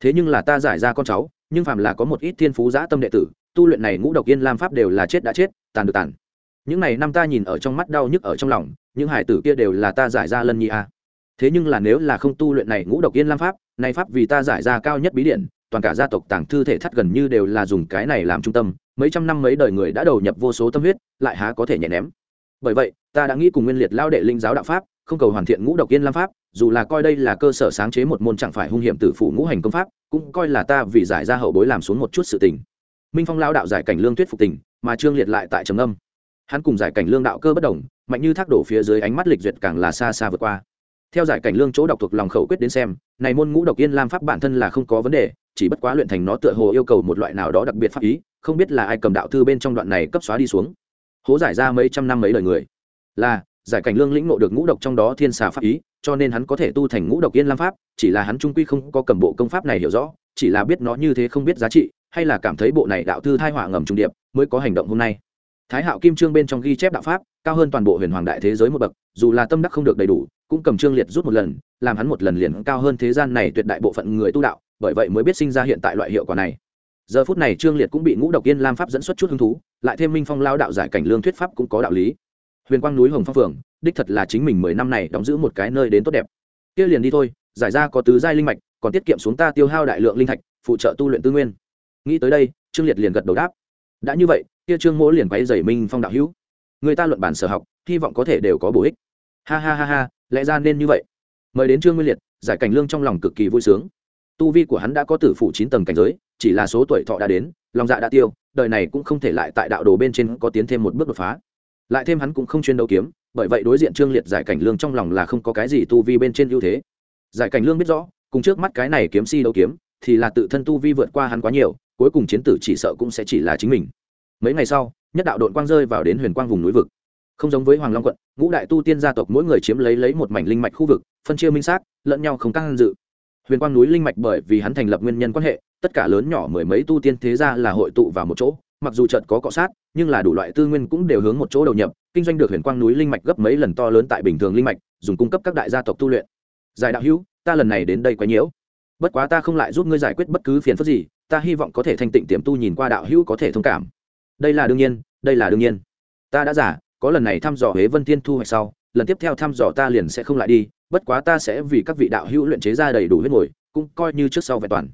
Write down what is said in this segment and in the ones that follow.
thế nhưng là ta giải ra con cháu, nhưng phàm là có một ít thiên phú giã tâm đệ tử, tu luyện này ngũ độc yên lam pháp đều là chết đã chết, tàn được tàn. Những này năm ta nhìn ở trong mắt đau nhức ở trong lòng, những hải tử kia đều là ta giải ra lân nhi a. Thế nhưng là nếu là không tu luyện này ngũ độc yên lam pháp, này pháp vì ta giải ra cao nhất bí điện toàn cả gia tộc tàng thư thể thắt gần như đều là dùng cái này làm trung tâm, mấy trăm năm mấy đời người đã đầu nhập vô số tâm huyết, lại há có thể nhẹ ném. Bởi vậy, ta đã nghĩ cùng nguyên liệt lao đệ linh giáo đạo pháp, không cầu hoàn thiện ngũ độc yên lam pháp dù là coi đây là cơ sở sáng chế một môn chẳng phải hung hiểm tử phủ ngũ hành công pháp, cũng coi là ta vì giải ra hậu bối làm xuống một chút sự tình. Minh phong lao đạo giải cảnh lương tuyết phục tình, mà trương liệt lại tại trầm âm hắn cùng giải cảnh lương đạo cơ bất đồng, mạnh như thác đổ phía dưới ánh mắt lịch duyệt càng là xa xa vượt qua. Theo giải cảnh lương chỗ đọc thuộc lòng khẩu quyết đến xem, này môn ngũ độc yên lam pháp bản thân là không có vấn đề, chỉ bất quá luyện thành nó tựa hồ yêu cầu một loại nào đó đặc biệt pháp ý, không biết là ai cầm đạo thư bên trong đoạn này cấp xóa đi xuống. Hố giải ra mấy trăm năm mấy đời người. Là giải cảnh lương lĩnh ngộ được ngũ độc trong đó thiên xà pháp ý, cho nên hắn có thể tu thành ngũ độc yên lam pháp, chỉ là hắn trung quy không có cầm bộ công pháp này hiểu rõ, chỉ là biết nó như thế không biết giá trị, hay là cảm thấy bộ này đạo thư thai họa ngầm trung điệp mới có hành động hôm nay. Thái hạo kim trương bên trong ghi chép đạo pháp, cao hơn toàn bộ huyền hoàng đại thế giới một bậc, dù là tâm đắc không được đầy đủ, cũng cầm trương liệt rút một lần, làm hắn một lần liền cao hơn thế gian này tuyệt đại bộ phận người tu đạo, bởi vậy mới biết sinh ra hiện tại loại hiệu quả này. Giờ phút này trương liệt cũng bị ngũ độc yên lam pháp dẫn xuất chút hứng thú, lại thêm minh phong lao đạo giải cảnh lương thuyết pháp cũng có đạo lý huyền quang núi hồng phong phường đích thật là chính mình mười năm này đóng giữ một cái nơi đến tốt đẹp. Kia liền đi thôi, giải ra có tứ giai linh mạch, còn tiết kiệm xuống ta tiêu hao đại lượng linh thạch, phụ trợ tu luyện tư nguyên. Nghĩ tới đây, trương liệt liền gật đầu đáp. Đã như vậy, kia trương mỗ liền quay dày minh phong đạo hữu. Người ta luận bản sở học, hy vọng có thể đều có bổ ích. Ha ha ha ha, lẽ ra nên như vậy. Mời đến trương nguyên liệt, giải cảnh lương trong lòng cực kỳ vui sướng. Tu vi của hắn đã có tử phụ chín tầng cảnh giới, chỉ là số tuổi thọ đã đến, lòng dạ đã tiêu, đời này cũng không thể lại tại đạo đồ bên trên có tiến thêm một bước đột phá lại thêm hắn cũng không chuyên đấu kiếm, bởi vậy đối diện trương liệt giải cảnh lương trong lòng là không có cái gì tu vi bên trên ưu thế. Giải cảnh lương biết rõ, cùng trước mắt cái này kiếm si đấu kiếm, thì là tự thân tu vi vượt qua hắn quá nhiều, cuối cùng chiến tử chỉ sợ cũng sẽ chỉ là chính mình. Mấy ngày sau, nhất đạo đội quang rơi vào đến huyền quang vùng núi vực. Không giống với hoàng long quận, ngũ đại tu tiên gia tộc mỗi người chiếm lấy lấy một mảnh linh mạch khu vực, phân chia minh xác, lẫn nhau không tăng dự. Huyền quang núi linh mạch bởi vì hắn thành lập nguyên nhân quan hệ, tất cả lớn nhỏ mười mấy tu tiên thế gia là hội tụ vào một chỗ mặc dù trận có cọ sát, nhưng là đủ loại tư nguyên cũng đều hướng một chỗ đầu nhập, kinh doanh được huyền quang núi linh mạch gấp mấy lần to lớn tại bình thường linh mạch, dùng cung cấp các đại gia tộc tu luyện. Giải đạo hữu, ta lần này đến đây quá nhiễu. Bất quá ta không lại giúp ngươi giải quyết bất cứ phiền phức gì, ta hy vọng có thể thanh tịnh tiềm tu nhìn qua đạo hữu có thể thông cảm. Đây là đương nhiên, đây là đương nhiên. Ta đã giả, có lần này thăm dò huế vân thiên thu hoạch sau, lần tiếp theo thăm dò ta liền sẽ không lại đi, bất quá ta sẽ vì các vị đạo hữu luyện chế ra đầy đủ huyết ngồi cũng coi như trước sau vẹn toàn.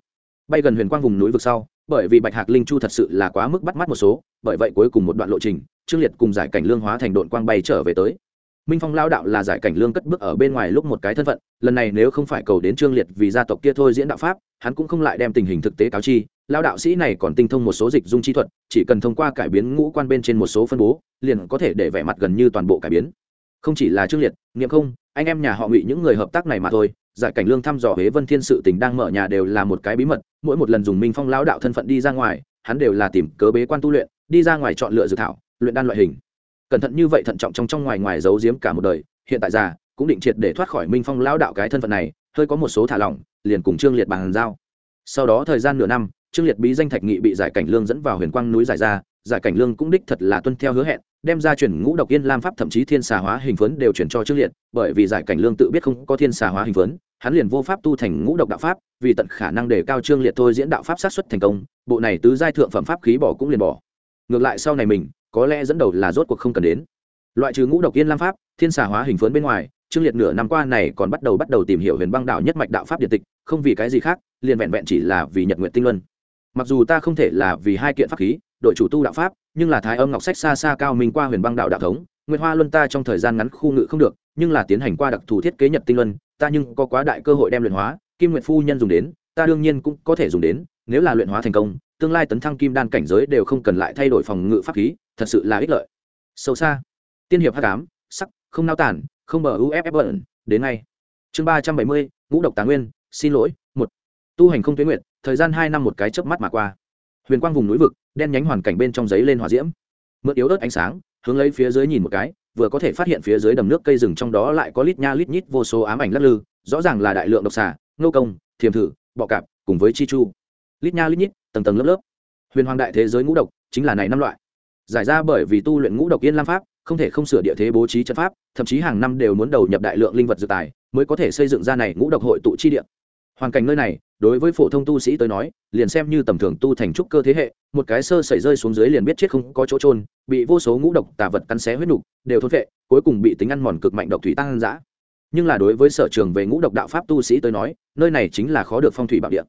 Bay gần huyền quang vùng núi vực sau bởi vì bạch hạc linh chu thật sự là quá mức bắt mắt một số, bởi vậy cuối cùng một đoạn lộ trình, trương liệt cùng giải cảnh lương hóa thành đội quang bay trở về tới. Minh phong lao đạo là giải cảnh lương cất bước ở bên ngoài lúc một cái thân phận, lần này nếu không phải cầu đến trương liệt vì gia tộc kia thôi diễn đạo pháp, hắn cũng không lại đem tình hình thực tế cáo chi. Lao đạo sĩ này còn tinh thông một số dịch dung chi thuật, chỉ cần thông qua cải biến ngũ quan bên trên một số phân bố, liền có thể để vẻ mặt gần như toàn bộ cải biến. Không chỉ là trương liệt, nghiệm không, anh em nhà họ ngụy, những người hợp tác này mà thôi, giải cảnh lương thăm dò huế vân thiên sự tình đang mở nhà đều là một cái bí mật mỗi một lần dùng minh phong lao đạo thân phận đi ra ngoài, hắn đều là tìm cớ bế quan tu luyện, đi ra ngoài chọn lựa dự thảo, luyện đan loại hình. Cẩn thận như vậy thận trọng trong trong ngoài ngoài giấu giếm cả một đời, hiện tại già, cũng định triệt để thoát khỏi minh phong lao đạo cái thân phận này, hơi có một số thả lỏng, liền cùng trương liệt bàn giao. Sau đó thời gian nửa năm, trương liệt bí danh thạch nghị bị giải cảnh lương dẫn vào huyền quang núi giải ra, giải cảnh lương cũng đích thật là tuân theo hứa hẹn đem ra chuyển ngũ độc yên lam pháp thậm chí thiên xà hóa hình phấn đều chuyển cho trương liệt, bởi vì giải cảnh lương tự biết không có thiên xà hóa hình phấn, hắn liền vô pháp tu thành ngũ độc đạo pháp, vì tận khả năng để cao trương liệt thôi diễn đạo pháp sát xuất thành công, bộ này tứ giai thượng phẩm pháp khí bỏ cũng liền bỏ. Ngược lại sau này mình, có lẽ dẫn đầu là rốt cuộc không cần đến. Loại trừ ngũ độc yên lam pháp, thiên xà hóa hình phấn bên ngoài, trương liệt nửa năm qua này còn bắt đầu bắt đầu tìm hiểu huyền băng đạo nhất mạch đạo pháp điện tịch, không vì cái gì khác, liền vẹn vẹn chỉ là vì nhật nguyện tinh luân. Mặc dù ta không thể là vì hai kiện pháp khí, đội chủ tu đạo pháp nhưng là thái âm ngọc sách xa xa cao minh qua huyền băng đạo đạo thống, nguyệt hoa luân ta trong thời gian ngắn khu ngự không được, nhưng là tiến hành qua đặc thù thiết kế nhật tinh luân, ta nhưng có quá đại cơ hội đem luyện hóa, kim nguyệt phu nhân dùng đến, ta đương nhiên cũng có thể dùng đến, nếu là luyện hóa thành công, tương lai tấn thăng kim đan cảnh giới đều không cần lại thay đổi phòng ngự pháp khí, thật sự là ích lợi. Sâu xa. Tiên hiệp h tám sắc, không nao tản không bờ uff bẩn, đến ngay. Chương ba trăm bảy mươi, ngũ độc tá nguyên, xin lỗi, một. Tu hành không tuyến nguyện thời gian hai năm một cái chớp mắt mà qua huyền quang vùng núi vực, đen nhánh hoàn cảnh bên trong giấy lên hòa diễm. Mượn yếu ớt ánh sáng, hướng lấy phía dưới nhìn một cái, vừa có thể phát hiện phía dưới đầm nước cây rừng trong đó lại có lít nha lít nhít vô số ám ảnh lắc lư, rõ ràng là đại lượng độc xà, nô công, thiềm thử, bọ cạp cùng với chi chu. Lít nha lít nhít, tầng tầng lớp lớp. Huyền hoàng đại thế giới ngũ độc, chính là này năm loại. Giải ra bởi vì tu luyện ngũ độc yên lam pháp, không thể không sửa địa thế bố trí trận pháp, thậm chí hàng năm đều muốn đầu nhập đại lượng linh vật dự tài, mới có thể xây dựng ra này ngũ độc hội tụ chi địa. Hoàn cảnh nơi này đối với phổ thông tu sĩ tới nói, liền xem như tầm thường tu thành trúc cơ thế hệ, một cái sơ sẩy rơi xuống dưới liền biết chết không có chỗ trôn bị vô số ngũ độc tà vật cắn xé huyết nục, đều thốt vệ cuối cùng bị tính ăn mòn cực mạnh độc thủy tăng giã nhưng là đối với sở trường về ngũ độc đạo pháp tu sĩ tới nói, nơi này chính là khó được phong thủy bảo địa.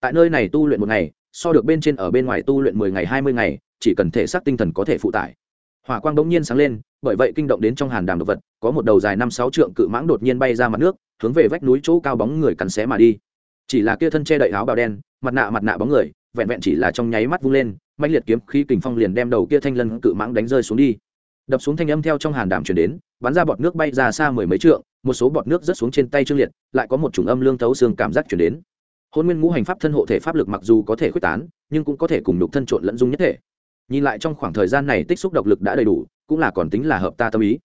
Tại nơi này tu luyện một ngày, so được bên trên ở bên ngoài tu luyện mười ngày, hai mươi ngày, chỉ cần thể xác tinh thần có thể phụ tải. Hỏa quang bỗng nhiên sáng lên, bởi vậy kinh động đến trong hàn đàm độc vật, có một đầu dài năm sáu trượng cự mãng đột nhiên bay ra mặt nước, hướng về vách núi chỗ cao bóng người cắn xé mà đi chỉ là kia thân che đậy áo bào đen, mặt nạ mặt nạ bóng người, vẹn vẹn chỉ là trong nháy mắt vung lên mạnh liệt kiếm khí kình phong liền đem đầu kia thanh lân cự mãng đánh rơi xuống đi. Đập xuống thanh âm theo trong hàn đàm chuyển đến, bắn ra bọt nước bay ra xa mười mấy trượng, một số bọt nước rớt xuống trên tay trương liệt, lại có một chủng âm lương thấu xương cảm giác chuyển đến. Hôn nguyên ngũ hành pháp thân hộ thể pháp lực mặc dù có thể khuếch tán, nhưng cũng có thể cùng đục thân trộn lẫn dung nhất thể. Nhìn lại trong khoảng thời gian này tích xúc độc lực đã đầy đủ, cũng là còn tính là hợp ta tâm ý.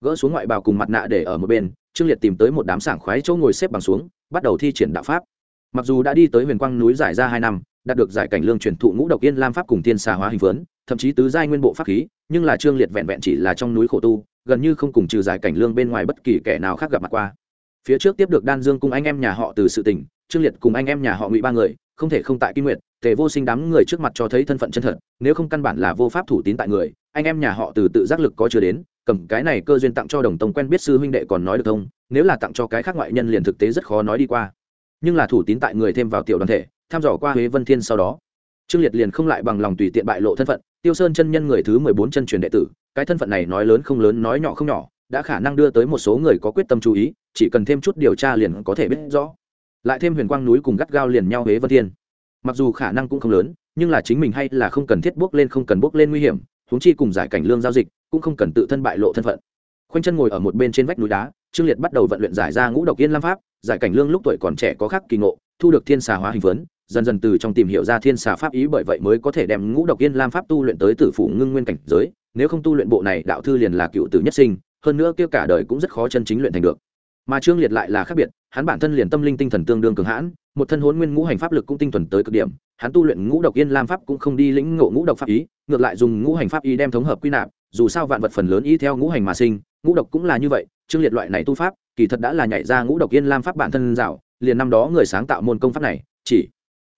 Gỡ xuống ngoại bào cùng mặt nạ để ở một bên, trương liệt tìm tới một đám sảng khoái chỗ ngồi xếp bằng xuống, bắt đầu thi triển đạo pháp mặc dù đã đi tới huyền quang núi giải ra hai năm đạt được giải cảnh lương truyền thụ ngũ độc yên lam pháp cùng thiên xà hóa hình phấn thậm chí tứ giai nguyên bộ pháp khí nhưng là trương liệt vẹn vẹn chỉ là trong núi khổ tu gần như không cùng trừ giải cảnh lương bên ngoài bất kỳ kẻ nào khác gặp mặt qua phía trước tiếp được đan dương cùng anh em nhà họ từ sự tình trương liệt cùng anh em nhà họ ngụy ba người không thể không tại kim nguyện, tề vô sinh đám người trước mặt cho thấy thân phận chân thật nếu không căn bản là vô pháp thủ tín tại người anh em nhà họ từ tự giác lực có chưa đến cầm cái này cơ duyên tặng cho đồng tông quen biết sư huynh đệ còn nói được không? nếu là tặng cho cái khác ngoại nhân liền thực tế rất khó nói đi qua nhưng là thủ tín tại người thêm vào tiểu đoàn thể, tham dò qua huế vân thiên sau đó. Trương liệt liền không lại bằng lòng tùy tiện bại lộ thân phận, tiêu sơn chân nhân người thứ mười bốn chân truyền đệ tử, cái thân phận này nói lớn không lớn, nói nhỏ không nhỏ, đã khả năng đưa tới một số người có quyết tâm chú ý, chỉ cần thêm chút điều tra liền có thể biết rõ. Lại thêm huyền quang núi cùng gắt gao liền nhau huế vân thiên. Mặc dù khả năng cũng không lớn, nhưng là chính mình hay là không cần thiết bước lên, không cần bước lên nguy hiểm, huống chi cùng giải cảnh lương giao dịch, cũng không cần tự thân bại lộ thân phận. Khoanh chân ngồi ở một bên trên vách núi đá trương liệt bắt đầu vận luyện giải ra ngũ độc yên lam pháp, giải cảnh lương lúc tuổi còn trẻ có khắc kỳ ngộ, thu được thiên xà hóa hình phấn, dần dần từ trong tìm hiểu ra thiên xà pháp ý bởi vậy mới có thể đem ngũ độc yên lam pháp tu luyện tới tử phủ ngưng nguyên cảnh giới, nếu không tu luyện bộ này đạo thư liền là cựu tử nhất sinh, hơn nữa kia cả đời cũng rất khó chân chính luyện thành được. Mà trương liệt lại là khác biệt, hắn bản thân liền tâm linh tinh thần tương đương cường hãn, một thân hốn nguyên ngũ hành pháp lực cũng tinh thuần tới cực điểm, hắn tu luyện ngũ độc yên lam pháp cũng không đi lĩnh ngộ ngũ độc pháp ý, ngược lại dùng ngũ hành pháp ý đem thống hợp quy nạp, dù sao vạn vật phần lớn ý theo ngũ hành mà sinh, ngũ độc cũng là như vậy trương liệt loại này tu pháp, kỳ thật đã là nhảy ra ngũ độc yên lam pháp bản thân rào, liền năm đó người sáng tạo môn công pháp này, chỉ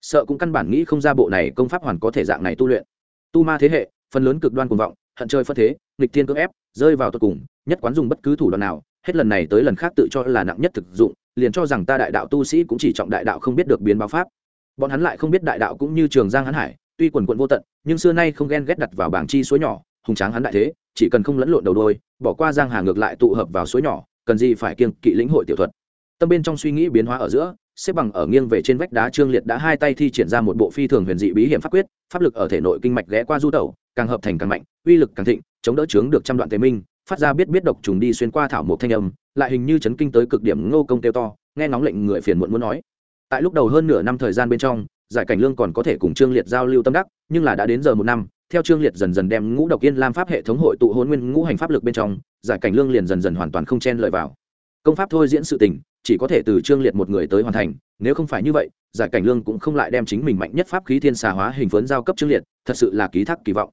sợ cũng căn bản nghĩ không ra bộ này công pháp hoàn có thể dạng này tu luyện. Tu ma thế hệ, phần lớn cực đoan cuồng vọng, hận chơi phân thế, nghịch thiên cưỡng ép, rơi vào tột cùng, nhất quán dùng bất cứ thủ đoạn nào, hết lần này tới lần khác tự cho là nặng nhất thực dụng, liền cho rằng ta đại đạo tu sĩ cũng chỉ trọng đại đạo không biết được biến báo pháp. Bọn hắn lại không biết đại đạo cũng như trường giang hắn hải, tuy quần quận vô tận, nhưng xưa nay không ghen ghét đặt vào bảng chi suối nhỏ, hùng tráng hắn đại thế chỉ cần không lẫn lộn đầu đôi, bỏ qua giang hà ngược lại tụ hợp vào suối nhỏ, cần gì phải kiêng kỵ lĩnh hội tiểu thuật. Tâm bên trong suy nghĩ biến hóa ở giữa, xếp bằng ở nghiêng về trên vách đá trương liệt đã hai tay thi triển ra một bộ phi thường huyền dị bí hiểm pháp quyết, pháp lực ở thể nội kinh mạch ghé qua du tẩu, càng hợp thành càng mạnh, uy lực càng thịnh, chống đỡ chướng được trăm đoạn tế minh, phát ra biết biết độc trùng đi xuyên qua thảo một thanh âm, lại hình như chấn kinh tới cực điểm ngô công tiêu to, nghe ngóng lệnh người phiền muộn muốn nói. Tại lúc đầu hơn nửa năm thời gian bên trong, giải cảnh lương còn có thể cùng trương liệt giao lưu tâm đắc, nhưng là đã đến giờ một năm theo trương liệt dần dần đem ngũ độc yên lam pháp hệ thống hội tụ hôn nguyên ngũ hành pháp lực bên trong, giải cảnh lương liền dần dần hoàn toàn không chen lợi vào. Công pháp thôi diễn sự tình, chỉ có thể từ trương liệt một người tới hoàn thành, nếu không phải như vậy, giải cảnh lương cũng không lại đem chính mình mạnh nhất pháp khí thiên xà hóa hình phấn giao cấp trương liệt, thật sự là ký thác kỳ vọng.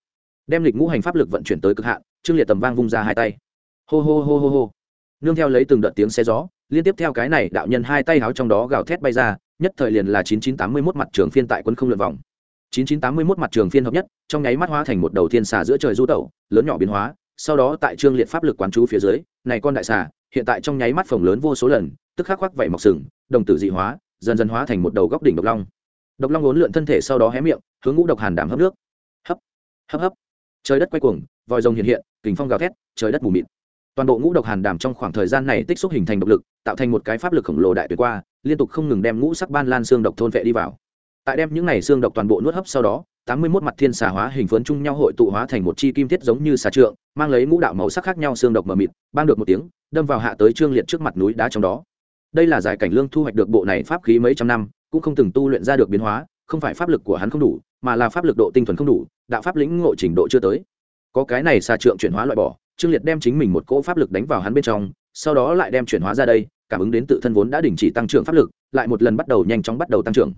Đem lịch ngũ hành pháp lực vận chuyển tới cực hạn, trương liệt tầm vang vung ra hai tay. Hô hô hô hô hô. Nương theo lấy từng đợt tiếng xe gió, liên tiếp theo cái này đạo nhân hai tay háo trong đó gào thét bay ra, nhất thời liền là chín chín tám mươi mốt mặt trường phiên tại quân không lượt vòng chín chín tám mươi mốt mặt trường phiên hợp nhất, trong nháy mắt hóa thành một đầu thiên xà giữa trời du tẩu, lớn nhỏ biến hóa, sau đó tại trương liệt pháp lực quán chú phía dưới, này con đại xà, hiện tại trong nháy mắt phồng lớn vô số lần, tức khắc khoác vảy mọc sừng, đồng tử dị hóa, dần dần hóa thành một đầu góc đỉnh độc long. Độc long uốn lượn thân thể sau đó hé miệng, hướng ngũ độc hàn đảm hấp nước. Hấp hấp hấp. Trời đất quay cuồng, vòi rồng hiện hiện, kình phong gào thét, trời đất mù mịt. Toàn bộ ngũ độc hàn đảm trong khoảng thời gian này tích xúc hình thành độc lực, tạo thành một cái pháp lực khổng lồ đại tuyệt qua, liên tục không ngừng đem ngũ sắc ban lan xương độc thôn vệ đi vào tại đem những này xương độc toàn bộ nuốt hấp sau đó, tám mươi 81 mặt thiên xà hóa hình phấn chung nhau hội tụ hóa thành một chi kim thiết giống như xà trượng, mang lấy ngũ đạo màu sắc khác nhau xương độc mờ mịt, bang được một tiếng, đâm vào hạ tới trương liệt trước mặt núi đá trong đó. Đây là giải cảnh lương thu hoạch được bộ này pháp khí mấy trăm năm, cũng không từng tu luyện ra được biến hóa, không phải pháp lực của hắn không đủ, mà là pháp lực độ tinh thuần không đủ, đạo pháp lĩnh ngộ trình độ chưa tới. Có cái này xà trượng chuyển hóa loại bỏ, trương liệt đem chính mình một cỗ pháp lực đánh vào hắn bên trong, sau đó lại đem chuyển hóa ra đây, cảm ứng đến tự thân vốn đã đình chỉ tăng trưởng pháp lực, lại một lần bắt đầu nhanh chóng bắt đầu tăng trưởng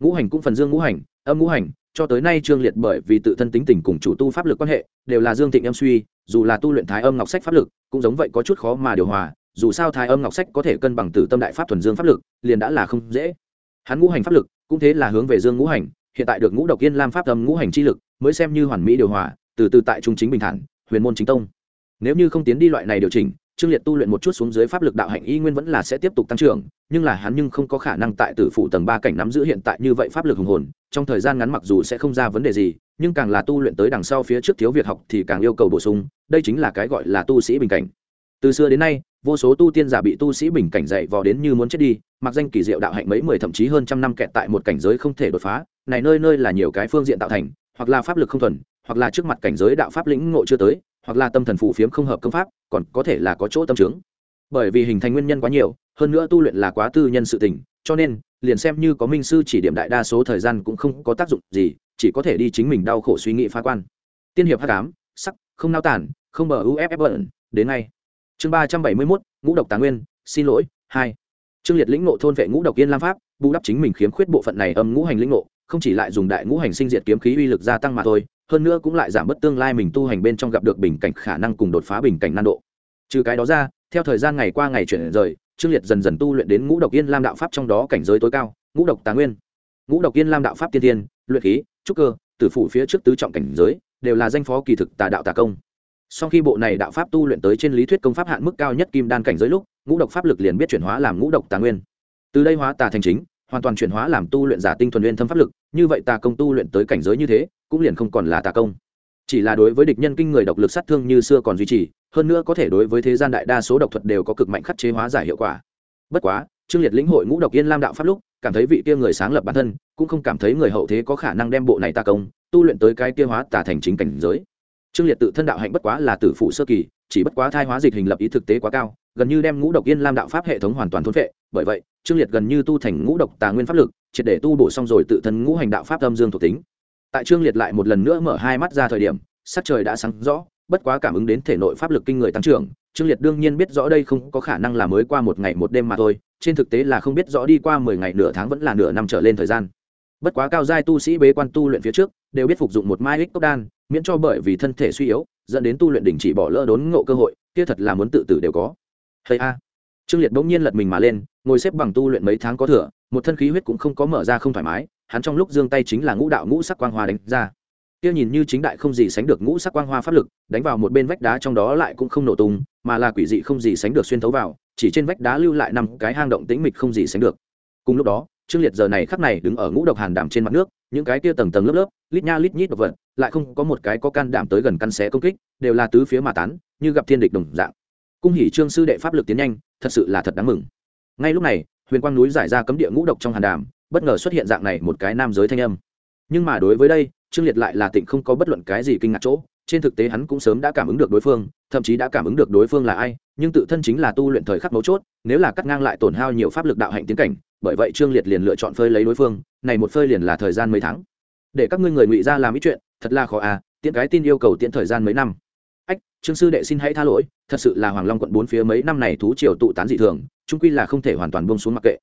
ngũ hành cũng phần dương ngũ hành, âm ngũ hành, cho tới nay trương liệt bởi vì tự thân tính tình cùng chủ tu pháp lực quan hệ, đều là dương thịnh âm suy, dù là tu luyện thái âm ngọc sách pháp lực, cũng giống vậy có chút khó mà điều hòa, dù sao thái âm ngọc sách có thể cân bằng từ tâm đại pháp thuần dương pháp lực, liền đã là không dễ. Hắn ngũ hành pháp lực, cũng thế là hướng về dương ngũ hành, hiện tại được ngũ độc yên lam pháp âm ngũ hành chi lực, mới xem như hoàn mỹ điều hòa, từ từ tại trung chính bình thản, huyền môn chính tông. Nếu như không tiến đi loại này điều chỉnh trương liệt tu luyện một chút xuống dưới pháp lực đạo hạnh y nguyên vẫn là sẽ tiếp tục tăng trưởng, nhưng là hắn nhưng không có khả năng tại tử phụ tầng ba cảnh nắm giữ hiện tại như vậy pháp lực hùng hồn, trong thời gian ngắn mặc dù sẽ không ra vấn đề gì, nhưng càng là tu luyện tới đằng sau phía trước thiếu việc học thì càng yêu cầu bổ sung, đây chính là cái gọi là tu sĩ bình cảnh. Từ xưa đến nay, vô số tu tiên giả bị tu sĩ bình cảnh dạy vò đến như muốn chết đi, mặc danh kỳ diệu đạo hạnh mấy mười thậm chí hơn trăm năm kẹt tại một cảnh giới không thể đột phá, này nơi nơi là nhiều cái phương diện tạo thành, hoặc là pháp lực không thuần, hoặc là trước mặt cảnh giới đạo pháp lĩnh ngộ chưa tới hoặc là tâm thần phù phiếm không hợp công pháp, còn có thể là có chỗ tâm trướng bởi vì hình thành nguyên nhân quá nhiều, hơn nữa tu luyện là quá tư nhân sự tình, cho nên, liền xem như có minh sư chỉ điểm đại đa số thời gian cũng không có tác dụng gì, chỉ có thể đi chính mình đau khổ suy nghĩ phá quan. Tiên hiệp hát cám sắc, không nao tản, không bờ uff bận đến ngay. Chương ba trăm bảy mươi mốt, ngũ độc tà nguyên, xin lỗi, hai. Trương liệt lĩnh ngộ thôn vệ ngũ độc yên lam pháp, bù đắp chính mình khiếm khuyết bộ phận này âm ngũ hành lĩnh ngộ, không chỉ lại dùng đại ngũ hành sinh diệt kiếm khí uy lực gia tăng mà thôi hơn nữa cũng lại giảm bớt tương lai mình tu hành bên trong gặp được bình cảnh khả năng cùng đột phá bình cảnh nan độ. Trừ cái đó ra, theo thời gian ngày qua ngày chuyển rời, trương liệt dần dần tu luyện đến ngũ độc yên lam đạo pháp trong đó cảnh giới tối cao, ngũ độc tà nguyên, ngũ độc yên lam đạo pháp tiên tiên luyện khí, trúc cơ, tử phủ phía trước tứ trọng cảnh giới, đều là danh phó kỳ thực tà đạo tà công. Sau khi bộ này đạo pháp tu luyện tới trên lý thuyết công pháp hạn mức cao nhất kim đan cảnh giới lúc, ngũ độc pháp lực liền biết chuyển hóa làm ngũ độc tà nguyên. Từ đây hóa tà thành chính hoàn toàn chuyển hóa làm tu luyện giả tinh thuần nguyên thâm pháp lực, như vậy tà công tu luyện tới cảnh giới như thế, cũng liền không còn là tà công. Chỉ là đối với địch nhân kinh người độc lực sát thương như xưa còn duy trì, hơn nữa có thể đối với thế gian đại đa số độc thuật đều có cực mạnh khắc chế hóa giải hiệu quả. Bất quá, trương liệt lĩnh hội ngũ độc yên lam đạo pháp lúc, cảm thấy vị kia người sáng lập bản thân, cũng không cảm thấy người hậu thế có khả năng đem bộ này tà công, tu luyện tới cái kia hóa tà thành chính cảnh giới. Trương liệt tự thân đạo hạnh bất quá là tử phụ sơ kỳ chỉ bất quá thai hóa dịch hình lập ý thực tế quá cao, gần như đem ngũ độc yên lam đạo pháp hệ thống hoàn toàn thôn vệ bởi vậy, trương liệt gần như tu thành ngũ độc tà nguyên pháp lực, triệt để tu bổ xong rồi tự thân ngũ hành đạo pháp âm dương thuộc tính. Tại trương liệt lại một lần nữa mở hai mắt ra thời điểm, sắc trời đã sáng rõ, bất quá cảm ứng đến thể nội pháp lực kinh người tăng trưởng, trương liệt đương nhiên biết rõ đây không có khả năng là mới qua một ngày một đêm mà thôi, trên thực tế là không biết rõ đi qua mười ngày nửa tháng vẫn là nửa năm trở lên thời gian. Bất quá cao giai tu sĩ bế quan tu luyện phía trước, đều biết phục dụng một mai ích cốc đan, miễn cho bởi vì thân thể suy yếu dẫn đến tu luyện đình chỉ bỏ lỡ đốn ngộ cơ hội, kia thật là muốn tự tử đều có. Hay a. Trương liệt bỗng nhiên lật mình mà lên, ngồi xếp bằng tu luyện mấy tháng có thừa, một thân khí huyết cũng không có mở ra không thoải mái, hắn trong lúc giương tay chính là ngũ đạo ngũ sắc quang hoa đánh ra. Kia nhìn như chính đại không gì sánh được ngũ sắc quang hoa pháp lực, đánh vào một bên vách đá trong đó lại cũng không nổ tung, mà là quỷ dị không gì sánh được xuyên thấu vào, chỉ trên vách đá lưu lại năm cái hang động tĩnh mịch không gì sánh được. Cùng lúc đó, trương liệt giờ này khắc này đứng ở ngũ độc hàn đàm trên mặt nước những cái kia tầng tầng lớp lớp, lít nha lít nhít độc vật, lại không có một cái có can đảm tới gần căn xé công kích, đều là tứ phía mà tán, như gặp thiên địch đồng dạng. Cung hỉ trương sư đệ pháp lực tiến nhanh, thật sự là thật đáng mừng. Ngay lúc này, huyền quang núi giải ra cấm địa ngũ độc trong hàn đàm, bất ngờ xuất hiện dạng này một cái nam giới thanh âm. Nhưng mà đối với đây, trương liệt lại là tịnh không có bất luận cái gì kinh ngạc chỗ, trên thực tế hắn cũng sớm đã cảm ứng được đối phương thậm chí đã cảm ứng được đối phương là ai, nhưng tự thân chính là tu luyện thời khắc mấu chốt, nếu là cắt ngang lại tổn hao nhiều pháp lực đạo hạnh tiến cảnh, bởi vậy trương liệt liền lựa chọn phơi lấy đối phương, này một phơi liền là thời gian mấy tháng. Để các ngươi người ngụy ra làm ít chuyện, thật là khó à tiễn cái tin yêu cầu tiễn thời gian mấy năm. Ách, trương sư đệ xin hãy tha lỗi, thật sự là hoàng long quận bốn phía mấy năm này thú triều tụ tán dị thường trung quy là không thể hoàn toàn bông xuống mặc kệ.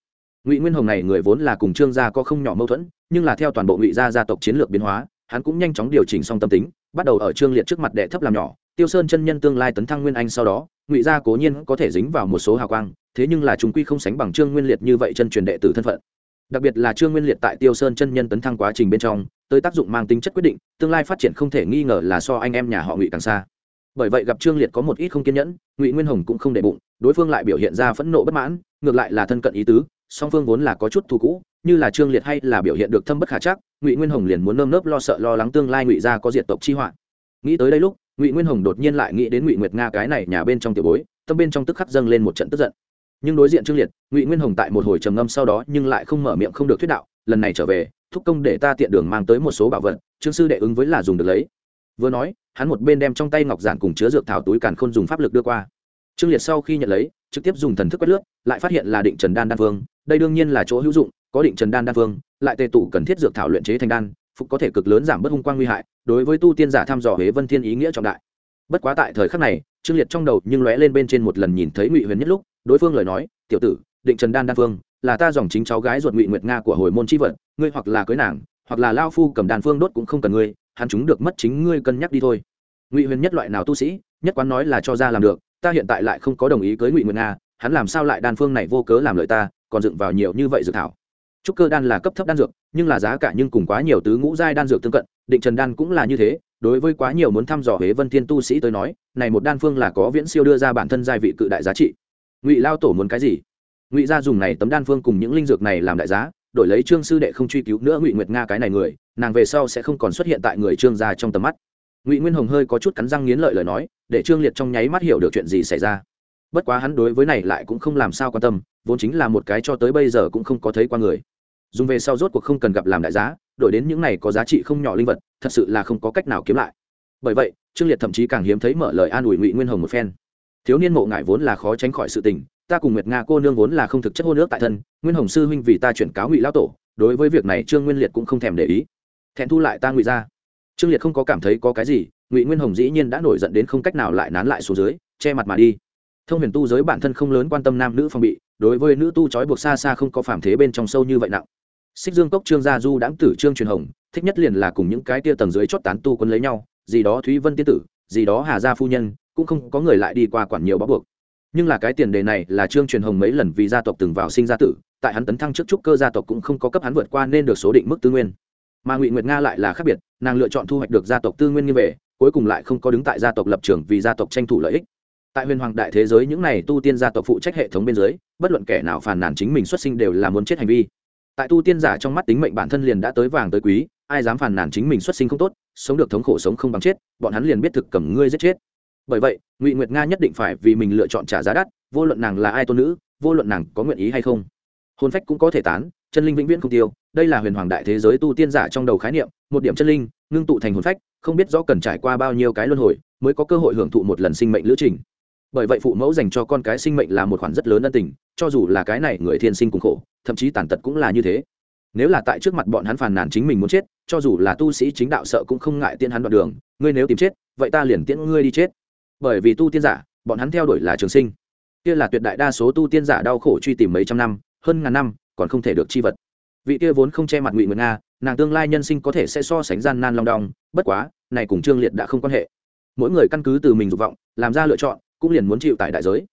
Ngụy nguyên hồng này người vốn là cùng trương gia có không nhỏ mâu thuẫn, nhưng là theo toàn bộ ngụy gia gia tộc chiến lược biến hóa, hắn cũng nhanh chóng điều chỉnh xong tâm tính, bắt đầu ở trương liệt trước mặt đệ thấp làm nhỏ tiêu sơn chân nhân tương lai tấn thăng nguyên anh sau đó, ngụy gia cố nhiên có thể dính vào một số hào quang, thế nhưng là chúng quy không sánh bằng trương nguyên liệt như vậy chân truyền đệ tử thân phận. Đặc biệt là trương nguyên liệt tại tiêu sơn chân nhân tấn thăng quá trình bên trong, tới tác dụng mang tính chất quyết định, tương lai phát triển không thể nghi ngờ là so anh em nhà họ ngụy càng xa. Bởi vậy gặp trương liệt có một ít không kiên nhẫn, ngụy nguyên hồng cũng không để bụng, đối phương lại biểu hiện ra phẫn nộ bất mãn, ngược lại là thân cận ý tứ, song phương vốn là có chút thù cũ, như là trương liệt hay là biểu hiện được thâm bất khả chắc, ngụy nguyên hồng liền muốn nơm nớp lo sợ lo lắng tương lai ngụy gia có diệt tộc chi họa. Nghĩ tới đây lúc ngụy nguyên hồng đột nhiên lại nghĩ đến ngụy nguyệt nga cái này nhà bên trong tiểu bối tâm bên trong tức khắc dâng lên một trận tức giận nhưng đối diện trương liệt ngụy nguyên hồng tại một hồi trầm ngâm sau đó nhưng lại không mở miệng không được thuyết đạo lần này trở về thúc công để ta tiện đường mang tới một số bảo vật trương sư đệ ứng với là dùng được lấy vừa nói hắn một bên đem trong tay ngọc giản cùng chứa dược thảo túi càn khôn dùng pháp lực đưa qua trương liệt sau khi nhận lấy trực tiếp dùng thần thức quét lướt lại phát hiện là định trần đan đan phương đây đương nhiên là chỗ hữu dụng có định trần đan đan phương lại tề tụ cần thiết dược thảo luyện chế thành đan phục có thể cực lớn giảm bớt hung quang nguy hại, đối với tu tiên giả thăm dò huế vân thiên ý nghĩa trọng đại. Bất quá tại thời khắc này, trương liệt trong đầu nhưng lóe lên bên trên một lần nhìn thấy ngụy huyền nhất lúc, đối phương lời nói, tiểu tử, định trần đan đan phương là ta dòng chính cháu gái ruột ngụy nguyệt nga của hồi môn chi vận ngươi hoặc là cưới nàng, hoặc là lao phu cầm đan phương đốt cũng không cần ngươi, hắn chúng được mất chính ngươi cân nhắc đi thôi. Ngụy huyền nhất loại nào tu sĩ, nhất quán nói là cho ra làm được, ta hiện tại lại không có đồng ý cưới ngụy nguyệt nga, hắn làm sao lại đan phương này vô cớ làm lợi ta, còn dựng vào nhiều như vậy dự thảo trúc cơ đan là cấp thấp đan dược, nhưng là giá cả nhưng cùng quá nhiều tứ ngũ giai đan dược tương cận, định trần đan cũng là như thế, đối với quá nhiều muốn thăm dò huế vân thiên tu sĩ tới nói, này một đan phương là có viễn siêu đưa ra bản thân giai vị cự đại giá trị. Ngụy lao tổ muốn cái gì? Ngụy gia dùng này tấm đan phương cùng những linh dược này làm đại giá, đổi lấy trương sư đệ không truy cứu nữa ngụy nguyệt nga cái này người, nàng về sau sẽ không còn xuất hiện tại người trương gia trong tầm mắt. Ngụy nguyên hồng hơi có chút cắn răng nghiến lợi lời nói, để trương liệt trong nháy mắt hiểu được chuyện gì xảy ra. Bất quá hắn đối với này lại cũng không làm sao quan tâm, vốn chính là một cái cho tới bây giờ cũng không có thấy qua người dùng về sau rốt cuộc không cần gặp làm đại giá, đổi đến những này có giá trị không nhỏ linh vật, thật sự là không có cách nào kiếm lại. Bởi vậy, trương liệt thậm chí càng hiếm thấy mở lời an ủi ngụy nguyên hồng một phen. Thiếu niên mộ ngại vốn là khó tránh khỏi sự tình, ta cùng nguyệt nga cô nương vốn là không thực chất hô nước tại thân, nguyên hồng sư huynh vì ta chuyển cáo ngụy lão tổ, đối với việc này trương nguyên liệt cũng không thèm để ý. Thẹn thu lại ta ngụy ra. Trương liệt không có cảm thấy có cái gì, ngụy nguyên hồng dĩ nhiên đã nổi giận đến không cách nào lại nán lại xuống dưới, che mặt mà đi. Thông huyền tu giới bản thân không lớn quan tâm nam nữ phong bị, đối với nữ tu trói buộc xa xa không có phàm thế bên trong sâu như vậy nặng xích dương cốc trương gia du đáng tử trương truyền hồng, thích nhất liền là cùng những cái tia tầng dưới chót tán tu quân lấy nhau, gì đó thúy vân tiên tử, gì đó hà gia phu nhân, cũng không có người lại đi qua quản nhiều bó buộc. Nhưng là cái tiền đề này là trương truyền hồng mấy lần vì gia tộc từng vào sinh gia tử, tại hắn tấn thăng trước trúc cơ gia tộc cũng không có cấp hắn vượt qua nên được số định mức tư nguyên. Mà ngụy nguyệt nga lại là khác biệt, nàng lựa chọn thu hoạch được gia tộc tư nguyên như về cuối cùng lại không có đứng tại gia tộc lập trường vì gia tộc tranh thủ lợi ích. Tại huyền hoàng đại thế giới những này tu tiên gia tộc phụ trách hệ thống bên dưới, bất luận kẻ nào phàn nàn chính mình xuất sinh đều là muốn chết hành vi tại tu tiên giả trong mắt tính mệnh bản thân liền đã tới vàng tới quý, ai dám phàn nàn chính mình xuất sinh không tốt, sống được thống khổ sống không bằng chết, bọn hắn liền biết thực cầm ngươi giết chết. Bởi vậy, ngụy nguyệt nga nhất định phải vì mình lựa chọn trả giá đắt, vô luận nàng là ai tôn nữ, vô luận nàng có nguyện ý hay không. Hồn phách cũng có thể tán, chân linh vĩnh viễn không tiêu, đây là huyền hoàng đại thế giới tu tiên giả trong đầu khái niệm, một điểm chân linh, ngưng tụ thành hồn phách, không biết rõ cần trải qua bao nhiêu cái luân hồi, mới có cơ hội hưởng thụ một lần sinh mệnh lữ trình bởi vậy phụ mẫu dành cho con cái sinh mệnh là một khoản rất lớn ân tình, cho dù là cái này người thiên sinh cùng khổ, thậm chí tàn tật cũng là như thế. Nếu là tại trước mặt bọn hắn phàn nàn chính mình muốn chết, cho dù là tu sĩ chính đạo sợ cũng không ngại tiên hắn đoạn đường, ngươi nếu tìm chết, vậy ta liền tiễn ngươi đi chết. Bởi vì tu tiên giả, bọn hắn theo đuổi là trường sinh. Kia là tuyệt đại đa số tu tiên giả đau khổ truy tìm mấy trăm năm, hơn ngàn năm, còn không thể được chi vật. Vị kia vốn không che mặt ngụy nguyệt nga, nàng tương lai nhân sinh có thể sẽ so sánh gian nan long đong, bất quá, này cùng trương liệt đã không quan hệ. Mỗi người căn cứ từ mình dục vọng, làm ra lựa chọn cũng liền muốn chịu tại đại giới.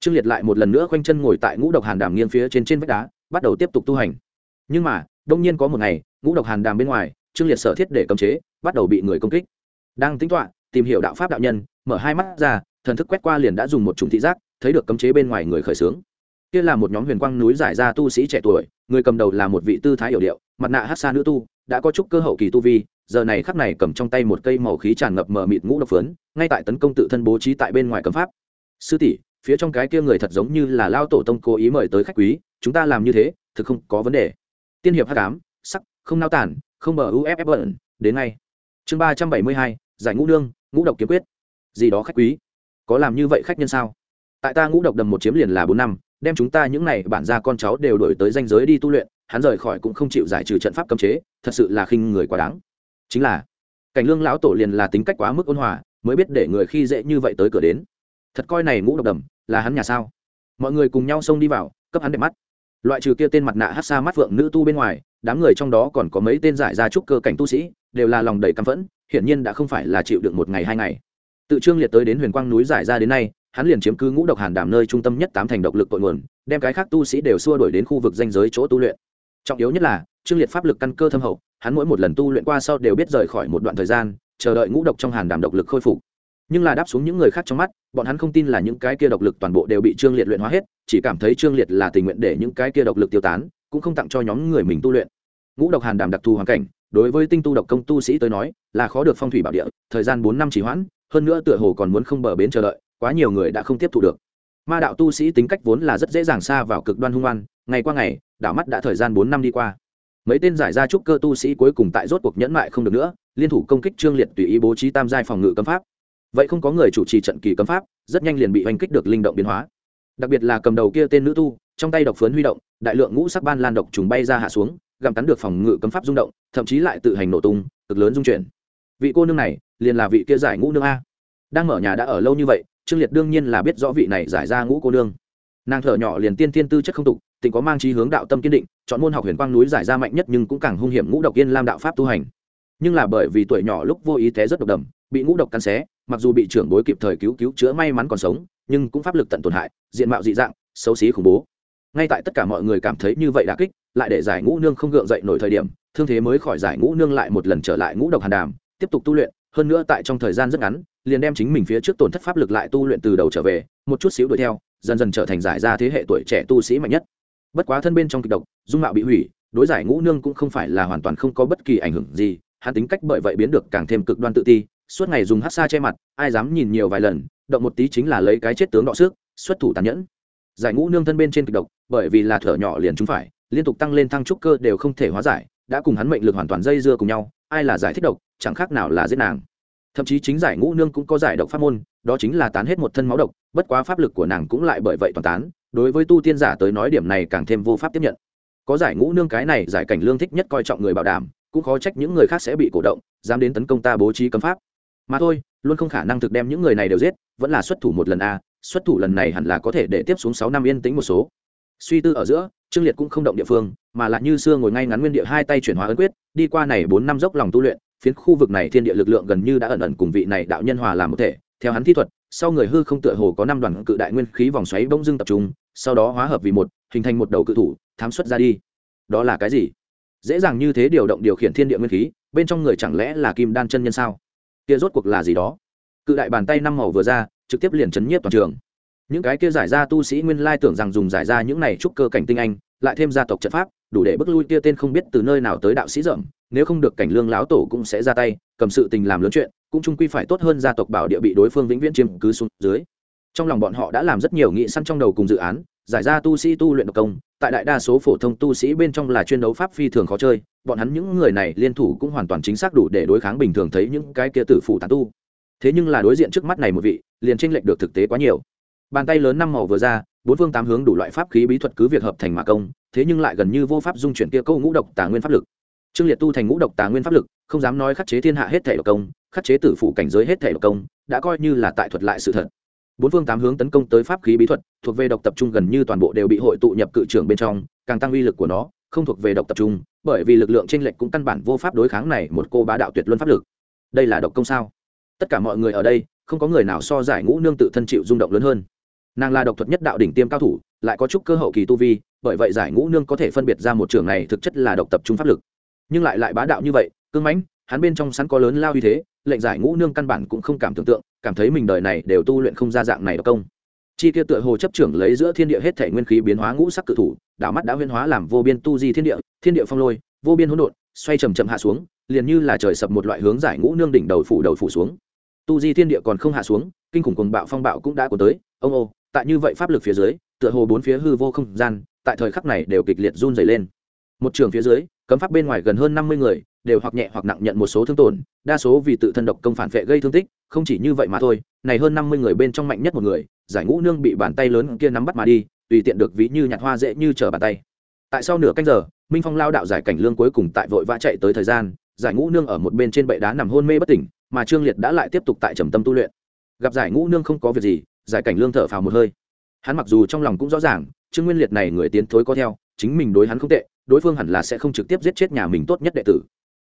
Trương liệt lại một lần nữa khoanh chân ngồi tại ngũ độc hàn đàm nghiêng phía trên trên vách đá, bắt đầu tiếp tục tu hành. Nhưng mà, đông nhiên có một ngày, ngũ độc hàn đàm bên ngoài, trương liệt sở thiết để cấm chế, bắt đầu bị người công kích. Đang tính toạ tìm hiểu đạo pháp đạo nhân, mở hai mắt ra, thần thức quét qua liền đã dùng một chủng thị giác, thấy được cấm chế bên ngoài người khởi xướng kia là một nhóm huyền quang núi giải ra tu sĩ trẻ tuổi, người cầm đầu là một vị tư thái hiểu điệu, mặt nạ hát xa nữ tu, đã có chút cơ hậu kỳ tu vi, giờ này khắc này cầm trong tay một cây màu khí tràn ngập mờ mịt ngũ độc phấn, ngay tại tấn công tự thân bố trí tại bên ngoài cấm pháp. Sư tỷ, phía trong cái kia người thật giống như là lao tổ tông cố ý mời tới khách quý, chúng ta làm như thế, thực không có vấn đề. Tiên hiệp hát cám sắc, không nao tản, không bờ uff bẩn, đến ngay. Chương ba trăm bảy mươi hai, giải ngũ đương, ngũ độc kiếm quyết. Gì đó khách quý? Có làm như vậy khách nhân sao? Tại ta ngũ độc đầm một chiếm liền là bốn năm đem chúng ta những này bản gia con cháu đều đổi tới danh giới đi tu luyện, hắn rời khỏi cũng không chịu giải trừ trận pháp cấm chế, thật sự là khinh người quá đáng. Chính là, cảnh lương lão tổ liền là tính cách quá mức ôn hòa, mới biết để người khi dễ như vậy tới cửa đến. Thật coi này ngũ độc đầm, là hắn nhà sao? Mọi người cùng nhau xông đi vào, cấp hắn đẹp mắt. Loại trừ kia tên mặt nạ hát xa mắt phượng nữ tu bên ngoài, đám người trong đó còn có mấy tên giải ra trúc cơ cảnh tu sĩ, đều là lòng đầy căm phẫn, hiển nhiên đã không phải là chịu được một ngày hai ngày. Tự trương liệt tới đến huyền quang núi giải ra đến nay hắn liền chiếm cứ ngũ độc hàn đảm nơi trung tâm nhất tám thành độc lực cội nguồn, đem cái khác tu sĩ đều xua đuổi đến khu vực danh giới chỗ tu luyện. Trọng yếu nhất là, trương liệt pháp lực căn cơ thâm hậu, hắn mỗi một lần tu luyện qua sau đều biết rời khỏi một đoạn thời gian, chờ đợi ngũ độc trong hàn đảm độc lực khôi phục. Nhưng là đáp xuống những người khác trong mắt, bọn hắn không tin là những cái kia độc lực toàn bộ đều bị trương liệt luyện hóa hết, chỉ cảm thấy trương liệt là tình nguyện để những cái kia độc lực tiêu tán, cũng không tặng cho nhóm người mình tu luyện. Ngũ độc hàn đàm đặc thù hoàn cảnh, đối với tinh tu độc công tu sĩ tới nói, là khó được phong thủy bảo địa, thời gian bốn năm chỉ hoãn, hơn nữa tựa hồ còn muốn không bờ bến chờ đợi quá nhiều người đã không tiếp thu được. Ma đạo tu sĩ tính cách vốn là rất dễ dàng xa vào cực đoan hung oan, ngày qua ngày, đảo mắt đã thời gian bốn năm đi qua. Mấy tên giải ra trúc cơ tu sĩ cuối cùng tại rốt cuộc nhẫn mại không được nữa, liên thủ công kích trương liệt tùy ý bố trí tam giai phòng ngự cấm pháp. Vậy không có người chủ trì trận kỳ cấm pháp, rất nhanh liền bị oanh kích được linh động biến hóa. Đặc biệt là cầm đầu kia tên nữ tu, trong tay độc phấn huy động, đại lượng ngũ sắc ban lan độc trùng bay ra hạ xuống, gặm cắn được phòng ngự cấm pháp rung động, thậm chí lại tự hành nổ tung, cực lớn dung chuyển. Vị cô nương này, liền là vị kia giải ngũ nương a. Đang mở nhà đã ở lâu như vậy trương liệt đương nhiên là biết rõ vị này giải ra ngũ cô nương. Nàng thở nhỏ liền tiên tiên tư chất không tục tỉnh có mang trí hướng đạo tâm kiên định, chọn môn học huyền quang núi giải ra mạnh nhất nhưng cũng càng hung hiểm ngũ độc yên lam đạo pháp tu hành. Nhưng là bởi vì tuổi nhỏ lúc vô ý té rất độc đầm, bị ngũ độc cắn xé, mặc dù bị trưởng bối kịp thời cứu cứu chữa may mắn còn sống, nhưng cũng pháp lực tận tổn hại, diện mạo dị dạng, xấu xí khủng bố. Ngay tại tất cả mọi người cảm thấy như vậy đã kích, lại để giải ngũ nương không gượng dậy nổi thời điểm, thương thế mới khỏi giải ngũ nương lại một lần trở lại ngũ độc hàn đàm, tiếp tục tu luyện hơn nữa tại trong thời gian rất ngắn, liền đem chính mình phía trước tổn thất pháp lực lại tu luyện từ đầu trở về, một chút xíu đuổi theo, dần dần trở thành giải ra thế hệ tuổi trẻ tu sĩ mạnh nhất. Bất quá thân bên trong kịch độc, dung mạo bị hủy, đối giải ngũ nương cũng không phải là hoàn toàn không có bất kỳ ảnh hưởng gì, hắn tính cách bởi vậy biến được càng thêm cực đoan tự ti, suốt ngày dùng hát xa che mặt, ai dám nhìn nhiều vài lần, động một tí chính là lấy cái chết tướng đọ xước, xuất thủ tàn nhẫn. Giải ngũ nương thân bên trên kịch độc, bởi vì là thở nhỏ liền chúng phải, liên tục tăng lên thăng trúc cơ đều không thể hóa giải, đã cùng hắn mệnh lực hoàn toàn dây dưa cùng nhau ai là giải thích độc, chẳng khác nào là giết nàng. Thậm chí chính giải ngũ nương cũng có giải độc pháp môn, đó chính là tán hết một thân máu độc, bất quá pháp lực của nàng cũng lại bởi vậy toàn tán, đối với tu tiên giả tới nói điểm này càng thêm vô pháp tiếp nhận. Có giải ngũ nương cái này, giải cảnh lương thích nhất coi trọng người bảo đảm, cũng khó trách những người khác sẽ bị cổ động, dám đến tấn công ta bố trí cấm pháp. Mà thôi, luôn không khả năng thực đem những người này đều giết, vẫn là xuất thủ một lần a, xuất thủ lần này hẳn là có thể để tiếp xuống sáu năm yên tĩnh một số. Suy tư ở giữa trương liệt cũng không động địa phương, mà lại như xưa ngồi ngay ngắn nguyên địa hai tay chuyển hóa ấn quyết, đi qua này bốn năm dốc lòng tu luyện, phiến khu vực này thiên địa lực lượng gần như đã ẩn ẩn cùng vị này đạo nhân hòa làm một thể. Theo hắn thi thuật, sau người hư không tựa hồ có năm đoàn cự đại nguyên khí vòng xoáy bỗng dưng tập trung, sau đó hóa hợp vì một, hình thành một đầu cự thủ, thám xuất ra đi. Đó là cái gì? Dễ dàng như thế điều động điều khiển thiên địa nguyên khí, bên trong người chẳng lẽ là kim đan chân nhân sao? Kia rốt cuộc là gì đó? Cự đại bàn tay năm màu vừa ra, trực tiếp liền chấn nhiếp toàn trường những cái kia giải ra tu sĩ nguyên lai tưởng rằng dùng giải ra những này trúc cơ cảnh tinh anh, lại thêm gia tộc trận pháp, đủ để bức lui kia tên không biết từ nơi nào tới đạo sĩ dởm nếu không được cảnh lương lão tổ cũng sẽ ra tay, cầm sự tình làm lớn chuyện, cũng trung quy phải tốt hơn gia tộc bảo địa bị đối phương vĩnh viễn chiếm cứ xuống dưới. Trong lòng bọn họ đã làm rất nhiều nghị săn trong đầu cùng dự án, giải ra tu sĩ tu luyện độc công, tại đại đa số phổ thông tu sĩ bên trong là chuyên đấu pháp phi thường khó chơi, bọn hắn những người này liên thủ cũng hoàn toàn chính xác đủ để đối kháng bình thường thấy những cái kia tử phủ tán tu. Thế nhưng là đối diện trước mắt này một vị, liền tranh lệch được thực tế quá nhiều bàn tay lớn năm màu vừa ra, bốn phương tám hướng đủ loại pháp khí bí thuật cứ việc hợp thành mà công, thế nhưng lại gần như vô pháp dung chuyển kia câu ngũ độc tà nguyên pháp lực. Trương liệt tu thành ngũ độc tà nguyên pháp lực, không dám nói khắc chế thiên hạ hết thể độc công, khắc chế tử phủ cảnh giới hết thể độc công, đã coi như là tại thuật lại sự thật. Bốn phương tám hướng tấn công tới pháp khí bí thuật, thuộc về độc tập trung gần như toàn bộ đều bị hội tụ nhập cự trưởng bên trong, càng tăng uy lực của nó, không thuộc về độc tập trung, bởi vì lực lượng t r ê n lệch cũng căn bản vô pháp đối kháng này một cô bá đạo tuyệt luân pháp lực. Đây là độc công sao? Tất cả mọi người ở đây, không có người nào so giải ngũ nương tự thân chịu rung động lớn hơn nàng là độc thuật nhất đạo đỉnh tiêm cao thủ, lại có chút cơ hậu kỳ tu vi, bởi vậy giải ngũ nương có thể phân biệt ra một trường này thực chất là độc tập trung pháp lực. Nhưng lại lại bá đạo như vậy cưng mãnh, hắn bên trong sắn có lớn lao như thế, lệnh giải ngũ nương căn bản cũng không cảm tưởng tượng, cảm thấy mình đời này đều tu luyện không ra dạng này độc công. Chi kia tựa hồ chấp trưởng lấy giữa thiên địa hết thể nguyên khí biến hóa ngũ sắc cự thủ đảo mắt đã huyên hóa làm vô biên tu di thiên địa thiên địa phong lôi, vô biên hỗn độn, xoay chầm chậm hạ xuống, liền như là trời sập một loại hướng giải ngũ nương đỉnh đầu phủ đầu phủ xuống. Tu di thiên địa còn không hạ xuống, kinh khủng cuồng bạo phong bạo cũng đã có tới, ông ô tại như vậy pháp lực phía dưới, tựa hồ bốn phía hư vô không gian, tại thời khắc này đều kịch liệt run dày lên. Một trường phía dưới, cấm pháp bên ngoài gần hơn năm mươi người, đều hoặc nhẹ hoặc nặng nhận một số thương tổn, đa số vì tự thân độc công phản vệ gây thương tích, không chỉ như vậy mà thôi, này hơn năm mươi người bên trong mạnh nhất một người, giải ngũ nương bị bàn tay lớn kia nắm bắt mà đi, tùy tiện được ví như nhặt hoa dễ như trở bàn tay. Tại sau nửa canh giờ, minh phong lao đạo giải cảnh lương cuối cùng tại vội vã chạy tới thời gian, giải ngũ nương ở một bên trên bệ đá nằm hôn mê bất tỉnh, mà trương liệt đã lại tiếp tục tại trầm tâm tu luyện. Gặp giải ngũ nương không có việc gì giải cảnh lương thở phào một hơi. Hắn mặc dù trong lòng cũng rõ ràng, trương nguyên liệt này người tiến thối có theo, chính mình đối hắn không tệ, đối phương hẳn là sẽ không trực tiếp giết chết nhà mình tốt nhất đệ tử.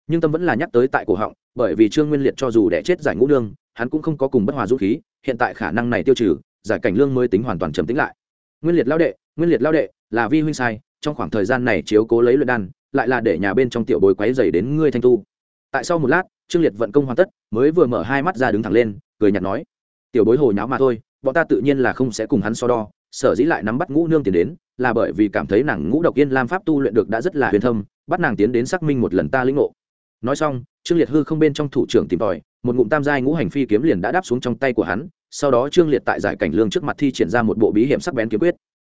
Nhưng tâm vẫn là nhắc tới tại cổ họng, bởi vì trương nguyên liệt cho dù đẻ chết giải ngũ nương hắn cũng không có cùng bất hòa dũng khí, hiện tại khả năng này tiêu trừ, giải cảnh lương mới tính hoàn toàn trầm tính lại. Nguyên liệt lao đệ, nguyên liệt lao đệ, là vi huynh sai, trong khoảng thời gian này chiếu cố lấy luyện đan, lại là để nhà bên trong tiểu bối quấy dày đến ngươi thanh tu. Tại sau một lát, trương liệt vận công hoàn tất, mới vừa mở hai mắt ra đứng thẳng lên, cười nhạt nói, tiểu bối hồ nháo mà thôi bọn ta tự nhiên là không sẽ cùng hắn so đo, sở dĩ lại nắm bắt ngũ nương tiền đến, là bởi vì cảm thấy nàng ngũ độc yên lam pháp tu luyện được đã rất là huyền thâm, bắt nàng tiến đến xác minh một lần ta lĩnh ngộ. Nói xong, trương liệt hư không bên trong thủ trưởng tìm tòi, một ngụm tam giai ngũ hành phi kiếm liền đã đáp xuống trong tay của hắn, sau đó trương liệt tại giải cảnh lương trước mặt thi triển ra một bộ bí hiểm sắc bén kiếm quyết.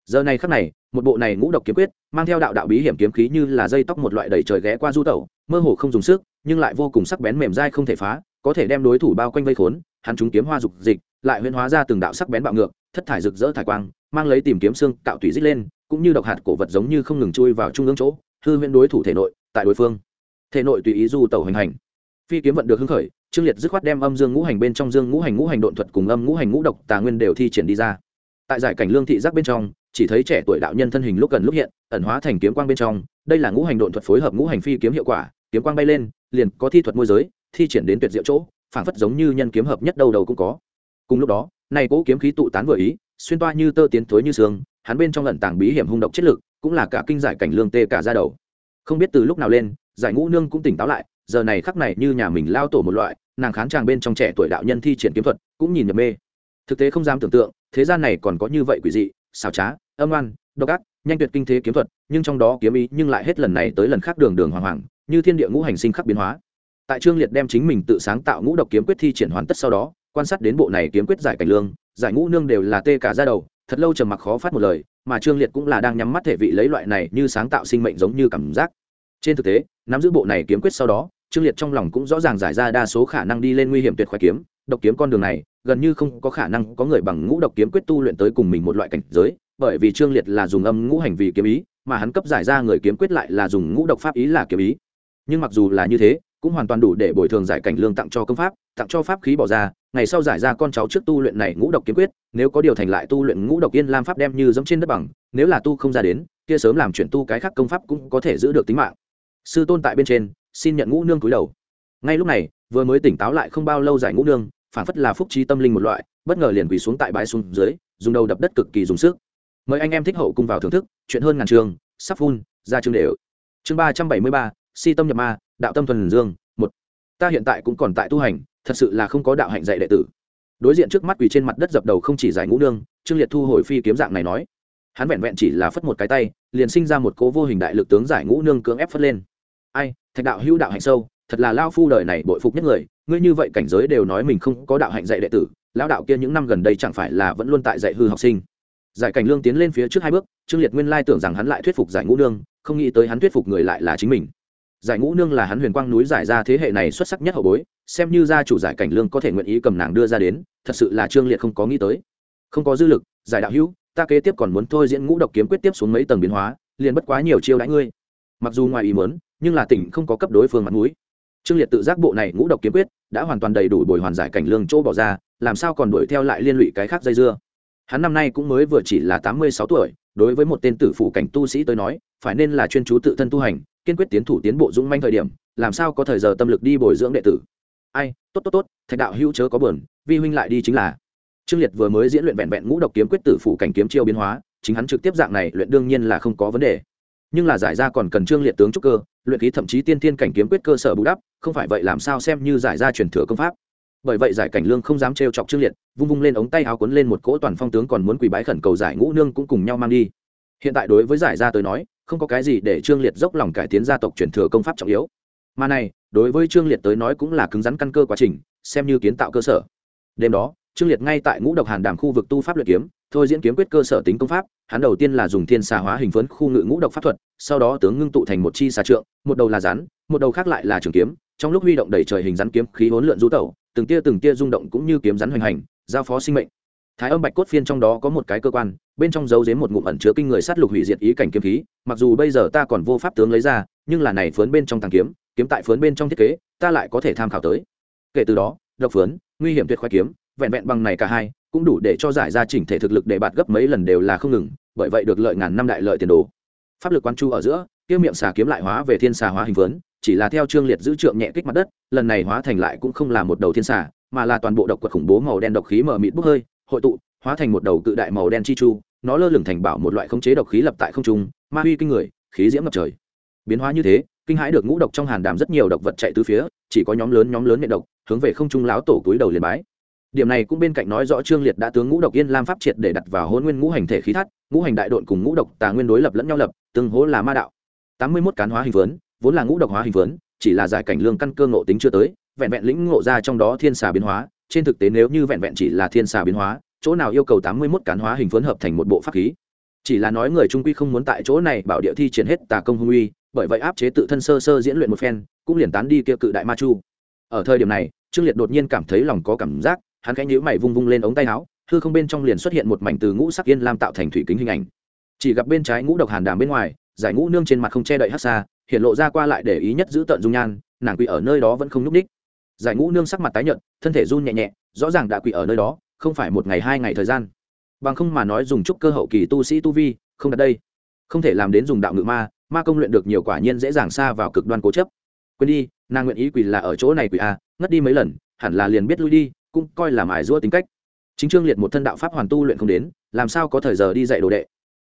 Giờ này khắc này, một bộ này ngũ độc kiếm quyết, mang theo đạo đạo bí hiểm kiếm khí như là dây tóc một loại đầy trời ghé qua du tẩu, mơ hồ không dùng sức, nhưng lại vô cùng sắc bén mềm dai không thể phá, có thể đem đối thủ bao quanh vây khốn, hắn chúng kiếm hoa dục dịch lại huyễn hóa ra từng đạo sắc bén bạo ngược, thất thải rực rỡ thải quang, mang lấy tìm kiếm xương cạo tủy dít lên, cũng như độc hạt cổ vật giống như không ngừng chui vào trung ương chỗ, hư huyễn đối thủ thể nội, tại đối phương. Thể nội tùy ý du tẩu hành hành. Phi kiếm vận được hưng khởi, trương liệt dứt khoát đem âm dương ngũ hành bên trong dương ngũ hành ngũ hành độn thuật cùng âm ngũ hành ngũ độc tà nguyên đều thi triển đi ra. Tại giải cảnh lương thị giác bên trong, chỉ thấy trẻ tuổi đạo nhân thân hình lúc gần lúc hiện, ẩn hóa thành kiếm quang bên trong, đây là ngũ hành độn thuật phối hợp ngũ hành phi kiếm hiệu quả, kiếm quang bay lên, liền có thi thuật môi giới, thi triển đến tuyệt diệu chỗ, phảng phất giống như nhân kiếm hợp nhất đầu đầu cũng có cùng lúc đó này cỗ kiếm khí tụ tán vừa ý, xuyên toa như tơ tiến thối như sương, hắn bên trong lận tàng bí hiểm hung độc chất lực, cũng là cả kinh giải cảnh lương tê cả ra đầu. Không biết từ lúc nào lên, giải ngũ nương cũng tỉnh táo lại, giờ này khắc này như nhà mình lao tổ một loại, nàng khán tràng bên trong trẻ tuổi đạo nhân thi triển kiếm thuật, cũng nhìn nhập mê. Thực tế không dám tưởng tượng, thế gian này còn có như vậy quỷ dị, xảo trá, âm oan, độc ác, nhanh tuyệt kinh thế kiếm thuật, nhưng trong đó kiếm ý nhưng lại hết lần này tới lần khác đường đường hoàng hoàng, như thiên địa ngũ hành sinh khắc biến hóa. Tại trương liệt đem chính mình tự sáng tạo ngũ độc kiếm quyết thi triển hoàn tất sau đó quan sát đến bộ này kiếm quyết giải cảnh lương, giải ngũ nương đều là tê cả ra đầu, thật lâu trầm mặc khó phát một lời, mà trương liệt cũng là đang nhắm mắt thể vị lấy loại này như sáng tạo sinh mệnh giống như cảm giác. Trên thực tế, nắm giữ bộ này kiếm quyết sau đó, trương liệt trong lòng cũng rõ ràng giải ra đa số khả năng đi lên nguy hiểm tuyệt khoái kiếm, độc kiếm con đường này, gần như không có khả năng có người bằng ngũ độc kiếm quyết tu luyện tới cùng mình một loại cảnh giới, bởi vì trương liệt là dùng âm ngũ hành vì kiếm ý, mà hắn cấp giải ra người kiếm quyết lại là dùng ngũ độc pháp ý là kiếm ý. Nhưng mặc dù là như thế, cũng hoàn toàn đủ để bồi thường giải cảnh lương tặng cho công pháp, tặng cho pháp khí bỏ ra ngày sau giải ra con cháu trước tu luyện này ngũ độc kiếm quyết, nếu có điều thành lại tu luyện ngũ độc yên lam pháp đem như giống trên đất bằng, nếu là tu không ra đến, kia sớm làm chuyển tu cái khác công pháp cũng có thể giữ được tính mạng. Sư tôn tại bên trên, xin nhận ngũ nương cúi đầu. Ngay lúc này, vừa mới tỉnh táo lại không bao lâu giải ngũ nương, phản phất là phúc trí tâm linh một loại, bất ngờ liền quỳ xuống tại bãi xuống dưới, dùng đầu đập đất cực kỳ dùng sức. Mời anh em thích hậu cùng vào thưởng thức, chuyện hơn ngàn trường, sắp phun, ra chương đều. Chương ba trăm bảy mươi ba, si tâm nhập ma, đạo tâm thuần dương, một. Ta hiện tại cũng còn tại tu hành thật sự là không có đạo hạnh dạy đệ tử. Đối diện trước mắt quỳ trên mặt đất dập đầu không chỉ giải ngũ nương, trương liệt thu hồi phi kiếm dạng này nói. Hắn vẹn vẹn chỉ là phất một cái tay, liền sinh ra một cố vô hình đại lực tướng giải ngũ nương cưỡng ép phất lên. Ai, thạch đạo hữu đạo hạnh sâu, thật là lao phu đời này bội phục nhất người, ngươi như vậy cảnh giới đều nói mình không có đạo hạnh dạy đệ tử, lão đạo kia những năm gần đây chẳng phải là vẫn luôn tại dạy hư học sinh. Giải cảnh lương tiến lên phía trước hai bước, trương liệt nguyên lai tưởng rằng hắn lại thuyết phục giải ngũ nương, không nghĩ tới hắn thuyết phục người lại là chính mình giải ngũ nương là hắn huyền quang núi giải ra thế hệ này xuất sắc nhất hậu bối, xem như gia chủ giải cảnh lương có thể nguyện ý cầm nàng đưa ra đến, thật sự là trương liệt không có nghĩ tới. Không có dư lực, giải đạo hữu, ta kế tiếp còn muốn thôi diễn ngũ độc kiếm quyết tiếp xuống mấy tầng biến hóa, liền bất quá nhiều chiêu đãi ngươi. Mặc dù ngoài ý muốn, nhưng là tỉnh không có cấp đối phương mặt mũi. Trương liệt tự giác bộ này ngũ độc kiếm quyết đã hoàn toàn đầy đủ bồi hoàn giải cảnh lương chỗ bỏ ra, làm sao còn đuổi theo lại liên lụy cái khác dây dưa. Hắn năm nay cũng mới vừa chỉ là tám mươi sáu tuổi đối với một tên tử phụ cảnh tu sĩ tới nói, phải nên là chuyên chú tự thân tu hành, kiên quyết tiến thủ tiến bộ dũng manh thời điểm, làm sao có thời giờ tâm lực đi bồi dưỡng đệ tử. Ai, tốt tốt tốt, thạch đạo hữu chớ có buồn, vi huynh lại đi chính là. Trương liệt vừa mới diễn luyện vẹn vẹn ngũ độc kiếm quyết tử phụ cảnh kiếm chiêu biến hóa, chính hắn trực tiếp dạng này luyện đương nhiên là không có vấn đề. Nhưng là giải ra còn cần trương liệt tướng trúc cơ, luyện khí thậm chí tiên thiên cảnh kiếm quyết cơ sở bù đắp, không phải vậy làm sao xem như giải ra truyền thừa công pháp bởi vậy giải cảnh lương không dám trêu chọc trương liệt, vung vung lên ống tay áo cuốn lên một cỗ toàn phong tướng còn muốn quỳ bái khẩn cầu giải ngũ nương cũng cùng nhau mang đi. Hiện tại đối với giải gia tới nói, không có cái gì để trương liệt dốc lòng cải tiến gia tộc truyền thừa công pháp trọng yếu. Mà này, đối với trương liệt tới nói cũng là cứng rắn căn cơ quá trình, xem như kiến tạo cơ sở. Đêm đó, trương liệt ngay tại ngũ độc hàn đàm khu vực tu pháp luyện kiếm, thôi diễn kiếm quyết cơ sở tính công pháp, hắn đầu tiên là dùng thiên xà hóa hình phấn khu ngự ngũ độc pháp thuật, sau đó tướng ngưng tụ thành một chi xà trượng, một đầu là rắn, một đầu khác lại là trường kiếm, trong lúc huy động đẩy trời hình rắn kiếm khí hỗn lượn rũ tẩu từng tia từng tia rung động cũng như kiếm rắn hoành hành, giao phó sinh mệnh. Thái âm bạch cốt phiên trong đó có một cái cơ quan, bên trong giấu dếm một ngụm ẩn chứa kinh người sát lục hủy diệt ý cảnh kiếm khí, mặc dù bây giờ ta còn vô pháp tướng lấy ra, nhưng là này phớn bên trong tàng kiếm kiếm tại phớn bên trong thiết kế, ta lại có thể tham khảo tới. Kể từ đó, độc phớn nguy hiểm tuyệt khoái kiếm, vẹn vẹn bằng này cả hai, cũng đủ để cho giải ra chỉnh thể thực lực để bạt gấp mấy lần đều là không ngừng, bởi vậy được lợi ngàn năm đại lợi tiền đồ. Pháp lực quan chu ở giữa, kia miệng xà kiếm lại hóa về thiên xà hóa hình phớn chỉ là theo trương liệt giữ trượng nhẹ kích mặt đất, lần này hóa thành lại cũng không là một đầu thiên xà, mà là toàn bộ độc quật khủng bố màu đen độc khí mờ mịt bốc hơi, hội tụ, hóa thành một đầu cự đại màu đen chi chu, nó lơ lửng thành bảo một loại khống chế độc khí lập tại không trung, ma huy kinh người, khí diễm ngập trời. Biến hóa như thế, kinh hãi được ngũ độc trong hàn đàm rất nhiều độc vật chạy từ phía, chỉ có nhóm lớn nhóm lớn nệ độc, hướng về không trung láo tổ túi đầu liền bái. Điểm này cũng bên cạnh nói rõ trương liệt đã tướng ngũ độc yên lam pháp triệt để đặt vào hôn nguyên ngũ hành thể khí thắt, ngũ hành đại độn cùng ngũ độc tà nguyên đối lập lẫn nhau lập tương hố là ma đạo. Tám mươi mốt cán hóa hình vớn vốn là ngũ độc hóa hình vốn, chỉ là giải cảnh lương căn cơ ngộ tính chưa tới vẹn vẹn lĩnh ngộ ra trong đó thiên xà biến hóa trên thực tế nếu như vẹn vẹn chỉ là thiên xà biến hóa chỗ nào yêu cầu tám mươi mốt cán hóa hình vốn hợp thành một bộ pháp khí. Chỉ là nói người trung quy không muốn tại chỗ này bảo địa thi triển hết tà công hung uy bởi vậy áp chế tự thân sơ sơ diễn luyện một phen cũng liền tán đi kia cự đại ma chu. Ở thời điểm này trương liệt đột nhiên cảm thấy lòng có cảm giác hắn khẽ nhíu mày vung vung lên ống tay áo hư không bên trong liền xuất hiện một mảnh từ ngũ sắc yên lam tạo thành thủy kính hình ảnh. Chỉ gặp bên trái ngũ độc hàn đàm bên ngoài giải ngũ nương trên mặt không che đậy hắc xa hiện lộ ra qua lại để ý nhất giữ tận dung nhan, nàng quỳ ở nơi đó vẫn không nhúc ních giải ngũ nương sắc mặt tái nhợt, thân thể run nhẹ nhẹ, rõ ràng đã quỳ ở nơi đó, không phải một ngày hai ngày thời gian. Bằng không mà nói dùng trúc cơ hậu kỳ tu sĩ tu vi, không đặt đây. Không thể làm đến dùng đạo ngự ma ma công luyện được nhiều quả nhiên dễ dàng xa vào cực đoan cố chấp. Quên đi, nàng nguyện ý quỳ là ở chỗ này quỳ a ngất đi mấy lần, hẳn là liền biết lui đi, cũng coi là mài rũa tính cách. Chính trương liệt một thân đạo pháp hoàn tu luyện không đến, làm sao có thời giờ đi dạy đồ đệ?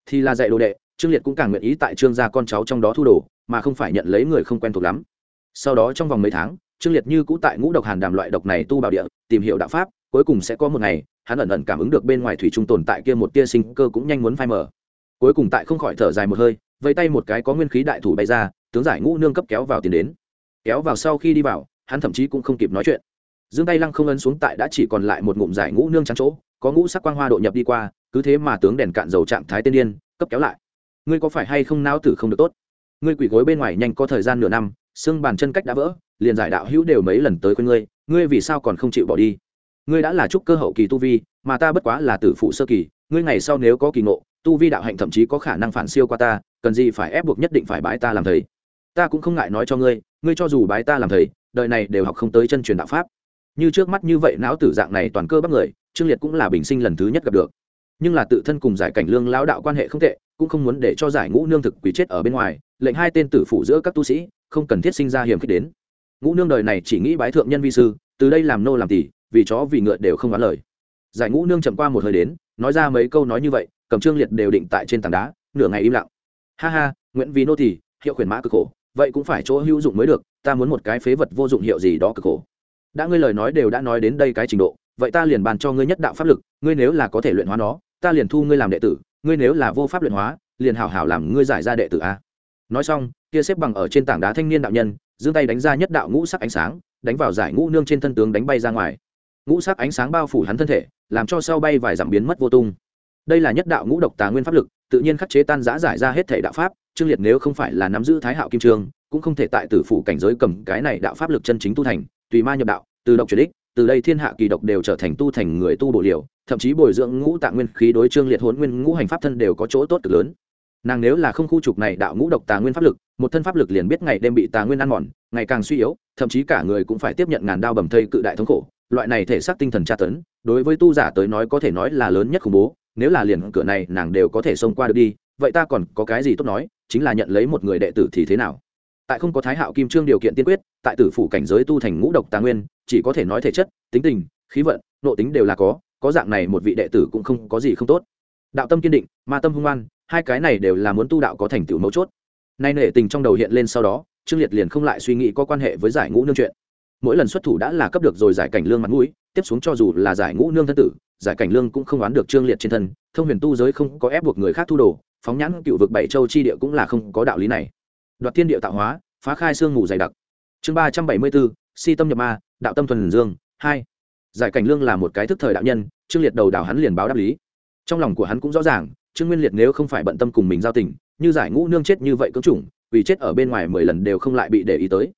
Thì là dạy đồ đệ, trương liệt cũng càng nguyện ý tại trương gia con cháu trong đó thu đồ mà không phải nhận lấy người không quen thuộc lắm. Sau đó trong vòng mấy tháng, trương liệt như cũ tại ngũ độc hàn đàm loại độc này tu bảo địa, tìm hiểu đạo pháp, cuối cùng sẽ có một ngày, hắn ẩn ẩn cảm ứng được bên ngoài thủy trung tồn tại kia một tia sinh cơ cũng nhanh muốn phai mở cuối cùng tại không khỏi thở dài một hơi, vẫy tay một cái có nguyên khí đại thủ bay ra, tướng giải ngũ nương cấp kéo vào tiền đến. Kéo vào sau khi đi vào, hắn thậm chí cũng không kịp nói chuyện. Dương tay lăng không ấn xuống tại đã chỉ còn lại một ngụm giải ngũ nương trắng chỗ, có ngũ sắc quang hoa độ nhập đi qua, cứ thế mà tướng đèn cạn dầu trạng thái tiên điên, cấp kéo lại. Ngươi có phải hay không não tử không được tốt? Ngươi quỷ gối bên ngoài nhanh có thời gian nửa năm, xương bàn chân cách đã vỡ, liền giải đạo hữu đều mấy lần tới khuyên ngươi ngươi vì sao còn không chịu bỏ đi? Ngươi đã là trúc cơ hậu kỳ tu vi, mà ta bất quá là tử phụ sơ kỳ, ngươi ngày sau nếu có kỳ ngộ, tu vi đạo hạnh thậm chí có khả năng phản siêu qua ta, cần gì phải ép buộc nhất định phải bái ta làm thầy? Ta cũng không ngại nói cho ngươi ngươi cho dù bái ta làm thầy, đời này đều học không tới chân truyền đạo pháp. Như trước mắt như vậy não tử dạng này toàn cơ bắt người, trương liệt cũng là bình sinh lần thứ nhất gặp được. Nhưng là tự thân cùng giải cảnh lương lão đạo quan hệ không tệ, cũng không muốn để cho giải ngũ nương thực quý chết ở bên ngoài lệnh hai tên tử phụ giữa các tu sĩ, không cần thiết sinh ra hiểm khích đến. Ngũ nương đời này chỉ nghĩ bái thượng nhân vi sư, từ đây làm nô làm tỷ vì chó vì ngựa đều không bán lời. Giải ngũ nương chậm qua một hơi đến, nói ra mấy câu nói như vậy, cầm trương liệt đều định tại trên tảng đá, nửa ngày im lặng. Ha ha nguyễn vì nô thì hiệu khuyển mã cực khổ, vậy cũng phải chỗ hữu dụng mới được, ta muốn một cái phế vật vô dụng hiệu gì đó cực khổ. Đã ngươi lời nói đều đã nói đến đây cái trình độ, vậy ta liền bàn cho ngươi nhất đạo pháp lực, ngươi nếu là có thể luyện hóa nó, ta liền thu ngươi làm đệ tử, ngươi nếu là vô pháp luyện hóa, liền hảo hảo làm ngươi giải ra đệ tử a nói xong, kia xếp bằng ở trên tảng đá thanh niên đạo nhân, giương tay đánh ra nhất đạo ngũ sắc ánh sáng, đánh vào giải ngũ nương trên thân tướng đánh bay ra ngoài. Ngũ sắc ánh sáng bao phủ hắn thân thể, làm cho sau bay vài dặm biến mất vô tung. Đây là nhất đạo ngũ độc tà nguyên pháp lực, tự nhiên khắc chế tan giã giải ra hết thể đạo pháp trương liệt nếu không phải là nắm giữ thái hạo kim trương cũng không thể tại tử phủ cảnh giới cầm cái này đạo pháp lực chân chính tu thành, tùy ma nhập đạo, từ độc chuyển đích, từ đây thiên hạ kỳ độc đều trở thành tu thành người tu bổ liều, thậm chí bồi dưỡng ngũ tạng nguyên khí đối trương liệt hôn nguyên ngũ hành pháp thân đều có chỗ tốt cực lớn nàng nếu là không khu trục này đạo ngũ độc tà nguyên pháp lực, một thân pháp lực liền biết ngày đêm bị tà nguyên ăn mòn, ngày càng suy yếu, thậm chí cả người cũng phải tiếp nhận ngàn đao bầm thây cự đại thống khổ. Loại này thể xác tinh thần tra tấn, đối với tu giả tới nói có thể nói là lớn nhất khủng bố, nếu là liền cửa này nàng đều có thể xông qua được đi, vậy ta còn có cái gì tốt nói, chính là nhận lấy một người đệ tử thì thế nào? Tại không có thái hạo kim trương điều kiện tiên quyết, tại tử phủ cảnh giới tu thành ngũ độc tà nguyên, chỉ có thể nói thể chất, tính tình, khí vận nộ tính đều là có có dạng này một vị đệ tử cũng không có gì không tốt. Đạo tâm kiên định, ma tâm hung an hai cái này đều là muốn tu đạo có thành tựu mấu chốt. Nay nể tình trong đầu hiện lên sau đó, trương liệt liền không lại suy nghĩ có quan hệ với giải ngũ nương chuyện. Mỗi lần xuất thủ đã là cấp được rồi giải cảnh lương mặt mũi, tiếp xuống cho dù là giải ngũ nương thân tử, giải cảnh lương cũng không oán được trương liệt trên thân, thông huyền tu giới không có ép buộc người khác thu đồ, phóng nhãn cựu vực bảy châu chi địa cũng là không có đạo lý này. Đoạt thiên địa tạo hóa, phá khai xương ngủ dày đặc. Chương ba trăm bảy mươi bốn, si tâm nhập ma, đạo tâm thuần dương, hai. Giải cảnh lương là một cái thức thời đạo nhân, trương liệt đầu đảo hắn liền báo đáp lý. Trong lòng của hắn cũng rõ ràng trương nguyên liệt nếu không phải bận tâm cùng mình giao tình, như giải ngũ nương chết như vậy cưỡng chủng, vì chết ở bên ngoài mười lần đều không lại bị để ý tới.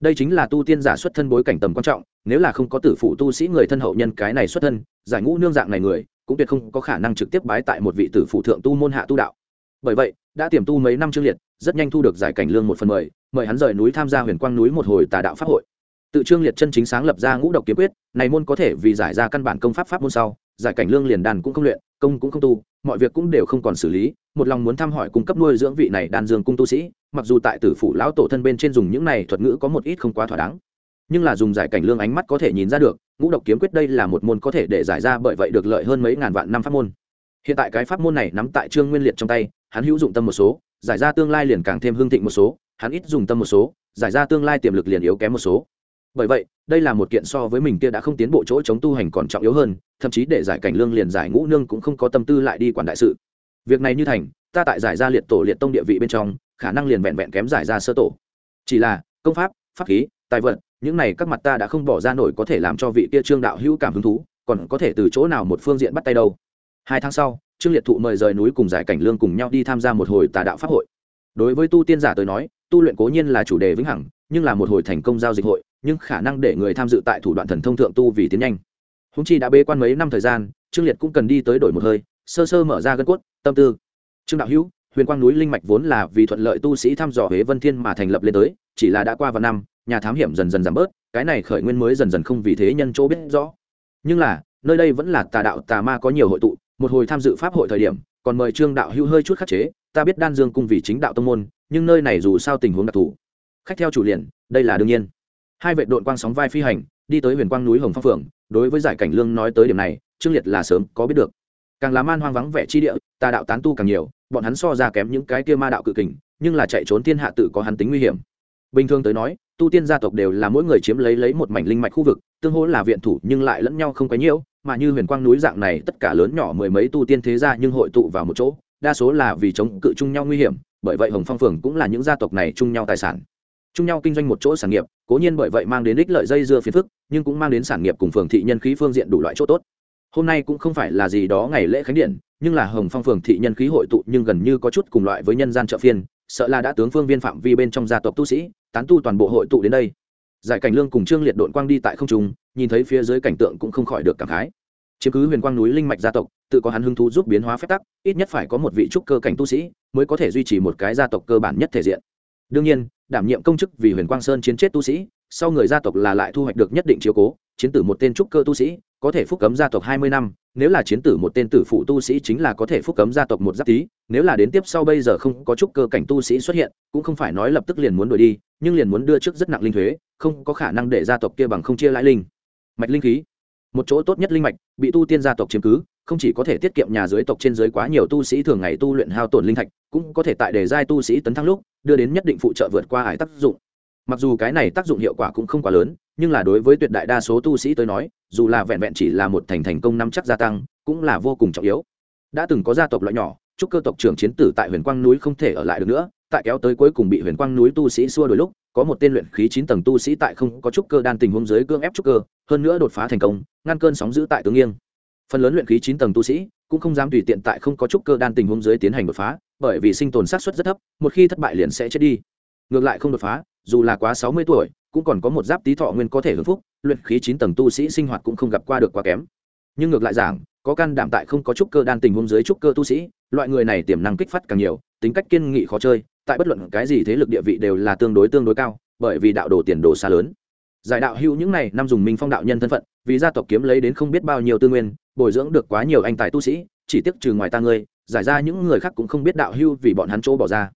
Đây chính là tu tiên giả xuất thân bối cảnh tầm quan trọng, nếu là không có tử phụ tu sĩ người thân hậu nhân cái này xuất thân, giải ngũ nương dạng này người, cũng tuyệt không có khả năng trực tiếp bái tại một vị tử phụ thượng tu môn hạ tu đạo. Bởi vậy, đã tiềm tu mấy năm trương liệt, rất nhanh thu được giải cảnh lương một phần mười, mời hắn rời núi tham gia huyền quang núi một hồi tà đạo pháp hội. Tự trương liệt chân chính sáng lập ra ngũ độc kiếm quyết, này môn có thể vì giải ra căn bản công pháp pháp môn sau, giải cảnh lương liền đàn cũng không luyện, công cũng không tu mọi việc cũng đều không còn xử lý, một lòng muốn thăm hỏi cung cấp nuôi dưỡng vị này đan dương cung tu sĩ, mặc dù tại tử phủ lão tổ thân bên trên dùng những này thuật ngữ có một ít không quá thỏa đáng, nhưng là dùng giải cảnh lương ánh mắt có thể nhìn ra được, ngũ độc kiếm quyết đây là một môn có thể để giải ra bởi vậy được lợi hơn mấy ngàn vạn năm pháp môn. Hiện tại cái pháp môn này nắm tại trương nguyên liệt trong tay, hắn hữu dụng tâm một số, giải ra tương lai liền càng thêm hương thịnh một số, hắn ít dùng tâm một số, giải ra tương lai tiềm lực liền yếu kém một số bởi vậy, đây là một kiện so với mình kia đã không tiến bộ chỗ chống tu hành còn trọng yếu hơn, thậm chí để giải cảnh lương liền giải ngũ nương cũng không có tâm tư lại đi quản đại sự. Việc này như thành, ta tại giải ra liệt tổ liệt tông địa vị bên trong, khả năng liền vẹn vẹn kém giải ra sơ tổ. Chỉ là, công pháp pháp khí, tài vật, những này các mặt ta đã không bỏ ra nổi có thể làm cho vị kia trương đạo hữu cảm hứng thú, còn có thể từ chỗ nào một phương diện bắt tay đâu. Hai tháng sau, trương liệt thụ mời rời núi cùng giải cảnh lương cùng nhau đi tham gia một hồi tà đạo pháp hội. Đối với tu tiên giả tới nói, tu luyện cố nhiên là chủ đề vĩnh hằng, nhưng là một hồi thành công giao dịch hội nhưng khả năng để người tham dự tại thủ đoạn thần thông thượng tu vì tiến nhanh. Húng chi đã bê quan mấy năm thời gian, trương liệt cũng cần đi tới đổi một hơi, sơ sơ mở ra gân cốt, tâm tư. Trương đạo hữu, huyền quang núi linh mạch vốn là vì thuận lợi tu sĩ thăm dò huế vân thiên mà thành lập lên tới, chỉ là đã qua vài năm, nhà thám hiểm dần dần giảm bớt, cái này khởi nguyên mới dần dần không vì thế nhân chỗ biết rõ. Nhưng là, nơi đây vẫn là tà đạo, tà ma có nhiều hội tụ, một hồi tham dự pháp hội thời điểm, còn mời trương đạo hữu hơi chút khắc chế, ta biết đan dương cung vì chính đạo tông môn, nhưng nơi này dù sao tình huống đặc thù. Khách theo chủ liền, đây là đương nhiên hai vệ đội quang sóng vai phi hành, đi tới huyền quang núi hồng phong phượng, đối với giải cảnh lương nói tới điểm này, trương liệt là sớm có biết được. Càng là man hoang vắng vẻ chi địa, tà đạo tán tu càng nhiều, bọn hắn so ra kém những cái kia ma đạo cự kình, nhưng là chạy trốn thiên hạ tự có hắn tính nguy hiểm. Bình thường tới nói, tu tiên gia tộc đều là mỗi người chiếm lấy lấy một mảnh linh mạch khu vực, tương hỗ là viện thủ nhưng lại lẫn nhau không quấy nhiễu, mà như huyền quang núi dạng này, tất cả lớn nhỏ mười mấy tu tiên thế gia nhưng hội tụ vào một chỗ, đa số là vì chống cự chung nhau nguy hiểm, bởi vậy hồng phong phường cũng là những gia tộc này chung nhau tài sản chung nhau kinh doanh một chỗ sản nghiệp, cố nhiên bởi vậy mang đến ích lợi dây dưa phiền phức, nhưng cũng mang đến sản nghiệp cùng phường thị nhân khí phương diện đủ loại chỗ tốt. Hôm nay cũng không phải là gì đó ngày lễ khánh điện, nhưng là hồng phong phường thị nhân khí hội tụ nhưng gần như có chút cùng loại với nhân gian chợ phiên, sợ là đã tướng phương viên phạm vi bên trong gia tộc tu sĩ, tán tu toàn bộ hội tụ đến đây. Giải cảnh lương cùng trương liệt đội quang đi tại không trung, nhìn thấy phía dưới cảnh tượng cũng không khỏi được cảm khái. Chiếm cứ huyền quang núi linh mạch gia tộc, tự có hắn hứng thú giúp biến hóa phép tắc, ít nhất phải có một vị trúc cơ cảnh tu sĩ mới có thể duy trì một cái gia tộc cơ bản nhất thể diện đương nhiên, đảm nhiệm công chức vì huyền quang sơn chiến chết tu sĩ, sau người gia tộc là lại thu hoạch được nhất định chiếu cố, chiến tử một tên trúc cơ tu sĩ, có thể phúc cấm gia tộc hai mươi năm, nếu là chiến tử một tên tử phụ tu sĩ chính là có thể phúc cấm gia tộc một giáp tí, nếu là đến tiếp sau bây giờ không có trúc cơ cảnh tu sĩ xuất hiện, cũng không phải nói lập tức liền muốn đuổi đi, nhưng liền muốn đưa trước rất nặng linh thuế, không có khả năng để gia tộc kia bằng không chia lãi linh. Mạch linh khí. Một chỗ tốt nhất linh mạch, bị tu tiên gia tộc chiếm cứ không chỉ có thể tiết kiệm nhà dưới tộc trên dưới quá nhiều tu sĩ thường ngày tu luyện hao tổn linh thạch, cũng có thể tại đề giai tu sĩ tấn thăng lúc, đưa đến nhất định phụ trợ vượt qua hải tác dụng. Mặc dù cái này tác dụng hiệu quả cũng không quá lớn, nhưng là đối với tuyệt đại đa số tu sĩ tới nói, dù là vẹn vẹn chỉ là một thành thành công năm chắc gia tăng, cũng là vô cùng trọng yếu. Đã từng có gia tộc loại nhỏ, chúc cơ tộc trưởng chiến tử tại huyền quang núi không thể ở lại được nữa, tại kéo tới cuối cùng bị huyền quang núi tu sĩ xua đôi lúc, có một tên luyện khí chín tầng tu sĩ tại không có trúc cơ đan tình huống dưới cưỡng ép trúc cơ, hơn nữa đột phá thành công, ngăn cơn sóng giữ tại tướng nghiêng phần lớn luyện khí chín tầng tu sĩ cũng không dám tùy tiện tại không có trúc cơ đan tình huống dưới tiến hành đột phá, bởi vì sinh tồn sát suất rất thấp, một khi thất bại liền sẽ chết đi. Ngược lại không đột phá, dù là quá sáu mươi tuổi, cũng còn có một giáp tí thọ nguyên có thể hưởng phúc, luyện khí chín tầng tu sĩ sinh hoạt cũng không gặp qua được quá kém. Nhưng ngược lại giảng, có căn đảm tại không có trúc cơ đan tình huống dưới trúc cơ tu sĩ, loại người này tiềm năng kích phát càng nhiều, tính cách kiên nghị khó chơi, tại bất luận cái gì thế lực địa vị đều là tương đối tương đối cao, bởi vì đạo đồ tiền đồ xa lớn. Giải đạo hữu những này năm dùng minh phong đạo nhân thân phận, vì gia tộc kiếm lấy đến không biết bao nhiêu tư nguyên bồi dưỡng được quá nhiều anh tài tu sĩ, chỉ tiếc trừ ngoài ta ngươi, giải ra những người khác cũng không biết đạo hưu vì bọn hắn chỗ bỏ ra.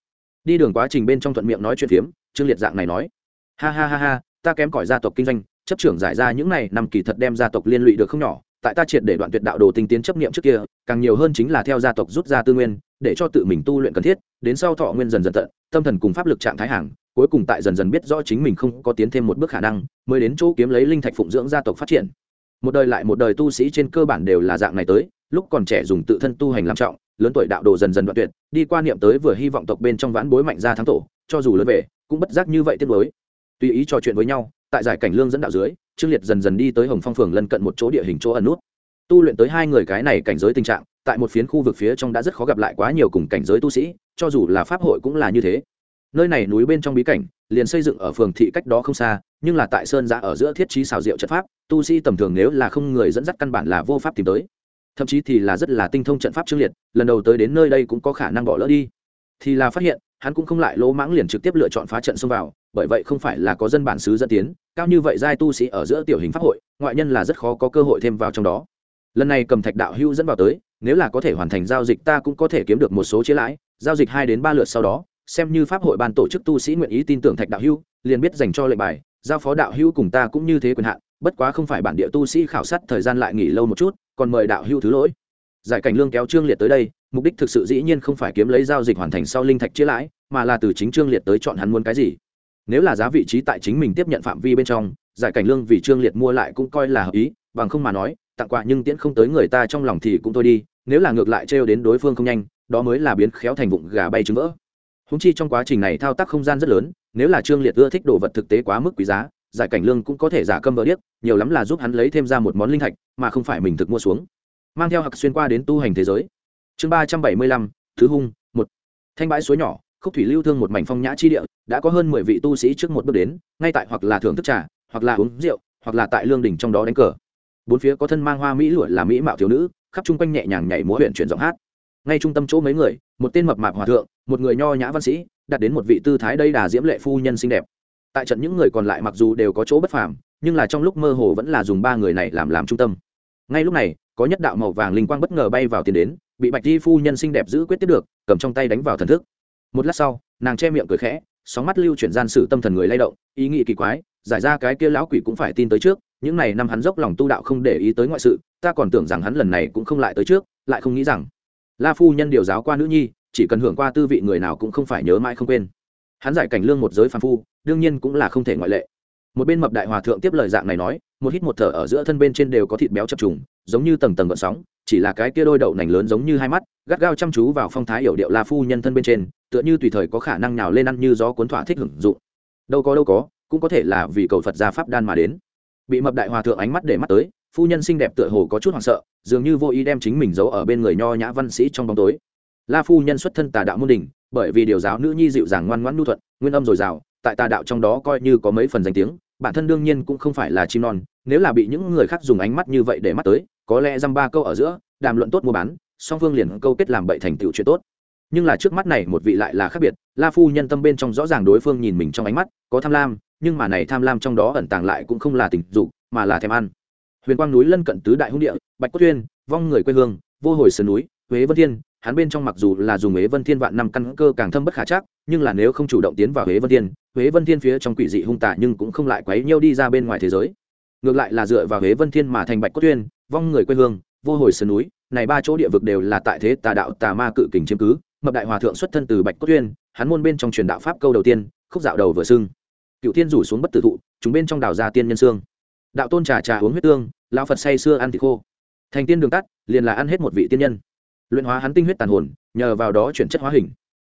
Đi đường quá trình bên trong thuận miệng nói chuyện phiếm, trương liệt dạng này nói. Ha ha ha ha, ta kém cỏi gia tộc kinh doanh, chấp trưởng giải ra những này năm kỳ thật đem gia tộc liên lụy được không nhỏ, tại ta triệt để đoạn tuyệt đạo đồ tinh tiến chấp niệm trước kia, càng nhiều hơn chính là theo gia tộc rút ra tư nguyên, để cho tự mình tu luyện cần thiết, đến sau thọ nguyên dần dần tận, tâm thần cùng pháp lực trạng thái hàng, cuối cùng tại dần dần biết rõ chính mình không có tiến thêm một bước khả năng, mới đến chỗ kiếm lấy linh thạch phụng dưỡng gia tộc phát triển một đời lại một đời tu sĩ trên cơ bản đều là dạng này tới, lúc còn trẻ dùng tự thân tu hành làm trọng, lớn tuổi đạo đồ dần dần đoạn tuyệt, đi qua niệm tới vừa hy vọng tộc bên trong vãn bối mạnh ra thắng tổ, cho dù lớn về, cũng bất giác như vậy tiếp lối tùy ý trò chuyện với nhau, tại giải cảnh lương dẫn đạo dưới, trương liệt dần dần đi tới hồng phong phường lân cận một chỗ địa hình chỗ ẩn nút. Tu luyện tới hai người cái này cảnh giới tình trạng, tại một phiến khu vực phía trong đã rất khó gặp lại quá nhiều cùng cảnh giới tu sĩ, cho dù là pháp hội cũng là như thế nơi này núi bên trong bí cảnh, liền xây dựng ở phường thị cách đó không xa, nhưng là tại sơn giã ở giữa thiết trí xào rượu trận pháp, tu sĩ tầm thường nếu là không người dẫn dắt căn bản là vô pháp tìm tới. Thậm chí thì là rất là tinh thông trận pháp trương liệt, lần đầu tới đến nơi đây cũng có khả năng bỏ lỡ đi. Thì là phát hiện, hắn cũng không lại lỗ mãng liền trực tiếp lựa chọn phá trận xông vào, bởi vậy không phải là có dân bản xứ dẫn tiến, cao như vậy giai tu sĩ ở giữa tiểu hình pháp hội, ngoại nhân là rất khó có cơ hội thêm vào trong đó. Lần này cầm thạch đạo hưu dẫn vào tới, nếu là có thể hoàn thành giao dịch ta cũng có thể kiếm được một số chế lãi, giao dịch hai đến ba lượt sau đó xem như pháp hội ban tổ chức tu sĩ nguyện ý tin tưởng thạch đạo hưu liền biết dành cho lệnh bài, giao phó đạo hưu cùng ta cũng như thế quyền hạn, bất quá không phải bản địa tu sĩ khảo sát thời gian lại nghỉ lâu một chút, còn mời đạo hưu thứ lỗi. Giải cảnh lương kéo trương liệt tới đây, mục đích thực sự dĩ nhiên không phải kiếm lấy giao dịch hoàn thành sau linh thạch chia lãi, mà là từ chính trương liệt tới chọn hắn muốn cái gì. Nếu là giá vị trí tại chính mình tiếp nhận phạm vi bên trong, giải cảnh lương vì trương liệt mua lại cũng coi là hợp ý, bằng không mà nói, tặng quà nhưng tiễn không tới người ta trong lòng thì cũng thôi đi, nếu là ngược lại trêu đến đối phương không nhanh, đó mới là biến khéo thành vụng gà bay trứng vỡ húng chi trong quá trình này thao tác không gian rất lớn, nếu là trương liệt ưa thích đồ vật thực tế quá mức quý giá, giải cảnh lương cũng có thể giả câm vỡ điếc, nhiều lắm là giúp hắn lấy thêm ra một món linh thạch, mà không phải mình thực mua xuống. Mang theo hặc xuyên qua đến tu hành thế giới. Chương ba trăm bảy mươi lăm, thứ hung, một. Thanh bãi suối nhỏ, khúc thủy lưu thương một mảnh phong nhã chi địa, đã có hơn mười vị tu sĩ trước một bước đến, ngay tại hoặc là thưởng thức trà, hoặc là uống rượu, hoặc là tại lương đỉnh trong đó đánh cờ. Bốn phía có thân mang hoa mỹ lụa là mỹ mạo thiếu nữ, khắp chung quanh nhẹ nhàng nhảy múa huyện chuyển giọng hát. Ngay trung tâm chỗ mấy người, một tên mập mạp hòa thượng một người nho nhã văn sĩ, đặt đến một vị tư thái đây đà diễm lệ phu nhân xinh đẹp. Tại trận những người còn lại mặc dù đều có chỗ bất phàm, nhưng là trong lúc mơ hồ vẫn là dùng ba người này làm làm trung tâm. Ngay lúc này, có nhất đạo màu vàng linh quang bất ngờ bay vào tiền đến, bị bạch di phu nhân xinh đẹp giữ quyết tiếp được, cầm trong tay đánh vào thần thức. Một lát sau, nàng che miệng cười khẽ, sóng mắt lưu chuyển gian sự tâm thần người lay động, ý nghĩ kỳ quái, giải ra cái kia lão quỷ cũng phải tin tới trước, những này năm hắn dốc lòng tu đạo không để ý tới ngoại sự, ta còn tưởng rằng hắn lần này cũng không lại tới trước, lại không nghĩ rằng. La phu nhân điều giáo qua nữ nhi chỉ cần hưởng qua tư vị người nào cũng không phải nhớ mãi không quên. Hắn giải cảnh lương một giới phàm phu, đương nhiên cũng là không thể ngoại lệ. Một bên mập đại hòa thượng tiếp lời dạng này nói, một hít một thở ở giữa thân bên trên đều có thịt béo chập trùng, giống như tầng tầng gợn sóng, chỉ là cái kia đôi đậu nành lớn giống như hai mắt, gắt gao chăm chú vào phong thái hiểu điệu la phu nhân thân bên trên, tựa như tùy thời có khả năng nhào lên ăn như gió cuốn thỏa thích hưởng dụng. Đâu có đâu có, cũng có thể là vì cầu phật gia pháp đan mà đến. Bị mập đại hòa thượng ánh mắt để mắt tới, phu nhân xinh đẹp tựa hồ có chút hoảng sợ, dường như vô ý đem chính mình giấu ở bên người nho nhã văn sĩ trong bóng tối la phu nhân xuất thân tà đạo môn đình, bởi vì điều giáo nữ nhi dịu dàng ngoan ngoãn nhu thuận, nguyên âm dồi dào, tại tà đạo trong đó coi như có mấy phần danh tiếng, bản thân đương nhiên cũng không phải là chim non, nếu là bị những người khác dùng ánh mắt như vậy để mắt tới, có lẽ dăm ba câu ở giữa, đàm luận tốt mua bán, song phương liền câu kết làm bậy thành tựu chuyện tốt. Nhưng là trước mắt này một vị lại là khác biệt, la phu nhân tâm bên trong rõ ràng đối phương nhìn mình trong ánh mắt, có tham lam, nhưng mà này tham lam trong đó ẩn tàng lại cũng không là tình dục, mà là thèm ăn. Huyền quang núi lân cận tứ đại hung địa, bạch cốt tuyên, vong người quê hương, vô hồi sơn núi, huế vân thiên hắn bên trong mặc dù là dùng huế vân thiên vạn năm căn cơ càng thâm bất khả chắc, nhưng là nếu không chủ động tiến vào huế vân thiên, huế vân thiên phía trong quỷ dị hung tà nhưng cũng không lại quấy nhiễu đi ra bên ngoài thế giới. Ngược lại là dựa vào huế vân thiên mà thành bạch cốt tuyên, vong người quê hương, vô hồi sơn núi, này ba chỗ địa vực đều là tại thế tà đạo tà ma cự kình chiếm cứ, mập đại hòa thượng xuất thân từ bạch cốt tuyên, hắn môn bên trong truyền đạo pháp câu đầu tiên, khúc dạo đầu vừa sưng. cựu thiên rủ xuống bất tử thụ, chúng bên trong đào ra tiên nhân xương. Đạo tôn trà trà uống huyết tương, lão phật say xưa ăn thịt khô. Thành tiên đường tắt, liền là ăn hết một vị tiên nhân luyện hóa hắn tinh huyết tàn hồn, nhờ vào đó chuyển chất hóa hình.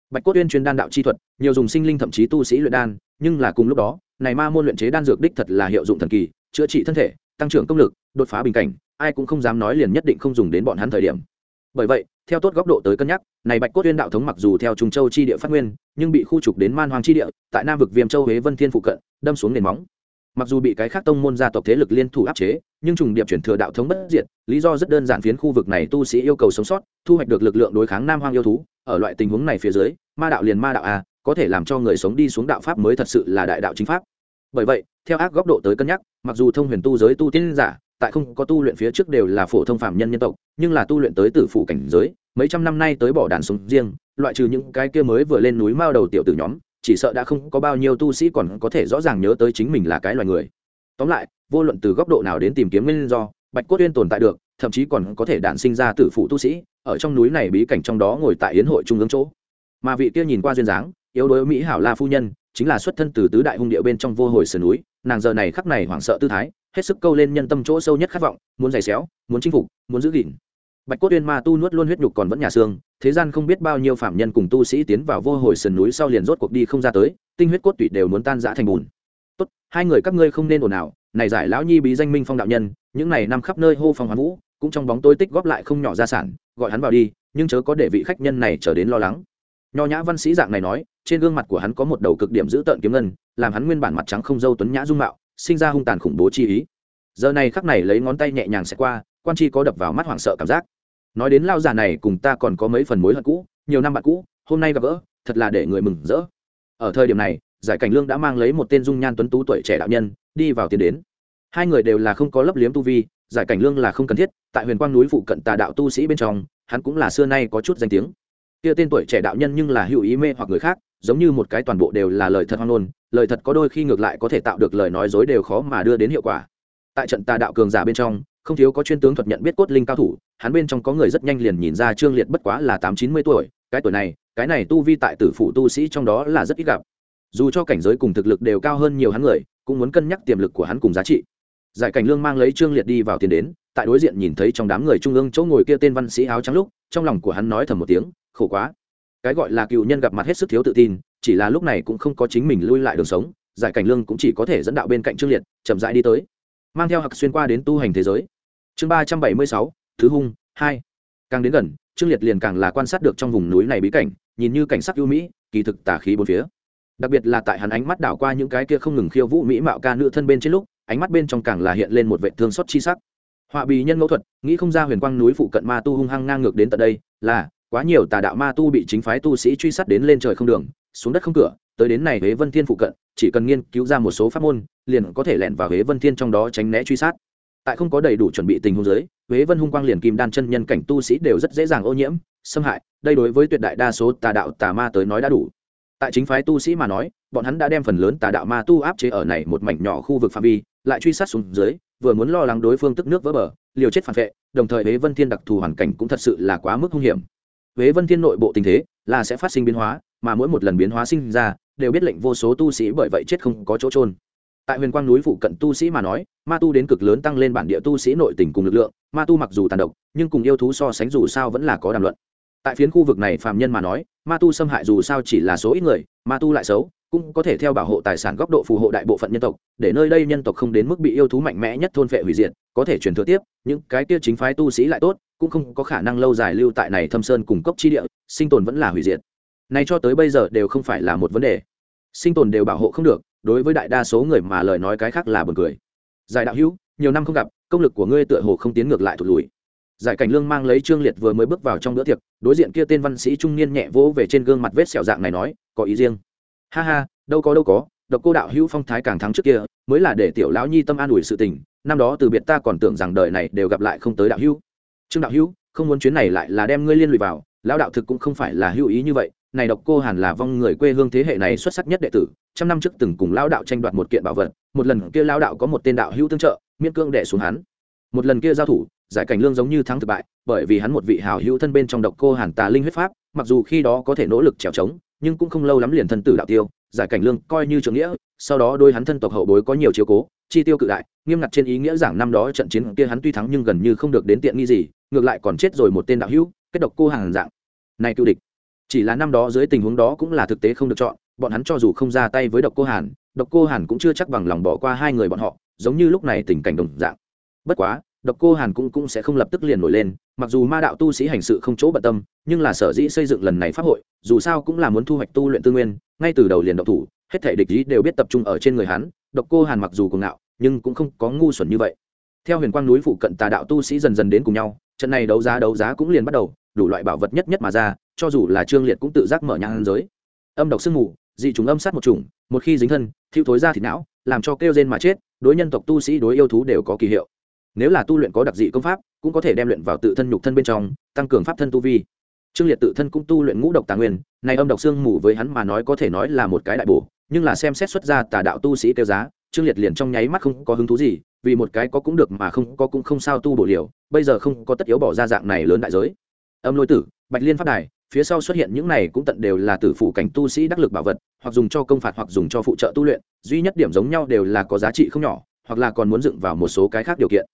Bạch cốt uyên chuyên đan đạo chi thuật, nhiều dùng sinh linh thậm chí tu sĩ luyện đan, nhưng là cùng lúc đó, này ma môn luyện chế đan dược đích thật là hiệu dụng thần kỳ, chữa trị thân thể, tăng trưởng công lực, đột phá bình cảnh, ai cũng không dám nói liền nhất định không dùng đến bọn hắn thời điểm. Bởi vậy, theo tốt góc độ tới cân nhắc, này bạch cốt uyên đạo thống mặc dù theo trung châu chi địa phát nguyên, nhưng bị khu trục đến man Hoàng chi địa, tại nam vực viêm châu huế vân thiên phụ cận, đâm xuống nền móng mặc dù bị cái khác tông môn gia tộc thế lực liên thủ áp chế, nhưng trùng điệp chuyển thừa đạo thống bất diệt, lý do rất đơn giản phiến khu vực này tu sĩ yêu cầu sống sót, thu hoạch được lực lượng đối kháng nam hoang yêu thú. Ở loại tình huống này phía dưới, ma đạo liền ma đạo a có thể làm cho người sống đi xuống đạo pháp mới thật sự là đại đạo chính pháp. Bởi vậy, theo ác góc độ tới cân nhắc, mặc dù thông huyền tu giới tu tiên giả, tại không có tu luyện phía trước đều là phổ thông phạm nhân nhân tộc, nhưng là tu luyện tới tử phủ cảnh giới, mấy trăm năm nay tới bỏ đàn sống riêng, loại trừ những cái kia mới vừa lên núi mao đầu tiểu tử nhóm chỉ sợ đã không có bao nhiêu tu sĩ còn có thể rõ ràng nhớ tới chính mình là cái loài người. Tóm lại, vô luận từ góc độ nào đến tìm kiếm nguyên do, bạch cốt uyên tồn tại được, thậm chí còn có thể đản sinh ra tử phụ tu sĩ, ở trong núi này bí cảnh trong đó ngồi tại yến hội trung ương chỗ. Mà vị kia nhìn qua duyên dáng, yếu đuối mỹ hảo la phu nhân, chính là xuất thân từ tứ đại hung địa bên trong vô hồi sườn núi, nàng giờ này khắc này hoảng sợ tư thái, hết sức câu lên nhân tâm chỗ sâu nhất khát vọng, muốn giày xéo, muốn chinh phục, muốn giữ gìn. Bạch cốt uyên ma tu nuốt luôn huyết nhục còn vẫn nhà xương thế gian không biết bao nhiêu phạm nhân cùng tu sĩ tiến vào vô hồi sườn núi sau liền rốt cuộc đi không ra tới, tinh huyết cốt tủy đều muốn tan rã thành bùn. Tốt, hai người các ngươi không nên ồn ào, này giải lão nhi bí danh minh phong đạo nhân, những này nằm khắp nơi hô phong hoán vũ, cũng trong bóng tối tích góp lại không nhỏ gia sản, gọi hắn vào đi, nhưng chớ có để vị khách nhân này trở đến lo lắng. Nho nhã văn sĩ dạng này nói, trên gương mặt của hắn có một đầu cực điểm giữ tợn kiếm ngân, làm hắn nguyên bản mặt trắng không dâu tuấn nhã dung mạo, sinh ra hung tàn khủng bố chi ý. Giờ này khắc này lấy ngón tay nhẹ nhàng sẽ qua, quan chi có đập vào mắt hoảng sợ cảm giác nói đến lao già này cùng ta còn có mấy phần mối hận cũ, nhiều năm bạn cũ, hôm nay gặp gỡ, thật là để người mừng rỡ. Ở thời điểm này, giải cảnh lương đã mang lấy một tên dung nhan tuấn tú tuổi trẻ đạo nhân, đi vào tiến đến. Hai người đều là không có lấp liếm tu vi, giải cảnh lương là không cần thiết, tại huyền quang núi phụ cận tà đạo tu sĩ bên trong, hắn cũng là xưa nay có chút danh tiếng. Kia tên tuổi trẻ đạo nhân nhưng là hữu ý mê hoặc người khác, giống như một cái toàn bộ đều là lời thật hoang ngôn, lời thật có đôi khi ngược lại có thể tạo được lời nói dối đều khó mà đưa đến hiệu quả. Tại trận tà đạo cường giả bên trong không thiếu có chuyên tướng thuật nhận biết cốt linh cao thủ, hắn bên trong có người rất nhanh liền nhìn ra trương liệt bất quá là tám chín mươi tuổi, cái tuổi này, cái này tu vi tại tử phụ tu sĩ trong đó là rất ít gặp. Dù cho cảnh giới cùng thực lực đều cao hơn nhiều hắn người, cũng muốn cân nhắc tiềm lực của hắn cùng giá trị. Giải cảnh lương mang lấy trương liệt đi vào tiền đến, tại đối diện nhìn thấy trong đám người trung ương chỗ ngồi kia tên văn sĩ áo trắng lúc, trong lòng của hắn nói thầm một tiếng, khổ quá. Cái gọi là cựu nhân gặp mặt hết sức thiếu tự tin, chỉ là lúc này cũng không có chính mình lui lại đường sống, giải cảnh lương cũng chỉ có thể dẫn đạo bên cạnh trương liệt, chậm rãi đi tới. Mang theo hặc xuyên qua đến tu hành thế giới chương ba trăm bảy mươi sáu, thứ hung, hai. Càng đến gần, trương liệt liền càng là quan sát được trong vùng núi này bí cảnh, nhìn như cảnh sắc ưu mỹ, kỳ thực tả khí bốn phía. Đặc biệt là tại hắn ánh mắt đảo qua những cái kia không ngừng khiêu vũ mỹ mạo ca nữ thân bên trên lúc, ánh mắt bên trong càng là hiện lên một vệ thương xót chi sắc. Họa bì nhân ngẫu thuật, nghĩ không ra huyền quang núi phụ cận ma tu hung hăng ngang ngược đến tận đây, là, quá nhiều tà đạo ma tu bị chính phái tu sĩ truy sát đến lên trời không đường, xuống đất không cửa, tới đến này huế vân thiên phụ cận, chỉ cần nghiên cứu ra một số pháp môn, liền có thể lẻn vào huế vân thiên trong đó tránh né truy sát tại không có đầy đủ chuẩn bị tình huống giới huế vân hung quang liền kim đan chân nhân cảnh tu sĩ đều rất dễ dàng ô nhiễm, xâm hại, đây đối với tuyệt đại đa số tà đạo tà ma tới nói đã đủ. Tại chính phái tu sĩ mà nói, bọn hắn đã đem phần lớn tà đạo ma tu áp chế ở này một mảnh nhỏ khu vực phạm vi, lại truy sát xuống dưới, vừa muốn lo lắng đối phương tức nước vỡ bờ, liều chết phản vệ, đồng thời huế vân thiên đặc thù hoàn cảnh cũng thật sự là quá mức hung hiểm. Huế vân thiên nội bộ tình thế là sẽ phát sinh biến hóa, mà mỗi một lần biến hóa sinh ra, đều biết lệnh vô số tu sĩ bởi vậy chết không có chỗ trôn tại huyền quang núi phụ cận tu sĩ mà nói, ma tu đến cực lớn tăng lên bản địa tu sĩ nội tình cùng lực lượng, ma tu mặc dù tàn độc, nhưng cùng yêu thú so sánh dù sao vẫn là có đàm luận. Tại phiến khu vực này phạm nhân mà nói, ma tu xâm hại dù sao chỉ là số ít người, ma tu lại xấu, cũng có thể theo bảo hộ tài sản góc độ phù hộ đại bộ phận nhân tộc, để nơi đây nhân tộc không đến mức bị yêu thú mạnh mẽ nhất thôn phệ hủy diệt, có thể truyền thừa tiếp, những cái kia chính phái tu sĩ lại tốt, cũng không có khả năng lâu dài lưu tại này thâm sơn cùng cốc chi địa, sinh tồn vẫn là hủy diệt. Này cho tới bây giờ đều không phải là một vấn đề. Sinh tồn đều bảo hộ không được đối với đại đa số người mà lời nói cái khác là buồn cười. Giải đạo hữu, nhiều năm không gặp, công lực của ngươi tựa hồ không tiến ngược lại thụt lùi. Giải cảnh lương mang lấy trương liệt vừa mới bước vào trong bữa tiệc, đối diện kia tên văn sĩ trung niên nhẹ vỗ về trên gương mặt vết sẹo dạng này nói, có ý riêng. Ha ha, đâu có đâu có, độc cô đạo hữu phong thái càng thắng trước kia, mới là để tiểu lão nhi tâm an ủi sự tình, năm đó từ biệt ta còn tưởng rằng đời này đều gặp lại không tới đạo hữu. Trương đạo hữu, không muốn chuyến này lại là đem ngươi liên lụy vào, lão đạo thực cũng không phải là hữu ý như vậy này độc cô hàn là vong người quê hương thế hệ này xuất sắc nhất đệ tử, trăm năm trước từng cùng lão đạo tranh đoạt một kiện bảo vật, một lần kia lão đạo có một tên đạo hữu tương trợ, miễn cương đệ xuống hắn. Một lần kia giao thủ, giải cảnh lương giống như thắng thực bại, bởi vì hắn một vị hào hữu thân bên trong độc cô hàn tà linh huyết pháp, mặc dù khi đó có thể nỗ lực trèo trống, nhưng cũng không lâu lắm liền thân tử đạo tiêu, giải cảnh lương coi như trưởng nghĩa, sau đó đôi hắn thân tộc hậu bối có nhiều chiếu cố, chi tiêu cự đại, nghiêm ngặt trên ý nghĩa giảng năm đó trận chiến kia hắn tuy thắng nhưng gần như không được đến tiện nghi gì, ngược lại còn chết rồi một tên đạo hữu, kết độc cô hàng dạng. Này cựu địch chỉ là năm đó dưới tình huống đó cũng là thực tế không được chọn, bọn hắn cho dù không ra tay với độc cô hàn, độc cô hàn cũng chưa chắc bằng lòng bỏ qua hai người bọn họ, giống như lúc này tình cảnh đồng dạng. Bất quá, độc cô hàn cũng cũng sẽ không lập tức liền nổi lên, mặc dù ma đạo tu sĩ hành sự không chỗ bận tâm, nhưng là sở dĩ xây dựng lần này pháp hội, dù sao cũng là muốn thu hoạch tu luyện tư nguyên, ngay từ đầu liền độc thủ, hết thể địch ý đều biết tập trung ở trên người hắn, độc cô hàn mặc dù cùng ngạo, nhưng cũng không có ngu xuẩn như vậy. Theo huyền quang núi phụ cận tà đạo tu sĩ dần dần đến cùng nhau, trận này đấu giá đấu giá cũng liền bắt đầu, đủ loại bảo vật nhất nhất mà ra cho dù là trương liệt cũng tự giác mở nhang giới. Âm độc sương mù, dị chúng âm sát một chủng, một khi dính thân, thiêu thối ra thịt não, làm cho kêu rên mà chết, đối nhân tộc tu sĩ, đối yêu thú đều có kỳ hiệu. Nếu là tu luyện có đặc dị công pháp, cũng có thể đem luyện vào tự thân nhục thân bên trong, tăng cường pháp thân tu vi. Trương liệt tự thân cũng tu luyện ngũ độc tà nguyên, này âm độc xương mù với hắn mà nói có thể nói là một cái đại bổ, nhưng là xem xét xuất ra tà đạo tu sĩ tiêu giá, trương liệt liền trong nháy mắt không có hứng thú gì, vì một cái có cũng được mà không có cũng không sao tu bổ liều, bây giờ không có tất yếu bỏ ra dạng này lớn đại giới. Âm lôi tử, bạch liên phát đài phía sau xuất hiện những này cũng tận đều là tử phụ cảnh tu sĩ đắc lực bảo vật, hoặc dùng cho công phạt hoặc dùng cho phụ trợ tu luyện, duy nhất điểm giống nhau đều là có giá trị không nhỏ, hoặc là còn muốn dựng vào một số cái khác điều kiện.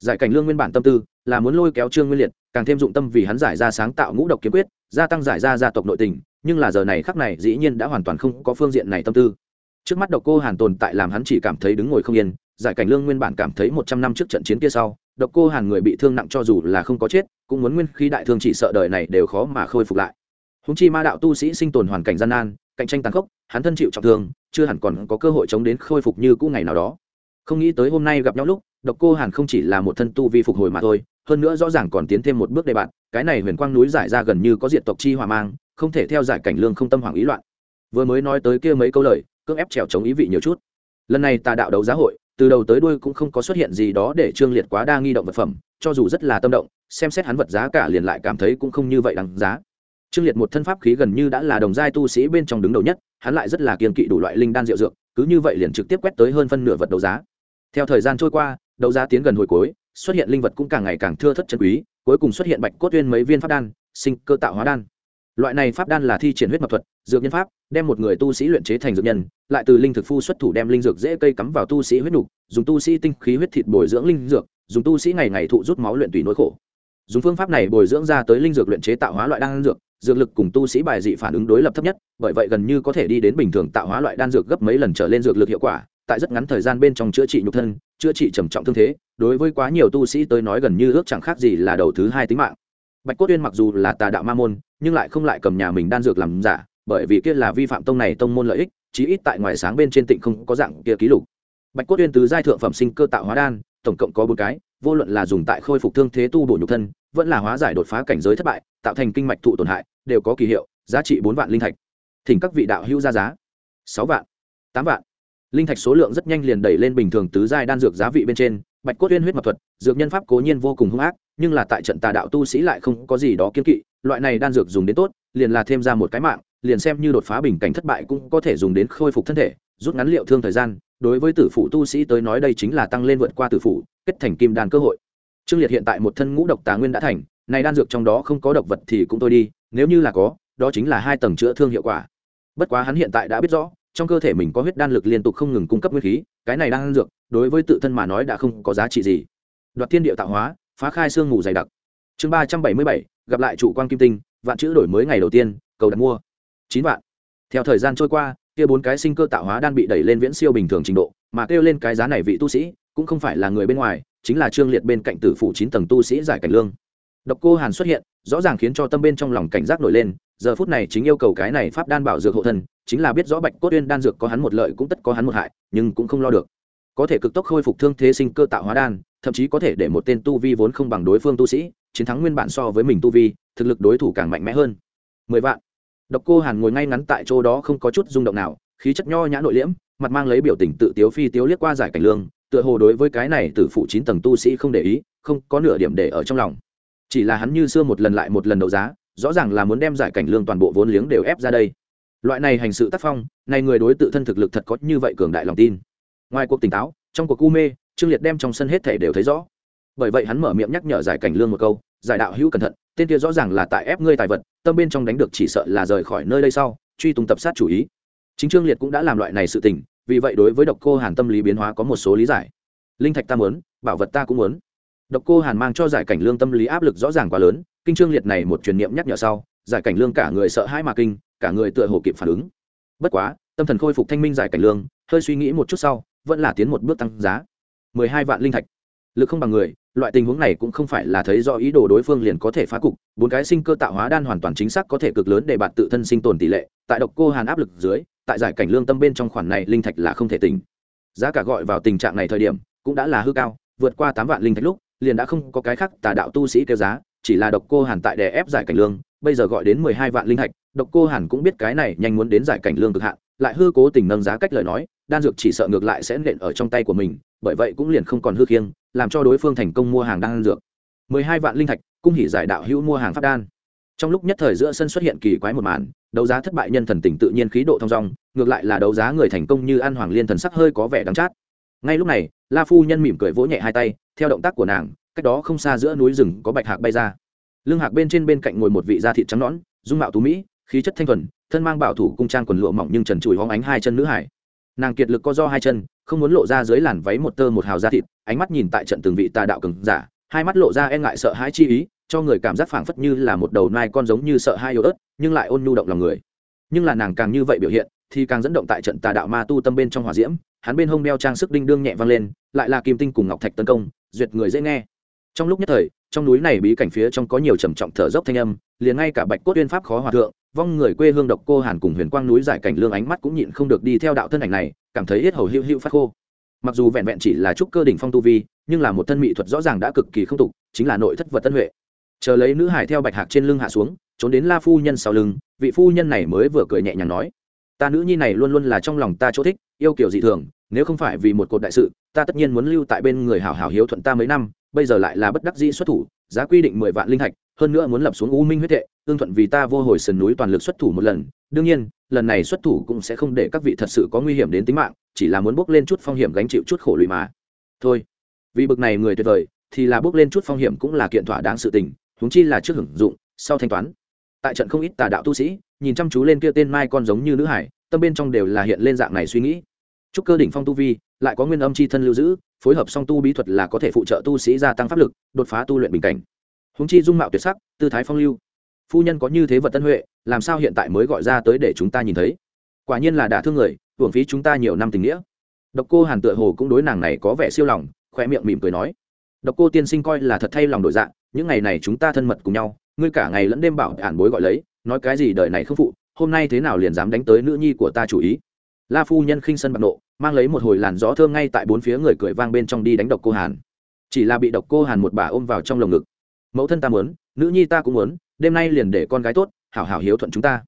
Giải cảnh lương nguyên bản tâm tư, là muốn lôi kéo trương nguyên liệt, càng thêm dụng tâm vì hắn giải ra sáng tạo ngũ độc kiếm quyết, gia tăng giải ra gia tộc nội tình, nhưng là giờ này khắc này dĩ nhiên đã hoàn toàn không có phương diện này tâm tư. Trước mắt độc cô hàn tồn tại làm hắn chỉ cảm thấy đứng ngồi không yên, giải cảnh lương nguyên bản cảm thấy một trăm năm trước trận chiến kia sau độc cô hàn người bị thương nặng cho dù là không có chết, cũng muốn nguyên khí đại thương chỉ sợ đời này đều khó mà khôi phục lại. Húng chi ma đạo tu sĩ sinh tồn hoàn cảnh gian nan, cạnh tranh tàn khốc, hắn thân chịu trọng thương, chưa hẳn còn có cơ hội chống đến khôi phục như cũ ngày nào đó. Không nghĩ tới hôm nay gặp nhau lúc, độc cô hàn không chỉ là một thân tu vi phục hồi mà thôi, hơn nữa rõ ràng còn tiến thêm một bước đề bạn cái này huyền quang núi giải ra gần như có diện tộc chi hòa mang, không thể theo giải cảnh lương không tâm hoàng ý loạn. Vừa mới nói tới kia mấy câu lời, cưỡng ép trèo chống ý vị nhiều chút. Lần này tà đạo đấu giá hội từ đầu tới đuôi cũng không có xuất hiện gì đó để trương liệt quá đa nghi động vật phẩm, cho dù rất là tâm động, xem xét hắn vật giá cả liền lại cảm thấy cũng không như vậy đáng giá. Trương liệt một thân pháp khí gần như đã là đồng giai tu sĩ bên trong đứng đầu nhất, hắn lại rất là kiên kỵ đủ loại linh đan rượu dược, cứ như vậy liền trực tiếp quét tới hơn phân nửa vật đấu giá. Theo thời gian trôi qua, đấu giá tiến gần hồi cuối, xuất hiện linh vật cũng càng ngày càng thưa thất chân quý, cuối cùng xuất hiện bạch cốt tuyên mấy viên pháp đan, sinh cơ tạo hóa đan loại này pháp đan là thi triển huyết mật thuật, dược nhân pháp, đem một người tu sĩ luyện chế thành dược nhân, lại từ linh thực phu xuất thủ đem linh dược dễ cây cắm vào tu sĩ huyết nục dùng tu sĩ tinh khí huyết thịt bồi dưỡng linh dược, dùng tu sĩ ngày ngày thụ rút máu luyện tùy nỗi khổ. Dùng phương pháp này bồi dưỡng ra tới linh dược luyện chế tạo hóa loại đan dược dược lực cùng tu sĩ bài dị phản ứng đối lập thấp nhất, bởi vậy gần như có thể đi đến bình thường tạo hóa loại đan dược gấp mấy lần trở lên dược lực hiệu quả, tại rất ngắn thời gian bên trong chữa trị nhục thân, chữa trị trầm trọng thương thế, đối với quá nhiều tu sĩ tới nói gần như ước chẳng khác gì là đầu thứ hai tính mạng bạch cốt uyên mặc dù là tà đạo ma môn, nhưng lại không lại cầm nhà mình đan dược làm giả, bởi vì kia là vi phạm tông này tông môn lợi ích, chí ít tại ngoài sáng bên trên tịnh không có dạng kia ký lục. Bạch cốt uyên từ giai thượng phẩm sinh cơ tạo hóa đan, tổng cộng có bốn cái, vô luận là dùng tại khôi phục thương thế tu bổ nhục thân, vẫn là hóa giải đột phá cảnh giới thất bại, tạo thành kinh mạch thụ tổn hại, đều có kỳ hiệu, giá trị bốn vạn linh thạch. Thỉnh các vị đạo hữu ra giá. Sáu vạn, tám vạn. Linh thạch số lượng rất nhanh liền đẩy lên bình thường tứ giai đan dược giá vị bên trên, bạch cốt uyên huyết mật thuật, dược nhân pháp cố nhiên vô cùng hung ác nhưng là tại trận tà đạo tu sĩ lại không có gì đó kiên kỵ, loại này đan dược dùng đến tốt, liền là thêm ra một cái mạng, liền xem như đột phá bình cảnh thất bại cũng có thể dùng đến khôi phục thân thể, rút ngắn liệu thương thời gian, đối với tử phụ tu sĩ tới nói đây chính là tăng lên vượt qua tử phụ kết thành kim đan cơ hội. Trương liệt hiện tại một thân ngũ độc tà nguyên đã thành, này đan dược trong đó không có độc vật thì cũng thôi đi, nếu như là có, đó chính là hai tầng chữa thương hiệu quả. Bất quá hắn hiện tại đã biết rõ, trong cơ thể mình có huyết đan lực liên tục không ngừng cung cấp nguyên khí, cái này đan dược, đối với tự thân mà nói đã không có giá trị gì. Đoạt thiên địa tạo hóa phá khai xương ngủ dày đặc. Chương ba trăm bảy mươi bảy, gặp lại chủ quan kim tinh, vạn chữ đổi mới ngày đầu tiên, cầu đặt mua. Chín vạn. Theo thời gian trôi qua, kia bốn cái sinh cơ tạo hóa đan bị đẩy lên viễn siêu bình thường trình độ, mà kêu lên cái giá này vị tu sĩ, cũng không phải là người bên ngoài, chính là trương liệt bên cạnh tử phủ chín tầng tu sĩ giải cảnh lương. Độc cô hàn xuất hiện, rõ ràng khiến cho tâm bên trong lòng cảnh giác nổi lên, giờ phút này chính yêu cầu cái này pháp đan bảo dược hộ thân, chính là biết rõ bạch cốt uyên đan dược có hắn một lợi cũng tất có hắn một hại, nhưng cũng không lo được. Có thể cực tốc khôi phục thương thế sinh cơ tạo hóa đan thậm chí có thể để một tên tu vi vốn không bằng đối phương tu sĩ, chiến thắng nguyên bản so với mình tu vi, thực lực đối thủ càng mạnh mẽ hơn. Mười vạn. Độc cô hàn ngồi ngay ngắn tại chỗ đó không có chút rung động nào, khí chất nho nhã nội liễm, mặt mang lấy biểu tình tự tiếu phi tiếu liếc qua giải cảnh lương, tựa hồ đối với cái này từ phụ chín tầng tu sĩ không để ý, không có nửa điểm để ở trong lòng. Chỉ là hắn như xưa một lần lại một lần đấu giá, rõ ràng là muốn đem giải cảnh lương toàn bộ vốn liếng đều ép ra đây. Loại này hành sự tác phong, này người đối tự thân thực lực thật có như vậy cường đại lòng tin. Ngoài cuộc tỉnh táo, trong cuộc u mê trương liệt đem trong sân hết thể đều thấy rõ. Bởi vậy hắn mở miệng nhắc nhở giải cảnh lương một câu, giải đạo hữu cẩn thận, tên kia rõ ràng là tại ép ngươi tài vật, tâm bên trong đánh được chỉ sợ là rời khỏi nơi đây sau, truy tung tập sát chủ ý. Chính trương liệt cũng đã làm loại này sự tình, vì vậy đối với độc cô hàn tâm lý biến hóa có một số lý giải. Linh thạch ta muốn, bảo vật ta cũng muốn. Độc cô hàn mang cho giải cảnh lương tâm lý áp lực rõ ràng quá lớn, kinh trương liệt này một truyền niệm nhắc nhở sau, giải cảnh lương cả người sợ hãi mà kinh, cả người tựa hồ kịp phản ứng. Bất quá, tâm thần khôi phục thanh minh giải cảnh lương, hơi suy nghĩ một chút sau, vẫn là tiến một bước tăng giá mười hai vạn linh thạch. Lực không bằng người, loại tình huống này cũng không phải là thấy do ý đồ đối phương liền có thể phá cục, bốn cái sinh cơ tạo hóa đan hoàn toàn chính xác có thể cực lớn để bạn tự thân sinh tồn tỷ lệ, tại độc cô hàn áp lực dưới, tại giải cảnh lương tâm bên trong khoản này linh thạch là không thể tỉnh. Giá cả gọi vào tình trạng này thời điểm, cũng đã là hư cao, vượt qua tám vạn linh thạch lúc, liền đã không có cái khác tà đạo tu sĩ kêu giá, chỉ là độc cô hàn tại đè ép giải cảnh lương, bây giờ gọi đến mười hai vạn linh thạch, độc cô hàn cũng biết cái này nhanh muốn đến giải cảnh lương cực hạn, lại hư cố tình nâng giá cách lời nói đan dược chỉ sợ ngược lại sẽ nện ở trong tay của mình, bởi vậy cũng liền không còn hư khiêng, làm cho đối phương thành công mua hàng đan dược. Mười hai vạn linh thạch, cung hỉ giải đạo hữu mua hàng phát đan. Trong lúc nhất thời giữa sân xuất hiện kỳ quái một màn, đấu giá thất bại nhân thần tình tự nhiên khí độ thong dong, ngược lại là đấu giá người thành công như an hoàng liên thần sắc hơi có vẻ đắng chát. Ngay lúc này, la phu nhân mỉm cười vỗ nhẹ hai tay, theo động tác của nàng, cách đó không xa giữa núi rừng có bạch hạc bay ra. Lưng hạc bên trên bên cạnh ngồi một vị da thịt trắng nõn, dung mạo tú mỹ, khí chất thanh thuần, thân mang bảo thủ cung trang quần lụa mỏng nhưng trần trụi hóng ánh hai chân nữ hải nàng kiệt lực co do hai chân, không muốn lộ ra dưới làn váy một tơ một hào da thịt, ánh mắt nhìn tại trận từng vị tà đạo cường giả, hai mắt lộ ra e ngại sợ hãi chi ý, cho người cảm giác phảng phất như là một đầu nai con giống như sợ hai yếu ớt, nhưng lại ôn nhu động lòng người. Nhưng là nàng càng như vậy biểu hiện, thì càng dẫn động tại trận tà đạo ma tu tâm bên trong hỏa diễm, hắn bên hông đeo trang sức đinh đương nhẹ vang lên, lại là kim tinh cùng ngọc thạch tấn công, duyệt người dễ nghe. Trong lúc nhất thời, trong núi này bí cảnh phía trong có nhiều trầm trọng thở dốc thanh âm, liền ngay cả bạch cốt uyên pháp khó hòa thượng vong người quê hương độc cô hàn cùng huyền quang núi giải cảnh lương ánh mắt cũng nhịn không được đi theo đạo thân ảnh này, cảm thấy hết hầu hữu hữu phát khô. Mặc dù vẹn vẹn chỉ là trúc cơ đỉnh phong tu vi, nhưng là một thân mỹ thuật rõ ràng đã cực kỳ không tục, chính là nội thất vật tân huệ. Chờ lấy nữ hải theo bạch hạc trên lưng hạ xuống, trốn đến la phu nhân sau lưng, vị phu nhân này mới vừa cười nhẹ nhàng nói, ta nữ nhi này luôn luôn là trong lòng ta chỗ thích, yêu kiểu dị thường, nếu không phải vì một cột đại sự, ta tất nhiên muốn lưu tại bên người hảo hảo hiếu thuận ta mấy năm, bây giờ lại là bất đắc dĩ xuất thủ, giá quy định mười vạn linh thạch hơn nữa muốn lập xuống u minh huyết thệ tương thuận vì ta vô hồi sườn núi toàn lực xuất thủ một lần. Đương nhiên, lần này xuất thủ cũng sẽ không để các vị thật sự có nguy hiểm đến tính mạng, chỉ là muốn bước lên chút phong hiểm gánh chịu chút khổ lụy mà. Thôi. Vì bực này người tuyệt vời, thì là bước lên chút phong hiểm cũng là kiện thỏa đáng sự tình, huống chi là trước hưởng dụng, sau thanh toán. Tại trận không ít tà đạo tu sĩ, nhìn chăm chú lên kia tên mai con giống như nữ hải, tâm bên trong đều là hiện lên dạng này suy nghĩ. Chúc cơ đỉnh phong tu vi, lại có nguyên âm chi thân lưu giữ, phối hợp song tu bí thuật là có thể phụ trợ tu sĩ gia tăng pháp lực, đột phá tu luyện bình cảnh húng chi dung mạo tuyệt sắc, tư thái phong lưu. Phu nhân có như thế vật tân huệ, làm sao hiện tại mới gọi ra tới để chúng ta nhìn thấy? Quả nhiên là đã thương người, hưởng phí chúng ta nhiều năm tình nghĩa. Độc cô hàn tựa hồ cũng đối nàng này có vẻ siêu lòng khoe miệng mỉm cười nói. Độc cô tiên sinh coi là thật thay lòng đổi dạng những ngày này chúng ta thân mật cùng nhau, ngươi cả ngày lẫn đêm bảo ản bối gọi lấy, nói cái gì đời này không phụ, hôm nay thế nào liền dám đánh tới nữ nhi của ta chủ ý. La phu nhân khinh sân bạc nộ, mang lấy một hồi làn gió thơm ngay tại bốn phía người cười vang bên trong đi đánh độc cô hàn. Chỉ là bị độc cô hàn một bà ôm vào trong lồng ngực mẫu thân ta muốn, nữ nhi ta cũng muốn, đêm nay liền để con gái tốt, hảo hảo hiếu thuận chúng ta.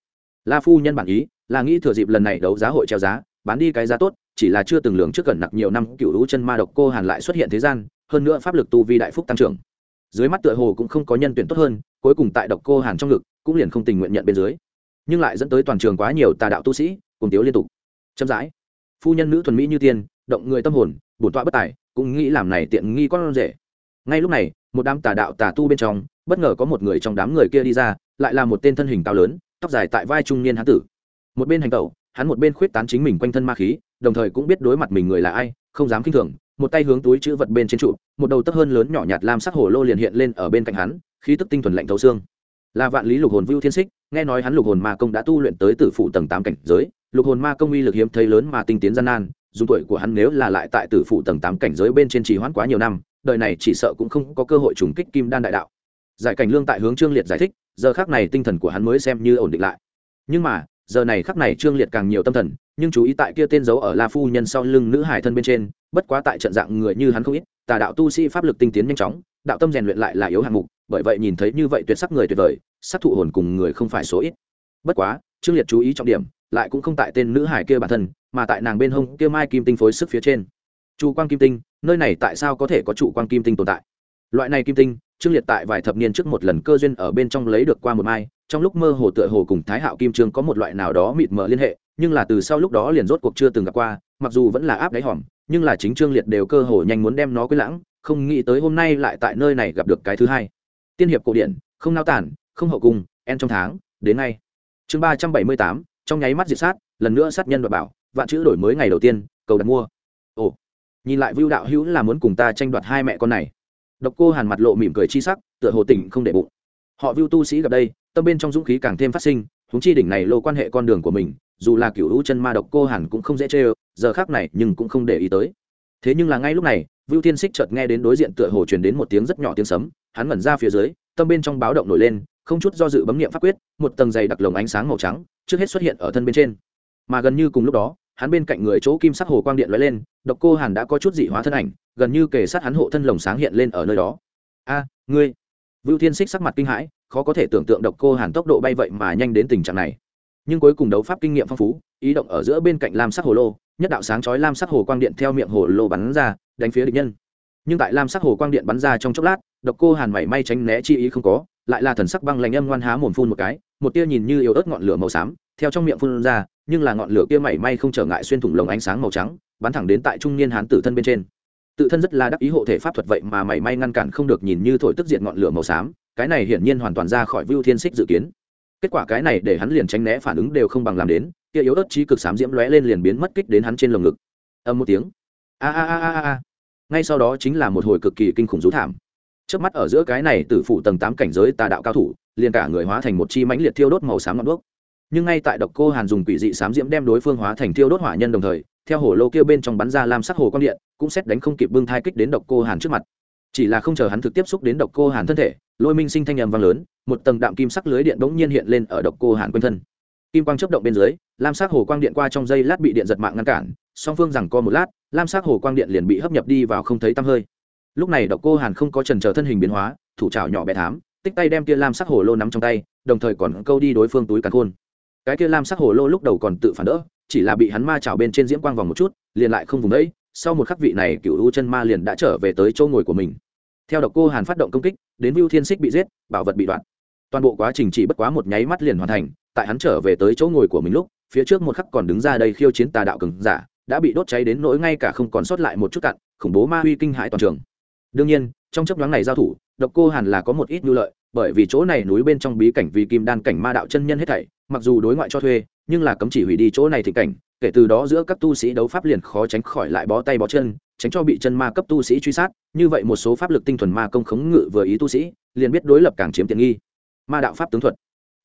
La phu nhân bản ý, là nghĩ thừa dịp lần này đấu giá hội treo giá, bán đi cái giá tốt, chỉ là chưa từng lường trước gần nặc nhiều năm cựu lũ chân ma độc cô hàn lại xuất hiện thế gian, hơn nữa pháp lực tu vi đại phúc tăng trưởng. Dưới mắt tựa hồ cũng không có nhân tuyển tốt hơn, cuối cùng tại độc cô hàn trong ngực, cũng liền không tình nguyện nhận bên dưới. Nhưng lại dẫn tới toàn trường quá nhiều tà đạo tu sĩ, cùng tiếu liên tục. Chậm rãi, phu nhân nữ thuần mỹ như tiên, động người tâm hồn, bổn tọa bất tài, cũng nghĩ làm này tiện nghi con rể ngay lúc này, một đám tà đạo tà tu bên trong, bất ngờ có một người trong đám người kia đi ra, lại là một tên thân hình cao lớn, tóc dài tại vai trung niên hán tử. Một bên hành tẩu, hắn một bên khuyết tán chính mình quanh thân ma khí, đồng thời cũng biết đối mặt mình người là ai, không dám k i n h thường, một tay hướng túi chữ vật bên trên trụ, một đầu tấp hơn lớn nhỏ nhạt lam sắc hồ lô liền hiện lên ở bên cạnh hắn, khí tức tinh thuần lạnh thấu xương. Là vạn lý lục hồn vưu thiên xích, nghe nói hắn lục hồn ma công đã tu luyện tới tử phụ tầng tám cảnh giới, lục hồn ma công uy lực hiếm thấy lớn mà tinh tiến gian nan dù tuổi của hắn nếu là lại tại tử phụ tầng tám cảnh giới bên trên trì hoãn quá nhiều năm đời này chỉ sợ cũng không có cơ hội trùng kích kim đan đại đạo. Giải cảnh lương tại hướng trương liệt giải thích, giờ khác này tinh thần của hắn mới xem như ổn định lại. Nhưng mà, giờ này khắc này trương liệt càng nhiều tâm thần, nhưng chú ý tại kia tên giấu ở la phu nhân sau lưng nữ hải thân bên trên, bất quá tại trận dạng người như hắn không ít, tà đạo tu sĩ pháp lực tinh tiến nhanh chóng, đạo tâm rèn luyện lại là yếu hạng mục, bởi vậy nhìn thấy như vậy tuyệt sắc người tuyệt vời, sắc thụ hồn cùng người không phải số ít. Bất quá, trương liệt chú ý trọng điểm, lại cũng không tại tên nữ hải kia bản thân, mà tại nàng bên hông kia mai kim tinh phối sức phía trên chu quang kim tinh, nơi này tại sao có thể có trụ quang kim tinh tồn tại? Loại này kim tinh, trương liệt tại vài thập niên trước một lần cơ duyên ở bên trong lấy được qua một mai, trong lúc mơ hồ tựa hồ cùng thái hạo kim trương có một loại nào đó mịt mờ liên hệ, nhưng là từ sau lúc đó liền rốt cuộc chưa từng gặp qua, mặc dù vẫn là áp đáy hòm, nhưng là chính trương liệt đều cơ hồ nhanh muốn đem nó quên lãng, không nghĩ tới hôm nay lại tại nơi này gặp được cái thứ hai. Tiên hiệp cổ điển, không nao tản, không hậu cung, en trong tháng, đến ngay. Chương ba trăm bảy mươi tám, trong nháy mắt diệt sát, lần nữa sát nhân và bảo, vạn chữ đổi mới ngày đầu tiên, cầu đặt mua nhìn lại vưu đạo hữu là muốn cùng ta tranh đoạt hai mẹ con này. Độc cô hàn mặt lộ mỉm cười chi sắc, tựa hồ tỉnh không để bụng. Họ vưu tu sĩ gặp đây, tâm bên trong dũng khí càng thêm phát sinh húng chi đỉnh này lô quan hệ con đường của mình, dù là cựu hữu chân ma độc cô hàn cũng không dễ chê giờ khác này nhưng cũng không để ý tới. Thế nhưng là ngay lúc này vưu tiên xích chợt nghe đến đối diện tựa hồ truyền đến một tiếng rất nhỏ tiếng sấm, hắn ngẩn ra phía dưới, tâm bên trong báo động nổi lên, không chút do dự bấm nghiệm pháp quyết, một tầng dày đặc lồng ánh sáng màu trắng, trước hết xuất hiện ở thân bên trên. Mà gần như cùng lúc đó hắn bên cạnh người chỗ kim sắc hồ quang điện lóe lên, độc cô hàn đã có chút dị hóa thân ảnh, gần như kề sát hắn hộ thân lồng sáng hiện lên ở nơi đó. A, ngươi. Vưu thiên xích sắc mặt kinh hãi, khó có thể tưởng tượng độc cô hàn tốc độ bay vậy mà nhanh đến tình trạng này. Nhưng cuối cùng đấu pháp kinh nghiệm phong phú, ý động ở giữa bên cạnh lam sắc hồ lô, nhất đạo sáng chói lam sắc hồ quang điện theo miệng hồ lô bắn ra, đánh phía địch nhân. Nhưng tại lam sắc hồ quang điện bắn ra trong chốc lát, độc cô hàn mảy may tránh né chi ý không có, lại là thần sắc băng lạnh âm ngoan há mồm phun một cái, một tia nhìn như yếu ớt ngọn lửa màu xám, theo trong miệng phun ra nhưng là ngọn lửa kia mảy may không trở ngại xuyên thủng lồng ánh sáng màu trắng, bắn thẳng đến tại trung niên hán tử thân bên trên. Tự thân rất là đắc ý hộ thể pháp thuật vậy mà mảy may ngăn cản không được nhìn như thổi tức diện ngọn lửa màu xám, cái này hiển nhiên hoàn toàn ra khỏi vưu thiên xích dự kiến. Kết quả cái này để hắn liền tránh né phản ứng đều không bằng làm đến, kia yếu ớt trí cực xám diễm lóe lên liền biến mất kích đến hắn trên lồng ngực. Âm một tiếng. A a a a a. Ngay sau đó chính là một hồi cực kỳ kinh khủng rú thảm. Trước mắt ở giữa cái này từ phụ tầng tám cảnh giới tà đạo cao thủ, liền cả người hóa thành một chi mãnh liệt thiêu đốt màu xám ngọn đuốc nhưng ngay tại độc cô hàn dùng quỷ dị xám diễm đem đối phương hóa thành thiêu đốt hỏa nhân đồng thời, theo hồ lô kia bên trong bắn ra lam sắc hồ quang điện, cũng xét đánh không kịp bưng thai kích đến độc cô hàn trước mặt. Chỉ là không chờ hắn thực tiếp xúc đến độc cô hàn thân thể, lôi minh sinh thanh nhầm vang lớn, một tầng đạm kim sắc lưới điện bỗng nhiên hiện lên ở độc cô hàn quanh thân. Kim quang chấp động bên dưới, lam sắc hồ quang điện qua trong dây lát bị điện giật mạng ngăn cản, song phương rằng co một lát, lam sắc hồ quang điện liền bị hấp nhập đi vào không thấy tăm hơi. Lúc này độc cô hàn không có trần chờ thân hình biến hóa, thủ trào nhỏ bé thám, tích tay đem kia lam sắc hồ lô nắm trong tay, đồng thời còn câu đi đối phương túi càn khôn cái kia lam sắc hồ lô lúc đầu còn tự phản đỡ, chỉ là bị hắn ma chảo bên trên diễm quang vòng một chút, liền lại không vùng đấy, sau một khắc vị này cựu u chân ma liền đã trở về tới chỗ ngồi của mình. Theo độc cô hàn phát động công kích, đến mưu thiên xích bị giết, bảo vật bị đoạn. Toàn bộ quá trình chỉ bất quá một nháy mắt liền hoàn thành, tại hắn trở về tới chỗ ngồi của mình lúc, phía trước một khắc còn đứng ra đây khiêu chiến tà đạo cường giả, đã bị đốt cháy đến nỗi ngay cả không còn sót lại một chút cặn, khủng bố ma uy kinh hại toàn trường. Đương nhiên, trong chấp nhoáng này giao thủ, độc cô hàn là có một ít nhu lợi bởi vì chỗ này núi bên trong bí cảnh vì kim đan cảnh ma đạo chân nhân hết thảy, mặc dù đối ngoại cho thuê, nhưng là cấm chỉ hủy đi chỗ này thì cảnh, kể từ đó giữa các tu sĩ đấu pháp liền khó tránh khỏi lại bó tay bó chân, tránh cho bị chân ma cấp tu sĩ truy sát, như vậy một số pháp lực tinh thuần ma công khống ngự vừa ý tu sĩ, liền biết đối lập càng chiếm tiện nghi. Ma đạo pháp tướng thuật.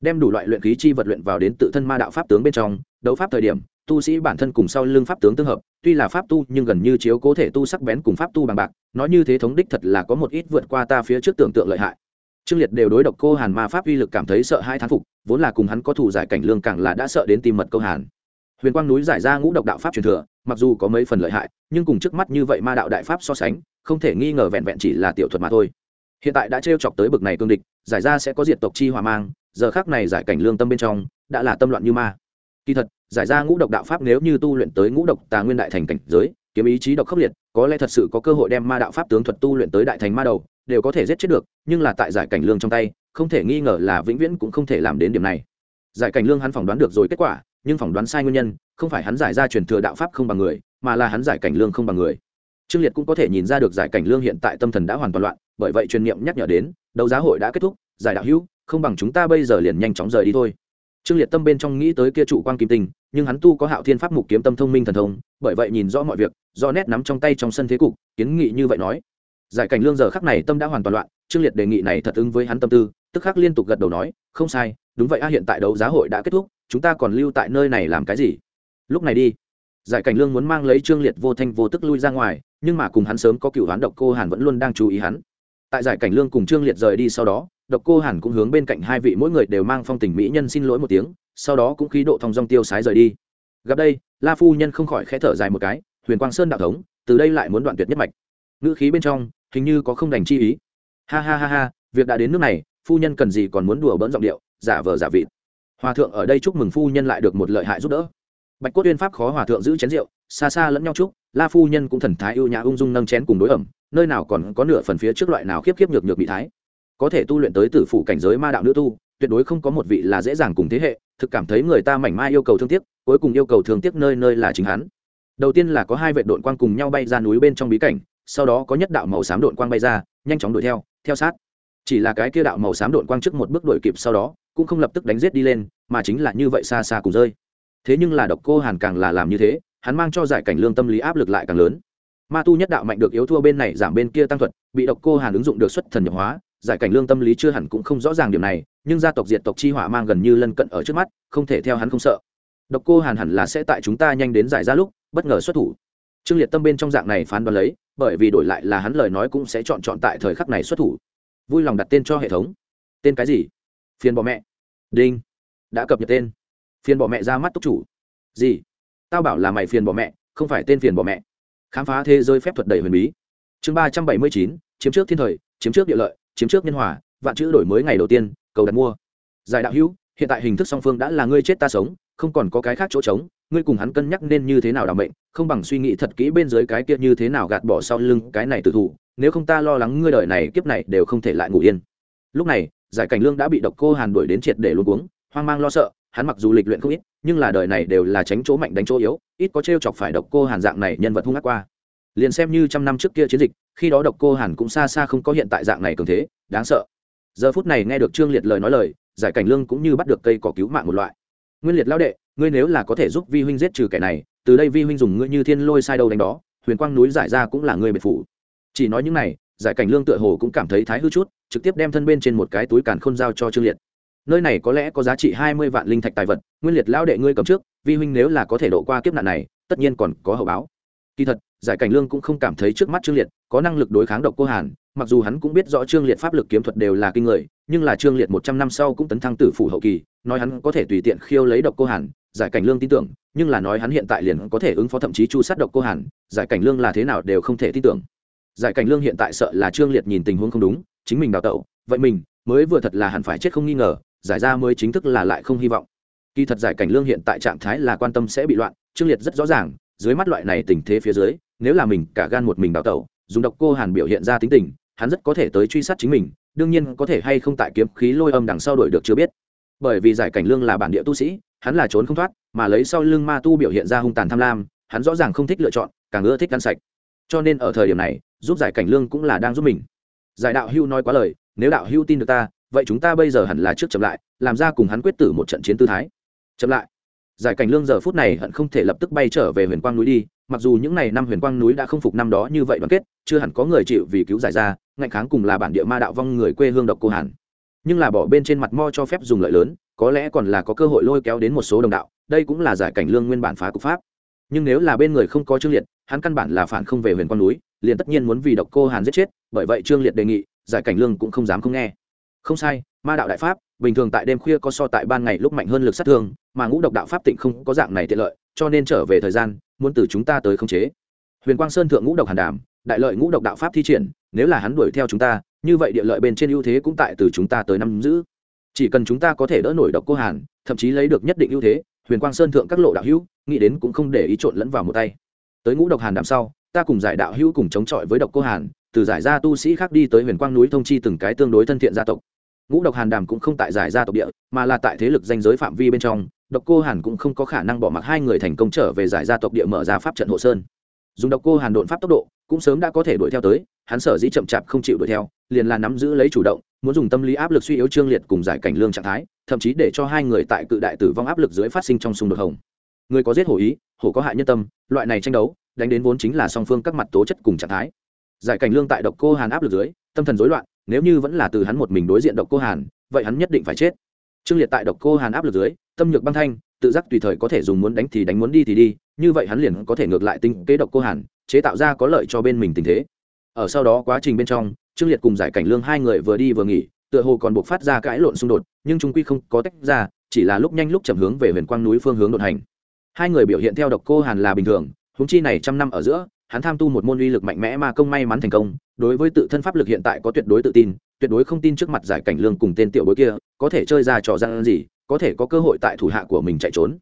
Đem đủ loại luyện khí chi vật luyện vào đến tự thân ma đạo pháp tướng bên trong, đấu pháp thời điểm, tu sĩ bản thân cùng sau lưng pháp tướng tương hợp, tuy là pháp tu nhưng gần như chiếu cố thể tu sắc bén cùng pháp tu bằng bạc, nói như thế thống đích thật là có một ít vượt qua ta phía trước tưởng tượng lợi hại trương liệt đều đối độc cô hàn ma pháp uy lực cảm thấy sợ hai thán phục, vốn là cùng hắn có thủ giải cảnh lương càng là đã sợ đến tìm mật câu hàn. Huyền quang núi giải ra ngũ độc đạo pháp truyền thừa, mặc dù có mấy phần lợi hại, nhưng cùng trước mắt như vậy ma đạo đại pháp so sánh, không thể nghi ngờ vẹn vẹn chỉ là tiểu thuật mà thôi. Hiện tại đã t chọc tới bực này cương địch, giải ra sẽ có diệt tộc chi hòa mang, giờ khác này giải cảnh lương tâm bên trong, đã là tâm loạn như ma. Kỳ thật, giải ra ngũ độc đạo pháp nếu như tu luyện tới ngũ độc tà nguyên đại thành cảnh giới kiếm ý chí độc khốc liệt, có lẽ thật sự có cơ hội đem ma đạo pháp tướng thuật tu luyện tới đại thành ma đầu, đều có thể giết chết được, nhưng là tại giải cảnh lương trong tay, không thể nghi ngờ là vĩnh viễn cũng không thể làm đến điểm này. Giải cảnh lương hắn phỏng đoán được rồi kết quả, nhưng phỏng đoán sai nguyên nhân, không phải hắn giải ra truyền thừa đạo pháp không bằng người, mà là hắn giải cảnh lương không bằng người. Trương liệt cũng có thể nhìn ra được giải cảnh lương hiện tại tâm thần đã hoàn toàn loạn, bởi vậy truyền niệm nhắc nhở đến, đấu giá hội đã kết thúc, giải đạo hữu, không bằng chúng ta bây giờ liền nhanh chóng rời đi thôi. Trương liệt tâm bên trong nghĩ tới kia trụ quan kim tinh nhưng hắn tu có hạo thiên pháp mục kiếm tâm thông minh thần thông, bởi vậy nhìn rõ mọi việc, do nét nắm trong tay trong sân thế cục, kiến nghị như vậy nói. Giải cảnh lương giờ khắc này tâm đã hoàn toàn loạn, trương liệt đề nghị này thật ứng với hắn tâm tư, tức khắc liên tục gật đầu nói, không sai, đúng vậy a, hiện tại đấu giá hội đã kết thúc, chúng ta còn lưu tại nơi này làm cái gì? Lúc này đi, giải cảnh lương muốn mang lấy trương liệt vô thanh vô tức lui ra ngoài, nhưng mà cùng hắn sớm có cựu hoán độc cô hàn vẫn luôn đang chú ý hắn tại giải cảnh lương cùng trương liệt rời đi sau đó, độc cô hàn cũng hướng bên cạnh hai vị mỗi người đều mang phong tình mỹ nhân xin lỗi một tiếng, sau đó cũng khí độ thong dong tiêu sái rời đi. Gặp đây, la phu nhân không khỏi khẽ thở dài một cái, huyền quang sơn đạo thống, từ đây lại muốn đoạn tuyệt nhất mạch. Ngữ khí bên trong, hình như có không đành chi ý. Ha ha ha ha, việc đã đến nước này, phu nhân cần gì còn muốn đùa bỡn giọng điệu, giả vờ giả vịt. Hòa thượng ở đây chúc mừng phu nhân lại được một lợi hại giúp đỡ. Bạch cốt uyên pháp khó hòa thượng giữ chén rượu, xa xa lẫn nhau chúc, la phu nhân cũng thần thái ưu nhã ung dung nâng chén cùng đối ẩm nơi nào còn có nửa phần phía trước loại nào khiếp khiếp nhược nhược bị thái. Có thể tu luyện tới tử phủ cảnh giới ma đạo nữ tu, tuyệt đối không có một vị là dễ dàng cùng thế hệ, thực cảm thấy người ta mảnh mai yêu cầu thương tiếc, cuối cùng yêu cầu thương tiếc nơi nơi là chính hắn. Đầu tiên là có hai vệ đội quang cùng nhau bay ra núi bên trong bí cảnh, sau đó có nhất đạo màu xám đội quang bay ra, nhanh chóng đuổi theo theo sát. Chỉ là cái kia đạo màu xám đội quang trước một bước đuổi kịp sau đó, cũng không lập tức đánh giết đi lên, mà chính là như vậy xa xa cùng rơi. Thế nhưng là độc cô hàn càng là làm như thế, hắn mang cho giải cảnh lương tâm lý áp lực lại càng lớn ma tu nhất đạo mạnh được yếu thua bên này giảm bên kia tăng thuật, bị độc cô hàn ứng dụng được xuất thần nhập hóa, giải cảnh lương tâm lý chưa hẳn cũng không rõ ràng điểm này, nhưng gia tộc diệt tộc chi hỏa mang gần như lân cận ở trước mắt, không thể theo hắn không sợ. Độc cô hàn hẳn là sẽ tại chúng ta nhanh đến giải ra lúc, bất ngờ xuất thủ. Trương liệt tâm bên trong dạng này phán đoán lấy, bởi vì đổi lại là hắn lời nói cũng sẽ chọn chọn tại thời khắc này xuất thủ. Vui lòng đặt tên cho hệ thống. Tên cái gì? Phiền bỏ mẹ. Đinh. Đã cập nhật tên. Phiền bỏ mẹ ra mắt túc chủ. Gì? Tao bảo là mày phiền bỏ mẹ, không phải tên phiền bỏ mẹ khám phá thế giới phép thuật đầy huyền bí. Chương ba trăm bảy mươi chín, chiếm trước thiên thời, chiếm trước địa lợi, chiếm trước nhân hòa, vạn chữ đổi mới ngày đầu tiên, cầu đặt mua. Giải đạo hữu, hiện tại hình thức song phương đã là ngươi chết ta sống, không còn có cái khác chỗ trống, ngươi cùng hắn cân nhắc nên như thế nào đảm mệnh, không bằng suy nghĩ thật kỹ bên dưới cái kia như thế nào gạt bỏ sau lưng cái này tự thủ, nếu không ta lo lắng ngươi đời này, kiếp này đều không thể lại ngủ yên. Lúc này, giải cảnh lương đã bị độc cô hàn đuổi đến triệt để luôn cuống, hoang mang lo sợ, hắn mặc dù lịch luyện không ít nhưng là đời này đều là tránh chỗ mạnh đánh chỗ yếu, ít có t chọc phải độc cô hàn dạng này nhân vật hung ác qua. Liền xem như trăm năm trước kia chiến dịch, khi đó độc cô hàn cũng xa xa không có hiện tại dạng này cường thế, đáng sợ. Giờ phút này nghe được trương liệt lời nói lời, giải cảnh lương cũng như bắt được cây cỏ cứu mạng một loại. Nguyên liệt lao đệ, ngươi nếu là có thể giúp vi huynh giết trừ kẻ này, từ đây vi huynh dùng ngươi như thiên lôi sai đâu đánh đó, huyền quang núi giải ra cũng là ngươi biệt phủ. Chỉ nói những này, giải cảnh lương tựa hồ cũng cảm thấy thái hư chút, trực tiếp đem thân bên trên một cái túi càn khôn giao cho trương liệt nơi này có lẽ có giá trị hai mươi vạn linh thạch tài vật, nguyên liệt lao đệ ngươi cầm trước, vi huynh nếu là có thể độ qua kiếp nạn này, tất nhiên còn có hậu báo. Kỳ thật, giải cảnh lương cũng không cảm thấy trước mắt trương liệt có năng lực đối kháng độc cô hàn, mặc dù hắn cũng biết rõ trương liệt pháp lực kiếm thuật đều là kinh người, nhưng là trương liệt một trăm năm sau cũng tấn thăng tử phủ hậu kỳ, nói hắn có thể tùy tiện khiêu lấy độc cô hàn, giải cảnh lương tin tưởng, nhưng là nói hắn hiện tại liền có thể ứng phó thậm chí chu sát độc cô hàn, giải cảnh lương là thế nào đều không thể tin tưởng. Giải cảnh lương hiện tại sợ là trương liệt nhìn tình huống không đúng, chính mình đào tẩu, vậy mình mới vừa thật là hẳn phải chết không nghi ngờ giải ra mới chính thức là lại không hy vọng. Kỳ thật giải cảnh lương hiện tại trạng thái là quan tâm sẽ bị loạn, trương liệt rất rõ ràng, dưới mắt loại này tình thế phía dưới, nếu là mình cả gan một mình đào tẩu, dùng độc cô hàn biểu hiện ra tính tình, hắn rất có thể tới truy sát chính mình, đương nhiên có thể hay không tại kiếm khí lôi âm đằng sau đuổi được chưa biết. Bởi vì giải cảnh lương là bản địa tu sĩ, hắn là trốn không thoát, mà lấy sau lưng ma tu biểu hiện ra hung tàn tham lam, hắn rõ ràng không thích lựa chọn, càng ưa thích ăn sạch. Cho nên ở thời điểm này, giúp giải cảnh lương cũng là đang giúp mình. Giải đạo hưu nói quá lời, nếu đạo hưu tin được ta vậy chúng ta bây giờ hẳn là trước chậm lại, làm ra cùng hắn quyết tử một trận chiến tư thái. Chậm lại. Giải cảnh lương giờ phút này hận không thể lập tức bay trở về huyền quang núi đi, mặc dù những n à y năm huyền quang núi đã không phục năm đó như vậy đoàn kết, chưa hẳn có người chịu vì cứu giải ra, ngạnh kháng cùng là bản địa ma đạo vong người quê hương độc cô hàn. Nhưng là bỏ bên trên mặt mo cho phép dùng lợi lớn, có lẽ còn là có cơ hội lôi kéo đến một số đồng đạo, đây cũng là giải cảnh lương nguyên bản phá cục pháp. Nhưng nếu là bên người không có trương liệt, hắn căn bản là phản không về huyền quang núi, liền tất nhiên muốn vì độc cô hàn giết chết, bởi vậy trương liệt đề nghị, giải cảnh lương cũng không dám không nghe không sai, ma đạo đại pháp, bình thường tại đêm khuya có so tại ban ngày lúc mạnh hơn lực sát thương, mà ngũ độc đạo pháp tịnh không có dạng này tiện lợi, cho nên trở về thời gian, muốn từ chúng ta tới khống chế. Huyền quang sơn thượng ngũ độc hàn đàm đại lợi ngũ độc đạo pháp thi triển, nếu là hắn đuổi theo chúng ta, như vậy địa lợi bên trên ưu thế cũng tại từ chúng ta tới năm giữ. Chỉ cần chúng ta có thể đỡ nổi độc cô hàn, thậm chí lấy được nhất định ưu thế, huyền quang sơn thượng các lộ đạo hữu, nghĩ đến cũng không để ý trộn lẫn vào một tay. Tới ngũ độc hàn đàm sau, ta cùng giải đạo hữu cùng chống chọi với độc cô hàn, từ giải ra tu sĩ khác đi tới huyền quang núi thông chi từng cái tương đối thân thiện gia tộc ngũ độc hàn đàm cũng không tại giải ra tộc địa, mà là tại thế lực danh giới phạm vi bên trong, độc cô hàn cũng không có khả năng bỏ mặc hai người thành công trở về giải ra tộc địa mở ra pháp trận hộ sơn. Dùng độc cô hàn đột pháp tốc độ, cũng sớm đã có thể đuổi theo tới, hắn sở dĩ chậm chạp không chịu đuổi theo, liền là nắm giữ lấy chủ động, muốn dùng tâm lý áp lực suy yếu trương liệt cùng giải cảnh lương trạng thái, thậm chí để cho hai người tại cự đại tử vong áp lực dưới phát sinh trong xung đột hồng. Người có giết hổ ý, hổ có hại nhân tâm, loại này tranh đấu, đánh đến vốn chính là song phương các mặt tố chất cùng trạng thái. Giải cảnh lương tại độc cô hàn áp lực dưới, tâm thần rối loạn nếu như vẫn là từ hắn một mình đối diện độc cô hàn, vậy hắn nhất định phải chết. Trương liệt tại độc cô hàn áp lực dưới, tâm nhược băng thanh, tự giác tùy thời có thể dùng muốn đánh thì đánh, muốn đi thì đi, như vậy hắn liền có thể ngược lại tinh kế độc cô hàn, chế tạo ra có lợi cho bên mình tình thế. Ở sau đó quá trình bên trong, trương liệt cùng giải cảnh lương hai người vừa đi vừa nghỉ, tựa hồ còn buộc phát ra cãi lộn xung đột, nhưng trung quy không có tách ra, chỉ là lúc nhanh lúc chậm hướng về huyền quang núi phương hướng đột hành. Hai người biểu hiện theo độc cô hàn là bình thường húng chi này trăm năm ở giữa hắn tham tu một môn uy lực mạnh mẽ mà công may mắn thành công, đối với tự thân pháp lực hiện tại có tuyệt đối tự tin, tuyệt đối không tin trước mặt giải cảnh lương cùng tên tiểu bối kia, có thể chơi ra trò gian gì, có thể có cơ hội tại thủ hạ của mình chạy trốn.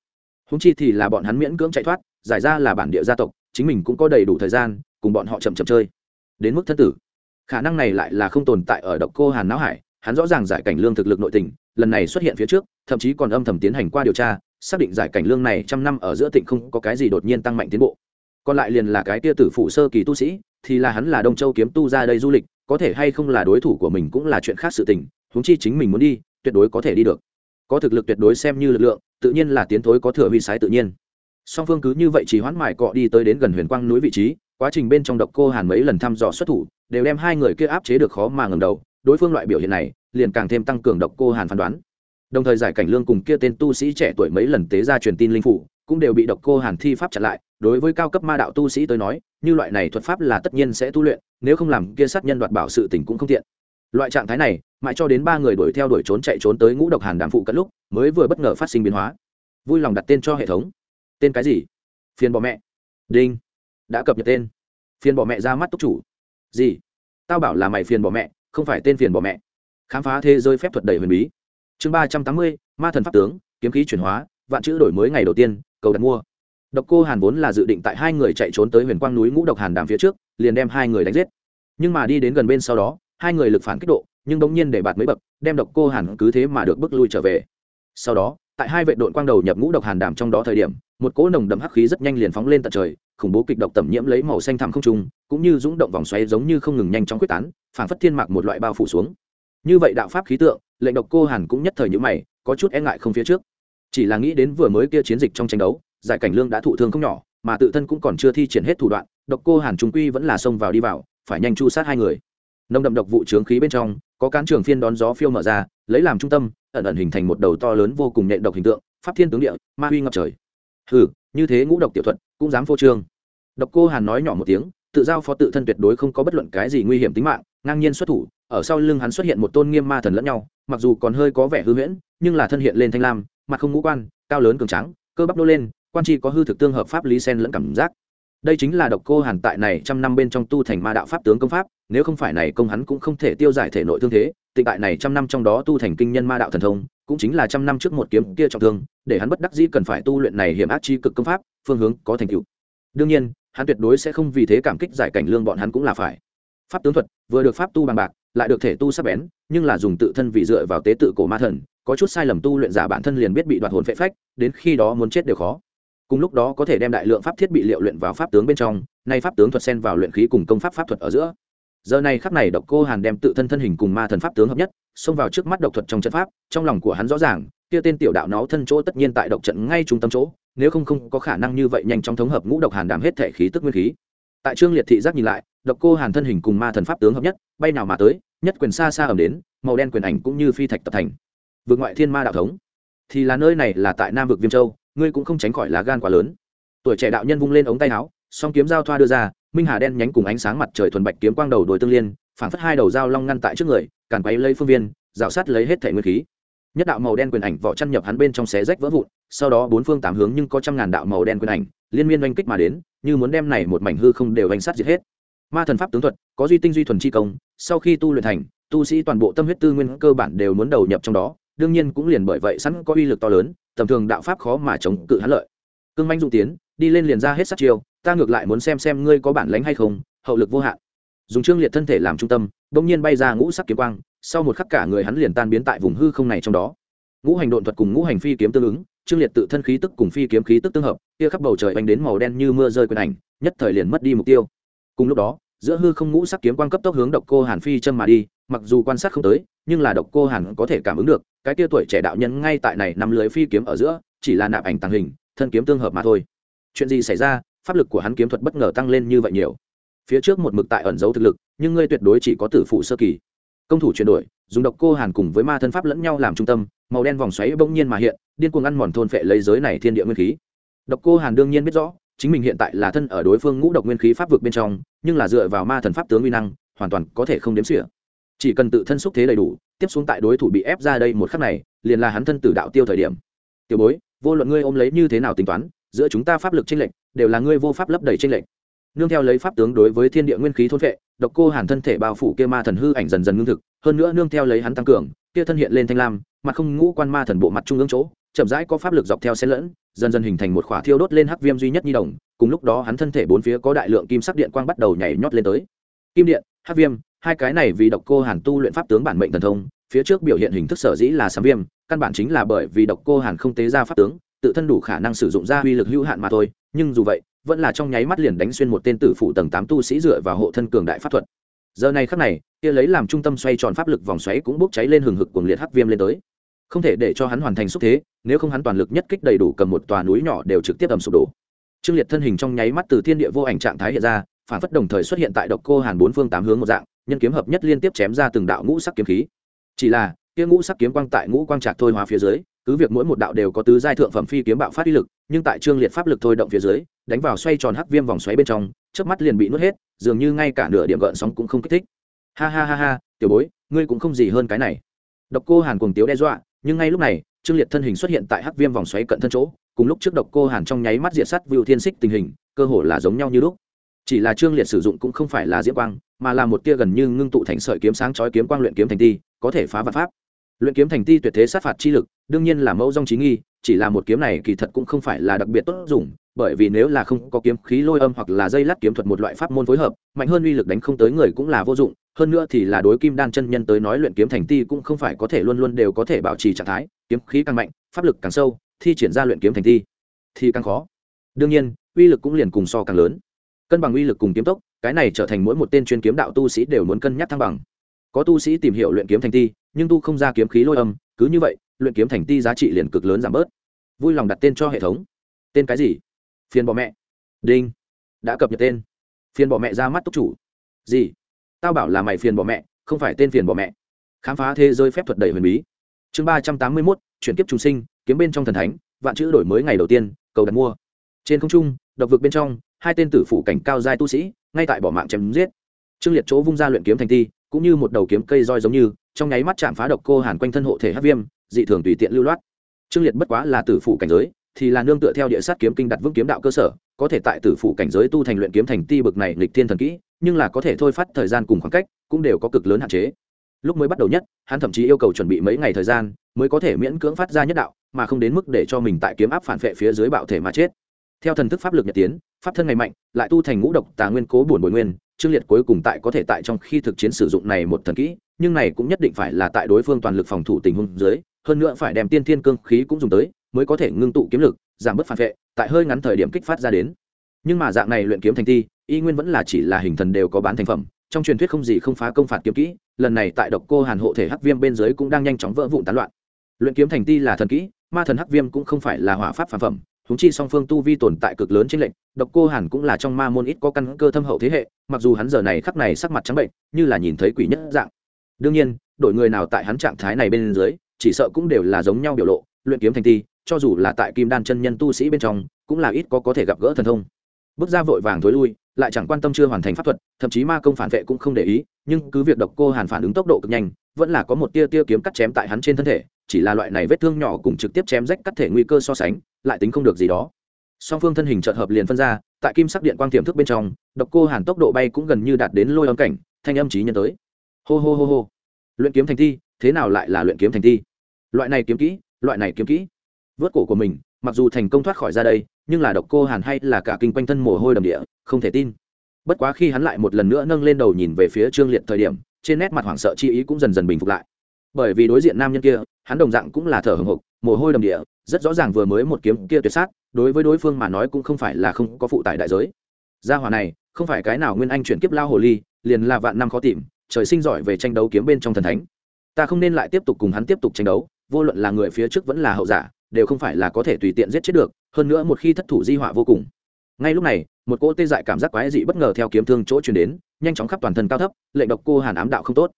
Húng chi thì là bọn hắn miễn cưỡng chạy thoát, giải ra là bản địa gia tộc, chính mình cũng có đầy đủ thời gian, cùng bọn họ chậm chậm chơi. Đến mức thân tử, khả năng này lại là không tồn tại ở độc cô hàn não hải, hắn rõ ràng giải cảnh lương thực lực nội tình, lần này xuất hiện phía trước, thậm chí còn âm thầm tiến hành qua điều tra, xác định giải cảnh lương này trăm năm ở giữa tịnh không có cái gì đột nhiên tăng mạnh tiến bộ còn lại liền là cái tia tử phụ sơ kỳ tu sĩ, thì là hắn là đông châu kiếm tu ra đây du lịch, có thể hay không là đối thủ của mình cũng là chuyện khác sự tình, huống chi chính mình muốn đi, tuyệt đối có thể đi được. Có thực lực tuyệt đối xem như lực lượng, tự nhiên là tiến thối có thừa huy sái tự nhiên. Song phương cứ như vậy chỉ hoãn mải cọ đi tới đến gần huyền quang núi vị trí, quá trình bên trong độc cô hàn mấy lần thăm dò xuất thủ, đều đem hai người kia áp chế được khó mà ngầm đầu, đối phương loại biểu hiện này, liền càng thêm tăng cường độc cô hàn phán đoán. Đồng thời giải cảnh lương cùng kia tên tu sĩ trẻ tuổi mấy lần tế ra truyền tin linh phủ cũng đều bị độc cô hàn thi pháp chặn lại, đối với cao cấp ma đạo tu sĩ tới nói, như loại này thuật pháp là tất nhiên sẽ tu luyện, nếu không làm kia sát nhân đoạt bảo sự tình cũng không tiện. Loại trạng thái này, mãi cho đến ba người đuổi theo đuổi trốn chạy trốn tới ngũ độc hàn đàm phụ cận lúc, mới vừa bất ngờ phát sinh biến hóa. Vui lòng đặt tên cho hệ thống. Tên cái gì? Phiền bỏ mẹ. Đinh. Đã cập nhật tên. Phiền bỏ mẹ ra mắt túc chủ. Gì? Tao bảo là mày phiền bỏ mẹ, không phải tên phiền bỏ mẹ. Khám phá thế giới phép thuật đầy huyền bí. Chương ba trăm tám mươi, ma thần pháp tướng, kiếm khí chuyển hóa, vạn chữ đổi mới ngày đầu tiên cầu đặt mua. Độc cô hàn vốn là dự định tại hai người chạy trốn tới huyền quang núi ngũ độc hàn đàm phía trước, liền đem hai người đánh giết. Nhưng mà đi đến gần bên sau đó, hai người lực phản kích độ, nhưng đống nhiên để bạt mấy bậc, đem độc cô hàn cứ thế mà được bước lui trở về. Sau đó, tại hai vệ đội quang đầu nhập ngũ độc hàn đàm trong đó thời điểm, một cỗ nồng đậm hắc khí rất nhanh liền phóng lên tận trời, khủng bố kịch độc tẩm nhiễm lấy màu xanh thẳm không trung, cũng như dũng động vòng xoáy giống như không ngừng nhanh chóng quyết tán, phảng phất thiên mạc một loại bao phủ xuống. Như vậy đạo pháp khí tượng, lệnh độc cô hàn cũng nhất thời như mày, có chút e ngại không phía trước chỉ là nghĩ đến vừa mới kia chiến dịch trong tranh đấu, giải cảnh lương đã thụ thương không nhỏ, mà tự thân cũng còn chưa thi triển hết thủ đoạn, độc cô hàn trung quy vẫn là xông vào đi vào, phải nhanh chu sát hai người. Nồng đậm độc vụ trướng khí bên trong, có cán trường phiên đón gió phiêu mở ra, lấy làm trung tâm, ẩn ẩn hình thành một đầu to lớn vô cùng nhện độc hình tượng, pháp thiên tướng địa, ma huy ngập trời. Hừ, như thế ngũ độc tiểu thuật, cũng dám phô trương. Độc cô hàn nói nhỏ một tiếng, tự giao phó tự thân tuyệt đối không có bất luận cái gì nguy hiểm tính mạng, ngang nhiên xuất thủ, ở sau lưng hắn xuất hiện một tôn nghiêm ma thần lẫn nhau, mặc dù còn hơi có vẻ hư huyễn, nhưng là thân hiện lên thanh lam mặt không ngũ quan, cao lớn cường trắng cơ bắp nô lên, quan chi có hư thực tương hợp pháp lý sen lẫn cảm giác. Đây chính là độc cô hàn tại này trăm năm bên trong tu thành ma đạo pháp tướng công pháp, nếu không phải này công hắn cũng không thể tiêu giải thể nội thương thế, tịnh tại này trăm năm trong đó tu thành kinh nhân ma đạo thần thông, cũng chính là trăm năm trước một kiếm kia trọng thương, để hắn bất đắc dĩ cần phải tu luyện này hiểm ác chi cực công pháp, phương hướng có thành tựu. Đương nhiên, hắn tuyệt đối sẽ không vì thế cảm kích giải cảnh lương bọn hắn cũng là phải. Pháp tướng thuật vừa được pháp tu bằng bạc, lại được thể tu sắc bén, nhưng là dùng tự thân vì dựa vào tế tự cổ ma thần có chút sai lầm tu luyện giả bản thân liền biết bị đoạt hồn phệ phách, đến khi đó muốn chết đều khó. Cùng lúc đó có thể đem đại lượng pháp thiết bị liệu luyện vào pháp tướng bên trong, nay pháp tướng thuật xen vào luyện khí cùng công pháp pháp thuật ở giữa. Giờ này khắc này độc cô hàn đem tự thân thân hình cùng ma thần pháp tướng hợp nhất, xông vào trước mắt độc thuật trong trận pháp, trong lòng của hắn rõ ràng, kia tên tiểu đạo nó thân chỗ tất nhiên tại độc trận ngay trung tâm chỗ, nếu không không có khả năng như vậy nhanh chóng thống hợp ngũ độc hàn đảm hết thể khí tức nguyên khí. Tại trương liệt thị giác nhìn lại, độc cô hàn thân hình cùng ma thần pháp tướng hợp nhất, bay nào mà tới, nhất quyền xa xa ẩm đến, màu đen quyền ảnh cũng như phi thạch tập thành vượt ngoại thiên ma đạo thống. Thì là nơi này là tại nam vực viêm châu, ngươi cũng không tránh khỏi lá gan quá lớn. Tuổi trẻ đạo nhân vung lên ống tay áo, song kiếm giao thoa đưa ra, minh hà đen nhánh cùng ánh sáng mặt trời thuần bạch kiếm quang đầu đồi tương liên, phảng phất hai đầu dao long ngăn tại trước người, càn quấy lấy phương viên dạo sát lấy hết thể nguyên khí. Nhất đạo màu đen quyền ảnh vỏ chăn nhập hắn bên trong xé rách vỡ vụn, sau đó bốn phương tám hướng nhưng có trăm ngàn đạo màu đen quyền ảnh, liên miên oanh kích mà đến, như muốn đem này một mảnh hư không đều oanh sát diệt hết. Ma thần pháp tướng thuật, có duy tinh duy thuần chi công, sau khi tu luyện thành, tu sĩ toàn bộ tâm huyết tư nguyên cơ bản đều muốn đầu nhập trong đó đương nhiên cũng liền bởi vậy sẵn có uy lực to lớn, tầm thường đạo pháp khó mà chống cự hắn lợi. Cương manh dụng tiến, đi lên liền ra hết sát chiêu, ta ngược lại muốn xem xem ngươi có bản lánh hay không, hậu lực vô hạn. Dùng trương liệt thân thể làm trung tâm, bỗng nhiên bay ra ngũ sắc kiếm quang, sau một khắc cả người hắn liền tan biến tại vùng hư không này trong đó. Ngũ hành độn thuật cùng ngũ hành phi kiếm tương ứng, trương liệt tự thân khí tức cùng phi kiếm khí tức tương hợp, kia khắp bầu trời anh đến màu đen như mưa rơi quyền ảnh, nhất thời liền mất đi mục tiêu. Cùng lúc đó, giữa hư không ngũ sắc kiếm quang cấp tốc hướng độc cô hàn phi châm mà đi mặc dù quan sát không tới, nhưng là độc cô hàn có thể cảm ứng được, cái tia tuổi trẻ đạo nhân ngay tại này nằm lưới phi kiếm ở giữa, chỉ là nạp ảnh tàng hình, thân kiếm tương hợp mà thôi. Chuyện gì xảy ra, pháp lực của hắn kiếm thuật bất ngờ tăng lên như vậy nhiều. Phía trước một mực tại ẩn giấu thực lực, nhưng ngươi tuyệt đối chỉ có tử phụ sơ kỳ. Công thủ chuyển đổi, dùng độc cô hàn cùng với ma thân pháp lẫn nhau làm trung tâm, màu đen vòng xoáy bỗng nhiên mà hiện, điên cuồng ăn mòn thôn phệ lấy giới này thiên địa nguyên khí. Độc cô hàn đương nhiên biết rõ, chính mình hiện tại là thân ở đối phương ngũ độc nguyên khí pháp vực bên trong, nhưng là dựa vào ma thần pháp tướng uy năng, hoàn toàn có thể không đếm xỉa chỉ cần tự thân xúc thế đầy đủ, tiếp xuống tại đối thủ bị ép ra đây một khắc này, liền là hắn thân tử đạo tiêu thời điểm. Tiểu bối, vô luận ngươi ôm lấy như thế nào tính toán, giữa chúng ta pháp lực tranh lệch, đều là ngươi vô pháp lấp đầy tranh lệch. Nương theo lấy pháp tướng đối với thiên địa nguyên khí thôn vệ, độc cô hàn thân thể bao phủ kia ma thần hư ảnh dần dần ngưng thực, hơn nữa nương theo lấy hắn tăng cường, kia thân hiện lên thanh lam, mặt không ngũ quan ma thần bộ mặt trung ương chỗ, chậm rãi có pháp lực dọc theo xen lẫn, dần dần hình thành một khỏa thiêu đốt lên hắc viêm duy nhất nhi đồng, cùng lúc đó hắn thân thể bốn phía có đại lượng kim sắc điện quang bắt đầu nhảy nhót lên tới kim điện, hắc viêm, hai cái này vì độc cô hàn tu luyện pháp tướng bản mệnh thần thông, phía trước biểu hiện hình thức sở dĩ là sám viêm, căn bản chính là bởi vì độc cô hàn không tế ra pháp tướng, tự thân đủ khả năng sử dụng ra uy lực hữu hạn mà thôi, nhưng dù vậy, vẫn là trong nháy mắt liền đánh xuyên một tên tử phụ tầng tám tu sĩ dựa vào hộ thân cường đại pháp thuật. Giờ này khắc này, kia lấy làm trung tâm xoay tròn pháp lực vòng xoáy cũng bốc cháy lên hừng hực cuồng liệt hắc viêm lên tới. Không thể để cho hắn hoàn thành xúc thế, nếu không hắn toàn lực nhất kích đầy đủ cầm một tòa núi nhỏ đều trực tiếp ầm sụp đổ. Trương liệt thân hình trong nháy mắt từ thiên địa vô ảnh trạng thái hiện ra phản phất đồng thời xuất hiện tại độc cô hàn bốn phương tám hướng một dạng, nhân kiếm hợp nhất liên tiếp chém ra từng đạo ngũ sắc kiếm khí. Chỉ là, kia ngũ sắc kiếm quang tại ngũ quang trạc thôi hóa phía dưới, cứ việc mỗi một đạo đều có tứ giai thượng phẩm phi kiếm bạo phát uy lực, nhưng tại trương liệt pháp lực thôi động phía dưới, đánh vào xoay tròn hắc viêm vòng xoáy bên trong trước mắt liền bị nuốt hết, dường như ngay cả nửa điểm gợn sóng cũng không kích thích. Ha ha ha ha, tiểu bối, ngươi cũng không gì hơn cái này. Độc cô hàn cùng tiếu đe dọa, nhưng ngay lúc này, trương liệt thân hình xuất hiện tại hắc viêm vòng xoáy cận thân chỗ, cùng lúc trước độc cô hàn trong nháy mắt diện sắt vựu thiên xích tình hình, cơ hồ là giống nhau như lúc chỉ là trương liệt sử dụng cũng không phải là diễm quang, mà là một tia gần như ngưng tụ thành sợi kiếm sáng chói kiếm quang luyện kiếm thành ti, có thể phá vật pháp. Luyện kiếm thành ti tuyệt thế sát phạt chi lực, đương nhiên là mẫu dong trí nghi, chỉ là một kiếm này kỳ thật cũng không phải là đặc biệt tốt dùng, bởi vì nếu là không có kiếm khí lôi âm hoặc là dây lát kiếm thuật một loại pháp môn phối hợp, mạnh hơn uy lực đánh không tới người cũng là vô dụng, hơn nữa thì là đối kim đan chân nhân tới nói luyện kiếm thành ti cũng không phải có thể luôn luôn đều có thể bảo trì trạng thái, kiếm khí càng mạnh, pháp lực càng sâu, thi triển ra luyện kiếm thành ti thì càng khó. Đương nhiên, uy lực cũng liền cùng so càng lớn cân bằng uy lực cùng kiếm tốc, cái này trở thành mỗi một tên chuyên kiếm đạo tu sĩ đều muốn cân nhắc thăng bằng. Có tu sĩ tìm hiểu luyện kiếm thành ti, nhưng tu không ra kiếm khí lôi âm, cứ như vậy, luyện kiếm thành ti giá trị liền cực lớn giảm bớt. Vui lòng đặt tên cho hệ thống. Tên cái gì? Phiền bỏ mẹ. Đinh. Đã cập nhật tên. Phiền bỏ mẹ ra mắt túc chủ. Gì? Tao bảo là mày phiền bỏ mẹ, không phải tên phiền bỏ mẹ. Khám phá thế giới phép thuật đầy huyền bí. Chương ba trăm tám mươi mốt, chuyển kiếp trùng sinh, kiếm bên trong thần thánh, vạn chữ đổi mới ngày đầu tiên, cầu đặt mua. Trên không trung, độc vực bên trong hai tên tử phủ cảnh cao giai tu sĩ, ngay tại bỏ mạng chém giết. Trương liệt chỗ vung ra luyện kiếm thành ti cũng như một đầu kiếm cây roi giống như, trong nháy mắt chạm phá độc cô hàn quanh thân hộ thể hát viêm, dị thường tùy tiện lưu loát. Trương liệt bất quá là tử phủ cảnh giới, thì là nương tựa theo địa sát kiếm kinh đặt vững kiếm đạo cơ sở, có thể tại tử phủ cảnh giới tu thành luyện kiếm thành ti bực này lịch thiên thần kỹ, nhưng là có thể thôi phát thời gian cùng khoảng cách, cũng đều có cực lớn hạn chế. Lúc mới bắt đầu nhất, hắn thậm chí yêu cầu chuẩn bị mấy ngày thời gian, mới có thể miễn cưỡng phát ra nhất đạo, mà không đến mức để cho mình tại kiếm áp phản vệ phía dưới bạo thể mà chết theo thần thức pháp lực nhật tiến, pháp thân ngày mạnh, lại tu thành ngũ độc tà nguyên cố bổn bồi nguyên trương liệt cuối cùng tại có thể tại trong khi thực chiến sử dụng này một thần kỹ, nhưng này cũng nhất định phải là tại đối phương toàn lực phòng thủ tình huống dưới, hơn nữa phải đem tiên thiên cương khí cũng dùng tới, mới có thể ngưng tụ kiếm lực, giảm bớt phản vệ, tại hơi ngắn thời điểm kích phát ra đến. Nhưng mà dạng này luyện kiếm thành ti y nguyên vẫn là chỉ là hình thần đều có bán thành phẩm, trong truyền thuyết không gì không phá công phạt kiếm kỹ, lần này tại độc cô hàn hộ thể hắc viêm bên dưới cũng đang nhanh chóng vỡ vụn tán loạn. Luyện kiếm thành ti là thần kỹ, ma thần hắc viêm cũng không phải là hỏa pháp phản phẩm húng chi song phương tu vi tồn tại cực lớn trên lệnh độc cô hàn cũng là trong ma môn ít có căn cơ thâm hậu thế hệ, mặc dù hắn giờ này khắc này sắc mặt trắng bệnh, như là nhìn thấy quỷ nhất dạng. Đương nhiên đội người nào tại hắn trạng thái này bên dưới, chỉ sợ cũng đều là giống nhau biểu lộ, luyện kiếm thành ti, cho dù là tại kim đan chân nhân tu sĩ bên trong, cũng là ít có có thể gặp gỡ thần thông. Bước ra vội vàng thối lui, lại chẳng quan tâm chưa hoàn thành pháp thuật, thậm chí ma công phản vệ cũng không để ý, nhưng cứ việc độc cô hàn phản ứng tốc độ cực nhanh, vẫn là có một tia tia kiếm cắt chém tại hắn trên thân thể chỉ là loại này vết thương nhỏ cùng trực tiếp chém rách cắt thể nguy cơ so sánh, lại tính không được gì đó. Song phương thân hình trợt hợp liền phân ra, tại kim sắc điện quang tiềm thức bên trong, độc cô hàn tốc độ bay cũng gần như đạt đến lôi âm cảnh, thanh âm trí nhân tới. Hô hô hô hô. Luyện kiếm thành thi, thế nào lại là luyện kiếm thành thi? Loại này kiếm kỹ, loại này kiếm kỹ. Vớt cổ của mình, mặc dù thành công thoát khỏi ra đây, nhưng là độc cô hàn hay là cả kinh quanh thân mồ hôi đầm địa, không thể tin. Bất quá khi hắn lại một lần nữa nâng lên đầu nhìn về phía trương liệt thời điểm, trên nét mặt hoảng sợ chi ý cũng dần dần bình phục lại. Bởi vì đối diện nam nhân kia hắn đồng dạng cũng là thở hồng hộc, mồ hôi đầm địa, rất rõ ràng vừa mới một kiếm kia tuyệt sát, đối với đối phương mà nói cũng không phải là không có phụ tải đại giới. Gia hỏa này, không phải cái nào nguyên anh chuyển kiếp lao hồ ly, liền là vạn năm khó tìm, trời sinh giỏi về tranh đấu kiếm bên trong thần thánh. Ta không nên lại tiếp tục cùng hắn tiếp tục tranh đấu, vô luận là người phía trước vẫn là hậu giả, đều không phải là có thể tùy tiện giết chết được, hơn nữa một khi thất thủ di họa vô cùng. Ngay lúc này, một cỗ tê dại cảm giác quái dị bất ngờ theo kiếm thương chỗ truyền đến, nhanh chóng khắp toàn thân cao thấp, lệnh độc cô hàn ám đạo không tốt.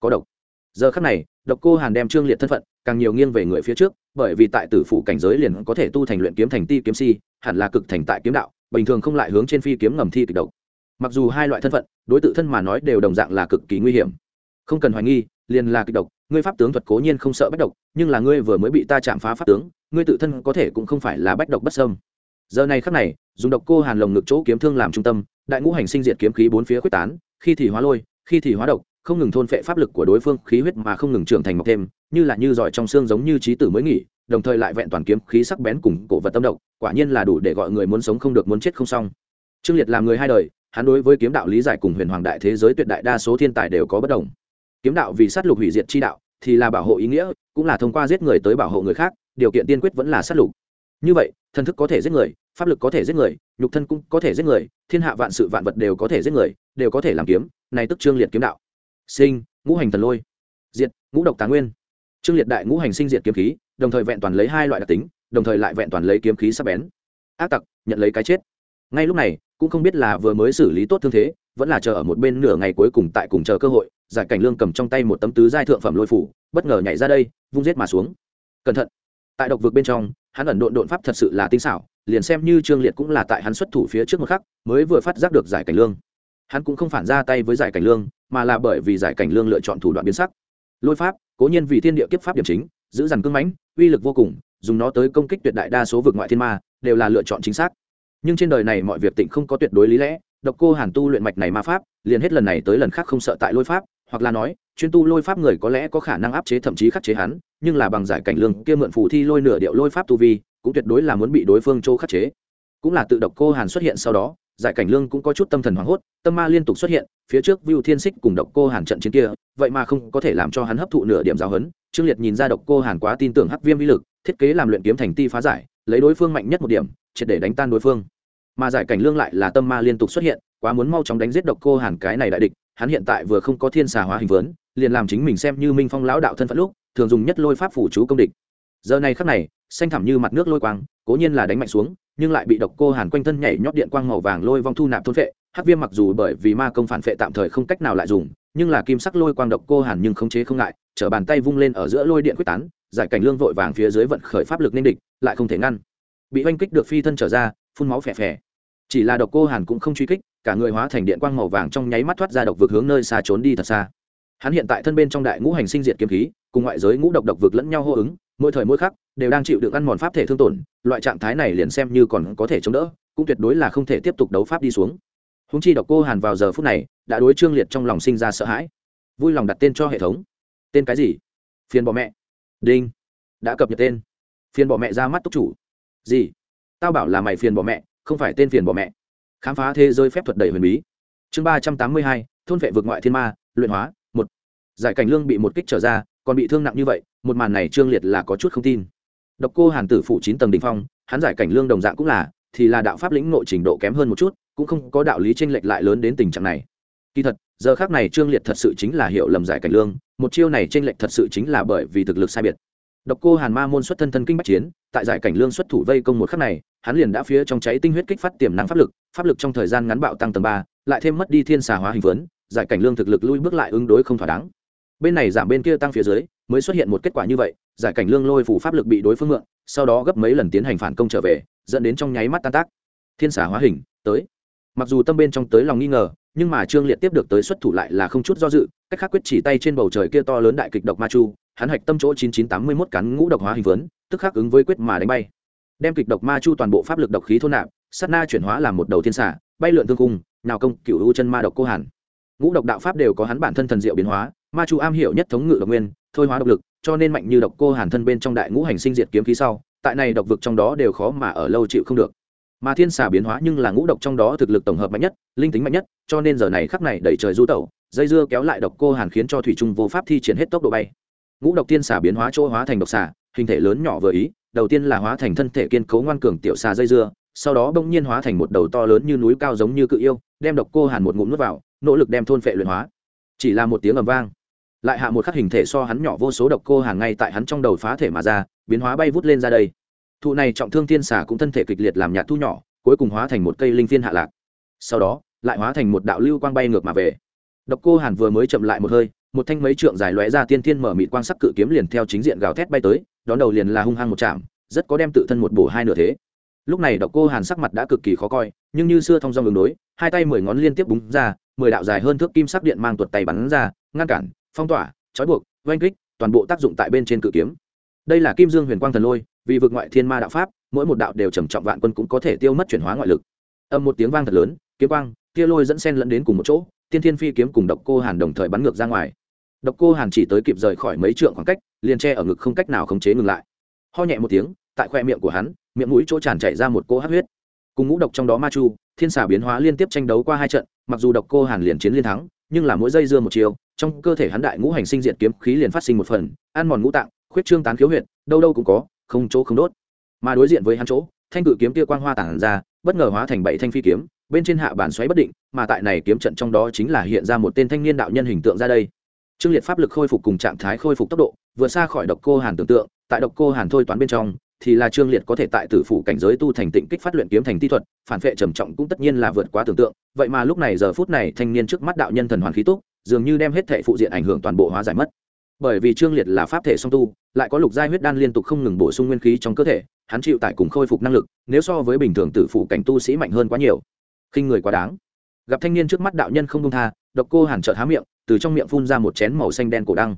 Có độc. Giờ khắc này, độc cô hàn đem trương liệt thân phận càng nhiều nghiêng về người phía trước, bởi vì tại tử phủ cảnh giới liền có thể tu thành luyện kiếm thành ti kiếm si, hẳn là cực thành tại kiếm đạo, bình thường không lại hướng trên phi kiếm ngầm thi kịch độc. Mặc dù hai loại thân phận, đối tự thân mà nói đều đồng dạng là cực kỳ nguy hiểm. Không cần hoài nghi, liền là kịch độc, ngươi pháp tướng thuật cố nhiên không sợ bách độc, nhưng là ngươi vừa mới bị ta chạm phá pháp tướng, ngươi tự thân có thể cũng không phải là bách độc bất sâm giờ này khắc này, dùng độc cô hàn lồng ngực chỗ kiếm thương làm trung tâm, đại ngũ hành sinh diệt kiếm khí bốn phía quyết tán, khi thì hóa lôi, khi thì hóa độc không ngừng thôn phệ pháp lực của đối phương, khí huyết mà không ngừng trưởng thành mọc thêm, như là như giỏi trong xương giống như trí tử mới nghỉ, đồng thời lại vẹn toàn kiếm khí sắc bén cùng cổ vật tâm độc, quả nhiên là đủ để gọi người muốn sống không được muốn chết không xong. Trương liệt làm người hai đời, hắn đối với kiếm đạo lý giải cùng huyền hoàng đại thế giới tuyệt đại đa số thiên tài đều có bất đồng. Kiếm đạo vì sát lục hủy diệt chi đạo, thì là bảo hộ ý nghĩa, cũng là thông qua giết người tới bảo hộ người khác, điều kiện tiên quyết vẫn là sát lục. Như vậy, thần thức có thể giết người, pháp lực có thể giết người, nhục thân cũng có thể giết người, thiên hạ vạn sự vạn vật đều có thể giết người, đều có thể làm kiếm, này tức trương liệt kiếm đạo sinh, ngũ hành thần lôi, diệt, ngũ độc tá nguyên. Trương liệt đại ngũ hành sinh diệt kiếm khí, đồng thời vẹn toàn lấy hai loại đặc tính, đồng thời lại vẹn toàn lấy kiếm khí sắp bén. Ác tặc, nhận lấy cái chết. Ngay lúc này, cũng không biết là vừa mới xử lý tốt thương thế, vẫn là chờ ở một bên nửa ngày cuối cùng tại cùng chờ cơ hội, giải cảnh lương cầm trong tay một tấm tứ giai thượng phẩm lôi phủ, bất ngờ nhảy ra đây, vung giết mà xuống. Cẩn thận. Tại độc vực bên trong, hắn ẩn độn độn pháp thật sự là tinh xảo, liền xem như trương liệt cũng là tại hắn xuất thủ phía trước một khắc, mới vừa phát giác được giải cảnh lương hắn cũng không phản ra tay với giải cảnh lương, mà là bởi vì giải cảnh lương lựa chọn thủ đoạn biến sắc. Lôi pháp, cố nhiên vì thiên địa kiếp pháp điểm chính, giữ dằn cưng mãnh, uy lực vô cùng, dùng nó tới công kích tuyệt đại đa số vực ngoại thiên ma, đều là lựa chọn chính xác. Nhưng trên đời này mọi việc tịnh không có tuyệt đối lý lẽ, độc cô hàn tu luyện mạch này ma pháp, liền hết lần này tới lần khác không sợ tại lôi pháp, hoặc là nói, chuyên tu lôi pháp người có lẽ có khả năng áp chế thậm chí khắc chế hắn, nhưng là bằng giải cảnh lương kia mượn phù thi lôi nửa điệu lôi pháp tu vi, cũng tuyệt đối là muốn bị đối phương chỗ khắc chế. Cũng là tự độc cô hàn xuất hiện sau đó giải cảnh lương cũng có chút tâm thần hoảng hốt, tâm ma liên tục xuất hiện, phía trước vưu thiên xích cùng độc cô hàn trận chiến kia, vậy mà không có thể làm cho hắn hấp thụ nửa điểm giáo hấn trương liệt nhìn ra độc cô hàn quá tin tưởng hắc viêm vi lực, thiết kế làm luyện kiếm thành ti phá giải, lấy đối phương mạnh nhất một điểm, triệt để đánh tan đối phương. Mà giải cảnh lương lại là tâm ma liên tục xuất hiện, quá muốn mau chóng đánh giết độc cô hàn cái này đại địch, hắn hiện tại vừa không có thiên xà hóa hình vớn liền làm chính mình xem như minh phong lão đạo thân phận lúc, thường dùng nhất lôi pháp phủ chú công địch giờ này khắc này, xanh thẳm như mặt nước lôi quang, cố nhiên là đánh mạnh xuống, nhưng lại bị độc cô hàn quanh thân nhảy nhót điện quang màu vàng lôi vong thu nạp thôn phệ. Hắc viêm mặc dù bởi vì ma công phản phệ tạm thời không cách nào lại dùng, nhưng là kim sắc lôi quang độc cô hàn nhưng không chế không ngại chở bàn tay vung lên ở giữa lôi điện quyết tán, giải cảnh lương vội vàng phía dưới vận khởi pháp lực nên địch, lại không thể ngăn. Bị oanh kích được phi thân trở ra, phun máu phè phè. Chỉ là độc cô hàn cũng không truy kích, cả người hóa thành điện quang màu vàng trong nháy mắt thoát ra độc vực hướng nơi xa trốn đi thật xa. Hắn hiện tại thân bên trong đại ngũ hành sinh diệt kiếm khí, cùng ngoại giới ngũ độc độc vực lẫn nhau hô ứng mỗi thời mỗi khắc đều đang chịu được ăn mòn pháp thể thương tổn, loại trạng thái này liền xem như còn có thể chống đỡ, cũng tuyệt đối là không thể tiếp tục đấu pháp đi xuống. Húng chi độc cô hàn vào giờ phút này, đã đối trương liệt trong lòng sinh ra sợ hãi. Vui lòng đặt tên cho hệ thống. Tên cái gì? Phiền bỏ mẹ. Đinh. Đã cập nhật tên. Phiền bỏ mẹ ra mắt túc chủ. Gì? Tao bảo là mày phiền bỏ mẹ, không phải tên phiền bỏ mẹ. Khám phá thế giới phép thuật đầy huyền bí. Chương ba trăm tám mươi hai, thôn vệ vượt ngoại thiên ma, luyện hóa, một. Giải cảnh lương bị một kích trở ra còn bị thương nặng như vậy, một màn này trương liệt là có chút không tin. Độc cô hàn tử phụ chín tầng đình phong, hắn giải cảnh lương đồng dạng cũng là, thì là đạo pháp lĩnh nội trình độ kém hơn một chút, cũng không có đạo lý tranh lệch lại lớn đến tình trạng này. Kỳ thật, giờ khác này trương liệt thật sự chính là hiệu lầm giải cảnh lương, một chiêu này tranh lệch thật sự chính là bởi vì thực lực sai biệt. Độc cô hàn ma môn xuất thân thân kinh bắc chiến, tại giải cảnh lương xuất thủ vây công một khắc này, hắn liền đã phía trong cháy tinh huyết kích phát tiềm năng pháp lực pháp lực trong thời gian ngắn bạo tăng tầng ba, lại thêm mất đi thiên xà hóa hình vớn giải cảnh lương thực lực lui bước lại ứng đối không thỏa đáng bên này giảm bên kia tăng phía dưới, mới xuất hiện một kết quả như vậy, giải cảnh lương lôi phủ pháp lực bị đối phương mượn, sau đó gấp mấy lần tiến hành phản công trở về, dẫn đến trong nháy mắt tan tác. Thiên xà hóa hình, tới. Mặc dù tâm bên trong tới lòng nghi ngờ, nhưng mà trương liệt tiếp được tới xuất thủ lại là không chút do dự, cách khác quyết chỉ tay trên bầu trời kia to lớn đại kịch độc ma chu, hắn hạch tâm chỗ chín chín tám mươi mốt cắn ngũ độc hóa hình vớn tức khắc ứng với quyết mà đánh bay. Đem kịch độc ma chu toàn bộ pháp lực độc khí thôn nạp, sát na chuyển hóa làm một đầu thiên xả bay lượn thương cung nào công cựu u chân ma độc cô hàn. Ngũ độc đạo pháp đều có hắn bản thân thần diệu biến hóa ma chu am hiểu nhất thống ngự độc nguyên, thôi hóa độc lực, cho nên mạnh như độc cô hàn thân bên trong đại ngũ hành sinh diệt kiếm khí sau, tại này độc vực trong đó đều khó mà ở lâu chịu không được. Mà thiên xà biến hóa nhưng là ngũ độc trong đó thực lực tổng hợp mạnh nhất, linh tính mạnh nhất, cho nên giờ này khắc này đẩy trời du tẩu, dây dưa kéo lại độc cô hàn khiến cho thủy trung vô pháp thi triển hết tốc độ bay. Ngũ độc thiên xà biến hóa chỗ hóa thành độc xà, hình thể lớn nhỏ vừa ý, đầu tiên là hóa thành thân thể kiên cố ngoan cường tiểu xà dây dưa, sau đó bỗng nhiên hóa thành một đầu to lớn như núi cao giống như cự yêu, đem độc cô hàn một ngụm nuốt vào, nỗ lực đem thôn phệ luyện hóa. Chỉ là một tiếng ầm vang lại hạ một khắc hình thể so hắn nhỏ vô số độc cô hàn ngay tại hắn trong đầu phá thể mà ra, biến hóa bay vút lên ra đây. Thụ này trọng thương thiên xà cũng thân thể kịch liệt làm nhạt thu nhỏ, cuối cùng hóa thành một cây linh phiên hạ lạc. Sau đó, lại hóa thành một đạo lưu quang bay ngược mà về. Độc cô hàn vừa mới chậm lại một hơi, một thanh mấy trượng dài lóe ra tiên thiên mở mịt quang sắc cự kiếm liền theo chính diện gào thét bay tới, đón đầu liền là hung hăng một chạm, rất có đem tự thân một bổ hai nửa thế. Lúc này độc cô hàn sắc mặt đã cực kỳ khó coi, nhưng như xưa thông dong đường đối, hai tay mười ngón liên tiếp búng ra, mười đạo dài hơn thước kim sắc điện mang tuột tay bắn ra, ngăn cản phong tỏa, trói buộc, oanh kích, toàn bộ tác dụng tại bên trên cự kiếm. Đây là kim dương huyền quang thần lôi, vì vực ngoại thiên ma đạo pháp, mỗi một đạo đều trầm trọng vạn quân cũng có thể tiêu mất chuyển hóa ngoại lực. Âm một tiếng vang thật lớn, kiếm quang, tia lôi dẫn sen lẫn đến cùng một chỗ, tiên thiên phi kiếm cùng độc cô hàn đồng thời bắn ngược ra ngoài. Độc cô hàn chỉ tới kịp rời khỏi mấy trượng khoảng cách, liền che ở ngực không cách nào khống chế ngừng lại. Ho nhẹ một tiếng, tại khoe miệng của hắn, miệng mũi chỗ tràn chảy ra một cỗ hát huyết. Cùng ngũ độc trong đó ma chu, thiên xà biến hóa liên tiếp tranh đấu qua hai trận, mặc dù độc cô hàn liền chiến liên thắng, nhưng là mỗi dây dưa một chiều trong cơ thể hắn đại ngũ hành sinh diệt kiếm khí liền phát sinh một phần, ăn mòn ngũ tạng, khuyết trương tán khiếu huyện đâu đâu cũng có, không chỗ không đốt. Mà đối diện với hắn chỗ, thanh cự kiếm kia quang hoa tản ra, bất ngờ hóa thành bảy thanh phi kiếm, bên trên hạ bản xoáy bất định, mà tại này kiếm trận trong đó chính là hiện ra một tên thanh niên đạo nhân hình tượng ra đây. Trương liệt pháp lực khôi phục cùng trạng thái khôi phục tốc độ vừa xa khỏi độc cô hàn tưởng tượng, tại độc cô hàn thôi toán bên trong, thì là trương liệt có thể tại tử phủ cảnh giới tu thành tịnh kích phát luyện kiếm thành ti thuật, phản vệ trầm trọng cũng tất nhiên là vượt quá tưởng tượng. Vậy mà lúc này giờ phút này thanh niên trước mắt đạo nhân thần hoàn khí túc dường như đem hết thể phụ diện ảnh hưởng toàn bộ hóa giải mất. Bởi vì trương liệt là pháp thể song tu, lại có lục giai huyết đan liên tục không ngừng bổ sung nguyên khí trong cơ thể, hắn chịu tại cùng khôi phục năng lực, nếu so với bình thường tử phụ cảnh tu sĩ mạnh hơn quá nhiều. Khinh người quá đáng. Gặp thanh niên trước mắt đạo nhân không công tha, độc cô hàn trợt há miệng, từ trong miệng phun ra một chén màu xanh đen cổ đăng.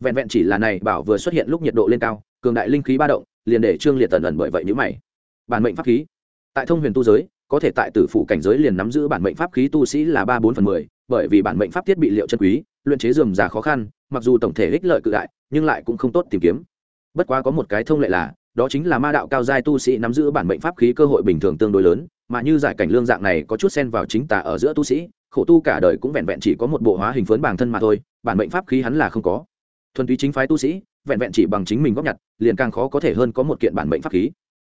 Vẹn vẹn chỉ là này bảo vừa xuất hiện lúc nhiệt độ lên cao, cường đại linh khí ba động, liền để trương liệt tần ẩn bởi vậy nhữ mày. Bản mệnh pháp khí. Tại thông huyền tu giới có thể tại tử phủ cảnh giới liền nắm giữ bản mệnh pháp khí tu sĩ là ba bốn phần mười, bởi vì bản mệnh pháp thiết bị liệu chân quý, luyện chế dườm già khó khăn, mặc dù tổng thể ích lợi cự đại, nhưng lại cũng không tốt tìm kiếm. Bất quá có một cái thông lệ là, đó chính là ma đạo cao giai tu sĩ nắm giữ bản mệnh pháp khí cơ hội bình thường tương đối lớn, mà như giải cảnh lương dạng này có chút xen vào chính tà ở giữa tu sĩ, khổ tu cả đời cũng vẹn vẹn chỉ có một bộ hóa hình phấn bản thân mà thôi, bản mệnh pháp khí hắn là không có. Thuần túy chính phái tu sĩ, vẹn vẹn chỉ bằng chính mình góp nhặt, liền càng khó có thể hơn có một kiện bản mệnh pháp khí.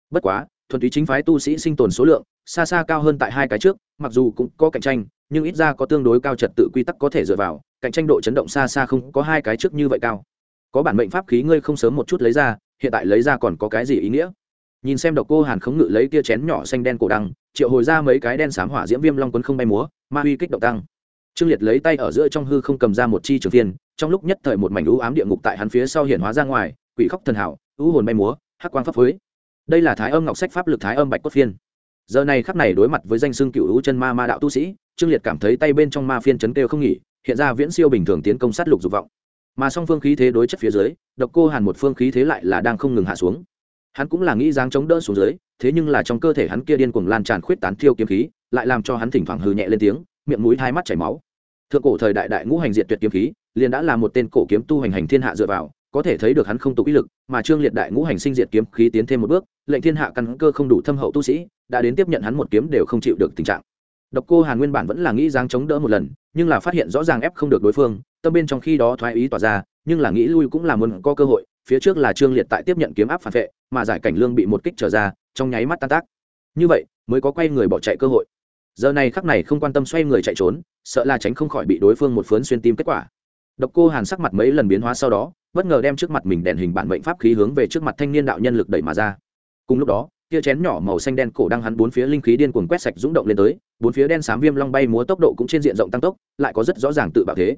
Bất quá, thuần túy chính phái tu sĩ sinh tồn số lượng xa xa cao hơn tại hai cái trước, mặc dù cũng có cạnh tranh, nhưng ít ra có tương đối cao trật tự quy tắc có thể dựa vào, cạnh tranh độ chấn động xa xa không có hai cái trước như vậy cao. Có bản mệnh pháp khí ngươi không sớm một chút lấy ra, hiện tại lấy ra còn có cái gì ý nghĩa? Nhìn xem độc cô hàn khống ngự lấy tia chén nhỏ xanh đen cổ đăng, triệu hồi ra mấy cái đen xám hỏa diễm viêm long quấn không bay múa, ma huy kích động tăng. Trương liệt lấy tay ở giữa trong hư không cầm ra một chi trường phiên, trong lúc nhất thời một mảnh u ám địa ngục tại hắn phía sau hiện hóa ra ngoài, quỷ khóc thần hảo, u hồn bay múa, hắc quang pháp phối đây là thái âm ngọc sách pháp lực thái âm bạch cốt phiên giờ này khắc này đối mặt với danh xưng cựu u chân ma ma đạo tu sĩ, trương liệt cảm thấy tay bên trong ma phiên chấn kêu không nghỉ, hiện ra viễn siêu bình thường tiến công sát lục dục vọng. Mà song phương khí thế đối chất phía dưới, độc cô hàn một phương khí thế lại là đang không ngừng hạ xuống. Hắn cũng là nghĩ dáng chống đỡ xuống dưới, thế nhưng là trong cơ thể hắn kia điên cuồng lan tràn khuyết tán thiêu kiếm khí, lại làm cho hắn thỉnh thoảng hừ nhẹ lên tiếng, miệng mũi hai mắt chảy máu. Thượng cổ thời đại đại ngũ hành diện tuyệt kiếm khí, liền đã là một tên cổ kiếm tu hành hành thiên hạ dựa vào, có thể thấy được hắn không tục ý lực mà trương liệt đại ngũ hành sinh diệt kiếm khí tiến thêm một bước, lệnh thiên hạ căn cơ không đủ thâm hậu tu sĩ, đã đến tiếp nhận hắn một kiếm đều không chịu được tình trạng. Độc cô hàn nguyên bản vẫn là nghĩ dáng chống đỡ một lần, nhưng là phát hiện rõ ràng ép không được đối phương, tâm bên trong khi đó thoái ý tỏa ra, nhưng là nghĩ lui cũng là muốn có cơ hội, phía trước là trương liệt tại tiếp nhận kiếm áp phản vệ, mà giải cảnh lương bị một kích trở ra, trong nháy mắt tan tác. Như vậy, mới có quay người bỏ chạy cơ hội. Giờ này khắc này không quan tâm xoay người chạy trốn, sợ là tránh không khỏi bị đối phương một phớn xuyên tim kết quả. Độc cô hàn sắc mặt mấy lần biến hóa sau đó bất ngờ đem trước mặt mình đèn hình bản mệnh pháp khí hướng về trước mặt thanh niên đạo nhân lực đẩy mà ra. Cùng lúc đó kia chén nhỏ màu xanh đen cổ đang hắn bốn phía linh khí điên cuồng quét sạch rung động lên tới, bốn phía đen xám viêm long bay múa tốc độ cũng trên diện rộng tăng tốc, lại có rất rõ ràng tự bảo thế.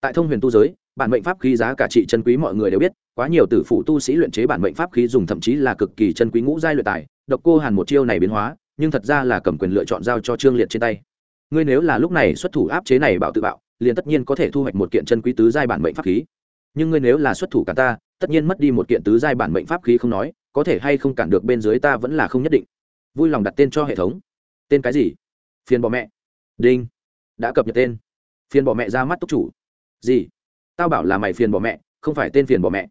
Tại thông huyền tu giới, bản mệnh pháp khí giá cả trị chân quý mọi người đều biết, quá nhiều tử phụ tu sĩ luyện chế bản mệnh pháp khí dùng thậm chí là cực kỳ chân quý ngũ giai luyện tài, độc cô hàn một chiêu này biến hóa, nhưng thật ra là cầm quyền lựa chọn giao cho trương liệt trên tay. Ngươi nếu là lúc này xuất thủ áp chế này bảo tự bạo, liền tất nhiên có thể thu hoạch một kiện chân quý tứ giai bản mệnh pháp khí nhưng ngươi nếu là xuất thủ cả ta, tất nhiên mất đi một kiện tứ giai bản mệnh pháp khí không nói, có thể hay không cản được bên dưới ta vẫn là không nhất định. Vui lòng đặt tên cho hệ thống. Tên cái gì? Phiền bỏ mẹ. Đinh. Đã cập nhật tên. Phiền bỏ mẹ ra mắt túc chủ. Gì? Tao bảo là mày phiền bỏ mẹ, không phải tên phiền bỏ mẹ.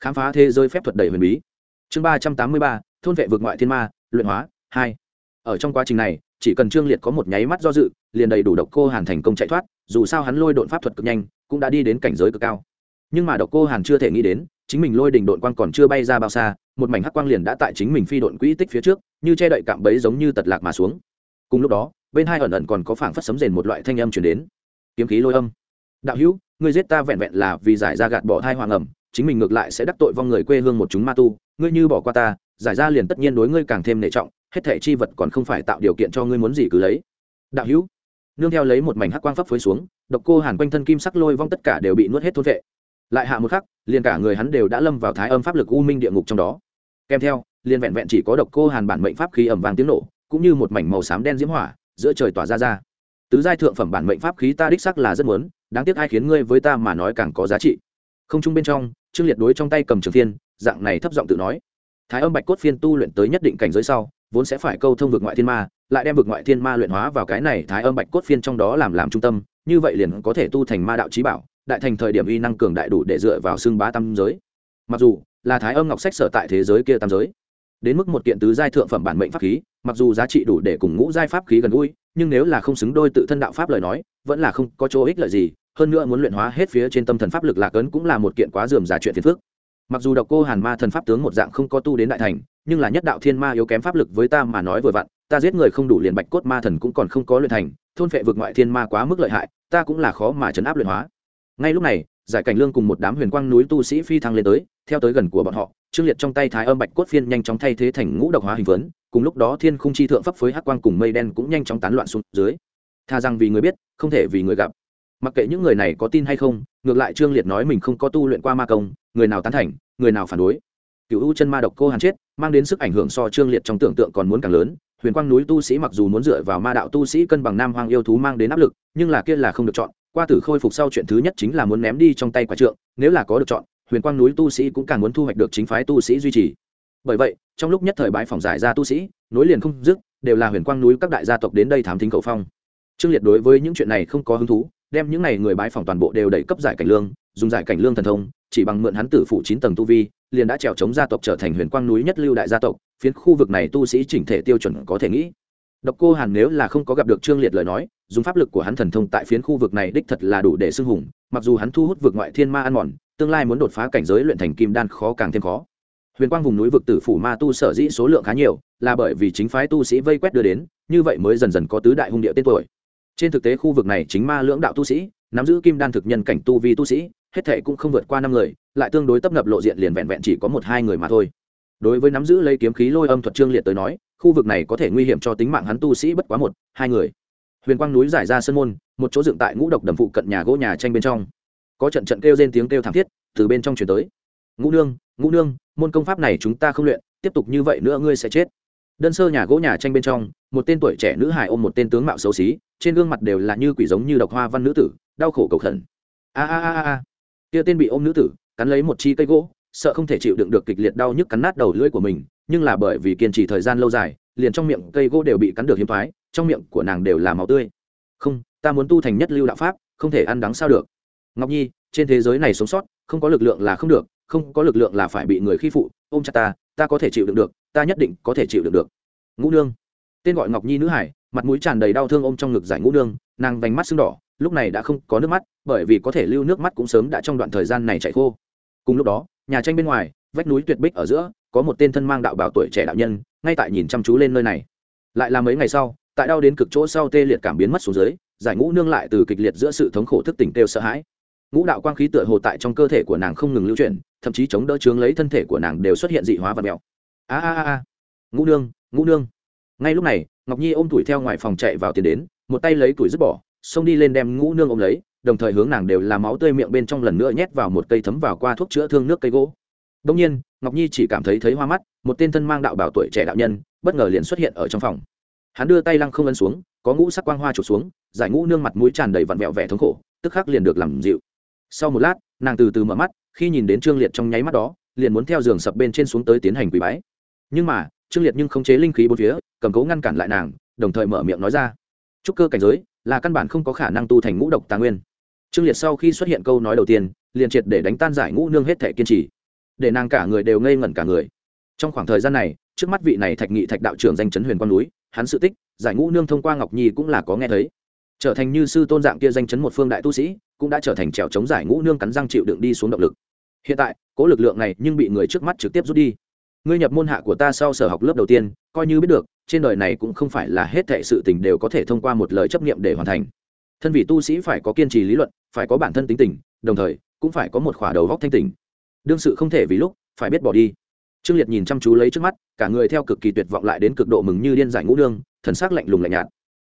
Khám phá thế giới phép thuật đầy huyền bí. Chương ba trăm tám mươi ba, thôn vệ vượt ngoại thiên ma, luyện hóa, hai. Ở trong quá trình này, chỉ cần trương liệt có một nháy mắt do dự, liền đầy đủ độc cô hàn thành công chạy thoát, dù sao hắn lôi đột pháp thuật cực nhanh, cũng đã đi đến cảnh giới cực cao nhưng mà độc cô hàn chưa thể nghĩ đến, chính mình lôi đình đội quang còn chưa bay ra bao xa, một mảnh hắc quang liền đã tại chính mình phi độn quỹ tích phía trước, như che đậy cạm bẫy giống như tật lạc mà xuống. Cùng lúc đó, bên hai ẩn ẩn còn có phảng phất sấm rền một loại thanh âm chuyển đến. Kiếm khí lôi âm. Đạo hữu, ngươi giết ta vẹn vẹn là vì giải ra gạt bỏ thai hoàng ẩm, chính mình ngược lại sẽ đắc tội vong người quê hương một chúng ma tu, ngươi như bỏ qua ta, giải ra liền tất nhiên đối ngươi càng thêm nể trọng, hết thể chi vật còn không phải tạo điều kiện cho ngươi muốn gì cứ lấy. Đạo hữu. Nương theo lấy một mảnh hắc quang pháp phới xuống, độc cô hàn quanh thân kim sắc lôi vong tất cả đều bị nuốt hết thôn vệ lại hạ một khắc, liền cả người hắn đều đã lâm vào thái âm pháp lực u minh địa ngục trong đó. Kèm theo, liền vẹn vẹn chỉ có độc cô hàn bản mệnh pháp khí ẩm vàng tiếng nổ, cũng như một mảnh màu xám đen diễm hỏa, giữa trời tỏa ra ra. Tứ giai thượng phẩm bản mệnh pháp khí ta đích sắc là rất muốn, đáng tiếc ai khiến ngươi với ta mà nói càng có giá trị. Không chung bên trong, trương liệt đối trong tay cầm trường phiên, dạng này thấp giọng tự nói. Thái âm bạch cốt phiên tu luyện tới nhất định cảnh giới sau, vốn sẽ phải câu thông vực ngoại thiên ma, lại đem vực ngoại thiên ma luyện hóa vào cái này thái âm bạch cốt phiên trong đó làm làm trung tâm, như vậy liền có thể tu thành ma đạo trí bảo đại thành thời điểm uy năng cường đại đủ để dựa vào xương bá tam giới. Mặc dù là thái âm ngọc sách sở tại thế giới kia tam giới, đến mức một kiện tứ giai thượng phẩm bản mệnh pháp khí, mặc dù giá trị đủ để cùng ngũ giai pháp khí gần gũi, nhưng nếu là không xứng đôi tự thân đạo pháp lời nói, vẫn là không có chỗ ích lợi gì, hơn nữa muốn luyện hóa hết phía trên tâm thần pháp lực lạc ấn cũng là một kiện quá dườm giả chuyện phiền phức. Mặc dù độc cô hàn ma thần pháp tướng một dạng không có tu đến đại thành, nhưng là nhất đạo thiên ma yếu kém pháp lực với ta mà nói vừa vặn, ta giết người không đủ liền bạch cốt ma thần cũng còn không có luyện thành, thôn phệ vượt ngoại thiên ma quá mức lợi hại, ta cũng là khó mà chấn áp luyện hóa ngay lúc này, giải cảnh lương cùng một đám huyền quang núi tu sĩ phi thăng lên tới, theo tới gần của bọn họ, trương liệt trong tay thái âm bạch cốt phiên nhanh chóng thay thế thành ngũ độc hóa hình vấn, cùng lúc đó thiên khung chi thượng pháp phối hắc quang cùng mây đen cũng nhanh chóng tán loạn xuống dưới. Tha rằng vì người biết, không thể vì người gặp. Mặc kệ những người này có tin hay không, ngược lại trương liệt nói mình không có tu luyện qua ma công, người nào tán thành, người nào phản đối. Cựu u chân ma độc cô hàn chết, mang đến sức ảnh hưởng so trương liệt trong tưởng tượng còn muốn càng lớn. Huyền quang núi tu sĩ mặc dù muốn dựa vào ma đạo tu sĩ cân bằng nam hoang yêu thú mang đến áp lực, nhưng là kia là không được chọn qua tử khôi phục sau chuyện thứ nhất chính là muốn ném đi trong tay quả trượng, nếu là có được chọn, huyền quang núi tu sĩ cũng càng muốn thu hoạch được chính phái tu sĩ duy trì. Bởi vậy, trong lúc nhất thời bãi phòng giải ra tu sĩ, nối liền không dứt, đều là huyền quang núi các đại gia tộc đến đây thám thính cầu phong. Trương liệt đối với những chuyện này không có hứng thú, đem những n à y người bãi phòng toàn bộ đều đẩy cấp giải cảnh lương, dùng giải cảnh lương thần thông, chỉ bằng mượn hắn tử phụ chín tầng tu vi, liền đã trèo chống gia tộc trở thành huyền quang núi nhất lưu đại gia tộc, phiến khu vực này tu sĩ chỉnh thể tiêu chuẩn có thể nghĩ độc cô hàn nếu là không có gặp được trương liệt lời nói, dùng pháp lực của hắn thần thông tại phiến khu vực này đích thật là đủ để xưng hùng, mặc dù hắn thu hút vực ngoại thiên ma ăn mòn, tương lai muốn đột phá cảnh giới luyện thành kim đan khó càng thêm khó. Huyền quang vùng núi vực tử phủ ma tu sở dĩ số lượng khá nhiều, là bởi vì chính phái tu sĩ vây quét đưa đến, như vậy mới dần dần có tứ đại hung địa tên tuổi. Trên thực tế khu vực này chính ma lưỡng đạo tu sĩ, nắm giữ kim đan thực nhân cảnh tu vi tu sĩ, hết thảy cũng không vượt qua năm người, lại tương đối tấp nập lộ diện liền vẹn vẹn chỉ có một hai người mà thôi đối với nắm giữ lấy kiếm khí lôi âm thuật trương liệt tới nói, khu vực này có thể nguy hiểm cho tính mạng hắn tu sĩ bất quá một, hai người. Huyền quang núi giải ra sân môn, một chỗ dựng tại ngũ độc đầm phụ cận nhà gỗ nhà tranh bên trong. Có trận trận kêu trên tiếng kêu thảm thiết, từ bên trong chuyển tới. Ngũ nương ngũ nương, môn công pháp này chúng ta không luyện, tiếp tục như vậy nữa ngươi sẽ chết. Đơn sơ nhà gỗ nhà tranh bên trong, một tên tuổi trẻ nữ hài ôm một tên tướng mạo xấu xí, trên gương mặt đều là như quỷ giống như độc hoa văn nữ tử, đau khổ cầu khẩn. A a a a. Kia tên bị ôm nữ tử, cắn lấy một chi cây gỗ sợ không thể chịu đựng được kịch liệt đau nhức cắn nát đầu lưỡi của mình, nhưng là bởi vì kiên trì thời gian lâu dài, liền trong miệng cây gỗ đều bị cắn được hiếm thoái, trong miệng của nàng đều là máu tươi. Không, ta muốn tu thành nhất lưu đạo pháp, không thể ăn đắng sao được. Ngọc nhi, trên thế giới này sống sót, không có lực lượng là không được, không có lực lượng là phải bị người khi phụ, ôm chặt ta ta có thể chịu đựng được, ta nhất định có thể chịu đựng được. Ngũ nương. Tên gọi ngọc nhi nữ hải, mặt mũi tràn đầy đau thương ôm trong ngực giải ngũ nương, nàng vành mắt sưng đỏ, lúc này đã không có nước mắt, bởi vì có thể lưu nước mắt cũng sớm đã trong đoạn thời gian này chảy khô cùng lúc đó, nhà tranh bên ngoài, vách núi tuyệt bích ở giữa, có một tên thân mang đạo bảo tuổi trẻ đạo nhân, ngay tại nhìn chăm chú lên nơi này. Lại là mấy ngày sau, tại đau đến cực chỗ sau tê liệt cảm biến mất xuống dưới, giải ngũ nương lại từ kịch liệt giữa sự thống khổ thức tỉnh têu sợ hãi. Ngũ đạo quang khí tựa hồ tại trong cơ thể của nàng không ngừng lưu chuyển, thậm chí chống đỡ chướng lấy thân thể của nàng đều xuất hiện dị hóa và mèo. A a a. Ngũ nương ngũ nương. Ngay lúc này, ngọc nhi ôm tuổi theo ngoài phòng chạy vào tiền đến, một tay lấy tuổi dứt bỏ, xông đi lên đem ngũ nương ôm lấy đồng thời hướng nàng đều làm máu tươi miệng bên trong lần nữa nhét vào một cây thấm vào qua thuốc chữa thương nước cây gỗ. Đông nhiên, ngọc nhi chỉ cảm thấy thấy hoa mắt, một tên thân mang đạo bảo tuổi trẻ đạo nhân, bất ngờ liền xuất hiện ở trong phòng. Hắn đưa tay lăng không ấn xuống, có ngũ sắc quang hoa trục xuống, giải ngũ nương mặt mũi tràn đầy vặn vẹo vẻ thống khổ, tức khắc liền được làm dịu. Sau một lát, nàng từ từ mở mắt, khi nhìn đến trương liệt trong nháy mắt đó, liền muốn theo giường sập bên trên xuống tới tiến hành quỳ bái. Nhưng mà, trương liệt nhưng không chế linh khí bốn phía, cầm cố ngăn cản lại nàng, đồng thời mở miệng nói ra. Trúc cơ cảnh giới là căn bản không có khả năng tu thành ngũ độc tà nguyên trương liệt sau khi xuất hiện câu nói đầu tiên, liền triệt để đánh tan giải ngũ nương hết thể kiên trì. Để nàng cả người đều ngây ngẩn cả người. Trong khoảng thời gian này, trước mắt vị này thạch nghị thạch đạo trưởng danh chấn huyền quan núi, hắn sự tích, giải ngũ nương thông qua ngọc nhi cũng là có nghe thấy. Trở thành như sư tôn dạng kia danh chấn một phương đại tu sĩ, cũng đã trở thành trèo chống giải ngũ nương cắn răng chịu đựng đi xuống động lực. Hiện tại, cố lực lượng này nhưng bị người trước mắt trực tiếp rút đi. Ngươi nhập môn hạ của ta sau sở học lớp đầu tiên, coi như biết được, trên đời này cũng không phải là hết thệ sự tình đều có thể thông qua một lời chấp nghiệm để hoàn thành thân vị tu sĩ phải có kiên trì lý luận, phải có bản thân tính tình, đồng thời, cũng phải có một khỏa đầu góc thanh tình đương sự không thể vì lúc, phải biết bỏ đi. Trương liệt nhìn chăm chú lấy trước mắt, cả người theo cực kỳ tuyệt vọng lại đến cực độ mừng như điên giải ngũ nương, thần sắc lạnh lùng lạnh nhạt.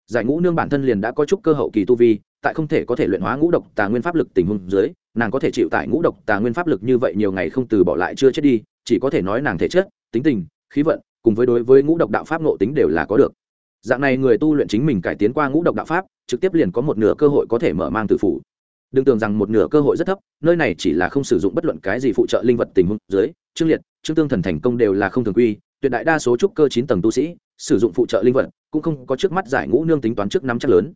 Giải ngũ nương bản thân liền đã có chút cơ hậu kỳ tu vi, tại không thể có thể luyện hóa ngũ độc tà nguyên pháp lực tình huống dưới, nàng có thể chịu tại ngũ độc tà nguyên pháp lực như vậy nhiều ngày không từ bỏ lại chưa chết đi, chỉ có thể nói nàng thể chất, tính tình, khí vận, cùng với đối với ngũ độc đạo pháp nộ tính đều là có được. Dạng này người tu luyện chính mình cải tiến qua ngũ độc đạo pháp trực tiếp liền có một nửa cơ hội có thể mở mang tử phủ. Đừng tưởng rằng một nửa cơ hội rất thấp, nơi này chỉ là không sử dụng bất luận cái gì phụ trợ linh vật tình huống dưới, trương liệt, trương tương thần thành công đều là không thường quy, tuyệt đại đa số trúc cơ chín tầng tu sĩ, sử dụng phụ trợ linh vật, cũng không có trước mắt giải ngũ nương tính toán trước năm chắc lớn.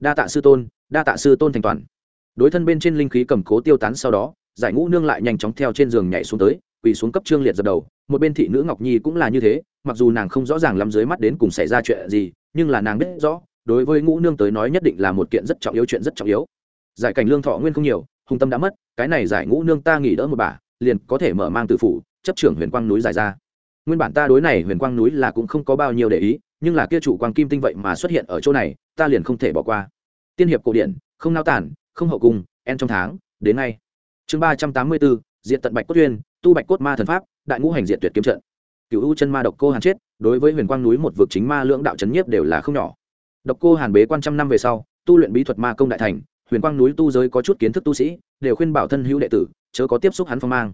Đa tạ sư tôn, đa tạ sư tôn thành toàn. Đối thân bên trên linh khí cầm cố tiêu tán sau đó, giải ngũ nương lại nhanh chóng theo trên giường nhảy xuống tới, quỳ xuống cấp trương liệt dập đầu, một bên thị nữ ngọc nhi cũng là như thế, mặc dù nàng không rõ ràng lắm dưới mắt đến cùng xảy ra chuyện gì, nhưng là nàng biết rõ đối với ngũ nương tới nói nhất định là một kiện rất trọng yếu chuyện rất trọng yếu. Giải cảnh lương thọ nguyên không nhiều, hùng tâm đã mất, cái này giải ngũ nương ta nghỉ đỡ một bà, liền có thể mở mang từ phủ, chấp trưởng huyền quang núi giải ra. Nguyên bản ta đối này huyền quang núi là cũng không có bao nhiêu để ý, nhưng là kia chủ quang kim tinh vậy mà xuất hiện ở chỗ này, ta liền không thể bỏ qua. Tiên hiệp cổ điển, không nao tản, không hậu cung, en trong tháng, đến ngay. Chương ba trăm tám mươi bốn, diện tận bạch cốt tuyên tu bạch cốt ma thần pháp, đại ngũ hành diện tuyệt kiếm trận. Cựu u chân ma độc cô hàn chết, đối với huyền quang núi một vực chính ma lưỡng đạo c nhiếp đều là không nhỏ độc cô hàn bế quan trăm năm về sau, tu luyện bí thuật ma công đại thành, huyền quang núi tu giới có chút kiến thức tu sĩ, đều khuyên bảo thân hữu đệ tử, chớ có tiếp xúc hắn phong mang.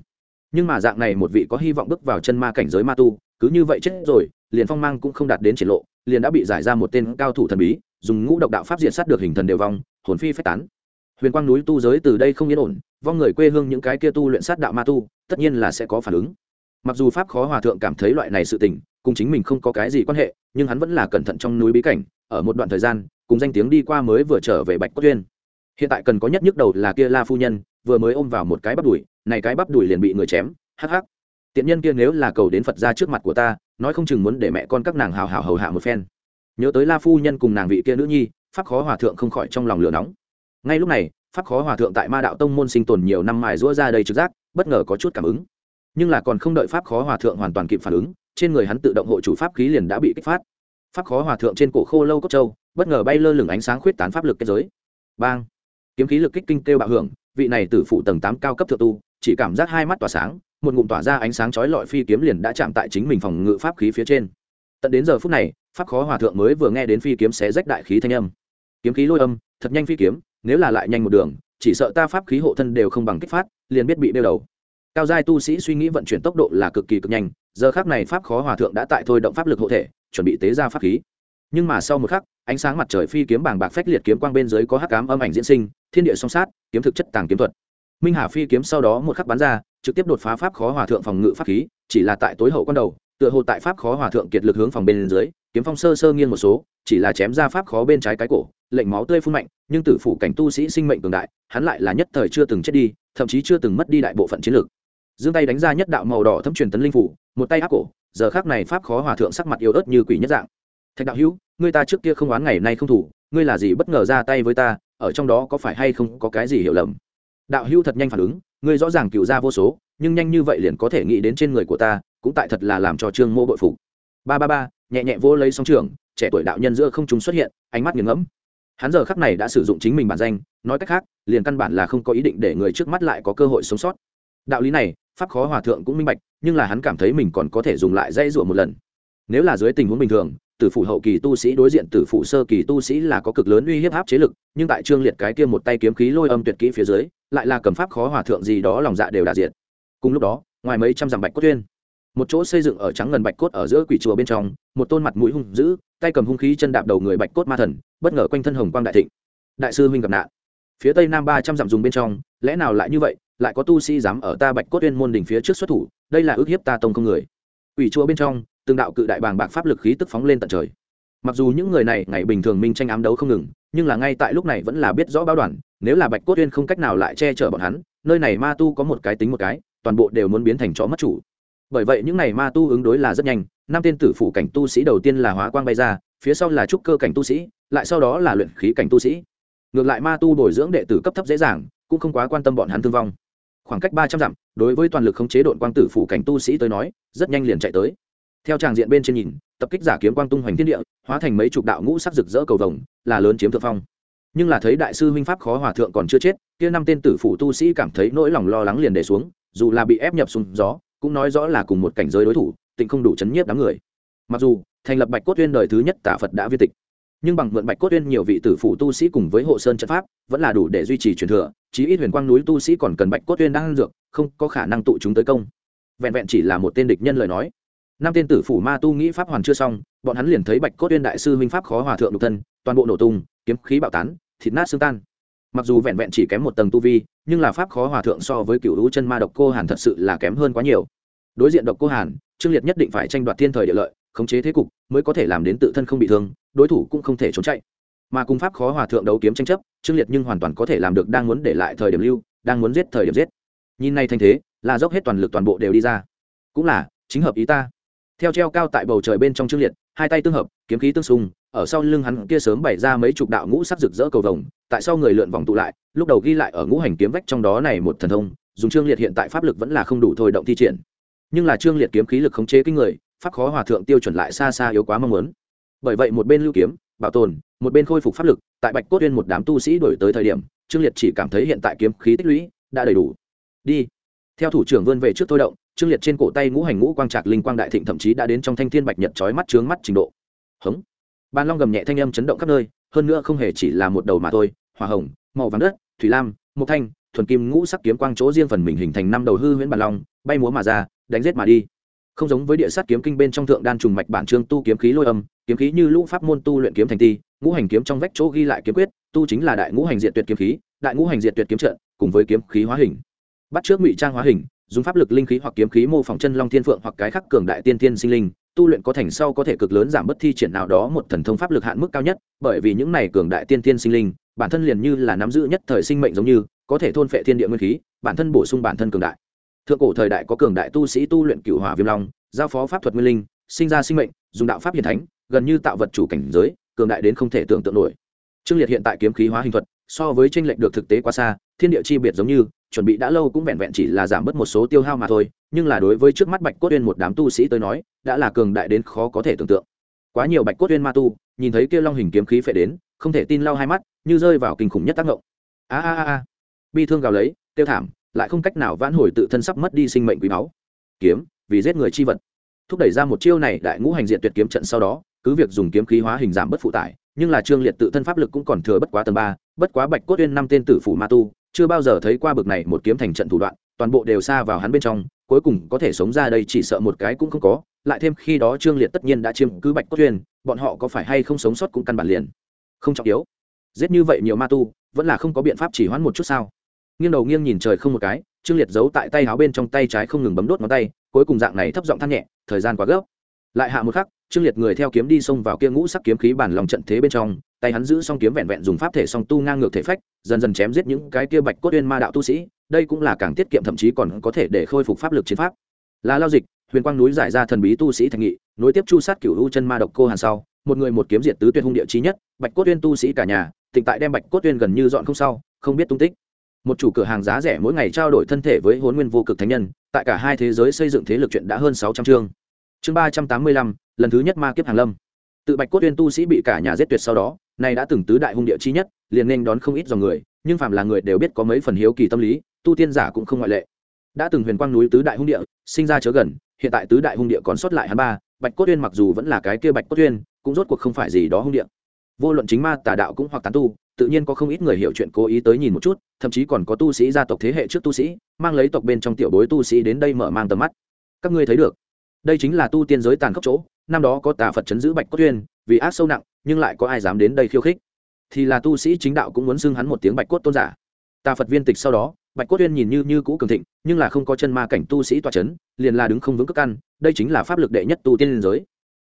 Nhưng mà dạng này một vị có hy vọng bước vào chân ma cảnh giới ma tu, cứ như vậy chết rồi, liền phong mang cũng không đạt đến triển lộ, liền đã bị giải ra một tên cao thủ thần bí, dùng ngũ độc đạo pháp diện sát được hình thần đều vong, hồn phi phách tán. Huyền quang núi tu giới từ đây không yên ổn, vong người quê hương những cái kia tu luyện sát đạo ma tu, tất nhiên là sẽ có phản ứng. Mặc dù pháp khó hòa thượng cảm thấy loại này sự tình, cùng chính mình không có cái gì quan hệ, nhưng hắn vẫn là cẩn thận trong núi bí cảnh ở một đoạn thời gian, cùng danh tiếng đi qua mới vừa trở về bạch cốt duyên hiện tại cần có nhất nhức đầu là kia la phu nhân, vừa mới ôm vào một cái bắp đùi, này cái bắp đùi liền bị người chém, hắc hắc. Tiện nhân kia nếu là cầu đến phật ra trước mặt của ta, nói không chừng muốn để mẹ con các nàng hào hào hầu hạ một phen. Nhớ tới la phu nhân cùng nàng vị kia nữ nhi, pháp khó hòa thượng không khỏi trong lòng lửa nóng. Ngay lúc này, pháp khó hòa thượng tại ma đạo tông môn sinh tồn nhiều năm mài rũa ra đầy trực giác, bất ngờ có chút cảm ứng. Nhưng là còn không đợi pháp khó hòa thượng hoàn toàn kịp phản ứng, trên người hắn tự động hộ chủ pháp khí liền đã bị kích phát pháp khó hòa thượng trên cổ khô lâu cốc châu, bất ngờ bay lơ lửng ánh sáng khuyết tán pháp lực kết giới. Bang! Kiếm khí lực kích kinh kêu bạo hưởng, vị này tử phụ tầng tám cao cấp thượng tu, chỉ cảm giác hai mắt tỏa sáng, một ngụm tỏa ra ánh sáng chói lọi phi kiếm liền đã chạm tại chính mình phòng ngự pháp khí phía trên. Tận đến giờ phút này, pháp khó hòa thượng mới vừa nghe đến phi kiếm xé rách đại khí thanh âm. Kiếm khí lôi âm, thật nhanh phi kiếm, nếu là lại nhanh một đường, chỉ sợ ta pháp khí hộ thân đều không bằng kích phát, liền biết bị đeo đầu. Cao giai tu sĩ suy nghĩ vận chuyển tốc độ là cực kỳ cực nhanh, giờ khác này pháp khó hòa thượng đã tại thôi động pháp lực hộ thể chuẩn bị tế ra pháp khí. Nhưng mà sau một khắc, ánh sáng mặt trời phi kiếm bàng bạc phách liệt kiếm quang bên dưới có hắc cám âm ảnh diễn sinh, thiên địa song sát, kiếm thực chất tàng kiếm thuật. Minh hà phi kiếm sau đó một khắc bắn ra, trực tiếp đột phá pháp khó hòa thượng phòng ngự pháp khí, chỉ là tại tối hậu quan đầu, tựa hồ tại pháp khó hòa thượng kiệt lực hướng phòng bên dưới, kiếm phong sơ sơ nghiêng một số, chỉ là chém ra pháp khó bên trái cái cổ, lệnh máu tươi phun mạnh, nhưng tử phủ cảnh tu sĩ sinh mệnh cường đại, hắn lại là nhất thời chưa từng chết đi, thậm chí chưa từng mất đi đại bộ phận chiến lược giương tay đánh ra nhất đạo màu đỏ thâm truyền tấn linh phủ, một tay áp cổ, giờ khác này pháp khó hòa thượng sắc mặt yếu ớt như quỷ nhất dạng. Thạch đạo hữu, ngươi ta trước kia không oán ngày nay không thủ, ngươi là gì bất ngờ ra tay với ta, ở trong đó có phải hay không có cái gì hiểu lầm? Đạo hữu thật nhanh phản ứng, ngươi rõ ràng cựu ra vô số, nhưng nhanh như vậy liền có thể nghĩ đến trên người của ta, cũng tại thật là làm cho trương mô bội phục. Ba ba ba, nhẹ nhẹ vô lấy song trường, trẻ tuổi đạo nhân giữa không chúng xuất hiện, ánh mắt nghiền ngẫm. Hắn giờ khắc này đã sử dụng chính mình bản danh, nói cách khác, liền căn bản là không có ý định để người trước mắt lại có cơ hội sống sót. Đạo lý này pháp khó hòa thượng cũng minh bạch, nhưng là hắn cảm thấy mình còn có thể dùng lại dây rụa một lần. Nếu là dưới tình huống bình thường, tử phụ hậu kỳ tu sĩ đối diện tử phụ sơ kỳ tu sĩ là có cực lớn uy hiếp áp chế lực, nhưng tại trương liệt cái kia một tay kiếm khí lôi âm tuyệt kỹ phía dưới, lại là cầm pháp khó hòa thượng gì đó lòng dạ đều đà diệt. Cùng lúc đó, ngoài mấy trăm dặm bạch cốt tuyên, một chỗ xây dựng ở trắng ngần bạch cốt ở giữa quỷ chùa bên trong, một tôn mặt mũi hung dữ, tay cầm hung khí chân đạp đầu người bạch cốt ma thần, bất ngờ quanh thân hồng quang đại thịnh. Đại sư huynh gặp nạn. Phía tây nam ba trăm dặm dùng bên trong, lẽ nào lại như vậy? Lại có tu sĩ dám ở ta bạch cốt tuyên môn đỉnh phía trước xuất thủ, đây là ước hiếp ta tông không người. Ủy chúa bên trong, từng đạo cự đại bàng bạc pháp lực khí tức phóng lên tận trời. Mặc dù những người này ngày bình thường minh tranh ám đấu không ngừng, nhưng là ngay tại lúc này vẫn là biết rõ báo đoàn, nếu là bạch cốt tuyên không cách nào lại che chở bọn hắn, nơi này ma tu có một cái tính một cái, toàn bộ đều muốn biến thành chó mất chủ. Bởi vậy những này ma tu ứng đối là rất nhanh, năm tên tử phủ cảnh tu sĩ đầu tiên là hóa quang bay ra, phía sau là trúc cơ cảnh tu sĩ, lại sau đó là luyện khí cảnh tu sĩ. Ngược lại ma tu bồi dưỡng đệ tử cấp thấp dễ dàng, cũng không quá quan tâm bọn hắn thương vong khoảng cách ba trăm dặm, đối với toàn lực khống chế đội quang tử phủ cảnh tu sĩ tới nói, rất nhanh liền chạy tới. Theo tràng diện bên trên nhìn, tập kích giả kiếm quang tung hoành thiên địa, hóa thành mấy chục đạo ngũ sắc rực rỡ cầu vồng, là lớn chiếm thượng phong. Nhưng là thấy đại sư huynh pháp khó hòa thượng còn chưa chết, kia năm tên tử phủ tu sĩ cảm thấy nỗi lòng lo lắng liền để xuống, dù là bị ép nhập xuống gió, cũng nói rõ là cùng một cảnh giới đối thủ, tịnh không đủ chấn nhiếp đám người. Mặc dù, thành lập bạch cốt tuyên đời thứ nhất tả phật đã viên tịch, nhưng bằng mượn bạch cốt tuyên nhiều vị tử phủ tu sĩ cùng với hộ sơn trận pháp, vẫn là đủ để duy trì truyền thừa chí ít huyền quang núi tu sĩ còn cần bạch cốt tuyên đang ăn dược, không có khả năng tụ chúng tới công. Vẹn vẹn chỉ là một tên địch nhân lời nói. Năm tên tử phủ ma tu nghĩ pháp hoàn chưa xong, bọn hắn liền thấy bạch cốt tuyên đại sư minh pháp khó hòa thượng độc thân, toàn bộ nổ tung, kiếm khí bạo tán, thịt nát xương tan. Mặc dù vẹn vẹn chỉ kém một tầng tu vi, nhưng là pháp khó hòa thượng so với cựu hữu chân ma độc cô hàn thật sự là kém hơn quá nhiều. Đối diện độc cô hàn, trương liệt nhất định phải tranh đoạt thiên thời địa lợi, khống chế thế cục, mới có thể làm đến tự thân không bị thương, đối thủ cũng không thể trốn chạy mà cùng pháp khó hòa thượng đấu kiếm tranh chấp, trương liệt nhưng hoàn toàn có thể làm được đang muốn để lại thời điểm lưu, đang muốn giết thời điểm giết. Nhìn này thành thế, là dốc hết toàn lực toàn bộ đều đi ra. Cũng là, chính hợp ý ta. Theo treo cao tại bầu trời bên trong trương liệt, hai tay tương hợp, kiếm khí tương xung, ở sau lưng hắn kia sớm bày ra mấy chục đạo ngũ sắc rực rỡ cầu vồng, tại sau người lượn vòng tụ lại, lúc đầu ghi lại ở ngũ hành kiếm vách trong đó này một thần thông, dùng trương liệt hiện tại pháp lực vẫn là không đủ thôi động thi triển. Nhưng là trương liệt kiếm khí lực khống chế kinh người, pháp khó hòa thượng tiêu chuẩn lại xa xa yếu quá mong muốn. Bởi vậy một bên lưu kiếm, bảo tồn một bên khôi phục pháp lực, tại bạch cốt tuyên một đám tu sĩ đổi tới thời điểm, trương liệt chỉ cảm thấy hiện tại kiếm khí tích lũy đã đầy đủ. Đi. Theo thủ trưởng vươn về trước thôi động, trương liệt trên cổ tay ngũ hành ngũ quang trạc linh quang đại thịnh thậm chí đã đến trong thanh thiên bạch nhật chói mắt trướng mắt trình độ. Hống. Bàn long gầm nhẹ thanh âm chấn động khắp nơi, hơn nữa không hề chỉ là một đầu mà thôi, hỏa hồng, màu vàng đất, thủy lam, mộc thanh, thuần kim ngũ sắc kiếm quang chỗ riêng phần mình hình thành năm đầu hư huyễn bàn long, bay múa mà ra, đánh giết mà đi. Không giống với địa sát kiếm kinh bên trong thượng đan trùng mạch bản trương tu kiếm khí lôi âm kiếm khí như lũ pháp môn tu luyện kiếm thành ti ngũ hành kiếm trong vách chỗ ghi lại kiếm quyết, tu chính là đại ngũ hành diệt tuyệt kiếm khí, đại ngũ hành diệt tuyệt kiếm trận, cùng với kiếm khí hóa hình. Bắt trước ngụy trang hóa hình, dùng pháp lực linh khí hoặc kiếm khí mô phỏng chân long thiên phượng hoặc cái khắc cường đại tiên thiên sinh linh, tu luyện có thành sau có thể cực lớn giảm bất thi triển nào đó một thần thông pháp lực hạn mức cao nhất, bởi vì những này cường đại tiên thiên sinh linh, bản thân liền như là nắm giữ nhất thời sinh mệnh giống như, có thể thôn phệ thiên địa nguyên khí, bản thân bổ sung bản thân cường đại. Thượng cổ thời đại có cường đại tu sĩ tu luyện cựu hỏa viêm long, giao phó pháp thuật nguyên linh, sinh ra sinh mệnh, dùng đạo pháp hiền thánh gần như tạo vật chủ cảnh giới cường đại đến không thể tưởng tượng nổi. Trương liệt hiện tại kiếm khí hóa hình thuật so với tranh lệch được thực tế quá xa thiên địa chi biệt giống như chuẩn bị đã lâu cũng vẹn vẹn chỉ là giảm bớt một số tiêu hao mà thôi nhưng là đối với trước mắt bạch cốt uyên một đám tu sĩ tới nói đã là cường đại đến khó có thể tưởng tượng. Quá nhiều bạch cốt uyên ma tu nhìn thấy kia long hình kiếm khí phệ đến không thể tin lau hai mắt như rơi vào kinh khủng nhất tác động a a a bi thương gào lấy tiêu thảm lại không cách nào vãn hồi tự thân sắp mất đi sinh mệnh quý máu, kiếm vì giết người chi vật. Thúc đẩy ra một chiêu này đại ngũ hành diện tuyệt kiếm trận sau đó cứ việc dùng kiếm khí hóa hình giảm bất phụ tải, nhưng là trương liệt tự thân pháp lực cũng còn thừa bất quá tầng ba, bất quá bạch cốt uyên năm tên tử phủ ma tu, chưa bao giờ thấy qua bực này một kiếm thành trận thủ đoạn, toàn bộ đều xa vào hắn bên trong, cuối cùng có thể sống ra đây chỉ sợ một cái cũng không có, lại thêm khi đó trương liệt tất nhiên đã chiếm cứ bạch cốt uyên, bọn họ có phải hay không sống sót cũng căn bản liền không trọng yếu. Giết như vậy nhiều ma tu, vẫn là không có biện pháp chỉ hoãn một chút sao? Nghiêng đầu nghiêng nhìn trời không một cái, trương liệt giấu tại tay áo bên trong tay trái không ngừng bấm đốt ngón tay, cuối cùng dạng này thấp giọng than nhẹ, thời gian quá gấp. Lại hạ một khắc trương liệt người theo kiếm đi xông vào kia ngũ sắc kiếm khí bản lòng trận thế bên trong, tay hắn giữ song kiếm vẹn vẹn dùng pháp thể song tu ngang ngược thể phách, dần dần chém giết những cái kia bạch cốt uyên ma đạo tu sĩ, đây cũng là càng tiết kiệm thậm chí còn có thể để khôi phục pháp lực chiến pháp. Là lao dịch, huyền quang núi giải ra thần bí tu sĩ thành nghị, nối tiếp chu sát cửu u chân ma độc cô hàn sau, một người một kiếm diệt tứ tuyệt hung địa chí nhất, bạch cốt uyên tu sĩ cả nhà, tịnh tại đem bạch cốt uyên gần như dọn không sau, không biết tung tích. Một chủ cửa hàng giá rẻ mỗi ngày trao đổi thân thể với hôn nguyên vô cực thánh nhân, tại cả hai thế giới xây dựng thế lực chuyện đã hơn sáu trăm chương. Chương ba trăm tám mươi lăm lần thứ nhất ma kiếp hàng lâm. Tự bạch cốt uyên tu sĩ bị cả nhà giết tuyệt sau đó, nay đã từng tứ đại hung địa chi nhất, liền nên đón không ít dòng người, nhưng phàm là người đều biết có mấy phần hiếu kỳ tâm lý, tu tiên giả cũng không ngoại lệ. Đã từng huyền quang núi tứ đại hung địa, sinh ra chớ gần, hiện tại tứ đại hung địa còn sót lại hắn ba, bạch cốt uyên mặc dù vẫn là cái kia bạch cốt uyên, cũng rốt cuộc không phải gì đó hung địa. Vô luận chính ma, tà đạo cũng hoặc tán tu, tự nhiên có không ít người hiểu chuyện cố ý tới nhìn một chút, thậm chí còn có tu sĩ gia tộc thế hệ trước tu sĩ, mang lấy tộc bên trong tiểu bối tu sĩ đến đây mở mang tầm mắt. Các ngươi thấy được đây chính là tu tiên giới tàn khốc chỗ, năm đó có tà phật chấn giữ bạch cốt Tuyên vì ác sâu nặng, nhưng lại có ai dám đến đây khiêu khích? Thì là tu sĩ chính đạo cũng muốn xưng hắn một tiếng bạch cốt tôn giả. Tà phật viên tịch sau đó, bạch cốt Tuyên nhìn như như cũ cường thịnh, nhưng là không có chân ma cảnh tu sĩ tòa c h ấ n liền là đứng không vững cước căn đây chính là pháp lực đệ nhất tu tiên liên giới.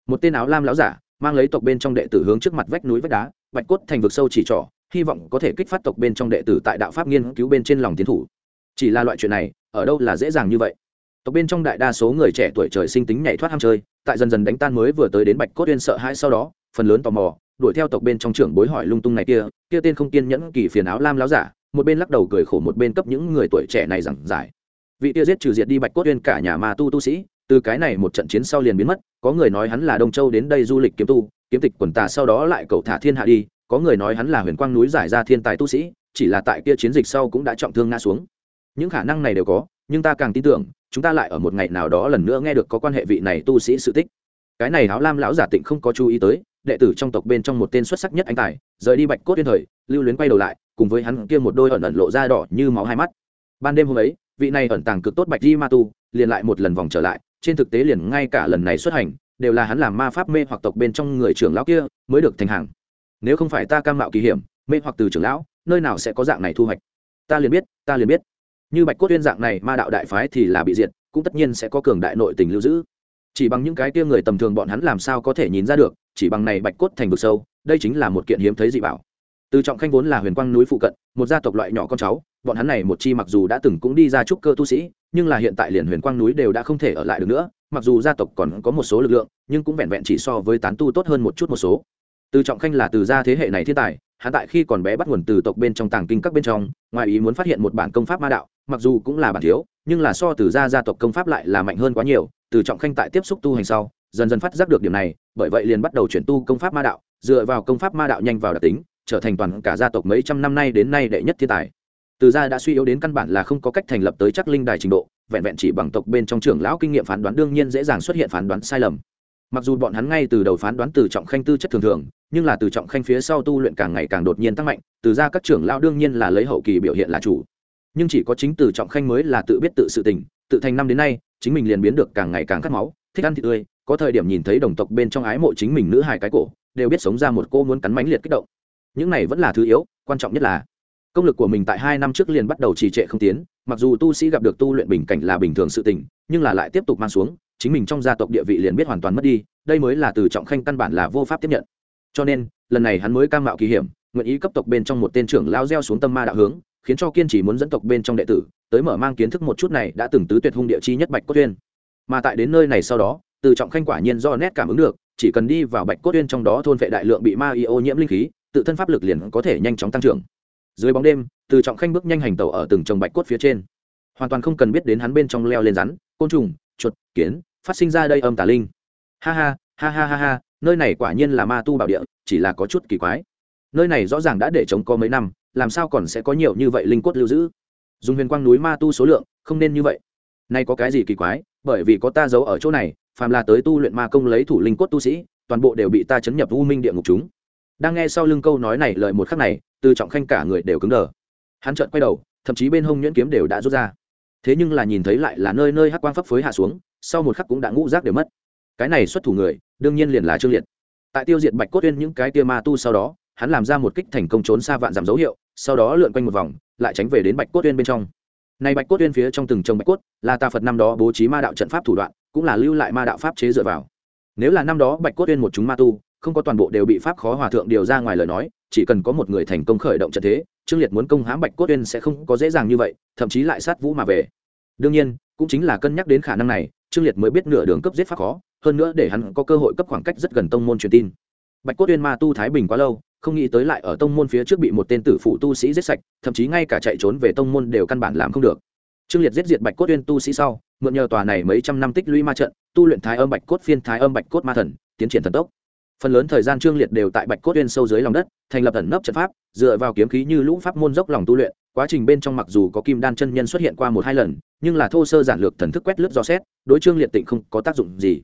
Một tên áo lam láo giả, mang lấy tộc bên trong đệ tử hướng trước mặt vách núi vách đá, bạch cốt thành vực sâu chỉ trỏ, hy vọng có thể kích phát tộc bên trong đệ tử tại đạo pháp nghiên cứu bên trên lòng tiến thủ. Chỉ là loại chuyện này, ở đâu là dễ dàng như vậy? Tộc bên trong đại đa số người trẻ tuổi trời sinh tính nhảy thoát ham chơi, tại dần dần đánh tan mới vừa tới đến bạch cốt uyên sợ hãi sau đó, phần lớn tò mò, đuổi theo tộc bên trong trưởng bối hỏi lung tung này kia kia tên không kiên nhẫn kỳ phiền áo lam láo giả, một bên lắc đầu cười khổ một bên cấp những người tuổi trẻ này rằng giải. Vị kia giết trừ diệt đi bạch cốt uyên cả nhà ma tu tu sĩ, từ cái này một trận chiến sau liền biến mất, có người nói hắn là đông châu đến đây du lịch kiếm tu, kiếm tịch quần tà sau đó lại cầu thả thiên hạ đi, có người nói hắn là huyền quang núi giải ra thiên tài tu sĩ, chỉ là tại kia chiến dịch sau cũng đã trọng thương ngã xuống. Những khả năng này đều có nhưng ta càng tin tưởng, chúng ta lại ở một ngày nào đó lần nữa nghe được có quan hệ vị này tu sĩ sự tích. Cái này háo lam lão giả tịnh không có chú ý tới, đệ tử trong tộc bên trong một tên xuất sắc nhất anh tài, rời đi bạch cốt tuyên thời, lưu luyến quay đầu lại, cùng với hắn kia một đôi ẩn ẩn lộ ra đỏ như máu hai mắt. Ban đêm hôm ấy, vị này ẩn tàng cực tốt bạch di ma tu, liền lại một lần vòng trở lại, trên thực tế liền ngay cả lần này xuất hành, đều là hắn làm ma pháp mê hoặc tộc bên trong người trưởng lão kia mới được thành hàng. Nếu không phải ta cam mạo kỳ hiểm, mê hoặc từ trưởng lão, nơi nào sẽ có dạng này thu hoạch? Ta liền biết, ta liền biết như bạch cốt tuyên dạng này, ma đạo đại phái thì là bị diệt, cũng tất nhiên sẽ có cường đại nội tình lưu giữ. Chỉ bằng những cái kia người tầm thường bọn hắn làm sao có thể nhìn ra được, chỉ bằng này bạch cốt thành vực sâu, đây chính là một kiện hiếm thấy dị bảo. Từ trọng khanh vốn là huyền quang núi phụ cận, một gia tộc loại nhỏ con cháu, bọn hắn này một chi mặc dù đã từng cũng đi ra trúc cơ tu sĩ, nhưng là hiện tại liền huyền quang núi đều đã không thể ở lại được nữa, mặc dù gia tộc còn có một số lực lượng, nhưng cũng vẹn vẹn chỉ so với tán tu tốt hơn một chút một số. Từ trọng khanh là từ gia thế hệ này thiên tài, hắn tại khi còn bé bắt nguồn từ tộc bên trong tàng kinh các bên trong, ngoài ý muốn phát hiện một bản công pháp ma đạo mặc dù cũng là bản thiếu, nhưng là so từ gia gia tộc công pháp lại là mạnh hơn quá nhiều, từ trọng khanh tại tiếp xúc tu hành sau, dần dần phát giác được điểm này, bởi vậy liền bắt đầu chuyển tu công pháp ma đạo, dựa vào công pháp ma đạo nhanh vào đặc tính, trở thành toàn cả gia tộc mấy trăm năm nay đến nay đệ nhất thiên tài. Từ gia đã suy yếu đến căn bản là không có cách thành lập tới chắc linh đài trình độ, vẹn vẹn chỉ bằng tộc bên trong trưởng lão kinh nghiệm phán đoán đương nhiên dễ dàng xuất hiện phán đoán sai lầm. Mặc dù bọn hắn ngay từ đầu phán đoán từ trọng khanh tư chất thường thường, nhưng là từ trọng khanh phía sau tu luyện càng ngày càng đột nhiên tăng mạnh, từ ra các trưởng lão đương nhiên là lấy hậu kỳ biểu hiện là chủ nhưng chỉ có chính từ trọng khanh mới là tự biết tự sự tình, tự thành năm đến nay, chính mình liền biến được càng ngày càng cắt máu, thích ăn thịt tươi, có thời điểm nhìn thấy đồng tộc bên trong ái mộ chính mình nữ hài cái cổ, đều biết sống ra một cô muốn cắn mánh liệt kích động. Những này vẫn là thứ yếu, quan trọng nhất là công lực của mình tại hai năm trước liền bắt đầu trì trệ không tiến, mặc dù tu sĩ gặp được tu luyện bình cảnh là bình thường sự tình, nhưng là lại tiếp tục mang xuống, chính mình trong gia tộc địa vị liền biết hoàn toàn mất đi, đây mới là từ trọng khanh căn bản là vô pháp tiếp nhận. Cho nên, lần này hắn mới cam mạo kỳ hiểm, nguyện ý cấp tộc bên trong một tên trưởng lao gieo xuống tâm ma đạo hướng khiến cho kiên chỉ muốn dẫn tộc bên trong đệ tử, tới mở mang kiến thức một chút này đã từng tứ tuyệt hung địa chi nhất bạch cốt tuyên mà tại đến nơi này sau đó, từ trọng khanh quả nhiên do nét cảm ứng được, chỉ cần đi vào bạch cốt tuyên trong đó thôn vệ đại lượng bị ma y ô nhiễm linh khí, tự thân pháp lực liền có thể nhanh chóng tăng trưởng. Dưới bóng đêm, từ trọng khanh bước nhanh hành tàu ở từng trồng bạch cốt phía trên. Hoàn toàn không cần biết đến hắn bên trong leo lên rắn, côn trùng, chuột, kiến, phát sinh ra đây âm tà linh. Ha ha ha ha ha ha, nơi này quả nhiên là ma tu bảo địa, chỉ là có chút kỳ quái. Nơi này rõ ràng đã để chống có mấy năm làm sao còn sẽ có nhiều như vậy linh quất lưu giữ? Dùng huyền quang núi ma tu số lượng, không nên như vậy. Nay có cái gì kỳ quái, bởi vì có ta giấu ở chỗ này, phàm là tới tu luyện ma công lấy thủ linh cốt tu sĩ, toàn bộ đều bị ta chấn nhập u minh địa ngục chúng. Đang nghe sau lưng câu nói này lời một khắc này, từ trọng khanh cả người đều cứng đờ. Hắn trợn quay đầu, thậm chí bên hông nhuyễn kiếm đều đã rút ra. Thế nhưng là nhìn thấy lại là nơi nơi hắc quang phấp phới hạ xuống, sau một khắc cũng đã ngũ rác đều mất. Cái này xuất thủ người, đương nhiên liền là trương liệt. Tại tiêu diệt bạch cốt tuyên những cái tia ma tu sau đó, hắn làm ra một kích thành công trốn xa vạn giảm dấu hiệu sau đó lượn quanh một vòng, lại tránh về đến bạch cốt uyên bên trong. Này bạch cốt uyên phía trong từng trồng bạch cốt, là tà phật năm đó bố trí ma đạo trận pháp thủ đoạn, cũng là lưu lại ma đạo pháp chế dựa vào. Nếu là năm đó bạch cốt uyên một chúng ma tu, không có toàn bộ đều bị pháp khó hòa thượng điều ra ngoài lời nói, chỉ cần có một người thành công khởi động trận thế, trương liệt muốn công hãm bạch cốt uyên sẽ không có dễ dàng như vậy, thậm chí lại sát vũ mà về. Đương nhiên, cũng chính là cân nhắc đến khả năng này, trương liệt mới biết nửa đường cấp giết pháp khó, hơn nữa để hắn có cơ hội cấp khoảng cách rất gần tông môn truyền tin. Bạch cốt uyên ma tu thái bình quá lâu không nghĩ tới lại ở tông môn phía trước bị một tên tử phụ tu sĩ giết sạch, thậm chí ngay cả chạy trốn về tông môn đều căn bản làm không được. Trương liệt giết diệt bạch cốt uyên tu sĩ sau, mượn nhờ tòa này mấy trăm năm tích lũy ma trận, tu luyện thái âm bạch cốt phiên thái âm bạch cốt ma thần, tiến triển thần tốc. Phần lớn thời gian trương liệt đều tại bạch cốt uyên sâu dưới lòng đất, thành lập ẩn nấp trận pháp, dựa vào kiếm khí như lũ pháp môn dốc lòng tu luyện, quá trình bên trong mặc dù có kim đan chân nhân xuất hiện qua một hai lần, nhưng là thô sơ giản lược thần thức quét lướt dò xét, đối trương liệt tịnh không có tác dụng gì.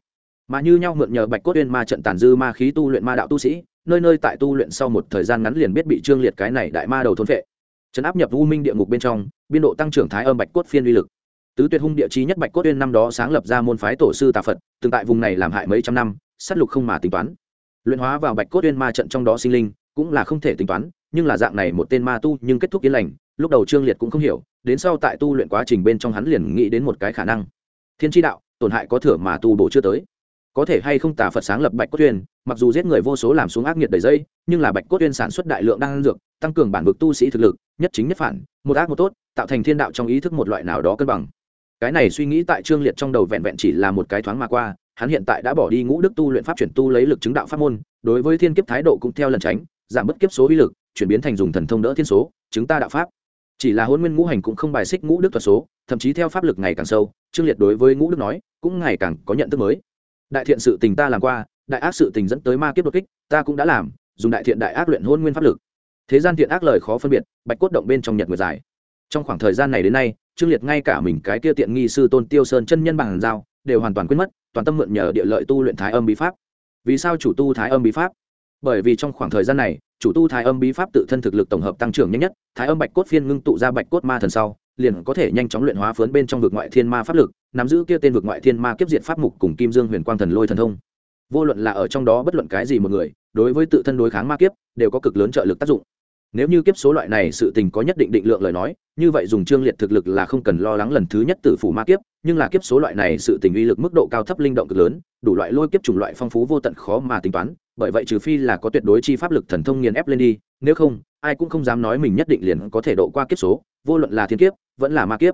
Mà như nhau mượn nhờ bạch cốt uyên ma trận tàn dư ma khí tu luyện ma đạo tu sĩ nơi nơi tại tu luyện sau một thời gian ngắn liền biết bị trương liệt cái này đại ma đầu thôn vệ trấn áp nhập u minh địa ngục bên trong, biên độ tăng trưởng thái âm bạch cốt phiên uy lực. Tứ tuyệt hung địa chí nhất bạch cốt uyên năm đó sáng lập ra môn phái tổ sư tà phật, từng tại vùng này làm hại mấy trăm năm, sát lục không mà tính toán. Luyện hóa vào bạch cốt uyên ma trận trong đó sinh linh, cũng là không thể tính toán, nhưng là dạng này một tên ma tu nhưng kết thúc yên lành, lúc đầu trương liệt cũng không hiểu, đến sau tại tu luyện quá trình bên trong hắn liền nghĩ đến một cái khả năng. Thiên tri đạo, tổn hại có thừa mà tu bổ chưa tới có thể hay không tà phật sáng lập bạch cốt tuyên mặc dù giết người vô số làm xuống ác nghiệt đầy dây, nhưng là bạch cốt tuyên sản xuất đại lượng đan dược, tăng cường bản vực tu sĩ thực lực, nhất chính nhất phản, một ác một tốt, tạo thành thiên đạo trong ý thức một loại nào đó cân bằng. Cái này suy nghĩ tại trương liệt trong đầu vẹn vẹn chỉ là một cái thoáng mà qua, hắn hiện tại đã bỏ đi ngũ đức tu luyện pháp chuyển tu lấy lực chứng đạo pháp môn, đối với thiên kiếp thái độ cũng theo lần tránh, giảm bất kiếp số uy lực, chuyển biến thành dùng thần thông đỡ thiên số, chứng ta đạo pháp. Chỉ là hôn nguyên ngũ hành cũng không bài xích ngũ đức thuật số, thậm chí theo pháp lực ngày càng sâu, trương liệt đối với ngũ đức nói, cũng ngày càng có nhận thức mới đại thiện sự tình ta làm qua, đại ác sự tình dẫn tới ma kiếp đột kích, ta cũng đã làm, dùng đại thiện đại ác luyện hôn nguyên pháp lực. Thế gian thiện ác lời khó phân biệt, bạch cốt động bên trong nhật nguyệt dài. Trong khoảng thời gian này đến nay, trương liệt ngay cả mình cái kia tiện nghi sư tôn tiêu sơn chân nhân bằng giao đều hoàn toàn quên mất, toàn tâm mượn nhờ địa lợi tu luyện thái âm bí pháp. Vì sao chủ tu thái âm bí pháp? Bởi vì trong khoảng thời gian này, chủ tu thái âm bí pháp tự thân thực lực tổng hợp tăng trưởng nhanh nhất, thái âm bạch cốt phiên ngưng tụ ra bạch cốt ma thần sau liền có thể nhanh chóng luyện hóa phướn bên trong vực ngoại thiên ma pháp lực, nắm giữ kia tên vực ngoại thiên ma kiếp diệt pháp mục cùng kim dương huyền quang thần lôi thần thông. Vô luận là ở trong đó bất luận cái gì một người, đối với tự thân đối kháng ma kiếp, đều có cực lớn trợ lực tác dụng. Nếu như kiếp số loại này sự tình có nhất định định lượng lời nói, như vậy dùng trương liệt thực lực là không cần lo lắng lần thứ nhất tử phủ ma kiếp, nhưng là kiếp số loại này sự tình uy lực mức độ cao thấp linh động cực lớn, đủ loại lôi kiếp chủng loại phong phú vô tận khó mà tính toán, bởi vậy trừ phi là có tuyệt đối chi pháp lực thần thông nghiền ép lên đi, nếu không ai cũng không dám nói mình nhất định liền có thể độ qua kiếp số, vô luận là thiên kiếp, vẫn là ma kiếp.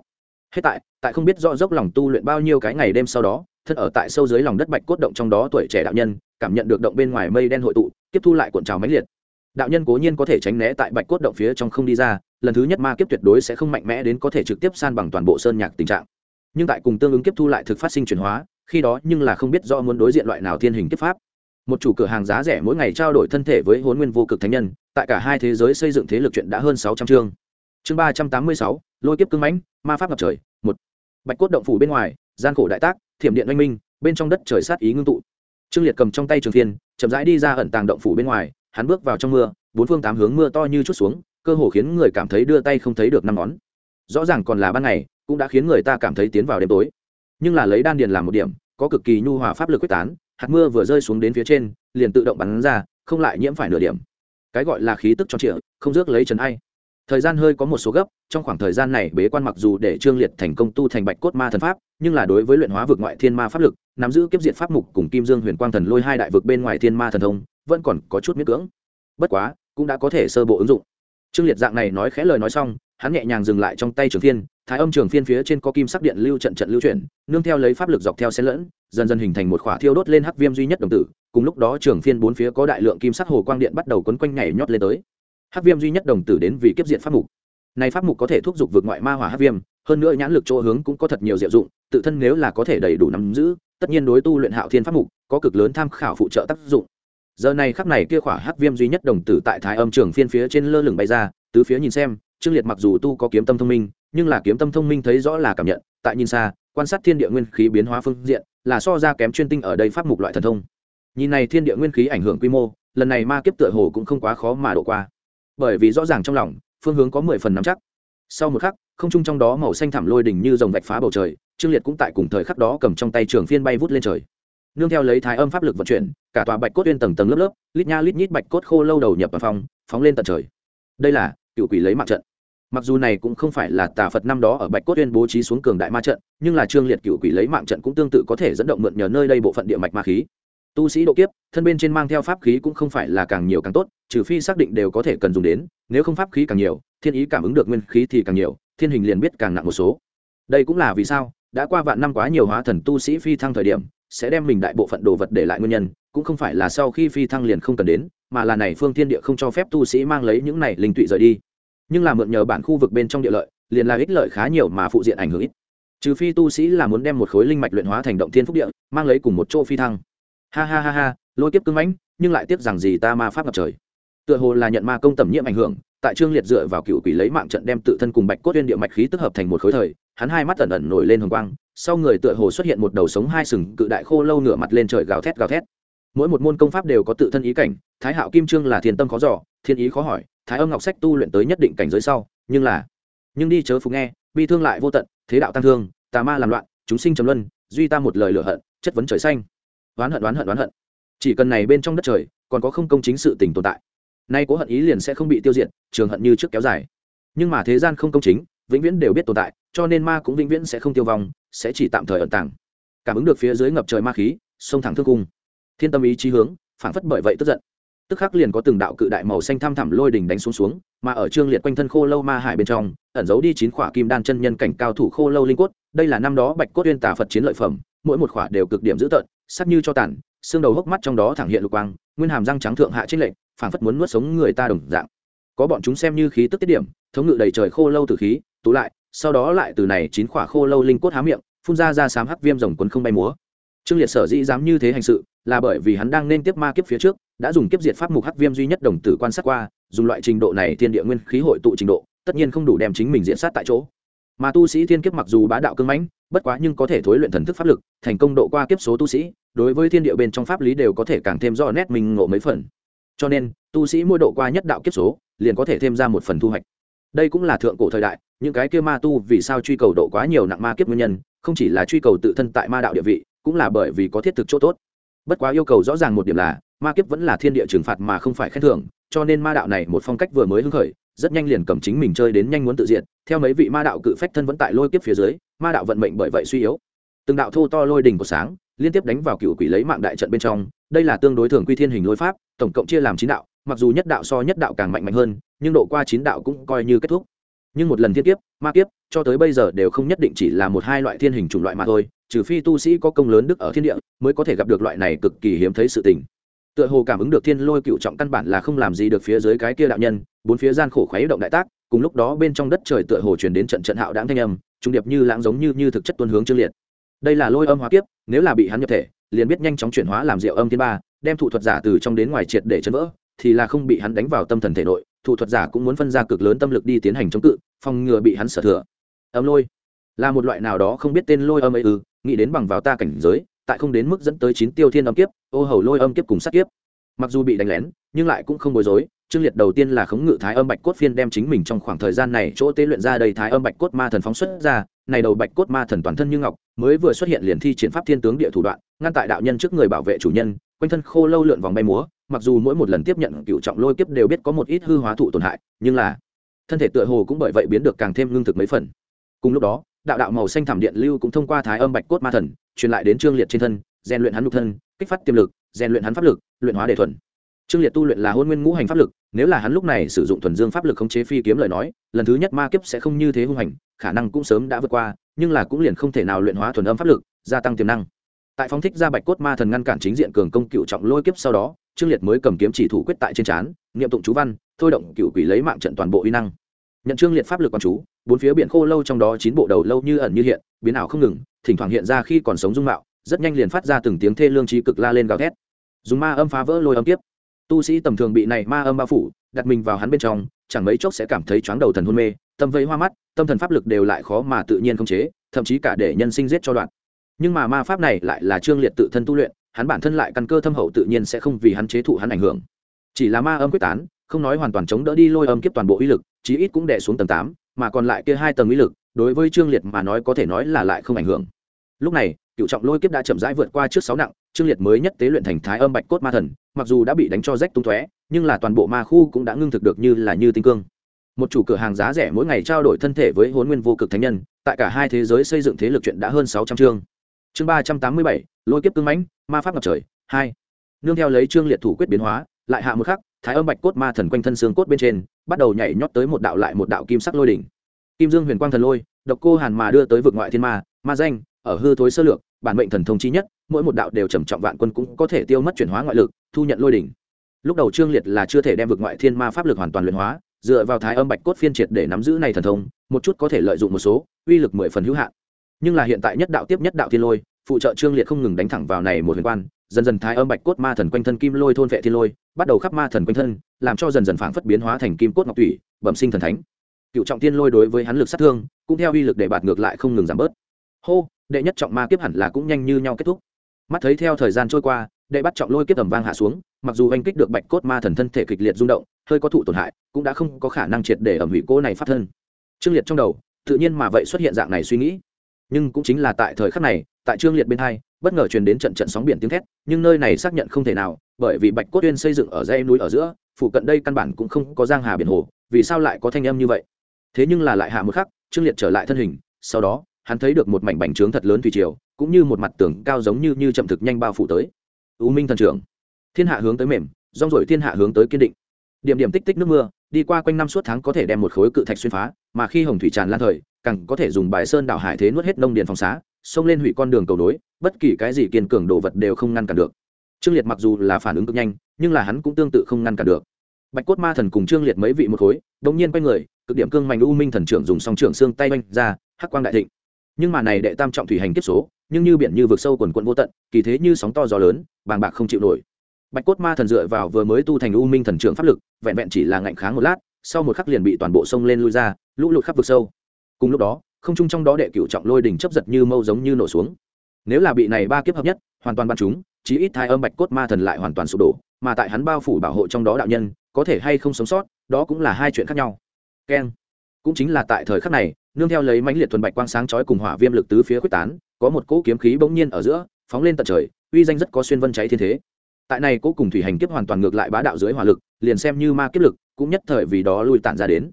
Hết tại tại không biết rõ dốc lòng tu luyện bao nhiêu cái ngày đêm sau đó, thân ở tại sâu dưới lòng đất bạch cốt động trong đó tuổi trẻ đạo nhân, cảm nhận được động bên ngoài mây đen hội tụ, tiếp thu lại cuộn trào máy liệt. Đạo nhân cố nhiên có thể tránh né tại bạch cốt động phía trong không đi ra, lần thứ nhất ma kiếp tuyệt đối sẽ không mạnh mẽ đến có thể trực tiếp san bằng toàn bộ sơn nhạc tình trạng. Nhưng tại cùng tương ứng kiếp thu lại thực phát sinh chuyển hóa, khi đó nhưng là không biết do muốn đối diện loại nào thiên hình kiếp pháp một chủ cửa hàng giá rẻ mỗi ngày trao đổi thân thể với huấn nguyên vô cực thánh nhân, tại cả hai thế giới xây dựng thế lực chuyện đã hơn sáu trăm chương. Chương ba trăm tám mươi sáu, lôi kiếp cưng mãnh, ma pháp ngập trời, một. Bạch cốt động phủ bên ngoài, gian khổ đại tác, thiểm điện oanh minh, bên trong đất trời sát ý ngưng tụ. Trương liệt cầm trong tay trường thiên chậm rãi đi ra ẩn tàng động phủ bên ngoài, hắn bước vào trong mưa, bốn phương tám hướng mưa to như chút xuống, cơ hồ khiến người cảm thấy đưa tay không thấy được năm ngón. Rõ ràng còn là ban ngày, cũng đã khiến người ta cảm thấy tiến vào đêm tối. Nhưng là lấy đan điền làm một điểm, có cực kỳ nhu hòa pháp lực quyết tán hạt mưa vừa rơi xuống đến phía trên, liền tự động bắn ra, không lại nhiễm phải nửa điểm. Cái gọi là khí tức tròn trịa, không rước lấy trần ai. Thời gian hơi có một số gấp, trong khoảng thời gian này bế quan mặc dù để trương liệt thành công tu thành bạch cốt ma thần pháp, nhưng là đối với luyện hóa vực ngoại thiên ma pháp lực, nắm giữ kiếp diện pháp mục cùng kim dương huyền quang thần lôi hai đại vực bên ngoài thiên ma thần thông, vẫn còn có chút miễn cưỡng. Bất quá, cũng đã có thể sơ bộ ứng dụng. Trương liệt dạng này nói khẽ lời nói xong, hắn nhẹ nhàng dừng lại trong tay trường thiên thái âm trường phiên phía trên có kim sắc điện lưu trận trận lưu chuyển, nương theo lấy pháp lực dọc theo xen lẫn, dần dần hình thành một khỏa thiêu đốt lên hắc viêm duy nhất đồng tử, cùng lúc đó trường phiên bốn phía có đại lượng kim sắc hồ quang điện bắt đầu quấn quanh nhảy nhót lên tới. Hắc viêm duy nhất đồng tử đến vì kiếp diện pháp mục. Này pháp mục có thể thúc giục vượt ngoại ma hỏa hắc viêm, hơn nữa nhãn lực chỗ hướng cũng có thật nhiều diệu dụng, tự thân nếu là có thể đầy đủ nắm giữ, tất nhiên đối tu luyện hạo thiên pháp mục có cực lớn tham khảo phụ trợ tác dụng. Giờ này khắc này kia khỏa hắc viêm duy nhất đồng tử tại thái âm trường phiên phía trên lơ lửng bay ra, tứ phía nhìn xem, trương liệt mặc dù tu có kiếm tâm thông minh nhưng là kiếm tâm thông minh thấy rõ là cảm nhận, tại nhìn xa, quan sát thiên địa nguyên khí biến hóa phương diện, là so ra kém chuyên tinh ở đây pháp mục loại thần thông. Nhìn này thiên địa nguyên khí ảnh hưởng quy mô, lần này ma kiếp tựa hồ cũng không quá khó mà đổ qua. Bởi vì rõ ràng trong lòng, phương hướng có mười phần nắm chắc. Sau một khắc, không trung trong đó màu xanh thảm lôi đỉnh như dòng vạch phá bầu trời, trương liệt cũng tại cùng thời khắc đó cầm trong tay trường phiên bay vút lên trời. Nương theo lấy thái âm pháp lực vận chuyển, cả tòa bạch cốt uyên tầng tầng lớp lớp, lít nha lít nhít bạch cốt khô lâu đầu nhập vào phòng, phóng lên tận trời. Đây là cựu quỷ lấy mạng trận mặc dù này cũng không phải là tà phật năm đó ở bạch cốt uyên bố trí xuống cường đại ma trận, nhưng là trương liệt cựu quỷ lấy mạng trận cũng tương tự có thể dẫn động mượn nhờ nơi đây bộ phận địa mạch ma khí. Tu sĩ độ kiếp, thân bên trên mang theo pháp khí cũng không phải là càng nhiều càng tốt, trừ phi xác định đều có thể cần dùng đến, nếu không pháp khí càng nhiều, thiên ý cảm ứng được nguyên khí thì càng nhiều, thiên hình liền biết càng nặng một số. Đây cũng là vì sao, đã qua vạn năm quá nhiều hóa thần tu sĩ phi thăng thời điểm, sẽ đem mình đại bộ phận đồ vật để lại nguyên nhân, cũng không phải là sau khi phi thăng liền không cần đến, mà là này phương thiên địa không cho phép tu sĩ mang lấy những này linh tụy rời đi nhưng là mượn nhờ bản khu vực bên trong địa lợi, liền là ích lợi khá nhiều mà phụ diện ảnh hưởng ít. Trừ phi tu sĩ là muốn đem một khối linh mạch luyện hóa thành động thiên phúc địa, mang lấy cùng một chỗ phi thăng. Ha ha ha ha, lôi kiếp cưng mãnh, nhưng lại tiếc rằng gì ta ma pháp ngập trời. Tựa hồ là nhận ma công tầm nhiễm ảnh hưởng, tại trương liệt dựa vào cựu quỷ lấy mạng trận đem tự thân cùng bạch cốt viên địa mạch khí tức hợp thành một khối thời, hắn hai mắt ẩn ẩn nổi lên hồng quang, sau người tựa hồ xuất hiện một đầu sống hai sừng cự đại khô lâu nửa mặt lên trời gào thét gào thét mỗi một môn công pháp đều có tự thân ý cảnh, thái hạo kim trương là thiền tâm khó giỏ thiên ý khó hỏi, thái âm ngọc sách tu luyện tới nhất định cảnh giới sau, nhưng là, nhưng đi chớ phục nghe, bi thương lại vô tận, thế đạo tăng thương, tà ma làm loạn, chúng sinh trầm luân, duy ta một lời lửa hận, chất vấn trời xanh. Oán hận oán hận oán hận. Chỉ cần này bên trong đất trời, còn có không công chính sự tình tồn tại. Nay cố hận ý liền sẽ không bị tiêu diệt, trường hận như trước kéo dài. Nhưng mà thế gian không công chính, vĩnh viễn đều biết tồn tại, cho nên ma cũng vĩnh viễn sẽ không tiêu vong, sẽ chỉ tạm thời ẩn tàng. Cảm ứng được phía dưới ngập trời ma khí, sông thẳng thương cung thiên tâm ý chí hướng phản phất bởi vậy tức giận. Tức khắc liền có từng đạo cự đại màu xanh thăm thẳm lôi đỉnh đánh xuống xuống, mà ở trương liệt quanh thân khô lâu ma hải bên trong, ẩn giấu đi chín khỏa kim đan chân nhân cảnh cao thủ khô lâu linh cốt, đây là năm đó bạch cốt uyên tà phật chiến lợi phẩm, mỗi một khỏa đều cực điểm dữ tợn, sắc như cho tàn, xương đầu hốc mắt trong đó thẳng hiện lục quang, nguyên hàm răng trắng thượng hạ trích lệnh phảng phất muốn nuốt sống người ta đồng dạng. Có bọn chúng xem như khí tức tiết điểm, thống ngự đầy trời khô lâu từ khí, tụ lại, sau đó lại từ này chín khỏa khô lâu linh cốt há miệng, phun ra ra sám hắc viêm rồng quấn không bay múa. Trương liệt sở dĩ dám như thế hành sự là bởi vì hắn đang nên tiếp ma kiếp phía trước, đã dùng kiếp diệt pháp mục hắc viêm duy nhất đồng tử quan sát qua, dùng loại trình độ này thiên địa nguyên khí hội tụ trình độ, tất nhiên không đủ đem chính mình diễn sát tại chỗ. Mà tu sĩ thiên kiếp mặc dù bá đạo cưng mãnh, bất quá nhưng có thể thối luyện thần thức pháp lực, thành công độ qua kiếp số tu sĩ, đối với thiên địa bên trong pháp lý đều có thể càng thêm rõ nét mình ngộ mấy phần. Cho nên, tu sĩ mỗi độ qua nhất đạo kiếp số, liền có thể thêm ra một phần thu hoạch. Đây cũng là thượng cổ thời đại, những cái kia ma tu vì sao truy cầu độ quá nhiều nặng ma kiếp nguyên nhân, không chỉ là truy cầu tự thân tại ma đạo địa vị, cũng là bởi vì có thiết thực chỗ tốt bất quá yêu cầu rõ ràng một điểm là, ma kiếp vẫn là thiên địa trừng phạt mà không phải khen thưởng, cho nên ma đạo này một phong cách vừa mới hưng khởi, rất nhanh liền cầm chính mình chơi đến nhanh muốn tự diện theo mấy vị ma đạo cự phách thân vẫn tại lôi kiếp phía dưới, ma đạo vận mệnh bởi vậy suy yếu. Từng đạo thô to lôi đỉnh của sáng, liên tiếp đánh vào cựu quỷ lấy mạng đại trận bên trong, đây là tương đối thường quy thiên hình lôi pháp, tổng cộng chia làm chín đạo, mặc dù nhất đạo so nhất đạo càng mạnh mạnh hơn, nhưng độ qua chín đạo cũng coi như kết thúc nhưng một lần thiên kiếp, ma kiếp, cho tới bây giờ đều không nhất định chỉ là một hai loại thiên hình chủng loại mà thôi, trừ phi tu sĩ có công lớn đức ở thiên địa mới có thể gặp được loại này cực kỳ hiếm thấy sự tình. Tựa hồ cảm ứng được thiên lôi cựu trọng căn bản là không làm gì được phía dưới cái kia đạo nhân, bốn phía gian khổ khuấy động đại tác, cùng lúc đó bên trong đất trời tựa hồ truyền đến trận trận hạo đáng thanh âm, trung điệp như lãng giống như như thực chất tuân hướng chương liệt. Đây là lôi âm hóa kiếp, nếu là bị hắn nhập thể, liền biết nhanh chóng chuyển hóa làm rượu âm thiên ba, đem thủ thuật giả từ trong đến ngoài triệt để chấn vỡ, thì là không bị hắn đánh vào tâm thần thể nội thủ thuật giả cũng muốn phân ra cực lớn tâm lực đi tiến hành chống cự, phòng ngừa bị hắn sở thừa. Âm lôi là một loại nào đó không biết tên lôi âm ấy ư, nghĩ đến bằng vào ta cảnh giới, tại không đến mức dẫn tới chín tiêu thiên âm kiếp, ô hầu lôi âm kiếp cùng sát kiếp. Mặc dù bị đánh lén, nhưng lại cũng không bối rối trương liệt đầu tiên là khống ngự thái âm bạch cốt phiên đem chính mình trong khoảng thời gian này chỗ tế luyện ra đầy thái âm bạch cốt ma thần phóng xuất ra, này đầu bạch cốt ma thần toàn thân như ngọc, mới vừa xuất hiện liền thi triển pháp thiên tướng địa thủ đoạn, ngăn tại đạo nhân trước người bảo vệ chủ nhân quanh thân khô lâu lượn vòng bay múa, mặc dù mỗi một lần tiếp nhận cựu trọng lôi kiếp đều biết có một ít hư hóa thụ tổn hại, nhưng là thân thể tựa hồ cũng bởi vậy biến được càng thêm lương thực mấy phần. Cùng lúc đó, đạo đạo màu xanh thảm điện lưu cũng thông qua thái âm bạch cốt ma thần, truyền lại đến trương liệt trên thân, rèn luyện hắn nhục thân, kích phát tiềm lực, rèn luyện hắn pháp lực, luyện hóa đề thuần. Trương liệt tu luyện là hôn nguyên ngũ hành pháp lực, nếu là hắn lúc này sử dụng thuần dương pháp lực khống chế phi kiếm lời nói, lần thứ nhất ma kiếp sẽ không như thế hung hành, khả năng cũng sớm đã vượt qua, nhưng là cũng liền không thể nào luyện hóa thuần âm pháp lực, gia tăng tiềm năng tại phóng thích ra bạch cốt ma thần ngăn cản chính diện cường công cựu trọng lôi kiếp sau đó, trương liệt mới cầm kiếm chỉ thủ quyết tại trên trán, niệm tụng chú văn, thôi động cựu quỷ lấy mạng trận toàn bộ uy năng. Nhận trương liệt pháp lực quan chú, bốn phía biển khô lâu trong đó chín bộ đầu lâu như ẩn như hiện, biến ảo không ngừng, thỉnh thoảng hiện ra khi còn sống dung mạo, rất nhanh liền phát ra từng tiếng thê lương trí cực la lên gào thét. Dùng ma âm phá vỡ lôi âm tiếp tu sĩ tầm thường bị này ma âm bao phủ, đặt mình vào hắn bên trong, chẳng mấy chốc sẽ cảm thấy chóng đầu thần hôn mê, tâm vây hoa mắt, tâm thần pháp lực đều lại khó mà tự nhiên không chế, thậm chí cả để nhân sinh giết cho đoạn nhưng mà ma pháp này lại là trương liệt tự thân tu luyện, hắn bản thân lại căn cơ thâm hậu tự nhiên sẽ không vì hắn chế thụ hắn ảnh hưởng. Chỉ là ma âm quyết tán, không nói hoàn toàn chống đỡ đi lôi âm kiếp toàn bộ uy lực, chí ít cũng đè xuống tầng tám, mà còn lại kia hai tầng uy lực, đối với trương liệt mà nói có thể nói là lại không ảnh hưởng. Lúc này, cựu trọng lôi kiếp đã chậm rãi vượt qua trước sáu nặng, trương liệt mới nhất tế luyện thành thái âm bạch cốt ma thần, mặc dù đã bị đánh cho rách tung tóe, nhưng là toàn bộ ma khu cũng đã ngưng thực được như là như tinh cương. Một chủ cửa hàng giá rẻ mỗi ngày trao đổi thân thể với huấn nguyên vô cực thánh nhân, tại cả hai thế giới xây dựng thế lực chuyện đã hơn sáu trăm chương chương ba trăm tám mươi bảy, lôi kiếp cưng mãnh, ma pháp ngập trời, hai. Nương theo lấy trương liệt thủ quyết biến hóa, lại hạ một khắc, thái âm bạch cốt ma thần quanh thân xương cốt bên trên, bắt đầu nhảy nhót tới một đạo lại một đạo kim sắc lôi đỉnh. Kim dương huyền quang thần lôi, độc cô hàn mà đưa tới vực ngoại thiên ma ma danh, ở hư thối sơ lược, bản mệnh thần thông chi nhất, mỗi một đạo đều trầm trọng vạn quân cũng có thể tiêu mất chuyển hóa ngoại lực, thu nhận lôi đỉnh. Lúc đầu trương liệt là chưa thể đem vực ngoại thiên ma pháp lực hoàn toàn luyện hóa, dựa vào thái âm bạch cốt phiên triệt để nắm giữ này thần thông, một chút có thể lợi dụng một số, uy lực mười phần hữu hạn nhưng là hiện tại nhất đạo tiếp nhất đạo thiên lôi, phụ trợ trương liệt không ngừng đánh thẳng vào này một huyền quan, dần dần thái âm bạch cốt ma thần quanh thân kim lôi thôn vệ thiên lôi, bắt đầu khắp ma thần quanh thân, làm cho dần dần phảng phất biến hóa thành kim cốt ngọc thủy, bẩm sinh thần thánh. Cựu trọng thiên lôi đối với hắn lực sát thương, cũng theo uy lực để bạt ngược lại không ngừng giảm bớt. Hô, đệ nhất trọng ma kiếp hẳn là cũng nhanh như nhau kết thúc. Mắt thấy theo thời gian trôi qua, đệ bắt trọng lôi kiếp tầm vang hạ xuống, mặc dù anh kích được bạch cốt ma thần thân thể kịch liệt rung động, hơi có thụ tổn hại, cũng đã không có khả năng triệt để ẩm hủy cô này phát thân. Trương liệt trong đầu, tự nhiên mà vậy xuất hiện dạng này suy nghĩ nhưng cũng chính là tại thời khắc này, tại trương liệt bên hai, bất ngờ truyền đến trận trận sóng biển tiếng thét, nhưng nơi này xác nhận không thể nào, bởi vì bạch cốt tuyên xây dựng ở dãy núi ở giữa phụ cận đây căn bản cũng không có giang hà biển hồ, vì sao lại có thanh âm như vậy? Thế nhưng là lại hạ một khắc, trương liệt trở lại thân hình, sau đó, hắn thấy được một mảnh bành trướng thật lớn thủy triều, cũng như một mặt tường cao giống như như chậm thực nhanh bao phủ tới. U minh thần trưởng, thiên hạ hướng tới mềm, rong rổi thiên hạ hướng tới kiên định. Điểm điểm tích tích nước mưa đi qua quanh năm suốt tháng có thể đem một khối cự thạch xuyên phá, mà khi hồng thủy tràn lan thời, càng có thể dùng bài sơn đảo hải thế nuốt hết nông điền phòng xá, xông lên hủy con đường cầu nối, bất kỳ cái gì kiên cường đồ vật đều không ngăn cản được. Trương liệt mặc dù là phản ứng cực nhanh, nhưng là hắn cũng tương tự không ngăn cản được. Bạch cốt ma thần cùng trương liệt mấy vị một khối đống nhiên quay người, cực điểm cương mạnh u minh thần trưởng dùng song trưởng xương tay oanh ra, hắc quang đại thịnh. Nhưng mà này đệ tam trọng thủy hành kiếp số, nhưng như biển như vực sâu quần quận vô tận, kỳ thế như sóng to gió lớn, bàng bạc không chịu nổi bạch cốt ma thần dựa vào vừa mới tu thành u minh thần trưởng pháp lực, vẹn vẹn chỉ là ngạnh kháng một lát, sau một khắc liền bị toàn bộ sông lên lui ra, lũ lụt khắp vực sâu. Cùng lúc đó, không trung trong đó đệ cửu trọng lôi đỉnh chấp giật như mâu giống như nổ xuống. Nếu là bị này ba kiếp hợp nhất, hoàn toàn bắn chúng, chí ít thai âm bạch cốt ma thần lại hoàn toàn sụp đổ, mà tại hắn bao phủ bảo hộ trong đó đạo nhân, có thể hay không sống sót, đó cũng là hai chuyện khác nhau. Keng. Cũng chính là tại thời khắc này, nương theo lấy mãnh liệt thuần bạch quang sáng chói cùng hỏa viêm lực tứ phía quyết tán, có một cỗ kiếm khí bỗng nhiên ở giữa, phóng lên tận trời, uy danh rất có xuyên vân cháy thiên thế tại này cố cùng thủy hành kiếp hoàn toàn ngược lại bá đạo dưới hỏa lực, liền xem như ma kiếp lực, cũng nhất thời vì đó lui tản ra đến.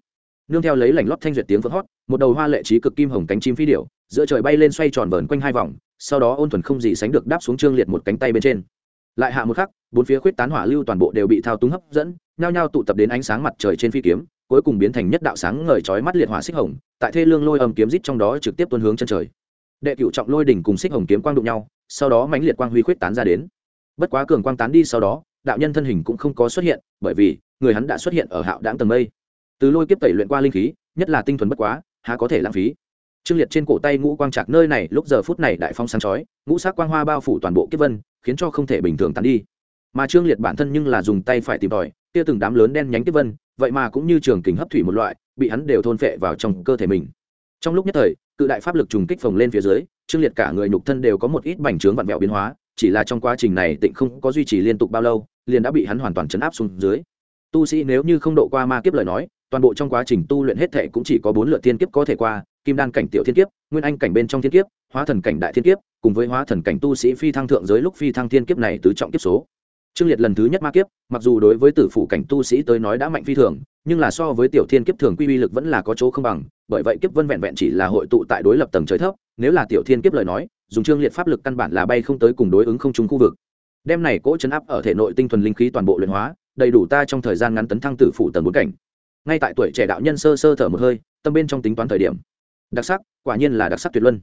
Nương theo lấy lảnh lót thanh duyệt tiếng vỡ hót, một đầu hoa lệ trí cực kim hồng cánh chim phi điểu, giữa trời bay lên xoay tròn vờn quanh hai vòng, sau đó ôn thuần không gì sánh được đáp xuống trương liệt một cánh tay bên trên. Lại hạ một khắc, bốn phía khuyết tán hỏa lưu toàn bộ đều bị thao túng hấp dẫn, nhao nhao tụ tập đến ánh sáng mặt trời trên phi kiếm, cuối cùng biến thành nhất đạo sáng ngời chói mắt liệt hỏa xích hồng, tại thê lương lôi âm kiếm rít trong đó trực tiếp tuôn hướng chân trời. Đệ cựu trọng lôi đỉnh cùng xích hồng kiếm quang đụng nhau, sau đó mãnh liệt quang huy khuyết tán ra đến bất quá cường quang tán đi sau đó, đạo nhân thân hình cũng không có xuất hiện, bởi vì, người hắn đã xuất hiện ở hạo đáng tầng mây. Từ lôi kiếp tẩy luyện qua linh khí, nhất là tinh thuần bất quá, há có thể lãng phí. Trương liệt trên cổ tay ngũ quang trạc nơi này, lúc giờ phút này đại phong sáng chói, ngũ sắc quang hoa bao phủ toàn bộ kiếp vân, khiến cho không thể bình thường tán đi. Mà trương liệt bản thân nhưng là dùng tay phải tìm tòi, kia từng đám lớn đen nhánh kiếp vân, vậy mà cũng như trường kình hấp thủy một loại, bị hắn đều thôn phệ vào trong cơ thể mình. Trong lúc nhất thời, cự đại pháp lực trùng kích phồng lên phía dưới, trương liệt cả người nhục thân đều có một ít bành trướng vặn vẹo biến hóa chỉ là trong quá trình này tịnh không có duy trì liên tục bao lâu, liền đã bị hắn hoàn toàn chấn áp xuống dưới. Tu sĩ nếu như không độ qua ma kiếp lời nói, toàn bộ trong quá trình tu luyện hết thệ cũng chỉ có bốn lượt thiên kiếp có thể qua, kim đan cảnh tiểu thiên kiếp, nguyên anh cảnh bên trong thiên kiếp, hóa thần cảnh đại thiên kiếp, cùng với hóa thần cảnh tu sĩ phi thăng thượng giới lúc phi thăng thiên kiếp này tứ trọng kiếp số. Trương liệt lần thứ nhất ma kiếp, mặc dù đối với tử phủ cảnh tu sĩ tới nói đã mạnh phi thường, nhưng là so với tiểu thiên kiếp thường quy uy lực vẫn là có chỗ không bằng, bởi vậy kiếp vân vẹn vẹn chỉ là hội tụ tại đối lập tầng trời thấp nếu là tiểu thiên kiếp lời nói, dùng trương liệt pháp lực căn bản là bay không tới cùng đối ứng không trùng khu vực. Đem này cỗ chấn áp ở thể nội tinh thuần linh khí toàn bộ luyện hóa, đầy đủ ta trong thời gian ngắn tấn thăng tử phủ tầng bốn cảnh. Ngay tại tuổi trẻ đạo nhân sơ sơ thở một hơi, tâm bên trong tính toán thời điểm. Đặc sắc, quả nhiên là đặc sắc tuyệt luân.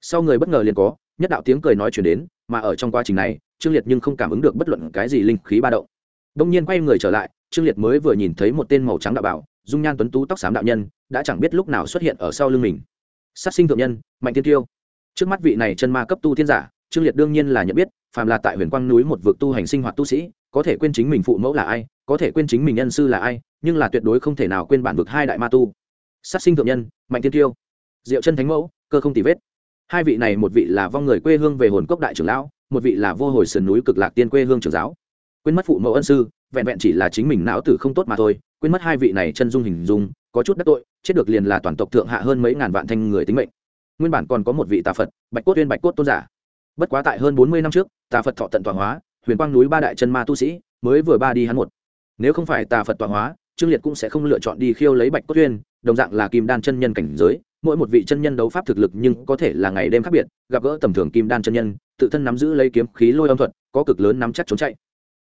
Sau người bất ngờ liền có, nhất đạo tiếng cười nói chuyển đến, mà ở trong quá trình này, trương liệt nhưng không cảm ứng được bất luận cái gì linh khí ba động. Đông nhiên quay người trở lại, trương liệt mới vừa nhìn thấy một tên màu trắng đạo bảo, dung nhan tuấn tú tóc xám đạo nhân, đã chẳng biết lúc nào xuất hiện ở sau lưng mình sát sinh thượng nhân, mạnh thiên tiêu trước mắt vị này chân ma cấp tu thiên giả, trương liệt đương nhiên là nhận biết, phàm là tại huyền quang núi một vực tu hành sinh hoạt tu sĩ, có thể quên chính mình phụ mẫu là ai, có thể quên chính mình nhân sư là ai, nhưng là tuyệt đối không thể nào quên bản vực hai đại ma tu. Sát sinh thượng nhân, mạnh thiên tiêu diệu chân thánh mẫu, cơ không tì vết. Hai vị này một vị là vong người quê hương về hồn cốc đại trưởng lão, một vị là vô hồi sườn núi cực lạc tiên quê hương trưởng giáo. Quên mất phụ mẫu ân sư, vẹn vẹn chỉ là chính mình não tử không tốt mà thôi, quên mất hai vị này chân dung hình dung có chút đắc tội, chết được liền là toàn tộc thượng hạ hơn mấy ngàn vạn thanh người tính mệnh. Nguyên bản còn có một vị tà phật, bạch cốt tuyên bạch cốt tôn giả. Bất quá tại hơn bốn mươi năm trước, tà phật thọ tận tọa hóa, huyền quang núi ba đại chân ma tu sĩ mới vừa ba đi hắn một. Nếu không phải tà phật tọa hóa, trương liệt cũng sẽ không lựa chọn đi khiêu lấy bạch cốt tuyên, đồng dạng là kim đan chân nhân cảnh giới, mỗi một vị chân nhân đấu pháp thực lực nhưng có thể là ngày đêm khác biệt, gặp gỡ tầm thường kim đan chân nhân, tự thân nắm giữ lấy kiếm khí lôi âm thuật, có cực lớn nắm chắc trốn chạy.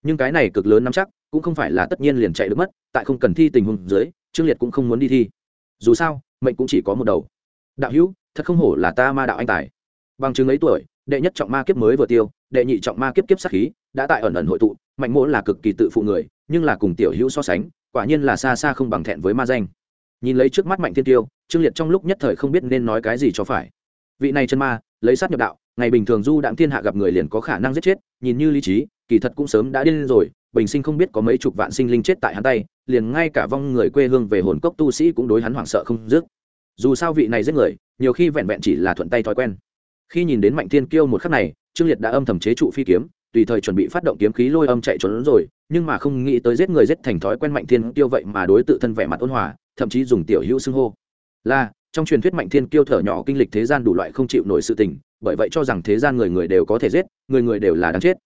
Nhưng cái này cực lớn nắm chắc cũng không phải là tất nhiên liền chạy được mất, tại không cần thi tình huống dưới trương liệt cũng không muốn đi thi. Dù sao, mệnh cũng chỉ có một đầu. Đạo hữu, thật không hổ là ta ma đạo anh tài. Bằng chứng ấy tuổi, đệ nhất trọng ma kiếp mới vừa tiêu, đệ nhị trọng ma kiếp kiếp sát khí, đã tại ẩn ẩn hội tụ, mạnh mỗ là cực kỳ tự phụ người, nhưng là cùng tiểu hữu so sánh, quả nhiên là xa xa không bằng thẹn với ma danh. Nhìn lấy trước mắt mạnh thiên tiêu, trương liệt trong lúc nhất thời không biết nên nói cái gì cho phải. Vị này chân ma, lấy sát nhập đạo, ngày bình thường du đạm thiên hạ gặp người liền có khả năng giết chết, nhìn như lý trí, kỳ thật cũng sớm đã điên rồi, bình sinh không biết có mấy chục vạn sinh linh chết tại hắn tay liền ngay cả vong người quê hương về hồn cốc tu sĩ cũng đối hắn hoảng sợ không dứt. Dù sao vị này giết người, nhiều khi vẹn vẹn chỉ là thuận tay thói quen. Khi nhìn đến mạnh thiên kiêu một khắc này, trương liệt đã âm thầm chế trụ phi kiếm, tùy thời chuẩn bị phát động kiếm khí lôi âm chạy trốn rồi, nhưng mà không nghĩ tới giết người giết thành thói quen mạnh thiên kiêu vậy mà đối tự thân vẻ mặt ôn hòa, thậm chí dùng tiểu hữu xưng hô. Là, trong truyền thuyết mạnh thiên kiêu thở nhỏ kinh lịch thế gian đủ loại không chịu nổi sự tình, bởi vậy cho rằng thế gian người người đều có thể giết, người người đều là đáng chết.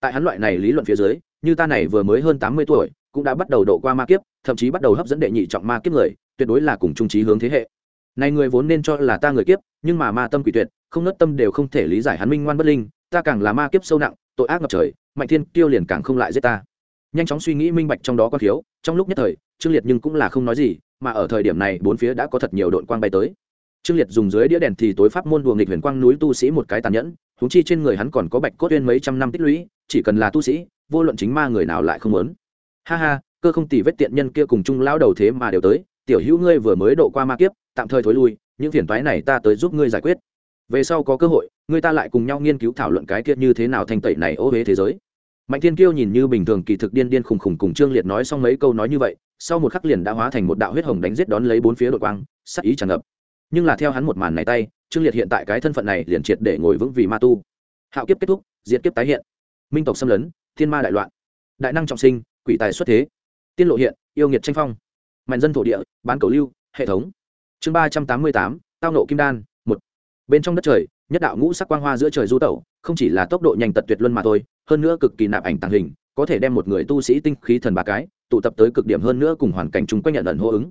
Tại hắn loại này lý luận phía dưới, như ta này vừa mới hơn tám mươi tuổi cũng đã bắt đầu độ qua ma kiếp, thậm chí bắt đầu hấp dẫn đệ nhị trọng ma kiếp người, tuyệt đối là cùng trung trí hướng thế hệ. Này người vốn nên cho là ta người kiếp, nhưng mà ma tâm quỷ tuyệt, không nớt tâm đều không thể lý giải hắn minh ngoan bất linh, ta càng là ma kiếp sâu nặng, tội ác ngập trời, mạnh thiên tiêu liền càng không lại giết ta. Nhanh chóng suy nghĩ minh bạch trong đó có thiếu trong lúc nhất thời, trương liệt nhưng cũng là không nói gì, mà ở thời điểm này, bốn phía đã có thật nhiều đội quang bay tới. Trương liệt dùng dưới đĩa đèn thì tối pháp môn đùa nghịch huyền quang núi tu sĩ một cái tàn nhẫn húng chi trên người hắn còn có bạch cốt uyên mấy trăm năm tích lũy, chỉ cần là tu sĩ, vô luận chính ma người nào lại không muốn ha ha, cơ không tỉ vết tiện nhân kia cùng chung lão đầu thế mà đều tới, tiểu hữu ngươi vừa mới độ qua ma kiếp, tạm thời thối lui, những phiền toái này ta tới giúp ngươi giải quyết. Về sau có cơ hội, ngươi ta lại cùng nhau nghiên cứu thảo luận cái kia như thế nào thanh tẩy này ô huế thế giới. Mạnh thiên kiêu nhìn như bình thường kỳ thực điên điên khùng khùng cùng trương liệt nói xong mấy câu nói như vậy, sau một khắc liền đã hóa thành một đạo huyết hồng đánh giết đón lấy bốn phía đội quang, sắc ý tràn ngập. Nhưng là theo hắn một màn này tay, trương liệt hiện tại cái thân phận này liền triệt để ngồi vững vì ma tu. Hạo kiếp kết thúc, diệt kiếp tái hiện. Minh tộc xâm lấn, thiên ma đại loạn. Đại năng trọng sinh quỷ tài xuất thế. Tiên lộ hiện, yêu nghiệt tranh phong. Mạnh dân thổ địa, bán cầu lưu, hệ thống. Chương ba trăm tám mươi tám, tao nộ kim đan, một. Bên trong đất trời, nhất đạo ngũ sắc quang hoa giữa trời du tẩu, không chỉ là tốc độ nhanh tật tuyệt luân mà thôi, hơn nữa cực kỳ nạp ảnh tàng hình, có thể đem một người tu sĩ tinh khí thần ba cái, tụ tập tới cực điểm hơn nữa cùng hoàn cảnh chung quanh nhận ẩn hô ứng.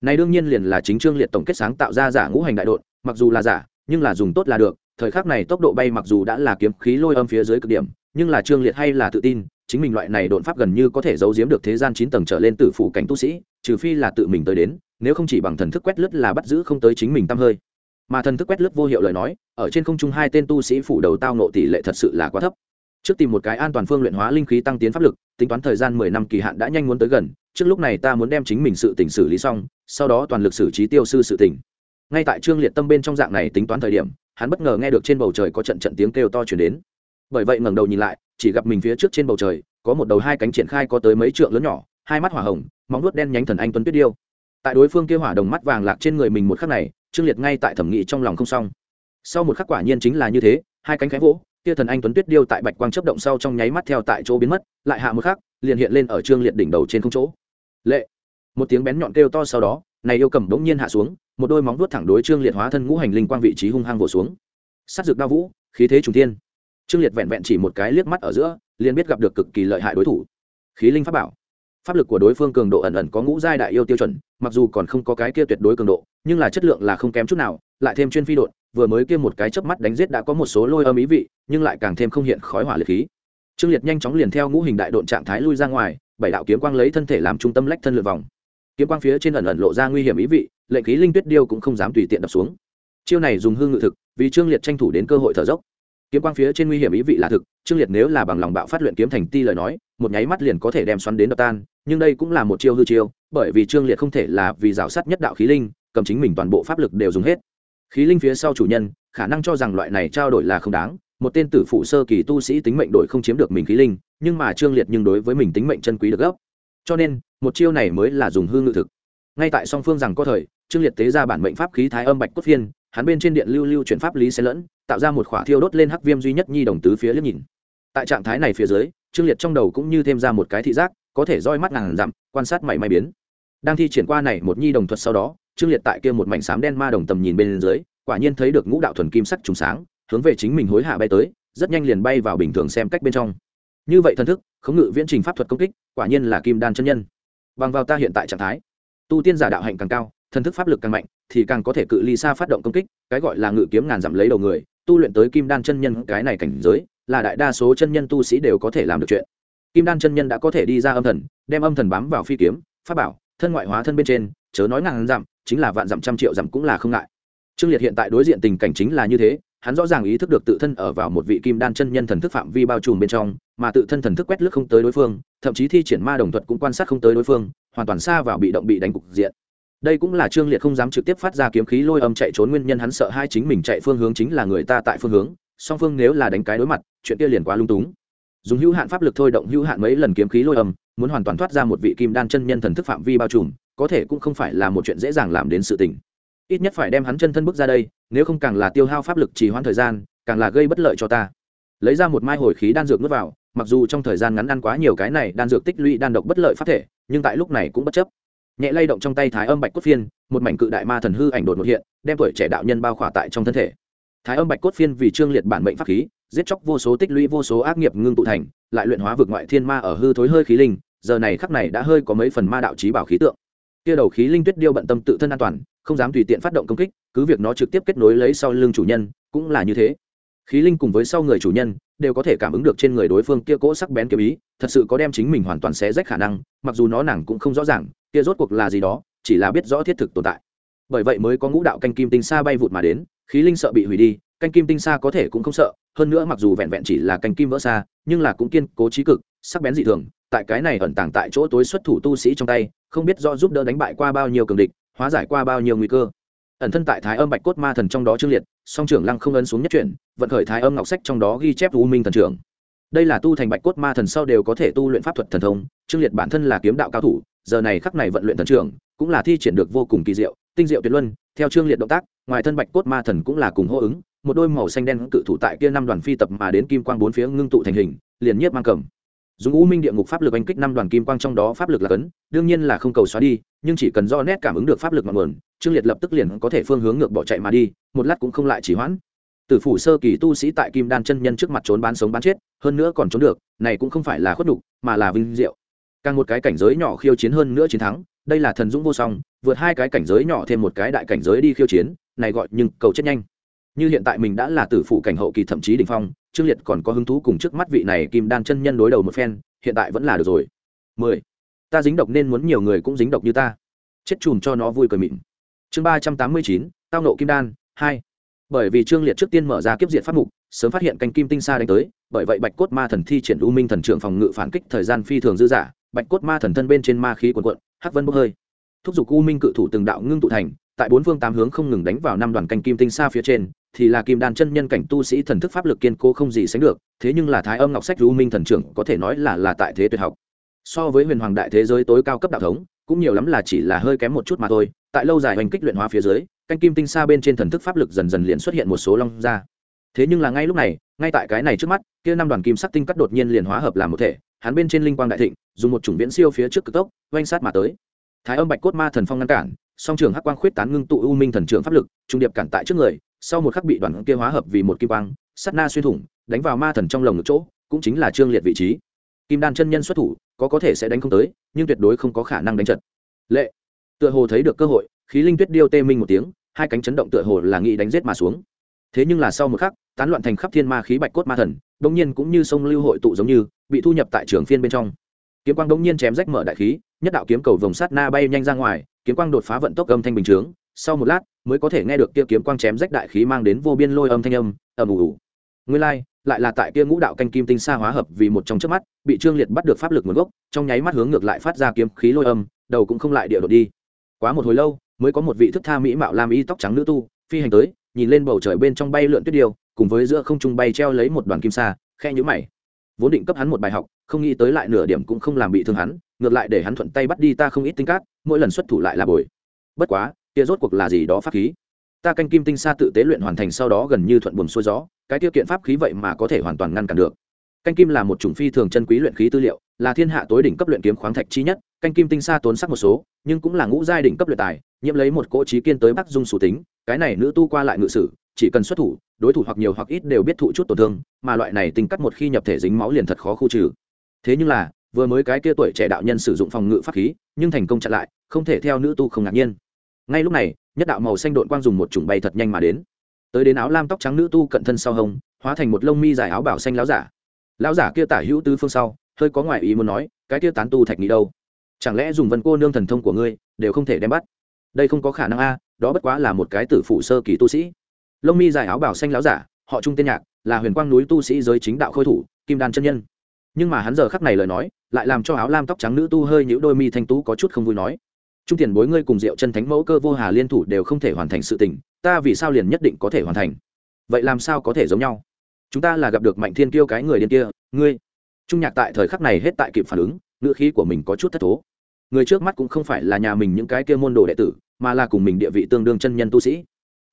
Này đương nhiên liền là chính trương liệt tổng kết sáng tạo ra giả ngũ hành đại đột mặc dù là giả, nhưng là dùng tốt là được, thời khắc này tốc độ bay mặc dù đã là kiếm khí lôi âm phía dưới cực điểm, nhưng là trương liệt hay là tự tin chính mình loại này độn pháp gần như có thể giấu giếm được thế gian chín tầng trở lên tử phủ cảnh tu sĩ, trừ phi là tự mình tới đến, nếu không chỉ bằng thần thức quét lướt là bắt giữ không tới chính mình tăm hơi. Mà thần thức quét lướt vô hiệu lời nói, ở trên không trung hai tên tu sĩ phủ đầu tao nộ tỷ lệ thật sự là quá thấp. Trước tìm một cái an toàn phương luyện hóa linh khí tăng tiến pháp lực, tính toán thời gian mười năm kỳ hạn đã nhanh muốn tới gần, trước lúc này ta muốn đem chính mình sự tỉnh xử lý xong, sau đó toàn lực xử trí tiêu sư sự tỉnh ngay tại trương liệt tâm bên trong dạng này tính toán thời điểm, hắn bất ngờ nghe được trên bầu trời có trận trận tiếng kêu to chuyển đến. Bởi vậy ngẩng đầu nhìn lại chỉ gặp mình phía trước trên bầu trời, có một đầu hai cánh triển khai có tới mấy trượng lớn nhỏ, hai mắt hỏa hồng, móng nuốt đen nhánh thần anh tuấn tuyết điêu. Tại đối phương kia hỏa đồng mắt vàng lạc trên người mình một khắc này, trương liệt ngay tại thẩm nghị trong lòng không xong. Sau một khắc quả nhiên chính là như thế, hai cánh khẽ vỗ, kia thần anh tuấn tuyết điêu tại bạch quang chấp động sau trong nháy mắt theo tại chỗ biến mất, lại hạ một khắc, liền hiện lên ở trương liệt đỉnh đầu trên không chỗ. Lệ! Một tiếng bén nhọn kêu to sau đó, này yêu cầm đống nhiên hạ xuống, một đôi móng vuốt thẳng đối trương liệt hóa thân ngũ hành linh quang vị trí hung hăng vỗ xuống. Sát dược đao vũ, khí thế trùng thiên trương liệt vẹn vẹn chỉ một cái liếc mắt ở giữa, liền biết gặp được cực kỳ lợi hại đối thủ. Khí linh pháp bảo. Pháp lực của đối phương cường độ ẩn ẩn có ngũ giai đại yêu tiêu chuẩn, mặc dù còn không có cái kia tuyệt đối cường độ, nhưng là chất lượng là không kém chút nào, lại thêm chuyên phi đột vừa mới kia một cái chớp mắt đánh giết đã có một số lôi âm ý vị, nhưng lại càng thêm không hiện khói hỏa liệt khí. Trương liệt nhanh chóng liền theo ngũ hình đại độn trạng thái lui ra ngoài, bảy đạo kiếm quang lấy thân thể làm trung tâm lách thân lượt vòng. Kiếm quang phía trên ẩn ẩn lộ ra nguy hiểm ý vị, lệnh khí linh tuyết điêu cũng không dám tùy tiện đập xuống. Chiêu này dùng hương ngự thực, vì trương liệt tranh thủ đến cơ hội thở dốc kiếm quang phía trên nguy hiểm ý vị là thực, trương liệt nếu là bằng lòng bạo phát luyện kiếm thành ti lời nói, một nháy mắt liền có thể đem xoắn đến đập tan, nhưng đây cũng là một chiêu hư chiêu, bởi vì trương liệt không thể là vì rào sắt nhất đạo khí linh, cầm chính mình toàn bộ pháp lực đều dùng hết. Khí linh phía sau chủ nhân, khả năng cho rằng loại này trao đổi là không đáng, một tên tử phụ sơ kỳ tu sĩ tính mệnh đổi không chiếm được mình khí linh, nhưng mà trương liệt nhưng đối với mình tính mệnh chân quý được gấp. Cho nên, một chiêu này mới là dùng hư ngự thực. Ngay tại song phương rằng có thời, trương liệt tế ra bản mệnh pháp khí thái âm bạch cốt phiên, hắn bên trên điện lưu lưu chuyển pháp lý xen lẫn tạo ra một khỏa thiêu đốt lên hắc viêm duy nhất nhi đồng tứ phía liếc nhìn. Tại trạng thái này phía dưới, trương liệt trong đầu cũng như thêm ra một cái thị giác, có thể roi mắt ngàn dặm, quan sát mảy may biến. Đang thi triển qua này một nhi đồng thuật sau đó, trương liệt tại kia một mảnh xám đen ma đồng tầm nhìn bên dưới, quả nhiên thấy được ngũ đạo thuần kim sắc trùng sáng, hướng về chính mình hối hạ bay tới, rất nhanh liền bay vào bình thường xem cách bên trong. Như vậy thần thức, khống ngự viễn trình pháp thuật công kích, quả nhiên là kim đan chân nhân. Bằng vào ta hiện tại trạng thái, tu tiên giả đạo hạnh càng cao, thần thức pháp lực càng mạnh, thì càng có thể cự ly xa phát động công kích, cái gọi là ngự kiếm ngàn dặm lấy đầu người tu luyện tới kim đan chân nhân cái này cảnh giới, là đại đa số chân nhân tu sĩ đều có thể làm được chuyện. Kim đan chân nhân đã có thể đi ra âm thần, đem âm thần bám vào phi kiếm, pháp bảo, thân ngoại hóa thân bên trên, chớ nói ngàn dặm, chính là vạn dặm trăm triệu dặm cũng là không ngại. Trương liệt hiện tại đối diện tình cảnh chính là như thế, hắn rõ ràng ý thức được tự thân ở vào một vị kim đan chân nhân thần thức phạm vi bao trùm bên trong, mà tự thân thần thức quét lướt không tới đối phương, thậm chí thi triển ma đồng thuật cũng quan sát không tới đối phương, hoàn toàn xa vào bị động bị đánh cục diện đây cũng là trương liệt không dám trực tiếp phát ra kiếm khí lôi âm chạy trốn nguyên nhân hắn sợ hai chính mình chạy phương hướng chính là người ta tại phương hướng, song phương nếu là đánh cái đối mặt, chuyện kia liền quá lung túng. Dùng hữu hạn pháp lực thôi động hữu hạn mấy lần kiếm khí lôi âm, muốn hoàn toàn thoát ra một vị kim đan chân nhân thần thức phạm vi bao trùm, có thể cũng không phải là một chuyện dễ dàng làm đến sự tình. Ít nhất phải đem hắn chân thân bước ra đây, nếu không càng là tiêu hao pháp lực trì hoãn thời gian, càng là gây bất lợi cho ta. Lấy ra một mai hồi khí đan dược nuốt vào, mặc dù trong thời gian ngắn ăn quá nhiều cái này, đan dược tích lũy đan độc bất lợi phát thể, nhưng tại lúc này cũng bất chấp nhẹ lay động trong tay thái âm bạch cốt phiên, một mảnh cự đại ma thần hư ảnh đột một hiện, đem tuổi trẻ đạo nhân bao khỏa tại trong thân thể. Thái âm bạch cốt phiên vì trương liệt bản mệnh pháp khí, giết chóc vô số tích lũy vô số ác nghiệp ngưng tụ thành, lại luyện hóa vực ngoại thiên ma ở hư thối hơi khí linh, giờ này khắc này đã hơi có mấy phần ma đạo trí bảo khí tượng. Kia đầu khí linh tuyết điêu bận tâm tự thân an toàn, không dám tùy tiện phát động công kích, cứ việc nó trực tiếp kết nối lấy sau lưng chủ nhân, cũng là như thế. Khí linh cùng với sau người chủ nhân, đều có thể cảm ứng được trên người đối phương kia cỗ sắc bén kiểu ý, thật sự có đem chính mình hoàn toàn xé rách khả năng, mặc dù nó nàng cũng không rõ ràng kia rốt cuộc là gì đó, chỉ là biết rõ thiết thực tồn tại. Bởi vậy mới có ngũ đạo canh kim tinh xa bay vụt mà đến, khí linh sợ bị hủy đi, canh kim tinh xa có thể cũng không sợ, hơn nữa mặc dù vẹn vẹn chỉ là canh kim vỡ xa, nhưng là cũng kiên cố trí cực, sắc bén dị thường, tại cái này ẩn tàng tại chỗ tối xuất thủ tu sĩ trong tay, không biết do giúp đỡ đánh bại qua bao nhiêu cường địch, hóa giải qua bao nhiêu nguy cơ. Ẩn thân tại thái âm bạch cốt ma thần trong đó trương liệt, song trưởng lăng không ấn xuống nhất chuyển, vận khởi thái âm ngọc sách trong đó ghi chép u minh thần trưởng. Đây là tu thành bạch cốt ma thần sau đều có thể tu luyện pháp thuật thần thông trương liệt bản thân là kiếm đạo cao thủ giờ này khắc này vận luyện thần trưởng, cũng là thi triển được vô cùng kỳ diệu, tinh diệu tuyệt luân, theo trương liệt động tác, ngoài thân bạch cốt ma thần cũng là cùng hô ứng, một đôi màu xanh đen cự thủ tại kia năm đoàn phi tập mà đến kim quang bốn phía ngưng tụ thành hình, liền nhiếp mang cầm. Dùng u minh địa ngục pháp lực anh kích năm đoàn kim quang trong đó pháp lực là cấn, đương nhiên là không cầu xóa đi, nhưng chỉ cần do nét cảm ứng được pháp lực ngọn nguồn trương liệt lập tức liền có thể phương hướng ngược bỏ chạy mà đi, một lát cũng không lại chỉ hoãn. Tử phủ sơ kỳ tu sĩ tại kim đan chân nhân trước mặt trốn bán sống bán chết, hơn nữa còn trốn được, này cũng không phải là khuất đục mà là vinh diệu càng một cái cảnh giới nhỏ khiêu chiến hơn nữa chiến thắng, đây là thần dũng vô song, vượt hai cái cảnh giới nhỏ thêm một cái đại cảnh giới đi khiêu chiến, này gọi nhưng cầu chết nhanh. Như hiện tại mình đã là tử phụ cảnh hậu kỳ thậm chí đỉnh phong, trương liệt còn có hứng thú cùng trước mắt vị này kim đan chân nhân đối đầu một phen, hiện tại vẫn là được rồi. Mười. Ta dính độc nên muốn nhiều người cũng dính độc như ta. Chết chùm cho nó vui cười mịn. Chương ba trăm tám mươi chín, tao nộ kim đan, hai. Bởi vì trương liệt trước tiên mở ra kiếp diện pháp mục, sớm phát hiện canh kim tinh xa đánh tới, bởi vậy bạch cốt ma thần thi triển u minh thần trưởng phòng ngự phản kích thời gian phi thường dư dả bạch cốt ma thần thân bên trên ma khí quần quận hắc vân bốc hơi. Thúc giục u minh cự thủ từng đạo ngưng tụ thành, tại bốn phương tám hướng không ngừng đánh vào năm đoàn canh kim tinh xa phía trên, thì là kim đan chân nhân cảnh tu sĩ thần thức pháp lực kiên cố không gì sánh được, thế nhưng là thái âm ngọc sách u minh thần trưởng có thể nói là là tại thế tuyệt học. So với huyền hoàng đại thế giới tối cao cấp đạo thống, cũng nhiều lắm là chỉ là hơi kém một chút mà thôi, tại lâu dài hành kích luyện hóa phía dưới, canh kim tinh xa bên trên thần thức pháp lực dần dần liền xuất hiện một số long ra. Thế nhưng là ngay lúc này, ngay tại cái này trước mắt, kia năm đoàn kim sắc tinh cắt đột nhiên liền hóa hợp làm một thể hắn bên trên linh quang đại thịnh, dùng một chủng viễn siêu phía trước cực tốc oanh sát mà tới. Thái âm bạch cốt ma thần phong ngăn cản, song trường hắc quang khuyết tán ngưng tụ u minh thần trưởng pháp lực, trung điệp cản tại trước người, sau một khắc bị đoàn kia hóa hợp vì một kim quang sắt na xuyên thủng, đánh vào ma thần trong lồng ngực chỗ, cũng chính là trương liệt vị trí. Kim đan chân nhân xuất thủ, có có thể sẽ đánh không tới, nhưng tuyệt đối không có khả năng đánh trận. Lệ. Tựa hồ thấy được cơ hội, khí linh tuyết điêu tê minh một tiếng, hai cánh chấn động tựa hồ là nghĩ đánh giết mà xuống. Thế nhưng là sau một khắc tán loạn thành khắp thiên ma khí bạch cốt ma thần đông nhiên cũng như sông lưu hội tụ giống như, bị thu nhập tại trường phiên bên trong. Kiếm quang đông nhiên chém rách mở đại khí, nhất đạo kiếm cầu vồng sát na bay nhanh ra ngoài, kiếm quang đột phá vận tốc âm thanh bình chướng. Sau một lát, mới có thể nghe được kia kiếm quang chém rách đại khí mang đến vô biên lôi âm thanh âm, ầm ủ nguyên lai, lại là tại kia ngũ đạo canh kim tinh sa hóa hợp vì một trong trước mắt, bị trương liệt bắt được pháp lực nguồn gốc, trong nháy mắt hướng ngược lại phát ra kiếm khí lôi âm, đầu cũng không lại địa đột đi. Quá một hồi lâu, mới có một vị thức tha mỹ mạo lam y tóc trắng nữ tu, phi hành tới, nhìn lên bầu trời bên trong bay lượn tuyết điều cùng với giữa không trung bay treo lấy một đoàn kim sa khe nhũ mày. Vốn định cấp hắn một bài học, không nghĩ tới lại nửa điểm cũng không làm bị thương hắn, ngược lại để hắn thuận tay bắt đi ta không ít tinh cát, mỗi lần xuất thủ lại là bồi. Bất quá, kia rốt cuộc là gì đó pháp khí? Ta canh kim tinh sa tự tế luyện hoàn thành sau đó gần như thuận buồm xuôi gió, cái tiêu kiện pháp khí vậy mà có thể hoàn toàn ngăn cản được. Canh kim là một chủng phi thường chân quý luyện khí tư liệu, là thiên hạ tối đỉnh cấp luyện kiếm khoáng thạch chi nhất, canh kim tinh sa tốn sắc một số, nhưng cũng là ngũ giai đỉnh cấp luyện tài, nhiễm lấy một cỗ trí kiên tới bắc dung sủ tính, cái này nữ tu qua lại ngự sử chỉ cần xuất thủ, đối thủ hoặc nhiều hoặc ít đều biết thụ chút tổn thương, mà loại này tinh cắt một khi nhập thể dính máu liền thật khó khu trừ. Thế nhưng là, vừa mới cái kia tuổi trẻ đạo nhân sử dụng phòng ngự pháp khí, nhưng thành công chặn lại, không thể theo nữ tu không ngạc nhiên. Ngay lúc này, nhất đạo màu xanh đội quang dùng một chủng bay thật nhanh mà đến. Tới đến áo lam tóc trắng nữ tu cận thân sau hông, hóa thành một lông mi dài áo bảo xanh láo giả. Lão giả kia tả hữu tứ phương sau, hơi có ngoại ý muốn nói, cái kia tán tu thạch nghĩ đâu? Chẳng lẽ dùng vân cô nương thần thông của ngươi, đều không thể đem bắt? Đây không có khả năng a, đó bất quá là một cái tử phụ sơ kỳ tu sĩ lông mi dài áo bảo xanh láo giả, họ trung tên nhạc, là huyền quang núi tu sĩ giới chính đạo khôi thủ, kim đan chân nhân. Nhưng mà hắn giờ khắc này lời nói, lại làm cho áo lam tóc trắng nữ tu hơi nhũ đôi mi thanh tú có chút không vui nói. Trung tiền bối ngươi cùng diệu chân thánh mẫu cơ vô hà liên thủ đều không thể hoàn thành sự tình, ta vì sao liền nhất định có thể hoàn thành? Vậy làm sao có thể giống nhau? Chúng ta là gặp được mạnh thiên kiêu cái người điên kia, ngươi. Trung nhạc tại thời khắc này hết tại kịp phản ứng, ngữ khí của mình có chút thất thố. Người trước mắt cũng không phải là nhà mình những cái kia môn đồ đệ tử, mà là cùng mình địa vị tương đương chân nhân tu sĩ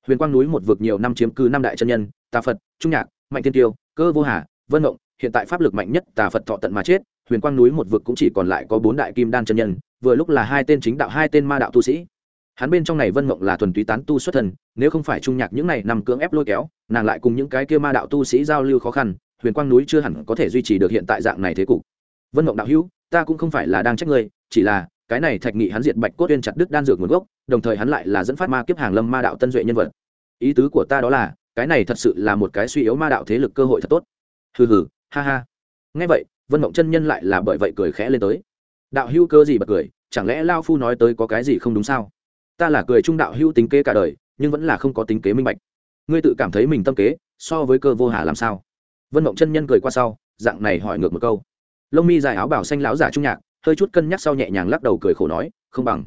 huyền quang núi một vực nhiều năm chiếm cứ năm đại chân nhân, tà phật, trung nhạc, mạnh thiên tiêu, cơ vô hà, vân mộng hiện tại pháp lực mạnh nhất tà phật thọ tận mà chết, huyền quang núi một vực cũng chỉ còn lại có bốn đại kim đan chân nhân, vừa lúc là hai tên chính đạo, hai tên ma đạo tu sĩ. Hắn bên trong này vân mộng là thuần túy tán tu xuất thần, nếu không phải trung nhạc những này nằm cưỡng ép lôi kéo, nàng lại cùng những cái kia ma đạo tu sĩ giao lưu khó khăn, huyền quang núi chưa hẳn có thể duy trì được hiện tại dạng này thế cục. Vân mộng đạo hữu, ta cũng không phải là đang trách ngươi, chỉ là cái này thạch nghị hắn diệt bạch cốt uyên chặt đứt đan dược nguồn gốc, đồng thời hắn lại là dẫn phát ma kiếp hàng lâm ma đạo tân duệ nhân vật. Ý tứ của ta đó là, cái này thật sự là một cái suy yếu ma đạo thế lực cơ hội thật tốt. Hừ hừ, ha ha. Nghe vậy, vân mộng chân nhân lại là bởi vậy cười khẽ lên tới. Đạo hữu cơ gì bật cười, chẳng lẽ lao phu nói tới có cái gì không đúng sao? Ta là cười trung đạo hữu tính kế cả đời, nhưng vẫn là không có tính kế minh bạch. Ngươi tự cảm thấy mình tâm kế, so với cơ vô hà làm sao? Vân mộng chân nhân cười qua sau, dạng này hỏi ngược một câu. Lông mi dài áo bảo xanh lão giả trung nhạc hơi chút cân nhắc sau nhẹ nhàng lắc đầu cười khổ nói, không bằng.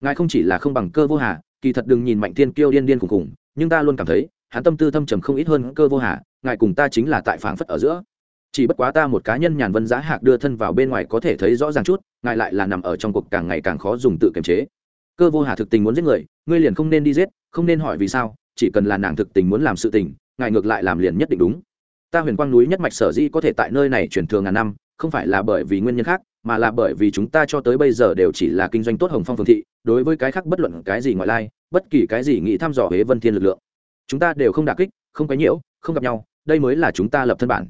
Ngài không chỉ là không bằng cơ vô hà, kỳ thật đừng nhìn mạnh thiên kiêu điên điên khùng khùng nhưng ta luôn cảm thấy, hắn tâm tư thâm trầm không ít hơn cơ vô hà, ngài cùng ta chính là tại phảng phất ở giữa. Chỉ bất quá ta một cá nhân nhàn vân giá hạc đưa thân vào bên ngoài có thể thấy rõ ràng chút, ngài lại là nằm ở trong cuộc càng ngày càng khó dùng tự kiềm chế. Cơ vô hà thực tình muốn giết người, ngươi liền không nên đi giết, không nên hỏi vì sao, chỉ cần là nàng thực tình muốn làm sự tình, ngài ngược lại làm liền nhất định đúng. Ta huyền quang núi nhất mạch sở di có thể tại nơi này chuyển thường ngàn năm, không phải là bởi vì nguyên nhân khác mà là bởi vì chúng ta cho tới bây giờ đều chỉ là kinh doanh tốt hồng phong phương thị, đối với cái khác bất luận cái gì ngoại lai, bất kỳ cái gì nghĩ thăm dò huế vân thiên lực lượng. Chúng ta đều không đà kích, không quấy nhiễu, không gặp nhau, đây mới là chúng ta lập thân bản.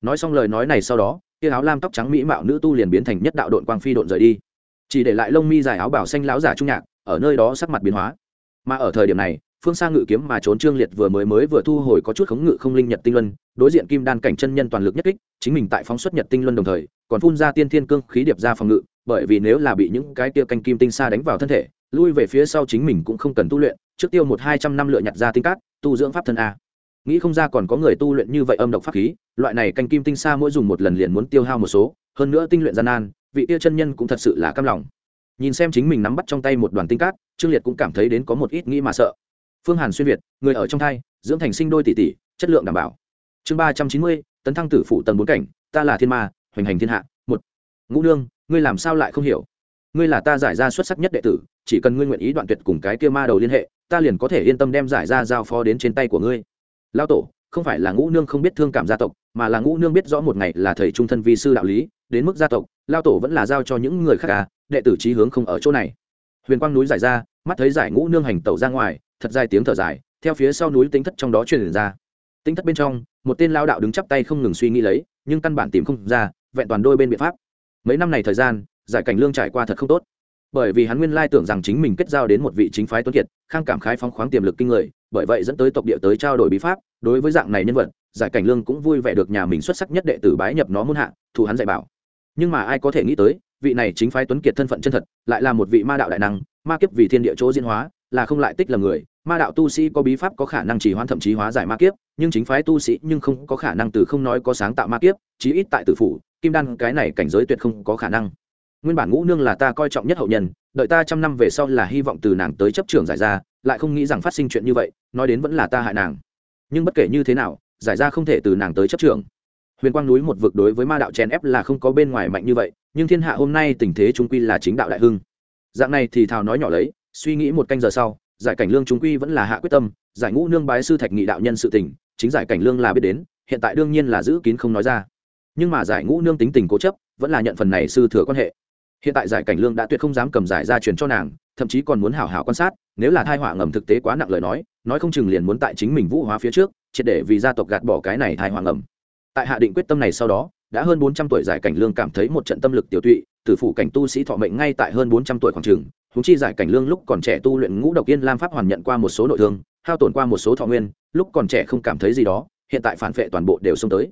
Nói xong lời nói này sau đó, kia áo lam tóc trắng mỹ mạo nữ tu liền biến thành nhất đạo đội quang phi độn rời đi. Chỉ để lại lông mi dài áo bảo xanh láo giả trung nhạc, ở nơi đó sắc mặt biến hóa. Mà ở thời điểm này phương xa ngự kiếm mà trốn trương liệt vừa mới mới vừa thu hồi có chút khống ngự không linh nhật tinh luân, đối diện kim đan cảnh chân nhân toàn lực nhất kích, chính mình tại phóng xuất nhật tinh luân đồng thời, còn phun ra tiên thiên cương khí điệp ra phòng ngự, bởi vì nếu là bị những cái tiêu canh kim tinh xa đánh vào thân thể, lui về phía sau chính mình cũng không cần tu luyện, trước tiêu một hai trăm năm lựa nhặt ra tinh cát, tu dưỡng pháp thân a. Nghĩ không ra còn có người tu luyện như vậy âm độc pháp khí, loại này canh kim tinh xa mỗi dùng một lần liền muốn tiêu hao một số, hơn nữa tinh luyện gian nan, vị tiêu chân nhân cũng thật sự là căm lòng. Nhìn xem chính mình nắm bắt trong tay một đoàn tinh cát, trương liệt cũng cảm thấy đến có một ít nghĩ mà sợ phương hàn xuyên việt người ở trong thai dưỡng thành sinh đôi tỷ tỷ chất lượng đảm bảo. Chương ba trăm chín mươi tấn thăng tử phụ tầng bốn cảnh ta là thiên ma hoành hành thiên hạ một. Ngũ nương ngươi làm sao lại không hiểu? Ngươi là ta giải ra xuất sắc nhất đệ tử chỉ cần ngươi nguyện ý đoạn tuyệt cùng cái kia ma đầu liên hệ ta liền có thể yên tâm đem giải ra giao phó đến trên tay của ngươi. Lao tổ không phải là ngũ nương không biết thương cảm gia tộc mà là ngũ nương biết rõ một ngày là thầy trung thân vi sư đạo lý đến mức gia tộc lao tổ vẫn là giao cho những người khác cả à, đệ tử trí hướng không ở chỗ này. Huyền quang núi giải ra mắt thấy giải ngũ nương hành tẩu ra ngoài thật dài tiếng thở dài, theo phía sau núi tính thất trong đó truyền ra. Tính thất bên trong, một tên lao đạo đứng chắp tay không ngừng suy nghĩ lấy, nhưng căn bản tìm không ra, vẹn toàn đôi bên biện pháp. Mấy năm này thời gian, giải cảnh lương trải qua thật không tốt. Bởi vì hắn nguyên lai tưởng rằng chính mình kết giao đến một vị chính phái tuấn kiệt, khang cảm khái phóng khoáng tiềm lực kinh người, bởi vậy dẫn tới tộc địa tới trao đổi bí pháp, đối với dạng này nhân vật, giải cảnh lương cũng vui vẻ được nhà mình xuất sắc nhất đệ tử bái nhập nó muôn hạ thủ hắn dạy bảo. Nhưng mà ai có thể nghĩ tới, vị này chính phái tuấn kiệt thân phận chân thật, lại là một vị ma đạo đại năng, ma kiếp vì thiên địa chỗ diễn hóa là không lại tích là người, ma đạo tu sĩ có bí pháp có khả năng chỉ hoãn thậm chí hóa giải ma kiếp, nhưng chính phái tu sĩ nhưng không có khả năng từ không nói có sáng tạo ma kiếp, chí ít tại tử phủ, kim đan cái này cảnh giới tuyệt không có khả năng. Nguyên bản ngũ nương là ta coi trọng nhất hậu nhân, đợi ta trăm năm về sau là hy vọng từ nàng tới chấp trường giải ra, lại không nghĩ rằng phát sinh chuyện như vậy, nói đến vẫn là ta hại nàng. Nhưng bất kể như thế nào, giải ra không thể từ nàng tới chấp trường huyền quang núi một vực đối với ma đạo chèn ép là không có bên ngoài mạnh như vậy, nhưng thiên hạ hôm nay tình thế trung quy là chính đạo đại hưng. Dạng này thì thào nói nhỏ lấy suy nghĩ một canh giờ sau, giải cảnh lương chúng quy vẫn là hạ quyết tâm, giải ngũ nương bái sư thạch nghị đạo nhân sự tình, chính giải cảnh lương là biết đến, hiện tại đương nhiên là giữ kín không nói ra. Nhưng mà giải ngũ nương tính tình cố chấp, vẫn là nhận phần này sư thừa quan hệ. Hiện tại giải cảnh lương đã tuyệt không dám cầm giải ra truyền cho nàng, thậm chí còn muốn hảo hảo quan sát, nếu là thai họa ngầm thực tế quá nặng lời nói nói không chừng liền muốn tại chính mình vũ hóa phía trước, triệt để vì gia tộc gạt bỏ cái này thai họa ngầm. Tại hạ định quyết tâm này sau đó, đã hơn bốn trăm tuổi giải cảnh lương cảm thấy một trận tâm lực tiểu tụy, tử phụ cảnh tu sĩ thọ mệnh ngay tại hơn bốn trăm tuổi khoảng trường húng chi giải cảnh lương lúc còn trẻ tu luyện ngũ độc yên lam pháp hoàn nhận qua một số nội thương, hao tổn qua một số thọ nguyên, lúc còn trẻ không cảm thấy gì đó, hiện tại phản vệ toàn bộ đều xông tới.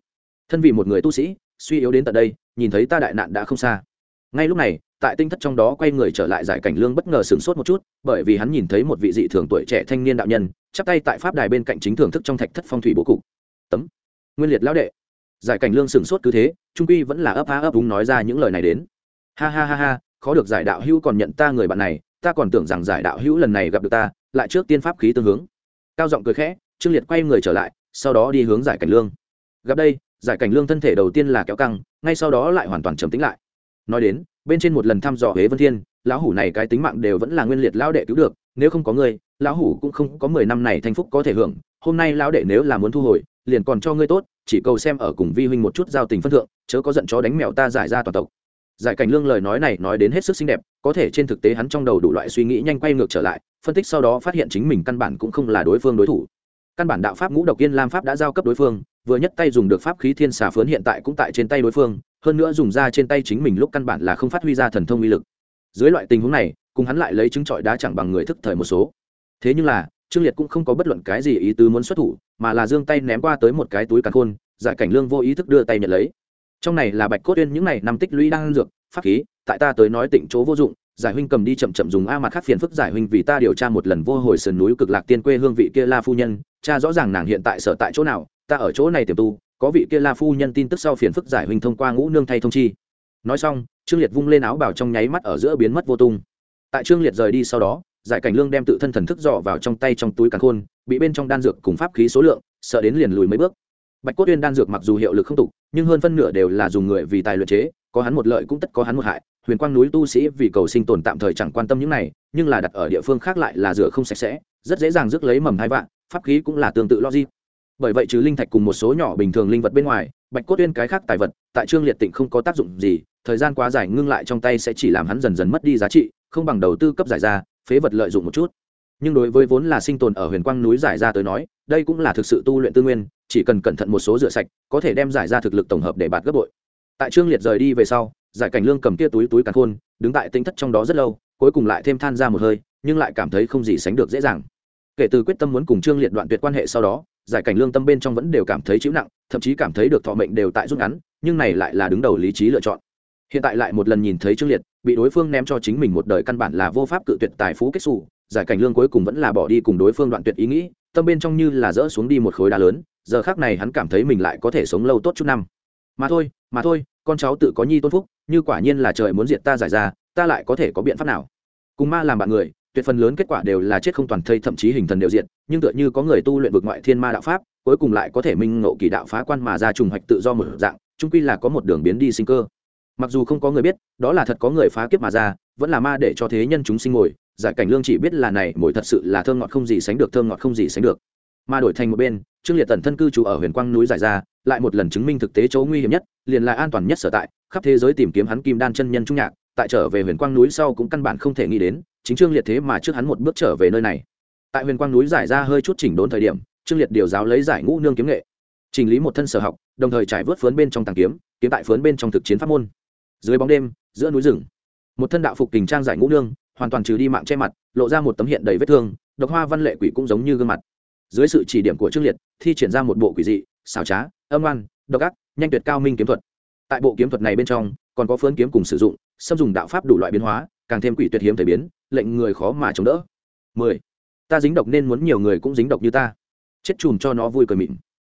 Thân vì một người tu sĩ, suy yếu đến tận đây, nhìn thấy ta đại nạn đã không xa. Ngay lúc này, tại tinh thất trong đó quay người trở lại giải cảnh lương bất ngờ sửng sốt một chút, bởi vì hắn nhìn thấy một vị dị thường tuổi trẻ thanh niên đạo nhân, chắp tay tại pháp đài bên cạnh chính thưởng thức trong thạch thất phong thủy bố cục. Tấm. Nguyên liệt lão đệ. Giải cảnh lương sửng sốt cứ thế, trung quy vẫn là ấp há ấp úng nói ra những lời này đến. Ha ha ha ha khó được giải đạo hữu còn nhận ta người bạn này, ta còn tưởng rằng giải đạo hữu lần này gặp được ta, lại trước tiên pháp khí tương hướng. Cao giọng cười khẽ, trương liệt quay người trở lại, sau đó đi hướng giải cảnh lương. Gặp đây, giải cảnh lương thân thể đầu tiên là kéo căng, ngay sau đó lại hoàn toàn trầm tính lại. Nói đến, bên trên một lần thăm dò huế vân thiên, lão hủ này cái tính mạng đều vẫn là nguyên liệt lão đệ cứu được, nếu không có ngươi, lão hủ cũng không có mười năm này thanh phúc có thể hưởng, hôm nay lão đệ nếu là muốn thu hồi, liền còn cho ngươi tốt, chỉ cầu xem ở cùng vi huynh một chút giao tình phân thượng, chớ có giận chó đánh mèo ta giải ra toàn tộc giải cảnh lương lời nói này nói đến hết sức xinh đẹp, có thể trên thực tế hắn trong đầu đủ loại suy nghĩ nhanh quay ngược trở lại, phân tích sau đó phát hiện chính mình căn bản cũng không là đối phương đối thủ. Căn bản đạo pháp ngũ độc yên lam pháp đã giao cấp đối phương, vừa nhất tay dùng được pháp khí thiên xà phướn hiện tại cũng tại trên tay đối phương, hơn nữa dùng ra trên tay chính mình lúc căn bản là không phát huy ra thần thông uy lực. Dưới loại tình huống này, cùng hắn lại lấy chứng trọi đá chẳng bằng người thức thời một số. Thế nhưng là, trương liệt cũng không có bất luận cái gì ý tứ muốn xuất thủ, mà là giương tay ném qua tới một cái túi càn khôn, giải cảnh lương vô ý thức đưa tay nhận lấy trong này là bạch cốt uyên những này nằm tích lũy đang dược, pháp khí, tại ta tới nói tịnh chỗ vô dụng, giải huynh cầm đi chậm chậm dùng a mặt khác phiền phức giải huynh vì ta điều tra một lần vô hồi sườn núi cực lạc tiên quê hương vị kia la phu nhân, cha rõ ràng nàng hiện tại sở tại chỗ nào, ta ở chỗ này tiềm tu, có vị kia la phu nhân tin tức sau phiền phức giải huynh thông qua ngũ nương thay thông chi. Nói xong, trương liệt vung lên áo bảo trong nháy mắt ở giữa biến mất vô tung. Tại trương liệt rời đi sau đó, giải cảnh lương đem tự thân thần thức dọ vào trong tay trong túi càn khôn, bị bên trong đan dược cùng pháp khí số lượng, sợ đến liền lùi mấy bước bạch cốt uyên đan dược mặc dù hiệu lực không tục, nhưng hơn phân nửa đều là dùng người vì tài luyện chế, có hắn một lợi cũng tất có hắn một hại. Huyền quang núi tu sĩ vì cầu sinh tồn tạm thời chẳng quan tâm những này, nhưng là đặt ở địa phương khác lại là rửa không sạch sẽ, rất dễ dàng rước lấy mầm hai vạn, pháp khí cũng là tương tự logic. Bởi vậy trừ linh thạch cùng một số nhỏ bình thường linh vật bên ngoài, bạch cốt uyên cái khác tài vật, tại trương liệt tịnh không có tác dụng gì, thời gian quá dài ngưng lại trong tay sẽ chỉ làm hắn dần dần mất đi giá trị, không bằng đầu tư cấp giải ra, phế vật lợi dụng một chút nhưng đối với vốn là sinh tồn ở huyền quang núi giải ra tới nói, đây cũng là thực sự tu luyện tư nguyên, chỉ cần cẩn thận một số rửa sạch, có thể đem giải ra thực lực tổng hợp để bạt gấp bội. Tại trương liệt rời đi về sau, giải cảnh lương cầm kia túi túi càn khôn, đứng tại tinh thất trong đó rất lâu, cuối cùng lại thêm than ra một hơi, nhưng lại cảm thấy không gì sánh được dễ dàng. Kể từ quyết tâm muốn cùng trương liệt đoạn tuyệt quan hệ sau đó, giải cảnh lương tâm bên trong vẫn đều cảm thấy chịu nặng, thậm chí cảm thấy được thọ mệnh đều tại rút ngắn, nhưng này lại là đứng đầu lý trí lựa chọn. Hiện tại lại một lần nhìn thấy trương liệt, bị đối phương ném cho chính mình một đời căn bản là vô pháp cự tuyệt tài phú kết xù giải cảnh lương cuối cùng vẫn là bỏ đi cùng đối phương đoạn tuyệt ý nghĩ, tâm bên trong như là dỡ xuống đi một khối đá lớn, giờ khác này hắn cảm thấy mình lại có thể sống lâu tốt chút năm. Mà thôi mà thôi, con cháu tự có nhi tôn phúc, như quả nhiên là trời muốn diệt ta giải ra, ta lại có thể có biện pháp nào? Cùng ma làm bạn người, tuyệt phần lớn kết quả đều là chết không toàn thây thậm chí hình thần đều diện nhưng tựa như có người tu luyện vực ngoại thiên ma đạo pháp, cuối cùng lại có thể minh ngộ kỳ đạo phá quan mà ra trùng hoạch tự do một dạng trung quy là có một đường biến đi sinh cơ. Mặc dù không có người biết, đó là thật có người phá kiếp mà ra, vẫn là ma để cho thế nhân chúng sinh ngồi giải cảnh lương chỉ biết là này mỗi thật sự là thơm ngọt không gì sánh được, thơm ngọt không gì sánh được. Mà đổi thành một bên, trương liệt tần thân cư trú ở huyền quang núi giải ra, lại một lần chứng minh thực tế chỗ nguy hiểm nhất, liền là an toàn nhất sở tại, khắp thế giới tìm kiếm hắn kim đan chân nhân trung nhạc, tại trở về huyền quang núi sau cũng căn bản không thể nghĩ đến, chính trương liệt thế mà trước hắn một bước trở về nơi này. Tại huyền quang núi giải ra hơi chút chỉnh đốn thời điểm, trương liệt điều giáo lấy giải ngũ nương kiếm nghệ, chỉnh lý một thân sở học, đồng thời trải vớt phướn bên trong tàng kiếm kiếm tại phướn bên trong thực chiến pháp môn. Dưới bóng đêm, giữa núi rừng, một thân đạo phục tình trang giải ngũ nương hoàn toàn trừ đi mạng che mặt, lộ ra một tấm hiện đầy vết thương, độc hoa văn lệ quỷ cũng giống như gương mặt. Dưới sự chỉ điểm của trương liệt, thi triển ra một bộ quỷ dị, xảo trá, âm oan độc ác, nhanh tuyệt cao minh kiếm thuật. Tại bộ kiếm thuật này bên trong, còn có phương kiếm cùng sử dụng, xâm dùng đạo pháp đủ loại biến hóa, càng thêm quỷ tuyệt hiếm thể biến, lệnh người khó mà chống đỡ. Mười. Ta dính độc nên muốn nhiều người cũng dính độc như ta. Chết chùm cho nó vui cười mịn.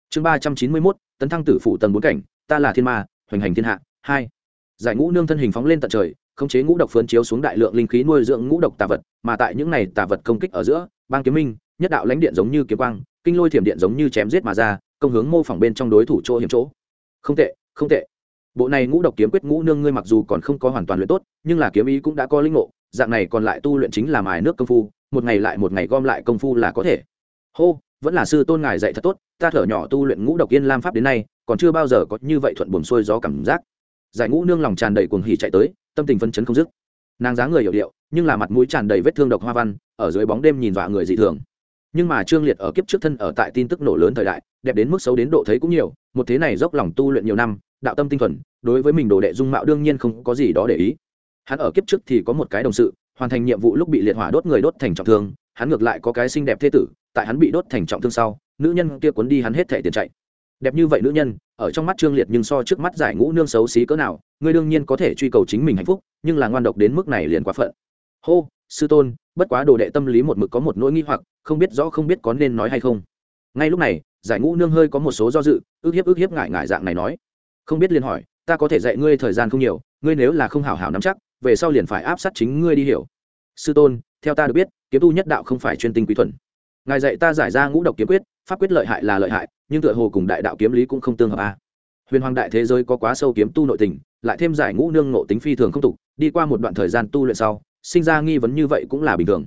Chương ba trăm chín mươi mốt, tấn thăng tử phủ tầng bốn cảnh, ta là thiên ma, hoành hành thiên hạ. Hai. Giải ngũ nương thân hình phóng lên tận trời khống chế ngũ độc phấn chiếu xuống đại lượng linh khí nuôi dưỡng ngũ độc tà vật, mà tại những này tà vật công kích ở giữa, bang kiếm minh, nhất đạo lãnh điện giống như kiếm quang, kinh lôi thiểm điện giống như chém giết mà ra, công hướng mô phỏng bên trong đối thủ chỗ hiểm chỗ. Không tệ không tệ. Bộ này ngũ độc kiếm quyết ngũ nương ngươi mặc dù còn không có hoàn toàn luyện tốt, nhưng là kiếm ý cũng đã có linh ngộ, dạng này còn lại tu luyện chính là mài nước công phu, một ngày lại một ngày gom lại công phu là có thể. Hô, vẫn là sư tôn ngài dạy thật tốt, ta thở nhỏ tu luyện ngũ độc yên lam pháp đến nay, còn chưa bao giờ có như vậy thuận buồn xuôi gió cảm giác giải ngũ nương lòng tràn đầy cuồng hỉ chạy tới, tâm tình phân chấn không dứt. Nàng dáng người hiểu điệu, nhưng là mặt mũi tràn đầy vết thương độc hoa văn, ở dưới bóng đêm nhìn dọa người dị thường. Nhưng mà trương liệt ở kiếp trước thân ở tại tin tức nổ lớn thời đại, đẹp đến mức xấu đến độ thấy cũng nhiều, một thế này dốc lòng tu luyện nhiều năm, đạo tâm tinh thuần, đối với mình đồ đệ dung mạo đương nhiên không có gì đó để ý. Hắn ở kiếp trước thì có một cái đồng sự, hoàn thành nhiệm vụ lúc bị liệt hỏa đốt người đốt thành trọng thương, hắn ngược lại có cái xinh đẹp thế tử, tại hắn bị đốt thành trọng thương sau, nữ nhân kia cuốn đi hắn hết thể tiền chạy đẹp như vậy nữ nhân, ở trong mắt trương liệt nhưng so trước mắt giải ngũ nương xấu xí cỡ nào, ngươi đương nhiên có thể truy cầu chính mình hạnh phúc, nhưng là ngoan độc đến mức này liền quá phận. Hô, sư tôn, bất quá đồ đệ tâm lý một mực có một nỗi nghi hoặc, không biết rõ không biết có nên nói hay không. Ngay lúc này, giải ngũ nương hơi có một số do dự, ước hiếp ước hiếp ngại ngại dạng này nói. Không biết liền hỏi, ta có thể dạy ngươi thời gian không nhiều, ngươi nếu là không hảo hảo nắm chắc, về sau liền phải áp sát chính ngươi đi hiểu. Sư tôn, theo ta được biết, kiếm tu nhất đạo không phải chuyên tinh quý thuần. Ngài dạy ta giải ra ngũ độc kiếm quyết, pháp quyết lợi hại là lợi hại nhưng tựa hồ cùng đại đạo kiếm lý cũng không tương hợp a. Huyền hoàng đại thế giới có quá sâu kiếm tu nội tình, lại thêm giải ngũ nương ngộ tính phi thường không tục, đi qua một đoạn thời gian tu luyện sau, sinh ra nghi vấn như vậy cũng là bình thường.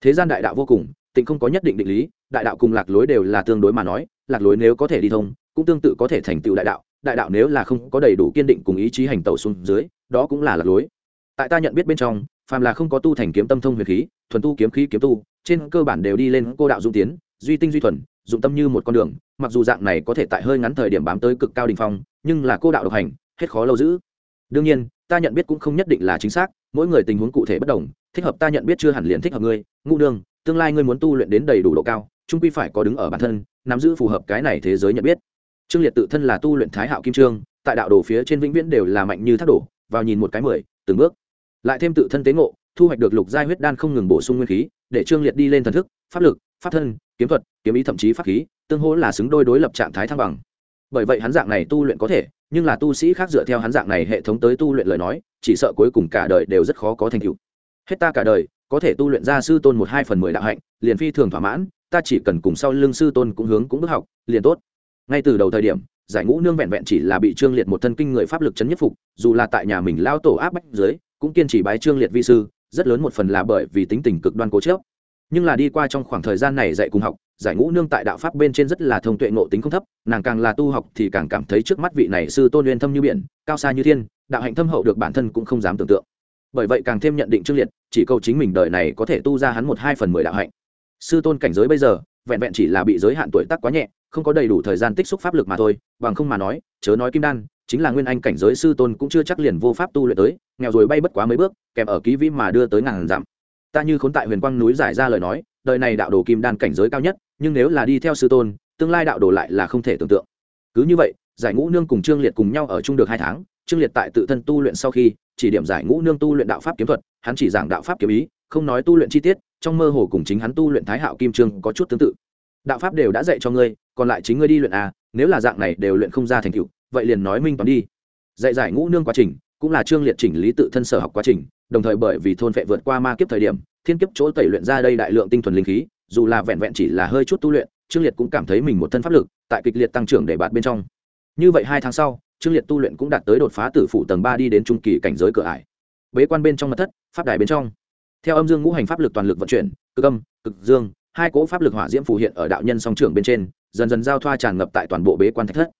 Thế gian đại đạo vô cùng tịnh không có nhất định định lý, đại đạo cùng lạc lối đều là tương đối mà nói, lạc lối nếu có thể đi thông, cũng tương tự có thể thành tựu đại đạo đại đạo nếu là không có đầy đủ kiên định cùng ý chí hành tẩu xuống dưới, đó cũng là lạc lối. Tại ta nhận biết bên trong, phàm là không có tu thành kiếm tâm thông huyền khí, thuần tu kiếm khí kiếm tu, trên cơ bản đều đi lên cô đạo dung tiến, duy tinh duy thuần dụng tâm như một con đường, mặc dù dạng này có thể tại hơi ngắn thời điểm bám tới cực cao đình phong, nhưng là cô đạo độc hành, hết khó lâu giữ. Đương nhiên, ta nhận biết cũng không nhất định là chính xác, mỗi người tình huống cụ thể bất đồng, thích hợp ta nhận biết chưa hẳn liền thích hợp ngươi ngụ đương, tương lai ngươi muốn tu luyện đến đầy đủ độ cao, trung quy phải có đứng ở bản thân, nắm giữ phù hợp cái này thế giới nhận biết. Trương liệt tự thân là tu luyện thái hạo kim trương, tại đạo đồ phía trên vĩnh viễn đều là mạnh như thác đổ, vào nhìn một cái mười, từng bước. Lại thêm tự thân tế ngộ, thu hoạch được lục giai huyết đan không ngừng bổ sung nguyên khí, để trương liệt đi lên thần thức, pháp lực pháp thân, kiếm thuật, kiếm ý thậm chí pháp khí, tương hỗ là xứng đôi đối lập trạng thái thăng bằng. Bởi vậy hắn dạng này tu luyện có thể, nhưng là tu sĩ khác dựa theo hắn dạng này hệ thống tới tu luyện lời nói, chỉ sợ cuối cùng cả đời đều rất khó có thành tựu. Hết ta cả đời, có thể tu luyện ra sư tôn một hai phần mười đạo hạnh, liền phi thường thỏa mãn, ta chỉ cần cùng sau lưng sư tôn cũng hướng cũng bước học, liền tốt. Ngay từ đầu thời điểm, giải ngũ nương vẹn vẹn chỉ là bị trương liệt một thân kinh người pháp lực chấn nhất phục, dù là tại nhà mình lao tổ áp bách dưới, cũng kiên trì bái trương liệt vi sư, rất lớn một phần là bởi vì tính tình cực đoan cố chớp nhưng là đi qua trong khoảng thời gian này dạy cùng học, giải ngũ nương tại đạo pháp bên trên rất là thông tuệ ngộ tính không thấp, nàng càng là tu học thì càng cảm thấy trước mắt vị này sư tôn uyên thâm như biển, cao xa như thiên, đạo hạnh thâm hậu được bản thân cũng không dám tưởng tượng. Bởi vậy càng thêm nhận định trương liệt, chỉ câu chính mình đời này có thể tu ra hắn một hai phần mười đạo hạnh. Sư tôn cảnh giới bây giờ, vẹn vẹn chỉ là bị giới hạn tuổi tác quá nhẹ, không có đầy đủ thời gian tích xúc pháp lực mà thôi, bằng không mà nói, chớ nói kim đan, chính là nguyên anh cảnh giới sư tôn cũng chưa chắc liền vô pháp tu luyện tới, nghèo rồi bay bất quá mấy bước, kèm ở ký vĩ mà đưa tới ngàn dặm ta như khốn tại huyền quang núi giải ra lời nói, đời này đạo đồ kim đan cảnh giới cao nhất, nhưng nếu là đi theo sư tôn, tương lai đạo đồ lại là không thể tưởng tượng. Cứ như vậy, giải ngũ nương cùng trương liệt cùng nhau ở chung được hai tháng, trương liệt tại tự thân tu luyện sau khi, chỉ điểm giải ngũ nương tu luyện đạo pháp kiếm thuật, hắn chỉ giảng đạo pháp kiếm ý, không nói tu luyện chi tiết, trong mơ hồ cùng chính hắn tu luyện thái hạo kim trương có chút tương tự. Đạo pháp đều đã dạy cho ngươi, còn lại chính ngươi đi luyện à nếu là dạng này đều luyện không ra thành tựu, vậy liền nói minh toán đi. Dạy giải ngũ nương quá trình, cũng là trương liệt chỉnh lý tự thân sở học quá trình đồng thời bởi vì thôn vệ vượt qua ma kiếp thời điểm, thiên kiếp chỗ tẩy luyện ra đây đại lượng tinh thuần linh khí, dù là vẹn vẹn chỉ là hơi chút tu luyện, trương liệt cũng cảm thấy mình một thân pháp lực, tại kịch liệt tăng trưởng để bạt bên trong. Như vậy hai tháng sau, trương liệt tu luyện cũng đạt tới đột phá tử phủ tầng ba đi đến trung kỳ cảnh giới cửa ải. Bế quan bên trong mật thất, pháp đài bên trong. Theo âm dương ngũ hành pháp lực toàn lực vận chuyển, cực âm, cực dương, hai cỗ pháp lực hỏa diễm phù hiện ở đạo nhân song trưởng bên trên, dần dần giao thoa tràn ngập tại toàn bộ bế quan thạch thất.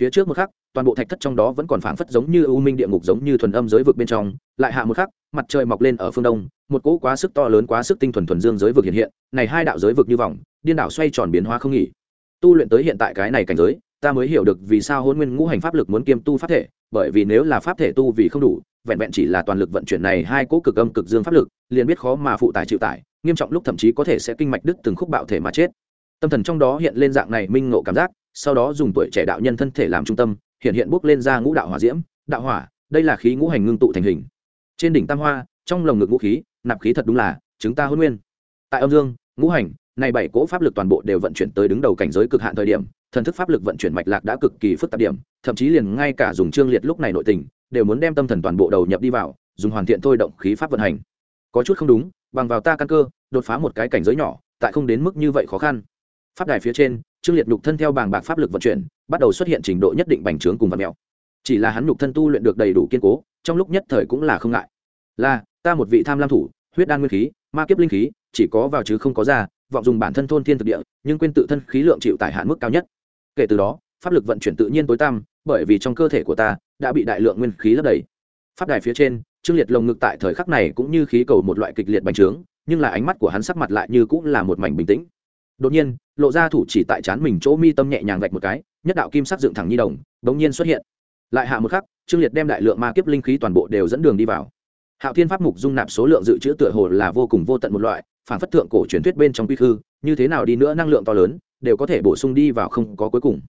Phía trước một khắc toàn bộ thạch thất trong đó vẫn còn phảng phất giống như u minh địa ngục giống như thuần âm giới vực bên trong, lại hạ một khắc, mặt trời mọc lên ở phương đông, một cỗ quá sức to lớn quá sức tinh thuần thuần dương giới vực hiện hiện, này hai đạo giới vực như vòng, điên đảo xoay tròn biến hóa không nghỉ. Tu luyện tới hiện tại cái này cảnh giới, ta mới hiểu được vì sao hôn nguyên ngũ hành pháp lực muốn kiêm tu pháp thể, bởi vì nếu là pháp thể tu vì không đủ, vẹn vẹn chỉ là toàn lực vận chuyển này hai cỗ cực âm cực dương pháp lực, liền biết khó mà phụ tải chịu tải, nghiêm trọng lúc thậm chí có thể sẽ kinh mạch đứt từng khúc bạo thể mà chết. Tâm thần trong đó hiện lên dạng này minh ngộ cảm giác, sau đó dùng tuổi trẻ đạo nhân thân thể làm trung tâm hiện hiện bước lên ra ngũ đạo hỏa diễm, đạo hỏa, đây là khí ngũ hành ngưng tụ thành hình. Trên đỉnh tam hoa, trong lồng ngực ngũ khí, nạp khí thật đúng là chúng ta hôn nguyên. Tại âm dương, ngũ hành, này bảy cỗ pháp lực toàn bộ đều vận chuyển tới đứng đầu cảnh giới cực hạn thời điểm, thần thức pháp lực vận chuyển mạch lạc đã cực kỳ phức tạp điểm, thậm chí liền ngay cả dùng trương liệt lúc này nội tình, đều muốn đem tâm thần toàn bộ đầu nhập đi vào, dùng hoàn thiện thôi động khí pháp vận hành. Có chút không đúng, bằng vào ta căn cơ, đột phá một cái cảnh giới nhỏ, tại không đến mức như vậy khó khăn. Pháp đài phía trên, trương liệt nhục thân theo bảng bạc pháp lực vận chuyển bắt đầu xuất hiện trình độ nhất định bành trướng cùng vật mèo chỉ là hắn nhục thân tu luyện được đầy đủ kiên cố, trong lúc nhất thời cũng là không ngại. Là, ta một vị tham lam thủ, huyết đan nguyên khí, ma kiếp linh khí, chỉ có vào chứ không có ra, vọng dùng bản thân thôn thiên thực địa, nhưng quên tự thân khí lượng chịu tải hạn mức cao nhất. Kể từ đó, pháp lực vận chuyển tự nhiên tối tăm, bởi vì trong cơ thể của ta đã bị đại lượng nguyên khí lấp đầy. Pháp đài phía trên, trương liệt lồng ngực tại thời khắc này cũng như khí cầu một loại kịch liệt bành trướng, nhưng là ánh mắt của hắn sắc mặt lại như cũng là một mảnh bình tĩnh. Đột nhiên, lộ ra thủ chỉ tại chán mình chỗ mi tâm nhẹ nhàng gạch một cái nhất đạo kim sắc dựng thẳng nhi đồng, bỗng nhiên xuất hiện. Lại hạ một khắc, trương liệt đem đại lượng ma kiếp linh khí toàn bộ đều dẫn đường đi vào. Hạo thiên pháp mục dung nạp số lượng dự trữ tựa hồ là vô cùng vô tận một loại, phản phất thượng cổ truyền thuyết bên trong quy khư, như thế nào đi nữa năng lượng to lớn, đều có thể bổ sung đi vào không có cuối cùng.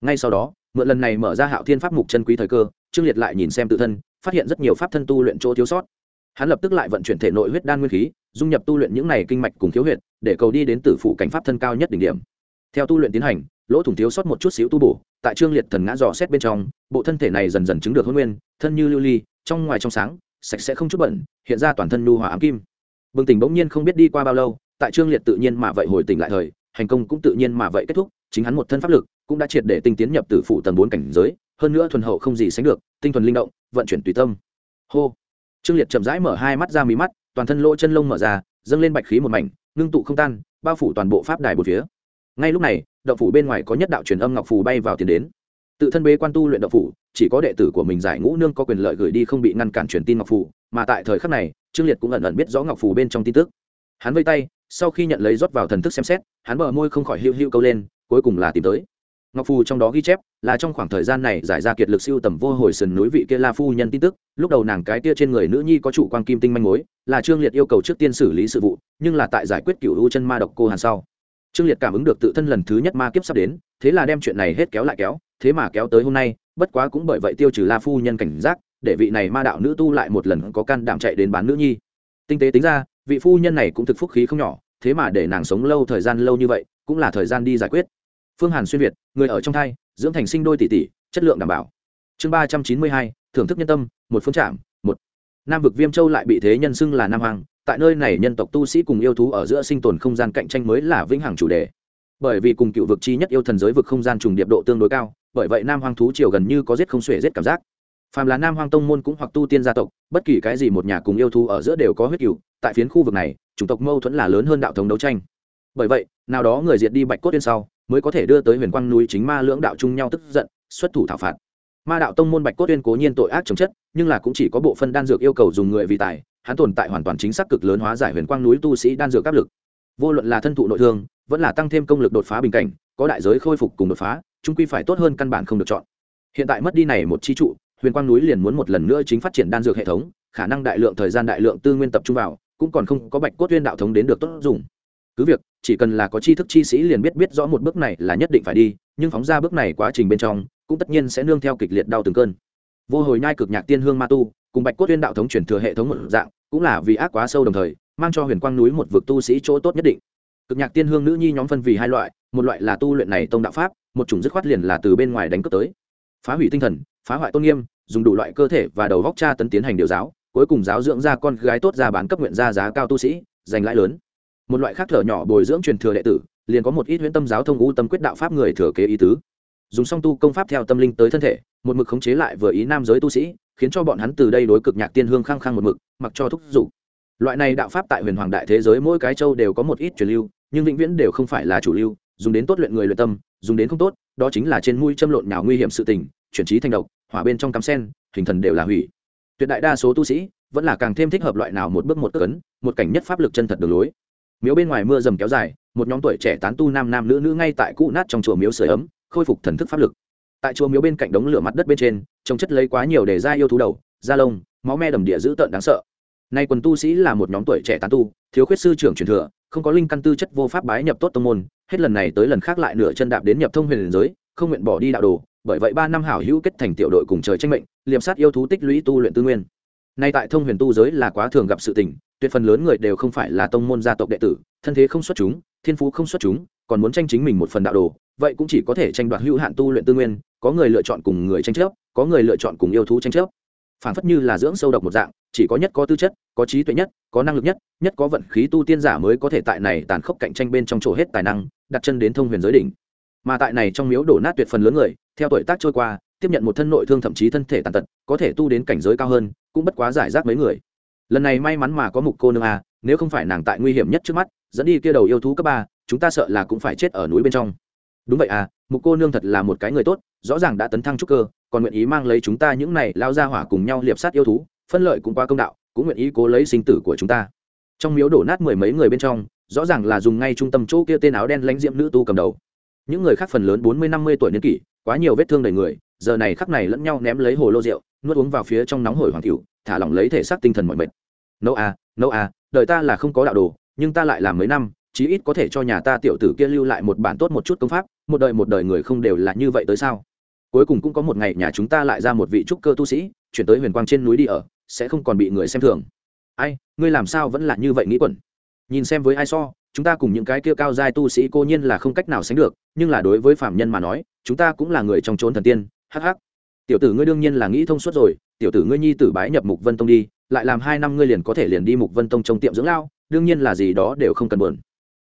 Ngay sau đó, mượn lần này mở ra hạo thiên pháp mục chân quý thời cơ, trương liệt lại nhìn xem tự thân, phát hiện rất nhiều pháp thân tu luyện chỗ thiếu sót. Hắn lập tức lại vận chuyển thể nội huyết đan nguyên khí, dung nhập tu luyện những này kinh mạch cùng thiếu huyệt, để cầu đi đến tử phụ cảnh pháp thân cao nhất đỉnh điểm. Theo tu luyện tiến hành lỗ thủng thiếu sót một chút xíu tu bổ, tại trương liệt thần ngã dò xét bên trong, bộ thân thể này dần dần chứng được hôn nguyên, thân như lưu ly, trong ngoài trong sáng, sạch sẽ không chút bẩn, hiện ra toàn thân nhu hòa ám kim. Bừng tỉnh bỗng nhiên không biết đi qua bao lâu, tại trương liệt tự nhiên mà vậy hồi tỉnh lại thời, hành công cũng tự nhiên mà vậy kết thúc, chính hắn một thân pháp lực cũng đã triệt để tinh tiến nhập tử phụ tầng bốn cảnh giới, hơn nữa thuần hậu không gì sánh được, tinh thuần linh động, vận chuyển tùy tâm. Hô! Trương liệt chậm rãi mở hai mắt ra mí mắt, toàn thân lỗ chân lông mở ra, dâng lên bạch khí một mảnh, ngưng tụ không tan, bao phủ toàn bộ pháp đài một phía. Ngay lúc này động phủ bên ngoài có nhất đạo truyền âm ngọc phù bay vào tiền đến. Tự thân bế quan tu luyện động phủ, chỉ có đệ tử của mình giải ngũ nương có quyền lợi gửi đi không bị ngăn cản truyền tin ngọc phù, mà tại thời khắc này, trương liệt cũng ẩn ẩn biết rõ ngọc phù bên trong tin tức. Hắn vây tay, sau khi nhận lấy rót vào thần thức xem xét, hắn bờ môi không khỏi hữu hữu câu lên, cuối cùng là tìm tới. Ngọc phù trong đó ghi chép là trong khoảng thời gian này giải ra kiệt lực siêu tầm vô hồi sườn núi vị kia la phu nhân tin tức, lúc đầu nàng cái kia trên người nữ nhi có chủ quan kim tinh manh mối, là trương liệt yêu cầu trước tiên xử lý sự vụ, nhưng là tại giải quyết cựu u chân ma độc cô hàn sau trương liệt cảm ứng được tự thân lần thứ nhất ma kiếp sắp đến, thế là đem chuyện này hết kéo lại kéo, thế mà kéo tới hôm nay, bất quá cũng bởi vậy tiêu trừ la phu nhân cảnh giác, để vị này ma đạo nữ tu lại một lần có can đảm chạy đến bán nữ nhi. Tinh tế tính ra, vị phu nhân này cũng thực phúc khí không nhỏ, thế mà để nàng sống lâu thời gian lâu như vậy, cũng là thời gian đi giải quyết. Phương hàn xuyên việt, người ở trong thai, dưỡng thành sinh đôi tỷ tỷ, chất lượng đảm bảo. Chương ba trăm chín mươi hai, thưởng thức nhân tâm, một phương trạm một. Nam vực viêm châu lại bị thế nhân xưng là nam hoàng tại nơi này nhân tộc tu sĩ cùng yêu thú ở giữa sinh tồn không gian cạnh tranh mới là vĩnh hằng chủ đề. Bởi vì cùng cựu vực chi nhất yêu thần giới vực không gian trùng điệp độ tương đối cao, bởi vậy nam hoang thú triều gần như có giết không xuể giết cảm giác. Phàm là nam hoang tông môn cũng hoặc tu tiên gia tộc, bất kỳ cái gì một nhà cùng yêu thú ở giữa đều có huyết cựu tại phiến khu vực này, chủng tộc mâu thuẫn là lớn hơn đạo thống đấu tranh. Bởi vậy, nào đó người diệt đi bạch cốt tiên sau, mới có thể đưa tới huyền quang núi chính ma lưỡng đạo chung nhau tức giận, xuất thủ thảo phạt ma đạo tông môn bạch cốt tuyên cố nhiên tội ác chống chất, nhưng là cũng chỉ có bộ phân đan dược yêu cầu dùng người vì tài, hắn tồn tại hoàn toàn chính xác cực lớn hóa giải huyền quang núi tu sĩ đan dược áp lực. Vô luận là thân thụ nội thương, vẫn là tăng thêm công lực đột phá bình cảnh, có đại giới khôi phục cùng đột phá trung quy phải tốt hơn căn bản không được chọn. Hiện tại mất đi này một chi trụ, huyền quang núi liền muốn một lần nữa chính phát triển đan dược hệ thống, khả năng đại lượng thời gian đại lượng tư nguyên tập trung vào, cũng còn không có bạch cốt tuyên đạo thống đến được tốt dùng. Cứ việc, chỉ cần là có tri thức chi sĩ liền biết biết rõ một bước này là nhất định phải đi, nhưng phóng ra bước này quá trình bên trong cũng tất nhiên sẽ nương theo kịch liệt đau từng cơn. Vô hồi nhai cực nhạc tiên hương ma tu, cùng bạch cốt tuyên đạo thống chuyển thừa hệ thống một dạng, cũng là vì ác quá sâu đồng thời, mang cho huyền quang núi một vực tu sĩ chỗ tốt nhất định. Cực nhạc tiên hương nữ nhi nhóm phân vì hai loại, một loại là tu luyện này tông đạo pháp, một chủng dứt khoát liền là từ bên ngoài đánh cướp tới. Phá hủy tinh thần, phá hoại tôn nghiêm, dùng đủ loại cơ thể và đầu góc cha tấn tiến hành điều giáo, cuối cùng giáo dưỡng ra con gái tốt ra bán cấp nguyện ra giá cao tu sĩ, giành lãi lớn. Một loại khác thở nhỏ bồi dưỡng truyền thừa đệ tử, liền có một ít huyễn tâm giáo thông ngũ tâm quyết đạo pháp người thừa kế ý tứ dùng song tu công pháp theo tâm linh tới thân thể, một mực khống chế lại vừa ý nam giới tu sĩ, khiến cho bọn hắn từ đây đối cực nhạc tiên hương khăng khăng một mực, mặc cho thúc giục. Loại này đạo pháp tại huyền hoàng đại thế giới mỗi cái châu đều có một ít truyền lưu, nhưng vĩnh viễn đều không phải là chủ lưu, dùng đến tốt luyện người luyện tâm, dùng đến không tốt, đó chính là trên mũi châm lộn nhào nguy hiểm sự tình, chuyển trí thành độc, hỏa bên trong cắm sen, hình thần đều là hủy. Tuyệt đại đa số tu sĩ vẫn là càng thêm thích hợp loại nào một bước một cấn một cảnh nhất pháp lực chân thật đường lối. Miếu bên ngoài mưa dầm kéo dài, một nhóm tuổi trẻ tán tu nam nam nữ nữ ngay tại cũ nát trong chùa miếu sửa ấm khôi phục thần thức pháp lực. Tại chùa miếu bên cạnh đống lửa mặt đất bên trên trồng chất lấy quá nhiều để ra yêu thú đầu, da lông, máu me đầm địa dữ tợn đáng sợ. Nay quần tu sĩ là một nhóm tuổi trẻ tán tu, thiếu khuyết sư trưởng truyền thừa, không có linh căn tư chất vô pháp bái nhập tốt tông môn, hết lần này tới lần khác lại nửa chân đạp đến nhập thông huyền giới, không nguyện bỏ đi đạo đồ, bởi vậy ba năm hảo hữu kết thành tiểu đội cùng trời tranh mệnh liệm sát yêu thú tích lũy tu luyện tư nguyên. Nay tại thông huyền tu giới là quá thường gặp sự tình, tuyệt phần lớn người đều không phải là tông môn gia tộc đệ tử, thân thế không xuất chúng thiên phú không xuất chúng, còn muốn tranh chính mình một phần đạo đồ, vậy cũng chỉ có thể tranh đoạt hữu hạn tu luyện tư nguyên, có người lựa chọn cùng người tranh chấp, có người lựa chọn cùng yêu thú tranh chấp. Phản phất như là dưỡng sâu độc một dạng, chỉ có nhất có tư chất, có trí tuệ nhất, có năng lực nhất nhất có vận khí tu tiên giả mới có thể tại này tàn khốc cạnh tranh bên trong chỗ hết tài năng, đặt chân đến thông huyền giới đỉnh. Mà tại này trong miếu đổ nát tuyệt phần lớn người, theo tuổi tác trôi qua, tiếp nhận một thân nội thương thậm chí thân thể tàn tật, có thể tu đến cảnh giới cao hơn, cũng bất quá giải rác mấy người. Lần này may mắn mà có mục cô nương à nếu không phải nàng tại nguy hiểm nhất trước mắt dẫn đi kia đầu yêu thú cấp ba, chúng ta sợ là cũng phải chết ở núi bên trong. Đúng vậy à mục cô nương thật là một cái người tốt, rõ ràng đã tấn thăng trúc cơ, còn nguyện ý mang lấy chúng ta những này lao ra hỏa cùng nhau liệp sát yêu thú, phân lợi cũng qua công đạo, cũng nguyện ý cố lấy sinh tử của chúng ta. Trong miếu đổ nát mười mấy người bên trong, rõ ràng là dùng ngay trung tâm chỗ kia tên áo đen lãnh diễm nữ tu cầm đầu. Những người khác phần lớn bốn mươi, năm mươi tuổi niên kỷ, quá nhiều vết thương đầy người, giờ này khắc này lẫn nhau ném lấy hồ lô rượu, nuốt uống vào phía trong nóng hổi hoàng cửu thả lỏng lấy thể xác tinh thần mọi mệt. Nâu à nâu à đời ta là không có đạo đồ nhưng ta lại làm mấy năm, chí ít có thể cho nhà ta tiểu tử kia lưu lại một bản tốt một chút công pháp, một đời một đời người không đều là như vậy tới sao? Cuối cùng cũng có một ngày nhà chúng ta lại ra một vị trúc cơ tu sĩ, chuyển tới huyền quang trên núi đi ở, sẽ không còn bị người xem thường. Ai, ngươi làm sao vẫn là như vậy nghĩ quẩn? Nhìn xem với ai so, chúng ta cùng những cái kia cao giai tu sĩ cô nhiên là không cách nào sánh được, nhưng là đối với phạm nhân mà nói, chúng ta cũng là người trong trốn thần tiên hh tiểu tử ngươi đương nhiên là nghĩ thông suốt rồi, tiểu tử ngươi nhi tử bái nhập mục vân tông đi lại làm hai năm ngươi liền có thể liền đi mục vân tông trong tiệm dưỡng lao, đương nhiên là gì đó đều không cần buồn.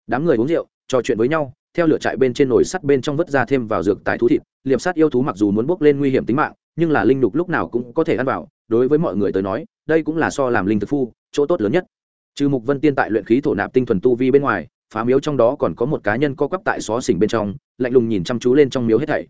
Đám người uống rượu, trò chuyện với nhau, theo lửa trại bên trên nồi sắt bên trong vớt ra thêm vào dược tài thú thịt, liệp sát yêu thú mặc dù muốn bốc lên nguy hiểm tính mạng, nhưng là linh đục lúc nào cũng có thể ăn vào, đối với mọi người tới nói, đây cũng là so làm linh thực phu, chỗ tốt lớn nhất. Trừ mục vân tiên tại luyện khí thổ nạp tinh thuần tu vi bên ngoài, phá miếu trong đó còn có một cá nhân co quắp tại xó xỉnh bên trong, lạnh lùng nhìn chăm chú lên trong miếu hết thảy.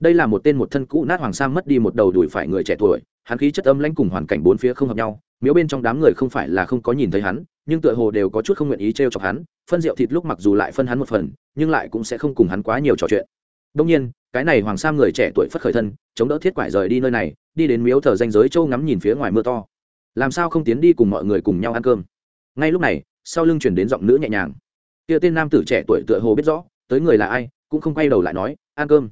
Đây là một tên một thân cũ nát hoàng sa mất đi một đầu đùi phải người trẻ tuổi, hắn khí chất âm lãnh cùng hoàn cảnh bốn phía không hợp nhau miếu bên trong đám người không phải là không có nhìn thấy hắn, nhưng tựa hồ đều có chút không nguyện ý t r e o chọc hắn, phân rượu thịt lúc mặc dù lại phân hắn một phần, nhưng lại cũng sẽ không cùng hắn quá nhiều trò chuyện. Đông nhiên, cái này hoàng sa người trẻ tuổi phất khởi thân, chống đỡ thiết quải rời đi nơi này, đi đến miếu thờ danh giới châu ngắm nhìn phía ngoài mưa to. Làm sao không tiến đi cùng mọi người cùng nhau ăn cơm? Ngay lúc này, sau lưng chuyển đến giọng nữ nhẹ nhàng. Kia tên nam tử trẻ tuổi tựa hồ biết rõ, tới người là ai, cũng không quay đầu lại nói, ăn cơm.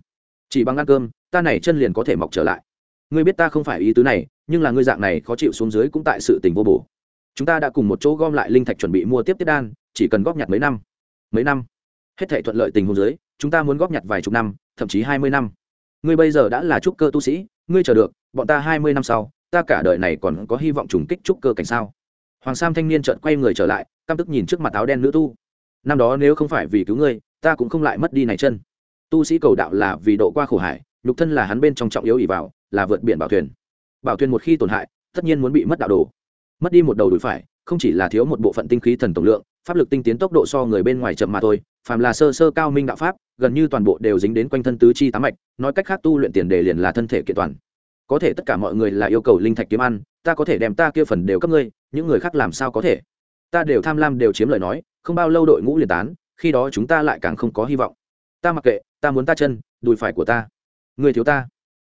Chỉ bằng ăn cơm, ta này chân liền có thể mọc trở lại ngươi biết ta không phải ý tứ này, nhưng là ngươi dạng này khó chịu xuống dưới cũng tại sự tình vô bổ. Chúng ta đã cùng một chỗ gom lại linh thạch chuẩn bị mua tiếp tiết đan, chỉ cần góp nhặt mấy năm. Mấy năm? Hết thể thuận lợi tình huống dưới, chúng ta muốn góp nhặt vài chục năm, thậm chí hai mươi năm. Ngươi bây giờ đã là trúc cơ tu sĩ, ngươi chờ được, bọn ta hai mươi năm sau, ta cả đời này còn có hy vọng trùng kích trúc cơ cảnh sao? Hoàng sam thanh niên trợn quay người trở lại, căm tức nhìn trước mặt áo đen nữ tu. Năm đó nếu không phải vì cứu ngươi, ta cũng không lại mất đi này chân. Tu sĩ cầu đạo là vì độ qua khổ hải, nhục thân là hắn bên trong trọng yếu ỉ vào là vượt biển bảo thuyền. Bảo thuyền một khi tổn hại, tất nhiên muốn bị mất đạo đồ. Mất đi một đầu đùi phải, không chỉ là thiếu một bộ phận tinh khí thần tổng lượng, pháp lực tinh tiến tốc độ so người bên ngoài chậm mà thôi, phàm là sơ sơ cao minh đạo pháp, gần như toàn bộ đều dính đến quanh thân tứ chi tám mạch, nói cách khác tu luyện tiền đề liền là thân thể kiện toàn. Có thể tất cả mọi người là yêu cầu linh thạch kiếm ăn, ta có thể đem ta kia phần đều cấp ngươi, những người khác làm sao có thể? Ta đều tham lam đều chiếm lời nói, không bao lâu đội ngũ liền tán, khi đó chúng ta lại càng không có hy vọng. Ta mặc kệ, ta muốn ta chân, đùi phải của ta. Người thiếu ta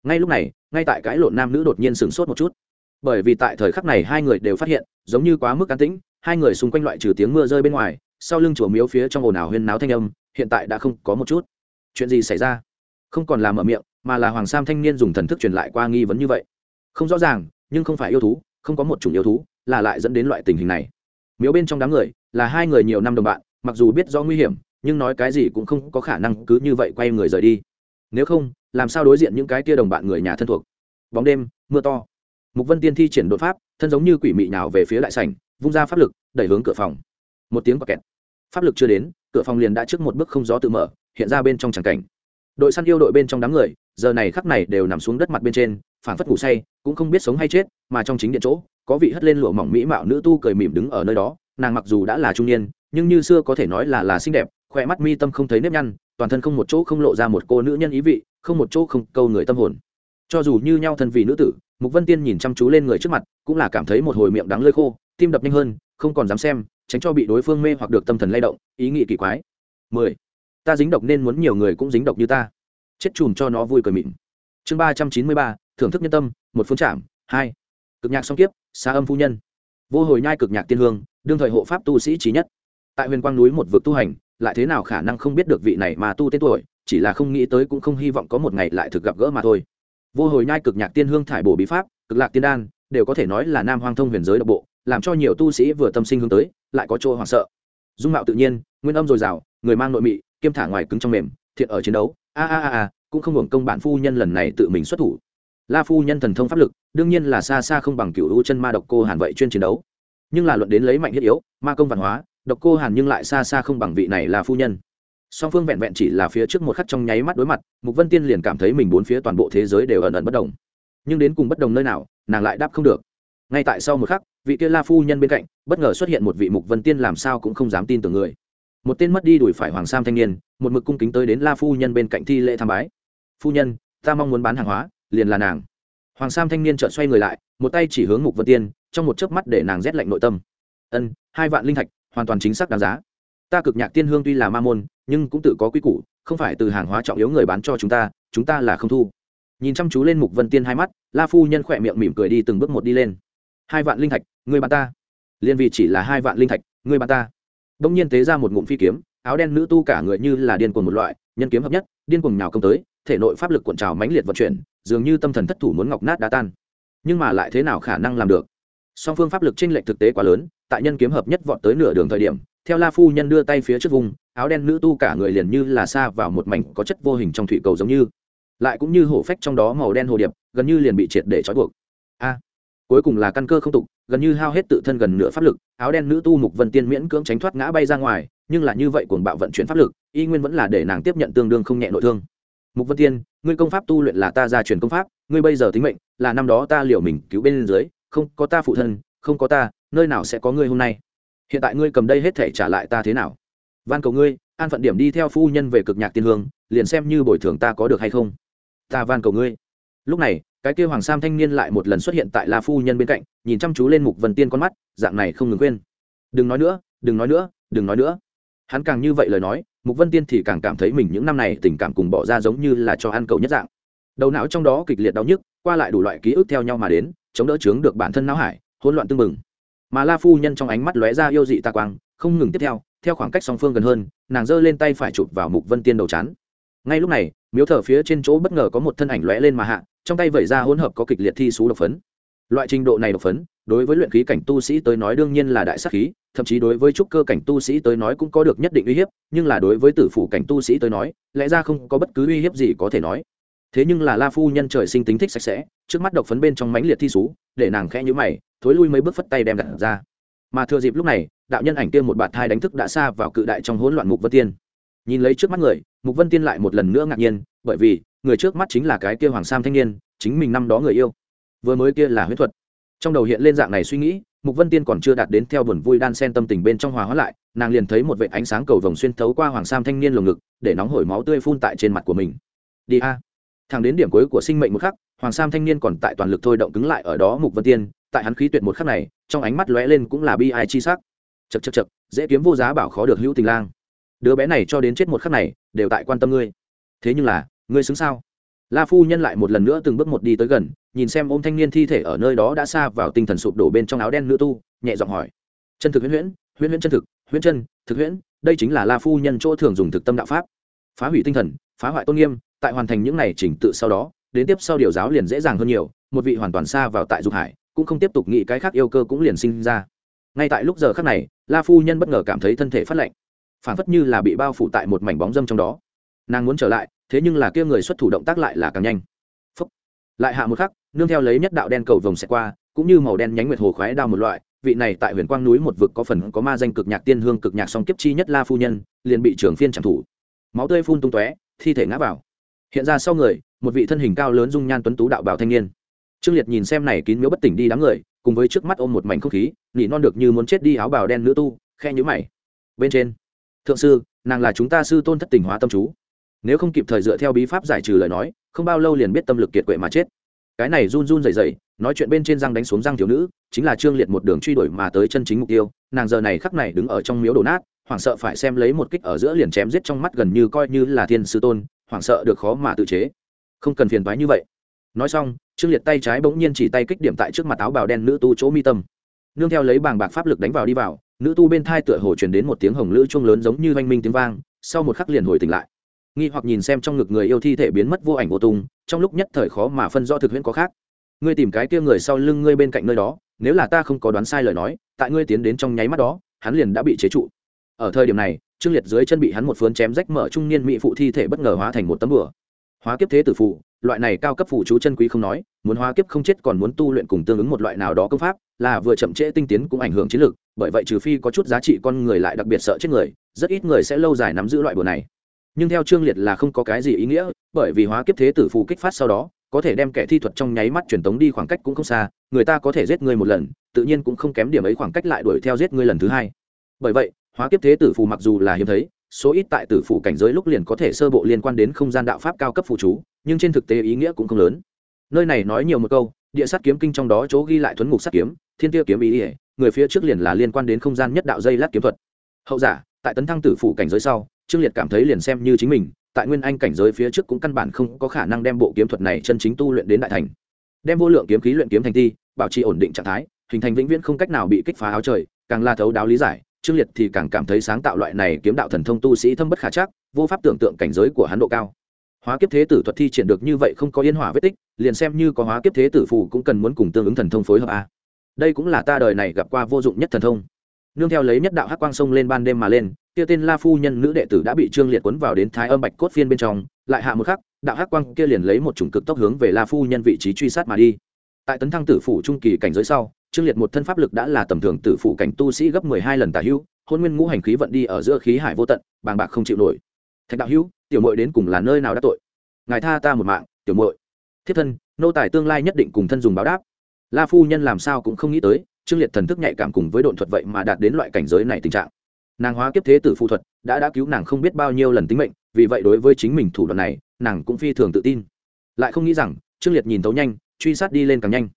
ngay lúc này, ngay tại cái lộn nam nữ đột nhiên sửng sốt một chút. Bởi vì tại thời khắc này hai người đều phát hiện, giống như quá mức an tĩnh, hai người xung quanh loại trừ tiếng mưa rơi bên ngoài, sau lưng chùa miếu phía trong ồn ào huyên náo thanh âm, hiện tại đã không có một chút. Chuyện gì xảy ra? Không còn là mở miệng, mà là hoàng sam thanh niên dùng thần thức truyền lại qua nghi vấn như vậy. Không rõ ràng, nhưng không phải yêu thú, không có một chủng yêu thú, là lại dẫn đến loại tình hình này. Miếu bên trong đám người, là hai người nhiều năm đồng bạn, mặc dù biết rõ nguy hiểm, nhưng nói cái gì cũng không có khả năng cứ như vậy quay người rời đi nếu không, làm sao đối diện những cái tia đồng bạn người nhà thân thuộc? Bóng đêm, mưa to. Mục vân tiên thi triển đột pháp, thân giống như quỷ mị nào về phía đại sảnh, vung ra pháp lực, đẩy hướng cửa phòng. Một tiếng quả kẹt. Pháp lực chưa đến, cửa phòng liền đã trước một bước không gió tự mở, hiện ra bên trong tràng cảnh. Đội săn yêu đội bên trong đám người, giờ này khắc này đều nằm xuống đất mặt bên trên phản phất ngủ say, cũng không biết sống hay chết, mà trong chính điện chỗ, có vị hất lên lụa mỏng mỹ mạo nữ tu cười mỉm đứng ở nơi đó, nàng mặc dù đã là trung niên, nhưng như xưa có thể nói là là xinh đẹp khỏe mắt mi tâm không thấy nếp nhăn, toàn thân không một chỗ không lộ ra một cô nữ nhân ý vị, không một chỗ không câu người tâm hồn. Cho dù như nhau thân vì nữ tử, mục vân tiên nhìn chăm chú lên người trước mặt, cũng là cảm thấy một hồi miệng đắng lơi khô, tim đập nhanh hơn, không còn dám xem, tránh cho bị đối phương mê hoặc được tâm thần lay động, ý nghĩ kỳ quái. Mười, ta dính độc nên muốn nhiều người cũng dính độc như ta. Chết chùm cho nó vui cười mịn. Chương ba trăm chín mươi ba, thưởng thức nhân tâm, một phương trạm hai. Cực nhạc song kiếp xa âm phu nhân. Vô hồi nhai cực nhạc tiên hương, đương thời hộ pháp tu sĩ trí nhất. Tại huyền quang núi một vực tu hành lại thế nào khả năng không biết được vị này mà tu tên tuổi, chỉ là không nghĩ tới cũng không hy vọng có một ngày lại thực gặp gỡ mà thôi. Vô hồi nhai cực nhạc tiên hương thải bổ bí pháp, cực lạc tiên đan, đều có thể nói là nam hoang thông huyền giới độc bộ, làm cho nhiều tu sĩ vừa tâm sinh hướng tới, lại có chỗ hoảng sợ. Dung mạo tự nhiên, nguyên âm dồi dào, người mang nội mị, kiêm thả ngoài cứng trong mềm, thiện ở chiến đấu. A a a a, cũng không hưởng công bạn phu nhân lần này tự mình xuất thủ. La phu nhân thần thông pháp lực, đương nhiên là xa xa không bằng cựu u chân ma độc cô hàn vậy chuyên chiến đấu. Nhưng là luận đến lấy mạnh thiết yếu, ma công văn hóa độc cô hàn nhưng lại xa xa không bằng vị này là phu nhân. Song phương vẹn vẹn chỉ là phía trước một khắc trong nháy mắt đối mặt, mục vân tiên liền cảm thấy mình bốn phía toàn bộ thế giới đều ẩn ẩn bất đồng. Nhưng đến cùng bất đồng nơi nào, nàng lại đáp không được. Ngay tại sau một khắc, vị kia la phu nhân bên cạnh, bất ngờ xuất hiện một vị mục vân tiên làm sao cũng không dám tin tưởng người. Một tên mất đi đuổi phải hoàng sam thanh niên, một mực cung kính tới đến la phu nhân bên cạnh thi lễ tham bái. Phu nhân, ta mong muốn bán hàng hóa, liền là nàng. Hoàng sam thanh niên chợt xoay người lại, một tay chỉ hướng mục vân tiên, trong một chớp mắt để nàng rét lạnh nội tâm. Ân, hai vạn linh thạch hoàn toàn chính xác đáng giá. Ta cực nhạc tiên hương tuy là ma môn, nhưng cũng tự có quy củ, không phải từ hàng hóa trọng yếu người bán cho chúng ta chúng ta là không thu. Nhìn chăm chú lên mục vân tiên hai mắt, la phu nhân khỏe miệng mỉm cười đi từng bước một đi lên. Hai vạn linh thạch người bán ta. Liên vì chỉ là hai vạn linh thạch người bán ta. Đông nhiên tế ra một ngụm phi kiếm, áo đen nữ tu cả người như là điên cuồng một loại, nhân kiếm hợp nhất, điên cuồng nhào công tới, thể nội pháp lực cuộn trào mãnh liệt vận chuyển, dường như tâm thần thất thủ muốn ngọc nát đá tan. Nhưng mà lại thế nào khả năng làm được? Song phương pháp lực chênh lệch thực tế quá lớn tại nhân kiếm hợp nhất vọt tới nửa đường thời điểm, theo la phu nhân đưa tay phía trước vùng, áo đen nữ tu cả người liền như là xa vào một mảnh có chất vô hình trong thủy cầu giống như, lại cũng như hổ phách trong đó màu đen hồ điệp, gần như liền bị triệt để trói buộc. A, cuối cùng là căn cơ không tục, gần như hao hết tự thân gần nửa pháp lực, áo đen nữ tu mục vân tiên miễn cưỡng tránh thoát ngã bay ra ngoài, nhưng là như vậy cuồng bạo vận chuyển pháp lực, y nguyên vẫn là để nàng tiếp nhận tương đương không nhẹ nội thương. Mục vân tiên, ngươi công pháp tu luyện là ta gia truyền công pháp, ngươi bây giờ tính mệnh, là năm đó ta liều mình cứu bên dưới, không có ta phụ thân, không có ta nơi nào sẽ có ngươi hôm nay? Hiện tại ngươi cầm đây hết thể trả lại ta thế nào? Van cầu ngươi, an phận điểm đi theo phu nhân về cực nhạc tiên hương, liền xem như bồi thường ta có được hay không. Ta van cầu ngươi. Lúc này, cái kia hoàng sam thanh niên lại một lần xuất hiện tại la phu nhân bên cạnh, nhìn chăm chú lên mục vân tiên con mắt, dạng này không ngừng quên đừng nói nữa, đừng nói nữa, đừng nói nữa. Hắn càng như vậy lời nói, mục vân tiên thì càng cảm thấy mình những năm này tình cảm cùng bỏ ra giống như là cho ăn cầu nhất dạng. Đầu não trong đó kịch liệt đau nhức, qua lại đủ loại ký ức theo nhau mà đến, chống đỡ chướng được bản thân não hải, hỗn loạn tương mừng mà la phu nhân trong ánh mắt lóe ra yêu dị ta quang, không ngừng tiếp theo theo khoảng cách song phương gần hơn, nàng giơ lên tay phải chụp vào mục vân tiên đầu chán. Ngay lúc này, miếu thờ phía trên chỗ bất ngờ có một thân ảnh lóe lên mà hạ, trong tay vẩy ra hỗn hợp có kịch liệt thi xú độc phấn. Loại trình độ này độc phấn, đối với luyện khí cảnh tu sĩ tới nói đương nhiên là đại sắc khí, thậm chí đối với trúc cơ cảnh tu sĩ tới nói cũng có được nhất định uy hiếp, nhưng là đối với tử phủ cảnh tu sĩ tới nói, lẽ ra không có bất cứ uy hiếp gì có thể nói thế nhưng là la phu nhân trời sinh tính thích sạch sẽ, trước mắt độc phấn bên trong mánh liệt thi xú, để nàng khẽ nhữ mày, thối lui mấy bước phất tay đem đặt ra. Mà thừa dịp lúc này, đạo nhân ảnh kia một bạt thai đánh thức đã xa vào cự đại trong hỗn loạn mục vân tiên. Nhìn lấy trước mắt người, mục vân tiên lại một lần nữa ngạc nhiên, bởi vì, người trước mắt chính là cái kia hoàng sam thanh niên, chính mình năm đó người yêu. Vừa mới kia là huyết thuật. Trong đầu hiện lên dạng này suy nghĩ, mục vân tiên còn chưa đạt đến theo buồn vui đan sen tâm tình bên trong hòa hóa lại, nàng liền thấy một vệ ánh sáng cầu vồng xuyên thấu qua hoàng sam thanh niên lồng ngực, để nóng hổi máu tươi phun tại trên mặt của mình. Đi a thẳng đến điểm cuối của sinh mệnh một khắc, hoàng sam thanh niên còn tại toàn lực thôi động cứng lại ở đó mục vân tiên, tại hắn khí tuyệt một khắc này, trong ánh mắt lóe lên cũng là bi ai chi sắc. Chật chật chật dễ kiếm vô giá bảo khó được hữu tình lang. Đứa bé này cho đến chết một khắc này, đều tại quan tâm ngươi. Thế nhưng là, ngươi xứng sao? La phu nhân lại một lần nữa từng bước một đi tới gần, nhìn xem ôm thanh niên thi thể ở nơi đó đã xa vào tinh thần sụp đổ bên trong áo đen nữ tu, nhẹ giọng hỏi. Chân thực huyễn huyễn huyễn huyễn chân thực, huyễn chân, thực huyễn, đây chính là la phu nhân chỗ thường dùng thực tâm đạo pháp. Phá hủy tinh thần, phá hoại tôn nghiêm tại hoàn thành những này chỉnh tự sau đó, đến tiếp sau điều giáo liền dễ dàng hơn nhiều, một vị hoàn toàn xa vào tại dục hải, cũng không tiếp tục nghĩ cái khác yêu cơ cũng liền sinh ra. Ngay tại lúc giờ khác này, la phu nhân bất ngờ cảm thấy thân thể phát lạnh phản phất như là bị bao phủ tại một mảnh bóng dâm trong đó. Nàng muốn trở lại, thế nhưng là kia người xuất thủ động tác lại là càng nhanh. Phúc. lại hạ một khắc, nương theo lấy nhất đạo đen cầu vồng xẹt qua, cũng như màu đen nhánh nguyệt hồ khoái đao một loại, vị này tại huyền quang núi một vực có phần có ma danh cực nhạc tiên hương cực nhạc song kiếp chi nhất la phu nhân, liền bị trưởng phiên chẳng thủ. Máu tươi phun tung tóe, thi thể ngã vào hiện ra sau người, một vị thân hình cao lớn dung nhan tuấn tú đạo bảo thanh niên. Trương liệt nhìn xem này kín miếu bất tỉnh đi đám người, cùng với trước mắt ôm một mảnh không khí, nỉ non được như muốn chết đi áo bào đen nữ tu khe nhữ mày. Bên trên, thượng sư, nàng là chúng ta sư tôn thất tình hóa tâm chú. Nếu không kịp thời dựa theo bí pháp giải trừ lời nói, không bao lâu liền biết tâm lực kiệt quệ mà chết. Cái này run run rẩy rẩy, nói chuyện bên trên răng đánh xuống răng thiếu nữ, chính là trương liệt một đường truy đuổi mà tới chân chính mục tiêu. Nàng giờ này khắc này đứng ở trong miếu đổ nát, hoảng sợ phải xem lấy một kích ở giữa liền chém giết trong mắt gần như coi như là thiên sư tôn hoảng sợ được khó mà tự chế. Không cần phiền thoái như vậy. Nói xong, trương liệt tay trái bỗng nhiên chỉ tay kích điểm tại trước mặt áo bào đen nữ tu chỗ mi tâm. Nương theo lấy bàng bạc pháp lực đánh vào đi vào, nữ tu bên thai tựa hồ truyền đến một tiếng hồng lữ chuông lớn giống như oanh minh tiếng vang, sau một khắc liền hồi tỉnh lại. Nghi hoặc nhìn xem trong ngực người yêu thi thể biến mất vô ảnh vô tung, trong lúc nhất thời khó mà phân rõ thực huyễn có khác. Ngươi tìm cái kia người sau lưng ngươi bên cạnh nơi đó, nếu là ta không có đoán sai lời nói, tại ngươi tiến đến trong nháy mắt đó, hắn liền đã bị chế trụ. Ở thời điểm này trương liệt dưới chân bị hắn một phướn chém rách mở trung niên mỹ phụ thi thể bất ngờ hóa thành một tấm bửa hóa kiếp thế tử phụ loại này cao cấp phụ chú chân quý không nói, muốn hóa kiếp không chết còn muốn tu luyện cùng tương ứng một loại nào đó công pháp, là vừa chậm trễ tinh tiến cũng ảnh hưởng chiến lược, bởi vậy trừ phi có chút giá trị con người lại đặc biệt sợ chết người, rất ít người sẽ lâu dài nắm giữ loại bùa này. Nhưng theo trương liệt là không có cái gì ý nghĩa, bởi vì hóa kiếp thế tử phù kích phát sau đó, có thể đem kẻ thi thuật trong nháy mắt truyền tống đi khoảng cách cũng không xa, người ta có thể giết người một lần, tự nhiên cũng không kém điểm ấy khoảng cách lại đuổi theo giết người lần thứ hai. Bởi vậy hóa kiếp thế tử phù mặc dù là hiếm thấy, số ít tại tử phủ cảnh giới lúc liền có thể sơ bộ liên quan đến không gian đạo pháp cao cấp phụ chú, nhưng trên thực tế ý nghĩa cũng không lớn. Nơi này nói nhiều một câu, địa sát kiếm kinh trong đó chỗ ghi lại thuấn ngục sát kiếm, thiên tiêu kiếm ý ỉa người phía trước liền là liên quan đến không gian nhất đạo dây lát kiếm thuật. Hậu giả, tại tấn thăng tử phủ cảnh giới sau, trương liệt cảm thấy liền xem như chính mình, tại nguyên anh cảnh giới phía trước cũng căn bản không có khả năng đem bộ kiếm thuật này chân chính tu luyện đến đại thành. Đem vô lượng kiếm khí luyện kiếm thành ti bảo trì ổn định trạng thái, hình thành vĩnh viễn không cách nào bị kích phá áo trời, càng la thấu đáo lý giải trương liệt thì càng cảm thấy sáng tạo loại này kiếm đạo thần thông tu sĩ thâm bất khả chắc, vô pháp tưởng tượng cảnh giới của hắn độ cao. Hóa kiếp thế tử thuật thi triển được như vậy không có yên hỏa vết tích, liền xem như có hóa kiếp thế tử phù cũng cần muốn cùng tương ứng thần thông phối hợp a đây cũng là ta đời này gặp qua vô dụng nhất thần thông. Nương theo lấy nhất đạo hắc quang sông lên ban đêm mà lên, kia tên la phu nhân nữ đệ tử đã bị trương liệt cuốn vào đến thái âm bạch cốt phiên bên trong, lại hạ một khắc, đạo hắc quang kia liền lấy một chủng cực tốc hướng về la phu nhân vị trí truy sát mà đi. Tại tấn thăng tử phủ trung kỳ cảnh giới sau trương liệt một thân pháp lực đã là tầm thường tử phụ cảnh tu sĩ gấp mười hai lần tả hữu, hôn nguyên ngũ hành khí vận đi ở giữa khí hải vô tận, bàng bạc không chịu nổi. Thạch đạo hữu, tiểu mội đến cùng là nơi nào đã tội? Ngài tha ta một mạng, tiểu mội thiết thân, nô tài tương lai nhất định cùng thân dùng báo đáp. La phu nhân làm sao cũng không nghĩ tới, trương liệt thần thức nhạy cảm cùng với độn thuật vậy mà đạt đến loại cảnh giới này tình trạng. Nàng hóa kiếp thế tử phụ thuật, đã đã cứu nàng không biết bao nhiêu lần tính mệnh, vì vậy đối với chính mình thủ đoạn này, nàng cũng phi thường tự tin. Lại không nghĩ rằng, trương liệt nhìn tấu nhanh, truy sát đi lên càng nhanh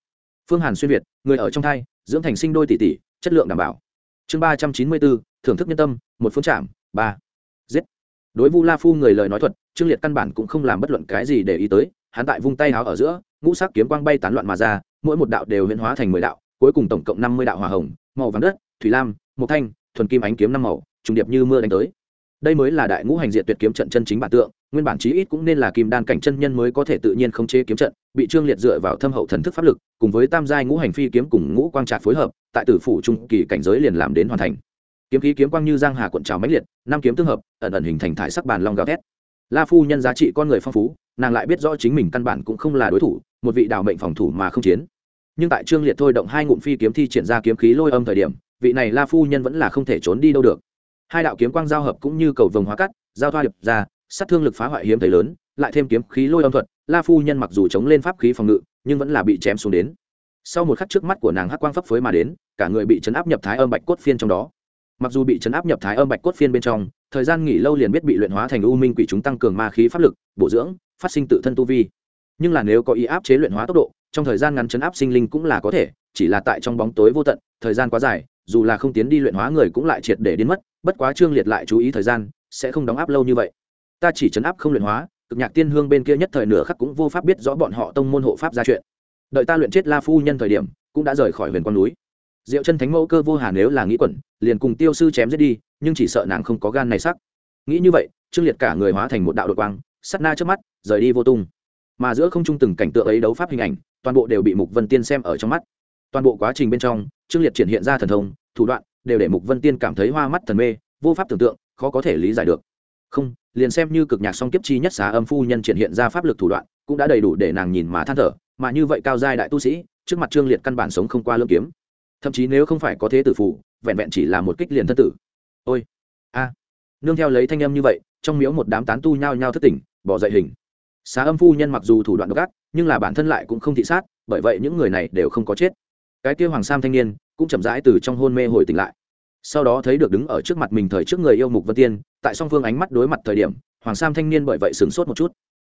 phương hàn xuyên việt, người ở trong thai, dưỡng thành sinh đôi tỷ tỷ, chất lượng đảm bảo. Chương ba trăm chín mươi bốn, thưởng thức nhân tâm, một phương trạm ba. Giết. Đối vu la phu người lời nói thuật, trương liệt căn bản cũng không làm bất luận cái gì để ý tới, hắn tại vung tay háo ở giữa, ngũ sắc kiếm quang bay tán loạn mà ra, mỗi một đạo đều huyễn hóa thành mười đạo, cuối cùng tổng cộng năm mươi đạo hỏa hồng, màu vàng đất, thủy lam, mộc thanh, thuần kim ánh kiếm năm màu, trùng điệp như mưa đánh tới đây mới là đại ngũ hành diện tuyệt kiếm trận chân chính bản tượng, nguyên bản chí ít cũng nên là kim đan cảnh chân nhân mới có thể tự nhiên khống chế kiếm trận, bị trương liệt dựa vào thâm hậu thần thức pháp lực, cùng với tam giai ngũ hành phi kiếm cùng ngũ quang trạc phối hợp, tại tử phủ trung kỳ cảnh giới liền làm đến hoàn thành. Kiếm khí kiếm quang như giang hà cuộn trào mãnh liệt, năm kiếm tương hợp, ẩn ẩn hình thành thải sắc bàn long gào thét. La phu nhân giá trị con người phong phú, nàng lại biết rõ chính mình căn bản cũng không là đối thủ, một vị đào mệnh phòng thủ mà không chiến. Nhưng tại trương liệt thôi động hai ngụm phi kiếm thi triển ra kiếm khí lôi âm thời điểm, vị này la phu nhân vẫn là không thể trốn đi đâu được hai đạo kiếm quang giao hợp cũng như cầu vồng hóa cắt, giao thoa điệp ra, sát thương lực phá hoại hiếm thấy lớn, lại thêm kiếm khí lôi âm thuật, la phu nhân mặc dù chống lên pháp khí phòng ngự, nhưng vẫn là bị chém xuống đến. Sau một khắc trước mắt của nàng hắc quang phấp phới mà đến, cả người bị chấn áp nhập thái âm bạch cốt phiên trong đó. Mặc dù bị chấn áp nhập thái âm bạch cốt phiên bên trong, thời gian nghỉ lâu liền biết bị luyện hóa thành u minh quỷ chúng tăng cường ma khí pháp lực, bổ dưỡng, phát sinh tự thân tu vi. Nhưng là nếu có ý áp chế luyện hóa tốc độ, trong thời gian ngắn chấn áp sinh linh cũng là có thể, chỉ là tại trong bóng tối vô tận, thời gian quá dài dù là không tiến đi luyện hóa người cũng lại triệt để đến mất, bất quá trương liệt lại chú ý thời gian, sẽ không đóng áp lâu như vậy. Ta chỉ chấn áp không luyện hóa, cực nhạc tiên hương bên kia nhất thời nửa khắc cũng vô pháp biết rõ bọn họ tông môn hộ pháp ra chuyện. Đợi ta luyện chết la phu nhân thời điểm, cũng đã rời khỏi huyền con núi. Diệu chân thánh mẫu cơ vô hà nếu là nghĩ quẩn, liền cùng tiêu sư chém giết đi, nhưng chỉ sợ nàng không có gan này sắc. Nghĩ như vậy, trương liệt cả người hóa thành một đạo đội quang sắt na trước mắt, rời đi vô tung. Mà giữa không trung từng cảnh tượng ấy đấu pháp hình ảnh, toàn bộ đều bị mục vân tiên xem ở trong mắt. Toàn bộ quá trình bên trong, trương liệt triển hiện ra thần thông thủ đoạn, đều để mục vân tiên cảm thấy hoa mắt thần mê, vô pháp tưởng tượng, khó có thể lý giải được. Không, liền xem như cực nhạc song kiếp chi nhất xá âm phu nhân triển hiện ra pháp lực thủ đoạn, cũng đã đầy đủ để nàng nhìn mà than thở, mà như vậy cao giai đại tu sĩ, trước mặt trương liệt căn bản sống không qua lương kiếm. Thậm chí nếu không phải có thế tử phụ vẹn vẹn chỉ là một kích liền thân tử. Ôi, a! Nương theo lấy thanh âm như vậy, trong miếu một đám tán tu nhao nhao thất tỉnh, bỏ dậy hình. Xá âm phu nhân mặc dù thủ đoạn độc ác, nhưng là bản thân lại cũng không thị sát, bởi vậy những người này đều không có chết. Cái kia hoàng sam thanh niên cũng chậm rãi từ trong hôn mê hồi tỉnh lại. Sau đó thấy được đứng ở trước mặt mình thời trước người yêu mục vân tiên, tại song phương ánh mắt đối mặt thời điểm, hoàng sam thanh niên bởi vậy sửng sốt một chút.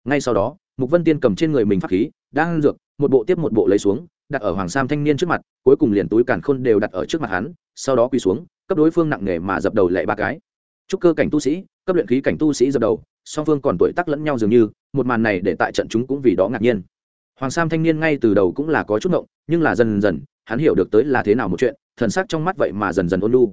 Ngay sau đó, mục vân tiên cầm trên người mình pháp khí, đang dược, một bộ tiếp một bộ lấy xuống, đặt ở hoàng sam thanh niên trước mặt, cuối cùng liền túi càn khôn đều đặt ở trước mặt hắn, sau đó quỳ xuống, cấp đối phương nặng nề mà dập đầu lệ ba cái. Chúc cơ cảnh tu sĩ, cấp luyện khí cảnh tu sĩ dập đầu, song phương còn tuổi tác lẫn nhau dường như, một màn này để tại trận chúng cũng vì đó ngạc nhiên. Hoàng sam thanh niên ngay từ đầu cũng là có chút ngộng, nhưng là dần dần hắn hiểu được tới là thế nào một chuyện, thần sắc trong mắt vậy mà dần dần ôn lu.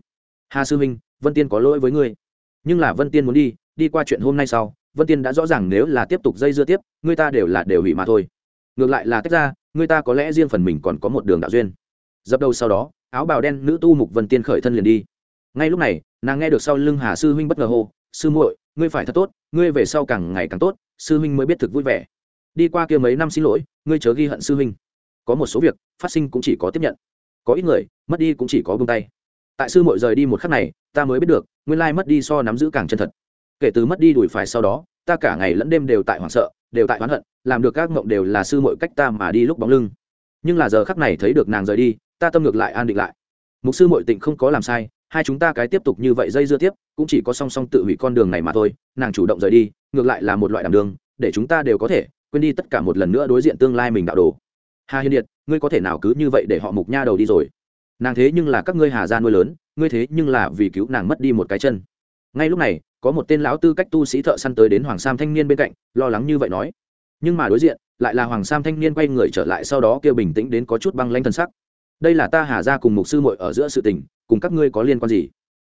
Hà sư minh vân tiên có lỗi với ngươi. Nhưng là vân tiên muốn đi đi qua chuyện hôm nay sau, vân tiên đã rõ ràng nếu là tiếp tục dây dưa tiếp, người ta đều là đều hủy mà thôi. Ngược lại là tách ra, người ta có lẽ riêng phần mình còn có một đường đạo duyên. Dập đầu sau đó, áo bào đen nữ tu mục vân tiên khởi thân liền đi. Ngay lúc này, nàng nghe được sau lưng hà sư huynh bất ngờ hô, sư muội, ngươi phải thật tốt, ngươi về sau càng ngày càng tốt, sư huynh mới biết thực vui vẻ. Đi qua kia mấy năm xin lỗi, ngươi chớ ghi hận sư huynh có một số việc phát sinh cũng chỉ có tiếp nhận. Có ít người mất đi cũng chỉ có bông tay. Tại sư muội rời đi một khắc này, ta mới biết được, nguyên lai mất đi so nắm giữ càng chân thật. Kể từ mất đi đuổi phải sau đó, ta cả ngày lẫn đêm đều tại hoảng sợ, đều tại oán hận, làm được các mộng đều là sư muội cách ta mà đi lúc bóng lưng. Nhưng là giờ khắc này thấy được nàng rời đi, ta tâm ngược lại an định lại. Mục sư muội tịnh không có làm sai, hai chúng ta cái tiếp tục như vậy dây dưa tiếp, cũng chỉ có song song tự hủy con đường này mà thôi, nàng chủ động rời đi, ngược lại là một loại đảm đường, để chúng ta đều có thể quên đi tất cả một lần nữa đối diện tương lai mình đạo đồ hà hiên điệt, ngươi có thể nào cứ như vậy để họ mục nha đầu đi rồi? Nàng thế nhưng là các ngươi hà gia nuôi lớn, ngươi thế nhưng là vì cứu nàng mất đi một cái chân. Ngay lúc này, có một tên lão tư cách tu sĩ thợ săn tới đến hoàng sam thanh niên bên cạnh, lo lắng như vậy nói. Nhưng mà đối diện, lại là hoàng sam thanh niên quay người trở lại sau đó kêu bình tĩnh đến có chút băng lanh thân sắc. Đây là ta hà ra cùng mục sư muội ở giữa sự tình, cùng các ngươi có liên quan gì?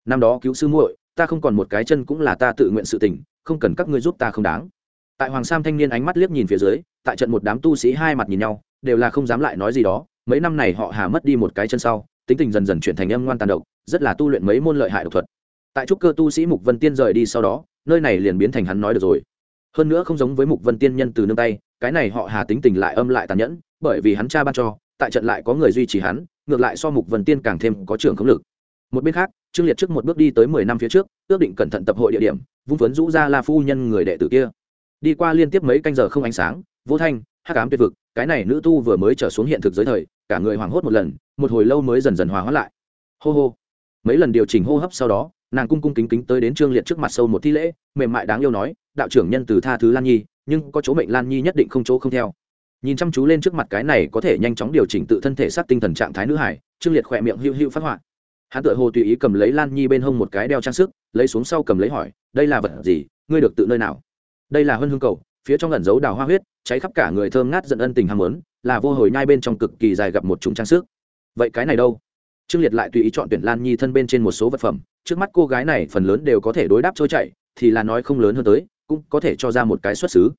Năm đó cứu sư muội, ta không còn một cái chân cũng là ta tự nguyện sự tình, không cần các ngươi giúp ta không đáng. Tại hoàng sam thanh niên ánh mắt liếc nhìn phía dưới, tại trận một đám tu sĩ hai mặt nhìn nhau đều là không dám lại nói gì đó, mấy năm này họ hà mất đi một cái chân sau, tính tình dần dần chuyển thành âm ngoan tàn độc, rất là tu luyện mấy môn lợi hại độc thuật. Tại trúc cơ tu sĩ mục vân tiên rời đi sau đó, nơi này liền biến thành hắn nói được rồi. Hơn nữa không giống với mục vân tiên nhân từ nương tay, cái này họ hà tính tình lại âm lại tàn nhẫn, bởi vì hắn cha ban cho, tại trận lại có người duy trì hắn, ngược lại so mục vân tiên càng thêm có trường khống lực. Một bên khác, trương liệt trước một bước đi tới mười năm phía trước, ước định cẩn thận tập hội địa điểm, vung phấn rũ ra la phu nhân người đệ tử kia. Đi qua liên tiếp mấy canh giờ không ánh sáng, vô thanh, hắc ám tuyệt vực cái này nữ tu vừa mới trở xuống hiện thực giới thời, cả người hoảng hốt một lần, một hồi lâu mới dần dần hòa hóa lại. Hô hô. Mấy lần điều chỉnh hô hấp sau đó, nàng cung cung kính kính tới đến trương liệt trước mặt sâu một thi lễ, mềm mại đáng yêu nói, đạo trưởng nhân từ tha thứ lan nhi, nhưng có chỗ mệnh lan nhi nhất định không chỗ không theo. Nhìn chăm chú lên trước mặt cái này có thể nhanh chóng điều chỉnh tự thân thể sát tinh thần trạng thái nữ hải, trương liệt khỏe miệng hữu hữu phát họa. Hắn tự hồ tùy ý cầm lấy lan nhi bên hông một cái đeo trang sức, lấy xuống sau cầm lấy hỏi, đây là vật gì? Ngươi được tự nơi nào? Đây là huân hương cầu, phía trong ẩn dấu đào hoa huyết cháy khắp cả người thơm ngát giận ân tình ham muốn, là vô hồi nhai bên trong cực kỳ dài gặp một chúng trang sức. Vậy cái này đâu? Trương liệt lại tùy ý chọn tuyển lan nhi thân bên trên một số vật phẩm, trước mắt cô gái này phần lớn đều có thể đối đáp trôi chảy, thì là nói không lớn hơn tới, cũng có thể cho ra một cái xuất xứ.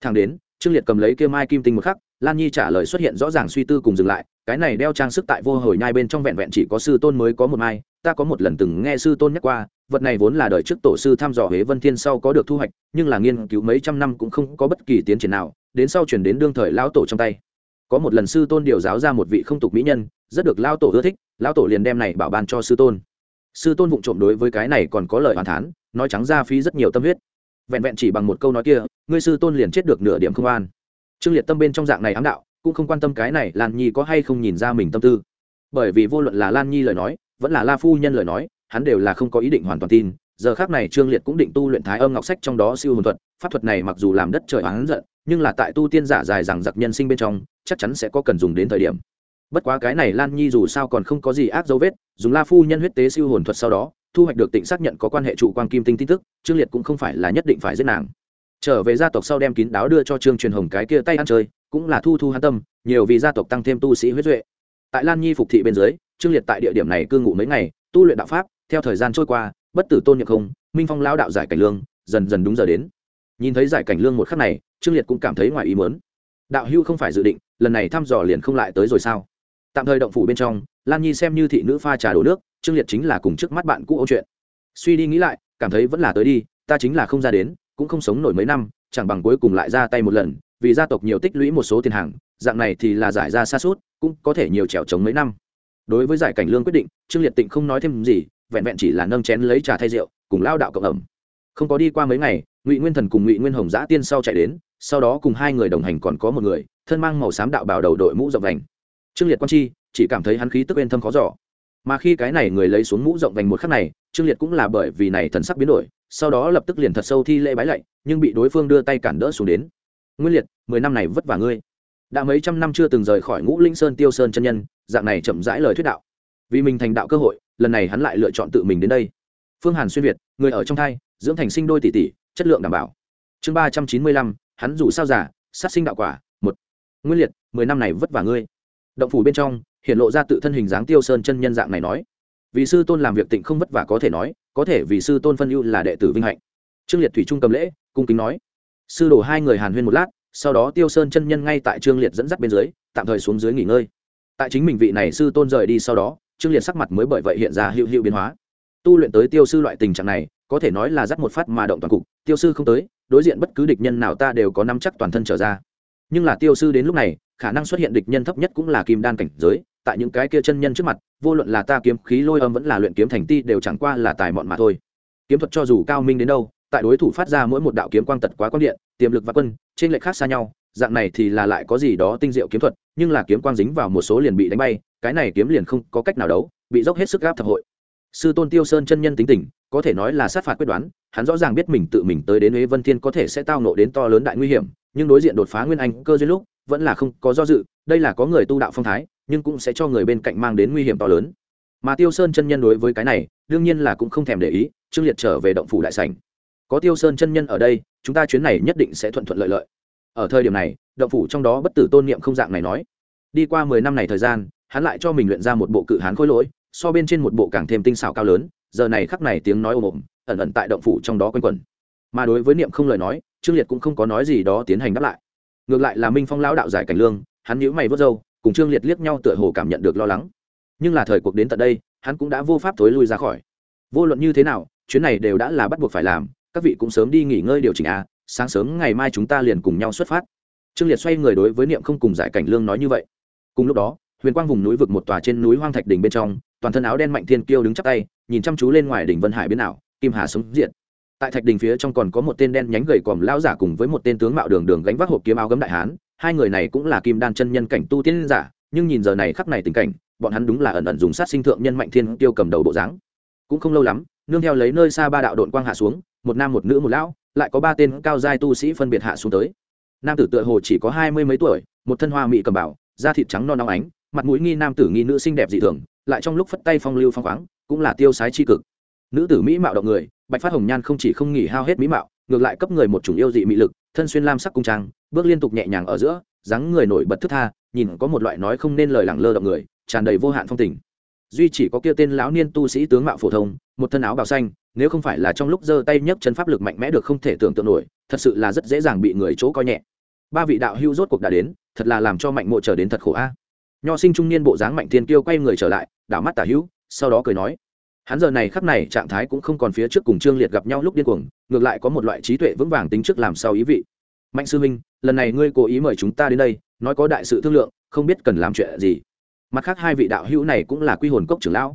Thằng đến, trương liệt cầm lấy kia mai kim tinh một khắc, lan nhi trả lời xuất hiện rõ ràng suy tư cùng dừng lại, cái này đeo trang sức tại vô hồi nhai bên trong vẹn vẹn chỉ có sư tôn mới có một mai, ta có một lần từng nghe sư tôn nhắc qua, vật này vốn là đời trước tổ sư thăm dò huế vân thiên sau có được thu hoạch, nhưng là nghiên cứu mấy trăm năm cũng không có bất kỳ tiến triển nào đến sau chuyển đến đương thời lão tổ trong tay. Có một lần sư tôn điều giáo ra một vị không tục mỹ nhân, rất được lão tổ ưa thích, lão tổ liền đem này bảo ban cho sư tôn. Sư tôn vụng trộm đối với cái này còn có lời hoàn thán, nói trắng ra phí rất nhiều tâm huyết. Vẹn vẹn chỉ bằng một câu nói kia, ngươi sư tôn liền chết được nửa điểm không an. Trương liệt tâm bên trong dạng này ám đạo, cũng không quan tâm cái này lan nhi có hay không nhìn ra mình tâm tư. Bởi vì vô luận là lan nhi lời nói, vẫn là la phu nhân lời nói, hắn đều là không có ý định hoàn toàn tin giờ khác này trương liệt cũng định tu luyện thái âm ngọc sách trong đó siêu hồn thuật, pháp thuật này mặc dù làm đất trời oán giận, nhưng là tại tu tiên giả dài rằng giặc nhân sinh bên trong, chắc chắn sẽ có cần dùng đến thời điểm. Bất quá cái này lan nhi dù sao còn không có gì ác dấu vết, dùng la phu nhân huyết tế siêu hồn thuật sau đó, thu hoạch được tịnh xác nhận có quan hệ trụ quan kim tinh tin tức, trương liệt cũng không phải là nhất định phải giết nàng. Trở về gia tộc sau đem kín đáo đưa cho trương truyền hồng cái kia tay ăn chơi, cũng là thu thu hắn tâm, nhiều vì gia tộc tăng thêm tu sĩ huyết duệ. Tại lan nhi phục thị bên dưới, trương liệt tại địa điểm này cư ngụ mấy ngày, tu luyện đạo pháp, theo thời gian trôi qua bất tử tôn nhược không, minh phong lao đạo giải cảnh lương, dần dần đúng giờ đến. Nhìn thấy giải cảnh lương một khắc này, trương liệt cũng cảm thấy ngoài ý mớn đạo hưu không phải dự định, lần này thăm dò liền không lại tới rồi sao? Tạm thời động phủ bên trong, lan nhi xem như thị nữ pha trà đổ nước, trương liệt chính là cùng trước mắt bạn cũ ô chuyện. Suy đi nghĩ lại, cảm thấy vẫn là tới đi, ta chính là không ra đến, cũng không sống nổi mấy năm, chẳng bằng cuối cùng lại ra tay một lần, vì gia tộc nhiều tích lũy một số tiền hàng, dạng này thì là giải ra xa suốt, cũng có thể nhiều trèo trống mấy năm. Đối với giải cảnh lương quyết định, trương liệt tịnh không nói thêm gì vẹn vẹn chỉ là nâng chén lấy trà thay rượu, cùng lao đạo cộng ẩm. Không có đi qua mấy ngày, ngụy nguyên thần cùng ngụy nguyên hồng giã tiên sau chạy đến, sau đó cùng hai người đồng hành còn có một người, thân mang màu xám đạo bào đầu đội mũ rộng vành. Trương liệt quan chi, chỉ cảm thấy hắn khí tức bên thâm khó giỏ mà khi cái này người lấy xuống mũ rộng vành một khắc này, trương liệt cũng là bởi vì này thần sắc biến đổi, sau đó lập tức liền thật sâu thi lễ bái lạy, nhưng bị đối phương đưa tay cản đỡ xuống đến. Nguyên liệt, mười năm này vất vả ngươi. Đã mấy trăm năm chưa từng rời khỏi ngũ linh sơn tiêu sơn chân nhân, dạng này chậm rãi lời thuyết đạo vì mình thành đạo cơ hội, lần này hắn lại lựa chọn tự mình đến đây. Phương hàn xuyên việt, người ở trong thai, dưỡng thành sinh đôi tỷ tỷ, chất lượng đảm bảo. Chương ba trăm chín mươi lăm, hắn dù sao giả sát sinh đạo quả, một. Nguyên liệt, mười năm này vất vả ngươi. Động phủ bên trong, hiện lộ ra tự thân hình dáng tiêu sơn chân nhân dạng này nói. Vì sư tôn làm việc tịnh không vất vả có thể nói, có thể vì sư tôn phân ưu là đệ tử vinh hạnh. Trương liệt thủy trung cầm lễ, cung kính nói. Sư đổ hai người hàn huyên một lát, sau đó tiêu sơn chân nhân ngay tại trương liệt dẫn dắt bên dưới, tạm thời xuống dưới nghỉ ngơi. Tại chính mình vị này sư tôn rời đi sau đó trương liệt sắc mặt mới bởi vậy hiện ra hữu hữu biến hóa. Tu luyện tới tiêu sư loại tình trạng này, có thể nói là dắt một phát mà động toàn cục, tiêu sư không tới, đối diện bất cứ địch nhân nào ta đều có năm chắc toàn thân trở ra. Nhưng là tiêu sư đến lúc này, khả năng xuất hiện địch nhân thấp nhất cũng là kim đan cảnh giới, tại những cái kia chân nhân trước mặt, vô luận là ta kiếm khí lôi âm vẫn là luyện kiếm thành ti đều chẳng qua là tài mọn mà thôi. Kiếm thuật cho dù cao minh đến đâu, tại đối thủ phát ra mỗi một đạo kiếm quang tật quá quang điện, tiềm lực và quân, trên lệch khác xa nhau dạng này thì là lại có gì đó tinh diệu kiếm thuật, nhưng là kiếm quang dính vào một số liền bị đánh bay, cái này kiếm liền không có cách nào đấu, bị dốc hết sức gáp thập hội. Sư tôn tiêu sơn chân nhân tính tình, có thể nói là sát phạt quyết đoán, hắn rõ ràng biết mình tự mình tới đến huế vân thiên có thể sẽ tao nộ đến to lớn đại nguy hiểm, nhưng đối diện đột phá nguyên anh cơ duyên lúc, vẫn là không có do dự, đây là có người tu đạo phong thái, nhưng cũng sẽ cho người bên cạnh mang đến nguy hiểm to lớn. Mà tiêu sơn chân nhân đối với cái này, đương nhiên là cũng không thèm để ý, trương liệt trở về động phủ đại sảnh. Có tiêu sơn chân nhân ở đây, chúng ta chuyến này nhất định sẽ thuận thuận lợi lợi ở thời điểm này, động phủ trong đó bất tử tôn niệm không dạng này nói. Đi qua mười năm này thời gian, hắn lại cho mình luyện ra một bộ cự hán khôi lỗi, so bên trên một bộ càng thêm tinh xảo cao lớn, giờ này khắc này tiếng nói ồm ồm, ẩn ẩn tại động phủ trong đó quanh quẩn. Mà đối với niệm không lời nói, trương liệt cũng không có nói gì đó tiến hành đáp lại. Ngược lại là minh phong lão đạo giải cảnh lương, hắn nhíu mày vớt râu, cùng trương liệt liếc nhau tựa hồ cảm nhận được lo lắng. Nhưng là thời cuộc đến tận đây, hắn cũng đã vô pháp thối lui ra khỏi. Vô luận như thế nào, chuyến này đều đã là bắt buộc phải làm, các vị cũng sớm đi nghỉ ngơi điều chỉnh à sáng sớm ngày mai chúng ta liền cùng nhau xuất phát. Trương liệt xoay người đối với niệm không cùng giải cảnh lương nói như vậy. Cùng lúc đó, huyền quang vùng núi vực một tòa trên núi hoang thạch đỉnh bên trong, toàn thân áo đen mạnh thiên kiêu đứng chắp tay, nhìn chăm chú lên ngoài đỉnh vân hải biến ảo, kim hà sống diện tại thạch đỉnh phía trong còn có một tên đen nhánh gầy còm lão giả cùng với một tên tướng mạo đường đường gánh vác hộp kiếm áo gấm đại hán, hai người này cũng là kim đan chân nhân cảnh tu tiên giả, nhưng nhìn giờ này khắc này tình cảnh, bọn hắn đúng là ẩn ẩn dùng sát sinh thượng nhân mạnh thiên Kiêu cầm đầu bộ dáng. Cũng không lâu lắm, nương theo lấy nơi xa ba đạo đội quang hạ xuống, một nam một nữ một lão lại có ba tên cao giai tu sĩ phân biệt hạ xuống tới. Nam tử tựa hồ chỉ có hai mươi mấy tuổi, một thân hoa mỹ cầm bảo, da thịt trắng non nóng ánh, mặt mũi nghi nam tử nghi nữ xinh đẹp dị thường, lại trong lúc phất tay phong lưu phong khoáng, cũng là tiêu sái tri cực. Nữ tử mỹ mạo động người, bạch phát hồng nhan không chỉ không nghỉ hao hết mỹ mạo, ngược lại cấp người một chủng yêu dị mỹ lực, thân xuyên lam sắc cung trang, bước liên tục nhẹ nhàng ở giữa, dáng người nổi bật thức tha, nhìn có một loại nói không nên lời lẳng lơ động người, tràn đầy vô hạn phong tình. Duy chỉ có kia tên lão niên tu sĩ tướng mạo phổ thông, một thân áo bào xanh nếu không phải là trong lúc giơ tay nhấc chân pháp lực mạnh mẽ được không thể tưởng tượng nổi, thật sự là rất dễ dàng bị người chỗ coi nhẹ. Ba vị đạo hữu rốt cuộc đã đến, thật là làm cho mạnh mộ trở đến thật khổ a. Nho sinh trung niên bộ dáng mạnh thiên kiêu quay người trở lại, đảo mắt tả hữu, sau đó cười nói, hắn giờ này khắp này trạng thái cũng không còn phía trước cùng trương liệt gặp nhau lúc điên cuồng, ngược lại có một loại trí tuệ vững vàng tính trước làm sao ý vị. Mạnh sư minh lần này ngươi cố ý mời chúng ta đến đây, nói có đại sự thương lượng, không biết cần làm chuyện gì. Mặt khác hai vị đạo hữu này cũng là quy hồn cốc trưởng lão.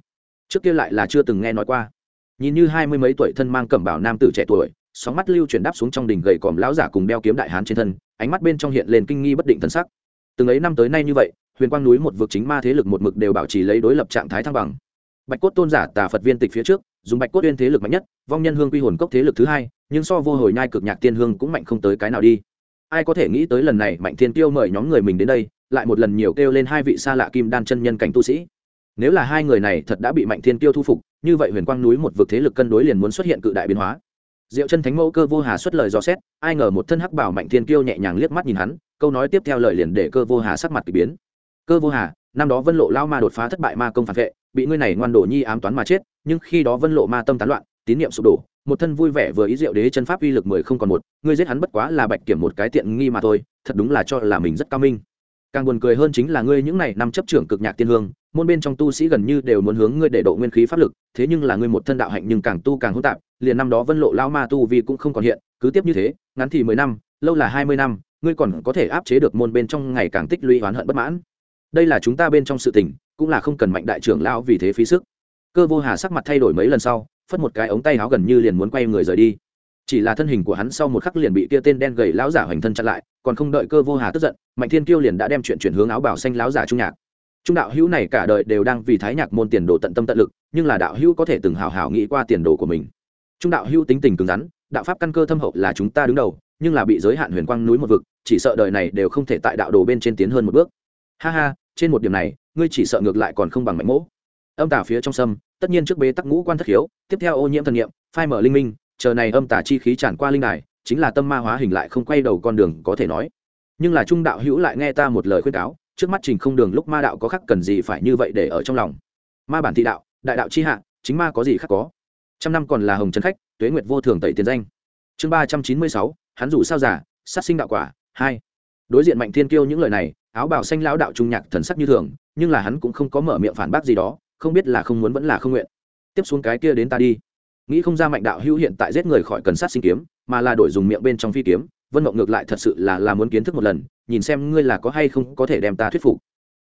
Trước kia lại là chưa từng nghe nói qua nhìn như hai mươi mấy tuổi thân mang cẩm bảo nam tử trẻ tuổi, sóng mắt lưu chuyển đáp xuống trong đỉnh gầy còm lão giả cùng đeo kiếm đại hán trên thân, ánh mắt bên trong hiện lên kinh nghi bất định thân sắc. Từng ấy năm tới nay như vậy, huyền quang núi một vực chính ma thế lực một mực đều bảo trì lấy đối lập trạng thái thăng bằng. Bạch cốt tôn giả tà phật viên tịch phía trước, dùng bạch cốt uyên thế lực mạnh nhất, vong nhân hương quy hồn cốc thế lực thứ hai, nhưng so vô hồi nhai cực nhạc tiên hương cũng mạnh không tới cái nào đi. Ai có thể nghĩ tới lần này mạnh thiên tiêu mời nhóm người mình đến đây, lại một lần nhiều kêu lên hai vị xa lạ kim đan chân nhân cảnh tu sĩ. Nếu là hai người này thật đã bị mạnh thiên tiêu thu phục như vậy huyền quang núi một vực thế lực cân đối liền muốn xuất hiện cự đại biến hóa. Diệu chân thánh mẫu cơ vô hà xuất lời dò xét, ai ngờ một thân hắc bảo mạnh thiên kiêu nhẹ nhàng liếc mắt nhìn hắn, câu nói tiếp theo lời liền để cơ vô hà sắc mặt k ỳ biến. Cơ vô hà, năm đó vân lộ lao ma đột phá thất bại ma công phản vệ, bị ngươi này ngoan đổ nhi ám toán mà chết, nhưng khi đó vân lộ ma tâm tán loạn, tín niệm sụp đổ, một thân vui vẻ vừa ý diệu đế chân pháp uy lực mười không còn một, ngươi giết hắn bất quá là bạch kiểm một cái tiện nghi mà thôi, thật đúng là cho là mình rất cao minh. Càng buồn cười hơn chính là ngươi những này năm chấp trưởng cực nhạc tiên hương môn bên trong tu sĩ gần như đều muốn hướng ngươi để độ nguyên khí pháp lực, thế nhưng là ngươi một thân đạo hạnh nhưng càng tu càng hỗn tạp, liền năm đó vân lộ lao ma tu vì cũng không còn hiện, cứ tiếp như thế, ngắn thì mười năm, lâu là hai mươi năm, ngươi còn có thể áp chế được môn bên trong ngày càng tích lũy oán hận bất mãn. Đây là chúng ta bên trong sự tình, cũng là không cần mạnh đại trưởng lão vì thế phí sức. Cơ vô hà sắc mặt thay đổi mấy lần sau, phất một cái ống tay áo gần như liền muốn quay người rời đi. Chỉ là thân hình của hắn sau một khắc liền bị kia tên đen gầy lão giả hoành thân chặn lại, còn không đợi cơ vô hà tức giận, mạnh thiên kiêu liền đã đem chuyện chuyển hướng áo bảo xanh lão giả trung nhạc trung đạo hữu này cả đời đều đang vì thái nhạc môn tiền đồ tận tâm tận lực, nhưng là đạo hữu có thể từng hào hào nghĩ qua tiền đồ của mình. Trung đạo hữu tính tình cứng rắn, đạo pháp căn cơ thâm hậu là chúng ta đứng đầu, nhưng là bị giới hạn huyền quang núi một vực, chỉ sợ đời này đều không thể tại đạo đồ bên trên tiến hơn một bước. Ha ha, trên một điểm này, ngươi chỉ sợ ngược lại còn không bằng mạnh mỗ âm tả phía trong sâm, tất nhiên trước bế tắc ngũ quan thất hiếu tiếp theo ô nhiễm thần nghiệm phai mở linh minh, chờ này âm tả chi khí tràn qua linh đài, chính là tâm ma hóa hình lại không quay đầu con đường có thể nói. Nhưng là trung đạo hữu lại nghe ta một lời khuyên cáo trước mắt trình không đường lúc ma đạo có khắc cần gì phải như vậy để ở trong lòng. Ma bản thị đạo, đại đạo chi hạ, chính ma có gì khác có? Trăm năm còn là hồng trần khách, tuế nguyệt vô thường tẩy tiền danh. Chương ba trăm chín mươi sáu, hắn rủ sao giả sát sinh đạo quả, hai. Đối diện mạnh thiên kiêu những lời này, áo bào xanh lão đạo trung nhạc thần sắc như thường, nhưng là hắn cũng không có mở miệng phản bác gì đó, không biết là không muốn vẫn là không nguyện. Tiếp xuống cái kia đến ta đi. Nghĩ không ra mạnh đạo hữu hiện tại giết người khỏi cần sát sinh kiếm, mà là đổi dùng miệng bên trong phi kiếm vân mộng ngược lại thật sự là là muốn kiến thức một lần, nhìn xem ngươi là có hay không có thể đem ta thuyết phục.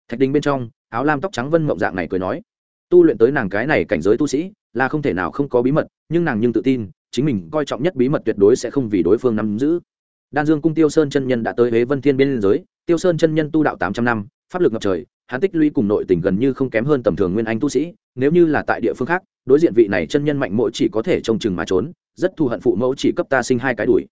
Thạch đình bên trong, áo lam tóc trắng vân mộng dạng này cười nói, tu luyện tới nàng cái này cảnh giới tu sĩ, là không thể nào không có bí mật, nhưng nàng nhưng tự tin, chính mình coi trọng nhất bí mật tuyệt đối sẽ không vì đối phương nắm giữ. Đan dương cung tiêu sơn chân nhân đã tới huế vân thiên biên giới, tiêu sơn chân nhân tu đạo tám trăm năm, pháp lực ngập trời, hắn tích lũy cùng nội tình gần như không kém hơn tầm thường nguyên anh tu sĩ, nếu như là tại địa phương khác, đối diện vị này chân nhân mạnh mỗi chỉ có thể trông chừng mà trốn, rất thù hận phụ mẫu chỉ cấp ta sinh hai cái đuổi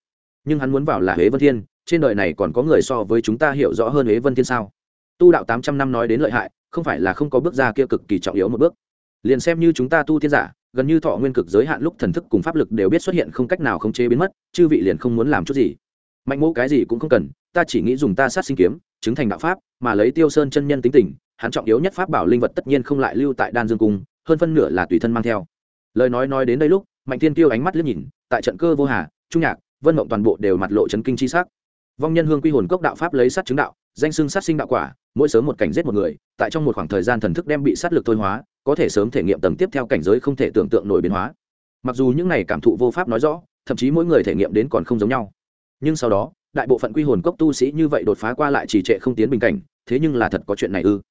nhưng hắn muốn vào là huế vân thiên, trên đời này còn có người so với chúng ta hiểu rõ hơn huế vân thiên sao? Tu đạo tám trăm năm nói đến lợi hại, không phải là không có bước ra kia cực kỳ trọng yếu một bước. Liền xem như chúng ta tu thiên giả, gần như thọ nguyên cực giới hạn lúc thần thức cùng pháp lực đều biết xuất hiện không cách nào khống chế biến mất, chư vị liền không muốn làm chút gì. Mạnh mẫu cái gì cũng không cần, ta chỉ nghĩ dùng ta sát sinh kiếm, chứng thành đạo pháp, mà lấy tiêu sơn chân nhân tính tình, hắn trọng yếu nhất pháp bảo linh vật tất nhiên không lại lưu tại đan dương cung, hơn phân nửa là tùy thân mang theo. Lời nói nói đến đây lúc, mạnh thiên tiêu ánh mắt liếc nhìn, tại trận cơ vô hà, trung nhạc vân mộng toàn bộ đều mặt lộ chấn kinh chi sắc. Vong nhân hương quy hồn cốc đạo pháp lấy sát chứng đạo, danh xưng sát sinh đạo quả, mỗi sớm một cảnh giết một người, tại trong một khoảng thời gian thần thức đem bị sát lực thôi hóa, có thể sớm thể nghiệm tầng tiếp theo cảnh giới không thể tưởng tượng nổi biến hóa. Mặc dù những này cảm thụ vô pháp nói rõ, thậm chí mỗi người thể nghiệm đến còn không giống nhau. Nhưng sau đó, đại bộ phận quy hồn cốc tu sĩ như vậy đột phá qua lại trì trệ không tiến bình cảnh, thế nhưng là thật có chuyện này ư.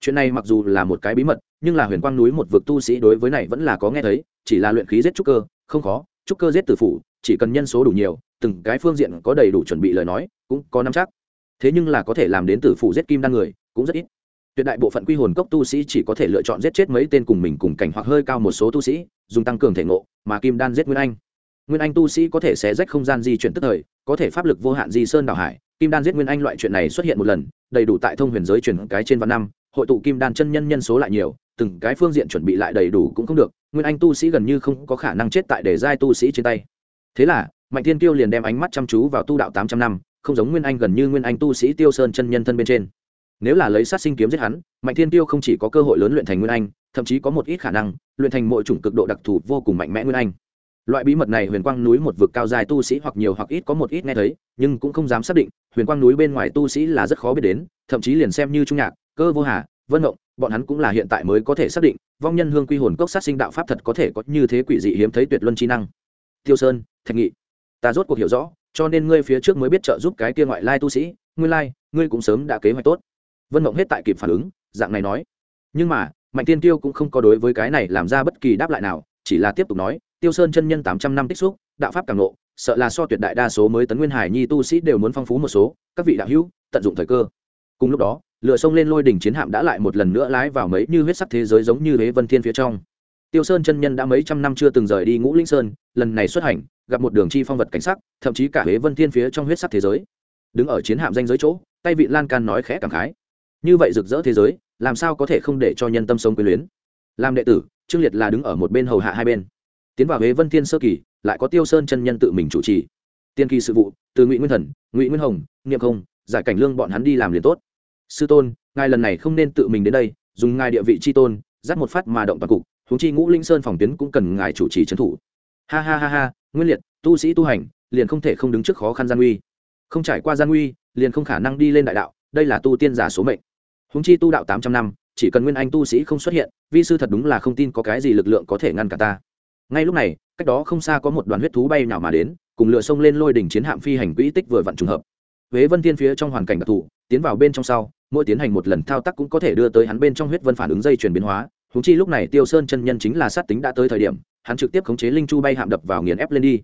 Chuyện này mặc dù là một cái bí mật, nhưng là huyền quang núi một vực tu sĩ đối với này vẫn là có nghe thấy, chỉ là luyện khí giết trúc cơ, không khó, trúc cơ giết tử phủ chỉ cần nhân số đủ nhiều, từng cái phương diện có đầy đủ chuẩn bị lời nói, cũng có năm chắc. Thế nhưng là có thể làm đến tử phủ giết kim đan người, cũng rất ít. Tuyệt đại bộ phận quy hồn cốc tu sĩ chỉ có thể lựa chọn giết chết mấy tên cùng mình cùng cảnh hoặc hơi cao một số tu sĩ, dùng tăng cường thể ngộ, mà kim đan giết nguyên anh. Nguyên anh tu sĩ có thể xé rách không gian di chuyển tức thời, có thể pháp lực vô hạn di sơn đảo hải. Kim đan giết nguyên anh loại chuyện này xuất hiện một lần, đầy đủ tại thông huyền giới chuyển cái trên vạn năm, hội tụ kim đan chân nhân nhân số lại nhiều, từng cái phương diện chuẩn bị lại đầy đủ cũng không được. Nguyên anh tu sĩ gần như không có khả năng chết tại để giai tu sĩ trên tay thế là, mạnh thiên tiêu liền đem ánh mắt chăm chú vào tu đạo tám trăm năm, không giống nguyên anh gần như nguyên anh tu sĩ tiêu sơn chân nhân thân bên trên. Nếu là lấy sát sinh kiếm giết hắn, mạnh thiên tiêu không chỉ có cơ hội lớn luyện thành nguyên anh, thậm chí có một ít khả năng, luyện thành mỗi chủng cực độ đặc thù vô cùng mạnh mẽ nguyên anh. Loại bí mật này huyền quang núi một vực cao dài tu sĩ hoặc nhiều hoặc ít có một ít nghe thấy, nhưng cũng không dám xác định, huyền quang núi bên ngoài tu sĩ là rất khó biết đến, thậm chí liền xem như trung nhạc, cơ vô hà, vân ngộng, bọn hắn cũng là hiện tại mới có thể xác định, vong nhân hương quy hồn cốc sát sinh đạo pháp thật có thể có như thế quỷ dị hiếm thấy tuyệt luân chi năng tiêu sơn, thạch nghị, ta rốt cuộc hiểu rõ, cho nên ngươi phía trước mới biết trợ giúp cái kia ngoại lai tu sĩ ngươi lai, ngươi cũng sớm đã kế hoạch tốt. Vân mộng hết tại kịp phản ứng, dạng này nói. Nhưng mà, mạnh tiên tiêu cũng không có đối với cái này làm ra bất kỳ đáp lại nào, chỉ là tiếp tục nói, tiêu sơn chân nhân tám trăm năm tích xúc, đạo pháp càng lộ, sợ là so tuyệt đại đa số mới tấn nguyên hải nhi tu sĩ đều muốn phong phú một số, các vị đạo hữu, tận dụng thời cơ. Cùng lúc đó lựa sông lên lôi đỉnh chiến hạm đã lại một lần nữa lái vào mấy như huyết sắc thế giới giống như thế vân thiên phía trong tiêu sơn chân nhân đã mấy trăm năm chưa từng rời đi ngũ linh sơn, lần này xuất hành, gặp một đường chi phong vật cảnh sắc, thậm chí cả huế vân thiên phía trong huyết sắc thế giới. Đứng ở chiến hạm danh giới chỗ, tay vị lan can nói khẽ cảm khái. Như vậy rực rỡ thế giới, làm sao có thể không để cho nhân tâm sống quyến luyến? Làm đệ tử, trương liệt là đứng ở một bên hầu hạ hai bên. Tiến vào huế vân thiên sơ kỳ, lại có tiêu sơn chân nhân tự mình chủ trì. Tiên kỳ sự vụ, từ ngụy nguyên thần, ngụy nguyên hồng, niệm không, giải cảnh lương bọn hắn đi làm liền tốt. Sư tôn, ngài lần này không nên tự mình đến đây, dùng ngài địa vị chi tôn, dắt một phát mà động toàn cục huống chi ngũ linh sơn phòng tuyến cũng cần ngài chủ trì trấn thủ. Ha ha ha ha, nguyên liệt, tu sĩ tu hành, liền không thể không đứng trước khó khăn gian nguy. Không trải qua gian nguy, liền không khả năng đi lên đại đạo, đây là tu tiên giả số mệnh. Huống chi tu đạo tám trăm năm, chỉ cần nguyên anh tu sĩ không xuất hiện, vi sư thật đúng là không tin có cái gì lực lượng có thể ngăn cả ta. Ngay lúc này, cách đó không xa có một đoàn huyết thú bay nào mà đến, cùng lửa sông lên lôi đỉnh chiến hạm phi hành quỹ tích vừa vặn trùng hợp. Huế vân thiên phía trong hoàn cảnh đặc thù, tiến vào bên trong sau, mỗi tiến hành một lần thao tác cũng có thể đưa tới hắn bên trong huyết vân phản ứng dây chuyển biến hóa húng chi lúc này tiêu sơn chân nhân chính là sát tính đã tới thời điểm, hắn trực tiếp khống chế linh chu bay hạm đập vào nghiền ép lên đi.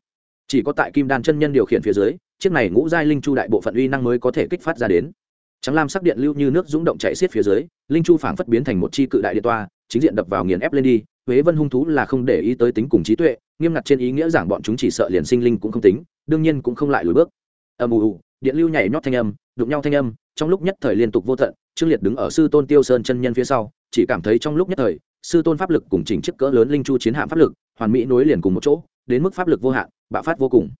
Chỉ có tại kim đan chân nhân điều khiển phía dưới, chiếc này ngũ giai linh chu đại bộ phận uy năng mới có thể kích phát ra đến. Trắng lam sắc điện lưu như nước rúng động chạy xiết phía dưới, linh chu phảng phất biến thành một chi cự đại điện toa, chính diện đập vào nghiền ép lên đi. Huế vân hung thú là không để ý tới tính cùng trí tuệ, nghiêm ngặt trên ý nghĩa giảng bọn chúng chỉ sợ liền sinh linh cũng không tính, đương nhiên cũng không lại lùi bước. Ầm ù điện lưu nhảy nhót thanh âm, đụng nhau thanh âm, trong lúc nhất thời liên tục vô tận, trương liệt đứng ở sư tôn tiêu sơn chân nhân phía sau chỉ cảm thấy trong lúc nhất thời, sư tôn pháp lực cùng chỉnh chiếc cỡ lớn linh chu chiến hạm pháp lực, hoàn mỹ nối liền cùng một chỗ, đến mức pháp lực vô hạn, bạo phát vô cùng.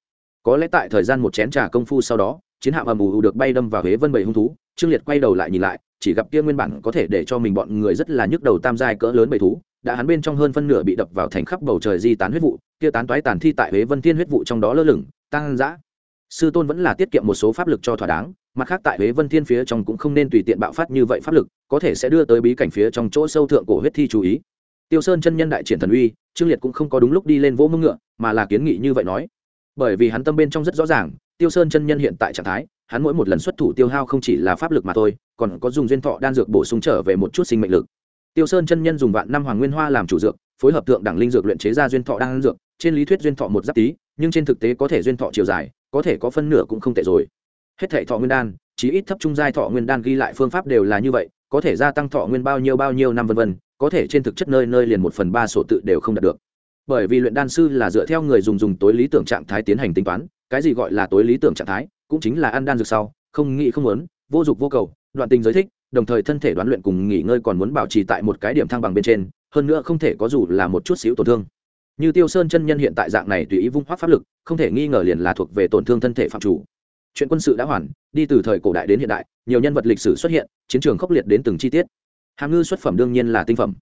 Có lẽ tại thời gian một chén trà công phu sau đó, chiến hạm ầm ù được bay đâm vào huế vân bảy hung thú, trương liệt quay đầu lại nhìn lại, chỉ gặp kia nguyên bản có thể để cho mình bọn người rất là nhức đầu tam giai cỡ lớn bảy thú, đã hắn bên trong hơn phân nửa bị đập vào thành khắp bầu trời di tán huyết vụ, kia tán toái tàn thi tại huế vân thiên huyết vụ trong đó lơ lửng tăng dã sư tôn vẫn là tiết kiệm một số pháp lực cho thỏa đáng mặt khác tại huế vân thiên phía trong cũng không nên tùy tiện bạo phát như vậy pháp lực, có thể sẽ đưa tới bí cảnh phía trong chỗ sâu thượng cổ huyết thi chú ý. Tiêu sơn chân nhân đại triển thần uy, trương liệt cũng không có đúng lúc đi lên vỗ mông ngựa, mà là kiến nghị như vậy nói. Bởi vì hắn tâm bên trong rất rõ ràng, tiêu sơn chân nhân hiện tại trạng thái, hắn mỗi một lần xuất thủ tiêu hao không chỉ là pháp lực mà thôi, còn có dùng duyên thọ đan dược bổ sung trở về một chút sinh mệnh lực. Tiêu sơn chân nhân dùng vạn năm hoàng nguyên hoa làm chủ dược, phối hợp thượng đẳng linh dược luyện chế ra duyên thọ đan dược, trên lý thuyết duyên thọ một giáp tí nhưng trên thực tế có thể duyên thọ chiều dài, có thể có phân nửa cũng không tệ rồi hết thể thọ nguyên đan, chí ít thấp trung giai thọ nguyên đan ghi lại phương pháp đều là như vậy, có thể gia tăng thọ nguyên bao nhiêu bao nhiêu năm vân vân, có thể trên thực chất nơi nơi liền một phần ba sổ tự đều không đạt được. Bởi vì luyện đan sư là dựa theo người dùng dùng tối lý tưởng trạng thái tiến hành tính toán, cái gì gọi là tối lý tưởng trạng thái, cũng chính là ăn đan dược sau, không nghĩ không muốn, vô dục vô cầu, đoạn tình giới thích, đồng thời thân thể đoán luyện cùng nghỉ ngơi còn muốn bảo trì tại một cái điểm thăng bằng bên trên, hơn nữa không thể có dù là một chút xíu tổn thương. Như tiêu sơn chân nhân hiện tại dạng này tùy ý vung hoác pháp lực, không thể nghi ngờ liền là thuộc về tổn thương thân thể phạm chủ chuyện quân sự đã hoàn, đi từ thời cổ đại đến hiện đại, nhiều nhân vật lịch sử xuất hiện, chiến trường khốc liệt đến từng chi tiết. Hàm ngư xuất phẩm đương nhiên là tinh phẩm.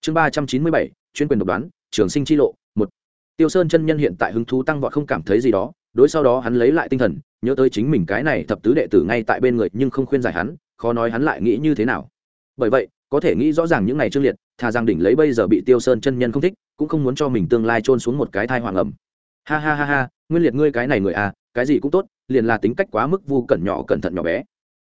Chương ba trăm chín mươi bảy, chuyên quyền độc đoán, trường sinh chi lộ, một. Tiêu sơn chân nhân hiện tại hứng thú tăng vọt không cảm thấy gì đó, đối sau đó hắn lấy lại tinh thần, nhớ tới chính mình cái này thập tứ đệ tử ngay tại bên người nhưng không khuyên giải hắn, khó nói hắn lại nghĩ như thế nào. Bởi vậy, có thể nghĩ rõ ràng những ngày trương liệt, thà rằng đỉnh lấy bây giờ bị tiêu sơn chân nhân không thích, cũng không muốn cho mình tương lai trôn xuống một cái thai hoàng ẩm. Ha ha ha ha, nguyên liệt ngươi cái này người à cái gì cũng tốt liền là tính cách quá mức vu cẩn nhỏ cẩn thận nhỏ bé.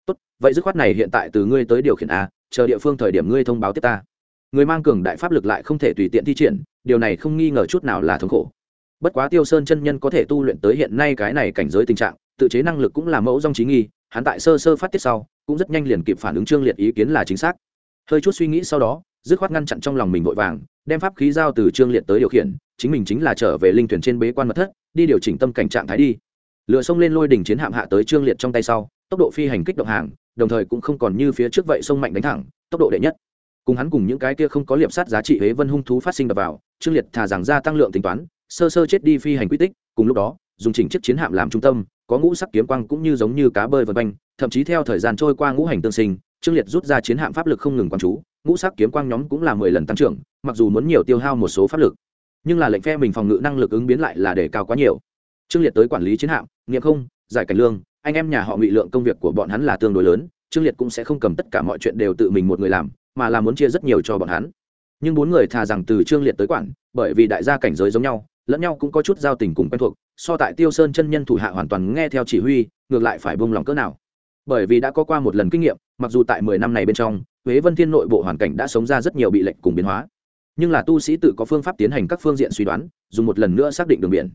Tốt, vậy dứt khoát này hiện tại từ ngươi tới điều khiển a, chờ địa phương thời điểm ngươi thông báo tiếp ta. Người mang cường đại pháp lực lại không thể tùy tiện thi triển, điều này không nghi ngờ chút nào là thống khổ. Bất quá tiêu sơn chân nhân có thể tu luyện tới hiện nay cái này cảnh giới tình trạng, tự chế năng lực cũng là mẫu dòng trí nghi, hắn tại sơ sơ phát tiết sau, cũng rất nhanh liền kịp phản ứng trương liệt ý kiến là chính xác. Hơi chút suy nghĩ sau đó, dứt khoát ngăn chặn trong lòng mình vội vàng, đem pháp khí giao từ trương liệt tới điều khiển, chính mình chính là trở về linh thuyền trên bế quan mật thất, đi điều chỉnh tâm cảnh trạng thái đi lửa sông lên lôi đỉnh chiến hạm hạ tới trương liệt trong tay sau, tốc độ phi hành kích động hàng, đồng thời cũng không còn như phía trước vậy sông mạnh đánh thẳng, tốc độ đệ nhất. Cùng hắn cùng những cái kia không có liệp sát giá trị huế vân hung thú phát sinh đập vào, trương liệt thà rằng ra tăng lượng tính toán, sơ sơ chết đi phi hành quy tích, cùng lúc đó, dùng chỉnh chiếc chiến hạm làm trung tâm, có ngũ sắc kiếm quang cũng như giống như cá bơi vân quanh, thậm chí theo thời gian trôi qua ngũ hành tương sinh, trương liệt rút ra chiến hạm pháp lực không ngừng quán chú, ngũ sắc kiếm quang nhóm cũng là mười lần tăng trưởng, mặc dù muốn nhiều tiêu hao một số pháp lực. Nhưng là lệnh phe mình phòng ngự năng lực ứng biến lại là để cao quá nhiều trương liệt tới quản lý chiến hạm, nghiệm không, giải cảnh lương, anh em nhà họ ngụy lượng công việc của bọn hắn là tương đối lớn, trương liệt cũng sẽ không cầm tất cả mọi chuyện đều tự mình một người làm, mà là muốn chia rất nhiều cho bọn hắn. Nhưng bốn người thà rằng từ trương liệt tới quản, bởi vì đại gia cảnh giới giống nhau, lẫn nhau cũng có chút giao tình cùng quen thuộc, so tại tiêu sơn chân nhân thủ hạ hoàn toàn nghe theo chỉ huy, ngược lại phải bông lòng cỡ nào. Bởi vì đã có qua một lần kinh nghiệm, mặc dù tại mười năm này bên trong, huế vân thiên nội bộ hoàn cảnh đã sống ra rất nhiều bị lệnh cùng biến hóa. Nhưng là tu sĩ tự có phương pháp tiến hành các phương diện suy đoán, dùng một lần nữa xác định đường biển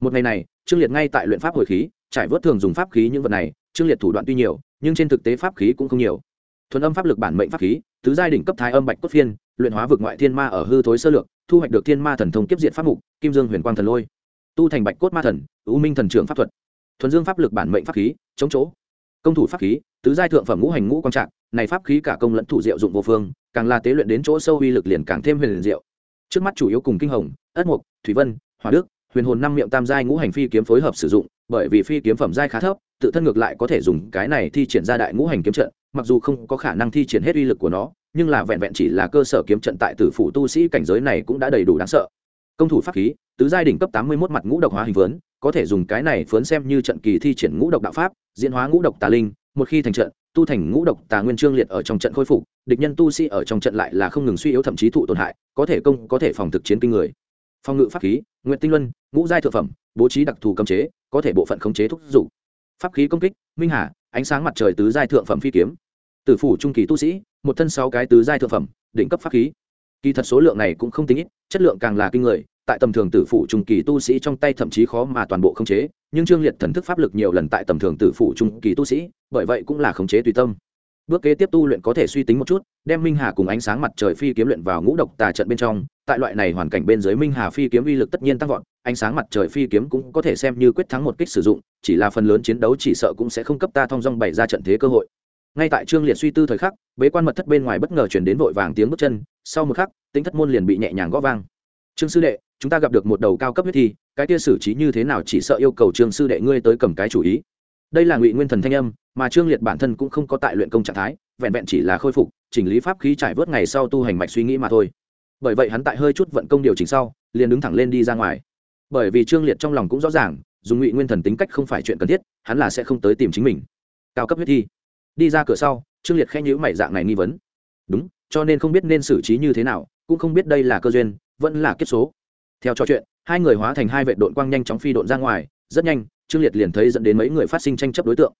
một ngày này, trương liệt ngay tại luyện pháp hồi khí, trải vớt thường dùng pháp khí những vật này, trương liệt thủ đoạn tuy nhiều, nhưng trên thực tế pháp khí cũng không nhiều. Thuần âm pháp lực bản mệnh pháp khí, tứ giai đỉnh cấp thái âm bạch cốt phiên, luyện hóa vực ngoại thiên ma ở hư thối sơ lược, thu hoạch được thiên ma thần thông kiếp diện pháp mục, kim dương huyền quang thần lôi. Tu thành bạch cốt ma thần ưu minh thần trưởng pháp thuật. Thuần dương pháp lực bản mệnh pháp khí, chống chỗ. Công thủ pháp khí, tứ giai thượng phẩm ngũ hành ngũ quang trạng, này pháp khí cả công lẫn thủ diệu dụng vô phương, càng là tế luyện đến chỗ sâu uy lực liền càng thêm huyền liền diệu. Trước mắt chủ yếu cùng kinh hồng, ất mục, thủy vân, hỏa đức huyền hồn năm miệng tam giai ngũ hành phi kiếm phối hợp sử dụng, bởi vì phi kiếm phẩm giai khá thấp, tự thân ngược lại có thể dùng cái này thi triển ra đại ngũ hành kiếm trận, mặc dù không có khả năng thi triển hết uy lực của nó, nhưng là vẹn vẹn chỉ là cơ sở kiếm trận tại tử phủ tu sĩ cảnh giới này cũng đã đầy đủ đáng sợ. Công thủ pháp khí, tứ giai đỉnh cấp tám mươi một mặt ngũ độc hóa hình vớn có thể dùng cái này phớn xem như trận kỳ thi triển ngũ độc đạo pháp, diễn hóa ngũ độc tà linh, một khi thành trận, tu thành ngũ độc tà nguyên trương liệt ở trong trận khôi phục, địch nhân tu sĩ ở trong trận lại là không ngừng suy yếu thậm chí thụ tổn hại, có thể công, có thể phòng thực chiến kinh người. Phòng ngự pháp khí nguyện tinh luân, ngũ giai thượng phẩm, bố trí đặc thù cấm chế, có thể bộ phận khống chế thúc giục pháp khí công kích, minh hà, ánh sáng mặt trời tứ giai thượng phẩm phi kiếm. Tử phủ trung kỳ tu sĩ, một thân sáu cái tứ giai thượng phẩm, đỉnh cấp pháp khí. Kỳ thật số lượng này cũng không tính ít, chất lượng càng là kinh người, tại tầm thường tử phủ trung kỳ tu sĩ trong tay thậm chí khó mà toàn bộ khống chế, nhưng trương liệt thần thức pháp lực nhiều lần tại tầm thường tử phủ trung kỳ tu sĩ, bởi vậy cũng là khống chế tùy tâm bước kế tiếp tu luyện có thể suy tính một chút, đem minh hà cùng ánh sáng mặt trời phi kiếm luyện vào ngũ độc tà trận bên trong, tại loại này hoàn cảnh bên dưới minh hà phi kiếm uy lực tất nhiên tăng vọt, ánh sáng mặt trời phi kiếm cũng có thể xem như quyết thắng một kích sử dụng, chỉ là phần lớn chiến đấu chỉ sợ cũng sẽ không cấp ta thông dong bày ra trận thế cơ hội. Ngay tại trương liệt suy tư thời khắc, bế quan mật thất bên ngoài bất ngờ chuyển đến vội vàng tiếng bước chân, sau một khắc, tính thất môn liền bị nhẹ nhàng gõ vang. Trương sư đệ, chúng ta gặp được một đầu cao cấp huyết thi, cái kia xử trí như thế nào chỉ sợ yêu cầu trương sư đệ ngươi tới cầm cái chủ ý đây là ngụy nguyên thần thanh âm, mà trương liệt bản thân cũng không có tại luyện công trạng thái, vẹn vẹn chỉ là khôi phục, chỉnh lý pháp khí trải vớt ngày sau tu hành mạch suy nghĩ mà thôi. Bởi vậy hắn tại hơi chút vận công điều chỉnh sau, liền đứng thẳng lên đi ra ngoài. Bởi vì trương liệt trong lòng cũng rõ ràng, dùng ngụy nguyên thần tính cách không phải chuyện cần thiết, hắn là sẽ không tới tìm chính mình. Cao cấp huyết thi. Đi ra cửa sau, trương liệt khen nhữ mảy dạng này nghi vấn. Đúng, cho nên không biết nên xử trí như thế nào, cũng không biết đây là cơ duyên, vẫn là kết số. Theo trò chuyện, hai người hóa thành hai vệ đội quang nhanh chóng phi độn ra ngoài rất nhanh, trương liệt liền thấy dẫn đến mấy người phát sinh tranh chấp đối tượng.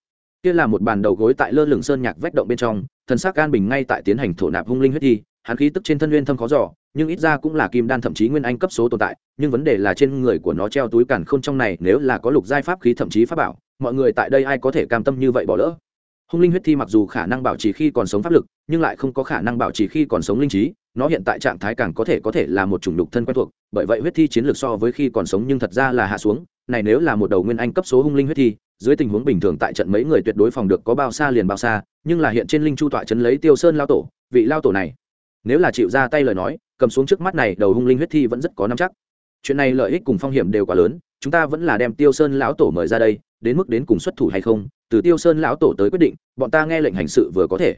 Kia là một bàn đầu gối tại lơ lửng sơn nhạc vách động bên trong, thần sắc an bình ngay tại tiến hành thổ nạp hung linh huyết thi, hắn khí tức trên thân nguyên thâm khó giỏ nhưng ít ra cũng là kim đan thậm chí nguyên anh cấp số tồn tại, nhưng vấn đề là trên người của nó treo túi càn khôn trong này nếu là có lục giai pháp khí thậm chí pháp bảo, mọi người tại đây ai có thể cam tâm như vậy bỏ lỡ? Hung linh huyết thi mặc dù khả năng bảo trì khi còn sống pháp lực, nhưng lại không có khả năng bảo trì khi còn sống linh trí, nó hiện tại trạng thái càng có thể có thể là một chủng đục thân quen thuộc, bởi vậy huyết thi chiến lược so với khi còn sống nhưng thật ra là hạ xuống này nếu là một đầu nguyên anh cấp số hung linh huyết thi, dưới tình huống bình thường tại trận mấy người tuyệt đối phòng được có bao xa liền bao xa, nhưng là hiện trên linh chu tọa chấn lấy tiêu sơn lao tổ, vị lao tổ này, nếu là chịu ra tay lời nói, cầm xuống trước mắt này, đầu hung linh huyết thi vẫn rất có nắm chắc. Chuyện này lợi ích cùng phong hiểm đều quá lớn, chúng ta vẫn là đem tiêu sơn lão tổ mời ra đây, đến mức đến cùng xuất thủ hay không, từ tiêu sơn lão tổ tới quyết định, bọn ta nghe lệnh hành sự vừa có thể.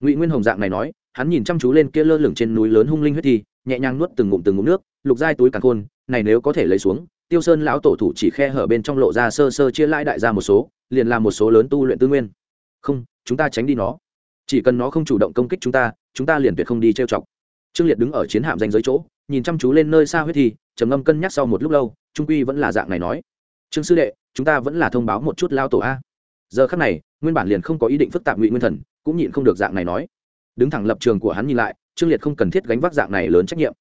Ngụy nguyên hồng dạng này nói, hắn nhìn chăm chú lên kia lơ lửng trên núi lớn hung linh huyết thi, nhẹ nhàng nuốt từng ngụm từng ngụm nước, lục giai túi càng khôn, này nếu có thể lấy xuống tiêu sơn lão tổ thủ chỉ khe hở bên trong lộ ra sơ sơ chia lãi đại ra một số, liền làm một số lớn tu luyện tư nguyên. Không, chúng ta tránh đi nó. Chỉ cần nó không chủ động công kích chúng ta chúng ta liền tuyệt không đi trêu chọc. Trương liệt đứng ở chiến hạm danh giới chỗ, nhìn chăm chú lên nơi xa huyết thi, trầm ngâm cân nhắc sau một lúc lâu, trung quy vẫn là dạng này nói. Trương sư đệ, chúng ta vẫn là thông báo một chút lao tổ a. Giờ khắc này, nguyên bản liền không có ý định phức tạp ngụy nguyên thần, cũng nhịn không được dạng này nói. Đứng thẳng lập trường của hắn nhìn lại, trương liệt không cần thiết gánh vác dạng này lớn trách nhiệm.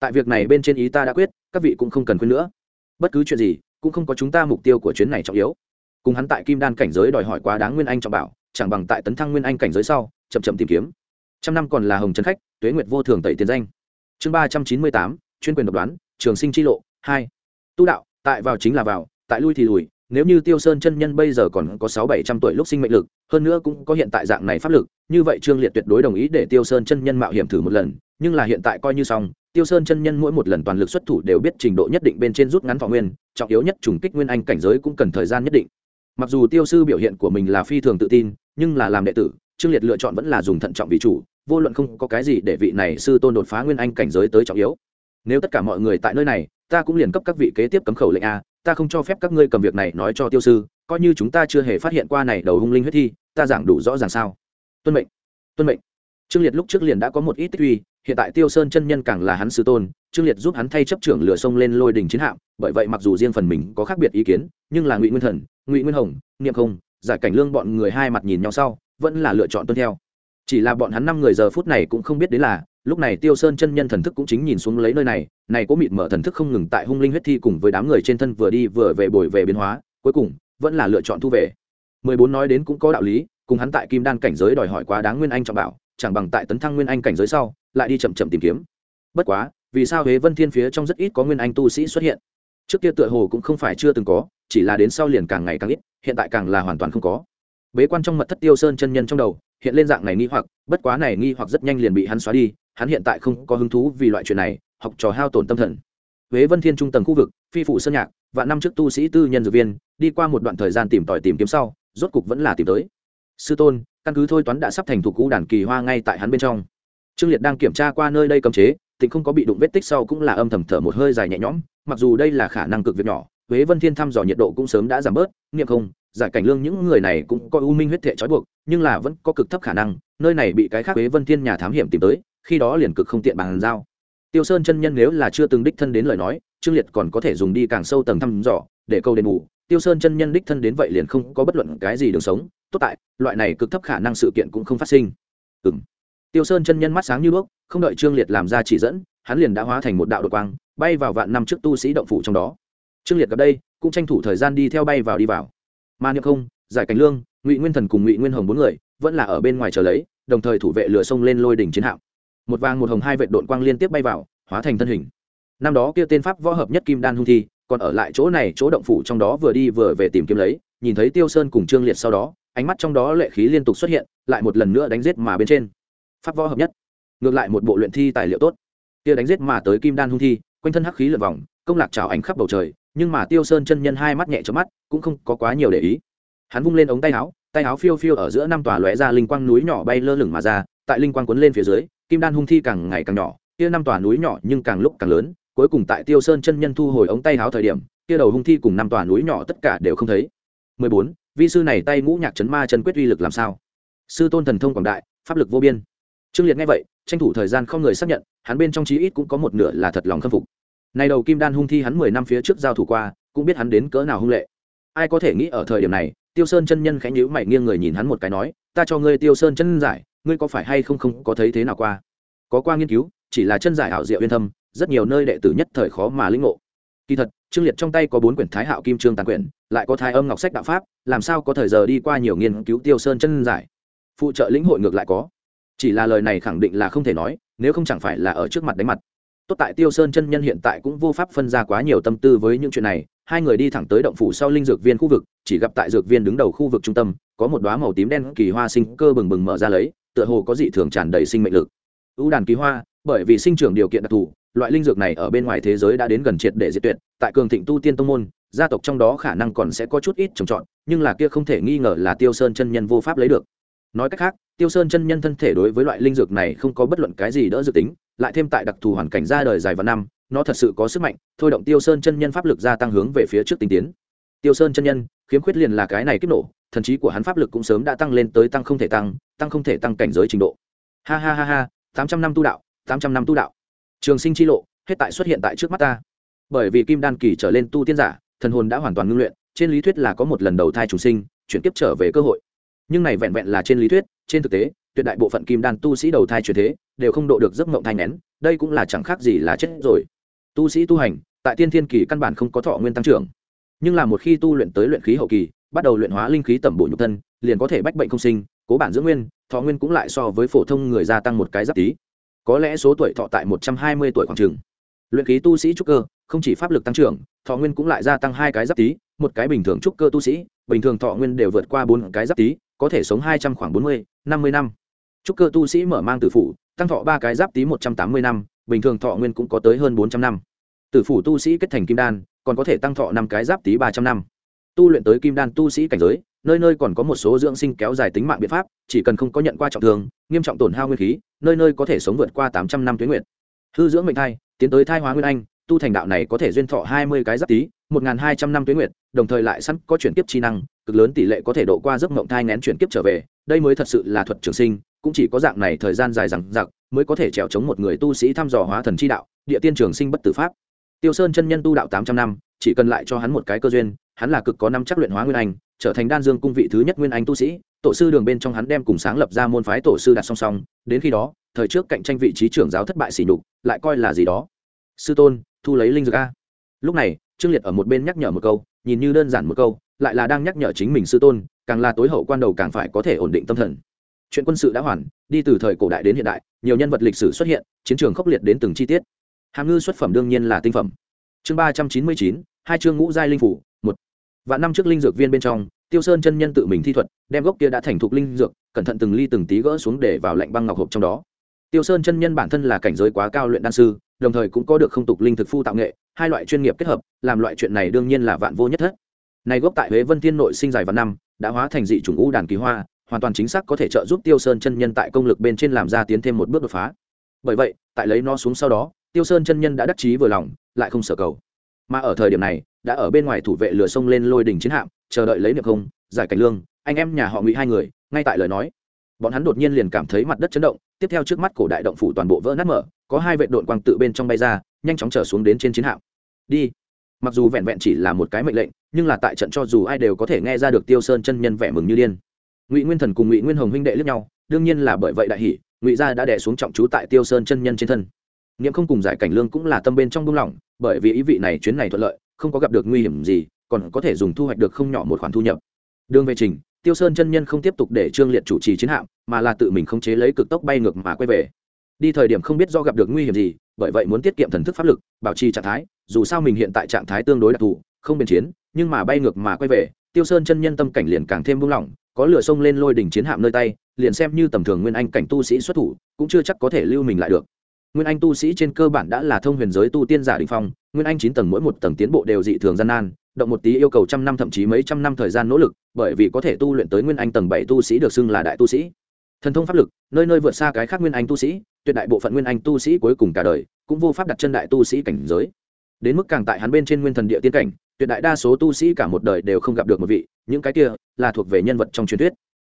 Tại việc này bên trên ý ta đã quyết, các vị cũng không cần quên nữa bất cứ chuyện gì, cũng không có chúng ta mục tiêu của chuyến này trọng yếu. Cùng hắn tại kim đan cảnh giới đòi hỏi quá đáng nguyên anh trọng bảo, chẳng bằng tại tấn thăng nguyên anh cảnh giới sau, chậm chậm tìm kiếm. Trăm năm còn là hồng trấn khách, tuế nguyệt vô thường tẩy tiền danh. Chương ba trăm chín mươi tám, chuyên quyền độc đoán, trường sinh chi lộ, hai. Tu đạo, tại vào chính là vào, tại lui thì lùi, nếu như tiêu sơn chân nhân bây giờ còn có sáu bảy trăm tuổi lúc sinh mệnh lực, hơn nữa cũng có hiện tại dạng này pháp lực, như vậy trương liệt tuyệt đối đồng ý để tiêu sơn chân nhân mạo hiểm thử một lần, nhưng là hiện tại coi như xong tiêu sơn chân nhân mỗi một lần toàn lực xuất thủ đều biết trình độ nhất định bên trên rút ngắn thọ nguyên, trọng yếu nhất trùng kích nguyên anh cảnh giới cũng cần thời gian nhất định. Mặc dù tiêu sư biểu hiện của mình là phi thường tự tin, nhưng là làm đệ tử, trương liệt lựa chọn vẫn là dùng thận trọng vì chủ, vô luận không có cái gì để vị này sư tôn đột phá nguyên anh cảnh giới tới trọng yếu. Nếu tất cả mọi người tại nơi này, ta cũng liền cấp các vị kế tiếp cấm khẩu lệnh a, ta không cho phép các ngươi cầm việc này nói cho tiêu sư, coi như chúng ta chưa hề phát hiện qua này đầu hung linh huyết thi, ta giảng đủ rõ ràng sao? Tuân mệnh tuân mệnh. Trương liệt lúc trước liền đã có một ít tích uy hiện tại tiêu sơn chân nhân càng là hắn sư tôn, trương liệt giúp hắn thay chấp trưởng lửa sông lên lôi đỉnh chiến hạm, bởi vậy mặc dù riêng phần mình có khác biệt ý kiến, nhưng là ngụy nguyên thần, ngụy nguyên hồng, niệm không, giải cảnh lương bọn người hai mặt nhìn nhau sau, vẫn là lựa chọn tuân theo. Chỉ là bọn hắn năm người giờ phút này cũng không biết đến là, lúc này tiêu sơn chân nhân thần thức cũng chính nhìn xuống lấy nơi này này có mịt mở thần thức không ngừng tại hung linh huyết thi cùng với đám người trên thân vừa đi vừa về bồi về biến hóa, cuối cùng, vẫn là lựa chọn thu về. Mười bốn nói đến cũng có đạo lý, cùng hắn tại kim đan cảnh giới đòi hỏi quá đáng nguyên anh trọng bảo, chẳng bằng tại tấn thăng nguyên anh cảnh giới sau lại đi chậm chậm tìm kiếm. Bất quá, vì sao huế vân thiên phía trong rất ít có nguyên anh tu sĩ xuất hiện? Trước kia tựa hồ cũng không phải chưa từng có, chỉ là đến sau liền càng ngày càng ít, hiện tại càng là hoàn toàn không có. Bế quan trong mật thất tiêu sơn chân nhân trong đầu, hiện lên dạng này nghi hoặc, bất quá này nghi hoặc rất nhanh liền bị hắn xóa đi, hắn hiện tại không có hứng thú vì loại chuyện này, học trò hao tổn tâm thần. Huế vân thiên trung tầng khu vực, phi phủ sơn nhạc và năm trước tu sĩ tư nhân dược viên, đi qua một đoạn thời gian tìm tòi tìm kiếm sau, rốt cục vẫn là tìm tới. Sư tôn, căn cứ thôi toán đã sắp thành thủ cũ đàn kỳ hoa ngay tại hắn bên trong trương liệt đang kiểm tra qua nơi đây cấm chế tịnh không có bị đụng vết tích sau cũng là âm thầm thở một hơi dài nhẹ nhõm, mặc dù đây là khả năng cực việc nhỏ, huế vân thiên thăm dò nhiệt độ cũng sớm đã giảm bớt nghiệm không, giải cảnh lương những người này cũng có u minh huyết thể trói buộc, nhưng là vẫn có cực thấp khả năng, nơi này bị cái khác huế vân thiên nhà thám hiểm tìm tới, khi đó liền cực không tiện bàn giao. Tiêu sơn chân nhân nếu là chưa từng đích thân đến lời nói, trương liệt còn có thể dùng đi càng sâu tầng thăm dò, để câu đền bù. Tiêu sơn chân nhân đích thân đến vậy liền không có bất luận cái gì đường sống, tốt tại, loại này cực thấp khả năng sự kiện cũng không phát sinh. Ừ tiêu sơn chân nhân mắt sáng như đuốc, không đợi trương liệt làm ra chỉ dẫn, hắn liền đã hóa thành một đạo đột quang, bay vào vạn năm trước tu sĩ động phủ trong đó. Trương liệt gặp đây, cũng tranh thủ thời gian đi theo bay vào đi vào. Mà niệm không, giải cảnh lương, ngụy nguyên thần cùng ngụy nguyên hồng bốn người, vẫn là ở bên ngoài chờ lấy, đồng thời thủ vệ lửa sông lên lôi đỉnh chiến hạm. Một vàng một hồng hai vệ đội quang liên tiếp bay vào, hóa thành thân hình. Năm đó kia tên pháp võ hợp nhất kim đan hung thi, còn ở lại chỗ này chỗ động phủ trong đó vừa đi vừa về tìm kiếm lấy, nhìn thấy tiêu sơn cùng trương liệt sau đó, ánh mắt trong đó lệ khí liên tục xuất hiện, lại một lần nữa đánh giết mà bên trên pháp võ hợp nhất. Ngược lại một bộ luyện thi tài liệu tốt. Kia đánh giết mà tới kim đan hung thi, quanh thân hắc khí lượt vòng, công lạc trào ảnh khắp bầu trời, nhưng mà tiêu sơn chân nhân hai mắt nhẹ cho mắt, cũng không có quá nhiều để ý. Hắn vung lên ống tay áo tay áo phiêu phiêu ở giữa năm tòa lóe ra linh quang núi nhỏ bay lơ lửng mà ra, tại linh quang cuốn lên phía dưới, kim đan hung thi càng ngày càng nhỏ, kia năm tòa núi nhỏ nhưng càng lúc càng lớn, cuối cùng tại tiêu sơn chân nhân thu hồi ống tay áo thời điểm, kia đầu hung thi cùng năm tòa núi nhỏ tất cả đều không thấy. 14. vi sư này tay ngũ nhạc chấn ma chân quyết uy lực làm sao? Sư tôn thần thông quảng đại, pháp lực vô biên trương liệt nghe vậy, tranh thủ thời gian không người xác nhận, hắn bên trong chí ít cũng có một nửa là thật lòng khâm phục. Này đầu kim đan hung thi hắn mười năm phía trước giao thủ qua, cũng biết hắn đến cỡ nào hung lệ. Ai có thể nghĩ ở thời điểm này, tiêu sơn chân nhân khẽ nhữ mày nghiêng người nhìn hắn một cái nói, ta cho ngươi tiêu sơn chân giải, ngươi có phải hay không không có thấy thế nào qua? Có qua nghiên cứu, chỉ là chân giải ảo diệu yên thâm, rất nhiều nơi đệ tử nhất thời khó mà lĩnh ngộ. Kỳ thật, trương liệt trong tay có bốn quyển thái hạo kim trương tàn quyển, lại có thái âm ngọc sách đạo pháp, làm sao có thời giờ đi qua nhiều nghiên cứu tiêu sơn chân giải? Phụ trợ lĩnh hội ngược lại có chỉ là lời này khẳng định là không thể nói, nếu không chẳng phải là ở trước mặt đánh mặt. Tốt tại tiêu sơn chân nhân hiện tại cũng vô pháp phân ra quá nhiều tâm tư với những chuyện này, hai người đi thẳng tới động phủ sau linh dược viên khu vực, chỉ gặp tại dược viên đứng đầu khu vực trung tâm, có một đoá màu tím đen kỳ hoa sinh cơ bừng bừng mở ra lấy, tựa hồ có dị thường tràn đầy sinh mệnh lực. Ưu đàn kỳ hoa, bởi vì sinh trưởng điều kiện đặc thù, loại linh dược này ở bên ngoài thế giới đã đến gần triệt để diệt tuyệt, tại cường thịnh tu tiên tông môn, gia tộc trong đó khả năng còn sẽ có chút ít trồng trọt, nhưng là kia không thể nghi ngờ là tiêu sơn chân nhân vô pháp lấy được nói cách khác, tiêu sơn chân nhân thân thể đối với loại linh dược này không có bất luận cái gì đỡ dự tính, lại thêm tại đặc thù hoàn cảnh ra đời dài và năm, nó thật sự có sức mạnh, thôi động tiêu sơn chân nhân pháp lực gia tăng hướng về phía trước tinh tiến. Tiêu sơn chân nhân, khiếm khuyết liền là cái này kích nổ, thần trí của hắn pháp lực cũng sớm đã tăng lên tới tăng không thể tăng tăng không thể tăng cảnh giới trình độ. Ha ha ha ha, tám trăm năm tu đạo, tám trăm năm tu đạo. Trường sinh chi lộ, hết tại xuất hiện tại trước mắt ta. Bởi vì kim đan kỳ trở lên tu tiên giả, thần hồn đã hoàn toàn ngưng luyện, trên lý thuyết là có một lần đầu thai trùng sinh, chuyển tiếp trở về cơ hội nhưng này vẹn vẹn là trên lý thuyết, trên thực tế, tuyệt đại bộ phận kim đan tu sĩ đầu thai chuyển thế, đều không độ được giấc mộng thai nén đây cũng là chẳng khác gì là chết rồi. Tu sĩ tu hành, tại tiên thiên kỳ căn bản không có thọ nguyên tăng trưởng. Nhưng là một khi tu luyện tới luyện khí hậu kỳ, bắt đầu luyện hóa linh khí tẩm bổ nhục thân, liền có thể bách bệnh không sinh, cố bản giữ nguyên, thọ nguyên cũng lại so với phổ thông người gia tăng một cái giáp tí. Có lẽ số tuổi thọ tại một trăm hai mươi tuổi khoảng trường luyện khí tu sĩ trúc cơ, không chỉ pháp lực tăng trưởng, thọ nguyên cũng lại gia tăng hai cái giáp tí, một cái bình thường trúc cơ tu sĩ, bình thường thọ nguyên đều vượt qua bốn cái giáp tí có thể sống hai trăm khoảng bốn mươi, năm mươi năm. Trúc cơ tu sĩ mở mang tử phủ, tăng thọ ba cái giáp tí một trăm tám mươi năm, bình thường thọ nguyên cũng có tới hơn bốn trăm năm. Tử phủ tu sĩ kết thành kim đan, còn có thể tăng thọ năm cái giáp tí ba trăm năm. Tu luyện tới kim đan tu sĩ cảnh giới, nơi nơi còn có một số dưỡng sinh kéo dài tính mạng biện pháp, chỉ cần không có nhận qua trọng thương, nghiêm trọng tổn hao nguyên khí, nơi nơi có thể sống vượt qua tám trăm năm tuyến nguyện hư dưỡng mệnh thai, tiến tới thai hóa nguyên anh, tu thành đạo này có thể duyên thọ hai mươi cái giáp tý, một n hai trăm năm tuyến nguyện đồng thời lại sẵn có chuyển kiếp chi năng cực lớn tỷ lệ có thể độ qua giấc mộng thai nén chuyển kiếp trở về, đây mới thật sự là thuật trường sinh, cũng chỉ có dạng này thời gian dài rằng giặc mới có thể trèo chống một người tu sĩ thăm dò hóa thần chi đạo, địa tiên trường sinh bất tử pháp. Tiêu sơn chân nhân tu đạo tám trăm năm, chỉ cần lại cho hắn một cái cơ duyên, hắn là cực có năm chắc luyện hóa nguyên anh, trở thành đan dương cung vị thứ nhất nguyên anh tu sĩ, tổ sư đường bên trong hắn đem cùng sáng lập ra môn phái tổ sư đặt song song, đến khi đó, thời trước cạnh tranh vị trí trưởng giáo thất bại xỉ nhục, lại coi là gì đó. Sư tôn, thu lấy linh dược a. Lúc này, trương liệt ở một bên nhắc nhở một câu, nhìn như đơn giản một câu lại là đang nhắc nhở chính mình sư tôn, càng là tối hậu quan đầu càng phải có thể ổn định tâm thần. Chuyện quân sự đã hoàn, đi từ thời cổ đại đến hiện đại, nhiều nhân vật lịch sử xuất hiện, chiến trường khốc liệt đến từng chi tiết. Hàm ngư xuất phẩm đương nhiên là tinh phẩm. Chương ba trăm chín mươi chín, hai chương ngũ giai linh phủ, một. Vạn năm trước linh dược viên bên trong, tiêu sơn chân nhân tự mình thi thuật, đem gốc kia đã thành thục linh dược, cẩn thận từng ly từng tí gỡ xuống để vào lạnh băng ngọc hộp trong đó. Tiêu sơn chân nhân bản thân là cảnh giới quá cao luyện đan sư, đồng thời cũng có được không tục linh thực phu tạo nghệ, hai loại chuyên nghiệp kết hợp, làm loại chuyện này đương nhiên là vạn vô nhất thất này gốc tại huế vân thiên nội sinh dài vạn năm, đã hóa thành dị chủng u đàn kỳ hoa, hoàn toàn chính xác có thể trợ giúp tiêu sơn chân nhân tại công lực bên trên làm ra tiến thêm một bước đột phá. Bởi vậy, tại lấy nó xuống sau đó, tiêu sơn chân nhân đã đắc chí vừa lòng, lại không sở cầu. Mà ở thời điểm này, đã ở bên ngoài thủ vệ lửa sông lên lôi đỉnh chiến hạm, chờ đợi lấy niệm không, giải cảnh lương, anh em nhà họ ngụy hai người, ngay tại lời nói. Bọn hắn đột nhiên liền cảm thấy mặt đất chấn động, tiếp theo trước mắt cổ đại động phủ toàn bộ vỡ nát mở, có hai vệ đội quang tự bên trong bay ra, nhanh chóng trở xuống đến trên chiến hạm. Đi mặc dù vẹn vẹn chỉ là một cái mệnh lệnh, nhưng là tại trận cho dù ai đều có thể nghe ra được tiêu sơn chân nhân vẻ mừng như điên. Ngụy nguyên thần cùng ngụy nguyên hồng huynh đệ lướt nhau, đương nhiên là bởi vậy đại hỷ ngụy gia đã đẻ xuống trọng chú tại tiêu sơn chân nhân trên thân. Nghiệm không cùng giải cảnh lương cũng là tâm bên trong buông lỏng, bởi vì ý vị này chuyến này thuận lợi, không có gặp được nguy hiểm gì, còn có thể dùng thu hoạch được không nhỏ một khoản thu nhập. Đường về trình, tiêu sơn chân nhân không tiếp tục để trương liệt chủ trì chiến hạm, mà là tự mình khống chế lấy cực tốc bay ngược mà quay về. Đi thời điểm không biết do gặp được nguy hiểm gì bởi vậy muốn tiết kiệm thần thức pháp lực, bảo trì trạng thái, dù sao mình hiện tại trạng thái tương đối đặc thù, không biên chiến, nhưng mà bay ngược mà quay về, tiêu sơn chân nhân tâm cảnh liền càng thêm buông lỏng, có lửa sông lên lôi đỉnh chiến hạm nơi tay, liền xem như tầm thường nguyên anh cảnh tu sĩ xuất thủ, cũng chưa chắc có thể lưu mình lại được. Nguyên anh tu sĩ trên cơ bản đã là thông huyền giới tu tiên giả đình phong, nguyên anh chín tầng mỗi một tầng tiến bộ đều dị thường gian nan, động một tí yêu cầu trăm năm thậm chí mấy trăm năm thời gian nỗ lực, bởi vì có thể tu luyện tới nguyên anh tầng bảy tu sĩ được xưng là đại tu sĩ thần thông pháp lực, nơi nơi vượt xa cái khác nguyên anh tu sĩ, tuyệt đại bộ phận nguyên anh tu sĩ cuối cùng cả đời cũng vô pháp đặt chân đại tu sĩ cảnh giới. Đến mức càng tại hắn bên trên nguyên thần địa tiên cảnh, tuyệt đại đa số tu sĩ cả một đời đều không gặp được một vị, những cái kia là thuộc về nhân vật trong truyền thuyết.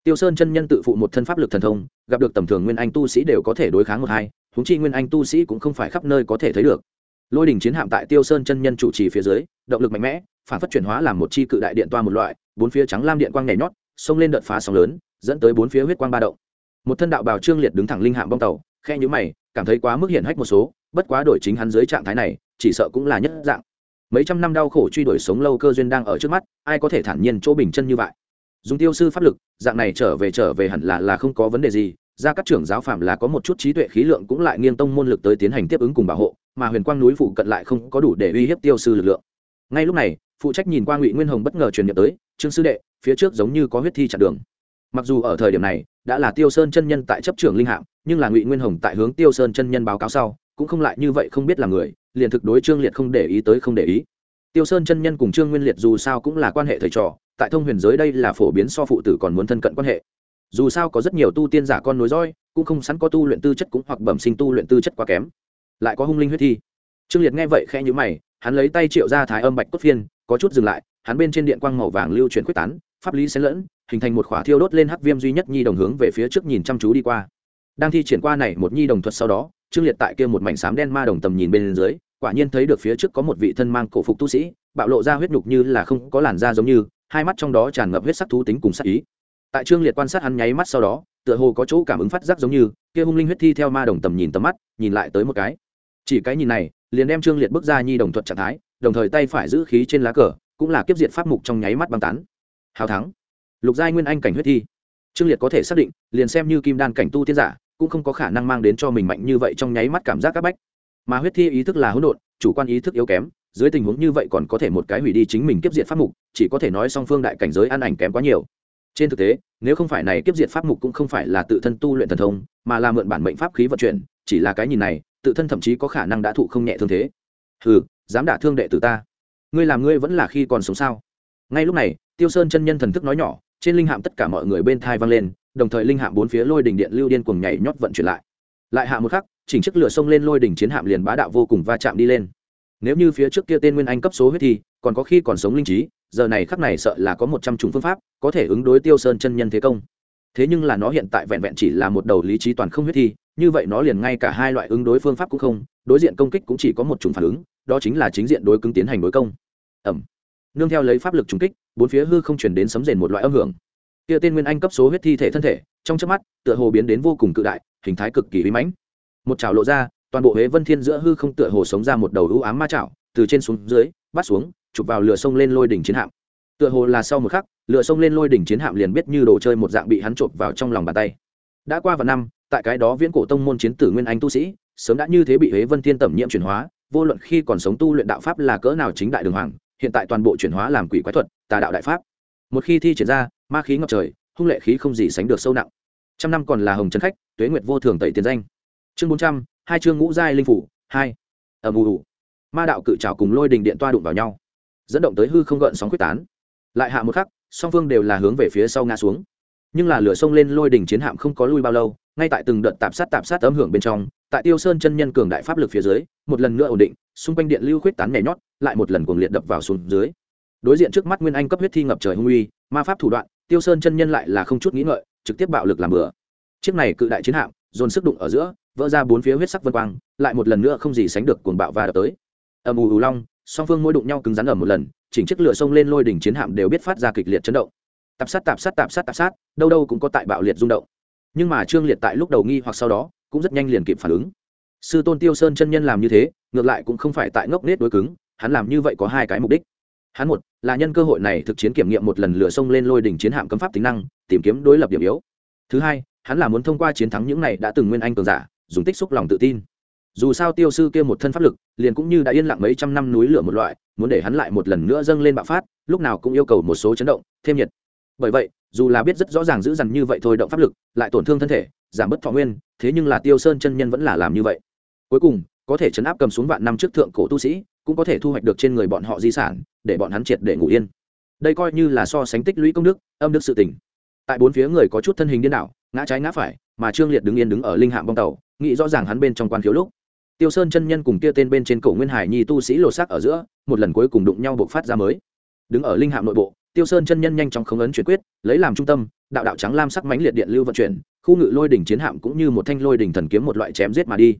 Tiêu sơn chân nhân tự phụ một thân pháp lực thần thông, gặp được tầm thường nguyên anh tu sĩ đều có thể đối kháng một hai húng chi nguyên anh tu sĩ cũng không phải khắp nơi có thể thấy được. Lôi đình chiến hạm tại tiêu sơn chân nhân chủ trì phía dưới, động lực mạnh mẽ, phản phát chuyển hóa làm một chi cự đại điện toa một loại, bốn phía trắng lam điện quang nhảy nhót, xông lên đợt phá sóng lớn, dẫn tới bốn phía huyết quang ba động một thân đạo bào trương liệt đứng thẳng linh hạm bong tàu, khe nhữ mày, cảm thấy quá mức hiển hách một số, bất quá đổi chính hắn dưới trạng thái này, chỉ sợ cũng là nhất dạng. Mấy trăm năm đau khổ truy đuổi sống lâu cơ duyên đang ở trước mắt, ai có thể thản nhiên chỗ bình chân như vậy? Dùng tiêu sư pháp lực, dạng này trở về trở về hẳn là là không có vấn đề gì, ra các trưởng giáo phạm là có một chút trí tuệ khí lượng cũng lại nghiêng tông môn lực tới tiến hành tiếp ứng cùng bảo hộ, mà huyền quang núi phụ cận lại không có đủ để uy hiếp tiêu sư lực lượng. Ngay lúc này, phụ trách nhìn qua ngụy nguyên hồng bất ngờ truyền nhậm tới, trương sư đệ, phía trước giống như có huyết thi chặn đường mặc dù ở thời điểm này, đã là tiêu sơn chân nhân tại chấp trưởng linh hạm, nhưng là ngụy nguyên hồng tại hướng tiêu sơn chân nhân báo cáo sau, cũng không lại như vậy không biết là người, liền thực đối trương liệt không để ý tới không để ý. Tiêu sơn chân nhân cùng trương nguyên liệt dù sao cũng là quan hệ thầy trò, tại thông huyền giới đây là phổ biến so phụ tử còn muốn thân cận quan hệ. Dù sao có rất nhiều tu tiên giả con nối roi cũng không sẵn có tu luyện tư chất cũng hoặc bẩm sinh tu luyện tư chất quá kém. Lại có hung linh huyết thi. Trương liệt nghe vậy khẽ nhữ mày, hắn lấy tay triệu ra thái âm bạch cốt phiên, có chút dừng lại, hắn bên trên điện quang màu vàng lưu chuyển quyết tán, pháp lý xen lẫn hình thành một khỏa thiêu đốt lên hắc viêm duy nhất nhi đồng hướng về phía trước nhìn chăm chú đi qua. Đang thi triển qua này một nhi đồng thuật sau đó, trương liệt tại kia một mảnh xám đen ma đồng tầm nhìn bên dưới, quả nhiên thấy được phía trước có một vị thân mang cổ phục tu sĩ, bạo lộ ra huyết nhục như là không có làn da giống như, hai mắt trong đó tràn ngập huyết sắc thú tính cùng sắc ý. Tại trương liệt quan sát hắn nháy mắt sau đó, tựa hồ có chỗ cảm ứng phát giác giống như, kia hung linh huyết thi theo ma đồng tầm nhìn tầm mắt, nhìn lại tới một cái. Chỉ cái nhìn này, liền đem trương liệt bước ra nhi đồng thuật trạng thái, đồng thời tay phải giữ khí trên lá cờ, cũng là kiếp diệt pháp mục trong nháy mắt băng tán. Hào thắng lục giai nguyên anh cảnh huyết thi. Trương liệt có thể xác định, liền xem như kim đan cảnh tu tiên giả, cũng không có khả năng mang đến cho mình mạnh như vậy trong nháy mắt cảm giác các bách. Mà huyết thi ý thức là hỗn độn, chủ quan ý thức yếu kém, dưới tình huống như vậy còn có thể một cái hủy đi chính mình kiếp diệt pháp mục, chỉ có thể nói song phương đại cảnh giới ăn ảnh kém quá nhiều. Trên thực tế, nếu không phải này kiếp diệt pháp mục cũng không phải là tự thân tu luyện thần thông, mà là mượn bản mệnh pháp khí vận chuyển, chỉ là cái nhìn này, tự thân thậm chí có khả năng đã thụ không nhẹ thương thế. Hừ, dám đả thương đệ tử ta. Ngươi làm ngươi vẫn là khi còn sống sao? Ngay lúc này, tiêu sơn chân nhân thần thức nói nhỏ trên linh hạm tất cả mọi người bên thai vang lên, đồng thời linh hạm bốn phía lôi đỉnh điện lưu điên cuồng nhảy nhót vận chuyển lại. Lại hạ một khắc, chỉnh chiếc lửa sông lên lôi đỉnh chiến hạm liền bá đạo vô cùng va chạm đi lên. Nếu như phía trước kia tên nguyên anh cấp số huyết thì, còn có khi còn sống linh trí, giờ này khắc này sợ là có một trăm chủng phương pháp, có thể ứng đối tiêu sơn chân nhân thế công. Thế nhưng là nó hiện tại vẹn vẹn chỉ là một đầu lý trí toàn không huyết thi, như vậy nó liền ngay cả hai loại ứng đối phương pháp cũng không, đối diện công kích cũng chỉ có một chủng phản ứng, đó chính là chính diện đối cứng tiến hành đối công. Ẩm. Nương theo lấy pháp lực trùng kích bốn phía hư không chuyển đến sấm rền một loại âm hưởng. Kia tên nguyên anh cấp số huyết thi thể thân thể, trong chớp mắt, tựa hồ biến đến vô cùng cự đại, hình thái cực kỳ uy mãnh. Một chảo lộ ra, toàn bộ huế vân thiên giữa hư không tựa hồ sống ra một đầu ưu ám ma chảo, từ trên xuống dưới, bắt xuống, chụp vào lửa sông lên lôi đỉnh chiến hạm. Tựa hồ là sau một khắc, lửa sông lên lôi đỉnh chiến hạm liền biết như đồ chơi một dạng bị hắn trộm vào trong lòng bàn tay. Đã qua vào năm, tại cái đó viễn cổ tông môn chiến tử nguyên anh tu sĩ, sớm đã như thế bị huế vân thiên tẩm nhiễm chuyển hóa, vô luận khi còn sống tu luyện đạo pháp là cỡ nào chính đại đường hoàng hiện tại toàn bộ chuyển hóa làm quỷ quái thuật, tà đạo đại pháp. Một khi thi triển ra, ma khí ngập trời, hung lệ khí không gì sánh được sâu nặng. Trăm năm còn là hồng trần khách, tuế nguyệt vô thường tẩy tiền danh. Chương bốn trăm, hai chương ngũ giai linh phủ, hai. Ẩm ù ma đạo cự trào cùng lôi đình điện toa đụng vào nhau. Dẫn động tới hư không gợn sóng quyết tán. Lại hạ một khắc, song phương đều là hướng về phía sau ngã xuống nhưng là lửa sông lên lôi đỉnh chiến hạm không có lui bao lâu, ngay tại từng đợt tạp sát tạp sát ấm hưởng bên trong, tại tiêu sơn chân nhân cường đại pháp lực phía dưới, một lần nữa ổn định, xung quanh điện lưu khuyết tán nhảy nhót, lại một lần cuồng liệt đập vào xuống dưới. Đối diện trước mắt nguyên anh cấp huyết thi ngập trời hung uy, ma pháp thủ đoạn, tiêu sơn chân nhân lại là không chút nghĩ ngợi, trực tiếp bạo lực làm bừa. Chiếc này cự đại chiến hạm, dồn sức đụng ở giữa, vỡ ra bốn phía huyết sắc vân quang, lại một lần nữa không gì sánh được cuồng bạo và đập tới. Ầm ù ù long, song phương mỗi đụng nhau cứng rắn ở một lần, chỉnh chiếc lửa sông lên lôi đỉnh chiến hạm đều biết phát ra kịch liệt chấn động tạp sát tạp sát tạp sát tạp sát, đâu đâu cũng có tại bạo liệt rung động. Nhưng mà trương liệt tại lúc đầu nghi hoặc sau đó, cũng rất nhanh liền kịp phản ứng. Sư tôn tiêu sơn chân nhân làm như thế, ngược lại cũng không phải tại ngốc nết đối cứng, hắn làm như vậy có hai cái mục đích. Hắn một, là nhân cơ hội này thực chiến kiểm nghiệm một lần lửa sông lên lôi đỉnh chiến hạm cấm pháp tính năng, tìm kiếm đối lập điểm yếu. Thứ hai, hắn là muốn thông qua chiến thắng những này đã từng nguyên anh cường giả, dùng tích xúc lòng tự tin. Dù sao tiêu sư kia một thân pháp lực, liền cũng như đã yên lặng mấy trăm năm núi lửa một loại, muốn để hắn lại một lần nữa dâng lên bạo phát, lúc nào cũng yêu cầu một số chấn động, thêm nhiệt bởi vậy, dù là biết rất rõ ràng giữ dằn như vậy thôi động pháp lực, lại tổn thương thân thể, giảm bớt thọ nguyên, thế nhưng là tiêu sơn chân nhân vẫn là làm như vậy. Cuối cùng, có thể chấn áp cầm xuống vạn năm trước thượng cổ tu sĩ, cũng có thể thu hoạch được trên người bọn họ di sản, để bọn hắn triệt để ngủ yên. Đây coi như là so sánh tích lũy công đức, âm đức sự tỉnh tại bốn phía người có chút thân hình điên đảo, ngã trái ngã phải, mà trương liệt đứng yên đứng ở linh hạm bong tàu, nghĩ rõ ràng hắn bên trong quan khiếu lúc. Tiêu sơn chân nhân cùng kia tên bên trên cổ nguyên hải nhi tu sĩ lột xác ở giữa, một lần cuối cùng đụng nhau bộc phát ra mới. Đứng ở linh hạm nội bộ tiêu sơn chân nhân nhanh chóng khống ấn chuyển quyết, lấy làm trung tâm, đạo đạo trắng lam sắc mãnh liệt điện lưu vận chuyển, khu ngự lôi đỉnh chiến hạm cũng như một thanh lôi đỉnh thần kiếm một loại chém giết mà đi.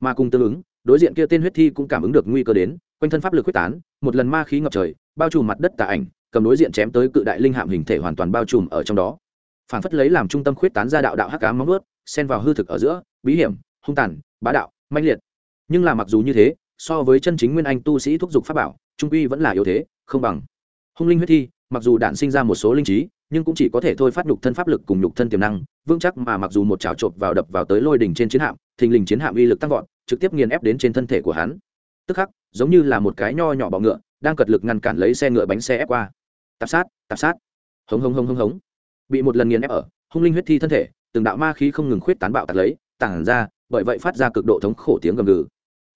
Mà cùng tương ứng, đối diện kia tên huyết thi cũng cảm ứng được nguy cơ đến, quanh thân pháp lực quyết tán, một lần ma khí ngập trời, bao trùm mặt đất tà ảnh, cầm đối diện chém tới cự đại linh hạm hình thể hoàn toàn bao trùm ở trong đó. Phản phất lấy làm trung tâm khuyết tán ra đạo đạo hắc ám móng ướt xen vào hư thực ở giữa, bí hiểm, hung tàn, bá đạo, mãnh liệt. Nhưng là mặc dù như thế, so với chân chính nguyên anh tu sĩ thúc giục pháp bảo, trung uy vẫn là yếu thế, không bằng. Hung linh huyết thi mặc dù đạn sinh ra một số linh trí, nhưng cũng chỉ có thể thôi phát nhục thân pháp lực cùng nhục thân tiềm năng, vững chắc mà mặc dù một chảo trộm vào đập vào tới lôi đỉnh trên chiến hạm, thình lình chiến hạm uy lực tăng vọt, trực tiếp nghiền ép đến trên thân thể của hắn. Tức khắc, giống như là một cái nho nhỏ bọ ngựa, đang cật lực ngăn cản lấy xe ngựa bánh xe ép qua. Tạp sát tạp sát. Hống hống hống hống hống. Bị một lần nghiền ép ở, hung linh huyết thi thân thể, từng đạo ma khí không ngừng khuyết tán bạo tạt lấy, tản ra, bởi vậy phát ra cực độ thống khổ tiếng gầm gừ.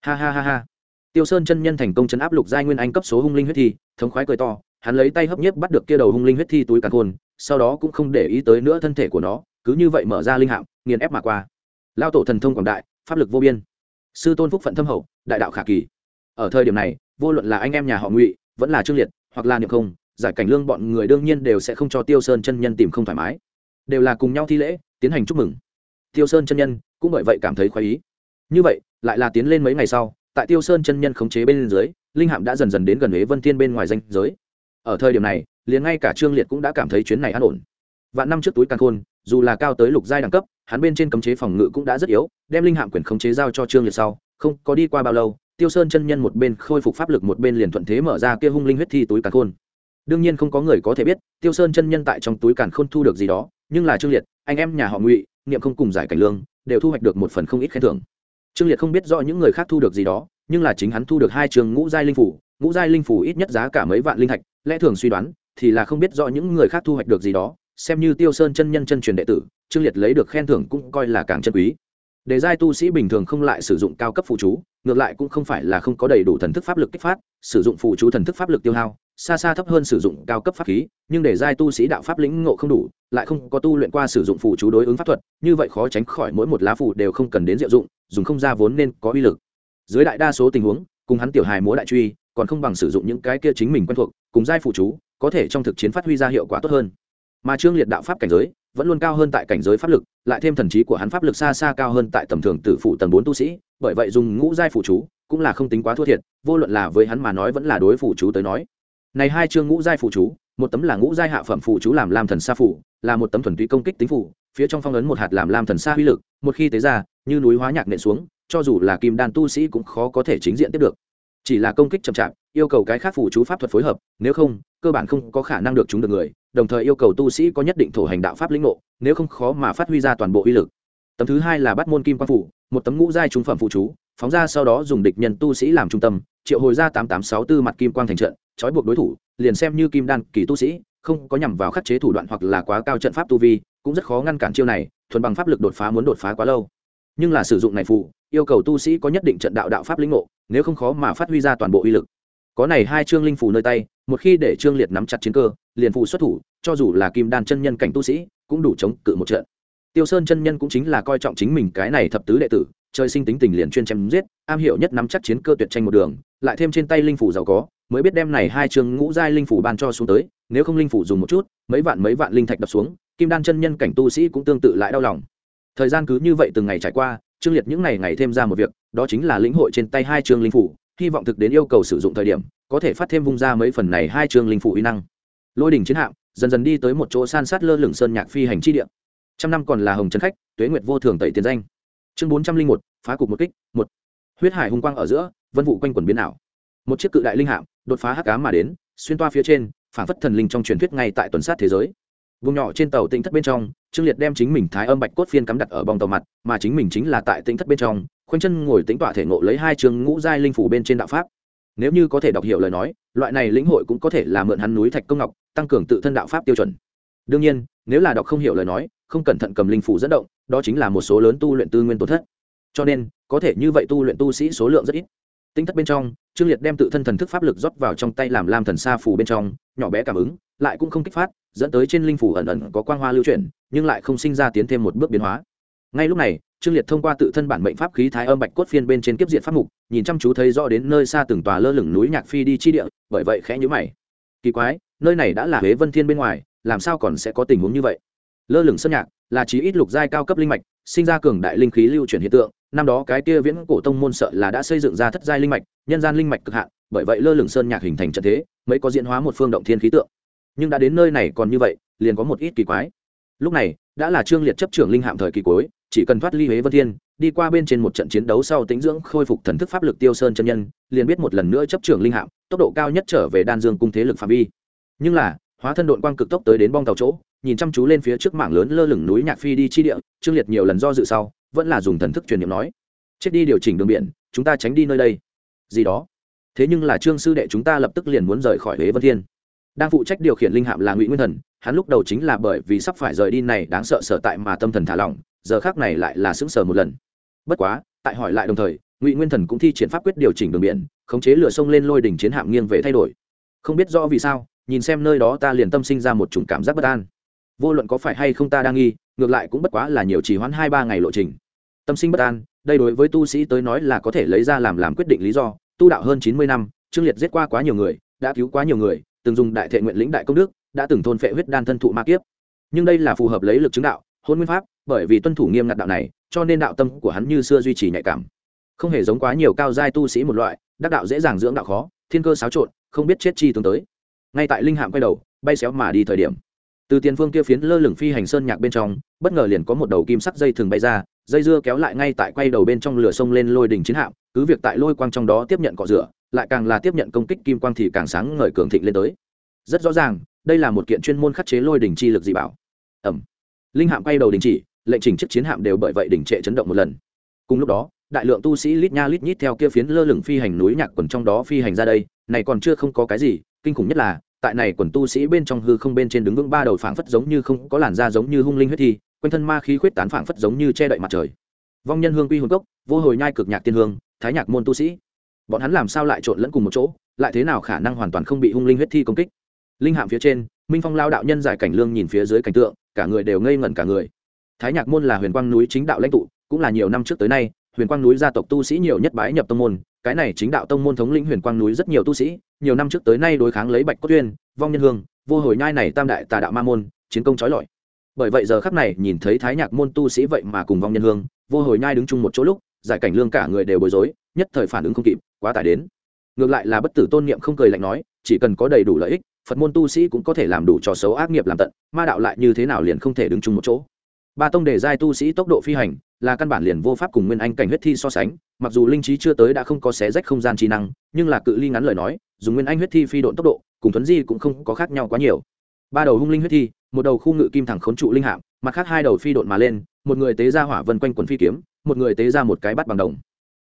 Ha ha ha ha. Tiêu sơn chân nhân thành công chấn áp lục giai nguyên anh cấp số hung linh huyết thi, thống khoái cười to hắn lấy tay hấp nhiếp bắt được kia đầu hung linh huyết thi túi càn khôn, sau đó cũng không để ý tới nữa thân thể của nó, cứ như vậy mở ra linh hạm, nghiền ép mà qua. Lao tổ thần thông quảng đại, pháp lực vô biên. Sư tôn phúc phận thâm hậu, đại đạo khả kỳ. Ở thời điểm này, vô luận là anh em nhà họ ngụy, vẫn là trương liệt, hoặc là niệm không, giải cảnh lương bọn người đương nhiên đều sẽ không cho tiêu sơn chân nhân tìm không thoải mái. Đều là cùng nhau thi lễ, tiến hành chúc mừng. Tiêu sơn chân nhân cũng bởi vậy cảm thấy khoái ý. Như vậy, lại là tiến lên mấy ngày sau, tại tiêu sơn chân nhân khống chế bên dưới, linh hạm đã dần dần đến gần huế vân thiên bên ngoài danh giới ở thời điểm này, liền ngay cả trương liệt cũng đã cảm thấy chuyến này an ổn. Vạn năm trước túi càng khôn, dù là cao tới lục giai đẳng cấp, hắn bên trên cấm chế phòng ngự cũng đã rất yếu, đem linh hạm quyền khống chế giao cho trương liệt sau, không có đi qua bao lâu, tiêu sơn chân nhân một bên khôi phục pháp lực một bên liền thuận thế mở ra kia hung linh huyết thi túi càng khôn. Đương nhiên không có người có thể biết, tiêu sơn chân nhân tại trong túi càng khôn thu được gì đó, nhưng là trương liệt, anh em nhà họ ngụy, niệm không cùng giải cảnh lương, đều thu hoạch được một phần không ít khen thưởng. Trương liệt không biết rõ những người khác thu được gì đó, nhưng là chính hắn thu được hai trường ngũ giai linh phủ, ngũ giai linh phủ ít nhất giá cả mấy vạn linh thạch lẽ thường suy đoán thì là không biết rõ những người khác thu hoạch được gì đó, xem như tiêu sơn chân nhân chân truyền đệ tử, trương liệt lấy được khen thưởng cũng coi là càng chân quý. Đề giai tu sĩ bình thường không lại sử dụng cao cấp phụ chú, ngược lại cũng không phải là không có đầy đủ thần thức pháp lực kích phát, sử dụng phụ chú thần thức pháp lực tiêu hao, xa xa thấp hơn sử dụng cao cấp pháp khí, nhưng để giai tu sĩ đạo pháp lĩnh ngộ không đủ, lại không có tu luyện qua sử dụng phụ chú đối ứng pháp thuật, như vậy khó tránh khỏi mỗi một lá phụ đều không cần đến diệu dụng, dùng không ra vốn nên có uy lực. Dưới đại đa số tình huống, cùng hắn tiểu hài múa đại truy còn không bằng sử dụng những cái kia chính mình quen thuộc, cùng giai phụ chú, có thể trong thực chiến phát huy ra hiệu quả tốt hơn. Mà trương liệt đạo pháp cảnh giới, vẫn luôn cao hơn tại cảnh giới pháp lực, lại thêm thần trí của hắn pháp lực xa xa cao hơn tại tầm thường tử phụ tầng bốn tu sĩ, bởi vậy dùng ngũ giai phụ chú cũng là không tính quá thua thiệt, vô luận là với hắn mà nói vẫn là đối phụ chú tới nói. Này hai chương ngũ giai phụ chú, một tấm là ngũ giai hạ phẩm phụ chú làm lam thần sa phụ là một tấm thuần túy công kích tính phụ phía trong phong ấn một hạt làm lam thần sa uy lực, một khi tế ra, như núi hóa nhạc nện xuống, cho dù là kim đan tu sĩ cũng khó có thể chính diện tiếp được chỉ là công kích chậm chạp, yêu cầu cái khác phụ chú pháp thuật phối hợp, nếu không, cơ bản không có khả năng được chúng được người, đồng thời yêu cầu tu sĩ có nhất định thổ hành đạo pháp lĩnh ngộ, nếu không khó mà phát huy ra toàn bộ uy lực. Tấm thứ hai là bắt môn kim quang phủ, một tấm ngũ giai trung phẩm phụ chú, phóng ra sau đó dùng địch nhân tu sĩ làm trung tâm, triệu hồi ra tám tám sáu tư mặt kim quang thành trận, trói buộc đối thủ, liền xem như kim đan kỳ tu sĩ, không có nhằm vào khắc chế thủ đoạn hoặc là quá cao trận pháp tu vi, cũng rất khó ngăn cản chiêu này, thuần bằng pháp lực đột phá muốn đột phá quá lâu nhưng là sử dụng này phụ, yêu cầu tu sĩ có nhất định trận đạo đạo pháp lĩnh ngộ, nếu không khó mà phát huy ra toàn bộ uy lực. Có này hai chương linh phù nơi tay, một khi để trương liệt nắm chặt chiến cơ, liền phù xuất thủ, cho dù là kim đan chân nhân cảnh tu sĩ, cũng đủ chống cự một trận. Tiêu sơn chân nhân cũng chính là coi trọng chính mình cái này thập tứ đệ tử, trời sinh tính tình liền chuyên chém giết, am hiểu nhất nắm chắc chiến cơ tuyệt tranh một đường, lại thêm trên tay linh phủ giàu có, mới biết đem này hai chương ngũ giai linh phủ ban cho xuống tới, nếu không linh phủ dùng một chút, mấy vạn mấy vạn linh thạch đập xuống, kim đan chân nhân cảnh tu sĩ cũng tương tự lại đau lòng thời gian cứ như vậy từng ngày trải qua, trương liệt những ngày ngày thêm ra một việc, đó chính là lĩnh hội trên tay hai chương linh phủ, hy vọng thực đến yêu cầu sử dụng thời điểm, có thể phát thêm vung ra mấy phần này hai chương linh phủ uy năng. Lôi đỉnh chiến hạm, dần dần đi tới một chỗ san sát lơ lửng sơn nhạc phi hành chi địa. Trăm năm còn là hồng trấn khách, tuế nguyệt vô thường tẩy tiền danh. Chương bốn trăm linh một, phá cục một kích, một. Huyết hải hung quang ở giữa, vân vụ quanh quần biến ảo. Một chiếc cự đại linh hạm, đột phá hắc cá mà đến, xuyên toa phía trên, phản phất thần linh trong truyền thuyết ngay tại tuần sát thế giới vùng nhỏ trên tàu tĩnh thất bên trong, trương liệt đem chính mình thái âm bạch cốt phiên cắm đặt ở bong tàu mặt, mà chính mình chính là tại tĩnh thất bên trong, khoanh chân ngồi tính tọa thể ngộ lấy hai trường ngũ giai linh phủ bên trên đạo pháp. Nếu như có thể đọc hiểu lời nói, loại này lĩnh hội cũng có thể là mượn hắn núi thạch công ngọc, tăng cường tự thân đạo pháp tiêu chuẩn. Đương nhiên, nếu là đọc không hiểu lời nói, không cẩn thận cầm linh phủ dẫn động, đó chính là một số lớn tu luyện tư nguyên tổn thất. Cho nên, có thể như vậy tu luyện tu sĩ số lượng rất ít tinh thất bên trong, trương liệt đem tự thân thần thức pháp lực rót vào trong tay làm lam thần sa phù bên trong, nhỏ bé cảm ứng, lại cũng không kích phát, dẫn tới trên linh phủ ẩn ẩn có quang hoa lưu chuyển, nhưng lại không sinh ra tiến thêm một bước biến hóa. Ngay lúc này, trương liệt thông qua tự thân bản mệnh pháp khí thái âm bạch cốt phiên bên trên kiếp diện pháp mục, nhìn chăm chú thấy rõ đến nơi xa từng tòa lơ lửng núi nhạc phi đi chi địa, bởi vậy khẽ nhữ mày. Kỳ quái, nơi này đã là huế vân thiên bên ngoài, làm sao còn sẽ có tình huống như vậy? Lơ lửng sơn nhạc là chí ít lục giai cao cấp linh mạch, sinh ra cường đại linh khí lưu chuyển hiện tượng năm đó cái kia viễn cổ tông môn sợ là đã xây dựng ra thất giai linh mạch, nhân gian linh mạch cực hạn, bởi vậy lơ lửng sơn nhạc hình thành trận thế mới có diễn hóa một phương động thiên khí tượng. Nhưng đã đến nơi này còn như vậy, liền có một ít kỳ quái. Lúc này, đã là trương liệt chấp trưởng linh hạm thời kỳ cuối, chỉ cần thoát ly huế vân thiên, đi qua bên trên một trận chiến đấu sau tính dưỡng khôi phục thần thức pháp lực tiêu sơn chân nhân, liền biết một lần nữa chấp trưởng linh hạm, tốc độ cao nhất trở về đan dương cung thế lực phạm vi. Nhưng là, hóa thân đội quang cực tốc tới đến bong tàu chỗ, nhìn chăm chú lên phía trước mảng lớn lơ lửng núi nhạc phi đi chi địa, trương liệt nhiều lần do dự sau vẫn là dùng thần thức truyền niệm nói, chết đi điều chỉnh đường biển, chúng ta tránh đi nơi đây. Gì đó. Thế nhưng là trương sư đệ chúng ta lập tức liền muốn rời khỏi huế vân thiên. Đang phụ trách điều khiển linh hạm là ngụy nguyên thần, hắn lúc đầu chính là bởi vì sắp phải rời đi này đáng sợ sở tại mà tâm thần thả lỏng, giờ khác này lại là sững sờ một lần. Bất quá, tại hỏi lại đồng thời, ngụy nguyên thần cũng thi triển pháp quyết điều chỉnh đường biển, khống chế lửa sông lên lôi đỉnh chiến hạm nghiêng về thay đổi. Không biết rõ vì sao, nhìn xem nơi đó ta liền tâm sinh ra một chủng cảm giác bất an. Vô luận có phải hay không ta đang nghi, ngược lại cũng bất quá là nhiều chỉ hoãn hai ba ngày lộ trình tâm sinh bất an, đây đối với tu sĩ tới nói là có thể lấy ra làm làm quyết định lý do. Tu đạo hơn chín mươi năm, trương liệt giết qua quá nhiều người, đã cứu quá nhiều người, từng dùng đại thệ nguyện lĩnh đại công đức, đã từng thôn phệ huyết đan thân thụ ma kiếp. Nhưng đây là phù hợp lấy lực chứng đạo, hôn nguyên pháp, bởi vì tuân thủ nghiêm ngặt đạo này, cho nên đạo tâm của hắn như xưa duy trì nhạy cảm. Không hề giống quá nhiều cao giai tu sĩ một loại, đắc đạo dễ dàng dưỡng đạo khó, thiên cơ xáo trộn, không biết chết chi tướng tới. Ngay tại linh hạm quay đầu, bay xéo mà đi thời điểm. Từ tiền phương kia phiến lơ lửng phi hành sơn nhạc bên trong, bất ngờ liền có một đầu kim sắc dây thường bay ra dây dưa kéo lại ngay tại quay đầu bên trong lửa sông lên lôi đỉnh chiến hạm, cứ việc tại lôi quang trong đó tiếp nhận cọ rửa, lại càng là tiếp nhận công kích kim quang thì càng sáng ngời cường thịnh lên tới. Rất rõ ràng, đây là một kiện chuyên môn khắc chế lôi đỉnh chi lực dị bảo. Ẩm linh hạm quay đầu đình chỉ, lệnh trình chiếc chiến hạm đều bởi vậy đình trệ chấn động một lần. Cùng lúc đó, đại lượng tu sĩ lít nha lít nhít theo kia phiến lơ lửng phi hành núi nhạc quần trong đó phi hành ra đây, này còn chưa không có cái gì, kinh khủng nhất là, tại này quần tu sĩ bên trong hư không bên trên đứng vững ba đầu phảng phất giống như không có làn da giống như hung linh huyết thi quanh thân ma khí khuyết tán phảng phất giống như che đậy mặt trời. Vong nhân hương quy hồn cốc, vô hồi nhai cực nhạc tiên hương, thái nhạc môn tu sĩ. Bọn hắn làm sao lại trộn lẫn cùng một chỗ, lại thế nào khả năng hoàn toàn không bị hung linh huyết thi công kích? Linh hạm phía trên, minh phong lao đạo nhân giải cảnh lương nhìn phía dưới cảnh tượng, cả người đều ngây ngẩn cả người. Thái nhạc môn là huyền quang núi chính đạo lãnh tụ, cũng là nhiều năm trước tới nay, huyền quang núi gia tộc tu sĩ nhiều nhất bái nhập tông môn, cái này chính đạo tông môn thống lĩnh huyền quang núi rất nhiều tu sĩ, nhiều năm trước tới nay đối kháng lấy bạch cốt tuyên, vong nhân hương, vô hồi nhai này tam đại tà đạo ma môn, chiến công trói lọi bởi vậy giờ khắc này nhìn thấy thái nhạc môn tu sĩ vậy mà cùng vong nhân hương, vô hồi nhai đứng chung một chỗ lúc, giải cảnh lương cả người đều bối rối, nhất thời phản ứng không kịp, quá tải đến. Ngược lại là bất tử tôn niệm không cười lạnh nói, chỉ cần có đầy đủ lợi ích, phật môn tu sĩ cũng có thể làm đủ trò xấu ác nghiệp làm tận, ma đạo lại như thế nào liền không thể đứng chung một chỗ. Ba tông đề giai tu sĩ tốc độ phi hành, là căn bản liền vô pháp cùng nguyên anh cảnh huyết thi so sánh, mặc dù linh trí chưa tới đã không có xé rách không gian trí năng, nhưng là cự ly ngắn lời nói, dùng nguyên anh huyết thi phi độn tốc độ, cùng thuấn di cũng không có khác nhau quá nhiều. Ba đầu hung linh huyết thi một đầu khu ngự kim thẳng khốn trụ linh hạm, mặt khác hai đầu phi độn mà lên, một người tế ra hỏa vân quanh quần phi kiếm, một người tế ra một cái bắt bằng đồng.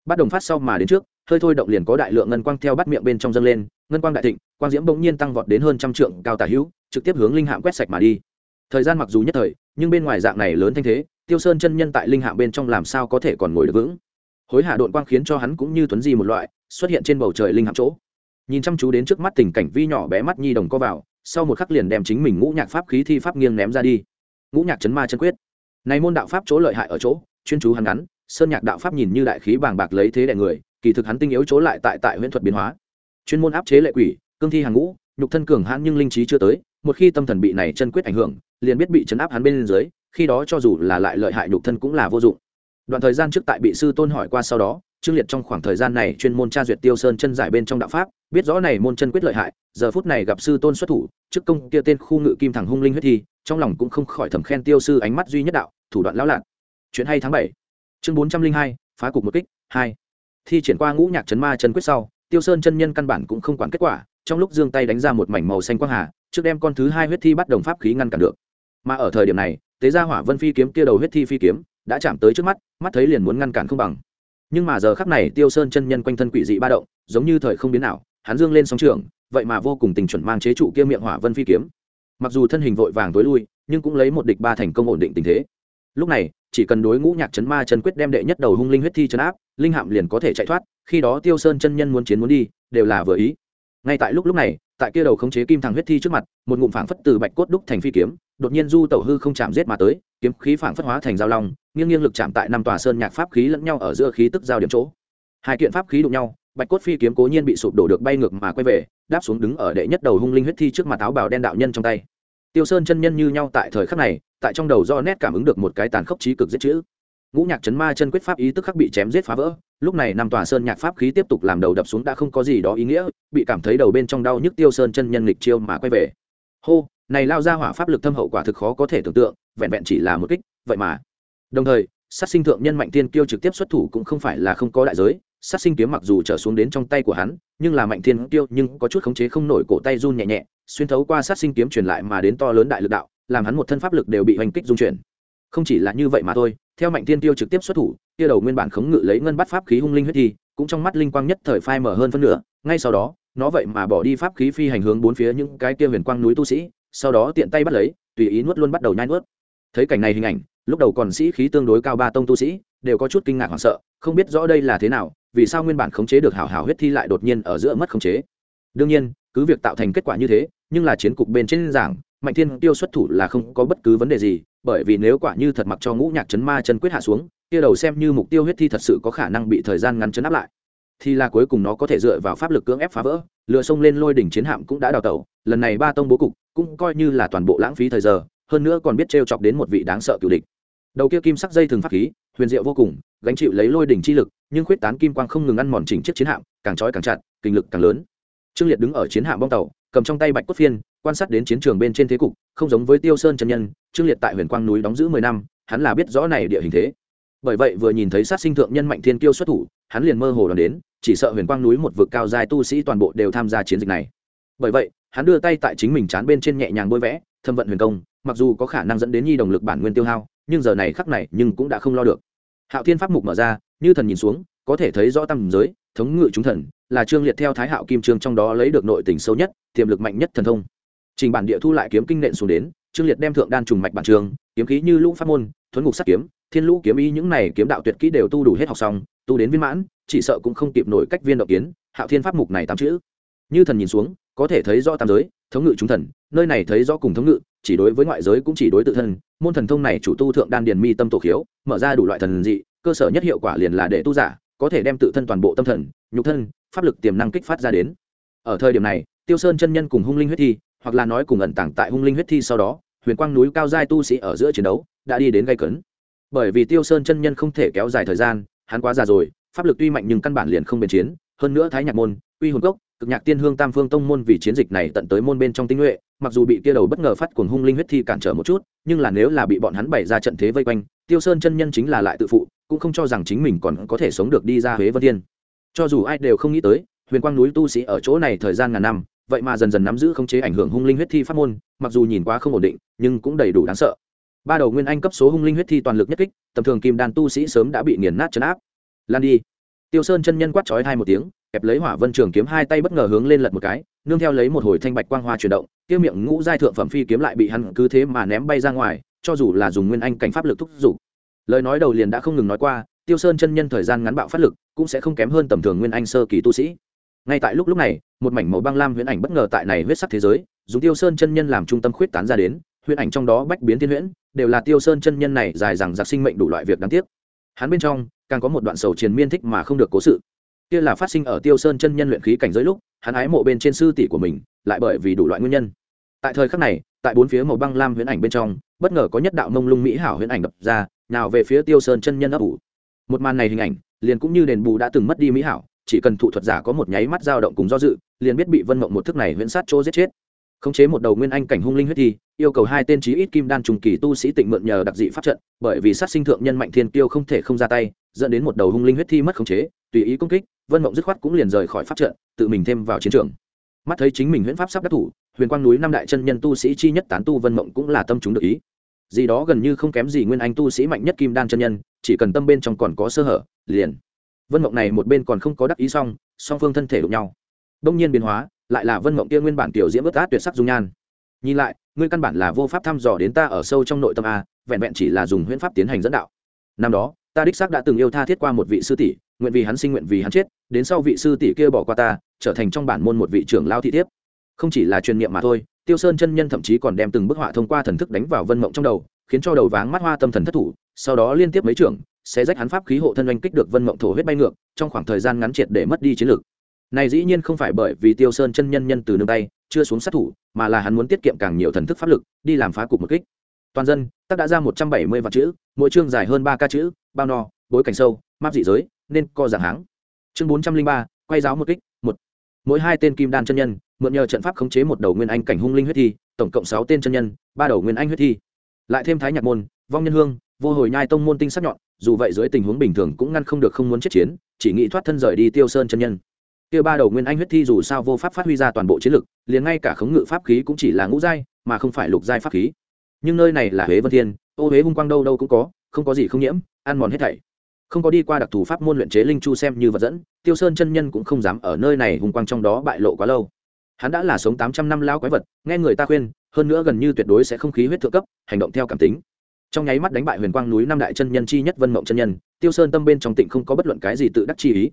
Bắt đồng phát sau mà đến trước, hơi thôi động liền có đại lượng ngân quang theo bắt miệng bên trong dâng lên, ngân quang đại thịnh, quang diễm bỗng nhiên tăng vọt đến hơn trăm trượng, cao tả hữu, trực tiếp hướng linh hạm quét sạch mà đi. Thời gian mặc dù nhất thời, nhưng bên ngoài dạng này lớn thanh thế, tiêu sơn chân nhân tại linh hạm bên trong làm sao có thể còn ngồi được vững? Hối hạ đội quang khiến cho hắn cũng như tuấn di một loại, xuất hiện trên bầu trời linh hạm chỗ. Nhìn chăm chú đến trước mắt tình cảnh vi nhỏ bé mắt nhi đồng có vào sau một khắc liền đem chính mình ngũ nhạc pháp khí thi pháp nghiêng ném ra đi. Ngũ nhạc chấn ma chân quyết. Này môn đạo pháp chỗ lợi hại ở chỗ, chuyên chú hắn ngắn, sơn nhạc đạo pháp nhìn như đại khí bàng bạc lấy thế đại người, kỳ thực hắn tinh yếu chỗ lại tại tại huyễn thuật biến hóa. Chuyên môn áp chế lệ quỷ, cương thi hàng ngũ, nhục thân cường hãn nhưng linh trí chưa tới, một khi tâm thần bị này chân quyết ảnh hưởng, liền biết bị chấn áp hắn bên dưới, khi đó cho dù là lại lợi hại nhục thân cũng là vô dụng. Đoạn thời gian trước tại bị sư tôn hỏi qua sau đó, trương liệt trong khoảng thời gian này chuyên môn tra duyệt tiêu sơn chân giải bên trong đạo pháp biết rõ này môn chân quyết lợi hại, giờ phút này gặp sư tôn xuất thủ, trước công kia tên khu ngự kim thẳng hung linh huyết thi, trong lòng cũng không khỏi thầm khen tiêu sư ánh mắt duy nhất đạo, thủ đoạn lão lạc chuyện hay tháng bảy. Chương bốn trăm linh hai, phá cục một kích, hai. Thi triển qua ngũ nhạc chấn ma chân quyết sau, tiêu sơn chân nhân căn bản cũng không quản kết quả, trong lúc giương tay đánh ra một mảnh màu xanh quang hà, trước đem con thứ hai huyết thi bắt đồng pháp khí ngăn cản được. Mà ở thời điểm này, tế gia hỏa vân phi kiếm kia đầu huyết thi phi kiếm, đã chạm tới trước mắt mắt thấy liền muốn ngăn cản không bằng. Nhưng mà giờ khắc này tiêu sơn chân nhân quanh thân quỷ dị ba động, giống như thời không biến nào hắn dương lên sóng trường vậy mà vô cùng tình chuẩn mang chế trụ kia miệng hỏa vân phi kiếm. Mặc dù thân hình vội vàng tối lui, nhưng cũng lấy một địch ba thành công ổn định tình thế. Lúc này, chỉ cần đối ngũ nhạc chấn ma chân quyết đem đệ nhất đầu hung linh huyết thi chấn áp, linh hạm liền có thể chạy thoát, khi đó tiêu sơn chân nhân muốn chiến muốn đi, đều là vừa ý. Ngay tại lúc lúc này, tại kia đầu khống chế kim thằng huyết thi trước mặt, một ngụm phảng phất từ bạch cốt đúc thành phi kiếm, đột nhiên du tẩu hư không chạm giết mà tới, kiếm khí phảng phất hóa thành giao long, nghiêng nghiêng lực chạm tại năm tòa sơn nhạc pháp khí lẫn nhau ở giữa khí tức giao điểm chỗ. Hai kiện pháp khí đụng nhau bạch cốt phi kiếm cố nhiên bị sụp đổ được bay ngược mà quay về, đáp xuống đứng ở đệ nhất đầu hung linh huyết thi trước mặt áo bào đen đạo nhân trong tay. Tiêu sơn chân nhân như nhau tại thời khắc này, tại trong đầu do nét cảm ứng được một cái tàn khốc trí cực giết chữ. Ngũ nhạc chấn ma chân quyết pháp ý tức khắc bị chém giết phá vỡ, lúc này năm tòa sơn nhạc pháp khí tiếp tục làm đầu đập xuống đã không có gì đó ý nghĩa, bị cảm thấy đầu bên trong đau nhức tiêu sơn chân nhân lịch chiêu mà quay về. Hô, này lao ra hỏa pháp lực thâm hậu quả thực khó có thể tưởng tượng, vẹn vẹn chỉ là một kích, vậy mà. Đồng thời, sát sinh thượng nhân mạnh tiên kiêu trực tiếp xuất thủ cũng không phải là không có đại giới sát sinh kiếm mặc dù trở xuống đến trong tay của hắn, nhưng là mạnh thiên tiêu nhưng có chút khống chế không nổi cổ tay run nhẹ nhẹ, xuyên thấu qua sát sinh kiếm truyền lại mà đến to lớn đại lực đạo, làm hắn một thân pháp lực đều bị hoành kích dung chuyển. Không chỉ là như vậy mà thôi, theo mạnh thiên tiêu trực tiếp xuất thủ, kia đầu nguyên bản khống ngự lấy ngân bắt pháp khí hung linh huyết thi, cũng trong mắt linh quang nhất thời phai mở hơn phân nửa, ngay sau đó, nó vậy mà bỏ đi pháp khí phi hành hướng bốn phía những cái kia huyền quang núi tu sĩ, sau đó tiện tay bắt lấy, tùy ý nuốt luôn bắt đầu nhai nuốt. Thấy cảnh này hình ảnh, lúc đầu còn sĩ khí tương đối cao ba tông tu sĩ, đều có chút kinh ngạc hoảng sợ, không biết rõ đây là thế nào vì sao nguyên bản khống chế được hảo hảo huyết thi lại đột nhiên ở giữa mất khống chế? Đương nhiên, cứ việc tạo thành kết quả như thế, nhưng là chiến cục bên trên giảng, mạnh thiên tiêu xuất thủ là không có bất cứ vấn đề gì, bởi vì nếu quả như thật mặc cho ngũ nhạc chấn ma chân quyết hạ xuống, kia đầu xem như mục tiêu huyết thi thật sự có khả năng bị thời gian ngắn chấn áp lại. Thì là cuối cùng nó có thể dựa vào pháp lực cưỡng ép phá vỡ, lừa sông lên lôi đỉnh chiến hạm cũng đã đào tẩu, lần này ba tông bố cục cũng coi như là toàn bộ lãng phí thời giờ, hơn nữa còn biết t chọc đến một vị đáng sợ cựu địch đầu kia kim sắc dây thường pháp khí, huyền diệu vô cùng, gánh chịu lấy lôi đỉnh chi lực, nhưng khuyết tán kim quang không ngừng ăn mòn chỉnh chiếc chiến hạm, càng trói càng chặt, kinh lực càng lớn. Trương liệt đứng ở chiến hạm bong tàu, cầm trong tay bạch cốt phiên, quan sát đến chiến trường bên trên thế cục, không giống với tiêu sơn chân nhân, trương liệt tại huyền quang núi đóng giữ mười năm, hắn là biết rõ này địa hình thế. Bởi vậy vừa nhìn thấy sát sinh thượng nhân mạnh thiên kiêu xuất thủ, hắn liền mơ hồ đoán đến, chỉ sợ huyền quang núi một vực cao dài tu sĩ toàn bộ đều tham gia chiến dịch này. Bởi vậy, hắn đưa tay tại chính mình chán bên trên nhẹ nhàng bôi vẽ, thâm vận huyền công, mặc dù có khả năng dẫn đến nhi đồng lực bản nguyên tiêu hao nhưng giờ này khắc này nhưng cũng đã không lo được. Hạo thiên pháp mục mở ra, như thần nhìn xuống, có thể thấy rõ tăng giới, thống ngự chúng thần, là trương liệt theo thái hạo kim trương trong đó lấy được nội tình sâu nhất, tiềm lực mạnh nhất thần thông. Trình bản địa thu lại kiếm kinh nện xuống đến, trương liệt đem thượng đan trùng mạch bản trường, kiếm khí như lũ pháp môn, thuấn ngục sát kiếm, thiên lũ kiếm ý những này kiếm đạo tuyệt kỹ đều tu đủ hết học xong, tu đến viên mãn, chỉ sợ cũng không kịp nổi cách viên động kiến, hạo thiên pháp mục này tám chữ. Như thần nhìn xuống, có thể thấy rõ tam giới, thống ngự chúng thần, nơi này thấy rõ cùng thống ngự chỉ đối với ngoại giới cũng chỉ đối tự thân, môn thần thông này chủ tu thượng đan điền mi tâm tổ khiếu, mở ra đủ loại thần dị, cơ sở nhất hiệu quả liền là để tu giả có thể đem tự thân toàn bộ tâm thần, nhục thân, pháp lực tiềm năng kích phát ra đến. Ở thời điểm này, tiêu sơn chân nhân cùng hung linh huyết thi, hoặc là nói cùng ẩn tàng tại hung linh huyết thi sau đó, huyền quang núi cao giai tu sĩ ở giữa chiến đấu, đã đi đến gây cấn. Bởi vì tiêu sơn chân nhân không thể kéo dài thời gian, hắn quá già rồi, pháp lực tuy mạnh nhưng căn bản liền không bền chiến, hơn nữa thái nhạc môn, uy hồn cốc cực nhạc tiên hương tam phương tông môn vì chiến dịch này tận tới môn bên trong tinh nhuệ, mặc dù bị kia đầu bất ngờ phát cuồng hung linh huyết thi cản trở một chút, nhưng là nếu là bị bọn hắn bày ra trận thế vây quanh, tiêu sơn chân nhân chính là lại tự phụ, cũng không cho rằng chính mình còn có thể sống được đi ra huế vân thiên. Cho dù ai đều không nghĩ tới, huyền quang núi tu sĩ ở chỗ này thời gian ngàn năm, vậy mà dần dần nắm giữ không chế ảnh hưởng hung linh huyết thi pháp môn, mặc dù nhìn quá không ổn định, nhưng cũng đầy đủ đáng sợ. Ba đầu nguyên anh cấp số hung linh huyết thi toàn lực nhất kích, tầm thường kim đan tu sĩ sớm đã bị nghiền nát chấn áp. Lan đi. Tiêu sơn chân nhân quát chói hai một tiếng kẹp lấy hỏa vân trường kiếm hai tay bất ngờ hướng lên lật một cái, nương theo lấy một hồi thanh bạch quang hoa chuyển động tiêu miệng ngũ giai thượng phẩm phi kiếm lại bị hắn cứ thế mà ném bay ra ngoài, cho dù là dùng nguyên anh cảnh pháp lực thúc giục. Lời nói đầu liền đã không ngừng nói qua, tiêu sơn chân nhân thời gian ngắn bạo phát lực cũng sẽ không kém hơn tầm thường nguyên anh sơ kỳ tu sĩ. Ngay tại lúc lúc này, một mảnh màu băng lam huyễn ảnh bất ngờ tại này huyết sắc thế giới, dùng tiêu sơn chân nhân làm trung tâm khuyết tán ra đến, huyễn ảnh trong đó bách biến thiên huyễn, đều là tiêu sơn chân nhân này dài rằng giặc sinh mệnh đủ loại việc đáng tiếc. Hắn bên trong, càng có một đoạn sầu triền miên thích mà không được cố sự kia là phát sinh ở tiêu sơn chân nhân luyện khí cảnh giới lúc, hắn ái mộ bên trên sư tỷ của mình, lại bởi vì đủ loại nguyên nhân. Tại thời khắc này, tại bốn phía màu băng lam huyễn ảnh bên trong, bất ngờ có nhất đạo mông lung mỹ hảo huyễn ảnh đập ra, nào về phía tiêu sơn chân nhân ấp ủ. Một màn này hình ảnh, liền cũng như đền bù đã từng mất đi mỹ hảo, chỉ cần thụ thuật giả có một nháy mắt dao động cùng do dự, liền biết bị vân mộng một thức này huyễn sát chỗ giết chết. Khống chế một đầu nguyên anh cảnh hung linh huyết thi, yêu cầu hai tên trí ít kim đan trùng kỳ tu sĩ tịnh mượn nhờ đặc dị pháp trận, bởi vì sát sinh thượng nhân mạnh thiên tiêu không thể không ra tay, dẫn đến một đầu hung linh huyết thi mất khống chế tùy ý công kích, vân mộng dứt khoát cũng liền rời khỏi pháp trận, tự mình thêm vào chiến trường. Mắt thấy chính mình huyễn pháp sắp đắc thủ, huyền quang núi năm đại chân nhân tu sĩ chi nhất tán tu vân mộng cũng là tâm chúng được ý. Gì đó gần như không kém gì nguyên anh tu sĩ mạnh nhất kim đan chân nhân, chỉ cần tâm bên trong còn có sơ hở, liền. Vân mộng này một bên còn không có đắc ý xong, song phương thân thể đụng nhau. Đông nhiên biến hóa, lại là vân mộng kia nguyên bản tiểu diễm ướt át tuyệt sắc dung nhan. Nhìn lại, ngươi căn bản là vô pháp thăm dò đến ta ở sâu trong nội tâm a, vẹn vẹn chỉ là dùng huyễn pháp tiến hành dẫn đạo. Năm đó ta đích xác đã từng yêu tha thiết qua một vị sư tỷ, nguyện vì hắn sinh nguyện vì hắn chết, đến sau vị sư tỷ kia bỏ qua ta, trở thành trong bản môn một vị trưởng lao thị thiếp. Không chỉ là truyền niệm mà thôi, tiêu sơn chân nhân thậm chí còn đem từng bức họa thông qua thần thức đánh vào vân mộng trong đầu, khiến cho đầu váng mắt hoa tâm thần thất thủ, sau đó liên tiếp mấy trưởng, sẽ rách hắn pháp khí hộ thân oanh kích được vân mộng thổ huyết bay ngược, trong khoảng thời gian ngắn triệt để mất đi chiến lược này dĩ nhiên không phải bởi vì tiêu sơn chân nhân nhân từ nương tay, chưa xuống sát thủ, mà là hắn muốn tiết kiệm càng nhiều thần thức pháp lực, đi làm phá cục một kích. Toàn dân tác đã ra một trăm bảy mươi vạn chữ, mỗi chương dài hơn ba ca chữ bao no, bối cảnh sâu, map dị giới, nên co dạng háng. Chương bốn trăm linh ba, quay giáo một kích, một. Mỗi hai tên kim đan chân nhân, mượn nhờ trận pháp khống chế một đầu nguyên anh cảnh hung linh huyết thi, tổng cộng sáu tên chân nhân, ba đầu nguyên anh huyết thi. Lại thêm thái nhạc môn, vong nhân hương, vô hồi nhai tông môn tinh sắc nhọn, dù vậy dưới tình huống bình thường cũng ngăn không được không muốn chết chiến, chỉ nghĩ thoát thân rời đi tiêu sơn chân nhân. Kia ba đầu nguyên anh huyết thi dù sao vô pháp phát huy ra toàn bộ chiến lực, liền ngay cả khống ngự pháp khí cũng chỉ là ngũ giai, mà không phải lục giai pháp khí. Nhưng nơi này là huế vân thiên, ô huế hung quang đâu đâu cũng có không có gì không nhiễm, ăn mòn hết thảy. Không có đi qua đặc thù pháp môn luyện chế linh chu xem như vật dẫn, tiêu sơn chân nhân cũng không dám ở nơi này hùng quang trong đó bại lộ quá lâu. Hắn đã là sống tám trăm năm lao quái vật, nghe người ta khuyên, hơn nữa gần như tuyệt đối sẽ không khí huyết thượng cấp, hành động theo cảm tính. Trong nháy mắt đánh bại huyền quang núi năm đại chân nhân chi nhất vân mộng chân nhân, tiêu sơn tâm bên trong tịnh không có bất luận cái gì tự đắc chi ý.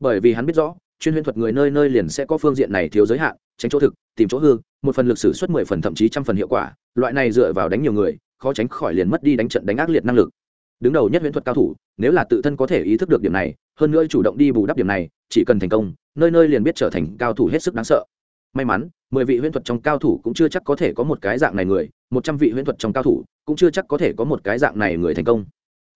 Bởi vì hắn biết rõ, chuyên huyền thuật người nơi nơi liền sẽ có phương diện này thiếu giới hạn, tránh chỗ thực, tìm chỗ hư, một phần lực sử xuất mười phần thậm chí trăm phần hiệu quả, loại này dựa vào đánh nhiều người khó tránh khỏi liền mất đi đánh trận đánh ác liệt năng lực. Đứng đầu nhất huyễn thuật cao thủ, nếu là tự thân có thể ý thức được điểm này, hơn nữa chủ động đi bù đắp điểm này, chỉ cần thành công, nơi nơi liền biết trở thành cao thủ hết sức đáng sợ. May mắn, mười vị huyễn thuật trong cao thủ cũng chưa chắc có thể có một cái dạng này người, một trăm vị huyễn thuật trong cao thủ cũng chưa chắc có thể có một cái dạng này người thành công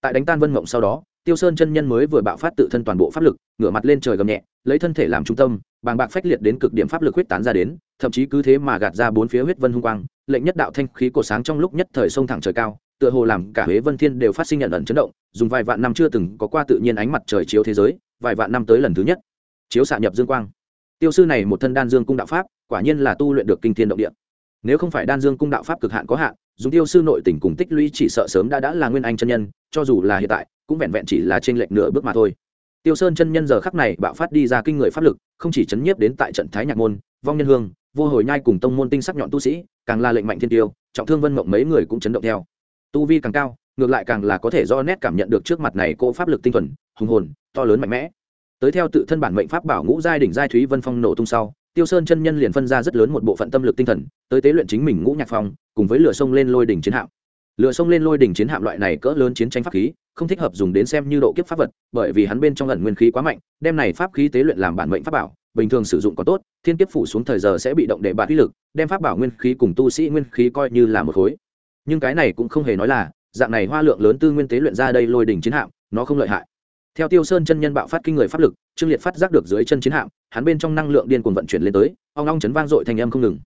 tại đánh tan vân mộng sau đó, tiêu sơn chân nhân mới vừa bạo phát tự thân toàn bộ pháp lực, ngửa mặt lên trời gầm nhẹ, lấy thân thể làm trung tâm, bàng bạc phách liệt đến cực điểm pháp lực huyết tán ra đến, thậm chí cứ thế mà gạt ra bốn phía huyết vân hung quang, lệnh nhất đạo thanh khí cổ sáng trong lúc nhất thời sông thẳng trời cao, tựa hồ làm cả huế vân thiên đều phát sinh nhận ẩn chấn động, dùng vài vạn năm chưa từng có qua tự nhiên ánh mặt trời chiếu thế giới, vài vạn năm tới lần thứ nhất, chiếu xạ nhập dương quang. Tiêu sư này một thân đan dương cung đạo pháp, quả nhiên là tu luyện được kinh thiên động địa. Nếu không phải đan dương cung đạo pháp cực hạn có hạn dùng tiêu sư nội tình cùng tích lũy chỉ sợ sớm đã đã là nguyên anh chân nhân, cho dù là hiện tại, cũng vẹn vẹn chỉ là trên lệch nửa bước mà thôi. Tiêu sơn chân nhân giờ khắc này bạo phát đi ra kinh người pháp lực, không chỉ chấn nhiếp đến tại trận thái nhạc môn, vong nhân hương, vô hồi nhai cùng tông môn tinh sắc nhọn tu sĩ, càng là lệnh mạnh thiên tiêu, trọng thương vân mộng mấy người cũng chấn động theo. Tu vi càng cao, ngược lại càng là có thể do nét cảm nhận được trước mặt này cô pháp lực tinh thuần, hùng hồn, to lớn mạnh mẽ. Tới theo tự thân bản mệnh pháp bảo ngũ giai đỉnh giai thúy vân phong nổ tung sau tiêu sơn chân nhân liền phân ra rất lớn một bộ phận tâm lực tinh thần, tới tế luyện chính mình ngũ nhạc phong, cùng với lửa sông lên lôi đỉnh chiến hạm. Lửa sông lên lôi đỉnh chiến hạm loại này cỡ lớn chiến tranh pháp khí, không thích hợp dùng đến xem như độ kiếp pháp vật, bởi vì hắn bên trong ẩn nguyên khí quá mạnh, đem này pháp khí tế luyện làm bản mệnh pháp bảo, bình thường sử dụng có tốt, thiên kiếp phủ xuống thời giờ sẽ bị động để bạt uy lực, đem pháp bảo nguyên khí cùng tu sĩ nguyên khí coi như là một khối. Nhưng cái này cũng không hề nói là, dạng này hoa lượng lớn tư nguyên tế luyện ra đây lôi đỉnh chiến hạm, nó không lợi hại theo tiêu sơn chân nhân bạo phát kinh người pháp lực, trương liệt phát giác được dưới chân chiến hạm, hắn bên trong năng lượng điên cuồng vận chuyển lên tới, ong ong chấn vang dội thành âm không ngừng.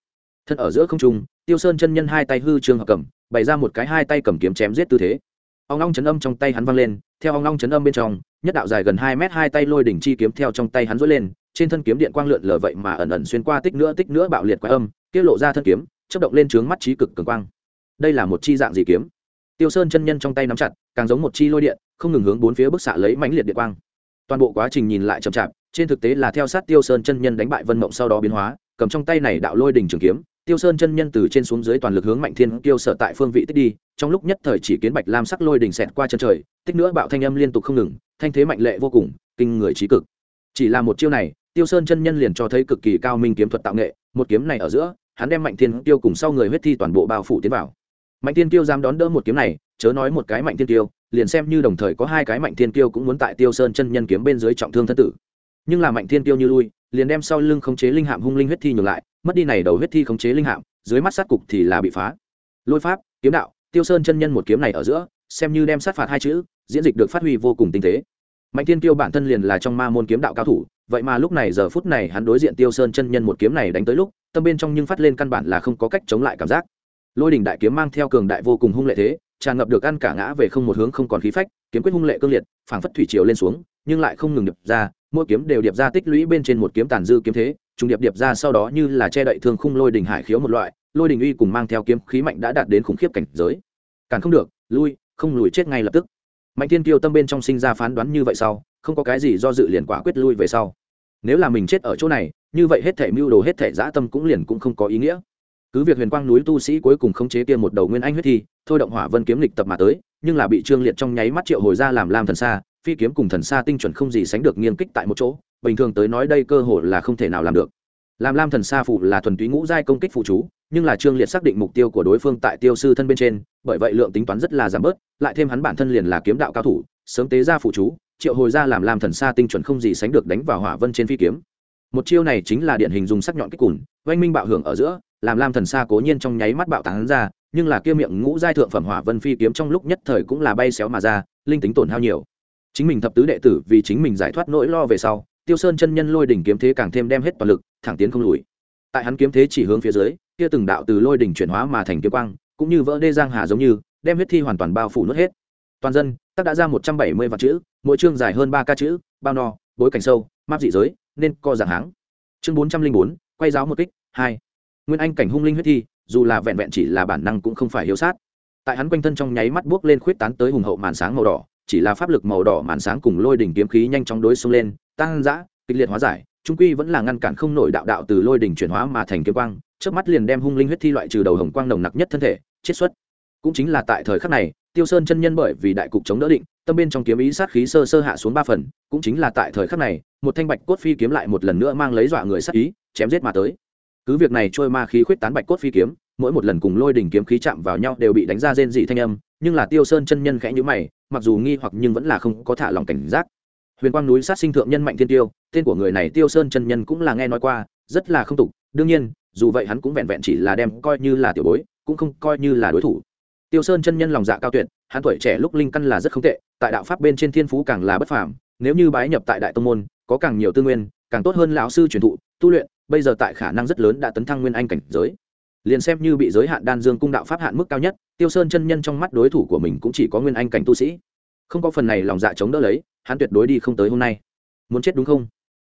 Thân ở giữa không trung, tiêu sơn chân nhân hai tay hư trương hợp cầm, bày ra một cái hai tay cầm kiếm chém giết tư thế. Ong ong chấn âm trong tay hắn vang lên, theo ong ong chấn âm bên trong, nhất đạo dài gần hai mét hai tay lôi đỉnh chi kiếm theo trong tay hắn dối lên, trên thân kiếm điện quang lượn lờ vậy mà ẩn ẩn xuyên qua tích nữa tích nữa bạo liệt quái âm tiết lộ ra thân kiếm chất động lên trướng mắt trí cực cường quang. Đây là một chi dạng gì kiếm? Tiêu sơn chân nhân trong tay nắm chặt, càng giống một chi lôi điện không ngừng hướng bốn phía bức xạ lấy mãnh liệt điện quang. Toàn bộ quá trình nhìn lại chậm chạp, trên thực tế là theo sát tiêu sơn chân nhân đánh bại vân mộng sau đó biến hóa, cầm trong tay này đạo lôi đỉnh trường kiếm, tiêu sơn chân nhân từ trên xuống dưới toàn lực hướng mạnh thiên tiêu sở tại phương vị tích đi, trong lúc nhất thời chỉ kiến bạch lam sắc lôi đỉnh xẹt qua chân trời, tích nữa bạo thanh âm liên tục không ngừng, thanh thế mạnh lệ vô cùng, kinh người trí cực. Chỉ là một chiêu này, tiêu sơn chân nhân liền cho thấy cực kỳ cao minh kiếm thuật tạo nghệ, một kiếm này ở giữa, hắn đem mạnh thiên tiêu cùng sau người huyết thi toàn bộ bao phủ tiến vào. Mạnh thiên tiêu dám đón đỡ một kiếm này, chớ nói một cái mạnh thiên tiêu liền xem như đồng thời có hai cái mạnh thiên tiêu cũng muốn tại tiêu sơn chân nhân kiếm bên dưới trọng thương thân tử. Nhưng là mạnh thiên tiêu như lui, liền đem sau lưng khống chế linh hạm hung linh huyết thi nhường lại, mất đi này đầu huyết thi khống chế linh hạm, dưới mắt sát cục thì là bị phá. Lôi pháp, kiếm đạo, tiêu sơn chân nhân một kiếm này ở giữa, xem như đem sát phạt hai chữ, diễn dịch được phát huy vô cùng tinh tế. Mạnh thiên tiêu bản thân liền là trong ma môn kiếm đạo cao thủ, vậy mà lúc này giờ phút này hắn đối diện tiêu sơn chân nhân một kiếm này đánh tới lúc, tâm bên trong nhưng phát lên căn bản là không có cách chống lại cảm giác. Lôi đình đại kiếm mang theo cường đại vô cùng hung lệ thế tràn ngập được ăn cả ngã về không một hướng không còn khí phách, kiếm quyết hung lệ cương liệt, phảng phất thủy triều lên xuống, nhưng lại không ngừng điệp ra, mỗi kiếm đều điệp ra tích lũy bên trên một kiếm tàn dư kiếm thế, trùng điệp điệp ra sau đó như là che đậy thương khung lôi đình hải khiếu một loại, lôi đình uy cùng mang theo kiếm khí mạnh đã đạt đến khủng khiếp cảnh giới. Càng không được, lui, không lùi chết ngay lập tức. Mạnh thiên kiêu tâm bên trong sinh ra phán đoán như vậy sau, không có cái gì do dự liền quả quyết lui về sau. Nếu là mình chết ở chỗ này, như vậy hết thể mưu đồ, hết thể dã tâm cũng liền cũng không có ý nghĩa cứ việc huyền quang núi tu sĩ cuối cùng khống chế kia một đầu nguyên anh huyết thi, thôi động hỏa vân kiếm lịch tập mà tới, nhưng là bị trương liệt trong nháy mắt triệu hồi ra làm lam thần xa phi kiếm cùng thần xa tinh chuẩn không gì sánh được nghiên kích tại một chỗ, bình thường tới nói đây cơ hội là không thể nào làm được. Làm lam thần xa phụ là thuần túy ngũ giai công kích phụ chú, nhưng là trương liệt xác định mục tiêu của đối phương tại tiêu sư thân bên trên, bởi vậy lượng tính toán rất là giảm bớt, lại thêm hắn bản thân liền là kiếm đạo cao thủ, sớm tế ra phụ chú, triệu hồi ra làm lam thần xa tinh chuẩn không gì sánh được đánh vào hỏa vân trên phi kiếm. Một chiêu này chính là điển hình dùng sắc nhọn kích cùn, oanh minh bạo hưởng ở giữa làm lam thần xa cố nhiên trong nháy mắt bạo tán ra, nhưng là kia miệng ngũ giai thượng phẩm hỏa vân phi kiếm trong lúc nhất thời cũng là bay xéo mà ra, linh tính tổn hao nhiều. Chính mình thập tứ đệ tử vì chính mình giải thoát nỗi lo về sau, tiêu sơn chân nhân lôi đỉnh kiếm thế càng thêm đem hết toàn lực, thẳng tiến không lùi. Tại hắn kiếm thế chỉ hướng phía dưới, kia từng đạo từ lôi đỉnh chuyển hóa mà thành kiếm quang, cũng như vỡ đê giang hà giống như, đem huyết thi hoàn toàn bao phủ nuốt hết. Toàn dân tác đã ra một trăm bảy mươi vạn chữ, mỗi chương dài hơn ba ca chữ, bao no, bối cảnh sâu, map dị giới, nên co dạng háng. Chương bốn trăm linh bốn, quay giáo một kích, hai nguyên anh cảnh hung linh huyết thi, dù là vẹn vẹn chỉ là bản năng cũng không phải hiếu sát. Tại hắn quanh thân trong nháy mắt buốc lên khuyết tán tới hùng hậu màn sáng màu đỏ, chỉ là pháp lực màu đỏ màn sáng cùng lôi đỉnh kiếm khí nhanh chóng đối xông lên tăng dã kịch liệt hóa giải, trung quy vẫn là ngăn cản không nổi đạo đạo từ lôi đỉnh chuyển hóa mà thành kiếm quang trước mắt liền đem hung linh huyết thi loại trừ đầu hồng quang nồng nặc nhất thân thể, chết xuất. Cũng chính là tại thời khắc này, tiêu sơn chân nhân bởi vì đại cục chống đỡ định, tâm bên trong kiếm ý sát khí sơ sơ hạ xuống ba phần, cũng chính là tại thời khắc này, một thanh bạch cốt phi kiếm lại một lần nữa mang lấy dọa người sát ý, chém giết mà tới cứ việc này trôi ma khí khuyết tán bạch cốt phi kiếm, mỗi một lần cùng lôi đỉnh kiếm khí chạm vào nhau đều bị đánh ra rên dị thanh âm, nhưng là tiêu sơn chân nhân khẽ nhữ mày, mặc dù nghi hoặc nhưng vẫn là không có thả lòng cảnh giác. Huyền quang núi sát sinh thượng nhân mạnh thiên tiêu, tên của người này tiêu sơn chân nhân cũng là nghe nói qua, rất là không tục, đương nhiên, dù vậy hắn cũng vẹn vẹn chỉ là đem coi như là tiểu bối, cũng không coi như là đối thủ. Tiêu sơn chân nhân lòng dạ cao tuyệt, hắn tuổi trẻ lúc linh căn là rất không tệ, tại đạo pháp bên trên thiên phú càng là bất phàm, nếu như bái nhập tại đại tông môn, có càng nhiều tư nguyên, càng tốt hơn lão sư truyền thụ, tu luyện bây giờ tại khả năng rất lớn đã tấn thăng nguyên anh cảnh giới. Liền xem như bị giới hạn đan dương cung đạo pháp hạn mức cao nhất, tiêu sơn chân nhân trong mắt đối thủ của mình cũng chỉ có nguyên anh cảnh tu sĩ. Không có phần này lòng dạ chống đỡ lấy, hắn tuyệt đối đi không tới hôm nay. Muốn chết đúng không?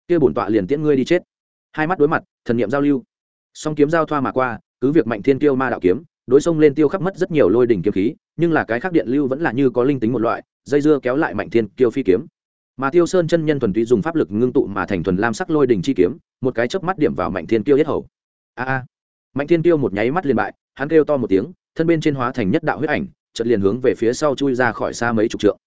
Kia bổn tọa liền tiễn ngươi đi chết. Hai mắt đối mặt, thần niệm giao lưu. Song kiếm giao thoa mà qua, cứ việc mạnh thiên tiêu ma đạo kiếm, đối xông lên tiêu khắp mất rất nhiều lôi đỉnh kiếm khí, nhưng là cái khác điện lưu vẫn là như có linh tính một loại, dây dưa kéo lại mạnh thiên kiêu phi kiếm mà tiêu sơn chân nhân thuần túy dùng pháp lực ngưng tụ mà thành thuần lam sắc lôi đỉnh chi kiếm, một cái chớp mắt điểm vào mạnh thiên tiêu yết hầu. A a. Mạnh thiên tiêu một nháy mắt liền bại, hắn kêu to một tiếng, thân bên trên hóa thành nhất đạo huyết ảnh, chợt liền hướng về phía sau chui ra khỏi xa mấy chục trượng.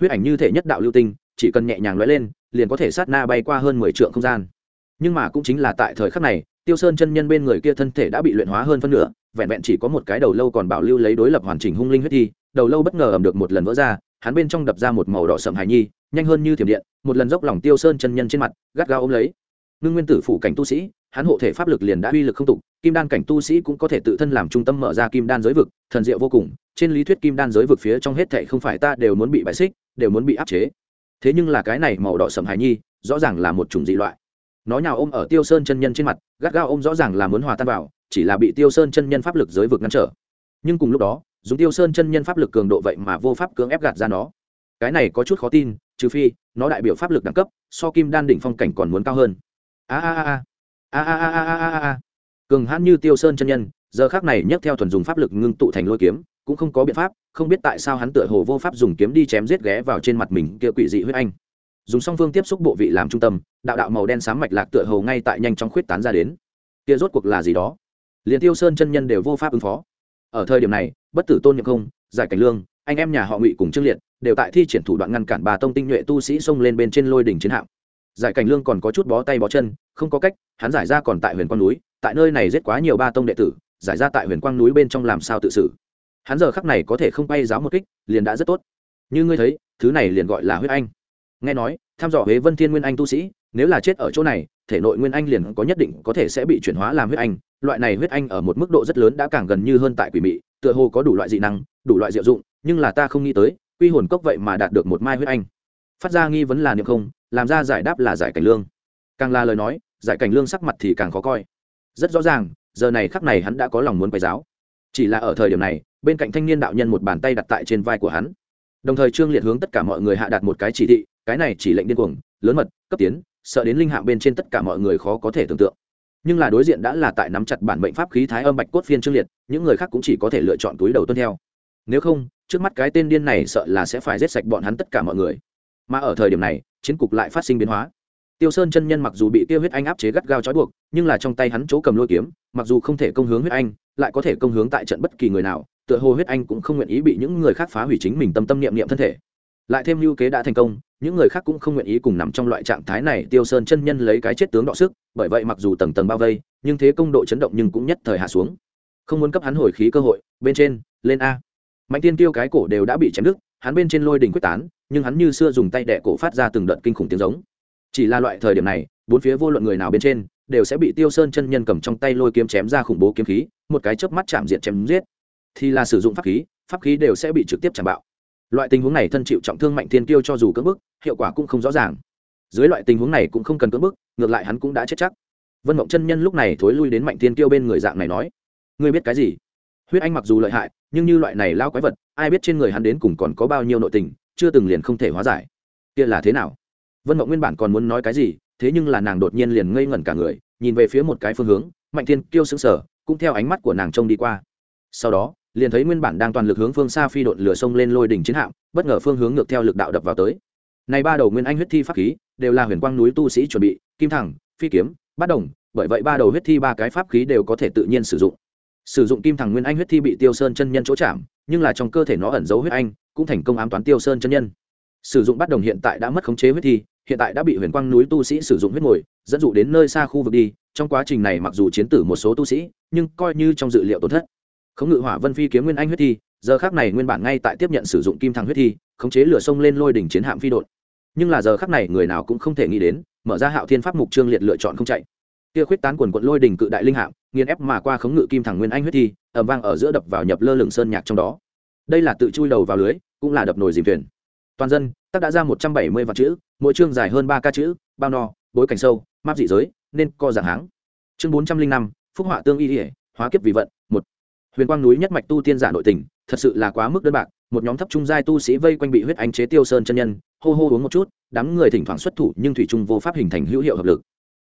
Huyết ảnh như thể nhất đạo lưu tinh, chỉ cần nhẹ nhàng lóe lên, liền có thể sát na bay qua hơn mười trượng không gian. Nhưng mà cũng chính là tại thời khắc này, tiêu sơn chân nhân bên người kia thân thể đã bị luyện hóa hơn phân nửa, vẹn vẹn chỉ có một cái đầu lâu còn bảo lưu lấy đối lập hoàn chỉnh hung linh huyết thi, đầu lâu bất ngờ ầm được một lần vỡ ra, hắn bên trong đập ra một màu đỏ sậm hài nhi nhanh hơn như thiểm điện, một lần dốc lòng tiêu sơn chân nhân trên mặt, gắt gao ôm lấy. Ngưng nguyên tử phủ cảnh tu sĩ, hắn hộ thể pháp lực liền đã uy lực không tục kim đan cảnh tu sĩ cũng có thể tự thân làm trung tâm mở ra kim đan giới vực, thần diệu vô cùng, trên lý thuyết kim đan giới vực phía trong hết thệ không phải ta đều muốn bị bại xích, đều muốn bị áp chế. Thế nhưng là cái này màu đỏ sầm hài nhi, rõ ràng là một chủng dị loại. Nó nhào ôm ở tiêu sơn chân nhân trên mặt, gắt gao ôm rõ ràng là muốn hòa tan vào, chỉ là bị tiêu sơn chân nhân pháp lực giới vực ngăn trở. Nhưng cùng lúc đó, dùng tiêu sơn chân nhân pháp lực cường độ vậy mà vô pháp cưỡng ép gạt ra nó cái này có chút khó tin, trừ phi, nó đại biểu pháp lực đẳng cấp, so kim đan đỉnh phong cảnh còn muốn cao hơn. A a a a. A a a a a a a. Cường hãn như tiêu sơn chân nhân, giờ khác này nhấc theo thuần dùng pháp lực ngưng tụ thành lôi kiếm, cũng không có biện pháp, không biết tại sao hắn tựa hồ vô pháp dùng kiếm đi chém giết ghé vào trên mặt mình kia quỷ dị huyết anh. Dùng song phương tiếp xúc bộ vị làm trung tâm, đạo đạo màu đen sáng mạch lạc tựa hồ ngay tại nhanh chóng khuyết tán ra đến. Kia rốt cuộc là gì đó? Liền tiêu sơn chân nhân đều vô pháp ứng phó. Ở thời điểm này, bất tử tôn nhậm không, giải cảnh lương anh em nhà họ ngụy cùng trương liệt đều tại thi triển thủ đoạn ngăn cản bà tông tinh nhuệ tu sĩ xông lên bên trên lôi đỉnh chiến hạm giải cảnh lương còn có chút bó tay bó chân không có cách hắn giải ra còn tại huyền quang núi tại nơi này giết quá nhiều ba tông đệ tử giải ra tại huyền quang núi bên trong làm sao tự xử hắn giờ khắc này có thể không bay giáo một kích liền đã rất tốt như ngươi thấy thứ này liền gọi là huyết anh nghe nói tham dò huế vân thiên nguyên anh tu sĩ nếu là chết ở chỗ này thể nội nguyên anh liền có nhất định có thể sẽ bị chuyển hóa làm huyết anh loại này huyết anh ở một mức độ rất lớn đã càng gần như hơn tại quỷ mị tựa hồ có đủ loại dị năng đủ loại diệu dụng nhưng là ta không nghĩ tới, quy hồn cốc vậy mà đạt được một mai huyết anh. Phát ra nghi vấn là niệm không, làm ra giải đáp là giải cảnh lương. Càng là lời nói, giải cảnh lương sắc mặt thì càng khó coi. Rất rõ ràng, giờ này khắc này hắn đã có lòng muốn quay giáo chỉ là ở thời điểm này, bên cạnh thanh niên đạo nhân một bàn tay đặt tại trên vai của hắn. Đồng thời trương liệt hướng tất cả mọi người hạ đặt một cái chỉ thị, cái này chỉ lệnh điên cuồng, lớn mật, cấp tiến, sợ đến linh hạng bên trên tất cả mọi người khó có thể tưởng tượng. Nhưng là đối diện đã là tại nắm chặt bản mệnh pháp khí thái âm bạch cốt phiên trương liệt, những người khác cũng chỉ có thể lựa chọn túi đầu tuân theo. Nếu không trước mắt cái tên điên này sợ là sẽ phải giết sạch bọn hắn tất cả mọi người. Mà ở thời điểm này, chiến cục lại phát sinh biến hóa. Tiêu sơn chân nhân mặc dù bị tiêu huyết anh áp chế gắt gao trói buộc, nhưng là trong tay hắn chỗ cầm lôi kiếm, mặc dù không thể công hướng huyết anh, lại có thể công hướng tại trận bất kỳ người nào, tựa hồ huyết anh cũng không nguyện ý bị những người khác phá hủy chính mình tâm tâm niệm niệm thân thể. Lại thêm lưu kế đã thành công, những người khác cũng không nguyện ý cùng nằm trong loại trạng thái này, tiêu sơn chân nhân lấy cái chết tướng đọ sức, bởi vậy mặc dù tầng tầng bao vây, nhưng thế công độ chấn động nhưng cũng nhất thời hạ xuống. Không muốn cấp hắn hồi khí cơ hội, bên trên, lên a mạnh tiên tiêu cái cổ đều đã bị chém đứt, hắn bên trên lôi đỉnh quyết tán, nhưng hắn như xưa dùng tay đẻ cổ phát ra từng đợt kinh khủng tiếng giống. Chỉ là loại thời điểm này, bốn phía vô luận người nào bên trên, đều sẽ bị tiêu sơn chân nhân cầm trong tay lôi kiếm chém ra khủng bố kiếm khí, một cái chớp mắt chạm diện chém giết. Thì là sử dụng pháp khí pháp khí đều sẽ bị trực tiếp chạm bạo. Loại tình huống này thân chịu trọng thương mạnh thiên tiêu cho dù cưỡng bức, hiệu quả cũng không rõ ràng. Dưới loại tình huống này cũng không cần cưỡng bức, ngược lại hắn cũng đã chết chắc. Vân mộng chân nhân lúc này thối lui đến mạnh thiên tiêu bên người dạng này nói, ngươi biết cái gì? Huyết anh mặc dù lợi hại nhưng như loại này lao quái vật, ai biết trên người hắn đến cùng còn có bao nhiêu nội tình, chưa từng liền không thể hóa giải. Kia là thế nào? Vân mộng nguyên bản còn muốn nói cái gì, thế nhưng là nàng đột nhiên liền ngây ngẩn cả người, nhìn về phía một cái phương hướng, mạnh thiên kêu sững sờ, cũng theo ánh mắt của nàng trông đi qua. Sau đó, liền thấy nguyên bản đang toàn lực hướng phương xa phi đội lửa sông lên lôi đỉnh chiến hạm, bất ngờ phương hướng ngược theo lực đạo đập vào tới. Này ba đầu nguyên anh huyết thi pháp khí, đều là huyền quang núi tu sĩ chuẩn bị, kim thẳng, phi kiếm, bát đồng, bởi vậy ba đầu huyết thi ba cái pháp khí đều có thể tự nhiên sử dụng sử dụng kim thằng nguyên anh huyết thi bị tiêu sơn chân nhân chỗ chạm, nhưng là trong cơ thể nó ẩn giấu huyết anh, cũng thành công ám toán tiêu sơn chân nhân. Sử dụng bát đồng hiện tại đã mất khống chế huyết thi, hiện tại đã bị huyền quang núi tu sĩ sử dụng huyết ngồi dẫn dụ đến nơi xa khu vực đi, trong quá trình này mặc dù chiến tử một số tu sĩ, nhưng coi như trong dự liệu tổn thất. Khống ngự hỏa vân phi kiếm nguyên anh huyết thi, giờ khác này nguyên bản ngay tại tiếp nhận sử dụng kim thăng huyết thi, khống chế lửa sông lên lôi đỉnh chiến hạm phi đột nhưng là giờ khác này người nào cũng không thể nghĩ đến, mở ra hạo thiên pháp mục trương liệt lựa chọn không chạy kia khuyết tán quần quận lôi đỉnh cự đại linh hạm, nghiền ép mà qua khống ngự kim thẳng nguyên anh huyết thi ẩm vang ở giữa đập vào nhập lơ lửng sơn nhạc trong đó. Đây là tự chui đầu vào lưới, cũng là đập nồi dìm thuyền. Toàn dân tác đã ra một trăm bảy mươi vạn chữ, mỗi chương dài hơn ba ca chữ, bao no, bối cảnh sâu, map dị giới, nên co dạng háng. Chương bốn trăm linh năm, phúc họa tương y ỉa hóa kiếp vì vận, một. Huyền quang núi nhất mạch tu tiên giả nội tình, thật sự là quá mức đơn bạc, một nhóm thấp trung giai tu sĩ vây quanh bị huyết anh chế tiêu sơn chân nhân, hô hô uống một chút, đám người thỉnh thoảng xuất thủ nhưng thủy trung vô pháp hình thành hữu hiệu hợp lực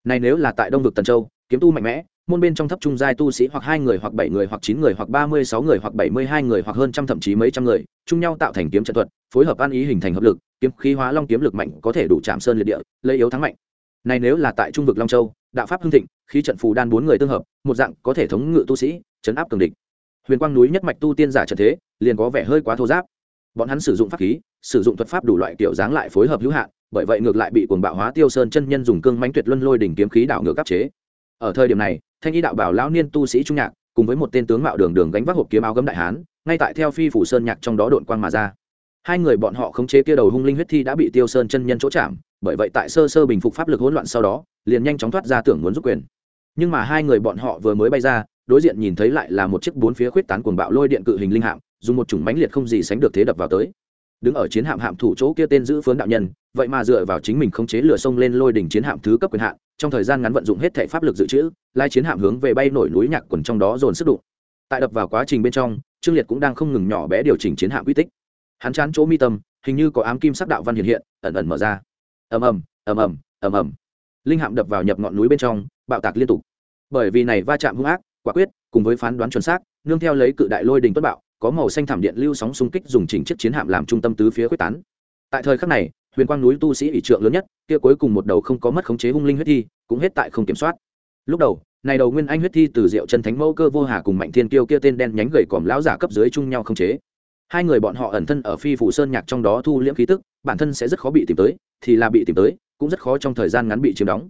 này nếu là tại đông vực tần châu, kiếm tu mạnh mẽ, môn bên trong thấp trung giai tu sĩ hoặc hai người hoặc bảy người hoặc chín người hoặc ba mươi sáu người hoặc bảy mươi hai người hoặc hơn trăm thậm chí mấy trăm người, chung nhau tạo thành kiếm trận thuật, phối hợp an ý hình thành hợp lực, kiếm khí hóa long kiếm lực mạnh có thể đủ chạm sơn liệt địa, lấy yếu thắng mạnh. Này nếu là tại trung vực long châu, đạo pháp hưng thịnh, khí trận phù đan bốn người tương hợp, một dạng có thể thống ngự tu sĩ, chấn áp cường địch. Huyền quang núi nhất mạch tu tiên giả trận thế, liền có vẻ hơi quá thô giáp bọn hắn sử dụng pháp khí, sử dụng thuật pháp đủ loại kiểu dáng lại phối hợp hữu hạn, bởi vậy ngược lại bị cuồng bạo hóa tiêu sơn chân nhân dùng cương mãnh tuyệt luân lôi đỉnh kiếm khí đảo ngược áp chế. Ở thời điểm này, thanh y đạo bảo lão niên tu sĩ trung nhạc, cùng với một tên tướng mạo đường đường gánh vác hộp kiếm áo gấm đại hán, ngay tại theo phi phủ sơn nhạc trong đó đội quang mà ra. Hai người bọn họ khống chế kia đầu hung linh huyết thi đã bị tiêu sơn chân nhân chỗ chạm, bởi vậy tại sơ sơ bình phục pháp lực hỗn loạn sau đó, liền nhanh chóng thoát ra tưởng muốn giúp quyền. Nhưng mà hai người bọn họ vừa mới bay ra đối diện nhìn thấy lại là một chiếc bốn phía khuyết tán cuồng bạo lôi điện cự hình linh hạm, dùng một chủng mãnh liệt không gì sánh được thế đập vào tới. Đứng ở chiến hạm hạm thủ chỗ kia tên giữ phớn đạo nhân, vậy mà dựa vào chính mình khống chế lửa sông lên lôi đỉnh chiến hạm thứ cấp quyền hạn, trong thời gian ngắn vận dụng hết thể pháp lực dự trữ lai chiến hạm hướng về bay nổi núi nhạc quần trong đó dồn sức đụng. Tại đập vào quá trình bên trong, trương liệt cũng đang không ngừng nhỏ bé điều chỉnh chiến hạm quy tích. Hắn chán chỗ mi tâm, hình như có ám kim sắc đạo văn hiện hiện, ẩn ẩn mở ra. Ầm ầm ầm ầm ầm ầm. Linh hạm đập vào nhập ngọn núi bên trong, bạo tạc liên tục. Bởi vì này va chạm hung ác quả quyết, cùng với phán đoán chuẩn xác, nương theo lấy cự đại lôi đình tuất bạo, có màu xanh thảm điện lưu sóng xung kích dùng chỉnh chiếc chiến hạm làm trung tâm tứ phía quyết tán. Tại thời khắc này, huyền quang núi tu sĩ ủy trượng lớn nhất, kia cuối cùng một đầu không có mất khống chế hung linh huyết thi, cũng hết tại không kiểm soát. Lúc đầu, này đầu nguyên anh huyết thi từ diệu chân thánh mẫu cơ vô hà cùng mạnh thiên kiêu kia tên đen nhánh gầy còm lão giả cấp dưới chung nhau không chế. Hai người bọn họ ẩn thân ở phi phủ sơn nhạc trong đó thu liễm khí tức, bản thân sẽ rất khó bị tìm tới, thì là bị tìm tới, cũng rất khó trong thời gian ngắn bị chiếm đóng.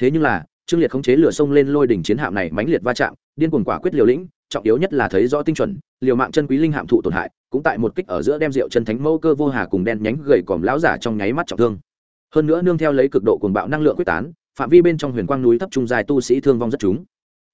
Thế nhưng là trương liệt khống chế lửa sông lên lôi đỉnh chiến hạm này mãnh liệt va chạm, điên cuồng quả quyết liều lĩnh, trọng yếu nhất là thấy rõ tinh chuẩn, liều mạng chân quý linh hạm thụ tổn hại, cũng tại một kích ở giữa đem rượu chân thánh mẫu cơ vô hà cùng đen nhánh gầy còm lão giả trong nháy mắt trọng thương. Hơn nữa nương theo lấy cực độ cuồng bạo năng lượng quyết tán, phạm vi bên trong huyền quang núi thấp trung dài tu sĩ thương vong rất chúng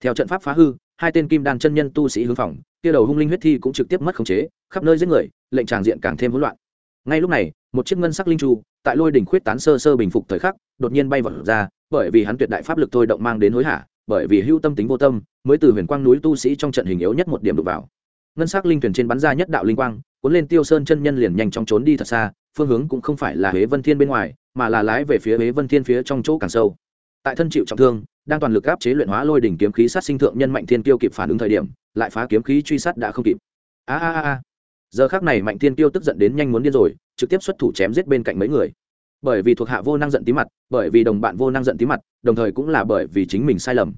theo trận pháp phá hư, hai tên kim đan chân nhân tu sĩ hướng phòng, kia đầu hung linh huyết thi cũng trực tiếp mất khống chế, khắp nơi giết người, lệnh tràng diện càng thêm hỗn loạn. Ngay lúc này, một chiếc ngân sắc linh trụ, tại lôi đỉnh khuyết tán sơ sơ bình phục thời khắc, đột nhiên bay vọt ra bởi vì hắn tuyệt đại pháp lực thôi động mang đến hối hả, bởi vì hưu tâm tính vô tâm, mới từ huyền quang núi tu sĩ trong trận hình yếu nhất một điểm đụng vào. Ngân sắc linh thuyền trên bắn ra nhất đạo linh quang, cuốn lên tiêu sơn chân nhân liền nhanh chóng trốn đi thật xa, phương hướng cũng không phải là huế vân thiên bên ngoài, mà là lái về phía huế vân thiên phía trong chỗ càng sâu. Tại thân chịu trọng thương, đang toàn lực áp chế luyện hóa lôi đỉnh kiếm khí sát sinh thượng nhân mạnh thiên tiêu kịp phản ứng thời điểm, lại phá kiếm khí truy sát đã không kịp. A a a giờ khác này mạnh thiên tiêu tức giận đến nhanh muốn điên rồi, trực tiếp xuất thủ chém giết bên cạnh mấy người bởi vì thuộc hạ vô năng giận tí mặt, bởi vì đồng bạn vô năng giận tí mặt, đồng thời cũng là bởi vì chính mình sai lầm.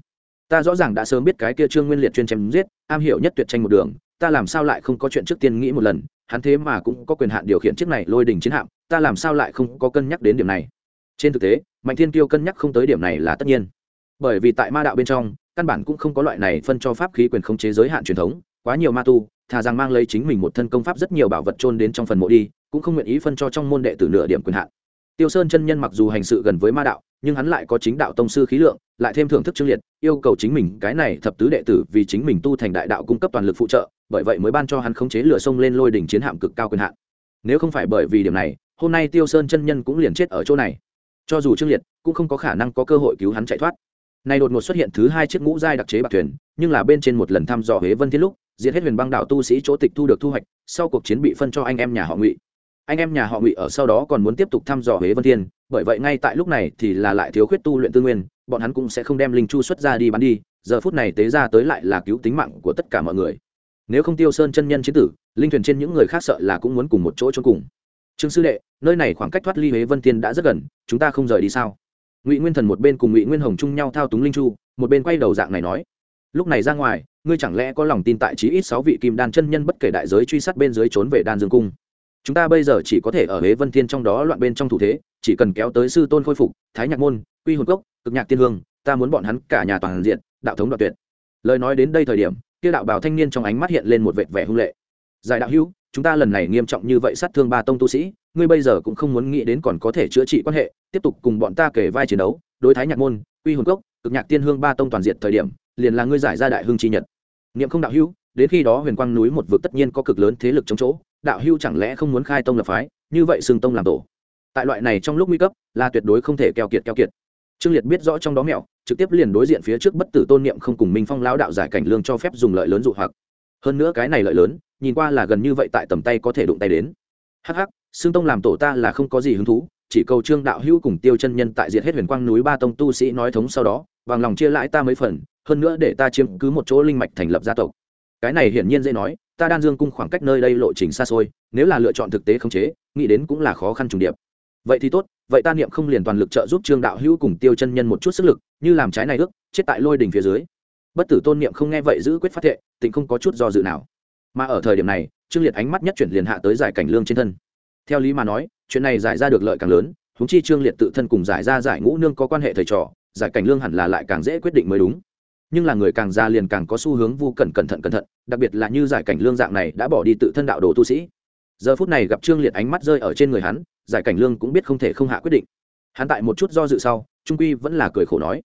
Ta rõ ràng đã sớm biết cái kia trương nguyên liệt chuyên chém giết, am hiểu nhất tuyệt tranh một đường, ta làm sao lại không có chuyện trước tiên nghĩ một lần, hắn thế mà cũng có quyền hạn điều khiển chiếc này lôi đình chiến hạm, ta làm sao lại không có cân nhắc đến điểm này? Trên thực tế, mạnh thiên tiêu cân nhắc không tới điểm này là tất nhiên. Bởi vì tại ma đạo bên trong, căn bản cũng không có loại này phân cho pháp khí quyền khống chế giới hạn truyền thống, quá nhiều ma tu, thà rằng mang lấy chính mình một thân công pháp rất nhiều bảo vật trôn đến trong phần mộ đi, cũng không nguyện ý phân cho trong môn đệ tử nửa điểm quyền hạn tiêu sơn chân nhân mặc dù hành sự gần với ma đạo, nhưng hắn lại có chính đạo tông sư khí lượng, lại thêm thưởng thức trương liệt, yêu cầu chính mình cái này thập tứ đệ tử vì chính mình tu thành đại đạo cung cấp toàn lực phụ trợ, bởi vậy mới ban cho hắn khống chế lửa sông lên lôi đỉnh chiến hạm cực cao quyền hạn. Nếu không phải bởi vì điểm này, hôm nay tiêu sơn chân nhân cũng liền chết ở chỗ này. Cho dù trương liệt, cũng không có khả năng có cơ hội cứu hắn chạy thoát. Này đột ngột xuất hiện thứ hai chiếc ngũ giai đặc chế bạc thuyền, nhưng là bên trên một lần thăm dò huế vân thiên lúc, diệt hết huyền băng đạo tu sĩ chỗ tịch thu được thu hoạch, sau cuộc chiến bị phân cho anh em nhà họ ngụy anh em nhà họ ngụy ở sau đó còn muốn tiếp tục thăm dò huế vân thiên, bởi vậy ngay tại lúc này thì là lại thiếu khuyết tu luyện tư nguyên, bọn hắn cũng sẽ không đem linh chu xuất ra đi bắn đi, giờ phút này tế ra tới lại là cứu tính mạng của tất cả mọi người. Nếu không tiêu sơn chân nhân chiến tử, linh thuyền trên những người khác sợ là cũng muốn cùng một chỗ cho cùng. Trương sư đệ, nơi này khoảng cách thoát ly huế vân thiên đã rất gần, chúng ta không rời đi sao? Ngụy nguyên thần một bên cùng ngụy nguyên hồng chung nhau thao túng linh chu, một bên quay đầu dạng này nói. Lúc này ra ngoài, ngươi chẳng lẽ có lòng tin tại chí ít sáu vị kim đan chân nhân bất kể đại giới truy sát bên dưới trốn về đan dương cung? Chúng ta bây giờ chỉ có thể ở huế vân thiên trong đó loạn bên trong thủ thế, chỉ cần kéo tới sư tôn khôi phục, thái nhạc môn, quy hồn cốc, cực nhạc tiên hương, ta muốn bọn hắn cả nhà toàn diện, đạo thống đoạt tuyệt. Lời nói đến đây thời điểm, kia đạo bào thanh niên trong ánh mắt hiện lên một vệt vẻ hung lệ. Giải đạo hữu, chúng ta lần này nghiêm trọng như vậy sát thương ba tông tu sĩ, ngươi bây giờ cũng không muốn nghĩ đến còn có thể chữa trị quan hệ, tiếp tục cùng bọn ta kể vai chiến đấu, đối thái nhạc môn, quy hồn cốc, cực nhạc tiên hương ba tông toàn diện thời điểm, liền là ngươi giải ra đại hương chi nhật. Niệm không đạo hữu, đến khi đó huyền quang núi một vực tất nhiên có cực lớn thế lực chống chỗ đạo Hưu chẳng lẽ không muốn khai tông lập phái, như vậy xưng tông làm tổ. Tại loại này trong lúc nguy cấp, là tuyệt đối không thể keo kiệt keo kiệt. Trương liệt biết rõ trong đó mẹo, trực tiếp liền đối diện phía trước bất tử tôn niệm không cùng minh phong lão đạo giải cảnh lương cho phép dùng lợi lớn dụ hoặc. Hơn nữa cái này lợi lớn, nhìn qua là gần như vậy tại tầm tay có thể đụng tay đến. Hh xương tông làm tổ ta là không có gì hứng thú, chỉ cầu trương đạo hữu cùng tiêu chân nhân tại diệt hết huyền quang núi ba tông tu sĩ nói thống sau đó, bằng lòng chia lãi ta mấy phần, hơn nữa để ta chiếm cứ một chỗ linh mạch thành lập gia tộc. Cái này hiển nhiên dễ nói ta đan dương cung khoảng cách nơi đây lộ trình xa xôi, nếu là lựa chọn thực tế không chế, nghĩ đến cũng là khó khăn trùng điệp. Vậy thì tốt, vậy ta niệm không liền toàn lực trợ giúp trương đạo hữu cùng tiêu chân nhân một chút sức lực, như làm trái này ước, chết tại lôi đỉnh phía dưới. Bất tử tôn niệm không nghe vậy giữ quyết phát thệ, tịnh không có chút do dự nào. Mà ở thời điểm này, trương liệt ánh mắt nhất chuyển liền hạ tới giải cảnh lương trên thân. Theo lý mà nói, chuyện này giải ra được lợi càng lớn húng chi trương liệt tự thân cùng giải ra giải ngũ nương có quan hệ thầy trò, giải cảnh lương hẳn là lại càng dễ quyết định mới đúng nhưng là người càng già liền càng có xu hướng vu cẩn cẩn thận cẩn thận, đặc biệt là như giải cảnh lương dạng này đã bỏ đi tự thân đạo đồ tu sĩ. Giờ phút này gặp trương liệt ánh mắt rơi ở trên người hắn, giải cảnh lương cũng biết không thể không hạ quyết định. Hắn tại một chút do dự sau, trung quy vẫn là cười khổ nói,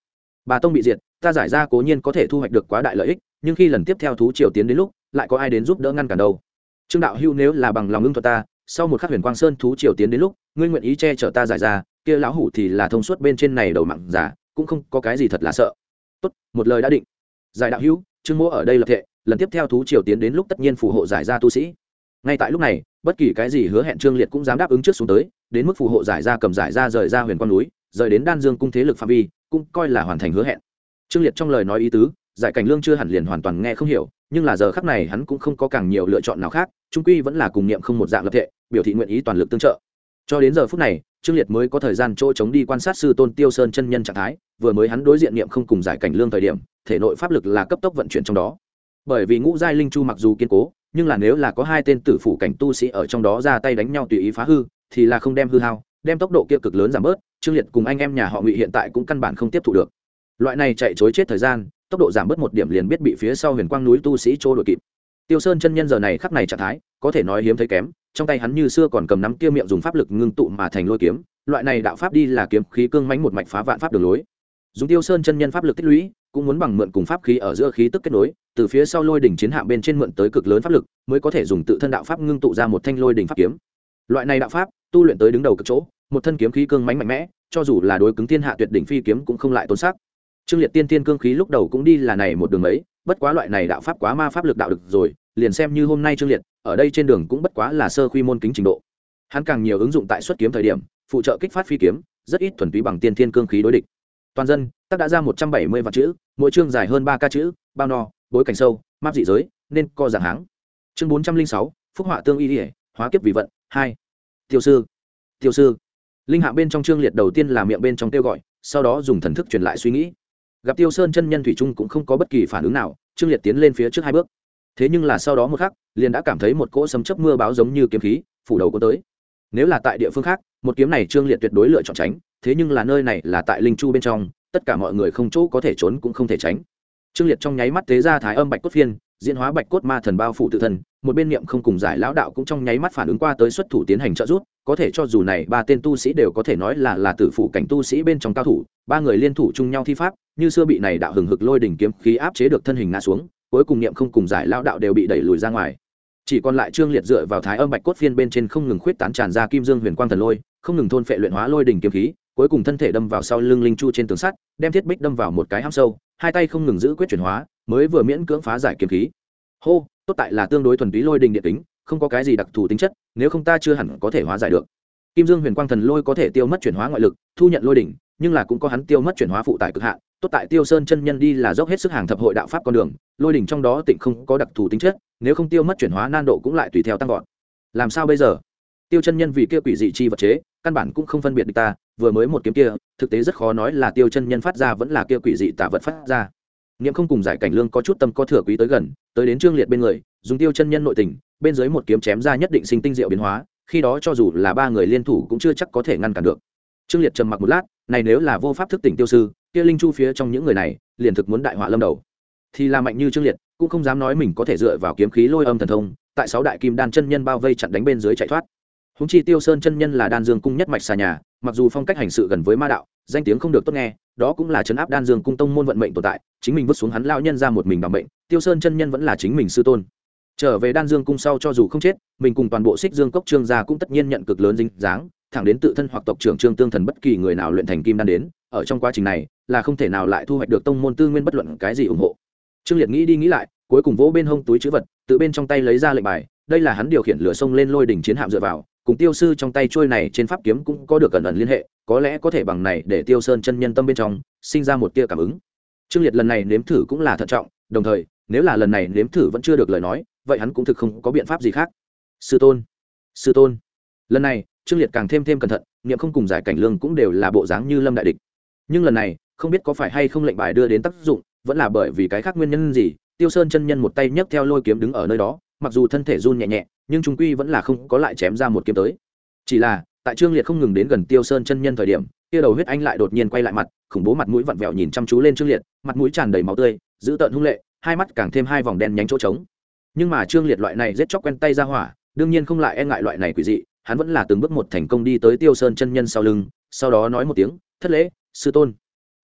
bà tông bị diệt, ta giải ra cố nhiên có thể thu hoạch được quá đại lợi ích, nhưng khi lần tiếp theo thú triều tiến đến lúc, lại có ai đến giúp đỡ ngăn cản đâu? Trương đạo hưu nếu là bằng lòng ưng thuật ta, sau một khắc huyền quang sơn thú triều tiến đến lúc, ngươi nguyện ý che chở ta giải ra, kia lão hủ thì là thông suốt bên trên này đầu mặn giả, cũng không có cái gì thật là sợ tốt, một lời đã định. Giải đạo hữu, trương mỗ ở đây lập thệ, lần tiếp theo thú triều tiến đến lúc tất nhiên phù hộ giải ra tu sĩ. Ngay tại lúc này, bất kỳ cái gì hứa hẹn trương liệt cũng dám đáp ứng trước xuống tới, đến mức phù hộ giải ra cầm giải ra rời ra huyền quan núi, rời đến đan dương cung thế lực phạm vi, cũng coi là hoàn thành hứa hẹn. Trương liệt trong lời nói ý tứ, giải cảnh lương chưa hẳn liền hoàn toàn nghe không hiểu, nhưng là giờ khắc này hắn cũng không có càng nhiều lựa chọn nào khác, trung quy vẫn là cùng niệm không một dạng lập thệ, biểu thị nguyện ý toàn lực tương trợ. Cho đến giờ phút này trương liệt mới có thời gian chỗ chống đi quan sát sư tôn tiêu sơn chân nhân trạng thái, vừa mới hắn đối diện niệm không cùng giải cảnh lương thời điểm, thể nội pháp lực là cấp tốc vận chuyển trong đó. Bởi vì ngũ giai linh chu mặc dù kiên cố, nhưng là nếu là có hai tên tử phủ cảnh tu sĩ ở trong đó ra tay đánh nhau tùy ý phá hư, thì là không đem hư hao, đem tốc độ kia cực lớn giảm bớt, trương liệt cùng anh em nhà họ ngụy hiện tại cũng căn bản không tiếp thu được. Loại này chạy chối chết thời gian, tốc độ giảm bớt một điểm liền biết bị phía sau huyền quang núi tu sĩ trôi đội kịp. Tiêu sơn chân nhân giờ này khắc này trạng thái, có thể nói hiếm thấy kém trong tay hắn như xưa còn cầm nắm kia miệng dùng pháp lực ngưng tụ mà thành lôi kiếm, loại này đạo pháp đi là kiếm khí cương mãnh một mạch phá vạn pháp đường lối. Dùng tiêu sơn chân nhân pháp lực tích lũy, cũng muốn bằng mượn cùng pháp khí ở giữa khí tức kết nối, từ phía sau lôi đỉnh chiến hạm bên trên mượn tới cực lớn pháp lực, mới có thể dùng tự thân đạo pháp ngưng tụ ra một thanh lôi đỉnh pháp kiếm. Loại này đạo pháp, tu luyện tới đứng đầu cực chỗ, một thân kiếm khí cương mãnh mạnh mẽ, cho dù là đối cứng thiên hạ tuyệt đỉnh phi kiếm cũng không lại tốn sắc trương liệt tiên tiên cương khí lúc đầu cũng đi là này một đường mấy, bất quá loại này đạo pháp quá ma pháp lực đạo được rồi, liền xem như hôm nay trương liệt ở đây trên đường cũng bất quá là sơ quy môn kính trình độ. Hắn càng nhiều ứng dụng tại xuất kiếm thời điểm, phụ trợ kích phát phi kiếm, rất ít thuần túy bằng tiên thiên cương khí đối địch. Toàn dân tác đã ra một trăm bảy mươi vạn chữ, mỗi chương dài hơn ba ca chữ, bao no, bối cảnh sâu, map dị giới, nên co dạng háng. Chương bốn trăm linh sáu, phúc họa tương y ỉa hóa kiếp vì vận, hai. Tiêu sư tiêu sư. Linh hạ bên trong chương liệt đầu tiên là miệng bên trong kêu gọi, sau đó dùng thần thức truyền lại suy nghĩ. Gặp tiêu sơn chân nhân thủy trung cũng không có bất kỳ phản ứng nào trương liệt tiến lên phía trước hai bước thế nhưng là sau đó một khắc, liền đã cảm thấy một cỗ sấm chấp mưa báo giống như kiếm khí, phủ đầu có tới. Nếu là tại địa phương khác, một kiếm này trương liệt tuyệt đối lựa chọn tránh, thế nhưng là nơi này là tại linh chu bên trong, tất cả mọi người không chỗ có thể trốn cũng không thể tránh. Trương liệt trong nháy mắt tế ra thái âm bạch cốt phiên, diễn hóa bạch cốt ma thần bao phủ tự thân, một bên niệm không cùng giải lão đạo cũng trong nháy mắt phản ứng qua tới xuất thủ tiến hành trợ giúp, có thể cho dù này ba tên tu sĩ đều có thể nói là là tử phụ cảnh tu sĩ bên trong cao thủ, ba người liên thủ chung nhau thi pháp, như xưa bị này đạo hừng hực lôi đỉnh kiếm khí áp chế được thân hình ngã xuống cuối cùng niệm không cùng giải lão đạo đều bị đẩy lùi ra ngoài. Chỉ còn lại trương liệt dựa vào thái âm bạch cốt phiên bên trên không ngừng khuyết tán tràn ra kim dương huyền quang thần lôi, không ngừng thôn phệ luyện hóa lôi đỉnh kiếm khí, cuối cùng thân thể đâm vào sau lưng linh chu trên tường sắt, đem thiết bích đâm vào một cái hăm sâu, hai tay không ngừng giữ quyết chuyển hóa, mới vừa miễn cưỡng phá giải kiếm khí. Hô, tốt tại là tương đối thuần túy lôi đình điện tính không có cái gì đặc thù tính chất, nếu không ta chưa hẳn có thể hóa giải được. Kim dương huyền quang thần lôi có thể tiêu mất chuyển hóa ngoại lực, thu nhận lôi đỉnh, nhưng là cũng có hắn tiêu mất chuyển hóa phụ tải cực hạn tốt tại tiêu sơn chân nhân đi là dốc hết sức hàng thập hội đạo pháp con đường, lôi đỉnh trong đó tịnh không có đặc thù tính chất, nếu không tiêu mất chuyển hóa nan độ cũng lại tùy theo tăng vọt. Làm sao bây giờ? Tiêu chân nhân vì kia quỷ dị chi vật chế, căn bản cũng không phân biệt được ta, vừa mới một kiếm kia, thực tế rất khó nói là tiêu chân nhân phát ra vẫn là kia quỷ dị tả vật phát ra. Nghiệm không cùng giải cảnh lương có chút tâm có thừa quý tới gần, tới đến trương liệt bên người, dùng tiêu chân nhân nội tình, bên dưới một kiếm chém ra nhất định sinh tinh diệu biến hóa, khi đó cho dù là ba người liên thủ cũng chưa chắc có thể ngăn cản được. Trương liệt trầm mặc một lát, này nếu là vô pháp thức tỉnh tiêu sư kia linh chu phía trong những người này, liền thực muốn đại họa lâm đầu. Thì là mạnh như trương liệt, cũng không dám nói mình có thể dựa vào kiếm khí lôi âm thần thông, tại sáu đại kim đan chân nhân bao vây chặn đánh bên dưới chạy thoát. Húng chi tiêu sơn chân nhân là đan dương cung nhất mạch xà nhà, mặc dù phong cách hành sự gần với ma đạo, danh tiếng không được tốt nghe, đó cũng là chấn áp đan dương cung tông môn vận mệnh tồn tại, chính mình vứt xuống hắn lao nhân ra một mình bằng bệnh tiêu sơn chân nhân vẫn là chính mình sư tôn. Trở về đan dương cung sau cho dù không chết, mình cùng toàn bộ xích dương cốc trương gia cũng tất nhiên nhận cực lớn dinh dáng thẳng đến tự thân hoặc tộc trưởng trương tương thần bất kỳ người nào luyện thành kim đan đến, ở trong quá trình này, là không thể nào lại thu hoạch được tông môn tư nguyên bất luận cái gì ủng hộ. Trương liệt nghĩ đi nghĩ lại, cuối cùng vỗ bên hông túi chữ vật, tự bên trong tay lấy ra lệnh bài, đây là hắn điều khiển lửa sông lên lôi đỉnh chiến hạm dựa vào, cùng tiêu sư trong tay trôi này trên pháp kiếm cũng có được cẩn ẩn liên hệ, có lẽ có thể bằng này để tiêu sơn chân nhân tâm bên trong, sinh ra một tia cảm ứng. Trương liệt lần này nếm thử cũng là thận trọng, đồng thời, nếu là lần này nếm thử vẫn chưa được lời nói, vậy hắn cũng thực không có biện pháp gì khác. Sư tôn sư tôn. Lần này trương liệt càng thêm thêm cẩn thận nghiệm không cùng giải cảnh lương cũng đều là bộ dáng như lâm đại địch. Nhưng lần này, không biết có phải hay không lệnh bài đưa đến tác dụng, vẫn là bởi vì cái khác nguyên nhân gì, tiêu sơn chân nhân một tay nhấc theo lôi kiếm đứng ở nơi đó, mặc dù thân thể run nhẹ nhẹ, nhưng trung quy vẫn là không có lại chém ra một kiếm tới. Chỉ là, tại trương liệt không ngừng đến gần tiêu sơn chân nhân thời điểm, kia đầu huyết anh lại đột nhiên quay lại mặt, khủng bố mặt mũi vặn vẹo nhìn chăm chú lên trương liệt, mặt mũi tràn đầy máu tươi giữ tợn hung lệ, hai mắt càng thêm hai vòng đen nhánh chỗ trống. Nhưng mà trương liệt loại này giết chóc quen tay ra hỏa, đương nhiên không lại e ngại loại này quỷ dị hắn vẫn là từng bước một thành công đi tới tiêu sơn chân nhân sau lưng, sau đó nói một tiếng, thất lễ, sư tôn.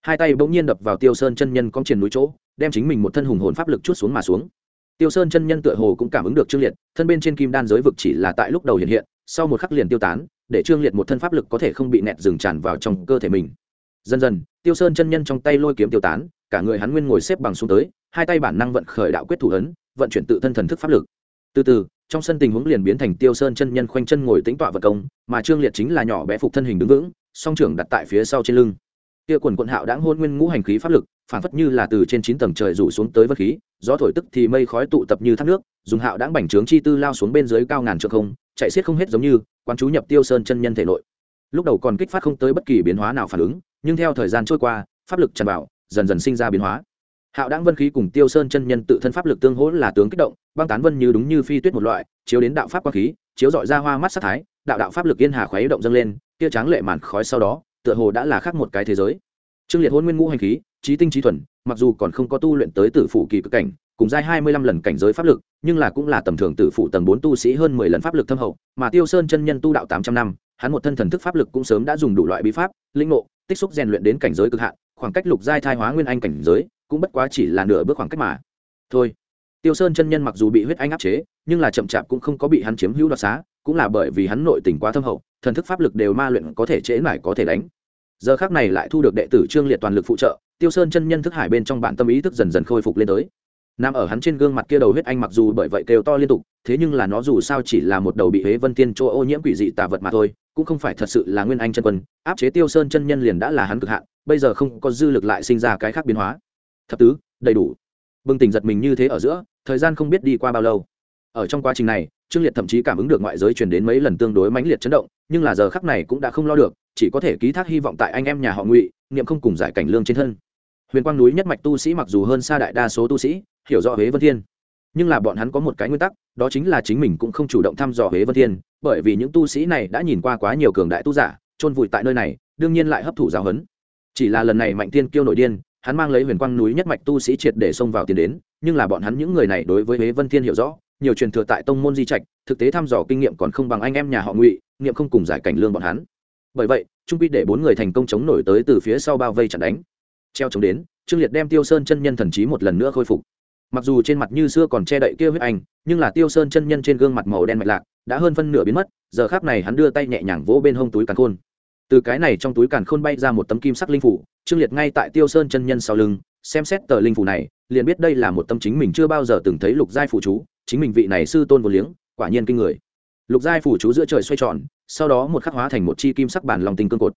Hai tay bỗng nhiên đập vào tiêu sơn chân nhân con triển núi chỗ, đem chính mình một thân hùng hồn pháp lực chút xuống mà xuống. Tiêu sơn chân nhân tựa hồ cũng cảm ứng được trương liệt, thân bên trên kim đan giới vực chỉ là tại lúc đầu hiện hiện, sau một khắc liền tiêu tán, để trương liệt một thân pháp lực có thể không bị nẹt dừng tràn vào trong cơ thể mình. Dần dần, tiêu sơn chân nhân trong tay lôi kiếm tiêu tán, cả người hắn nguyên ngồi xếp bằng xuống tới, hai tay bản năng vận khởi đạo quyết thủ ấn, vận chuyển tự thân thần thức pháp lực. Từ từ trong sân tình huống liền biến thành tiêu sơn chân nhân khoanh chân ngồi tính tọa vật công, mà trương liệt chính là nhỏ bé phục thân hình đứng vững, song trưởng đặt tại phía sau trên lưng. Kia quần quận hạo đã hôn nguyên ngũ hành khí pháp lực, phản phất như là từ trên chín tầng trời rủ xuống tới vật khí, gió thổi tức thì mây khói tụ tập như thác nước, dùng hạo đáng bành trướng chi tư lao xuống bên dưới cao ngàn trượng không, chạy xiết không hết giống như quan chú nhập tiêu sơn chân nhân thể nội. Lúc đầu còn kích phát không tới bất kỳ biến hóa nào phản ứng, nhưng theo thời gian trôi qua, pháp lực tràn vào, dần dần sinh ra biến hóa. Hạo đáng vân khí cùng tiêu sơn chân nhân tự thân pháp lực tương hỗ là tướng kích động băng tán vân như đúng như phi tuyết một loại, chiếu đến đạo pháp quang khí, chiếu dọi ra hoa mắt sát thái, đạo đạo pháp lực yên hà khuấy động dâng lên tia tráng lệ màn khói sau đó, tựa hồ đã là khác một cái thế giới. Trương liệt hôn nguyên ngũ hành khí trí tinh trí thuần, mặc dù còn không có tu luyện tới tử phụ kỳ cực cảnh, cùng giai hai mươi lăm lần cảnh giới pháp lực, nhưng là cũng là tầm thường tử phụ tầng bốn tu sĩ hơn mười lần pháp lực thâm hậu, mà tiêu sơn chân nhân tu đạo tám trăm năm, hắn một thân thần thức pháp lực cũng sớm đã dùng đủ loại bí pháp, linh ngộ, tích xúc rèn luyện đến cảnh giới cực hạn, khoảng cách lục giai thai hóa nguyên anh cảnh giới, cũng bất quá chỉ là nửa bước khoảng cách mà. Thôi tiêu sơn chân nhân mặc dù bị huyết anh áp chế, nhưng là chậm chạp cũng không có bị hắn chiếm hữu đoạt xá, cũng là bởi vì hắn nội tình quá thâm hậu, thần thức pháp lực đều ma luyện có thể trễ mải có thể đánh. Giờ khác này lại thu được đệ tử trương liệt toàn lực phụ trợ, tiêu sơn chân nhân thức hải bên trong bản tâm ý thức dần dần khôi phục lên tới. Nằm ở hắn trên gương mặt kia đầu huyết anh mặc dù bởi vậy kêu to liên tục, thế nhưng là nó dù sao chỉ là một đầu bị huế vân tiên chỗ ô nhiễm quỷ dị tà vật mà thôi, cũng không phải thật sự là nguyên anh chân quân, áp chế tiêu sơn chân nhân liền đã là hắn cực hạn, bây giờ không có dư lực lại sinh ra cái khác biến hóa. Thập tứ, đầy đủ bừng tỉnh giật mình như thế ở giữa, thời gian không biết đi qua bao lâu. Ở trong quá trình này, trương liệt thậm chí cảm ứng được ngoại giới truyền đến mấy lần tương đối mãnh liệt chấn động, nhưng là giờ khắc này cũng đã không lo được, chỉ có thể ký thác hy vọng tại anh em nhà họ ngụy, niệm không cùng giải cảnh lương trên thân. Huyền quang núi nhất mạch tu sĩ mặc dù hơn xa đại đa số tu sĩ, hiểu rõ huế vân thiên. Nhưng là bọn hắn có một cái nguyên tắc, đó chính là chính mình cũng không chủ động thăm dò huế vân thiên, bởi vì những tu sĩ này đã nhìn qua quá nhiều cường đại tu giả, chôn vùi tại nơi này, đương nhiên lại hấp thụ giáo huấn. Chỉ là lần này mạnh thiên kiêu nội điên hắn mang lấy huyền quang núi nhất mạch tu sĩ triệt để xông vào tiền đến, nhưng là bọn hắn những người này đối với huế vân thiên hiểu rõ, nhiều truyền thừa tại tông môn di trạch, thực tế thăm dò kinh nghiệm còn không bằng anh em nhà họ ngụy, nghiệm không cùng giải cảnh lương bọn hắn. Bởi vậy, trung quy để bốn người thành công chống nổi tới từ phía sau bao vây chặn đánh. Treo chống đến, trương liệt đem tiêu sơn chân nhân thần trí một lần nữa khôi phục. Mặc dù trên mặt như xưa còn che đậy kia huyết anh nhưng là tiêu sơn chân nhân trên gương mặt màu đen mạch lạc, đã hơn phân nửa biến mất, giờ khác này hắn đưa tay nhẹ nhàng vỗ bên hông túi càn khôn. Từ cái này trong túi càn khôn bay ra một tấm kim sắc linh phủ trương liệt ngay tại tiêu sơn chân nhân sau lưng xem xét tờ linh phủ này liền biết đây là một tâm chính mình chưa bao giờ từng thấy lục giai phủ chú chính mình vị này sư tôn vô liếng quả nhiên kinh người. Lục giai phủ chú giữa trời xoay tròn sau đó một khắc hóa thành một chi kim sắc bản long tinh cương cột.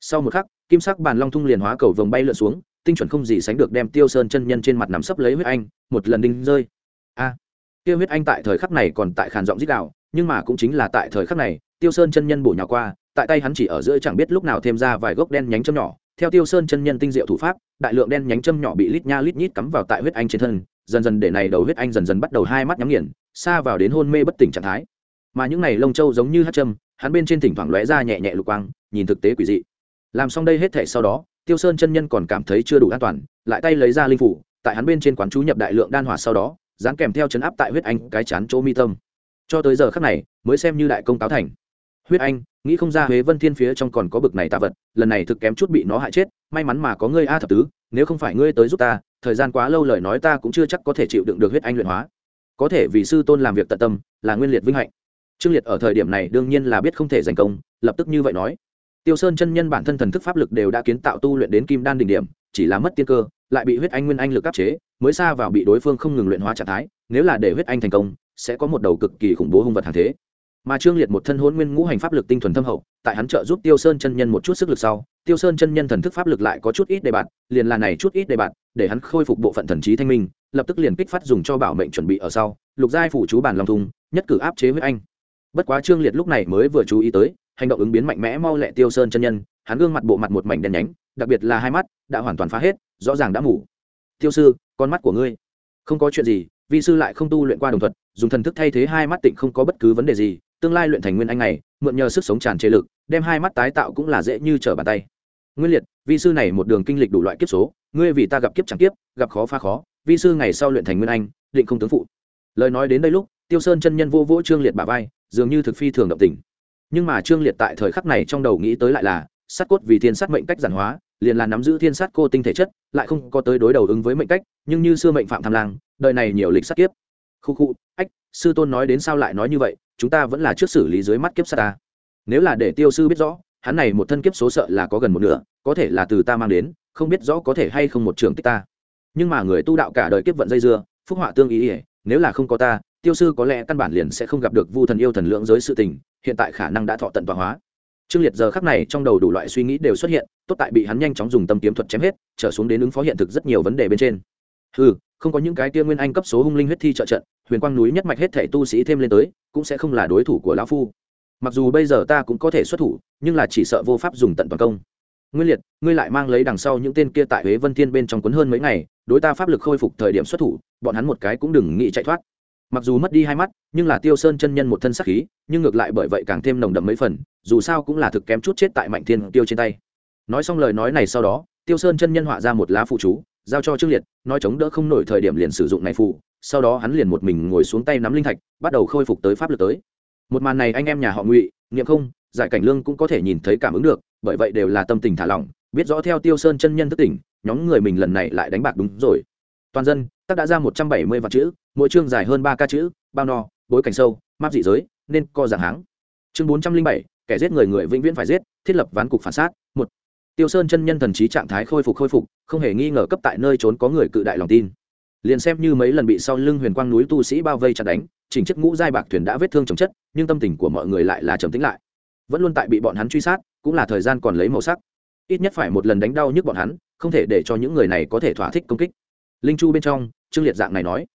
Sau một khắc kim sắc bản long thung liền hóa cầu vồng bay lượn xuống tinh chuẩn không gì sánh được đem tiêu sơn chân nhân trên mặt nắm sấp lấy huyết anh một lần đinh rơi. A! À, tiêu huyết anh tại thời khắc này còn tại khàn giọng dít đạo nhưng mà cũng chính là tại thời khắc này tiêu sơn chân nhân bổ nhào qua tại tay hắn chỉ ở giữa chẳng biết lúc nào thêm ra vài gốc đen nhánh châm nhỏ theo tiêu sơn chân nhân tinh diệu thủ pháp, đại lượng đen nhánh châm nhỏ bị lít nha lít nhít cắm vào tại huyết anh trên thân, dần dần để này đầu huyết anh dần dần bắt đầu hai mắt nhắm nghiền, xa vào đến hôn mê bất tỉnh trạng thái. Mà những này lông châu giống như hát châm, hắn bên trên thỉnh thoảng lóe ra nhẹ nhẹ lục quang, nhìn thực tế quỷ dị. Làm xong đây hết thể sau đó, tiêu sơn chân nhân còn cảm thấy chưa đủ an toàn, lại tay lấy ra linh phủ, tại hắn bên trên quán chú nhập đại lượng đan hỏa sau đó dán kèm theo chấn áp tại huyết anh cái chán chỗ mi tâm. Cho tới giờ khắc này, mới xem như đại công táo thành huyết anh, nghĩ không ra huế vân thiên phía trong còn có bực này tạ vật, lần này thực kém chút bị nó hại chết, may mắn mà có ngươi a thập tứ, nếu không phải ngươi tới giúp ta, thời gian quá lâu lời nói ta cũng chưa chắc có thể chịu đựng được huyết anh luyện hóa. Có thể vì sư tôn làm việc tận tâm, là nguyên liệt vinh hạnh. Trương liệt ở thời điểm này đương nhiên là biết không thể giành công, lập tức như vậy nói. Tiêu sơn chân nhân bản thân thần thức pháp lực đều đã kiến tạo tu luyện đến kim đan đỉnh điểm, chỉ là mất tiên cơ, lại bị huyết anh nguyên anh lực áp chế, mới xa vào bị đối phương không ngừng luyện hóa trạng thái, nếu là để huyết anh thành công, sẽ có một đầu cực kỳ khủng bố hung vật hàng thế mà trương liệt một thân hôn nguyên ngũ hành pháp lực tinh thuần thâm hậu, tại hắn trợ giúp tiêu sơn chân nhân một chút sức lực sau, tiêu sơn chân nhân thần thức pháp lực lại có chút ít đề bạt, liền là này chút ít đề bạt, để hắn khôi phục bộ phận thần trí thanh minh, lập tức liền kích phát dùng cho bảo mệnh chuẩn bị ở sau, lục giai phủ chú bản lòng thùng nhất cử áp chế huyết anh. Bất quá trương liệt lúc này mới vừa chú ý tới, hành động ứng biến mạnh mẽ mau lẹ tiêu sơn chân nhân, hắn gương mặt bộ mặt một mảnh đen nhánh, đặc biệt là hai mắt, đã hoàn toàn phá hết, rõ ràng đã ngủ. Tiêu sư, con mắt của ngươi. Không có chuyện gì, vi sư lại không tu luyện qua đồng thuật, dùng thần thức thay thế hai mắt tịnh không có bất cứ vấn đề gì tương lai luyện thành nguyên anh này, mượn nhờ sức sống tràn chế lực, đem hai mắt tái tạo cũng là dễ như trở bàn tay. Nguyên liệt, vi sư này một đường kinh lịch đủ loại kiếp số, ngươi vì ta gặp kiếp chẳng kiếp, gặp khó pha khó, vi sư ngày sau luyện thành nguyên anh, định không tướng phụ. Lời nói đến đây lúc, tiêu sơn chân nhân vô vỗ trương liệt bà vai, dường như thực phi thường động tình. Nhưng mà trương liệt tại thời khắc này trong đầu nghĩ tới lại là, sát cốt vì thiên sát mệnh cách giản hóa, liền là nắm giữ thiên sát cô tinh thể chất, lại không có tới đối đầu ứng với mệnh cách, nhưng như xưa mệnh phạm tham lang, đời này nhiều lịch sát kiếp. Khu khu, ách sư tôn nói đến sao lại nói như vậy, chúng ta vẫn là trước xử lý dưới mắt kiếp sát ta. Nếu là để tiêu sư biết rõ, hắn này một thân kiếp số sợ là có gần một nửa, có thể là từ ta mang đến, không biết rõ có thể hay không một trường tích ta. Nhưng mà người tu đạo cả đời kiếp vận dây dưa, phúc họa tương ý ỉa nếu là không có ta, tiêu sư có lẽ căn bản liền sẽ không gặp được vu thần yêu thần lượng giới sự tình, hiện tại khả năng đã thọ tận và hóa. Trương liệt giờ khắc này trong đầu đủ loại suy nghĩ đều xuất hiện, tốt tại bị hắn nhanh chóng dùng tâm kiếm thuật chém hết, trở xuống đến ứng phó hiện thực rất nhiều vấn đề bên trên. Ừ không có những cái tia nguyên anh cấp số hung linh huyết thi trợ trận, huyền quang núi nhất mạch hết thể tu sĩ thêm lên tới, cũng sẽ không là đối thủ của lão phu. Mặc dù bây giờ ta cũng có thể xuất thủ, nhưng là chỉ sợ vô pháp dùng tận toàn công. Nguyên liệt, ngươi lại mang lấy đằng sau những tên kia tại huế vân thiên bên trong cuốn hơn mấy ngày, đối ta pháp lực khôi phục thời điểm xuất thủ, bọn hắn một cái cũng đừng nghĩ chạy thoát. Mặc dù mất đi hai mắt, nhưng là tiêu sơn chân nhân một thân sắc khí, nhưng ngược lại bởi vậy càng thêm nồng đậm mấy phần, dù sao cũng là thực kém chút chết tại mạnh thiên tiêu trên tay. Nói xong lời nói này sau đó, tiêu sơn chân nhân họa ra một lá phụ chú giao cho trương liệt, nói chống đỡ không nổi thời điểm liền sử dụng này phụ sau đó hắn liền một mình ngồi xuống tay nắm linh thạch, bắt đầu khôi phục tới pháp lực tới. Một màn này anh em nhà họ ngụy nghiệm không, giải cảnh lương cũng có thể nhìn thấy cảm ứng được, bởi vậy đều là tâm tình thả lỏng, biết rõ theo tiêu sơn chân nhân thức tỉnh, nhóm người mình lần này lại đánh bạc đúng rồi. Toàn dân tắc đã ra một trăm bảy mươi vạn chữ, mỗi chương dài hơn ba ca chữ, bao no, bối cảnh sâu, map dị giới, nên co dạng háng. Chương bốn trăm linh bảy, kẻ giết người người vĩnh viễn phải giết, thiết lập ván cục phản xác, một tiêu sơn chân nhân thần trí trạng thái khôi phục khôi phục, không hề nghi ngờ cấp tại nơi trốn có người cự đại lòng tin. Liền xem như mấy lần bị sau lưng huyền quang núi tu sĩ bao vây chặt đánh, chỉnh chiếc ngũ giai bạc thuyền đã vết thương chồng chất, nhưng tâm tình của mọi người lại là trầm tĩnh lại. Vẫn luôn tại bị bọn hắn truy sát, cũng là thời gian còn lấy màu sắc. Ít nhất phải một lần đánh đau nhức bọn hắn, không thể để cho những người này có thể thỏa thích công kích. Linh chu bên trong, trương liệt dạng này nói.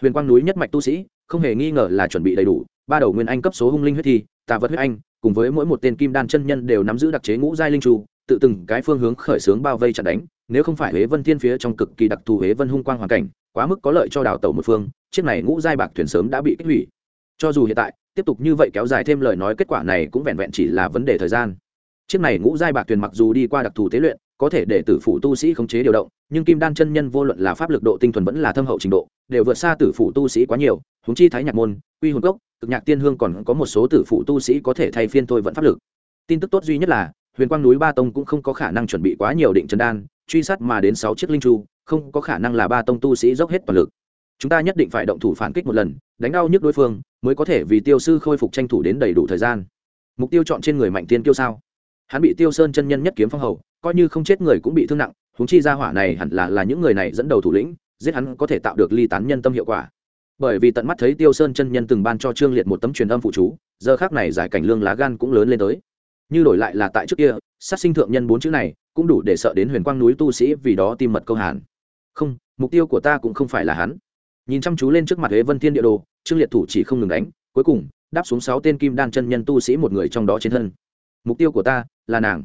Huyền quang núi nhất mạch tu sĩ, không hề nghi ngờ là chuẩn bị đầy đủ, ba đầu nguyên anh cấp số hung linh huyết thi, tà vật huyết anh, cùng với mỗi một tên kim đan chân nhân đều nắm giữ đặc chế ngũ giai linh chu tự từng cái phương hướng khởi xướng bao vây chặn đánh, nếu không phải huế vân thiên phía trong cực kỳ đặc thù huế vân hung quang hoàn cảnh, quá mức có lợi cho đào tẩu một phương, chiếc này ngũ giai bạc thuyền sớm đã bị kích hủy. Cho dù hiện tại, tiếp tục như vậy kéo dài thêm lời nói kết quả này cũng vẹn vẹn chỉ là vấn đề thời gian. Chiếc này ngũ giai bạc thuyền mặc dù đi qua đặc thù tế luyện, có thể để tử phủ tu sĩ khống chế điều động, nhưng kim đan chân nhân vô luận là pháp lực độ tinh thuần vẫn là thâm hậu trình độ, đều vượt xa tử phủ tu sĩ quá nhiều húng chi thái nhạc môn uy hồn cốc, cực nhạc tiên hương còn có một số tử phủ tu sĩ có thể thay phiên thôi vẫn pháp lực. Tin tức tốt duy nhất là huyền quang núi ba tông cũng không có khả năng chuẩn bị quá nhiều định chân đan, truy sát mà đến sáu chiếc linh chu, không có khả năng là ba tông tu sĩ dốc hết toàn lực. Chúng ta nhất định phải động thủ phản kích một lần, đánh đau nhức đối phương, mới có thể vì tiêu sư khôi phục tranh thủ đến đầy đủ thời gian. Mục tiêu chọn trên người mạnh tiên tiêu sao? Hắn bị tiêu sơn chân nhân nhất kiếm phong hầu, coi như không chết người cũng bị thương nặng húng chi ra hỏa này hẳn là là những người này dẫn đầu thủ lĩnh, giết hắn có thể tạo được ly tán nhân tâm hiệu quả. Bởi vì tận mắt thấy tiêu sơn chân nhân từng ban cho trương liệt một tấm truyền âm phụ chú, giờ khác này giải cảnh lương lá gan cũng lớn lên tới như đổi lại là tại trước kia, sát sinh thượng nhân bốn chữ này cũng đủ để sợ đến huyền quang núi tu sĩ vì đó tim mật câu hàn. Không, mục tiêu của ta cũng không phải là hắn. Nhìn chăm chú lên trước mặt huế vân thiên địa đồ, trương liệt thủ chỉ không ngừng đánh, cuối cùng, đáp xuống sáu tên kim đan chân nhân tu sĩ một người trong đó trên thân. Mục tiêu của ta là nàng.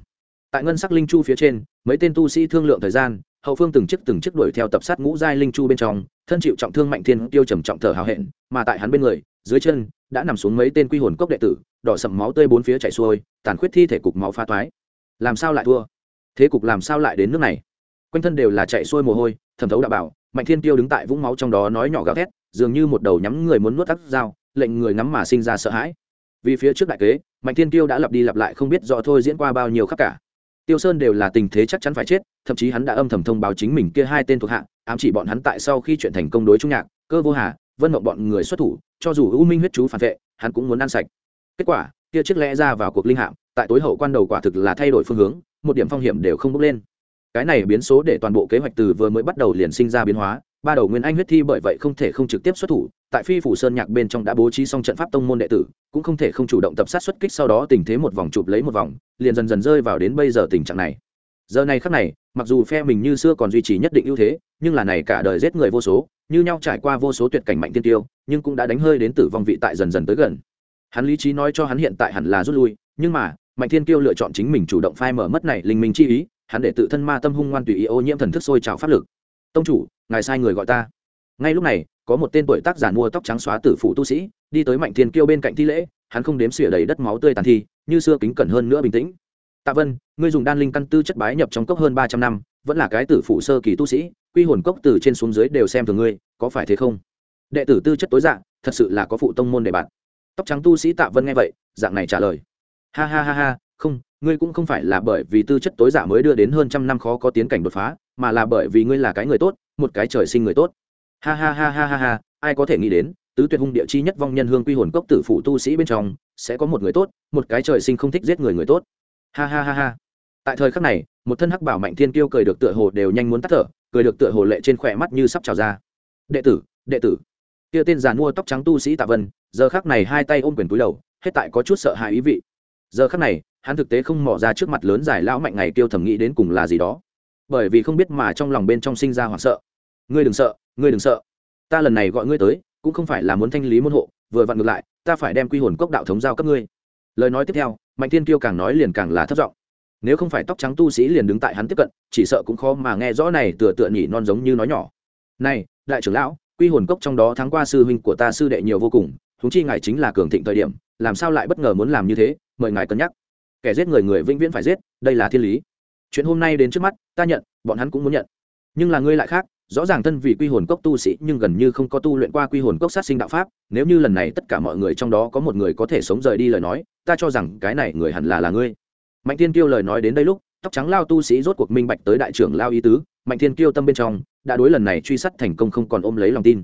Tại ngân sắc linh chu phía trên, mấy tên tu sĩ thương lượng thời gian, hậu phương từng chiếc từng chiếc đuổi theo tập sát ngũ giai linh chu bên trong, thân chịu trọng thương mạnh thiên tiêu trầm trọng thở hào hẹn, mà tại hắn bên người, dưới chân, đã nằm xuống mấy tên quy hồn cốc đệ tử đỏ sậm máu tươi bốn phía chảy xuôi, tàn khuyết thi thể cục máu pha toái. Làm sao lại thua? Thế cục làm sao lại đến nước này? Quanh thân đều là chạy xuôi mồ hôi, thẩm thấu đã bảo, mạnh thiên tiêu đứng tại vũng máu trong đó nói nhỏ gào thét, dường như một đầu nhắm người muốn nuốt tắt dao, lệnh người ngắm mà sinh ra sợ hãi. Vì phía trước đại kế, mạnh thiên tiêu đã lặp đi lặp lại không biết rõ thôi diễn qua bao nhiêu khắc cả. Tiêu sơn đều là tình thế chắc chắn phải chết, thậm chí hắn đã âm thầm thông báo chính mình kia hai tên thuộc hạ, ám chỉ bọn hắn tại sau khi chuyện thành công đối trung nhạc, cơ vô hà, vân mộng bọn người xuất thủ, cho dù u minh huyết chú phản vệ, hắn cũng muốn ăn sạch kết quả, kia chiếc lẽ ra vào cuộc linh hạm, tại tối hậu quan đầu quả thực là thay đổi phương hướng, một điểm phong hiểm đều không bốc lên. Cái này biến số để toàn bộ kế hoạch từ vừa mới bắt đầu liền sinh ra biến hóa, ba đầu nguyên anh huyết thi bởi vậy không thể không trực tiếp xuất thủ, tại phi phủ sơn nhạc bên trong đã bố trí xong trận pháp tông môn đệ tử, cũng không thể không chủ động tập sát xuất kích sau đó tình thế một vòng chụp lấy một vòng, liền dần dần rơi vào đến bây giờ tình trạng này. Giờ này khắc này, mặc dù phe mình như xưa còn duy trì nhất định ưu thế, nhưng là này cả đời giết người vô số, như nhau trải qua vô số tuyệt cảnh mạnh tiên tiêu, nhưng cũng đã đánh hơi đến tử vong vị tại dần dần tới gần hắn lý trí nói cho hắn hiện tại hẳn là rút lui, nhưng mà, mạnh thiên kiêu lựa chọn chính mình chủ động phai mở mất này linh minh chi ý, hắn để tự thân ma tâm hung ngoan tùy ý ô nhiễm thần thức sôi trào pháp lực. Tông chủ, ngài sai người gọi ta. Ngay lúc này, có một tên tuổi tác giả mua tóc trắng xóa tử phụ tu sĩ, đi tới mạnh thiên kiêu bên cạnh thi lễ, hắn không đếm xỉa đầy đất máu tươi tàn thi, như xưa kính cẩn hơn nữa bình tĩnh. Tạ vân, ngươi dùng đan linh căn tư chất bái nhập trong cốc hơn ba trăm năm, vẫn là cái tử phụ sơ kỳ tu sĩ, quy hồn cốc từ trên xuống dưới đều xem thường ngươi, có phải thế không? Đệ tử tư chất tối dạng thật sự là có phụ tông môn để bạn tóc trắng tu sĩ tạ vân nghe vậy, dạng này trả lời. Ha ha ha ha, không, ngươi cũng không phải là bởi vì tư chất tối giả mới đưa đến hơn trăm năm khó có tiến cảnh đột phá, mà là bởi vì ngươi là cái người tốt, một cái trời sinh người tốt. Ha ha ha ha ha ha, ai có thể nghĩ đến, tứ tuyệt hung địa chi nhất vong nhân hương quy hồn cốc tử phụ tu sĩ bên trong, sẽ có một người tốt, một cái trời sinh không thích giết người người tốt. Ha ha ha ha. Tại thời khắc này, một thân hắc bảo mạnh thiên kiêu cười được tựa hồ đều nhanh muốn tắt thở, cười được tựa hồ lệ trên khỏe mắt như sắp trào ra. Đệ tử đệ tử kia tên giàn mua tóc trắng tu sĩ tạ vân, giờ khắc này hai tay ôm quyền túi đầu, hết tại có chút sợ hãi ý vị. Giờ khắc này, hắn thực tế không mỏ ra trước mặt lớn dài lão mạnh ngày tiêu thầm nghĩ đến cùng là gì đó. Bởi vì không biết mà trong lòng bên trong sinh ra hoảng sợ. Ngươi đừng sợ, ngươi đừng sợ. Ta lần này gọi ngươi tới, cũng không phải là muốn thanh lý môn hộ, vừa vặn ngược lại, ta phải đem quy hồn cốc đạo thống giao cấp ngươi. Lời nói tiếp theo, mạnh thiên kiêu càng nói liền càng là thất vọng nếu không phải tóc trắng tu sĩ liền đứng tại hắn tiếp cận, chỉ sợ cũng khó mà nghe rõ này tựa tựa nhỉ non giống như nói nhỏ. Này, đại trưởng lão quy hồn cốc trong đó tháng qua sư huynh của ta sư đệ nhiều vô cùng húng chi ngài chính là cường thịnh thời điểm, làm sao lại bất ngờ muốn làm như thế, mời ngài cân nhắc. Kẻ giết người người vĩnh viễn phải giết, đây là thiên lý. Chuyện hôm nay đến trước mắt, ta nhận, bọn hắn cũng muốn nhận. Nhưng là ngươi lại khác, rõ ràng thân vì quy hồn cốc tu sĩ nhưng gần như không có tu luyện qua quy hồn cốc sát sinh đạo pháp, nếu như lần này tất cả mọi người trong đó có một người có thể sống rời đi lời nói, ta cho rằng cái này người hẳn là là ngươi. Mạnh thiên kiêu lời nói đến đây lúc, tóc trắng lao tu sĩ rốt cuộc minh bạch tới đại trưởng lao ý tứ, mạnh thiên kiêu tâm bên trong đã đối lần này truy sát thành công không còn ôm lấy lòng tin.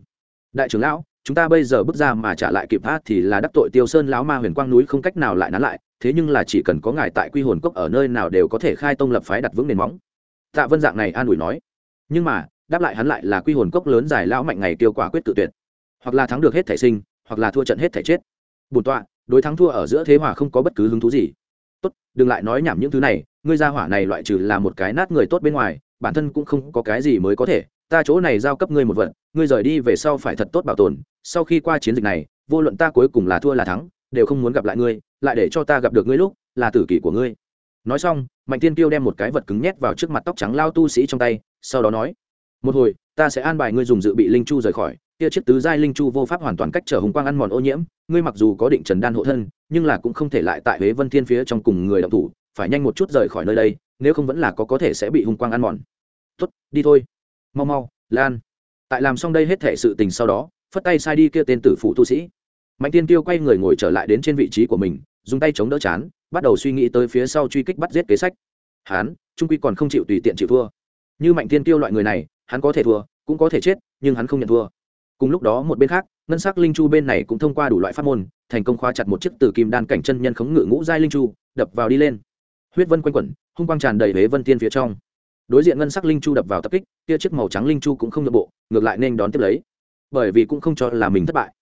Đại trưởng lão, chúng ta bây giờ bước ra mà trả lại kịp hát thì là đắc tội tiêu sơn lão ma huyền quang núi không cách nào lại nán lại, thế nhưng là chỉ cần có ngài tại quy hồn cốc ở nơi nào đều có thể khai tông lập phái đặt vững nền móng. Tạ vân dạng này an ủi nói. Nhưng mà, đáp lại hắn lại là quy hồn cốc lớn dài lão mạnh ngày tiêu quả quyết tự tuyệt. Hoặc là thắng được hết thể sinh, hoặc là thua trận hết thể chết. Bổn tọa, đối thắng thua ở giữa thế hòa không có bất cứ hứng thú gì. Tốt, đừng lại nói nhảm những thứ này, ngươi ra hỏa này loại trừ là một cái nát người tốt bên ngoài bản thân cũng không có cái gì mới có thể, ta chỗ này giao cấp ngươi một vật ngươi rời đi về sau phải thật tốt bảo tồn, sau khi qua chiến dịch này, vô luận ta cuối cùng là thua là thắng, đều không muốn gặp lại ngươi, lại để cho ta gặp được ngươi lúc, là tử kỷ của ngươi. Nói xong, mạnh tiên tiêu đem một cái vật cứng nhét vào trước mặt tóc trắng lao tu sĩ trong tay, sau đó nói, một hồi, ta sẽ an bài ngươi dùng dự bị linh chu rời khỏi, kia chiếc tứ giai linh chu vô pháp hoàn toàn cách trở hùng quang ăn mòn ô nhiễm, ngươi mặc dù có định trần đan hộ thân, nhưng là cũng không thể lại tại huế vân thiên phía trong cùng người động thủ, phải nhanh một chút rời khỏi nơi đây nếu không vẫn là có có thể sẽ bị hung quang ăn mòn. Tốt, đi thôi. Mau mau, lan. Tại làm xong đây hết thể sự tình sau đó, phất tay sai đi kia tên tử phụ tu sĩ. Mạnh tiên tiêu quay người ngồi trở lại đến trên vị trí của mình, dùng tay chống đỡ chán, bắt đầu suy nghĩ tới phía sau truy kích bắt giết kế sách. Hán, trung quy còn không chịu tùy tiện chịu thua. Như mạnh tiên tiêu loại người này, hắn có thể thua, cũng có thể chết, nhưng hắn không nhận thua. Cùng lúc đó một bên khác, ngân sắc linh chu bên này cũng thông qua đủ loại pháp môn, thành công khóa chặt một chiếc từ kim đan cảnh chân nhân khống ngự ngũ giai linh chu, đập vào đi lên huyết vân quanh quẩn, hung quang tràn đầy huế vân tiên phía trong. Đối diện ngân sắc linh chu đập vào tập kích, kia chiếc màu trắng linh chu cũng không nhượng bộ, ngược lại nên đón tiếp lấy. Bởi vì cũng không cho là mình thất bại.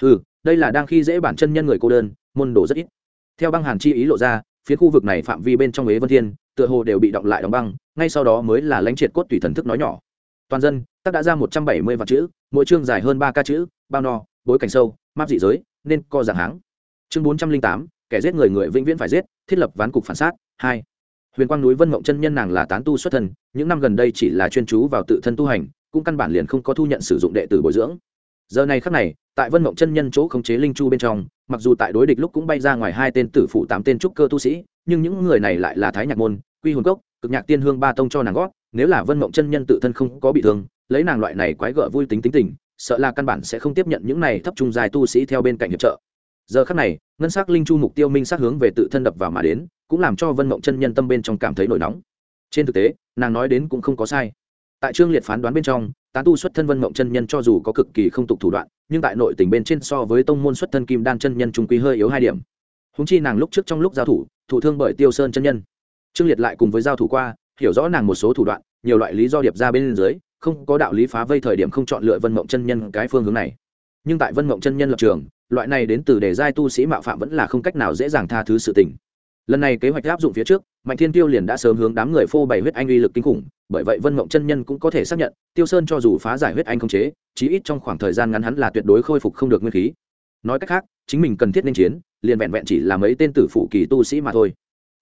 Ừ đây là đang khi dễ bản chân nhân người cô đơn, môn đồ rất ít. Theo băng hàn chi ý lộ ra, phía khu vực này phạm vi bên trong huế vân thiên tựa hồ đều bị động lại đóng băng, ngay sau đó mới là lãnh triệt cốt tùy thần thức nói nhỏ. Toàn dân, tác đã ra một trăm bảy mươi vạn chữ, mỗi chương dài hơn ba ca chữ, bao no, bối cảnh sâu, map dị giới, nên co giảng háng. Chương bốn trăm linh tám, kẻ giết người người vĩnh viễn phải giết thiết lập ván cục phản sát hai, huyền quang núi vân mộng chân nhân nàng là tán tu xuất thân, những năm gần đây chỉ là chuyên chú vào tự thân tu hành, cũng căn bản liền không có thu nhận sử dụng đệ tử bồi dưỡng. Giờ này khắc này, tại vân mộng chân nhân chỗ khống chế linh chu bên trong, mặc dù tại đối địch lúc cũng bay ra ngoài hai tên tử phụ tám tên trúc cơ tu sĩ, nhưng những người này lại là thái nhạc môn, quy hồn cốc, cực nhạc tiên hương ba tông cho nàng gót nếu là vân mộng chân nhân tự thân không có bị thương, lấy nàng loại này quái gở vui tính tính tình, sợ là căn bản sẽ không tiếp nhận những này thấp trung dài tu sĩ theo bên cạnh hiệp trợ giờ khắc này, ngân sắc linh chu mục tiêu minh sắc hướng về tự thân đập vào mà đến, cũng làm cho vân mộng chân nhân tâm bên trong cảm thấy nổi nóng. Trên thực tế, nàng nói đến cũng không có sai. Tại trương liệt phán đoán bên trong tán tu xuất thân vân mộng chân nhân cho dù có cực kỳ không tục thủ đoạn, nhưng tại nội tình bên trên so với tông môn xuất thân kim đan chân nhân trung quý hơi yếu hai điểm. Húng chi nàng lúc trước trong lúc giao thủ thủ thương bởi tiêu sơn chân nhân. Trương liệt lại cùng với giao thủ qua, hiểu rõ nàng một số thủ đoạn, nhiều loại lý do điệp ra bên dưới, không có đạo lý phá vây thời điểm không chọn lựa vân mộng chân nhân cái phương hướng này. Nhưng tại vân mộng chân nhân lập trường loại này đến từ đề giai tu sĩ mạo phạm vẫn là không cách nào dễ dàng tha thứ sự tình. Lần này kế hoạch áp dụng phía trước, mạnh thiên tiêu liền đã sớm hướng đám người phô bày huyết anh uy lực kinh khủng, bởi vậy vân mộng chân nhân cũng có thể xác nhận, tiêu sơn cho dù phá giải huyết anh không chế, chí ít trong khoảng thời gian ngắn hắn là tuyệt đối khôi phục không được nguyên khí. Nói cách khác, chính mình cần thiết nên chiến, liền vẹn vẹn chỉ là mấy tên tử phụ kỳ tu sĩ mà thôi.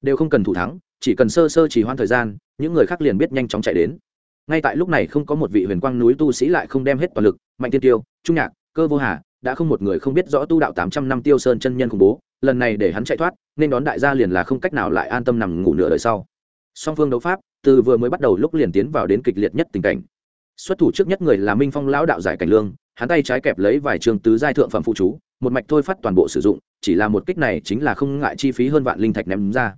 Đều không cần thủ thắng, chỉ cần sơ sơ chỉ hoãn thời gian, những người khác liền biết nhanh chóng chạy đến. Ngay tại lúc này không có một vị huyền quang núi tu sĩ lại không đem hết toàn lực, mạnh tiên tiêu, trung nhạc, cơ vô hà đã không một người không biết rõ tu đạo tám trăm năm tiêu sơn chân nhân khủng bố, lần này để hắn chạy thoát, nên đón đại gia liền là không cách nào lại an tâm nằm ngủ nửa đời sau. Song phương đấu pháp, từ vừa mới bắt đầu lúc liền tiến vào đến kịch liệt nhất tình cảnh. Xuất thủ trước nhất người là minh phong lão đạo giải cảnh lương, hắn tay trái kẹp lấy vài trường tứ giai thượng phẩm phụ chú, một mạch thôi phát toàn bộ sử dụng, chỉ là một kích này chính là không ngại chi phí hơn vạn linh thạch ném ra.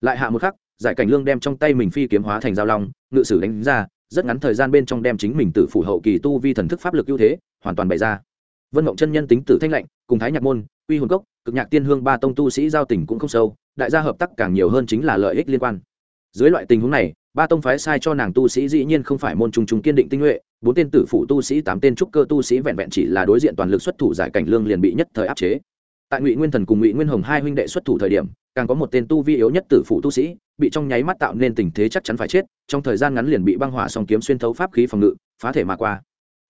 Lại hạ một khắc, giải cảnh lương đem trong tay mình phi kiếm hóa thành dao long, ngự sử đánh ra, rất ngắn thời gian bên trong đem chính mình tự phủ hậu kỳ tu vi thần thức pháp lực ưu thế, hoàn toàn bày ra vân mộng chân nhân tính tử thanh lạnh, cùng thái nhạc môn uy hồn cốc, cực nhạc tiên hương ba tông tu sĩ giao tình cũng không sâu, đại gia hợp tác càng nhiều hơn chính là lợi ích liên quan. Dưới loại tình huống này, ba tông phái sai cho nàng tu sĩ dĩ nhiên không phải môn trùng trùng kiên định tinh nhuệ, bốn tên tử phụ tu sĩ, tám tên trúc cơ tu sĩ vẹn vẹn chỉ là đối diện toàn lực xuất thủ giải cảnh lương liền bị nhất thời áp chế. Tại ngụy nguyên thần cùng ngụy nguyên hồng hai huynh đệ xuất thủ thời điểm, càng có một tên tu vi yếu nhất tử phụ tu sĩ, bị trong nháy mắt tạo nên tình thế chắc chắn phải chết, trong thời gian ngắn liền bị băng hỏa song kiếm xuyên thấu pháp khí phòng ngự, phá thể mà qua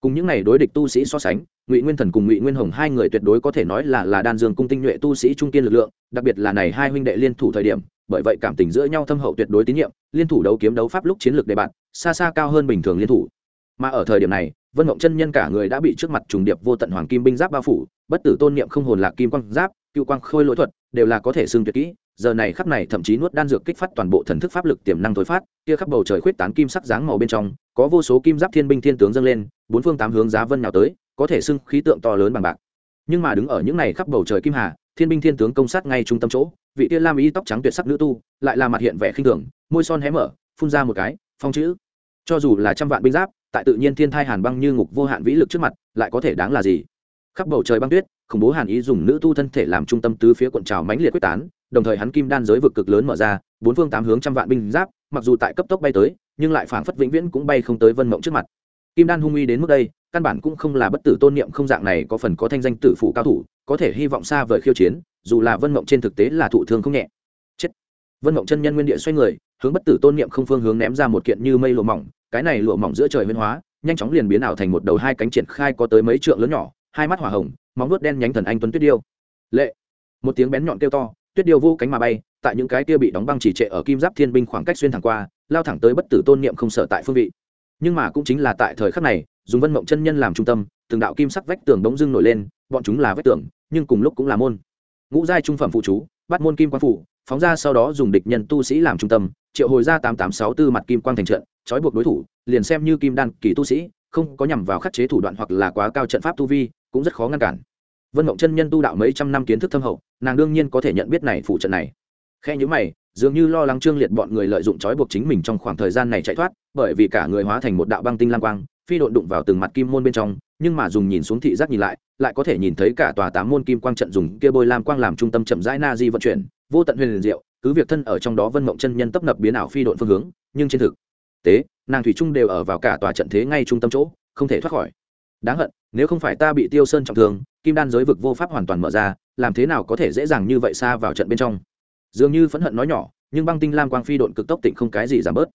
cùng những này đối địch tu sĩ so sánh, ngụy nguyên thần cùng ngụy nguyên hồng hai người tuyệt đối có thể nói là là đan dương cung tinh nhuệ tu sĩ trung kiên lực lượng, đặc biệt là này hai huynh đệ liên thủ thời điểm, bởi vậy cảm tình giữa nhau thâm hậu tuyệt đối tín nhiệm, liên thủ đấu kiếm đấu pháp lúc chiến lược đề bạn xa xa cao hơn bình thường liên thủ. Mà ở thời điểm này, vân mộng chân nhân cả người đã bị trước mặt trùng điệp vô tận hoàng kim binh giáp bao phủ, bất tử tôn niệm không hồn lạc kim quang giáp, cựu quang khôi lỗi thuật, đều là có thể xương tuyệt kỹ, giờ này khắp này thậm chí nuốt đan dược kích phát toàn bộ thần thức pháp lực tiềm năng tối phát, kia khắp bầu trời khuyết tán kim sắc dáng màu bên trong có vô số kim giáp thiên binh thiên tướng dâng lên, bốn phương tám hướng giá vân nào tới, có thể xưng khí tượng to lớn bằng bạc. Nhưng mà đứng ở những này khắp bầu trời kim hà, thiên binh thiên tướng công sát ngay trung tâm chỗ, vị tiên lam y tóc trắng tuyệt sắc nữ tu, lại là mặt hiện vẻ khinh thường, môi son hé mở, phun ra một cái, phong chữ. Cho dù là trăm vạn binh giáp, tại tự nhiên thiên thai hàn băng như ngục vô hạn vĩ lực trước mặt, lại có thể đáng là gì? Khắp bầu trời băng tuyết, khủng bố hàn ý dùng nữ tu thân thể làm trung tâm tứ phía cuộn trào mãnh liệt quyết tán, đồng thời hắn kim đan giới vực cực lớn mở ra, bốn phương tám hướng trăm vạn binh giáp, mặc dù tại cấp tốc bay tới nhưng lại phảng phất vĩnh viễn cũng bay không tới vân mộng trước mặt. Kim đan hung uy đến mức đây, căn bản cũng không là bất tử tôn niệm không dạng này có phần có thanh danh tử phụ cao thủ, có thể hy vọng xa vời khiêu chiến, dù là vân mộng trên thực tế là thụ thương không nhẹ. Chết. Vân mộng chân nhân nguyên địa xoay người, hướng bất tử tôn niệm không phương hướng ném ra một kiện như mây lụa mỏng, cái này lụa mỏng giữa trời huyên hóa, nhanh chóng liền biến ảo thành một đầu hai cánh triển khai có tới mấy trượng lớn nhỏ, hai mắt hỏa hồng, móng vuốt đen nhánh thần anh tuấn tuyết điêu. Lệ. Một tiếng bén nhọn kêu to, tuyết điêu vô cánh mà bay, tại những cái kia bị đóng băng chỉ trệ ở kim giáp thiên binh khoảng cách xuyên thẳng qua lao thẳng tới bất tử tôn niệm không sợ tại phương vị. Nhưng mà cũng chính là tại thời khắc này, dùng vân mộng chân nhân làm trung tâm, từng đạo kim sắc vách tường đống dưng nổi lên, bọn chúng là vách tường, nhưng cùng lúc cũng là môn. Ngũ giai trung phẩm phụ chú, bắt môn kim quang phủ, phóng ra sau đó dùng địch nhân tu sĩ làm trung tâm, triệu hồi ra tám tám sáu tư mặt kim quang thành trận, trói buộc đối thủ, liền xem như kim đan kỳ tu sĩ, không có nhằm vào khắc chế thủ đoạn hoặc là quá cao trận pháp tu vi, cũng rất khó ngăn cản. Vân mộng chân nhân tu đạo mấy trăm năm kiến thức thâm hậu, nàng đương nhiên có thể nhận biết này phụ trận này. Khe nhữ mày dường như lo lắng trương liệt bọn người lợi dụng trói buộc chính mình trong khoảng thời gian này chạy thoát, bởi vì cả người hóa thành một đạo băng tinh lam quang, phi độn đụng vào từng mặt kim môn bên trong, nhưng mà dùng nhìn xuống thị giác nhìn lại lại có thể nhìn thấy cả tòa tám môn kim quang trận dùng kia bôi lam quang làm trung tâm chậm rãi na di vận chuyển, vô tận huyền liền diệu, cứ việc thân ở trong đó vân mộng chân nhân tấp nập biến ảo phi độn phương hướng, nhưng trên thực tế, nàng thủy trung đều ở vào cả tòa trận thế ngay trung tâm chỗ, không thể thoát khỏi. Đáng hận, nếu không phải ta bị tiêu sơn trọng thương, kim đan giới vực vô pháp hoàn toàn mở ra, làm thế nào có thể dễ dàng như vậy xa vào trận bên trong? Dường như phẫn hận nói nhỏ, nhưng băng tinh lam quang phi độn cực tốc tịnh không cái gì giảm bớt.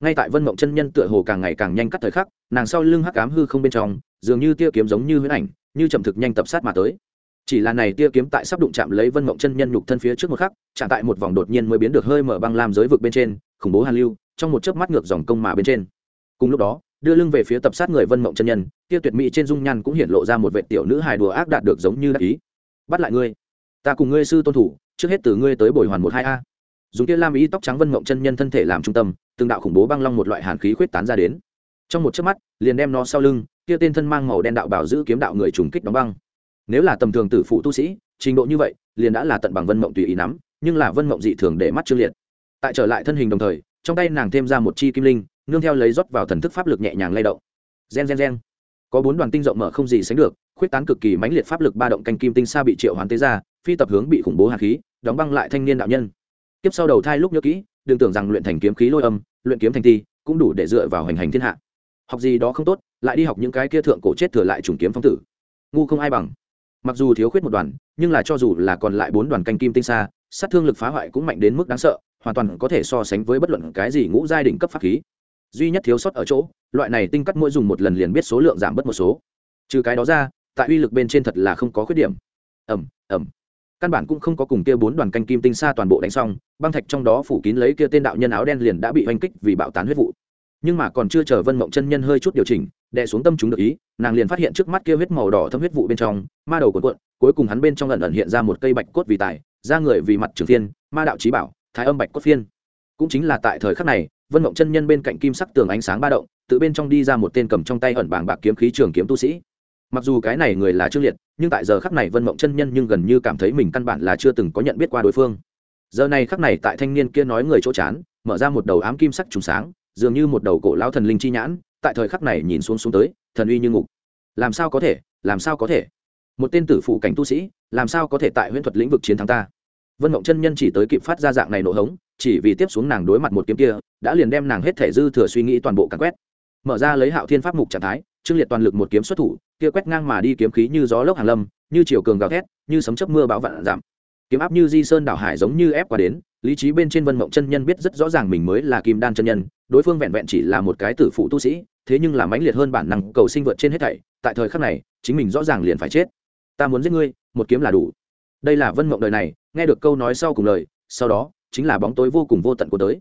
Ngay tại vân mộng chân nhân tựa hồ càng ngày càng nhanh cắt thời khắc, nàng sau lưng hắc cám hư không bên trong, dường như tia kiếm giống như huyễn ảnh, như chậm thực nhanh tập sát mà tới. Chỉ là này tia kiếm tại sắp đụng chạm lấy vân mộng chân nhân nhục thân phía trước một khắc, chạm tại một vòng đột nhiên mới biến được hơi mở băng lam giới vực bên trên, khủng bố hàn lưu, trong một chớp mắt ngược dòng công mà bên trên. Cùng lúc đó, đưa lưng về phía tập sát người vân mộng chân nhân, tia tuyệt mỹ trên dung nhan cũng hiện lộ ra một vệ tiểu nữ hài đùa ác đạt được giống như đắc ý. Bắt lại ngươi. Ta cùng ngươi sư tôn thủ trước hết từ ngươi tới bồi hoàn một hai a. Dùng kia lam ý tóc trắng vân mộng chân nhân thân thể làm trung tâm, từng đạo khủng bố băng long một loại hàn khí khuyết tán ra đến. Trong một chớp mắt, liền đem nó sau lưng, kia tên thân mang màu đen đạo bảo giữ kiếm đạo người trùng kích đóng băng. Nếu là tầm thường tử phụ tu sĩ, trình độ như vậy, liền đã là tận bằng vân mộng tùy ý nắm, nhưng là vân mộng dị thường để mắt trương liệt. Tại trở lại thân hình đồng thời, trong tay nàng thêm ra một chi kim linh, nương theo lấy rót vào thần thức pháp lực nhẹ nhàng lay động. Gen gen gen. Có bốn đoàn tinh rộng mở không gì sánh được, khuyết tán cực kỳ mãnh liệt pháp lực ba động canh kim tinh xa bị triệu hoán tế ra phi tập hướng bị khủng bố hạt khí, đóng băng lại thanh niên đạo nhân. Tiếp sau đầu thai lúc nhớ kỹ, đừng tưởng rằng luyện thành kiếm khí lôi âm, luyện kiếm thành ti, cũng đủ để dựa vào hành hành thiên hạ. Học gì đó không tốt, lại đi học những cái kia thượng cổ chết thừa lại trùng kiếm phong tử. Ngu không ai bằng. Mặc dù thiếu khuyết một đoàn, nhưng là cho dù là còn lại bốn đoàn canh kim tinh xa sát thương lực phá hoại cũng mạnh đến mức đáng sợ, hoàn toàn có thể so sánh với bất luận cái gì ngũ giai đỉnh cấp pháp khí. Duy nhất thiếu sót ở chỗ, loại này tinh cắt mỗi dùng một lần liền biết số lượng giảm bớt một số. Trừ cái đó ra, tại uy lực bên trên thật là không có khuyết điểm. Ẩm ẩm căn bản cũng không có cùng kia bốn đoàn canh kim tinh xa toàn bộ đánh xong, băng thạch trong đó phủ kín lấy kia tên đạo nhân áo đen liền đã bị oanh kích vì bạo tán huyết vụ. Nhưng mà còn chưa chờ vân mộng chân nhân hơi chút điều chỉnh, đè xuống tâm chúng được ý, nàng liền phát hiện trước mắt kia huyết màu đỏ thâm huyết vụ bên trong, ma đầu cuộn cuộn, cuối cùng hắn bên trong lần ẩn hiện ra một cây bạch cốt vì tài ra người vì mặt trường thiên, ma đạo trí bảo, thái âm bạch cốt phiên. Cũng chính là tại thời khắc này, vân mộng chân nhân bên cạnh kim sắc tường ánh sáng ba động, tự bên trong đi ra một tên cầm trong tay ẩn bảng bạc kiếm khí trường kiếm tu sĩ mặc dù cái này người là trương liệt, nhưng tại giờ khắc này vân mộng chân nhân nhưng gần như cảm thấy mình căn bản là chưa từng có nhận biết qua đối phương. Giờ này khắc này tại thanh niên kia nói người chỗ chán, mở ra một đầu ám kim sắc trùng sáng, dường như một đầu cổ lao thần linh chi nhãn, tại thời khắc này nhìn xuống xuống tới, thần uy như ngục. Làm sao có thể, làm sao có thể? Một tên tử phụ cảnh tu sĩ, làm sao có thể tại huyễn thuật lĩnh vực chiến thắng ta? Vân mộng chân nhân chỉ tới kịp phát ra dạng này nổ hống, chỉ vì tiếp xuống nàng đối mặt một kiếm kia, đã liền đem nàng hết thể dư thừa suy nghĩ toàn bộ cắn quét. Mở ra lấy hạo thiên pháp mục trạng thái trương liệt toàn lực một kiếm xuất thủ, kia quét ngang mà đi kiếm khí như gió lốc hàng lâm, như chiều cường gào thét, như sấm chớp mưa bão vạn giảm. Kiếm áp như di sơn đảo hải giống như ép qua đến, lý trí bên trên vân mộng chân nhân biết rất rõ ràng mình mới là kim đan chân nhân, đối phương vẹn vẹn chỉ là một cái tử phụ tu sĩ, thế nhưng là mãnh liệt hơn bản năng cầu sinh vượt trên hết thảy, tại thời khắc này, chính mình rõ ràng liền phải chết. Ta muốn giết ngươi, một kiếm là đủ. Đây là vân mộng đời này, nghe được câu nói sau cùng lời, sau đó, chính là bóng tối vô cùng vô tận của tới.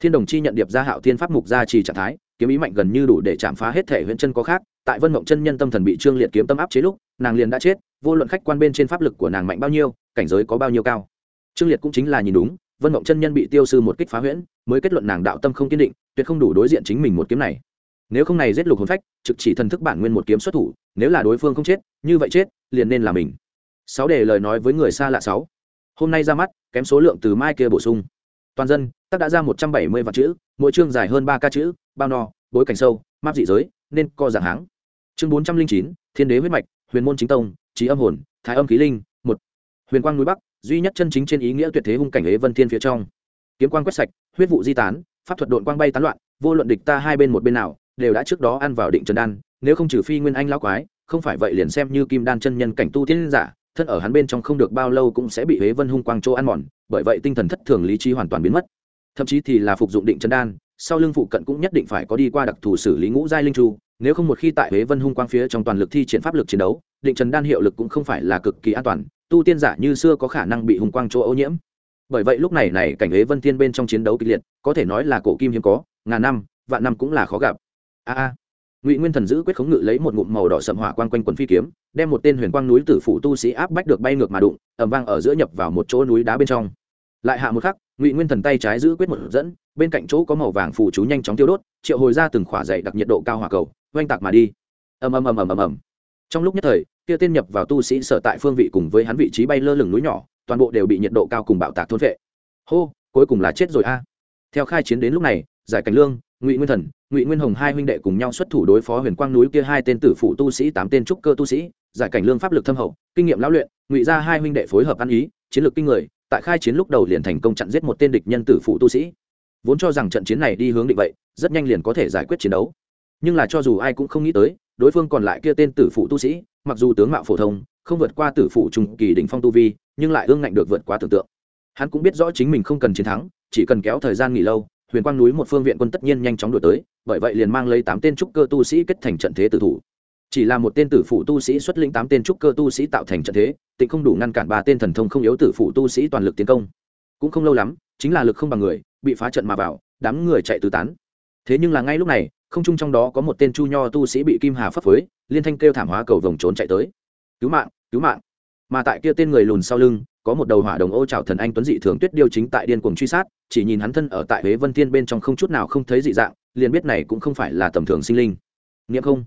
Thiên đồng chi nhận điệp ra hạo thiên pháp mục ra trì trạng thái kiếm ý mạnh gần như đủ để chạm phá hết thể huyễn chân có khác, tại vân mộng chân nhân tâm thần bị trương liệt kiếm tâm áp chế lúc, nàng liền đã chết, vô luận khách quan bên trên pháp lực của nàng mạnh bao nhiêu, cảnh giới có bao nhiêu cao. Trương liệt cũng chính là nhìn đúng, vân mộng chân nhân bị tiêu sư một kích phá huyễn, mới kết luận nàng đạo tâm không kiên định, tuyệt không đủ đối diện chính mình một kiếm này. Nếu không này giết lục hồn phách, trực chỉ thần thức bản nguyên một kiếm xuất thủ, nếu là đối phương không chết, như vậy chết, liền nên là mình. Sáu để lời nói với người xa lạ sáu. Hôm nay ra mắt, kém số lượng từ mai kia bổ sung. Toàn dân, tác đã ra một trăm bảy mươi vạn chữ, mỗi chương dài hơn ba ca chữ bao no, bối cảnh sâu, map dị giới, nên co dạng háng. Chương bốn trăm linh chín, thiên đế huyết mạch, huyền môn chính tông, trí âm hồn, thái âm khí linh, một. Huyền quang núi bắc, duy nhất chân chính trên ý nghĩa tuyệt thế hung cảnh ế vân thiên phía trong. Kiếm quang quét sạch, huyết vụ di tán, pháp thuật đội quang bay tán loạn, vô luận địch ta hai bên một bên nào, đều đã trước đó ăn vào định trần đan, nếu không trừ phi nguyên anh lão quái, không phải vậy liền xem như kim đan chân nhân cảnh tu tiên giả, thân ở hắn bên trong không được bao lâu cũng sẽ bị huế vân hung quang chỗ ăn mòn, bởi vậy tinh thần thất thường lý trí hoàn toàn biến mất. Thậm chí thì là phục dụng định chân đan sau lưng phụ cận cũng nhất định phải có đi qua đặc thù xử lý ngũ giai linh chu, nếu không một khi tại huế vân hung quang phía trong toàn lực thi triển pháp lực chiến đấu, định trần đan hiệu lực cũng không phải là cực kỳ an toàn, tu tiên giả như xưa có khả năng bị hung quang chỗ ô nhiễm. Bởi vậy lúc này này cảnh huế vân tiên bên trong chiến đấu kịch liệt, có thể nói là cổ kim hiếm có, ngàn năm, vạn năm cũng là khó gặp. A a. Ngụy nguyên thần giữ quyết khống ngự lấy một ngụm màu đỏ sậm hỏa quang quanh quần phi kiếm, đem một tên huyền quang núi tử phụ tu sĩ áp bách được bay ngược mà đụng ẩm vang ở giữa nhập vào một chỗ núi đá bên trong. Lại hạ một khắc ngụy nguyên thần tay trái giữ quyết một dẫn bên cạnh chỗ có màu vàng phù chú nhanh chóng tiêu đốt triệu hồi ra từng khỏa dày đặc nhiệt độ cao hỏa cầu oanh tạc mà đi ầm ầm ầm ầm ầm ầm trong lúc nhất thời kia tên nhập vào tu sĩ sở tại phương vị cùng với hắn vị trí bay lơ lửng núi nhỏ toàn bộ đều bị nhiệt độ cao cùng bạo tạc thôn vệ hô cuối cùng là chết rồi a theo khai chiến đến lúc này giải cảnh lương ngụy nguyên thần ngụy nguyên hồng hai huynh đệ cùng nhau xuất thủ đối phó huyền quang núi kia hai tên tử phụ tu sĩ tám tên trúc cơ tu sĩ giải cảnh lương pháp lực thâm hậu kinh nghiệm lão luyện ngụy ra hai huynh đệ phối hợp ăn ý chiến lược kinh người tại khai chiến lúc đầu liền thành công chặn giết một tên địch nhân tử phụ tu sĩ. Vốn cho rằng trận chiến này đi hướng định vậy, rất nhanh liền có thể giải quyết chiến đấu. Nhưng là cho dù ai cũng không nghĩ tới, đối phương còn lại kia tên tử phụ tu sĩ, mặc dù tướng mạo phổ thông, không vượt qua tử phụ trung kỳ đỉnh phong tu vi, nhưng lại ương ngạnh được vượt quá tưởng tượng. Hắn cũng biết rõ chính mình không cần chiến thắng, chỉ cần kéo thời gian nghỉ lâu, huyền quang núi một phương viện quân tất nhiên nhanh chóng đổi tới, bởi vậy liền mang lấy tám tên trúc cơ tu sĩ kết thành trận thế tử thủ chỉ là một tên tử phụ tu sĩ xuất lĩnh tám tên trúc cơ tu sĩ tạo thành trận thế, tịnh không đủ ngăn cản ba tên thần thông không yếu tử phụ tu sĩ toàn lực tiến công. Cũng không lâu lắm, chính là lực không bằng người, bị phá trận mà vào, đám người chạy tứ tán. Thế nhưng là ngay lúc này, không chung trong đó có một tên chu nho tu sĩ bị kim hà phấp phới, liên thanh kêu thảm hóa cầu vòng trốn chạy tới. Cứu mạng cứu mạng. Mà tại kia tên người lùn sau lưng, có một đầu hỏa đồng ô trào thần anh tuấn dị thường tuyết điêu chính tại điên cuồng truy sát, chỉ nhìn hắn thân ở tại huế vân thiên bên trong không chút nào không thấy dị dạng, liền biết này cũng không phải là tầm thường sinh linh. Nghiệm không?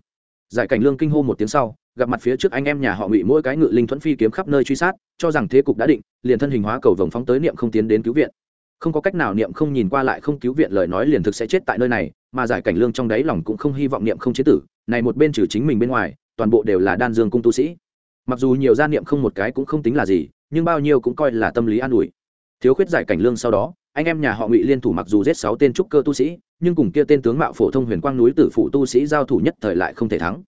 Giải cảnh lương kinh hô một tiếng sau, gặp mặt phía trước anh em nhà họ ngụy mỗi cái ngự linh thuẫn phi kiếm khắp nơi truy sát, cho rằng thế cục đã định, liền thân hình hóa cầu vồng phóng tới niệm không tiến đến cứu viện. Không có cách nào niệm không nhìn qua lại không cứu viện lời nói liền thực sẽ chết tại nơi này, mà giải cảnh lương trong đáy lòng cũng không hy vọng niệm không chế tử, này một bên trừ chính mình bên ngoài, toàn bộ đều là đan dương cung tu sĩ. Mặc dù nhiều gia niệm không một cái cũng không tính là gì, nhưng bao nhiêu cũng coi là tâm lý an ủi. Thiếu khuyết giải cảnh lương sau đó anh em nhà họ ngụy liên thủ mặc dù giết sáu tên trúc cơ tu sĩ, nhưng cùng kia tên tướng mạo phổ thông huyền quang núi tử phụ tu sĩ giao thủ nhất thời lại không thể thắng.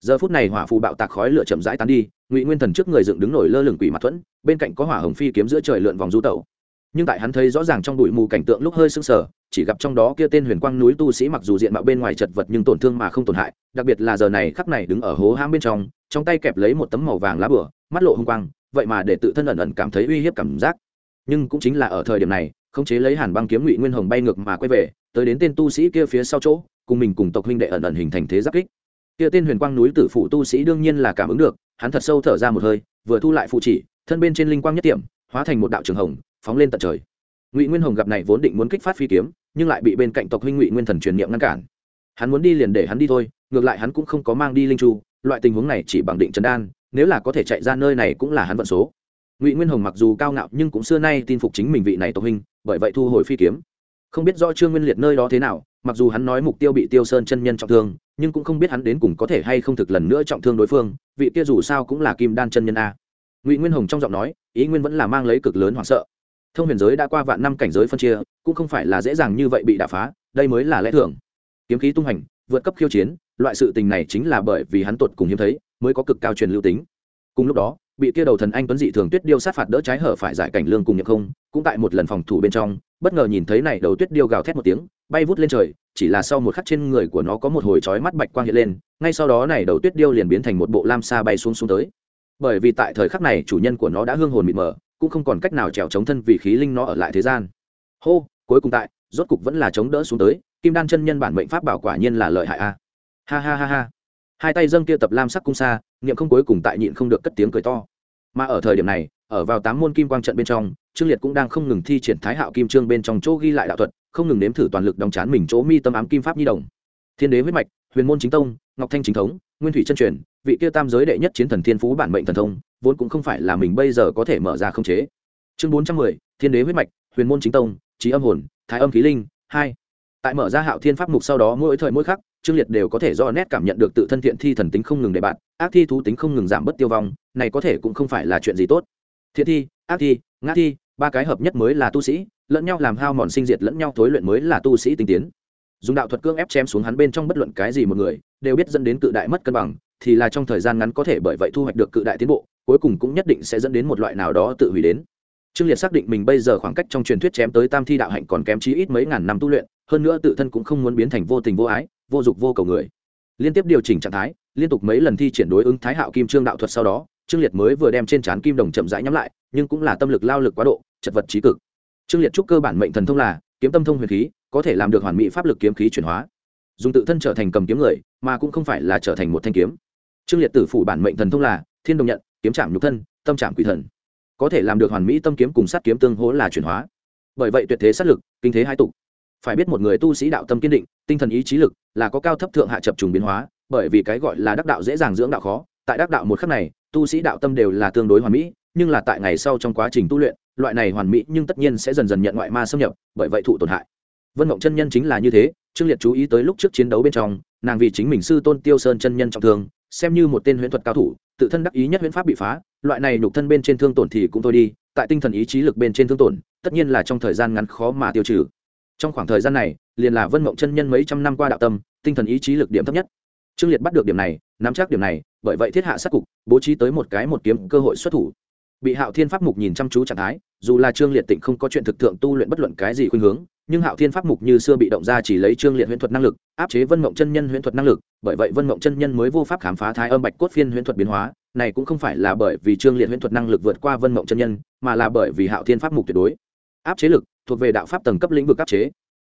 Giờ phút này hỏa phù bạo tạc khói lửa chậm rãi tán đi, ngụy nguyên thần trước người dựng đứng nổi lơ lửng quỷ mặt thuẫn, bên cạnh có hỏa hồng phi kiếm giữa trời lượn vòng du tẩu. Nhưng tại hắn thấy rõ ràng trong bụi mù cảnh tượng lúc hơi sưng sờ, chỉ gặp trong đó kia tên huyền quang núi tu sĩ mặc dù diện mạo bên ngoài chật vật nhưng tổn thương mà không tổn hại, đặc biệt là giờ này khắc này đứng ở hố hãm bên trong trong tay kẹp lấy một tấm màu vàng lá bửa, mắt lộ hung quang, vậy mà để tự thân ẩn ẩn cảm thấy uy hiếp cảm giác. Nhưng cũng chính là ở thời điểm này khống chế lấy hàn băng kiếm ngụy nguyên hồng bay ngược mà quay về, tới đến tên tu sĩ kia phía sau chỗ, cùng mình cùng tộc huynh đệ ẩn ẩn hình thành thế giáp kích. Kia tên huyền quang núi tử phụ tu sĩ đương nhiên là cảm ứng được, hắn thật sâu thở ra một hơi, vừa thu lại phụ chỉ, thân bên trên linh quang nhất tiệm, hóa thành một đạo trường hồng, phóng lên tận trời. Ngụy nguyên hồng gặp này vốn định muốn kích phát phi kiếm, nhưng lại bị bên cạnh tộc huynh ngụy nguyên thần truyền niệm ngăn cản. Hắn muốn đi liền để hắn đi thôi, ngược lại hắn cũng không có mang đi linh chu loại tình huống này chỉ bằng định trấn đan, nếu là có thể chạy ra nơi này cũng là hắn vận số. Ngụy nguyên hồng mặc dù cao ngạo nhưng cũng xưa nay tin phục chính mình vị này tộc huynh bởi vậy thu hồi phi kiếm. Không biết do trương nguyên liệt nơi đó thế nào, mặc dù hắn nói mục tiêu bị tiêu sơn chân nhân trọng thương, nhưng cũng không biết hắn đến cùng có thể hay không thực lần nữa trọng thương đối phương, vị kia dù sao cũng là kim đan chân nhân a. Ngụy nguyên hồng trong giọng nói, ý nguyên vẫn là mang lấy cực lớn hoảng sợ. Thông huyền giới đã qua vạn năm cảnh giới phân chia, cũng không phải là dễ dàng như vậy bị đả phá, đây mới là lẽ thường. Kiếm khí tung hành, vượt cấp khiêu chiến, loại sự tình này chính là bởi vì hắn tuột cùng hiếm thấy, mới có cực cao truyền lưu tính. Cùng lúc đó bị kia đầu thần anh tuấn dị thường tuyết điêu sát phạt đỡ trái hở phải giải cảnh lương cùng nhập không, cũng tại một lần phòng thủ bên trong, bất ngờ nhìn thấy này đầu tuyết điêu gào thét một tiếng, bay vút lên trời, chỉ là sau một khắc trên người của nó có một hồi chói mắt bạch quang hiện lên, ngay sau đó này đầu tuyết điêu liền biến thành một bộ lam sa bay xuống xuống tới. Bởi vì tại thời khắc này chủ nhân của nó đã hương hồn mịt mờ, cũng không còn cách nào trèo chống thân vì khí linh nó ở lại thế gian. Hô, cuối cùng tại, rốt cục vẫn là chống đỡ xuống tới, kim đan chân nhân bản mệnh pháp bảo quả nhiên là lợi hại a. Ha ha ha ha hai tay dâng kia tập lam sắc cung xa, niệm không cuối cùng tại nhịn không được cất tiếng cười to. Mà ở thời điểm này, ở vào tám môn kim quang trận bên trong, trương liệt cũng đang không ngừng thi triển thái hạo kim trương bên trong chỗ ghi lại đạo thuật, không ngừng nếm thử toàn lực đóng chán mình chỗ mi tâm ám kim pháp nhi đồng. Thiên đế huyết mạch, huyền môn chính tông, ngọc thanh chính thống, nguyên thủy chân truyền, vị kia tam giới đệ nhất chiến thần thiên phú bản mệnh thần thông, vốn cũng không phải là mình bây giờ có thể mở ra không chế. Chương bốn trăm mười, thiên đế huyết mạch, huyền môn chính tông trí âm hồn, thái âm khí linh, hai tại mở ra hạo thiên pháp mục sau đó mỗi thời mỗi khắc, trương liệt đều có thể do nét cảm nhận được tự thân thiện thi thần tính không ngừng để bạn ác thi thú tính không ngừng giảm bớt tiêu vong, này có thể cũng không phải là chuyện gì tốt. Thiện thi, ác thi, ngã thi, ba cái hợp nhất mới là tu sĩ, lẫn nhau làm hao mòn sinh diệt lẫn nhau thối luyện mới là tu sĩ tinh tiến. Dùng đạo thuật cương ép chém xuống hắn bên trong bất luận cái gì một người, đều biết dẫn đến cự đại mất cân bằng, thì là trong thời gian ngắn có thể bởi vậy thu hoạch được cự đại tiến bộ, cuối cùng cũng nhất định sẽ dẫn đến một loại nào đó tự hủy đến trương liệt xác định mình bây giờ khoảng cách trong truyền thuyết chém tới tam thi đạo hạnh còn kém chí ít mấy ngàn năm tu luyện, hơn nữa tự thân cũng không muốn biến thành vô tình vô ái, vô dục vô cầu người. Liên tiếp điều chỉnh trạng thái, liên tục mấy lần thi triển đối ứng thái hạo kim trương đạo thuật sau đó, trương liệt mới vừa đem trên trán kim đồng chậm rãi nhắm lại, nhưng cũng là tâm lực lao lực quá độ, chật vật trí cực. Trương liệt chúc cơ bản mệnh thần thông là, kiếm tâm thông huyền khí, có thể làm được hoàn mỹ pháp lực kiếm khí chuyển hóa. Dùng tự thân trở thành cầm kiếm người, mà cũng không phải là trở thành một thanh kiếm. Trương liệt tử phủ bản mệnh thần thông là, thiên đồng nhận, kiếm chạm nhục thân, tâm chạm quỷ thần có thể làm được hoàn mỹ tâm kiếm cùng sát kiếm tương hỗ là chuyển hóa. Bởi vậy tuyệt thế sát lực, kinh thế hai tục. Phải biết một người tu sĩ đạo tâm kiên định, tinh thần ý chí lực là có cao thấp thượng hạ chập trùng biến hóa, bởi vì cái gọi là đắc đạo dễ dàng dưỡng đạo khó, tại đắc đạo một khắc này, tu sĩ đạo tâm đều là tương đối hoàn mỹ, nhưng là tại ngày sau trong quá trình tu luyện, loại này hoàn mỹ nhưng tất nhiên sẽ dần dần nhận ngoại ma xâm nhập, bởi vậy thụ tổn hại. Vân mộng chân nhân chính là như thế, trương liệt chú ý tới lúc trước chiến đấu bên trong, nàng vì chính mình sư tôn tiêu sơn chân nhân trọng thương xem như một tên huyễn thuật cao thủ, tự thân đắc ý nhất huyễn pháp bị phá, loại này nhục thân bên trên thương tổn thì cũng thôi đi, tại tinh thần ý chí lực bên trên thương tổn, tất nhiên là trong thời gian ngắn khó mà tiêu trừ. Trong khoảng thời gian này, liền là vân mộng chân nhân mấy trăm năm qua đạo tâm, tinh thần ý chí lực điểm thấp nhất. Trương liệt bắt được điểm này, nắm chắc điểm này, bởi vậy thiết hạ sát cục, bố trí tới một cái một kiếm cơ hội xuất thủ. Bị hạo thiên pháp mục nhìn chăm chú trạng thái, dù là trương liệt tịnh không có chuyện thực thượng tu luyện bất luận cái gì khuynh hướng nhưng hạo thiên pháp mục như xưa bị động ra chỉ lấy trương liệt huyễn thuật năng lực, áp chế vân mộng chân nhân huyễn thuật năng lực, bởi vậy vân mộng chân nhân mới vô pháp khám phá thái âm bạch cốt phiên huyễn thuật biến hóa, này cũng không phải là bởi vì trương liệt huyễn thuật năng lực vượt qua vân mộng chân nhân, mà là bởi vì hạo thiên pháp mục tuyệt đối. Áp chế lực, thuộc về đạo pháp tầng cấp lĩnh vực áp chế.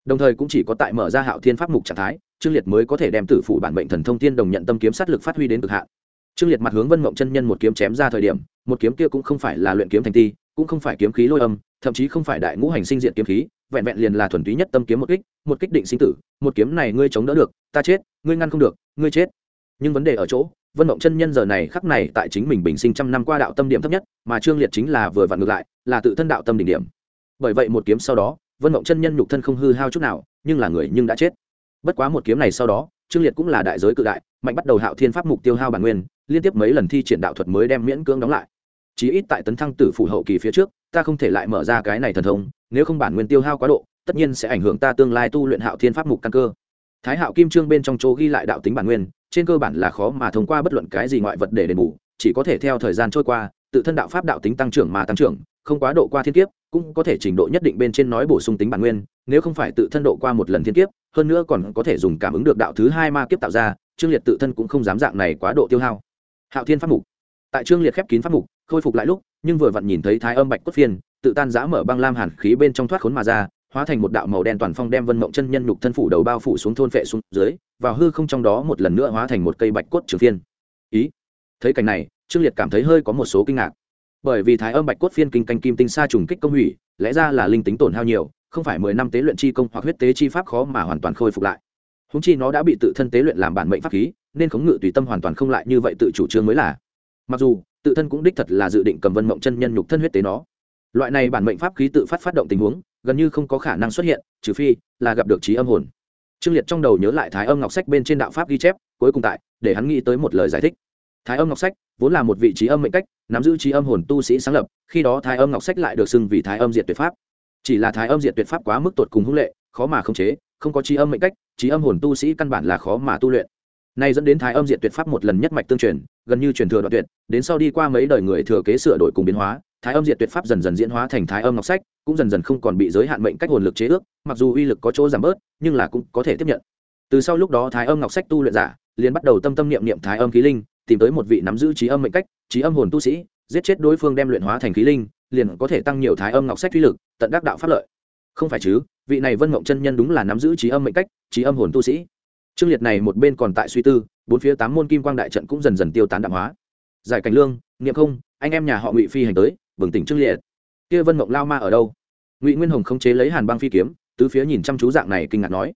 Đồng thời cũng chỉ có tại mở ra hạo thiên pháp mục trạng thái, trương liệt mới có thể đem tử Phụ bản mệnh thần thông tiên đồng nhận tâm kiếm sát lực phát huy đến cực hạn. Trương liệt mặt hướng vân mộng chân nhân một kiếm chém ra thời điểm, một kiếm kia cũng không phải là luyện kiếm thành ti, cũng không phải kiếm khí lôi âm, thậm chí không phải đại ngũ hành sinh diện kiếm khí vẹn vẹn liền là thuần túy nhất tâm kiếm một kích một kích định sinh tử, một kiếm này ngươi chống đỡ được, ta chết, ngươi ngăn không được, ngươi chết. Nhưng vấn đề ở chỗ, vân mộng chân nhân giờ này khắc này tại chính mình bình sinh trăm năm qua đạo tâm điểm thấp nhất, mà trương liệt chính là vừa vặn ngược lại, là tự thân đạo tâm đỉnh điểm. Bởi vậy một kiếm sau đó, vân mộng chân nhân nhục thân không hư hao chút nào, nhưng là người nhưng đã chết. Bất quá một kiếm này sau đó, trương liệt cũng là đại giới cự đại, mạnh bắt đầu hạo thiên pháp mục tiêu hao bản nguyên, liên tiếp mấy lần thi triển đạo thuật mới đem miễn cưỡng đóng lại. Chí ít tại tấn thăng tử phủ hậu kỳ phía trước, ta không thể lại mở ra cái này thần thông nếu không bản nguyên tiêu hao quá độ, tất nhiên sẽ ảnh hưởng ta tương lai tu luyện hạo thiên pháp mục căn cơ. Thái hạo kim trương bên trong chỗ ghi lại đạo tính bản nguyên, trên cơ bản là khó mà thông qua bất luận cái gì ngoại vật để đền bù, chỉ có thể theo thời gian trôi qua, tự thân đạo pháp đạo tính tăng trưởng mà tăng trưởng, không quá độ qua thiên kiếp, cũng có thể trình độ nhất định bên trên nói bổ sung tính bản nguyên, nếu không phải tự thân độ qua một lần thiên kiếp, hơn nữa còn có thể dùng cảm ứng được đạo thứ hai ma kiếp tạo ra, trương liệt tự thân cũng không dám dạng này quá độ tiêu hao. Hạo thiên pháp mục. Tại trương liệt khép kín pháp mục, khôi phục lại lúc, nhưng vừa vặn nhìn thấy thái âm bạch cốt phiên tự tan giã mở băng lam hàn khí bên trong thoát khốn mà ra, hóa thành một đạo màu đen toàn phong đem vân mộng chân nhân nhục thân phủ đầu bao phủ xuống thôn phệ xuống dưới, vào hư không trong đó một lần nữa hóa thành một cây bạch cốt trường phiên. Ý. Thấy cảnh này, trương liệt cảm thấy hơi có một số kinh ngạc. Bởi vì thái âm bạch cốt phiên kinh canh kim tinh sa trùng kích công hủy, lẽ ra là linh tính tổn hao nhiều, không phải mười năm tế luyện chi công hoặc huyết tế chi pháp khó mà hoàn toàn khôi phục lại. Húng chi nó đã bị tự thân tế luyện làm bản mệnh pháp khí, nên khống ngự tùy tâm hoàn toàn không lại như vậy tự chủ trương mới là. Mặc dù, tự thân cũng đích thật là dự định cầm vân mộng chân nhân nhục thân huyết tế nó loại này bản mệnh pháp khí tự phát phát động tình huống, gần như không có khả năng xuất hiện, trừ phi là gặp được trí âm hồn. Trương liệt trong đầu nhớ lại thái âm ngọc sách bên trên đạo pháp ghi chép, cuối cùng tại, để hắn nghĩ tới một lời giải thích. Thái âm ngọc sách vốn là một vị trí âm mệnh cách, nắm giữ trí âm hồn tu sĩ sáng lập, khi đó thái âm ngọc sách lại được xưng vì thái âm diệt tuyệt pháp. Chỉ là thái âm diệt tuyệt pháp quá mức tột cùng hung lệ, khó mà khống chế, không có trí âm mệnh cách, trí âm hồn tu sĩ căn bản là khó mà tu luyện. Nay dẫn đến thái âm diệt tuyệt pháp một lần nhất mạch tương truyền, gần như truyền thừa đoạn tuyệt, đến sau đi qua mấy đời người thừa kế sửa đổi cùng biến hóa thái âm diệt tuyệt pháp dần dần diễn hóa thành thái âm ngọc sách, cũng dần dần không còn bị giới hạn mệnh cách hồn lực chế ước, mặc dù uy lực có chỗ giảm bớt, nhưng là cũng có thể tiếp nhận. Từ sau lúc đó thái âm ngọc sách tu luyện giả, liền bắt đầu tâm tâm niệm niệm thái âm khí linh, tìm tới một vị nắm giữ trí âm mệnh cách, trí âm hồn tu sĩ, giết chết đối phương đem luyện hóa thành khí linh, liền có thể tăng nhiều thái âm ngọc sách uy lực, tận đắc đạo pháp lợi. Không phải chứ, vị này vân mộng chân nhân đúng là nắm giữ trí âm mệnh cách, trí âm hồn tu sĩ. Trương liệt này một bên còn tại suy tư, bốn phía tám môn kim quang đại trận cũng dần dần tiêu tán đạm hóa. Giải cảnh lương nghiệm không, anh em nhà họ ngụy phi hành tới bừng tỉnh trương liệt. Kia vân mộng lao ma ở đâu? Ngụy nguyên hồng không chế lấy hàn băng phi kiếm, tứ phía nhìn chăm chú dạng này kinh ngạc nói.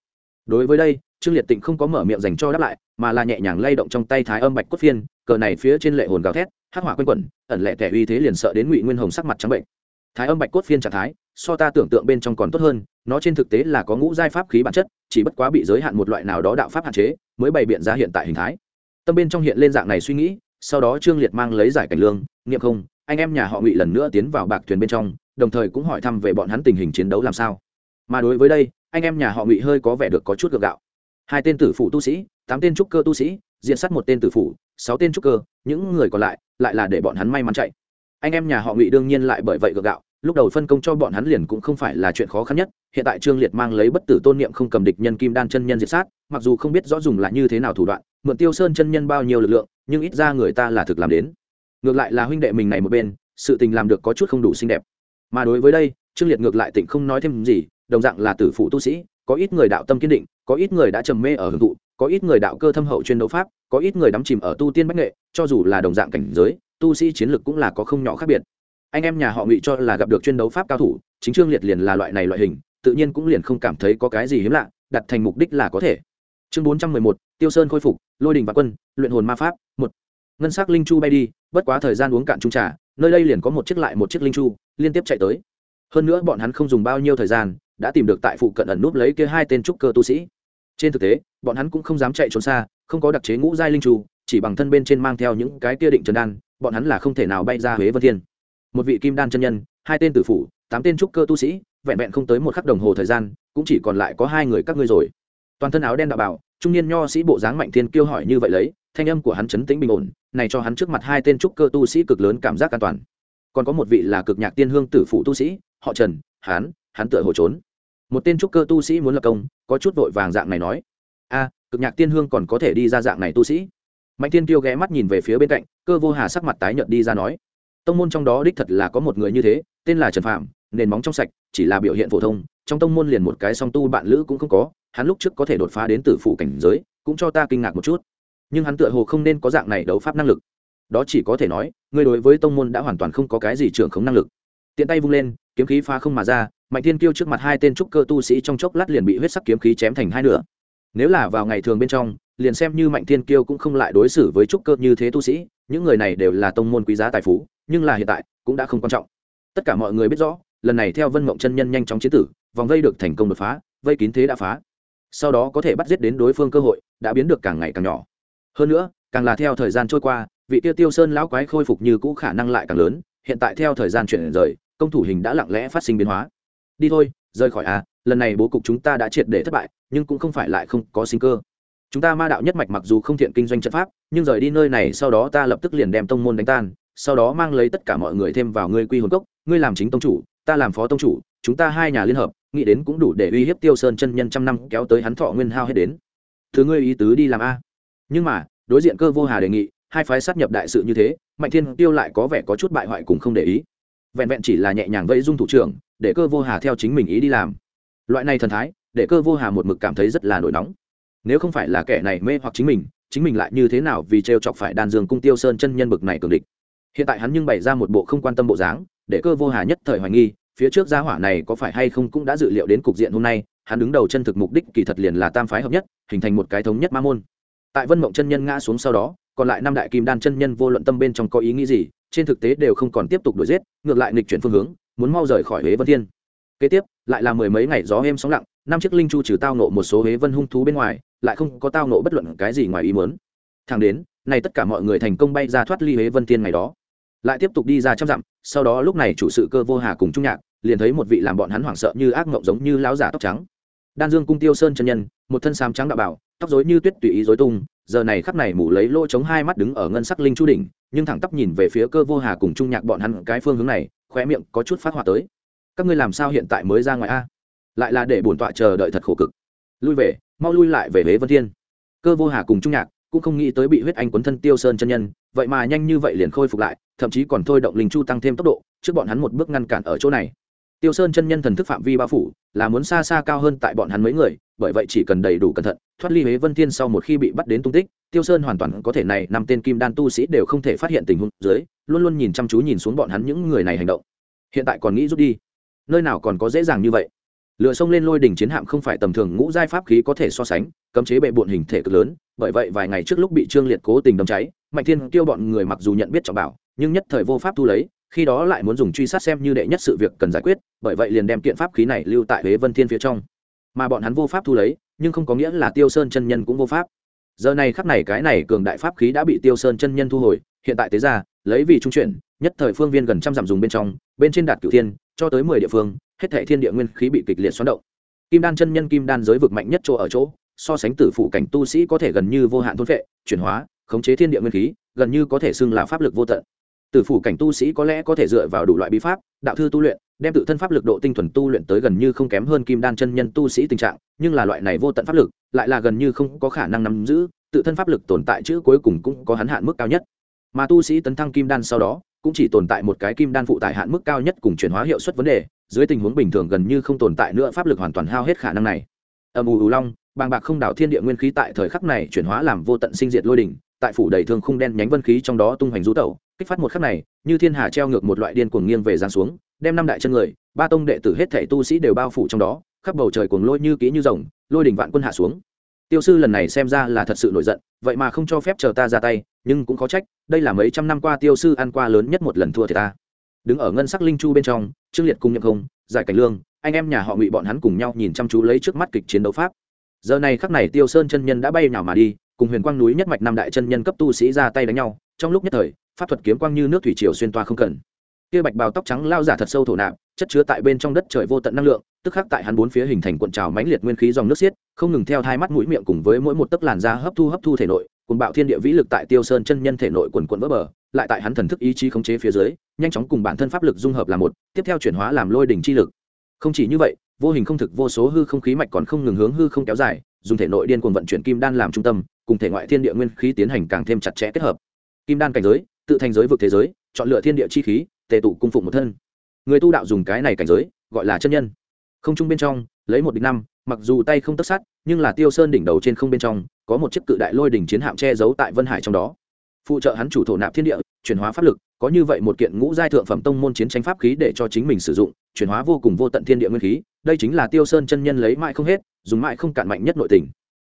Đối với đây, trương liệt tịnh không có mở miệng dành cho đáp lại, mà là nhẹ nhàng lay động trong tay thái âm bạch cốt phiên, cờ này phía trên lệ hồn gào thét, hắc hỏa quanh quẩn, ẩn lệ kẻ uy thế liền sợ đến ngụy nguyên hồng sắc mặt trắng bệnh. Thái âm bạch cốt phiên trạng thái, so ta tưởng tượng bên trong còn tốt hơn, nó trên thực tế là có ngũ giai pháp khí bản chất, chỉ bất quá bị giới hạn một loại nào đó đạo pháp hạn chế, mới bày biện ra hiện tại hình thái. Tâm bên trong hiện lên dạng này suy nghĩ, sau đó trương liệt mang lấy giải cảnh lương nghiệm không anh em nhà họ ngụy lần nữa tiến vào bạc thuyền bên trong đồng thời cũng hỏi thăm về bọn hắn tình hình chiến đấu làm sao mà đối với đây anh em nhà họ ngụy hơi có vẻ được có chút gượng gạo hai tên tử phụ tu sĩ tám tên trúc cơ tu sĩ diện sát một tên tử phụ sáu tên trúc cơ những người còn lại lại là để bọn hắn may mắn chạy anh em nhà họ ngụy đương nhiên lại bởi vậy gượng gạo lúc đầu phân công cho bọn hắn liền cũng không phải là chuyện khó khăn nhất hiện tại trương liệt mang lấy bất tử tôn niệm không cầm địch nhân kim đan chân nhân diệt sát mặc dù không biết rõ dùng là như thế nào thủ đoạn mượn tiêu sơn chân nhân bao nhiêu lực lượng nhưng ít ra người ta là thực làm đến ngược lại là huynh đệ mình này một bên, sự tình làm được có chút không đủ xinh đẹp. Mà đối với đây, trương liệt ngược lại tỉnh không nói thêm gì, đồng dạng là tử phụ tu sĩ, có ít người đạo tâm kiên định, có ít người đã trầm mê ở hưởng thụ, có ít người đạo cơ thâm hậu chuyên đấu pháp, có ít người đắm chìm ở tu tiên bách nghệ, cho dù là đồng dạng cảnh giới, tu sĩ chiến lực cũng là có không nhỏ khác biệt. Anh em nhà họ ngụy cho là gặp được chuyên đấu pháp cao thủ, chính trương liệt liền là loại này loại hình, tự nhiên cũng liền không cảm thấy có cái gì hiếm lạ, đặt thành mục đích là có thể. Chương bốn trăm mười một, tiêu sơn khôi phục, lôi đình và quân, luyện hồn ma pháp, một ngân s ắ c linh chu bay đi, bất quá thời gian uống cạn trung trà, nơi đây liền có một chiếc lại một chiếc linh chu, liên tiếp chạy tới. Hơn nữa bọn hắn không dùng bao nhiêu thời gian, đã tìm được tại phụ cận ẩn núp lấy kia hai tên trúc cơ tu sĩ. Trên thực tế, bọn hắn cũng không dám chạy trốn xa, không có đặc chế ngũ giai linh chu, chỉ bằng thân bên trên mang theo những cái kia định trần đan, bọn hắn là không thể nào bay ra huế vân thiên. Một vị kim đan chân nhân, hai tên tử phủ, tám tên trúc cơ tu sĩ, vẹn vẹn không tới một khắc đồng hồ thời gian, cũng chỉ còn lại có hai người các ngươi rồi. Toàn thân áo đen đạo bảo, trung niên nho sĩ bộ dáng mạnh thiên kêu hỏi như vậy lấy, thanh âm của hắn chấn tĩnh bình ổn này cho hắn trước mặt hai tên trúc cơ tu sĩ cực lớn cảm giác an toàn. Còn có một vị là cực nhạc tiên hương tử phụ tu sĩ, họ trần hán hắn tựa hồ trốn. Một tên trúc cơ tu sĩ muốn lập công, có chút vội vàng dạng này nói. A, cực nhạc tiên hương còn có thể đi ra dạng này tu sĩ? Mạnh tiên tiêu ghé mắt nhìn về phía bên cạnh, cơ vô hà sắc mặt tái nhợt đi ra nói. Tông môn trong đó đích thật là có một người như thế, tên là trần phạm nền móng trong sạch, chỉ là biểu hiện phổ thông, trong tông môn liền một cái song tu bạn lữ cũng không có, hắn lúc trước có thể đột phá đến tử phụ cảnh giới, cũng cho ta kinh ngạc một chút nhưng hắn tựa hồ không nên có dạng này đấu pháp năng lực. Đó chỉ có thể nói, ngươi đối với tông môn đã hoàn toàn không có cái gì trưởng khống năng lực. Tiện tay vung lên, kiếm khí phá không mà ra, mạnh thiên kiêu trước mặt hai tên trúc cơ tu sĩ trong chốc lát liền bị huyết sắc kiếm khí chém thành hai nửa. Nếu là vào ngày thường bên trong, liền xem như mạnh thiên kiêu cũng không lại đối xử với trúc cơ như thế tu sĩ, những người này đều là tông môn quý giá tài phú, nhưng là hiện tại cũng đã không quan trọng. Tất cả mọi người biết rõ, lần này theo vân mộng chân nhân nhanh chóng chế tử, vòng vây được thành công đột phá, vây kín thế đã phá. Sau đó có thể bắt giết đến đối phương cơ hội, đã biến được càng ngày càng nhỏ hơn nữa, càng là theo thời gian trôi qua, vị tiêu tiêu sơn lão quái khôi phục như cũ khả năng lại càng lớn, hiện tại theo thời gian chuyển rời, công thủ hình đã lặng lẽ phát sinh biến hóa. Đi thôi, rời khỏi a lần này bố cục chúng ta đã triệt để thất bại, nhưng cũng không phải lại không có sinh cơ. Chúng ta ma đạo nhất mạch mặc dù không thiện kinh doanh trận pháp, nhưng rời đi nơi này sau đó ta lập tức liền đem tông môn đánh tan, sau đó mang lấy tất cả mọi người thêm vào ngươi quy hồn cốc, ngươi làm chính tông chủ, ta làm phó tông chủ, chúng ta hai nhà liên hợp, nghĩ đến cũng đủ để uy hiếp tiêu sơn chân nhân trăm năm kéo tới hắn thọ nguyên hao hết đến. Thứ ngươi ý tứ đi làm a nhưng mà, đối diện cơ vô hà đề nghị, hai phái sát nhập đại sự như thế, mạnh thiên tiêu lại có vẻ có chút bại hoại cùng không để ý. Vẹn vẹn chỉ là nhẹ nhàng vẫy dung thủ trưởng, để cơ vô hà theo chính mình ý đi làm. Loại này thần thái, để cơ vô hà một mực cảm thấy rất là nổi nóng. Nếu không phải là kẻ này mê hoặc chính mình chính mình lại như thế nào vì t chọc phải đàn dương cung tiêu sơn chân nhân bực này cường địch. Hiện tại hắn nhưng bày ra một bộ không quan tâm bộ dáng, để cơ vô hà nhất thời hoài nghi, phía trước gia hỏa này có phải hay không cũng đã dự liệu đến cục diện hôm nay, hắn đứng đầu chân thực mục đích kỳ thật liền là tam phái hợp nhất, hình thành một cái thống nhất ma môn tại vân mộng chân nhân ngã xuống sau đó, còn lại năm đại kim đan chân nhân vô luận tâm bên trong có ý nghĩ gì, trên thực tế đều không còn tiếp tục đuổi giết, ngược lại nghịch chuyển phương hướng, muốn mau rời khỏi huế vân thiên. Kế tiếp, lại là mười mấy ngày gió êm sóng lặng, năm chiếc linh chu trừ tao nộ một số huế vân hung thú bên ngoài, lại không có tao nộ bất luận cái gì ngoài ý muốn. Thẳng đến, này tất cả mọi người thành công bay ra thoát ly huế vân thiên ngày đó. Lại tiếp tục đi ra trăm dặm, sau đó lúc này chủ sự cơ vô hà cùng trung nhạc, liền thấy một vị làm bọn hắn hoảng sợ như ác mộng giống như lão giả tóc trắng đan dương cung tiêu sơn chân nhân, một thân xám trắng đạo bảo, tóc rối như tuyết tùy ý rối tung, giờ này khắp này mủ lấy lỗ chống hai mắt đứng ở ngân sắc linh chu đỉnh, nhưng thẳng tắp nhìn về phía cơ vô hà cùng trung nhạc bọn hắn cái phương hướng này khoe miệng có chút phát hỏa tới. Các ngươi làm sao hiện tại mới ra ngoài a? Lại là để bổn tọa chờ đợi thật khổ cực. Lui về, mau lui lại về huế vân thiên. Cơ vô hà cùng trung nhạc cũng không nghĩ tới bị huyết anh quấn thân tiêu sơn chân nhân, vậy mà nhanh như vậy liền khôi phục lại, thậm chí còn thôi động linh chu tăng thêm tốc độ, trước bọn hắn một bước ngăn cản ở chỗ này tiêu sơn chân nhân thần thức phạm vi bao phủ, là muốn xa xa cao hơn tại bọn hắn mấy người, bởi vậy chỉ cần đầy đủ cẩn thận, thoát ly huế vân thiên sau một khi bị bắt đến tung tích, tiêu sơn hoàn toàn có thể này, năm tên kim đan tu sĩ đều không thể phát hiện tình huống dưới, luôn luôn nhìn chăm chú nhìn xuống bọn hắn những người này hành động. Hiện tại còn nghĩ rút đi. Nơi nào còn có dễ dàng như vậy? Lựa sông lên lôi đỉnh chiến hạm không phải tầm thường ngũ giai pháp khí có thể so sánh, cấm chế bệ bộn hình thể cực lớn, bởi vậy vài ngày trước lúc bị trương liệt cố tình đâm cháy, mạnh thiên kêu bọn người mặc dù nhận biết trọng bảo, nhưng nhất thời vô pháp thu lấy khi đó lại muốn dùng truy sát xem như đệ nhất sự việc cần giải quyết, bởi vậy liền đem kiện pháp khí này lưu tại huế vân thiên phía trong. Mà bọn hắn vô pháp thu lấy, nhưng không có nghĩa là tiêu sơn chân nhân cũng vô pháp. Giờ này khắc này cái này cường đại pháp khí đã bị tiêu sơn chân nhân thu hồi, hiện tại tế ra, lấy vì trung chuyển, nhất thời phương viên gần trăm dặm dùng bên trong, bên trên đạt cửu thiên, cho tới mười địa phương, hết thệ thiên địa nguyên khí bị kịch liệt xoắn động. Kim đan chân nhân kim đan giới vực mạnh nhất chỗ ở chỗ, so sánh tử phụ cảnh tu sĩ có thể gần như vô hạn thôn vệ chuyển hóa, khống chế thiên địa nguyên khí, gần như có thể xưng là pháp lực vô tận tử phủ cảnh tu sĩ có lẽ có thể dựa vào đủ loại bí pháp, đạo thư tu luyện, đem tự thân pháp lực độ tinh thuần tu luyện tới gần như không kém hơn kim đan chân nhân tu sĩ tình trạng, nhưng là loại này vô tận pháp lực, lại là gần như không có khả năng nắm giữ, tự thân pháp lực tồn tại chữ cuối cùng cũng có hắn hạn mức cao nhất. Mà tu sĩ tấn thăng kim đan sau đó, cũng chỉ tồn tại một cái kim đan phụ tải hạn mức cao nhất cùng chuyển hóa hiệu suất vấn đề, dưới tình huống bình thường gần như không tồn tại nữa pháp lực hoàn toàn hao hết khả năng này. Âm ù ù long, bàng bạc không đảo thiên địa nguyên khí tại thời khắc này chuyển hóa làm vô tận sinh diệt lôi đỉnh, tại phủ đầy thương khung đen nhánh vân khí trong đó tung hoành rú tẩu kích phát một khắc này, như thiên hà treo ngược một loại điên cuồng nghiêng về giáng xuống, đem năm đại chân người, ba tông đệ tử hết thể tu sĩ đều bao phủ trong đó, khắp bầu trời cuồng lôi như ký như rồng, lôi đỉnh vạn quân hạ xuống. Tiêu sư lần này xem ra là thật sự nổi giận, vậy mà không cho phép chờ ta ra tay, nhưng cũng khó trách, đây là mấy trăm năm qua tiêu sư ăn qua lớn nhất một lần thua thì ta. Đứng ở ngân sắc linh chu bên trong, trương liệt cùng nhậm không, giải cảnh lương, anh em nhà họ ngụy bọn hắn cùng nhau nhìn chăm chú lấy trước mắt kịch chiến đấu pháp. Giờ này khắc này tiêu sơn chân nhân đã bay nào mà đi, cùng huyền quang núi nhất mạch năm đại chân nhân cấp tu sĩ ra tay đánh nhau, trong lúc nhất thời pháp thuật kiếm quang như nước thủy triều xuyên toa không cần. Kia bạch bào tóc trắng lao giả thật sâu thổ nạp, chất chứa tại bên trong đất trời vô tận năng lượng, tức khắc tại hắn bốn phía hình thành cuộn trào mãnh liệt nguyên khí dòng nước xiết, không ngừng theo hai mắt mũi miệng cùng với mỗi một tấc làn da hấp thu hấp thu thể nội cùng bạo thiên địa vĩ lực tại tiêu sơn chân nhân thể nội quần quần vỡ bờ, lại tại hắn thần thức ý chí khống chế phía dưới, nhanh chóng cùng bản thân pháp lực dung hợp làm một, tiếp theo chuyển hóa làm lôi đỉnh chi lực. Không chỉ như vậy, vô hình không thực vô số hư không khí mạch còn không ngừng hướng hư không kéo dài, dùng thể nội điên cuồng vận chuyển kim đan làm trung tâm, cùng thể ngoại thiên địa nguyên khí tiến hành càng thêm chặt chẽ kết hợp. Kim đan cảnh giới tự thành giới vực thế giới, chọn lựa thiên địa chi khí, tề tụ cung phụng một thân. Người tu đạo dùng cái này cảnh giới, gọi là chân nhân. Không trung bên trong, lấy một địch năm, mặc dù tay không tất sát, nhưng là tiêu sơn đỉnh đầu trên không bên trong, có một chiếc cự đại lôi đỉnh chiến hạm che giấu tại vân hải trong đó. Phụ trợ hắn chủ thổ nạp thiên địa, chuyển hóa pháp lực, có như vậy một kiện ngũ giai thượng phẩm tông môn chiến tranh pháp khí để cho chính mình sử dụng, chuyển hóa vô cùng vô tận thiên địa nguyên khí, đây chính là tiêu sơn chân nhân lấy mãi không hết, dùng mãi không cạn mạnh nhất nội tình.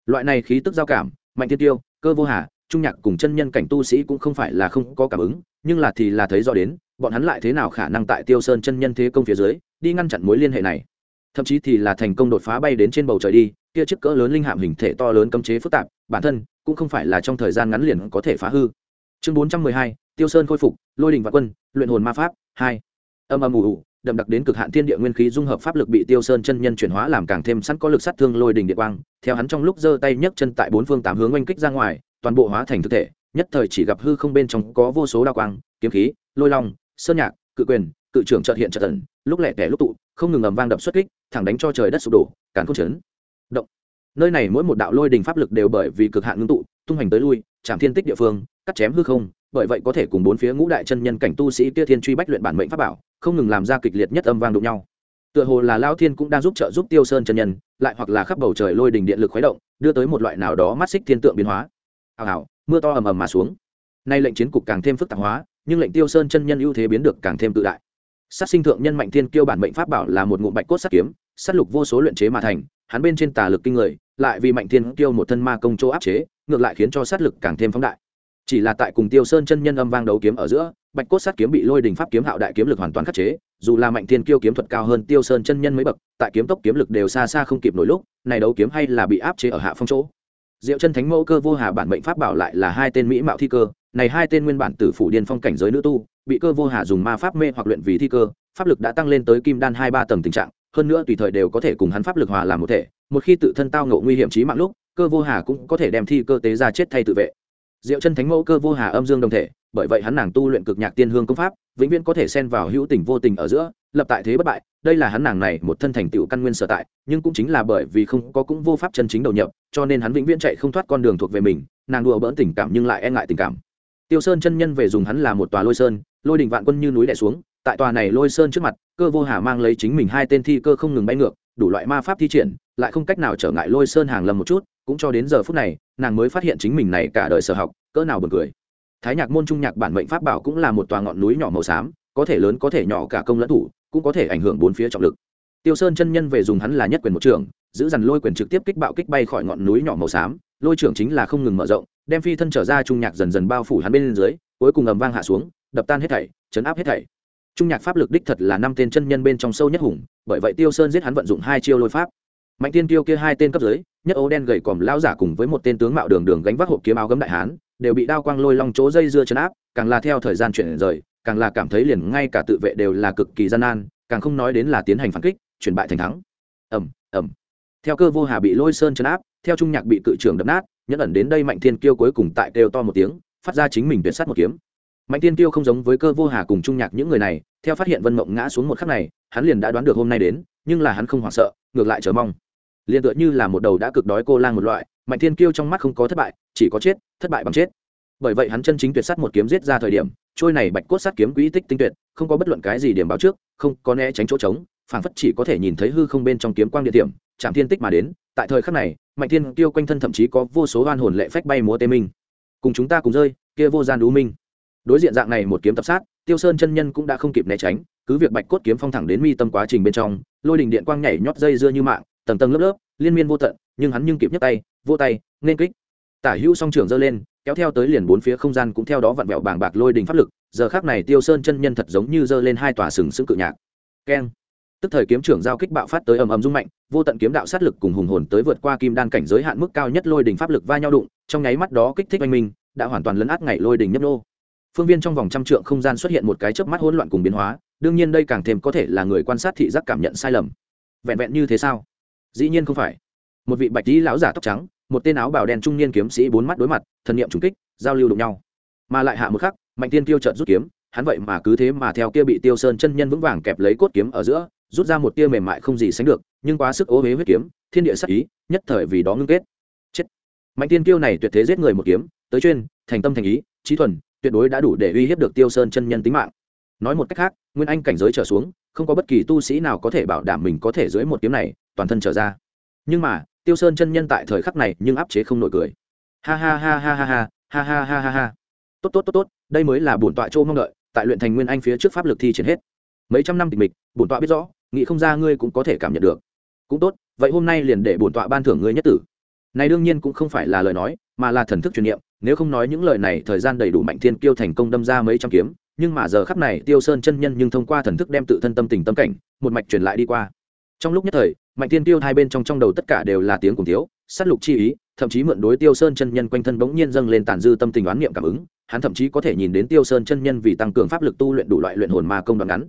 Loại này khí tức giao cảm, mạnh thiên tiêu, cơ vô hà trung nhạc cùng chân nhân cảnh tu sĩ cũng không phải là không có cảm ứng, nhưng là thì là thấy rõ đến, bọn hắn lại thế nào khả năng tại tiêu sơn chân nhân thế công phía dưới, đi ngăn chặn mối liên hệ này. Thậm chí thì là thành công đột phá bay đến trên bầu trời đi, kia chiếc cỡ lớn linh hạm hình thể to lớn cấm chế phức tạp, bản thân cũng không phải là trong thời gian ngắn liền có thể phá hư. Chương bốn trăm mười hai, tiêu sơn khôi phục, lôi đình và quân, luyện hồn ma pháp, hai. Âm âm ủ ủ đậm đặc đến cực hạn thiên địa nguyên khí dung hợp pháp lực bị tiêu sơn chân nhân chuyển hóa làm càng thêm sẵn có lực sát thương lôi đình địa quang, theo hắn trong lúc giơ tay nhấc chân tại bốn phương tám hướng oanh kích ra ngoài toàn bộ hóa thành thực thể, nhất thời chỉ gặp hư không bên trong có vô số đa quang, kiếm khí, lôi long, sơn nhạc, cự quyền, cự trưởng trợt hiện trợt tần lúc lẹ tẻ lúc tụ, không ngừng ầm vang đập xuất kích, thẳng đánh cho trời đất sụp đổ, càn không chấn động. Nơi này mỗi một đạo lôi đình pháp lực đều bởi vì cực hạn ngưng tụ, tung hành tới lui, chạm thiên tích địa phương, cắt chém hư không, bởi vậy có thể cùng bốn phía ngũ đại chân nhân cảnh tu sĩ kia thiên truy bách luyện bản mệnh pháp bảo, không ngừng làm ra kịch liệt nhất âm vang đụng nhau. Tựa hồ là lao thiên cũng đang giúp trợ giúp tiêu sơn chân nhân, lại hoặc là khắp bầu trời lôi đình điện lực khuấy động, đưa tới một loại nào đó mắt xích thiên tượng biến hóa hào hào, mưa to ầm ầm mà xuống. Nay lệnh chiến cục càng thêm phức tạp hóa, nhưng lệnh tiêu sơn chân nhân ưu thế biến được càng thêm tự đại. Sát sinh thượng nhân mạnh thiên kiêu bản mệnh pháp bảo là một ngụm bạch cốt sát kiếm, sát lục vô số luyện chế mà thành, hắn bên trên tà lực kinh người, lại vì mạnh thiên kiêu một thân ma công chỗ áp chế, ngược lại khiến cho sát lực càng thêm phóng đại. Chỉ là tại cùng tiêu sơn chân nhân âm vang đấu kiếm ở giữa, bạch cốt sát kiếm bị lôi đình pháp kiếm hạo đại kiếm lực hoàn toàn khắc chế, dù là mạnh thiên kiêu kiếm thuật cao hơn tiêu sơn chân nhân mấy bậc, tại kiếm tốc kiếm lực đều xa xa không kịp nổi lúc, này đấu kiếm hay là bị áp chế ở hạ phong chỗ diệu chân thánh mẫu cơ vô hà bản mệnh pháp bảo lại là hai tên mỹ mạo thi cơ, này hai tên nguyên bản tử phủ điên phong cảnh giới nữ tu, bị cơ vô hà dùng ma pháp mê hoặc luyện vì thi cơ, pháp lực đã tăng lên tới kim đan hai ba tầng tình trạng, hơn nữa tùy thời đều có thể cùng hắn pháp lực hòa làm một thể, một khi tự thân tao ngộ nguy hiểm trí mạng lúc, cơ vô hà cũng có thể đem thi cơ tế ra chết thay tự vệ. Diệu chân thánh mẫu cơ vô hà âm dương đồng thể bởi vậy hắn nàng tu luyện cực nhạc tiên hương công pháp, vĩnh viễn có thể xen vào hữu tình vô tình ở giữa, lập tại thế bất bại. Đây là hắn nàng này một thân thành tựu căn nguyên sở tại, nhưng cũng chính là bởi vì không có cũng vô pháp chân chính đầu nhập, cho nên hắn vĩnh viễn chạy không thoát con đường thuộc về mình, nàng đùa bỡn tình cảm nhưng lại e ngại tình cảm. Tiêu sơn chân nhân về dùng hắn là một tòa lôi sơn, lôi đình vạn quân như núi đẻ xuống, tại tòa này lôi sơn trước mặt, cơ vô hà mang lấy chính mình hai tên thi cơ không ngừng bay ngược, đủ loại ma pháp thi triển, lại không cách nào trở ngại lôi sơn hàng lầm một chút, cũng cho đến giờ phút này, nàng mới phát hiện chính mình này cả đời sở học, cỡ nào buồn cười thái nhạc môn trung nhạc bản mệnh pháp bảo cũng là một tòa ngọn núi nhỏ màu xám, có thể lớn, có thể nhỏ, cả công lẫn thủ, cũng có thể ảnh hưởng bốn phía trọng lực. Tiêu sơn chân nhân về dùng hắn là nhất quyền một trường, giữ dằn lôi quyền trực tiếp kích bạo kích bay khỏi ngọn núi nhỏ màu xám, lôi trưởng chính là không ngừng mở rộng, đem phi thân trở ra trung nhạc dần dần bao phủ hắn bên dưới, cuối cùng ầm vang hạ xuống, đập tan hết thảy, chấn áp hết thảy. Trung nhạc pháp lực đích thật là năm tên chân nhân bên trong sâu nhất hùng, bởi vậy tiêu sơn giết hắn vận dụng hai chiêu lôi pháp. Mạnh tiên tiêu kia hai tên cấp dưới, nhất ấu đen gầy còm lao giả cùng với một tên tướng mạo đường đường gánh vác hộp kiếm áo gấm đại hán đều bị đao quang lôi long chỗ dây dưa chấn áp, càng là theo thời gian chuyển rời, càng là cảm thấy liền ngay cả tự vệ đều là cực kỳ gian nan, càng không nói đến là tiến hành phản kích, chuyển bại thành thắng. Ẩm ẩm theo cơ vô hà bị lôi sơn chấn áp, theo trung nhạc bị cự trưởng đập nát, nhẫn ẩn đến đây mạnh thiên kiêu cuối cùng tại kêu to một tiếng, phát ra chính mình tuyệt sát một kiếm. Mạnh thiên kiêu không giống với cơ vô hà cùng trung nhạc những người này, theo phát hiện vân mộng ngã xuống một khắc này, hắn liền đã đoán được hôm nay đến, nhưng là hắn không hoảng sợ, ngược lại chờ mong. Liền tựa như là một đầu đã cực đói cô lang một loại mạnh thiên kiêu trong mắt không có thất bại, chỉ có chết, thất bại bằng chết. Bởi vậy hắn chân chính tuyệt sát một kiếm giết ra thời điểm, trôi này bạch cốt sát kiếm quỹ tích tinh tuyệt, không có bất luận cái gì điểm báo trước, không có né tránh chỗ trống, phảng phất chỉ có thể nhìn thấy hư không bên trong kiếm quang địa điểm, chạm thiên tích mà đến. Tại thời khắc này, mạnh thiên kiêu quanh thân thậm chí có vô số oan hồn lệ phách bay múa tê minh. Cùng chúng ta cùng rơi, kia vô gian đú minh. Đối diện dạng này một kiếm tập sát, tiêu sơn chân nhân cũng đã không kịp né tránh, cứ việc bạch cốt kiếm phong thẳng đến mi tâm quá trình bên trong, lôi đình điện quang nhảy nhót dây dưa như mạng, tầng tầng lớp lớp, liên miên vô tận nhưng hắn nhưng kịp nhấc tay vô tay, nên kích. Tả hữu song trưởng giơ lên, kéo theo tới liền bốn phía không gian cũng theo đó vặn vẹo bàng bạc lôi đình pháp lực, giờ khác này tiêu sơn chân nhân thật giống như giơ lên hai tòa sừng sững cự nhạc. Keng. Tức thời kiếm trưởng giao kích bạo phát tới ầm ầm rung mạnh, vô tận kiếm đạo sát lực cùng hùng hồn tới vượt qua kim đan cảnh giới hạn mức cao nhất lôi đình pháp lực va nhau đụng, trong nháy mắt đó kích thích anh minh, đã hoàn toàn lấn át ngày lôi đình nhấp nô. Phương viên trong vòng trăm trượng không gian xuất hiện một cái chớp mắt hỗn loạn cùng biến hóa, đương nhiên đây càng thêm có thể là người quan sát thị giác cảm nhận sai lầm. Vẹn vẹn như thế sao? Dĩ nhiên không phải một vị bạch tí lão giả tóc trắng, một tên áo bào đen trung niên kiếm sĩ bốn mắt đối mặt, thần niệm trùng kích, giao lưu đụng nhau. Mà lại hạ một khắc, mạnh tiên tiêu trợt rút kiếm, hắn vậy mà cứ thế mà theo kia bị tiêu sơn chân nhân vững vàng kẹp lấy cốt kiếm ở giữa, rút ra một tia mềm mại không gì sánh được, nhưng quá sức ố huế huyết kiếm, thiên địa sắc ý, nhất thời vì đó ngưng kết. Chết. Mạnh tiên tiêu này tuyệt thế giết người một kiếm, tới chuyên, thành tâm thành ý trí thuần, tuyệt đối đã đủ để uy hiếp được tiêu sơn chân nhân tính mạng. Nói một cách khác, nguyên anh cảnh giới trở xuống, không có bất kỳ tu sĩ nào có thể bảo đảm mình có thể dưới một kiếm này, toàn thân trở ra. Nhưng mà tiêu sơn chân nhân tại thời khắc này nhưng áp chế không nổi cười. Ha ha ha ha ha ha ha ha ha ha ha. Tốt tốt tốt tốt, đây mới là bổn tọa châu mong đợi, tại luyện thành nguyên anh phía trước pháp lực thi triển hết. Mấy trăm năm tịch mịch, bổn tọa biết rõ, nghĩ không ra ngươi cũng có thể cảm nhận được. Cũng tốt, vậy hôm nay liền để bổn tọa ban thưởng ngươi nhất tử. Này đương nhiên cũng không phải là lời nói, mà là thần thức truyền niệm, nếu không nói những lời này thời gian đầy đủ mạnh thiên kiêu thành công đâm ra mấy trăm kiếm, nhưng mà giờ khắp này tiêu sơn chân nhân nhưng thông qua thần thức đem tự thân tâm tình tâm cảnh, một mạch truyền lại đi qua trong lúc nhất thời, mạnh tiên tiêu hai bên trong trong đầu tất cả đều là tiếng cùng thiếu, sát lục chi ý, thậm chí mượn đối tiêu sơn chân nhân quanh thân bỗng nhiên dâng lên tàn dư tâm tình đoán niệm cảm ứng, hắn thậm chí có thể nhìn đến tiêu sơn chân nhân vì tăng cường pháp lực tu luyện đủ loại luyện hồn ma công đoạn ngắn.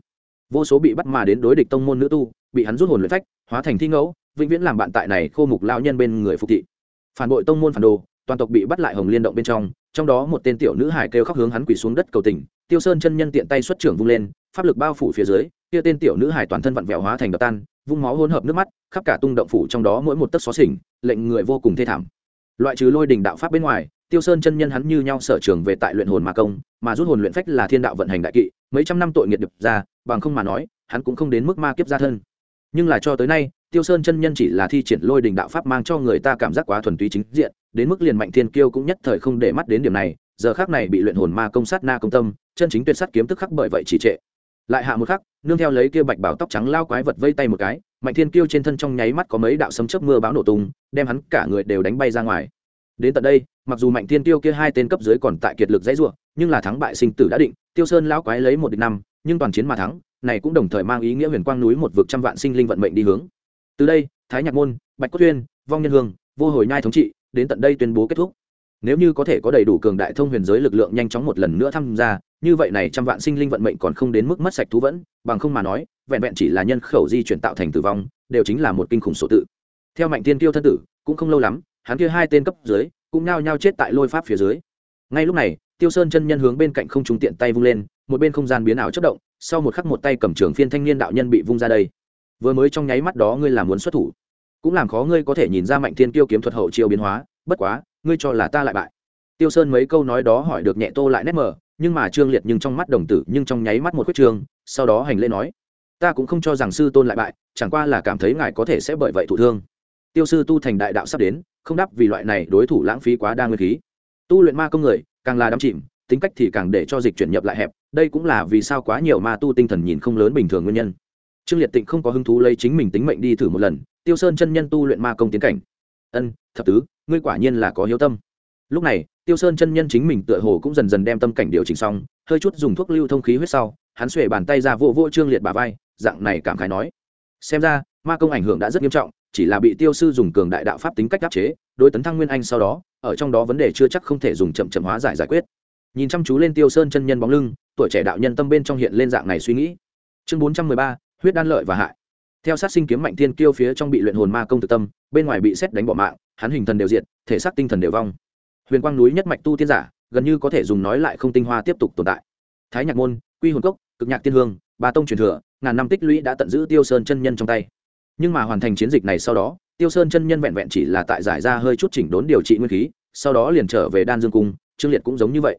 Vô số bị bắt mà đến đối địch tông môn nữ tu, bị hắn rút hồn luyện phách, hóa thành thi ngẫu, vĩnh viễn làm bạn tại này khô mục lao nhân bên người phục thị. Phản bội tông môn phản đồ, toàn tộc bị bắt lại hồng liên động bên trong trong đó một tên tiểu nữ hải kêu khóc hướng hắn quỳ xuống đất cầu tình, tiêu sơn chân nhân tiện tay xuất trưởng vung lên, pháp lực bao phủ phía dưới, kia tên tiểu nữ hải toàn thân vặn vẹo hóa thành đập tan vung máu hỗn hợp nước mắt, khắp cả tung động phủ trong đó mỗi một tấc xó xỉnh, lệnh người vô cùng thê thảm. Loại trừ lôi đình đạo pháp bên ngoài, tiêu sơn chân nhân hắn như nhau sở trường về tại luyện hồn ma công, mà rút hồn luyện phách là thiên đạo vận hành đại kỵ, mấy trăm năm tội nghiệt đập ra, bằng không mà nói, hắn cũng không đến mức ma kiếp gia thân. Nhưng là cho tới nay, tiêu sơn chân nhân chỉ là thi triển lôi đình đạo pháp mang cho người ta cảm giác quá thuần túy chính diện, đến mức liền mạnh thiên kiêu cũng nhất thời không để mắt đến điểm này, giờ khác này bị luyện hồn ma công sát na công tâm, chân chính tuyệt sát kiếm tức khắc bởi vậy chỉ trệ. Lại hạ một khắc nương theo lấy kia bạch bảo tóc trắng lao quái vật vây tay một cái, mạnh thiên kiêu trên thân trong nháy mắt có mấy đạo sấm chớp mưa báo nổ tung, đem hắn cả người đều đánh bay ra ngoài. Đến tận đây, mặc dù mạnh thiên tiêu kia hai tên cấp dưới còn tại kiệt lực dãy ruộng nhưng là thắng bại sinh tử đã định, tiêu sơn lão quái lấy một địch năm, nhưng toàn chiến mà thắng, này cũng đồng thời mang ý nghĩa huyền quang núi một vực trăm vạn sinh linh vận mệnh đi hướng. Từ đây, thái nhạc môn, bạch cốt tuyên vong nhân hương, vô hồi nhai thống trị, đến tận đây tuyên bố kết thúc. Nếu như có thể có đầy đủ cường đại thông huyền giới lực lượng nhanh chóng một lần nữa tham gia như vậy này trăm vạn sinh linh vận mệnh còn không đến mức mất sạch thú vẫn, bằng không mà nói, vẹn vẹn chỉ là nhân khẩu di chuyển tạo thành tử vong, đều chính là một kinh khủng số tự. Theo mạnh tiên tiêu thân tử, cũng không lâu lắm, hắn kia hai tên cấp dưới, cũng nao nhao chết tại lôi pháp phía dưới. Ngay lúc này, tiêu sơn chân nhân hướng bên cạnh không trúng tiện tay vung lên, một bên không gian biến ảo chất động, sau một khắc một tay cầm trường phiên thanh niên đạo nhân bị vung ra đây. Vừa mới trong nháy mắt đó ngươi làm muốn xuất thủ. Cũng làm khó ngươi có thể nhìn ra mạnh thiên Tiêu kiếm thuật hậu chiêu biến hóa, bất quá, ngươi cho là ta lại bại. Tiêu sơn mấy câu nói đó hỏi được nhẹ tô lại nét mờ nhưng mà trương liệt nhưng trong mắt đồng tử nhưng trong nháy mắt một khuyết trương, sau đó hành lễ nói, ta cũng không cho rằng sư tôn lại bại, chẳng qua là cảm thấy ngài có thể sẽ bởi vậy thụ thương. Tiêu sư tu thành đại đạo sắp đến, không đắp vì loại này đối thủ lãng phí quá đa nguyên khí. Tu luyện ma công người, càng là đắm chìm, tính cách thì càng để cho dịch chuyển nhập lại hẹp, đây cũng là vì sao quá nhiều ma tu tinh thần nhìn không lớn bình thường nguyên nhân. Trương liệt tịnh không có hứng thú lấy chính mình tính mệnh đi thử một lần, tiêu sơn chân nhân tu luyện ma công tiến cảnh. Ân, thập tứ, ngươi quả nhiên là có hiếu tâm. Lúc này tiêu sơn chân nhân chính mình tựa hồ cũng dần dần đem tâm cảnh điều chỉnh xong, hơi chút dùng thuốc lưu thông khí huyết sau, hắn xuể bàn tay ra vô vô trương liệt bà vai, dạng này cảm khái nói. Xem ra, ma công ảnh hưởng đã rất nghiêm trọng, chỉ là bị tiêu sư dùng cường đại đạo pháp tính cách áp chế, đối tấn thăng nguyên anh sau đó, ở trong đó vấn đề chưa chắc không thể dùng chậm chậm hóa giải giải quyết. Nhìn chăm chú lên tiêu sơn chân nhân bóng lưng, tuổi trẻ đạo nhân tâm bên trong hiện lên dạng này suy nghĩ. Chương bốn trăm mười ba, huyết đan lợi và hại. Theo sát sinh kiếm mạnh thiên kiêu phía trong bị luyện hồn ma công tự tâm, bên ngoài bị xét đánh bỏ mạng, hắn hình thần đều diệt, thể xác tinh thần đều vong huyền quang núi nhất mạch tu tiên giả, gần như có thể dùng nói lại không tinh hoa tiếp tục tồn tại. Thái nhạc môn, quy hồn cốc, cực nhạc tiên hương, ba tông truyền thừa, ngàn năm tích lũy đã tận giữ tiêu sơn chân nhân trong tay. Nhưng mà hoàn thành chiến dịch này sau đó, tiêu sơn chân nhân vẹn vẹn chỉ là tại giải ra hơi chút chỉnh đốn điều trị nguyên khí, sau đó liền trở về đan dương cung, trương liệt cũng giống như vậy.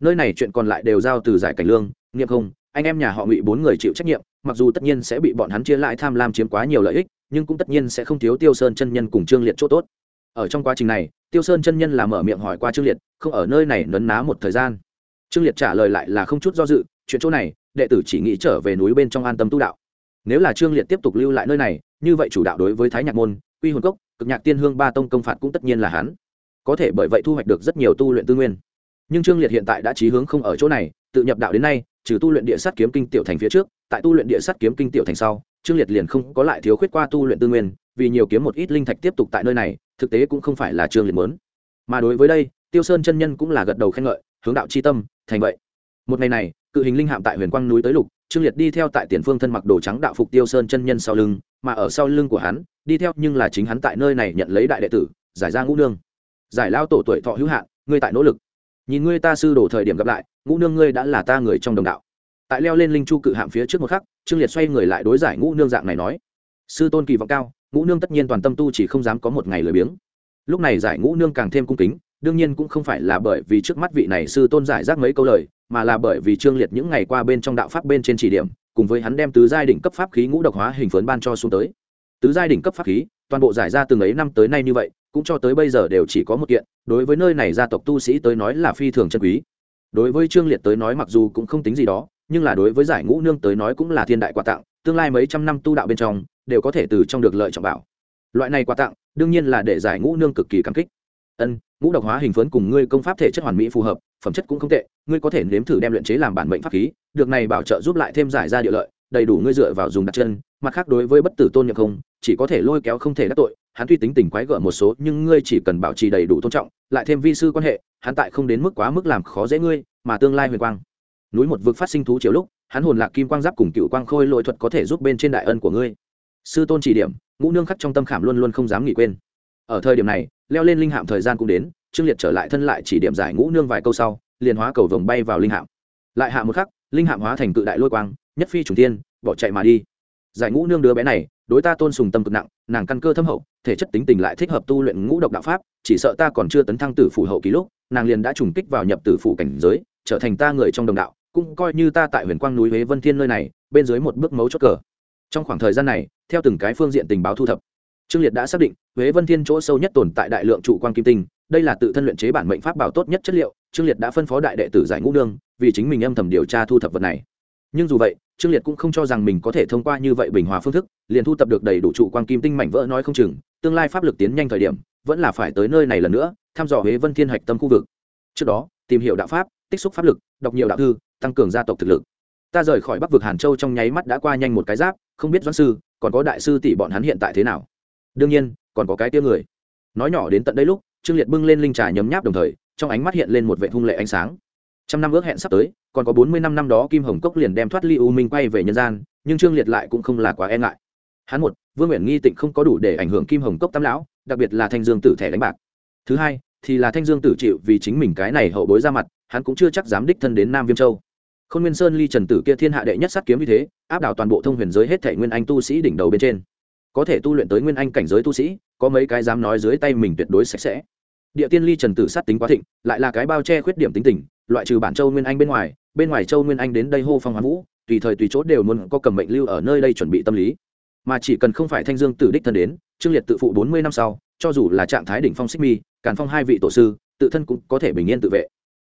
Nơi này chuyện còn lại đều giao từ giải cảnh lương nghiệm không anh em nhà họ ngụy bốn người chịu trách nhiệm, mặc dù tất nhiên sẽ bị bọn hắn chia lại tham lam chiếm quá nhiều lợi ích, nhưng cũng tất nhiên sẽ không thiếu tiêu sơn chân nhân cùng trương liệt chỗ tốt ở trong quá trình này, tiêu sơn chân nhân là mở miệng hỏi qua trương liệt, không ở nơi này nấn ná một thời gian. Trương liệt trả lời lại là không chút do dự, chuyện chỗ này, đệ tử chỉ nghĩ trở về núi bên trong an tâm tu đạo. Nếu là trương liệt tiếp tục lưu lại nơi này, như vậy chủ đạo đối với thái nhạc môn, quy hồn cốc, cực nhạc tiên hương ba tông công phạt cũng tất nhiên là hắn. Có thể bởi vậy thu hoạch được rất nhiều tu luyện tư nguyên. Nhưng trương liệt hiện tại đã trí hướng không ở chỗ này, tự nhập đạo đến nay, trừ tu luyện địa sát kiếm kinh tiểu thành phía trước, tại tu luyện địa sát kiếm kinh tiểu thành sau, trương liệt liền không có lại thiếu khuyết qua tu luyện tư nguyên, vì nhiều kiếm một ít linh thạch tiếp tục tại nơi này thực tế cũng không phải là trương liệt mớn mà đối với đây, tiêu sơn chân nhân cũng là gật đầu khen ngợi, hướng đạo c h i tâm, thành vậy. Một ngày này, cự hình linh hạm tại huyền quang núi tới lục, trương liệt đi theo tại tiền phương thân mặc đồ trắng đạo phục tiêu sơn chân nhân sau lưng, mà ở sau lưng của hắn, đi theo nhưng là chính hắn tại nơi này nhận lấy đại đệ tử, giải ra ngũ nương. Giải lao tổ tuổi thọ hữu hạn, ngươi tại nỗ lực. Nhìn ngươi ta sư đổ thời điểm gặp lại, ngũ nương ngươi đã là ta người trong đồng đạo. Tại leo lên linh chu cự hạm phía trước một khắc, trương liệt xoay người lại đối giải ngũ nương dạng này nói. Sư tôn kỳ vọng cao ngũ nương tất nhiên toàn tâm tu chỉ không dám có một ngày lười biếng. Lúc này giải ngũ nương càng thêm cung kính, đương nhiên cũng không phải là bởi vì trước mắt vị này sư tôn giải rác mấy câu lời, mà là bởi vì trương liệt những ngày qua bên trong đạo pháp bên trên chỉ điểm, cùng với hắn đem tứ giai đỉnh cấp pháp khí ngũ độc hóa hình phấn ban cho xuống tới. Tứ giai đỉnh cấp pháp khí, toàn bộ giải ra từng ấy năm tới nay như vậy, cũng cho tới bây giờ đều chỉ có một kiện, đối với nơi này gia tộc tu sĩ tới nói là phi thường chân quý. Đối với trương liệt tới nói mặc dù cũng không tính gì đó, nhưng là đối với giải ngũ nương tới nói cũng là thiên đại quà tặng, tương lai mấy trăm năm tu đạo bên trong đều có thể từ trong được lợi trọng bảo. Loại này quà tặng, đương nhiên là để giải ngũ nương cực kỳ cảm kích. Ân, ngũ độc hóa hình phấn cùng ngươi công pháp thể chất hoàn mỹ phù hợp, phẩm chất cũng không tệ, ngươi có thể nếm thử đem luyện chế làm bản mệnh pháp khí, được này bảo trợ giúp lại thêm giải ra địa lợi, đầy đủ ngươi dựa vào dùng đặt chân, mặt khác đối với bất tử tôn nhậm không, chỉ có thể lôi kéo không thể đắc tội, hắn tuy tính tình quái gở một số, nhưng ngươi chỉ cần bảo trì đầy đủ tôn trọng, lại thêm vi sư quan hệ, hắn tại không đến mức quá mức làm khó dễ ngươi, mà tương lai huyền quang. Núi một vực phát sinh thú chiều lúc, hắn hồn lạc kim quang giáp cùng cựu quang khôi lội thuật có thể giúp bên trên đại ân của ngươi sư tôn chỉ điểm, ngũ nương khắc trong tâm khảm luôn luôn không dám nghỉ quên. Ở thời điểm này, leo lên linh hạm thời gian cũng đến, trương liệt trở lại thân lại chỉ điểm giải ngũ nương vài câu sau, liền hóa cầu vồng bay vào linh hạm. Lại hạ một khắc, linh hạm hóa thành cự đại lôi quang, nhất phi trùng tiên bỏ chạy mà đi. Giải ngũ nương đứa bé này, đối ta tôn sùng tâm cực nặng, nàng căn cơ thâm hậu, thể chất tính tình lại thích hợp tu luyện ngũ độc đạo pháp, chỉ sợ ta còn chưa tấn thăng tử phủ hậu ký lúc, nàng liền đã trùng kích vào nhập tử phủ cảnh giới, trở thành ta người trong đồng đạo, cũng coi như ta tại huyền quang núi huế vân thiên nơi này, bên dưới một bước mấu chốt cờ trong khoảng thời gian này, theo từng cái phương diện tình báo thu thập, trương liệt đã xác định huế vân thiên chỗ sâu nhất tồn tại đại lượng trụ quan kim tinh, đây là tự thân luyện chế bản mệnh pháp bảo tốt nhất chất liệu, trương liệt đã phân phó đại đệ tử giải ngũ đương, vì chính mình âm thầm điều tra thu thập vật này. Nhưng dù vậy, trương liệt cũng không cho rằng mình có thể thông qua như vậy bình hòa phương thức, liền thu thập được đầy đủ trụ quan kim tinh mảnh vỡ nói không chừng, tương lai pháp lực tiến nhanh thời điểm, vẫn là phải tới nơi này lần nữa, thăm dò huế vân thiên hạch tâm khu vực. Trước đó, tìm hiểu đạo pháp, tích xúc pháp lực, đọc nhiều đạo thư, tăng cường gia tộc thực lực ta rời khỏi bắc vực hàn châu trong nháy mắt đã qua nhanh một cái giáp không biết doãn sư còn có đại sư tỷ bọn hắn hiện tại thế nào đương nhiên còn có cái tia người nói nhỏ đến tận đây lúc trương liệt bưng lên linh trà nhấm nháp đồng thời trong ánh mắt hiện lên một vệ hung lệ ánh sáng trăm năm ước hẹn sắp tới còn có bốn mươi năm năm đó kim hồng cốc liền đem thoát ly u minh quay về nhân gian nhưng trương liệt lại cũng không là quá e ngại hắn một vương nguyện nghi tịnh không có đủ để ảnh hưởng kim hồng cốc tam lão đặc biệt là thanh dương tử thẻ đánh bạc thứ hai thì là thanh dương tử chịu vì chính mình cái này hậu bối ra mặt hắn cũng chưa chắc dám đích thân đến nam viêm châu khôn nguyên sơn ly trần tử kia thiên hạ đệ nhất sát kiếm như thế, áp đảo toàn bộ thông huyền giới hết thảy nguyên anh tu sĩ đỉnh đầu bên trên. Có thể tu luyện tới nguyên anh cảnh giới tu sĩ, có mấy cái dám nói dưới tay mình tuyệt đối sạch sẽ. Địa tiên ly trần tử sát tính quá thịnh, lại là cái bao che khuyết điểm tính tình, loại trừ bản châu nguyên anh bên ngoài bên ngoài châu nguyên anh đến đây hô phong hoán vũ, tùy thời tùy chỗ đều muốn có cầm mệnh lưu ở nơi đây chuẩn bị tâm lý. Mà chỉ cần không phải thanh dương tử đích thân đến, trương liệt tự phụ bốn mươi năm sau, cho dù là trạng thái đỉnh phong xích mi, càn phong hai vị tổ sư, tự thân cũng có thể bình yên tự vệ.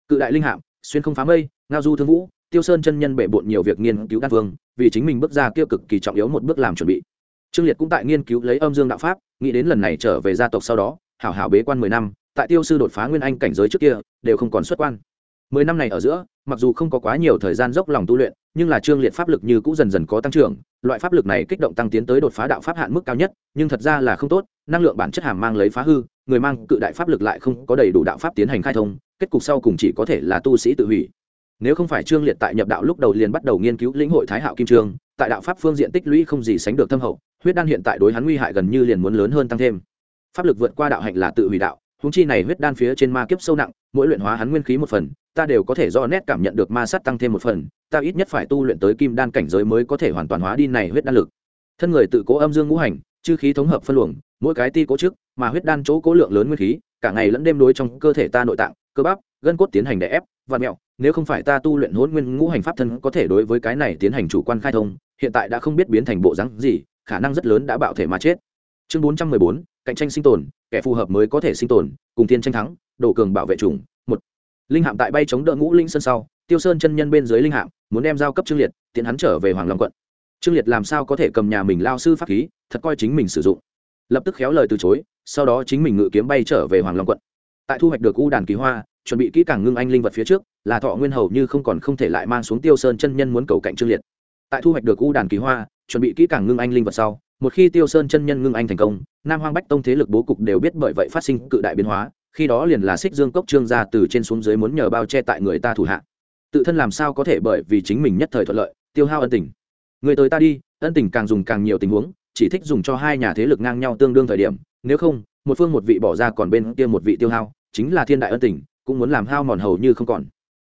Cự đại linh hạm, xuyên không phá mây, ngao du thương vũ tiêu sơn chân nhân bệ bộn nhiều việc nghiên cứu đan phương, vì chính mình bước ra kia cực kỳ trọng yếu một bước làm chuẩn bị. Trương liệt cũng tại nghiên cứu lấy âm dương đạo pháp, nghĩ đến lần này trở về gia tộc sau đó, hảo hảo bế quan mười năm, tại tiêu sư đột phá nguyên anh cảnh giới trước kia, đều không còn xuất quan. Mười năm này ở giữa, mặc dù không có quá nhiều thời gian dốc lòng tu luyện, nhưng là trương liệt pháp lực như cũng dần dần có tăng trưởng, loại pháp lực này kích động tăng tiến tới đột phá đạo pháp hạn mức cao nhất, nhưng thật ra là không tốt, năng lượng bản chất hàm mang lấy phá hư, người mang cự đại pháp lực lại không có đầy đủ đạo pháp tiến hành khai thông, kết cục sau cùng chỉ có thể là tu sĩ tự hủy nếu không phải trương liệt tại nhập đạo lúc đầu liền bắt đầu nghiên cứu lĩnh hội thái hạo kim trương, tại đạo pháp phương diện tích lũy không gì sánh được thâm hậu, huyết đan hiện tại đối hắn nguy hại gần như liền muốn lớn hơn tăng thêm. Pháp lực vượt qua đạo hạnh là tự hủy đạo húng chi này huyết đan phía trên ma kiếp sâu nặng, mỗi luyện hóa hắn nguyên khí một phần, ta đều có thể do nét cảm nhận được ma sát tăng thêm một phần, ta ít nhất phải tu luyện tới kim đan cảnh giới mới có thể hoàn toàn hóa đi này huyết đan lực. Thân người tự cố âm dương ngũ hành, chư khí thống hợp phân luồng, mỗi cái ti cố trước, mà huyết đan chỗ cố lượng lớn nguyên khí, cả ngày lẫn đêm đối trong cơ thể ta nội tạng, cơ bắp, gân cốt tiến hành đè ép và mẹo nếu không phải ta tu luyện hôn nguyên ngũ hành pháp thân có thể đối với cái này tiến hành chủ quan khai thông, hiện tại đã không biết biến thành bộ rắn gì, khả năng rất lớn đã bạo thể mà chết. Chương bốn trăm mười bốn, cạnh tranh sinh tồn, kẻ phù hợp mới có thể sinh tồn, cùng tiên tranh thắng, độ cường bảo vệ chủng, một. Linh hạm tại bay chống đỡ ngũ linh sơn sau, tiêu sơn chân nhân bên dưới linh hạm, muốn đem giao cấp trương liệt, tiện hắn trở về hoàng long quận. Trương liệt làm sao có thể cầm nhà mình lao sư pháp khí, thật coi chính mình sử dụng. Lập tức khéo lời từ chối, sau đó chính mình ngự kiếm bay trở về hoàng long quận. Tại thu hoạch được u đàn kỳ hoa chuẩn bị kỹ càng ngưng anh linh vật phía trước, là thọ nguyên hầu như không còn không thể lại mang xuống tiêu sơn chân nhân muốn cầu cạnh trương liệt. Tại thu hoạch được u đàn kỳ hoa, chuẩn bị kỹ càng ngưng anh linh vật sau, một khi tiêu sơn chân nhân ngưng anh thành công, nam hoang bách tông thế lực bố cục đều biết bởi vậy phát sinh cự đại biến hóa, khi đó liền là xích dương cốc trương gia từ trên xuống dưới muốn nhờ bao che tại người ta thủ hạ. Tự thân làm sao có thể bởi vì chính mình nhất thời thuận lợi, tiêu hao ân tình. Người tới ta đi, ân tình càng dùng càng nhiều tình huống, chỉ thích dùng cho hai nhà thế lực ngang nhau tương đương thời điểm, nếu không, một phương một vị bỏ ra còn bên kia một vị tiêu hao, chính là thiên đại ân tình cũng muốn làm hao mòn hầu như không còn.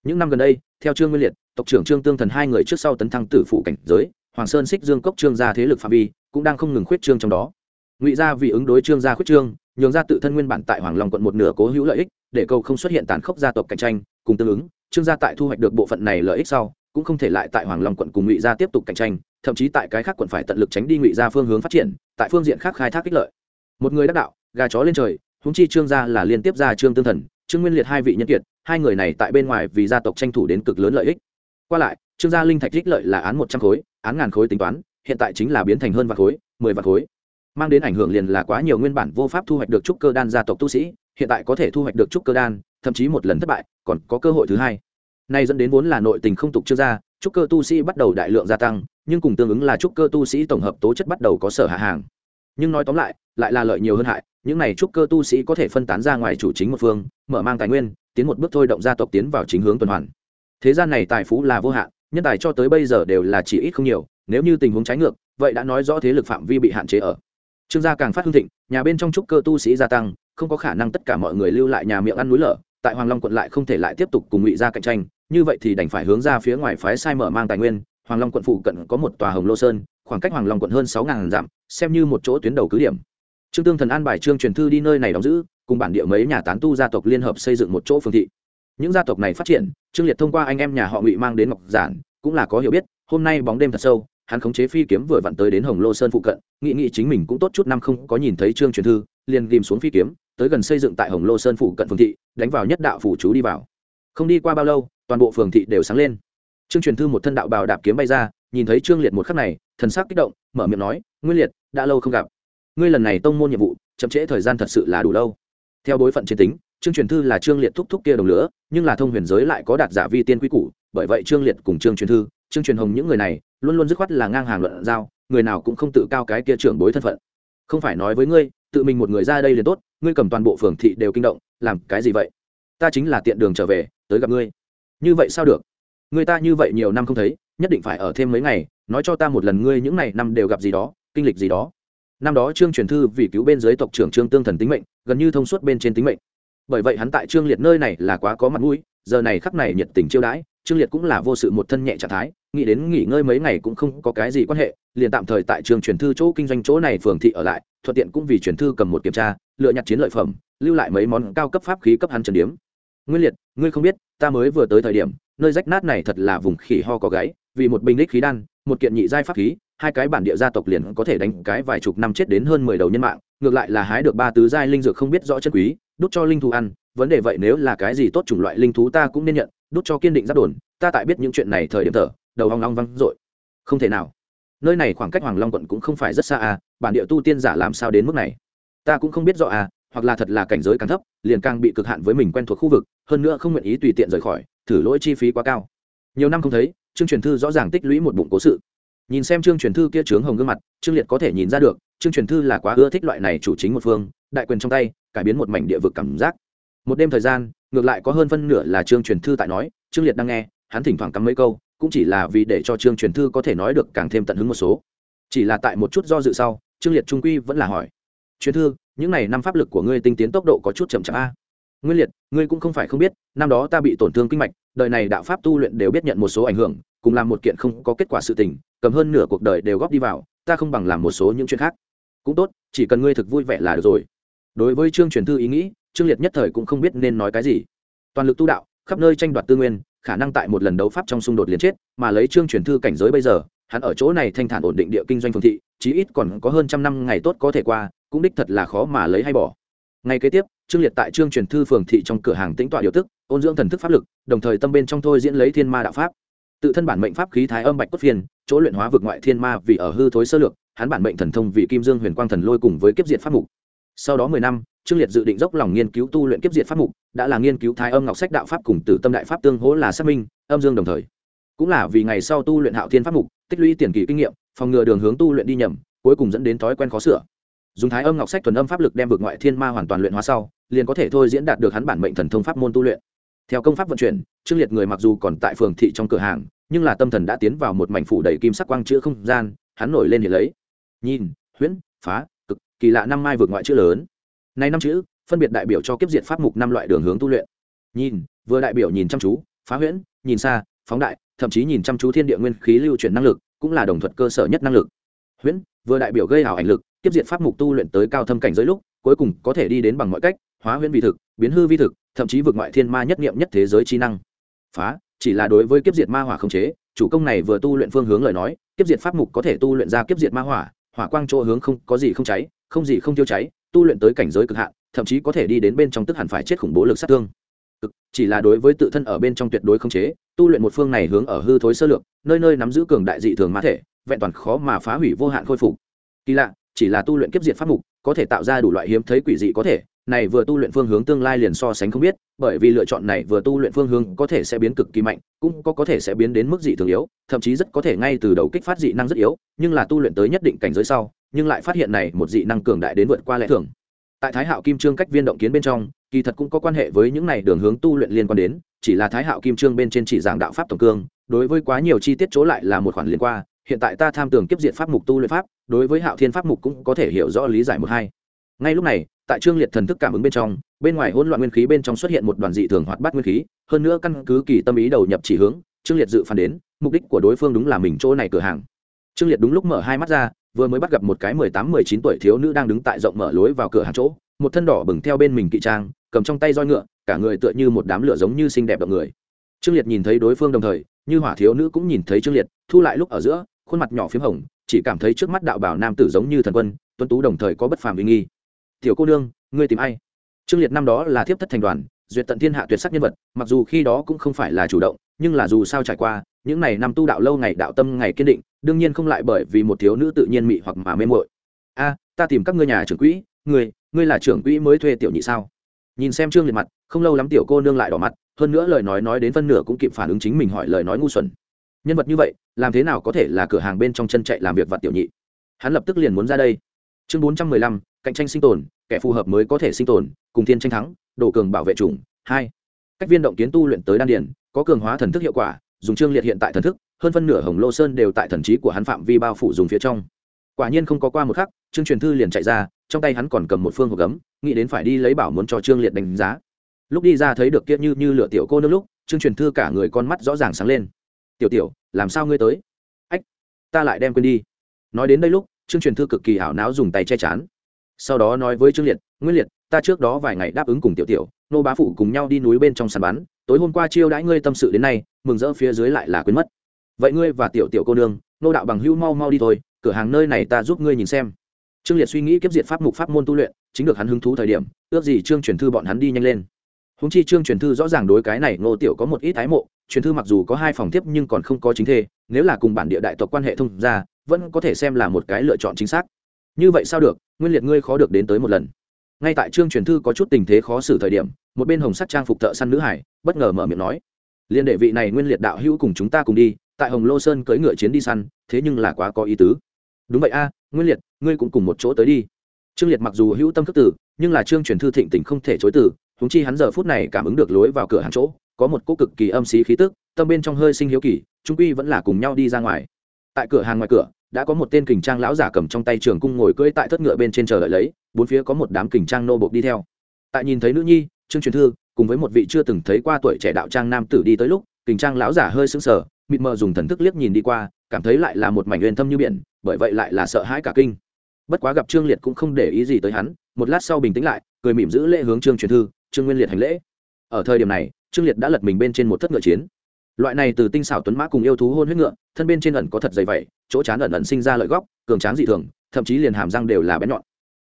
Những năm gần đây, theo trương nguyên liệt, tộc trưởng trương tương thần hai người trước sau tấn thăng tử phụ cảnh giới, hoàng sơn xích dương cốc trương gia thế lực phạm vi cũng đang không ngừng khuyết trương trong đó. Ngụy gia vì ứng đối trương gia khuyết trương, nhường ra tự thân nguyên bản tại hoàng long quận một nửa cố hữu lợi ích, để cầu không xuất hiện tàn khốc gia tộc cạnh tranh, cùng tương ứng, trương gia tại thu hoạch được bộ phận này lợi ích sau, cũng không thể lại tại hoàng long quận cùng ngụy gia tiếp tục cạnh tranh, thậm chí tại cái khác quận phải tận lực tránh đi ngụy gia phương hướng phát triển, tại phương diện khác khai thác ích lợi. Một người đắc đạo, gà chó lên trời húng chi trương gia là liên tiếp gia trương tương thần trương nguyên liệt hai vị nhân kiệt, hai người này tại bên ngoài vì gia tộc tranh thủ đến cực lớn lợi ích. Qua lại, trương gia linh thạch ích lợi là án một trăm khối, án ngàn khối tính toán, hiện tại chính là biến thành hơn vạn khối, mười vạn khối. Mang đến ảnh hưởng liền là quá nhiều nguyên bản vô pháp thu hoạch được trúc cơ đan gia tộc tu sĩ, hiện tại có thể thu hoạch được trúc cơ đan, thậm chí một lần thất bại, còn có cơ hội thứ hai. Nay dẫn đến vốn là nội tình không tục chưa ra, trúc cơ tu sĩ bắt đầu đại lượng gia tăng, nhưng cùng tương ứng là trúc cơ tu sĩ tổng hợp tố chất bắt đầu có sở hạ hàng. Nhưng nói tóm lại lại là lợi nhiều hơn hại những này trúc cơ tu sĩ có thể phân tán ra ngoài chủ chính một phương, mở mang tài nguyên, tiến một bước thôi động gia tộc tiến vào chính hướng tuần hoàn. Thế gian này tài phú là vô hạn, nhân tài cho tới bây giờ đều là chỉ ít không nhiều, nếu như tình huống trái ngược, vậy đã nói rõ thế lực phạm vi bị hạn chế ở. Trương gia càng phát hưng thịnh, nhà bên trong trúc cơ tu sĩ gia tăng, không có khả năng tất cả mọi người lưu lại nhà miệng ăn núi lở, tại hoàng long quận lại không thể lại tiếp tục cùng ngụy gia cạnh tranh, như vậy thì đành phải hướng ra phía ngoài phái sai mở mang tài nguyên. Hoàng long quận phụ cận có một tòa hồng lô sơn, khoảng cách hoàng long quận hơn sáu ngàn dặm, xem như một chỗ tuyến đầu cứ điểm trương tương thần an bài trương truyền thư đi nơi này đóng giữ, cùng bản địa mấy nhà tán tu gia tộc liên hợp xây dựng một chỗ phương thị. Những gia tộc này phát triển, trương liệt thông qua anh em nhà họ ngụy mang đến ngọc giản, cũng là có hiểu biết, hôm nay bóng đêm thật sâu, hắn khống chế phi kiếm vừa vặn tới đến hồng lô sơn phụ cận, nghĩ nghĩ chính mình cũng tốt chút năm không có nhìn thấy trương truyền thư, liền ghìm xuống phi kiếm, tới gần xây dựng tại hồng lô sơn phụ cận phường thị, đánh vào nhất đạo phủ chú đi vào. Không đi qua bao lâu, toàn bộ phường thị đều sáng lên. Trương truyền thư một thân đạo bào đạp kiếm bay ra, nhìn thấy trương liệt một khắc này, thần sắc kích động, mở miệng nói, nguyên liệt, đã lâu không gặp ngươi lần này tông môn nhiệm vụ, chậm trễ thời gian thật sự là đủ lâu. Theo bối phận chiến tính, trương truyền thư là trương liệt thúc thúc kia đồng lửa, nhưng là thông huyền giới lại có đạt giả vi tiên quy củ, bởi vậy trương liệt cùng trương truyền thư, trương truyền hồng những người này, luôn luôn dứt khoát là ngang hàng luận giao, người nào cũng không tự cao cái kia trưởng bối thân phận. Không phải nói với ngươi, tự mình một người ra đây liền tốt, ngươi cầm toàn bộ phường thị đều kinh động, làm cái gì vậy? Ta chính là tiện đường trở về, tới gặp ngươi. Như vậy sao được? Người ta như vậy nhiều năm không thấy, nhất định phải ở thêm mấy ngày, nói cho ta một lần ngươi những ngày năm đều gặp gì đó, kinh lịch gì đó năm đó trương truyền thư vì cứu bên dưới tộc trưởng trương tương thần tính mệnh, gần như thông suốt bên trên tính mệnh. Bởi vậy hắn tại trương liệt nơi này là quá có mặt mũi, giờ này khắc này nhiệt tình chiêu đãi, trương liệt cũng là vô sự một thân nhẹ trạng thái, nghĩ đến nghỉ ngơi mấy ngày cũng không có cái gì quan hệ, liền tạm thời tại trường truyền thư chỗ kinh doanh chỗ này phường thị ở lại, thuận tiện cũng vì truyền thư cầm một kiểm tra, lựa nhặt chiến lợi phẩm, lưu lại mấy món cao cấp pháp khí cấp hắn trần điếm. Nguyên liệt, ngươi không biết, ta mới vừa tới thời điểm, nơi rách nát này thật là vùng khỉ ho có gáy, vì một bình lích khí đan, một kiện nhị giai pháp khí hai cái bản địa gia tộc liền có thể đánh cái vài chục năm chết đến hơn mười đầu nhân mạng, ngược lại là hái được ba tứ giai linh dược không biết rõ chân quý, đút cho linh thú ăn, vấn đề vậy nếu là cái gì tốt chủng loại linh thú ta cũng nên nhận, đút cho kiên định giáp đồn, ta tại biết những chuyện này thời điểm thở, đầu hoang long văng rồi không thể nào. Nơi này khoảng cách hoàng long quận cũng không phải rất xa à bản địa tu tiên giả làm sao đến mức này? Ta cũng không biết rõ à hoặc là thật là cảnh giới càng thấp, liền càng bị cực hạn với mình quen thuộc khu vực, hơn nữa không nguyện ý tùy tiện rời khỏi, thử lỗi chi phí quá cao. Nhiều năm không thấy, trương truyền thư rõ ràng tích lũy một bụng cố sự nhìn xem trương truyền thư kia trướng hồng gương mặt, trương liệt có thể nhìn ra được, trương truyền thư là quá ưa thích loại này chủ chính một phương, đại quyền trong tay, cải biến một mảnh địa vực cảm giác. Một đêm thời gian, ngược lại có hơn phân nửa là trương truyền thư tại nói, trương liệt đang nghe, hắn thỉnh thoảng cắm mấy câu, cũng chỉ là vì để cho trương truyền thư có thể nói được càng thêm tận hứng một số. Chỉ là tại một chút do dự sau, trương liệt trung quy vẫn là hỏi, truyền thư, những này năm pháp lực của ngươi tinh tiến tốc độ có chút chậm chạp a? Nguyên liệt, ngươi cũng không phải không biết, năm đó ta bị tổn thương kinh mạch, đời này đạo pháp tu luyện đều biết nhận một số ảnh hưởng, cùng làm một kiện không có kết quả sự tình cầm hơn nửa cuộc đời đều góp đi vào, ta không bằng làm một số những chuyện khác. Cũng tốt, chỉ cần ngươi thực vui vẻ là được rồi. Đối với trương truyền thư ý nghĩ, trương liệt nhất thời cũng không biết nên nói cái gì. Toàn lực tu đạo, khắp nơi tranh đoạt tư nguyên, khả năng tại một lần đấu pháp trong xung đột liền chết, mà lấy trương truyền thư cảnh giới bây giờ, hắn ở chỗ này thanh thản ổn định địa kinh doanh phương thị, chí ít còn có hơn trăm năm ngày tốt có thể qua, cũng đích thật là khó mà lấy hay bỏ. Ngày kế tiếp, trương liệt tại trương truyền thư phường thị trong cửa hàng tĩnh tọa điều tức, ôn dưỡng thần thức pháp lực, đồng thời tâm bên trong thôi diễn lấy thiên ma đạo pháp. Tự thân bản mệnh pháp khí thái âm bạch cốt phiền chỗ luyện hóa vực ngoại thiên ma vì ở hư thối sơ lược, hắn bản mệnh thần thông vì kim dương huyền quang thần lôi cùng với kiếp diệt pháp mục. Sau đó mười năm, trương liệt dự định dốc lòng nghiên cứu tu luyện kiếp diệt pháp mục, đã là nghiên cứu thái âm ngọc sách đạo pháp cùng tử tâm đại pháp tương hỗ là xác minh, âm dương đồng thời. Cũng là vì ngày sau tu luyện hạo thiên pháp mục, tích lũy tiền kỳ kinh nghiệm, phòng ngừa đường hướng tu luyện đi nhầm, cuối cùng dẫn đến thói quen khó sửa. Dùng thái âm ngọc sách thuần âm pháp lực đem vượt ngoại thiên ma hoàn toàn luyện hóa sau, liền có thể thôi diễn đạt được hắn bản mệnh thần thông pháp môn tu luyện. Theo công pháp vận chuyển, trương liệt người mặc dù còn tại phường thị trong cửa hàng nhưng là tâm thần đã tiến vào một mảnh phủ đầy kim sắc quang chữ không gian, hắn nổi lên hiện lấy. Nhìn, huyễn, phá, cực, kỳ lạ năm mai vượt ngoại chữ lớn. Nay năm chữ, phân biệt đại biểu cho kiếp diệt pháp mục năm loại đường hướng tu luyện. Nhìn, vừa đại biểu nhìn chăm chú, phá huyễn, nhìn xa, phóng đại, thậm chí nhìn chăm chú thiên địa nguyên khí lưu chuyển năng lực, cũng là đồng thuật cơ sở nhất năng lực. Huyễn, vừa đại biểu gây hào ảnh lực tiếp diện pháp mục tu luyện tới cao thâm cảnh giới lúc, cuối cùng có thể đi đến bằng mọi cách, hóa huyễn vi thực, biến hư vi thực, thậm chí vượt ngoại thiên ma nhất nghiệm nhất thế giới trí năng. Phá chỉ là đối với kiếp diệt ma hỏa không chế, chủ công này vừa tu luyện phương hướng lời nói, kiếp diệt pháp mục có thể tu luyện ra kiếp diệt ma hỏa hỏa quang chỗ hướng không, có gì không cháy, không gì không tiêu cháy, tu luyện tới cảnh giới cực hạn, thậm chí có thể đi đến bên trong tức hẳn phải chết khủng bố lực sát thương. Cực, chỉ là đối với tự thân ở bên trong tuyệt đối không chế, tu luyện một phương này hướng ở hư thối sơ lược, nơi nơi nắm giữ cường đại dị thường mã thể, vẹn toàn khó mà phá hủy vô hạn khôi phục. Kỳ lạ, chỉ là tu luyện kiếp diệt pháp mục, có thể tạo ra đủ loại hiếm thấy quỷ dị có thể này vừa tu luyện phương hướng tương lai liền so sánh không biết, bởi vì lựa chọn này vừa tu luyện phương hướng có thể sẽ biến cực kỳ mạnh, cũng có có thể sẽ biến đến mức dị thường yếu, thậm chí rất có thể ngay từ đầu kích phát dị năng rất yếu, nhưng là tu luyện tới nhất định cảnh giới sau, nhưng lại phát hiện này một dị năng cường đại đến vượt qua lẽ thường. Tại thái hạo kim trương cách viên động kiến bên trong, kỳ thật cũng có quan hệ với những này đường hướng tu luyện liên quan đến, chỉ là thái hạo kim trương bên trên chỉ giảng đạo pháp tổng cương, đối với quá nhiều chi tiết chỗ lại là một khoản liên quan hiện tại ta tham tưởng kiếp diện pháp mục tu luyện pháp, đối với hạo thiên pháp mục cũng có thể hiểu rõ lý giải một hai. Ngay lúc này tại trương liệt thần thức cảm ứng bên trong, bên ngoài hỗn loạn nguyên khí bên trong xuất hiện một đoàn dị thường hoạt bát nguyên khí, hơn nữa căn cứ kỳ tâm ý đầu nhập chỉ hướng, trương liệt dự phán đến, mục đích của đối phương đúng là mình chỗ này cửa hàng. Trương liệt đúng lúc mở hai mắt ra, vừa mới bắt gặp một cái mười tám, mười chín tuổi thiếu nữ đang đứng tại rộng mở lối vào cửa hàng chỗ, một thân đỏ bừng theo bên mình kỵ trang, cầm trong tay roi ngựa, cả người tựa như một đám lửa giống như xinh đẹp động người. Trương liệt nhìn thấy đối phương đồng thời, như hỏa thiếu nữ cũng nhìn thấy trương liệt, thu lại lúc ở giữa, khuôn mặt nhỏ p h í m hồng, chỉ cảm thấy trước mắt đạo bảo nam tử giống như thần quân, tuấn tú đồng thời có bất phàm uy nghi tiểu cô nương, ngươi tìm ai? Trương liệt năm đó là thiếp thất thành đoàn, duyệt tận thiên hạ tuyệt sắc nhân vật, mặc dù khi đó cũng không phải là chủ động, nhưng là dù sao trải qua, những này năm tu đạo lâu ngày đạo tâm ngày kiên định, đương nhiên không lại bởi vì một thiếu nữ tự nhiên mị hoặc mà mê mội a, ta tìm các ngươi nhà trưởng quỹ, ngươi ngươi là trưởng quỹ mới thuê tiểu nhị sao? Nhìn xem trương liệt mặt, không lâu lắm tiểu cô nương lại đỏ mặt, hơn nữa lời nói nói đến phân nửa cũng kịp phản ứng chính mình hỏi lời nói ngu xuẩn. Nhân vật như vậy, làm thế nào có thể là cửa hàng bên trong chân chạy làm việc vặt tiểu nhị? Hắn lập tức liền muốn ra đây. Chương bốn trăm mười lăm cạnh tranh sinh tồn, kẻ phù hợp mới có thể sinh tồn, cùng thiên tranh thắng đổ cường bảo vệ chủng. Hai, cách viên động kiến tu luyện tới đan điển có cường hóa thần thức hiệu quả, dùng trương liệt hiện tại thần thức, hơn phân nửa hồng lô sơn đều tại thần trí của hắn phạm vi bao phủ dùng phía trong. Quả nhiên không có qua một khắc, trương truyền thư liền chạy ra, trong tay hắn còn cầm một phương hộp gấm, nghĩ đến phải đi lấy bảo muốn cho trương liệt đánh giá. Lúc đi ra thấy được kia như như lửa tiểu cô nương lúc, trương truyền thư cả người con mắt rõ ràng sáng lên. Tiểu tiểu, làm sao ngươi tới? Ách, ta lại đem quên đi. Nói đến đây lúc, trương truyền thư cực kỳ ảo não dùng tay che chắn sau đó nói với trương liệt, nguyên liệt, ta trước đó vài ngày đáp ứng cùng tiểu tiểu, nô bá phụ cùng nhau đi núi bên trong sàn bắn, tối hôm qua chiêu đãi ngươi tâm sự đến nay, mừng rỡ phía dưới lại là quên mất. Vậy ngươi và tiểu tiểu cô nương, nô đạo bằng hữu mau mau đi thôi, cửa hàng nơi này ta giúp ngươi nhìn xem. Trương liệt suy nghĩ kiếp diệt pháp mục pháp môn tu luyện, chính được hắn hứng thú thời điểm, ước gì trương truyền thư bọn hắn đi nhanh lên. Húng chi trương truyền thư rõ ràng đối cái này ngô tiểu có một ít thái mộ, truyền thư mặc dù có hai phòng tiếp nhưng còn không có chính thê, nếu là cùng bản địa đại tộc quan hệ thông ra vẫn có thể xem là một cái lựa chọn chính xác như vậy sao được, nguyên liệt ngươi khó được đến tới một lần. Ngay tại trương truyền thư có chút tình thế khó xử thời điểm, một bên hồng sắc trang phục thợ săn nữ hải, bất ngờ mở miệng nói, liên đệ vị này nguyên liệt đạo hữu cùng chúng ta cùng đi, tại hồng lô sơn cưỡi ngựa chiến đi săn, thế nhưng là quá có ý tứ. Đúng vậy a, nguyên liệt, ngươi cũng cùng một chỗ tới đi. Trương liệt mặc dù hữu tâm thức tử, nhưng là trương truyền thư thịnh tình không thể chối từ húng chi hắn giờ phút này cảm ứng được lối vào cửa hàng chỗ, có một cỗ cực kỳ âm xí khí tức, tâm bên trong hơi sinh hiếu kỳ trung quy vẫn là cùng nhau đi ra ngoài. Tại cửa hàng ngoài cửa đã có một tên kình trang lão giả cầm trong tay trường cung ngồi cưỡi tại thất ngựa bên trên chờ đợi lấy, bốn phía có một đám kình trang nô bộc đi theo. Tại nhìn thấy nữ nhi, trương truyền thư, cùng với một vị chưa từng thấy qua tuổi trẻ đạo trang nam tử đi tới lúc, kình trang lão giả hơi sững sờ, mịt mờ dùng thần thức liếc nhìn đi qua, cảm thấy lại là một mảnh nguyên thâm như biển, bởi vậy lại là sợ hãi cả kinh. Bất quá gặp trương liệt cũng không để ý gì tới hắn, một lát sau bình tĩnh lại, cười mỉm giữ lễ hướng trương truyền thư, trương nguyên liệt hành lễ. Ở thời điểm này, trương liệt đã lật mình bên trên một thất ngựa chiến loại này từ tinh xảo tuấn mã cùng yêu thú hôn huyết ngựa, thân bên trên ẩn có thật dày vẩy chỗ chán ẩn ẩn sinh ra lợi góc cường tráng dị thường, thậm chí liền hàm răng đều là bén nhọn.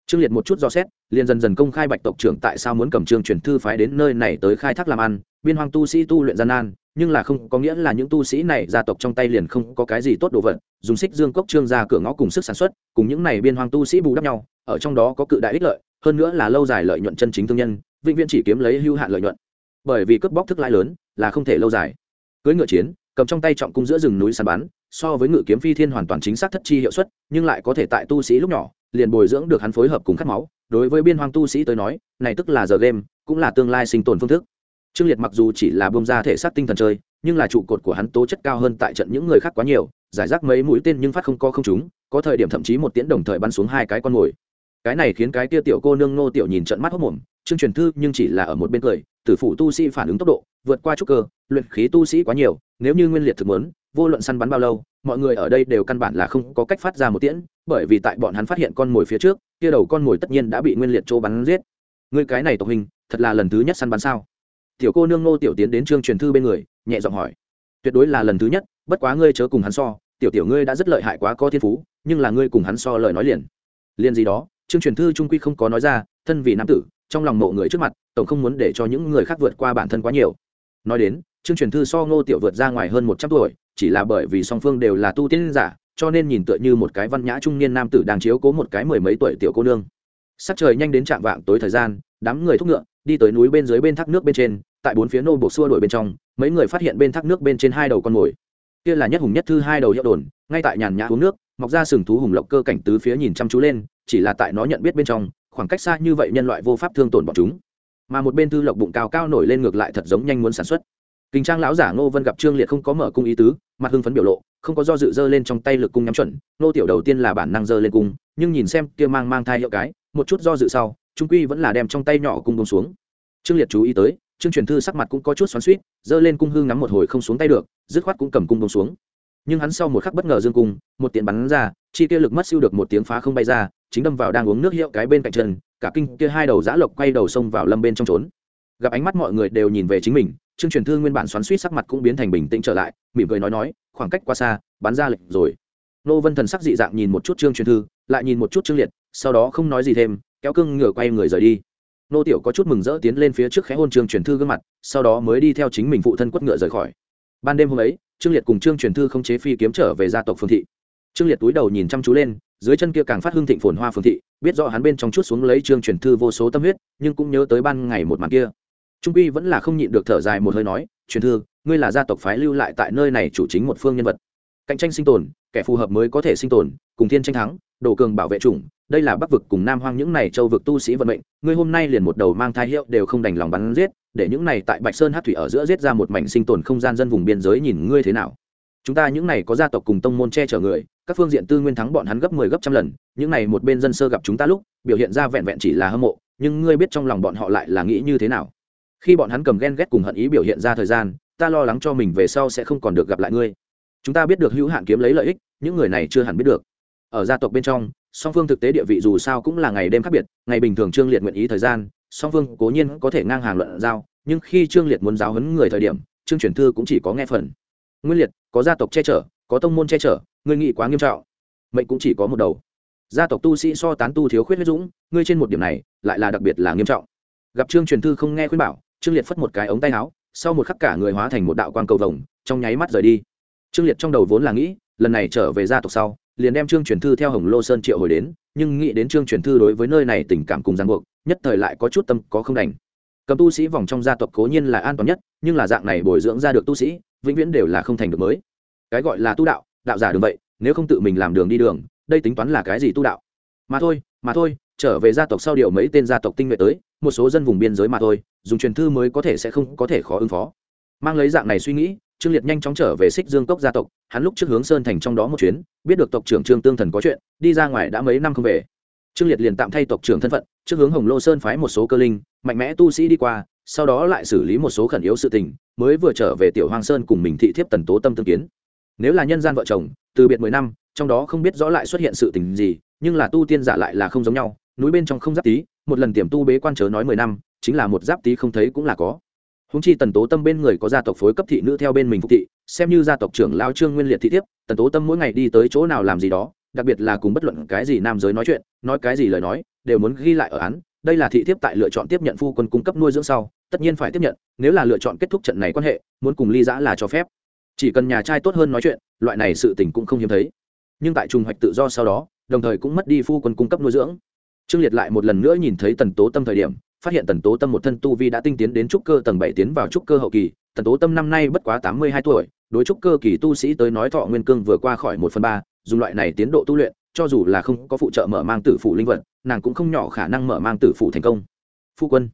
Trương liệt một chút do xét, liền dần dần công khai bạch tộc trưởng tại sao muốn cầm trương truyền thư phái đến nơi này tới khai thác làm ăn, biên hoang tu sĩ tu luyện gian nan, nhưng là không có nghĩa là những tu sĩ này gia tộc trong tay liền không có cái gì tốt đồ vật, dùng xích dương cốc trương ra cửa ngõ cùng sức sản xuất, cùng những này biên hoang tu sĩ bù đắp nhau, ở trong đó có cự đại ích lợi, hơn nữa là lâu dài lợi nhuận chân chính thương nhân, vĩnh viễn chỉ kiếm lấy hưu hạn lợi nhuận. Bởi vì cướp bóc thức lãi lớn, là không thể lâu dài cưỡi ngựa chiến, cầm trong tay trọng cung giữa rừng núi săn bắn, so với ngự kiếm phi thiên hoàn toàn chính xác thất chi hiệu suất, nhưng lại có thể tại tu sĩ lúc nhỏ, liền bồi dưỡng được hắn phối hợp cùng cắt máu. Đối với biên hoang tu sĩ tới nói, này tức là giờ game, cũng là tương lai sinh tồn phương thức. Trương liệt mặc dù chỉ là bông ra thể xác tinh thần chơi, nhưng là trụ cột của hắn tố chất cao hơn tại trận những người khác quá nhiều, giải rác mấy mũi tên nhưng phát không co không chúng, có thời điểm thậm chí một tiễn đồng thời bắn xuống hai cái con mồi. Cái này khiến cái tia tiểu cô nương nô tiểu nhìn trận mắt hốc mồm chương truyền thư nhưng chỉ là ở một bên cười, tử phụ tu sĩ phản ứng tốc độ, vượt qua trúc cơ luyện khí tu sĩ quá nhiều, nếu như nguyên liệt thực muốn, vô luận săn bắn bao lâu, mọi người ở đây đều căn bản là không có cách phát ra một tiễn, bởi vì tại bọn hắn phát hiện con mồi phía trước, kia đầu con mồi tất nhiên đã bị nguyên liệt chỗ bắn giết. Người cái này tộc hình, thật là lần thứ nhất săn bắn sao? Tiểu cô nương nô tiểu tiến đến trương truyền thư bên người, nhẹ giọng hỏi. Tuyệt đối là lần thứ nhất, bất quá ngươi chớ cùng hắn so, tiểu tiểu ngươi đã rất lợi hại quá có thiên phú, nhưng là ngươi cùng hắn so lời nói liền. Liền gì đó, trương truyền thư trung quy không có nói ra, thân vì nam tử, trong lòng mộ người trước mặt, tổng không muốn để cho những người khác vượt qua bản thân quá nhiều. Nói đến trương truyền thư so ngô tiểu vượt ra ngoài hơn một trăm tuổi, chỉ là bởi vì song phương đều là tu tiên giả, cho nên nhìn tựa như một cái văn nhã trung niên nam tử đang chiếu cố một cái mười mấy tuổi tiểu cô nương. Sắc trời nhanh đến trạm vạng tối thời gian, đám người thúc ngựa đi tới núi bên dưới bên thác nước bên trên, tại bốn phía nô bộ xua đuổi bên trong, mấy người phát hiện bên thác nước bên trên hai đầu con mồi. Kia là nhất hùng nhất thư hai đầu hiệu đồn, ngay tại nhàn nhã uống nước, mọc ra sừng thú hùng lộc cơ cảnh tứ phía nhìn chăm chú lên, chỉ là tại nó nhận biết bên trong, khoảng cách xa như vậy nhân loại vô pháp thương tổn bọn chúng. Mà một bên thư lộc bụng cao cao nổi lên ngược lại thật giống nhanh muốn sản xuất kinh trang lão giả ngô vân gặp trương liệt không có mở cung ý tứ, mặt hưng phấn biểu lộ, không có do dự dơ lên trong tay lực cung nhắm chuẩn nô tiểu đầu tiên là bản năng dơ lên cung, nhưng nhìn xem kia mang mang thai hiệu cái, một chút do dự sau, trung quy vẫn là đem trong tay nhỏ cung bông xuống. Trương liệt chú ý tới, trương truyền thư sắc mặt cũng có chút xoắn suýt dơ lên cung hư ngắm một hồi không xuống tay được, dứt khoát cũng cầm cung bông xuống. Nhưng hắn sau một khắc bất ngờ dương cung, một tiện bắn ra, chi kia lực mất siêu được một tiếng phá không bay ra, chính đâm vào đang uống nước hiệu cái bên cạnh chân, cả kinh kia hai đầu giã lộc quay đầu xông vào lâm bên trong trốn. Gặp ánh mắt mọi người đều nhìn về chính mình trương truyền thư nguyên bản xoắn suýt sắc mặt cũng biến thành bình tĩnh trở lại, mỉm cười nói nói, khoảng cách quá xa, bắn ra lệnh rồi. Nô vân thần sắc dị dạng nhìn một chút trương truyền thư, lại nhìn một chút trương liệt, sau đó không nói gì thêm, kéo cưng ngửa quay người rời đi. Nô tiểu có chút mừng rỡ tiến lên phía trước khẽ hôn trương truyền thư gương mặt, sau đó mới đi theo chính mình phụ thân quất ngựa rời khỏi. Ban đêm hôm ấy, trương liệt cùng trương truyền thư không chế phi kiếm trở về gia tộc phương thị. Trương liệt túi đầu nhìn chăm chú lên, dưới chân kia càng phát hương thịnh phồn hoa phương thị, biết rõ hắn bên trong chút xuống lấy trương truyền thư vô số tâm huyết, nhưng cũng nhớ tới ban ngày một màn kia trung quy vẫn là không nhịn được thở dài một hơi nói, truyền thư, ngươi là gia tộc phái lưu lại tại nơi này chủ chính một phương nhân vật. Cạnh tranh sinh tồn, kẻ phù hợp mới có thể sinh tồn, cùng thiên tranh thắng, đồ cường bảo vệ chủng, đây là bắc vực cùng nam hoang những này châu vực tu sĩ vận mệnh, ngươi hôm nay liền một đầu mang thai hiệu đều không đành lòng bắn giết, để những này tại bạch sơn hát thủy ở giữa giết ra một mảnh sinh tồn không gian dân vùng biên giới nhìn ngươi thế nào. Chúng ta những này có gia tộc cùng tông môn che chở người, các phương diện tư nguyên thắng bọn hắn gấp mười 10 gấp trăm lần, những này một bên dân sơ gặp chúng ta lúc, biểu hiện ra vẹn vẹn chỉ là hâm mộ, nhưng ngươi biết trong lòng bọn họ lại là nghĩ như thế nào? Khi bọn hắn cầm ghen ghét cùng hận ý biểu hiện ra thời gian, ta lo lắng cho mình về sau sẽ không còn được gặp lại ngươi. Chúng ta biết được hữu hạn kiếm lấy lợi ích, những người này chưa hẳn biết được. Ở gia tộc bên trong, song phương thực tế địa vị dù sao cũng là ngày đêm khác biệt, ngày bình thường trương liệt nguyện ý thời gian, song phương cố nhiên có thể ngang hàng luận giao, nhưng khi trương liệt muốn giáo huấn người thời điểm, trương truyền thư cũng chỉ có nghe phần. Nguyên liệt, có gia tộc che chở, có tông môn che chở, ngươi nghĩ quá nghiêm trọng. Mệnh cũng chỉ có một đầu. Gia tộc tu sĩ so tán tu thiếu khuyết huyết dũng, ngươi trên một điểm này, lại là đặc biệt là nghiêm trọng. Gặp trương truyền thư không nghe khuyên bảo trương liệt phất một cái ống tay áo, sau một khắc cả người hóa thành một đạo quang cầu vồng, trong nháy mắt rời đi. Trương liệt trong đầu vốn là nghĩ, lần này trở về gia tộc sau, liền đem trương truyền thư theo hồng lô sơn triệu hồi đến, nhưng nghĩ đến trương truyền thư đối với nơi này tình cảm cùng giang buộc, nhất thời lại có chút tâm có không đành. Cầm tu sĩ vòng trong gia tộc cố nhiên là an toàn nhất, nhưng là dạng này bồi dưỡng ra được tu sĩ, vĩnh viễn đều là không thành được mới. Cái gọi là tu đạo đạo giả đường vậy, nếu không tự mình làm đường đi đường, đây tính toán là cái gì tu đạo? Mà thôi mà thôi trở về gia tộc sau điều mấy tên gia tộc tinh nhuệ tới, một số dân vùng biên giới mà thôi, dùng truyền thư mới có thể sẽ không có thể khó ứng phó. Mang lấy dạng này suy nghĩ, trương liệt nhanh chóng trở về xích dương cốc gia tộc, hắn lúc trước hướng sơn thành trong đó một chuyến, biết được tộc trưởng trương tương thần có chuyện, đi ra ngoài đã mấy năm không về. Trương liệt liền tạm thay tộc trưởng thân phận, trước hướng hồng lô sơn phái một số cơ linh, mạnh mẽ tu sĩ đi qua, sau đó lại xử lý một số khẩn yếu sự tình, mới vừa trở về tiểu hoàng sơn cùng mình thị thiếp tần tố tâm tương kiến. Nếu là nhân gian vợ chồng, từ biệt mười năm, trong đó không biết rõ lại xuất hiện sự tình gì, nhưng là tu tiên giả lại là không giống nhau núi bên trong không giáp tí, một lần tiềm tu bế quan chớ nói mười năm, chính là một giáp tí không thấy cũng là có. Húng chi tần tố tâm bên người có gia tộc phối cấp thị nữ theo bên mình phục thị, xem như gia tộc trưởng lao trương nguyên liệt thị thiếp tần tố tâm mỗi ngày đi tới chỗ nào làm gì đó, đặc biệt là cùng bất luận cái gì nam giới nói chuyện, nói cái gì lời nói, đều muốn ghi lại ở án. Đây là thị thiếp tại lựa chọn tiếp nhận phu quân cung cấp nuôi dưỡng sau, tất nhiên phải tiếp nhận, nếu là lựa chọn kết thúc trận này quan hệ, muốn cùng ly giã là cho phép. Chỉ cần nhà trai tốt hơn nói chuyện, loại này sự tình cũng không hiếm thấy. Nhưng tại trùng hoạch tự do sau đó, đồng thời cũng mất đi phu quân cung cấp nuôi dưỡng trương liệt lại một lần nữa nhìn thấy tần tố tâm thời điểm, phát hiện tần tố tâm một thân tu vi đã tinh tiến đến trúc cơ tầng bảy tiến vào trúc cơ hậu kỳ. Tần tố tâm năm nay bất quá tám mươi hai tuổi, đối trúc cơ kỳ tu sĩ tới nói thọ nguyên cương vừa qua khỏi một phần ba, dùng loại này tiến độ tu luyện, cho dù là không có phụ trợ mở mang tử phủ linh vật, nàng cũng không nhỏ khả năng mở mang tử phủ thành công. Phu quân,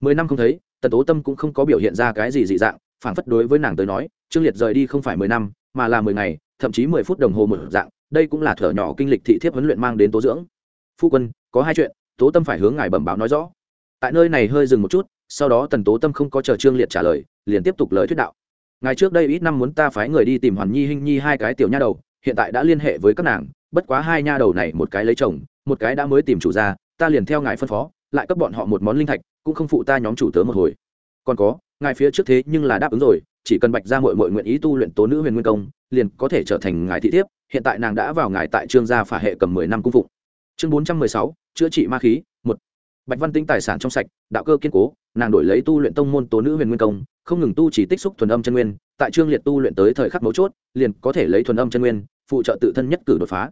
mười năm không thấy, tần tố tâm cũng không có biểu hiện ra cái gì dị dạng phản phất đối với nàng tới nói, trương liệt rời đi không phải mười năm, mà là mười ngày, thậm chí mười phút đồng hồ một dạng, đây cũng là thở nhỏ kinh lịch thị thiếp huấn luyện mang đến tố dưỡng. Phu quân có hai chuyện, tố tâm phải hướng ngài bẩm báo nói rõ. Tại nơi này hơi dừng một chút, sau đó tần tố tâm không có chờ trương liệt trả lời, liền tiếp tục lời thuyết đạo. Ngày trước đây ít năm muốn ta phái người đi tìm hoàn nhi hinh nhi hai cái tiểu nha đầu, hiện tại đã liên hệ với các nàng, bất quá hai nha đầu này một cái lấy chồng, một cái đã mới tìm chủ ra ta liền theo ngài phân phó, lại cấp bọn họ một món linh thạch, cũng không phụ ta nhóm chủ tớ một hồi. Còn có, ngài phía trước thế nhưng là đáp ứng rồi, chỉ cần bạch ra mội mội nguyện ý tu luyện tố nữ huyền nguyên công, liền có thể trở thành ngài thị thiếp, hiện tại nàng đã vào ngài tại trương gia phả hệ cầm mười năm cung phụng chương bốn trăm mười sáu, chữa trị ma khí, một. Bạch văn tinh tài sản trong sạch, đạo cơ kiên cố, nàng đổi lấy tu luyện tông môn tố nữ huyền nguyên công, không ngừng tu chỉ tích xúc thuần âm chân nguyên, tại trương liệt tu luyện tới thời khắc mấu chốt, liền có thể lấy thuần âm chân nguyên, phụ trợ tự thân nhất cử đột phá.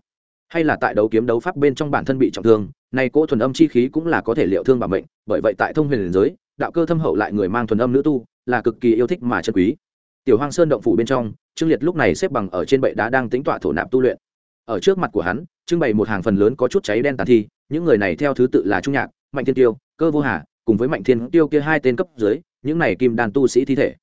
Hay là tại đấu kiếm đấu pháp bên trong bản thân bị trọng thương, nay cỗ thuần âm chi khí cũng là có thể liệu thương bảo mệnh, bởi vậy tại thông huyền giới, đạo cơ thâm hậu lại người mang thuần âm nữ tu, là cực kỳ yêu thích mà chân quý. Tiểu hoang sơn động phủ bên trong, trương liệt lúc này xếp bằng ở trên bệ đá đang tính tọa thổ nạp tu luyện. Ở trước mặt của hắn trưng bày một hàng phần lớn có chút cháy đen tàn thi, những người này theo thứ tự là trung nhạc, mạnh thiên tiêu, cơ vô hà, cùng với mạnh thiên tiêu kia hai tên cấp dưới, những này kim đàn tu sĩ thi thể.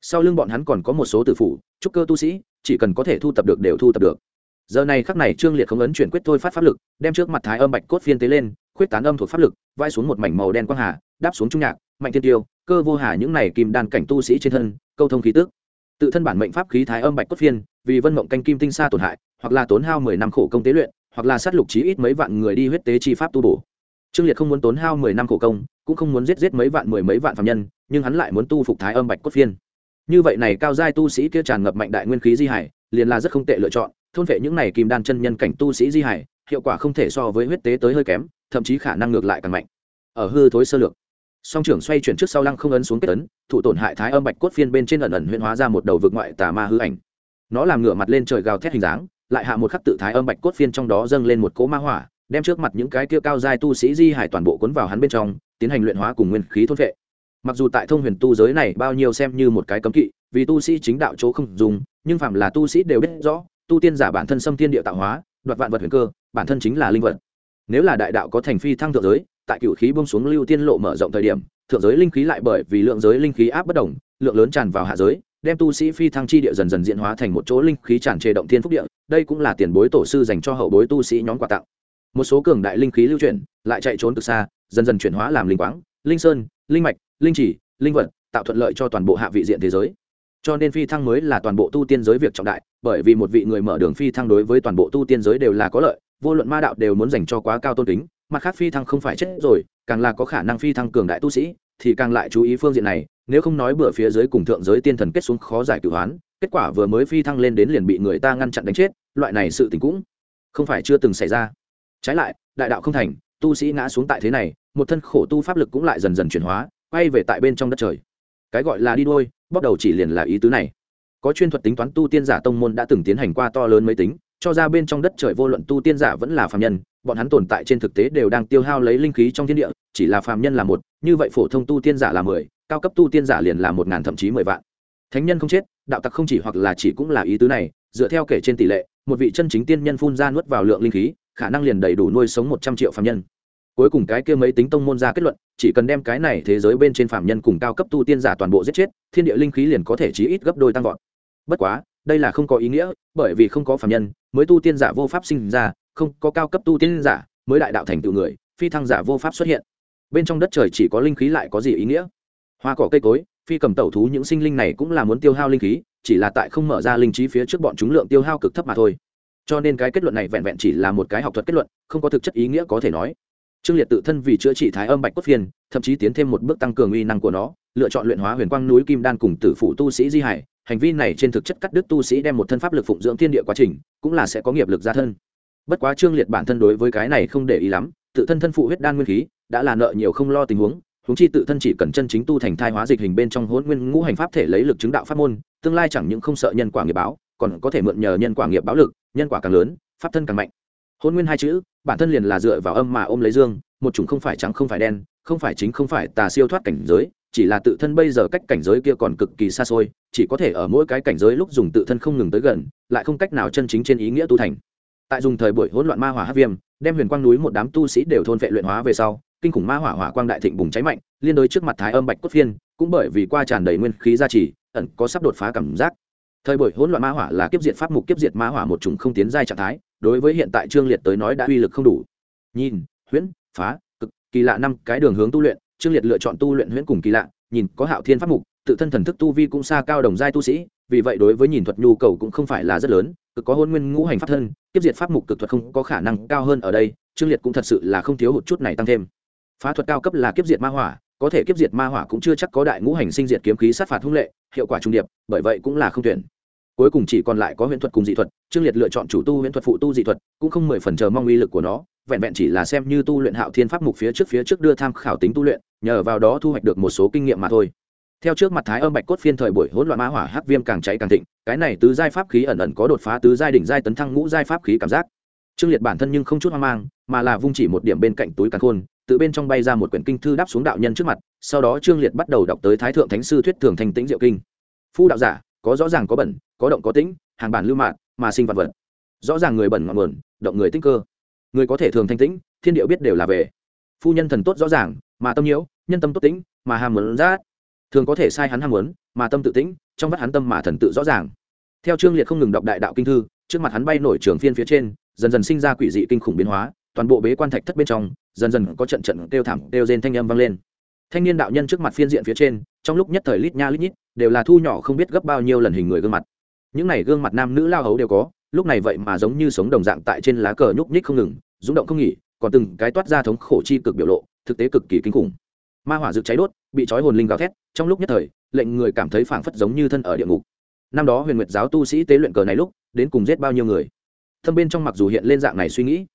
Sau lưng bọn hắn còn có một số tử phủ, trúc cơ tu sĩ, chỉ cần có thể thu tập được đều thu tập được. Giờ này khắc này trương liệt không ấn chuyển quyết thôi phát pháp lực, đem trước mặt thái âm bạch cốt phiên tế lên, khuyết tán âm thuộc pháp lực, vai xuống một mảnh màu đen quang hà, đáp xuống trung nhạc, mạnh thiên tiêu, cơ vô hà những này kim đan cảnh tu sĩ trên thân, câu thông khí tước tự thân bản mệnh pháp khí thái âm bạch cốt phiên, vì vân mộng canh kim tinh xa tổn hại, hoặc là tốn hao mười năm khổ công tế luyện hoặc là sát lục chí ít mấy vạn người đi huyết tế chi pháp tu bổ. Trương liệt không muốn tốn hao mười năm khổ công, cũng không muốn giết giết mấy vạn mười mấy vạn phạm nhân, nhưng hắn lại muốn tu phục thái âm bạch cốt phiên. Như vậy này cao giai tu sĩ kia tràn ngập mạnh đại nguyên khí di hải, liền là rất không tệ lựa chọn, thôn vệ những này kim đan chân nhân cảnh tu sĩ di hải, hiệu quả không thể so với huyết tế tới hơi kém, thậm chí khả năng ngược lại càng mạnh. Ở hư thối sơ lược, song trưởng xoay chuyển trước sau lăng không ấn xuống kết ấn thụ tổn hại thái âm bạch cốt phiên bên trên ẩn ẩn huyễn hóa ra một đầu vực ngoại tà ma hư ảnh. Nó làm ngửa mặt lên trời gào thét hình dáng lại hạ một khắc tự thái âm bạch cốt phiên trong đó dâng lên một cỗ ma hỏa, đem trước mặt những cái kia cao giai tu sĩ di hải toàn bộ cuốn vào hắn bên trong, tiến hành luyện hóa cùng nguyên khí thôn vệ. Mặc dù tại thông huyền tu giới này bao nhiêu xem như một cái cấm kỵ, vì tu sĩ chính đạo chỗ không dùng, nhưng phạm là tu sĩ đều biết rõ, tu tiên giả bản thân xâm tiên địa tạo hóa, đoạt vạn vật huyền cơ, bản thân chính là linh vật. Nếu là đại đạo có thành phi thăng thượng giới, tại cựu khí bông xuống lưu tiên lộ mở rộng thời điểm, thượng giới linh khí lại bởi vì lượng giới linh khí áp bất đồng lượng lớn tràn vào hạ giới đem tu sĩ phi thăng chi địa dần dần diễn hóa thành một chỗ linh khí tràn trề động thiên phúc địa, đây cũng là tiền bối tổ sư dành cho hậu bối tu sĩ nhóm quà tặng. Một số cường đại linh khí lưu chuyển, lại chạy trốn từ xa, dần dần chuyển hóa làm linh quáng, linh sơn, linh mạch, linh chỉ, linh vật, tạo thuận lợi cho toàn bộ hạ vị diện thế giới. Cho nên phi thăng mới là toàn bộ tu tiên giới việc trọng đại, bởi vì một vị người mở đường phi thăng đối với toàn bộ tu tiên giới đều là có lợi, vô luận ma đạo đều muốn dành cho quá cao tôn kính, mặt khác phi thăng không phải chết rồi, càng là có khả năng phi thăng cường đại tu sĩ, thì càng lại chú ý phương diện này nếu không nói bữa phía dưới cùng thượng giới tiên thần kết xuống khó giải cửu hoán, kết quả vừa mới phi thăng lên đến liền bị người ta ngăn chặn đánh chết, loại này sự tình cũng không phải chưa từng xảy ra. Trái lại, đại đạo không thành, tu sĩ ngã xuống tại thế này, một thân khổ tu pháp lực cũng lại dần dần chuyển hóa, quay về tại bên trong đất trời. Cái gọi là đi đôi bóc đầu chỉ liền là ý tứ này. Có chuyên thuật tính toán tu tiên giả tông môn đã từng tiến hành qua to lớn mấy tính, cho ra bên trong đất trời vô luận tu tiên giả vẫn là phàm nhân, bọn hắn tồn tại trên thực tế đều đang tiêu hao lấy linh khí trong thiên địa, chỉ là phàm nhân là một, như vậy phổ thông tu tiên giả là mười cao cấp tu tiên giả liền là một ngàn, thậm chí mười vạn. Thánh nhân không chết, đạo tặc không chỉ hoặc là chỉ cũng là ý tứ này, dựa theo kể trên tỷ lệ, một vị chân chính tiên nhân phun ra nuốt vào lượng linh khí, khả năng liền đầy đủ nuôi sống một trăm triệu phàm nhân. Cuối cùng cái kia mấy tính tông môn ra kết luận, chỉ cần đem cái này thế giới bên trên phàm nhân cùng cao cấp tu tiên giả toàn bộ giết chết, thiên địa linh khí liền có thể chí ít gấp đôi tăng vọt. Bất quá, đây là không có ý nghĩa, bởi vì không có phàm nhân, mới tu tiên giả vô pháp sinh ra, không có cao cấp tu tiên giả, mới đại đạo thành tựu người, phi thăng giả vô pháp xuất hiện. Bên trong đất trời chỉ có linh khí lại có gì ý nghĩa? Hoa cỏ cây cối, phi cầm tẩu thú những sinh linh này cũng là muốn tiêu hao linh khí, chỉ là tại không mở ra linh trí phía trước bọn chúng lượng tiêu hao cực thấp mà thôi. Cho nên cái kết luận này vẹn vẹn chỉ là một cái học thuật kết luận, không có thực chất ý nghĩa có thể nói. Trương liệt tự thân vì chữa trị thái âm bạch cốt phiền, thậm chí tiến thêm một bước tăng cường uy năng của nó, lựa chọn luyện hóa huyền quang núi kim đan cùng tử phụ tu sĩ di hải. Hành vi này trên thực chất cắt đứt tu sĩ đem một thân pháp lực phụng dưỡng thiên địa quá trình, cũng là sẽ có nghiệp lực gia thân. Bất quá trương liệt bản thân đối với cái này không để ý lắm, tự thân thân phụ huyết đan nguyên khí, đã là nợ nhiều không lo tình huống huống chi tự thân chỉ cần chân chính tu thành thai hóa dịch hình bên trong hỗn nguyên ngũ hành pháp thể lấy lực chứng đạo pháp môn, tương lai chẳng những không sợ nhân quả nghiệp báo, còn có thể mượn nhờ nhân quả nghiệp báo lực, nhân quả càng lớn, pháp thân càng mạnh. Hôn nguyên hai chữ, bản thân liền là dựa vào âm mà ôm lấy dương, một chủng không phải trắng không phải đen, không phải chính không phải tà siêu thoát cảnh giới, chỉ là tự thân bây giờ cách cảnh giới kia còn cực kỳ xa xôi, chỉ có thể ở mỗi cái cảnh giới lúc dùng tự thân không ngừng tới gần, lại không cách nào chân chính trên ý nghĩa tu thành. Tại dùng thời buổi hỗn loạn ma hỏa hát viêm, đem huyền quang núi một đám tu sĩ đều thôn vệ luyện hóa về sau kinh khủng ma hỏa hỏa quang đại thịnh bùng cháy mạnh, liên đối trước mặt thái âm bạch cốt phiên, cũng bởi vì qua tràn đầy nguyên khí gia trì, ẩn có sắp đột phá cảm giác. Thời buổi hỗn loạn ma hỏa là kiếp diệt pháp mục, kiếp diệt ma hỏa một chủng không tiến giai trạng thái, đối với hiện tại trương liệt tới nói đã uy lực không đủ. Nhìn, huyễn, phá, cực, kỳ lạ năm cái đường hướng tu luyện, trương liệt lựa chọn tu luyện huyễn cùng kỳ lạ, nhìn có hạo thiên pháp mục, tự thân thần thức tu vi cũng xa cao đồng giai tu sĩ, vì vậy đối với nhìn thuật nhu cầu cũng không phải là rất lớn, cực có hôn nguyên ngũ hành pháp thân, kiếp diệt pháp mục cực thuật không có khả năng cao hơn ở đây, trương liệt cũng thật sự là không thiếu hụt chút này tăng thêm phá thuật cao cấp là kiếp diệt ma hỏa, có thể kiếp diệt ma hỏa cũng chưa chắc có đại ngũ hành sinh diệt kiếm khí sát phạt hung lệ, hiệu quả trung điệp, bởi vậy cũng là không tuyển. Cuối cùng chỉ còn lại có huyễn thuật cùng dị thuật, trương liệt lựa chọn chủ tu huyễn thuật phụ tu dị thuật, cũng không mười phần chờ mong uy lực của nó, vẹn vẹn chỉ là xem như tu luyện hạo thiên pháp mục phía trước phía trước đưa tham khảo tính tu luyện, nhờ vào đó thu hoạch được một số kinh nghiệm mà thôi. Theo trước mặt thái âm bạch cốt phiên thời buổi hỗn loạn ma hỏa hắc viêm càng cháy càng thịnh, cái này tứ giai pháp khí ẩn ẩn có đột phá tứ giai đỉnh giai tấn thăng ngũ giai pháp khí cảm giác. Trương liệt bản thân nhưng không chút hoang mang, mà là vung chỉ một điểm bên cạnh túi càn khôn tự bên trong bay ra một quyển kinh thư đáp xuống đạo nhân trước mặt, sau đó trương liệt bắt đầu đọc tới thái thượng thánh sư thuyết thường thành tĩnh diệu kinh. Phu đạo giả, có rõ ràng có bẩn, có động có tĩnh, hàng bản lưu mạn, mà sinh vật vật. Rõ ràng người bẩn ngọn nguồn, động người tinh cơ. Người có thể thường thanh tĩnh, thiên điệu biết đều là về. Phu nhân thần tốt rõ ràng, mà tâm nhiễu, nhân tâm tốt tĩnh, mà ham muốn rát. Thường có thể sai hắn ham muốn, mà tâm tự tĩnh, trong vắt hắn tâm mà thần tự rõ ràng. Theo trương liệt không ngừng đọc đại đạo kinh thư, trước mặt hắn bay nổi trường phiên phía trên, dần dần sinh ra quỷ dị kinh khủng biến hóa toàn bộ bế quan thạch thất bên trong, dần dần có trận trận kêu thảm, kêu rên thanh âm vang lên. Thanh niên đạo nhân trước mặt phiên diện phía trên, trong lúc nhất thời lít nha lít nhít, đều là thu nhỏ không biết gấp bao nhiêu lần hình người gương mặt. Những này gương mặt nam nữ lao hấu đều có, lúc này vậy mà giống như sống đồng dạng tại trên lá cờ nhúc nhích không ngừng, rung động không nghỉ, còn từng cái toát ra thống khổ chi cực biểu lộ, thực tế cực kỳ kinh khủng. Ma hỏa rực cháy đốt, bị trói hồn linh gào thét, trong lúc nhất thời, lệnh người cảm thấy phảng phất giống như thân ở địa ngục. Năm đó huyền nguyệt giáo tu sĩ tế luyện cờ này lúc, đến cùng giết bao nhiêu người? Thâm bên trong mặc dù hiện lên dạng này suy nghĩ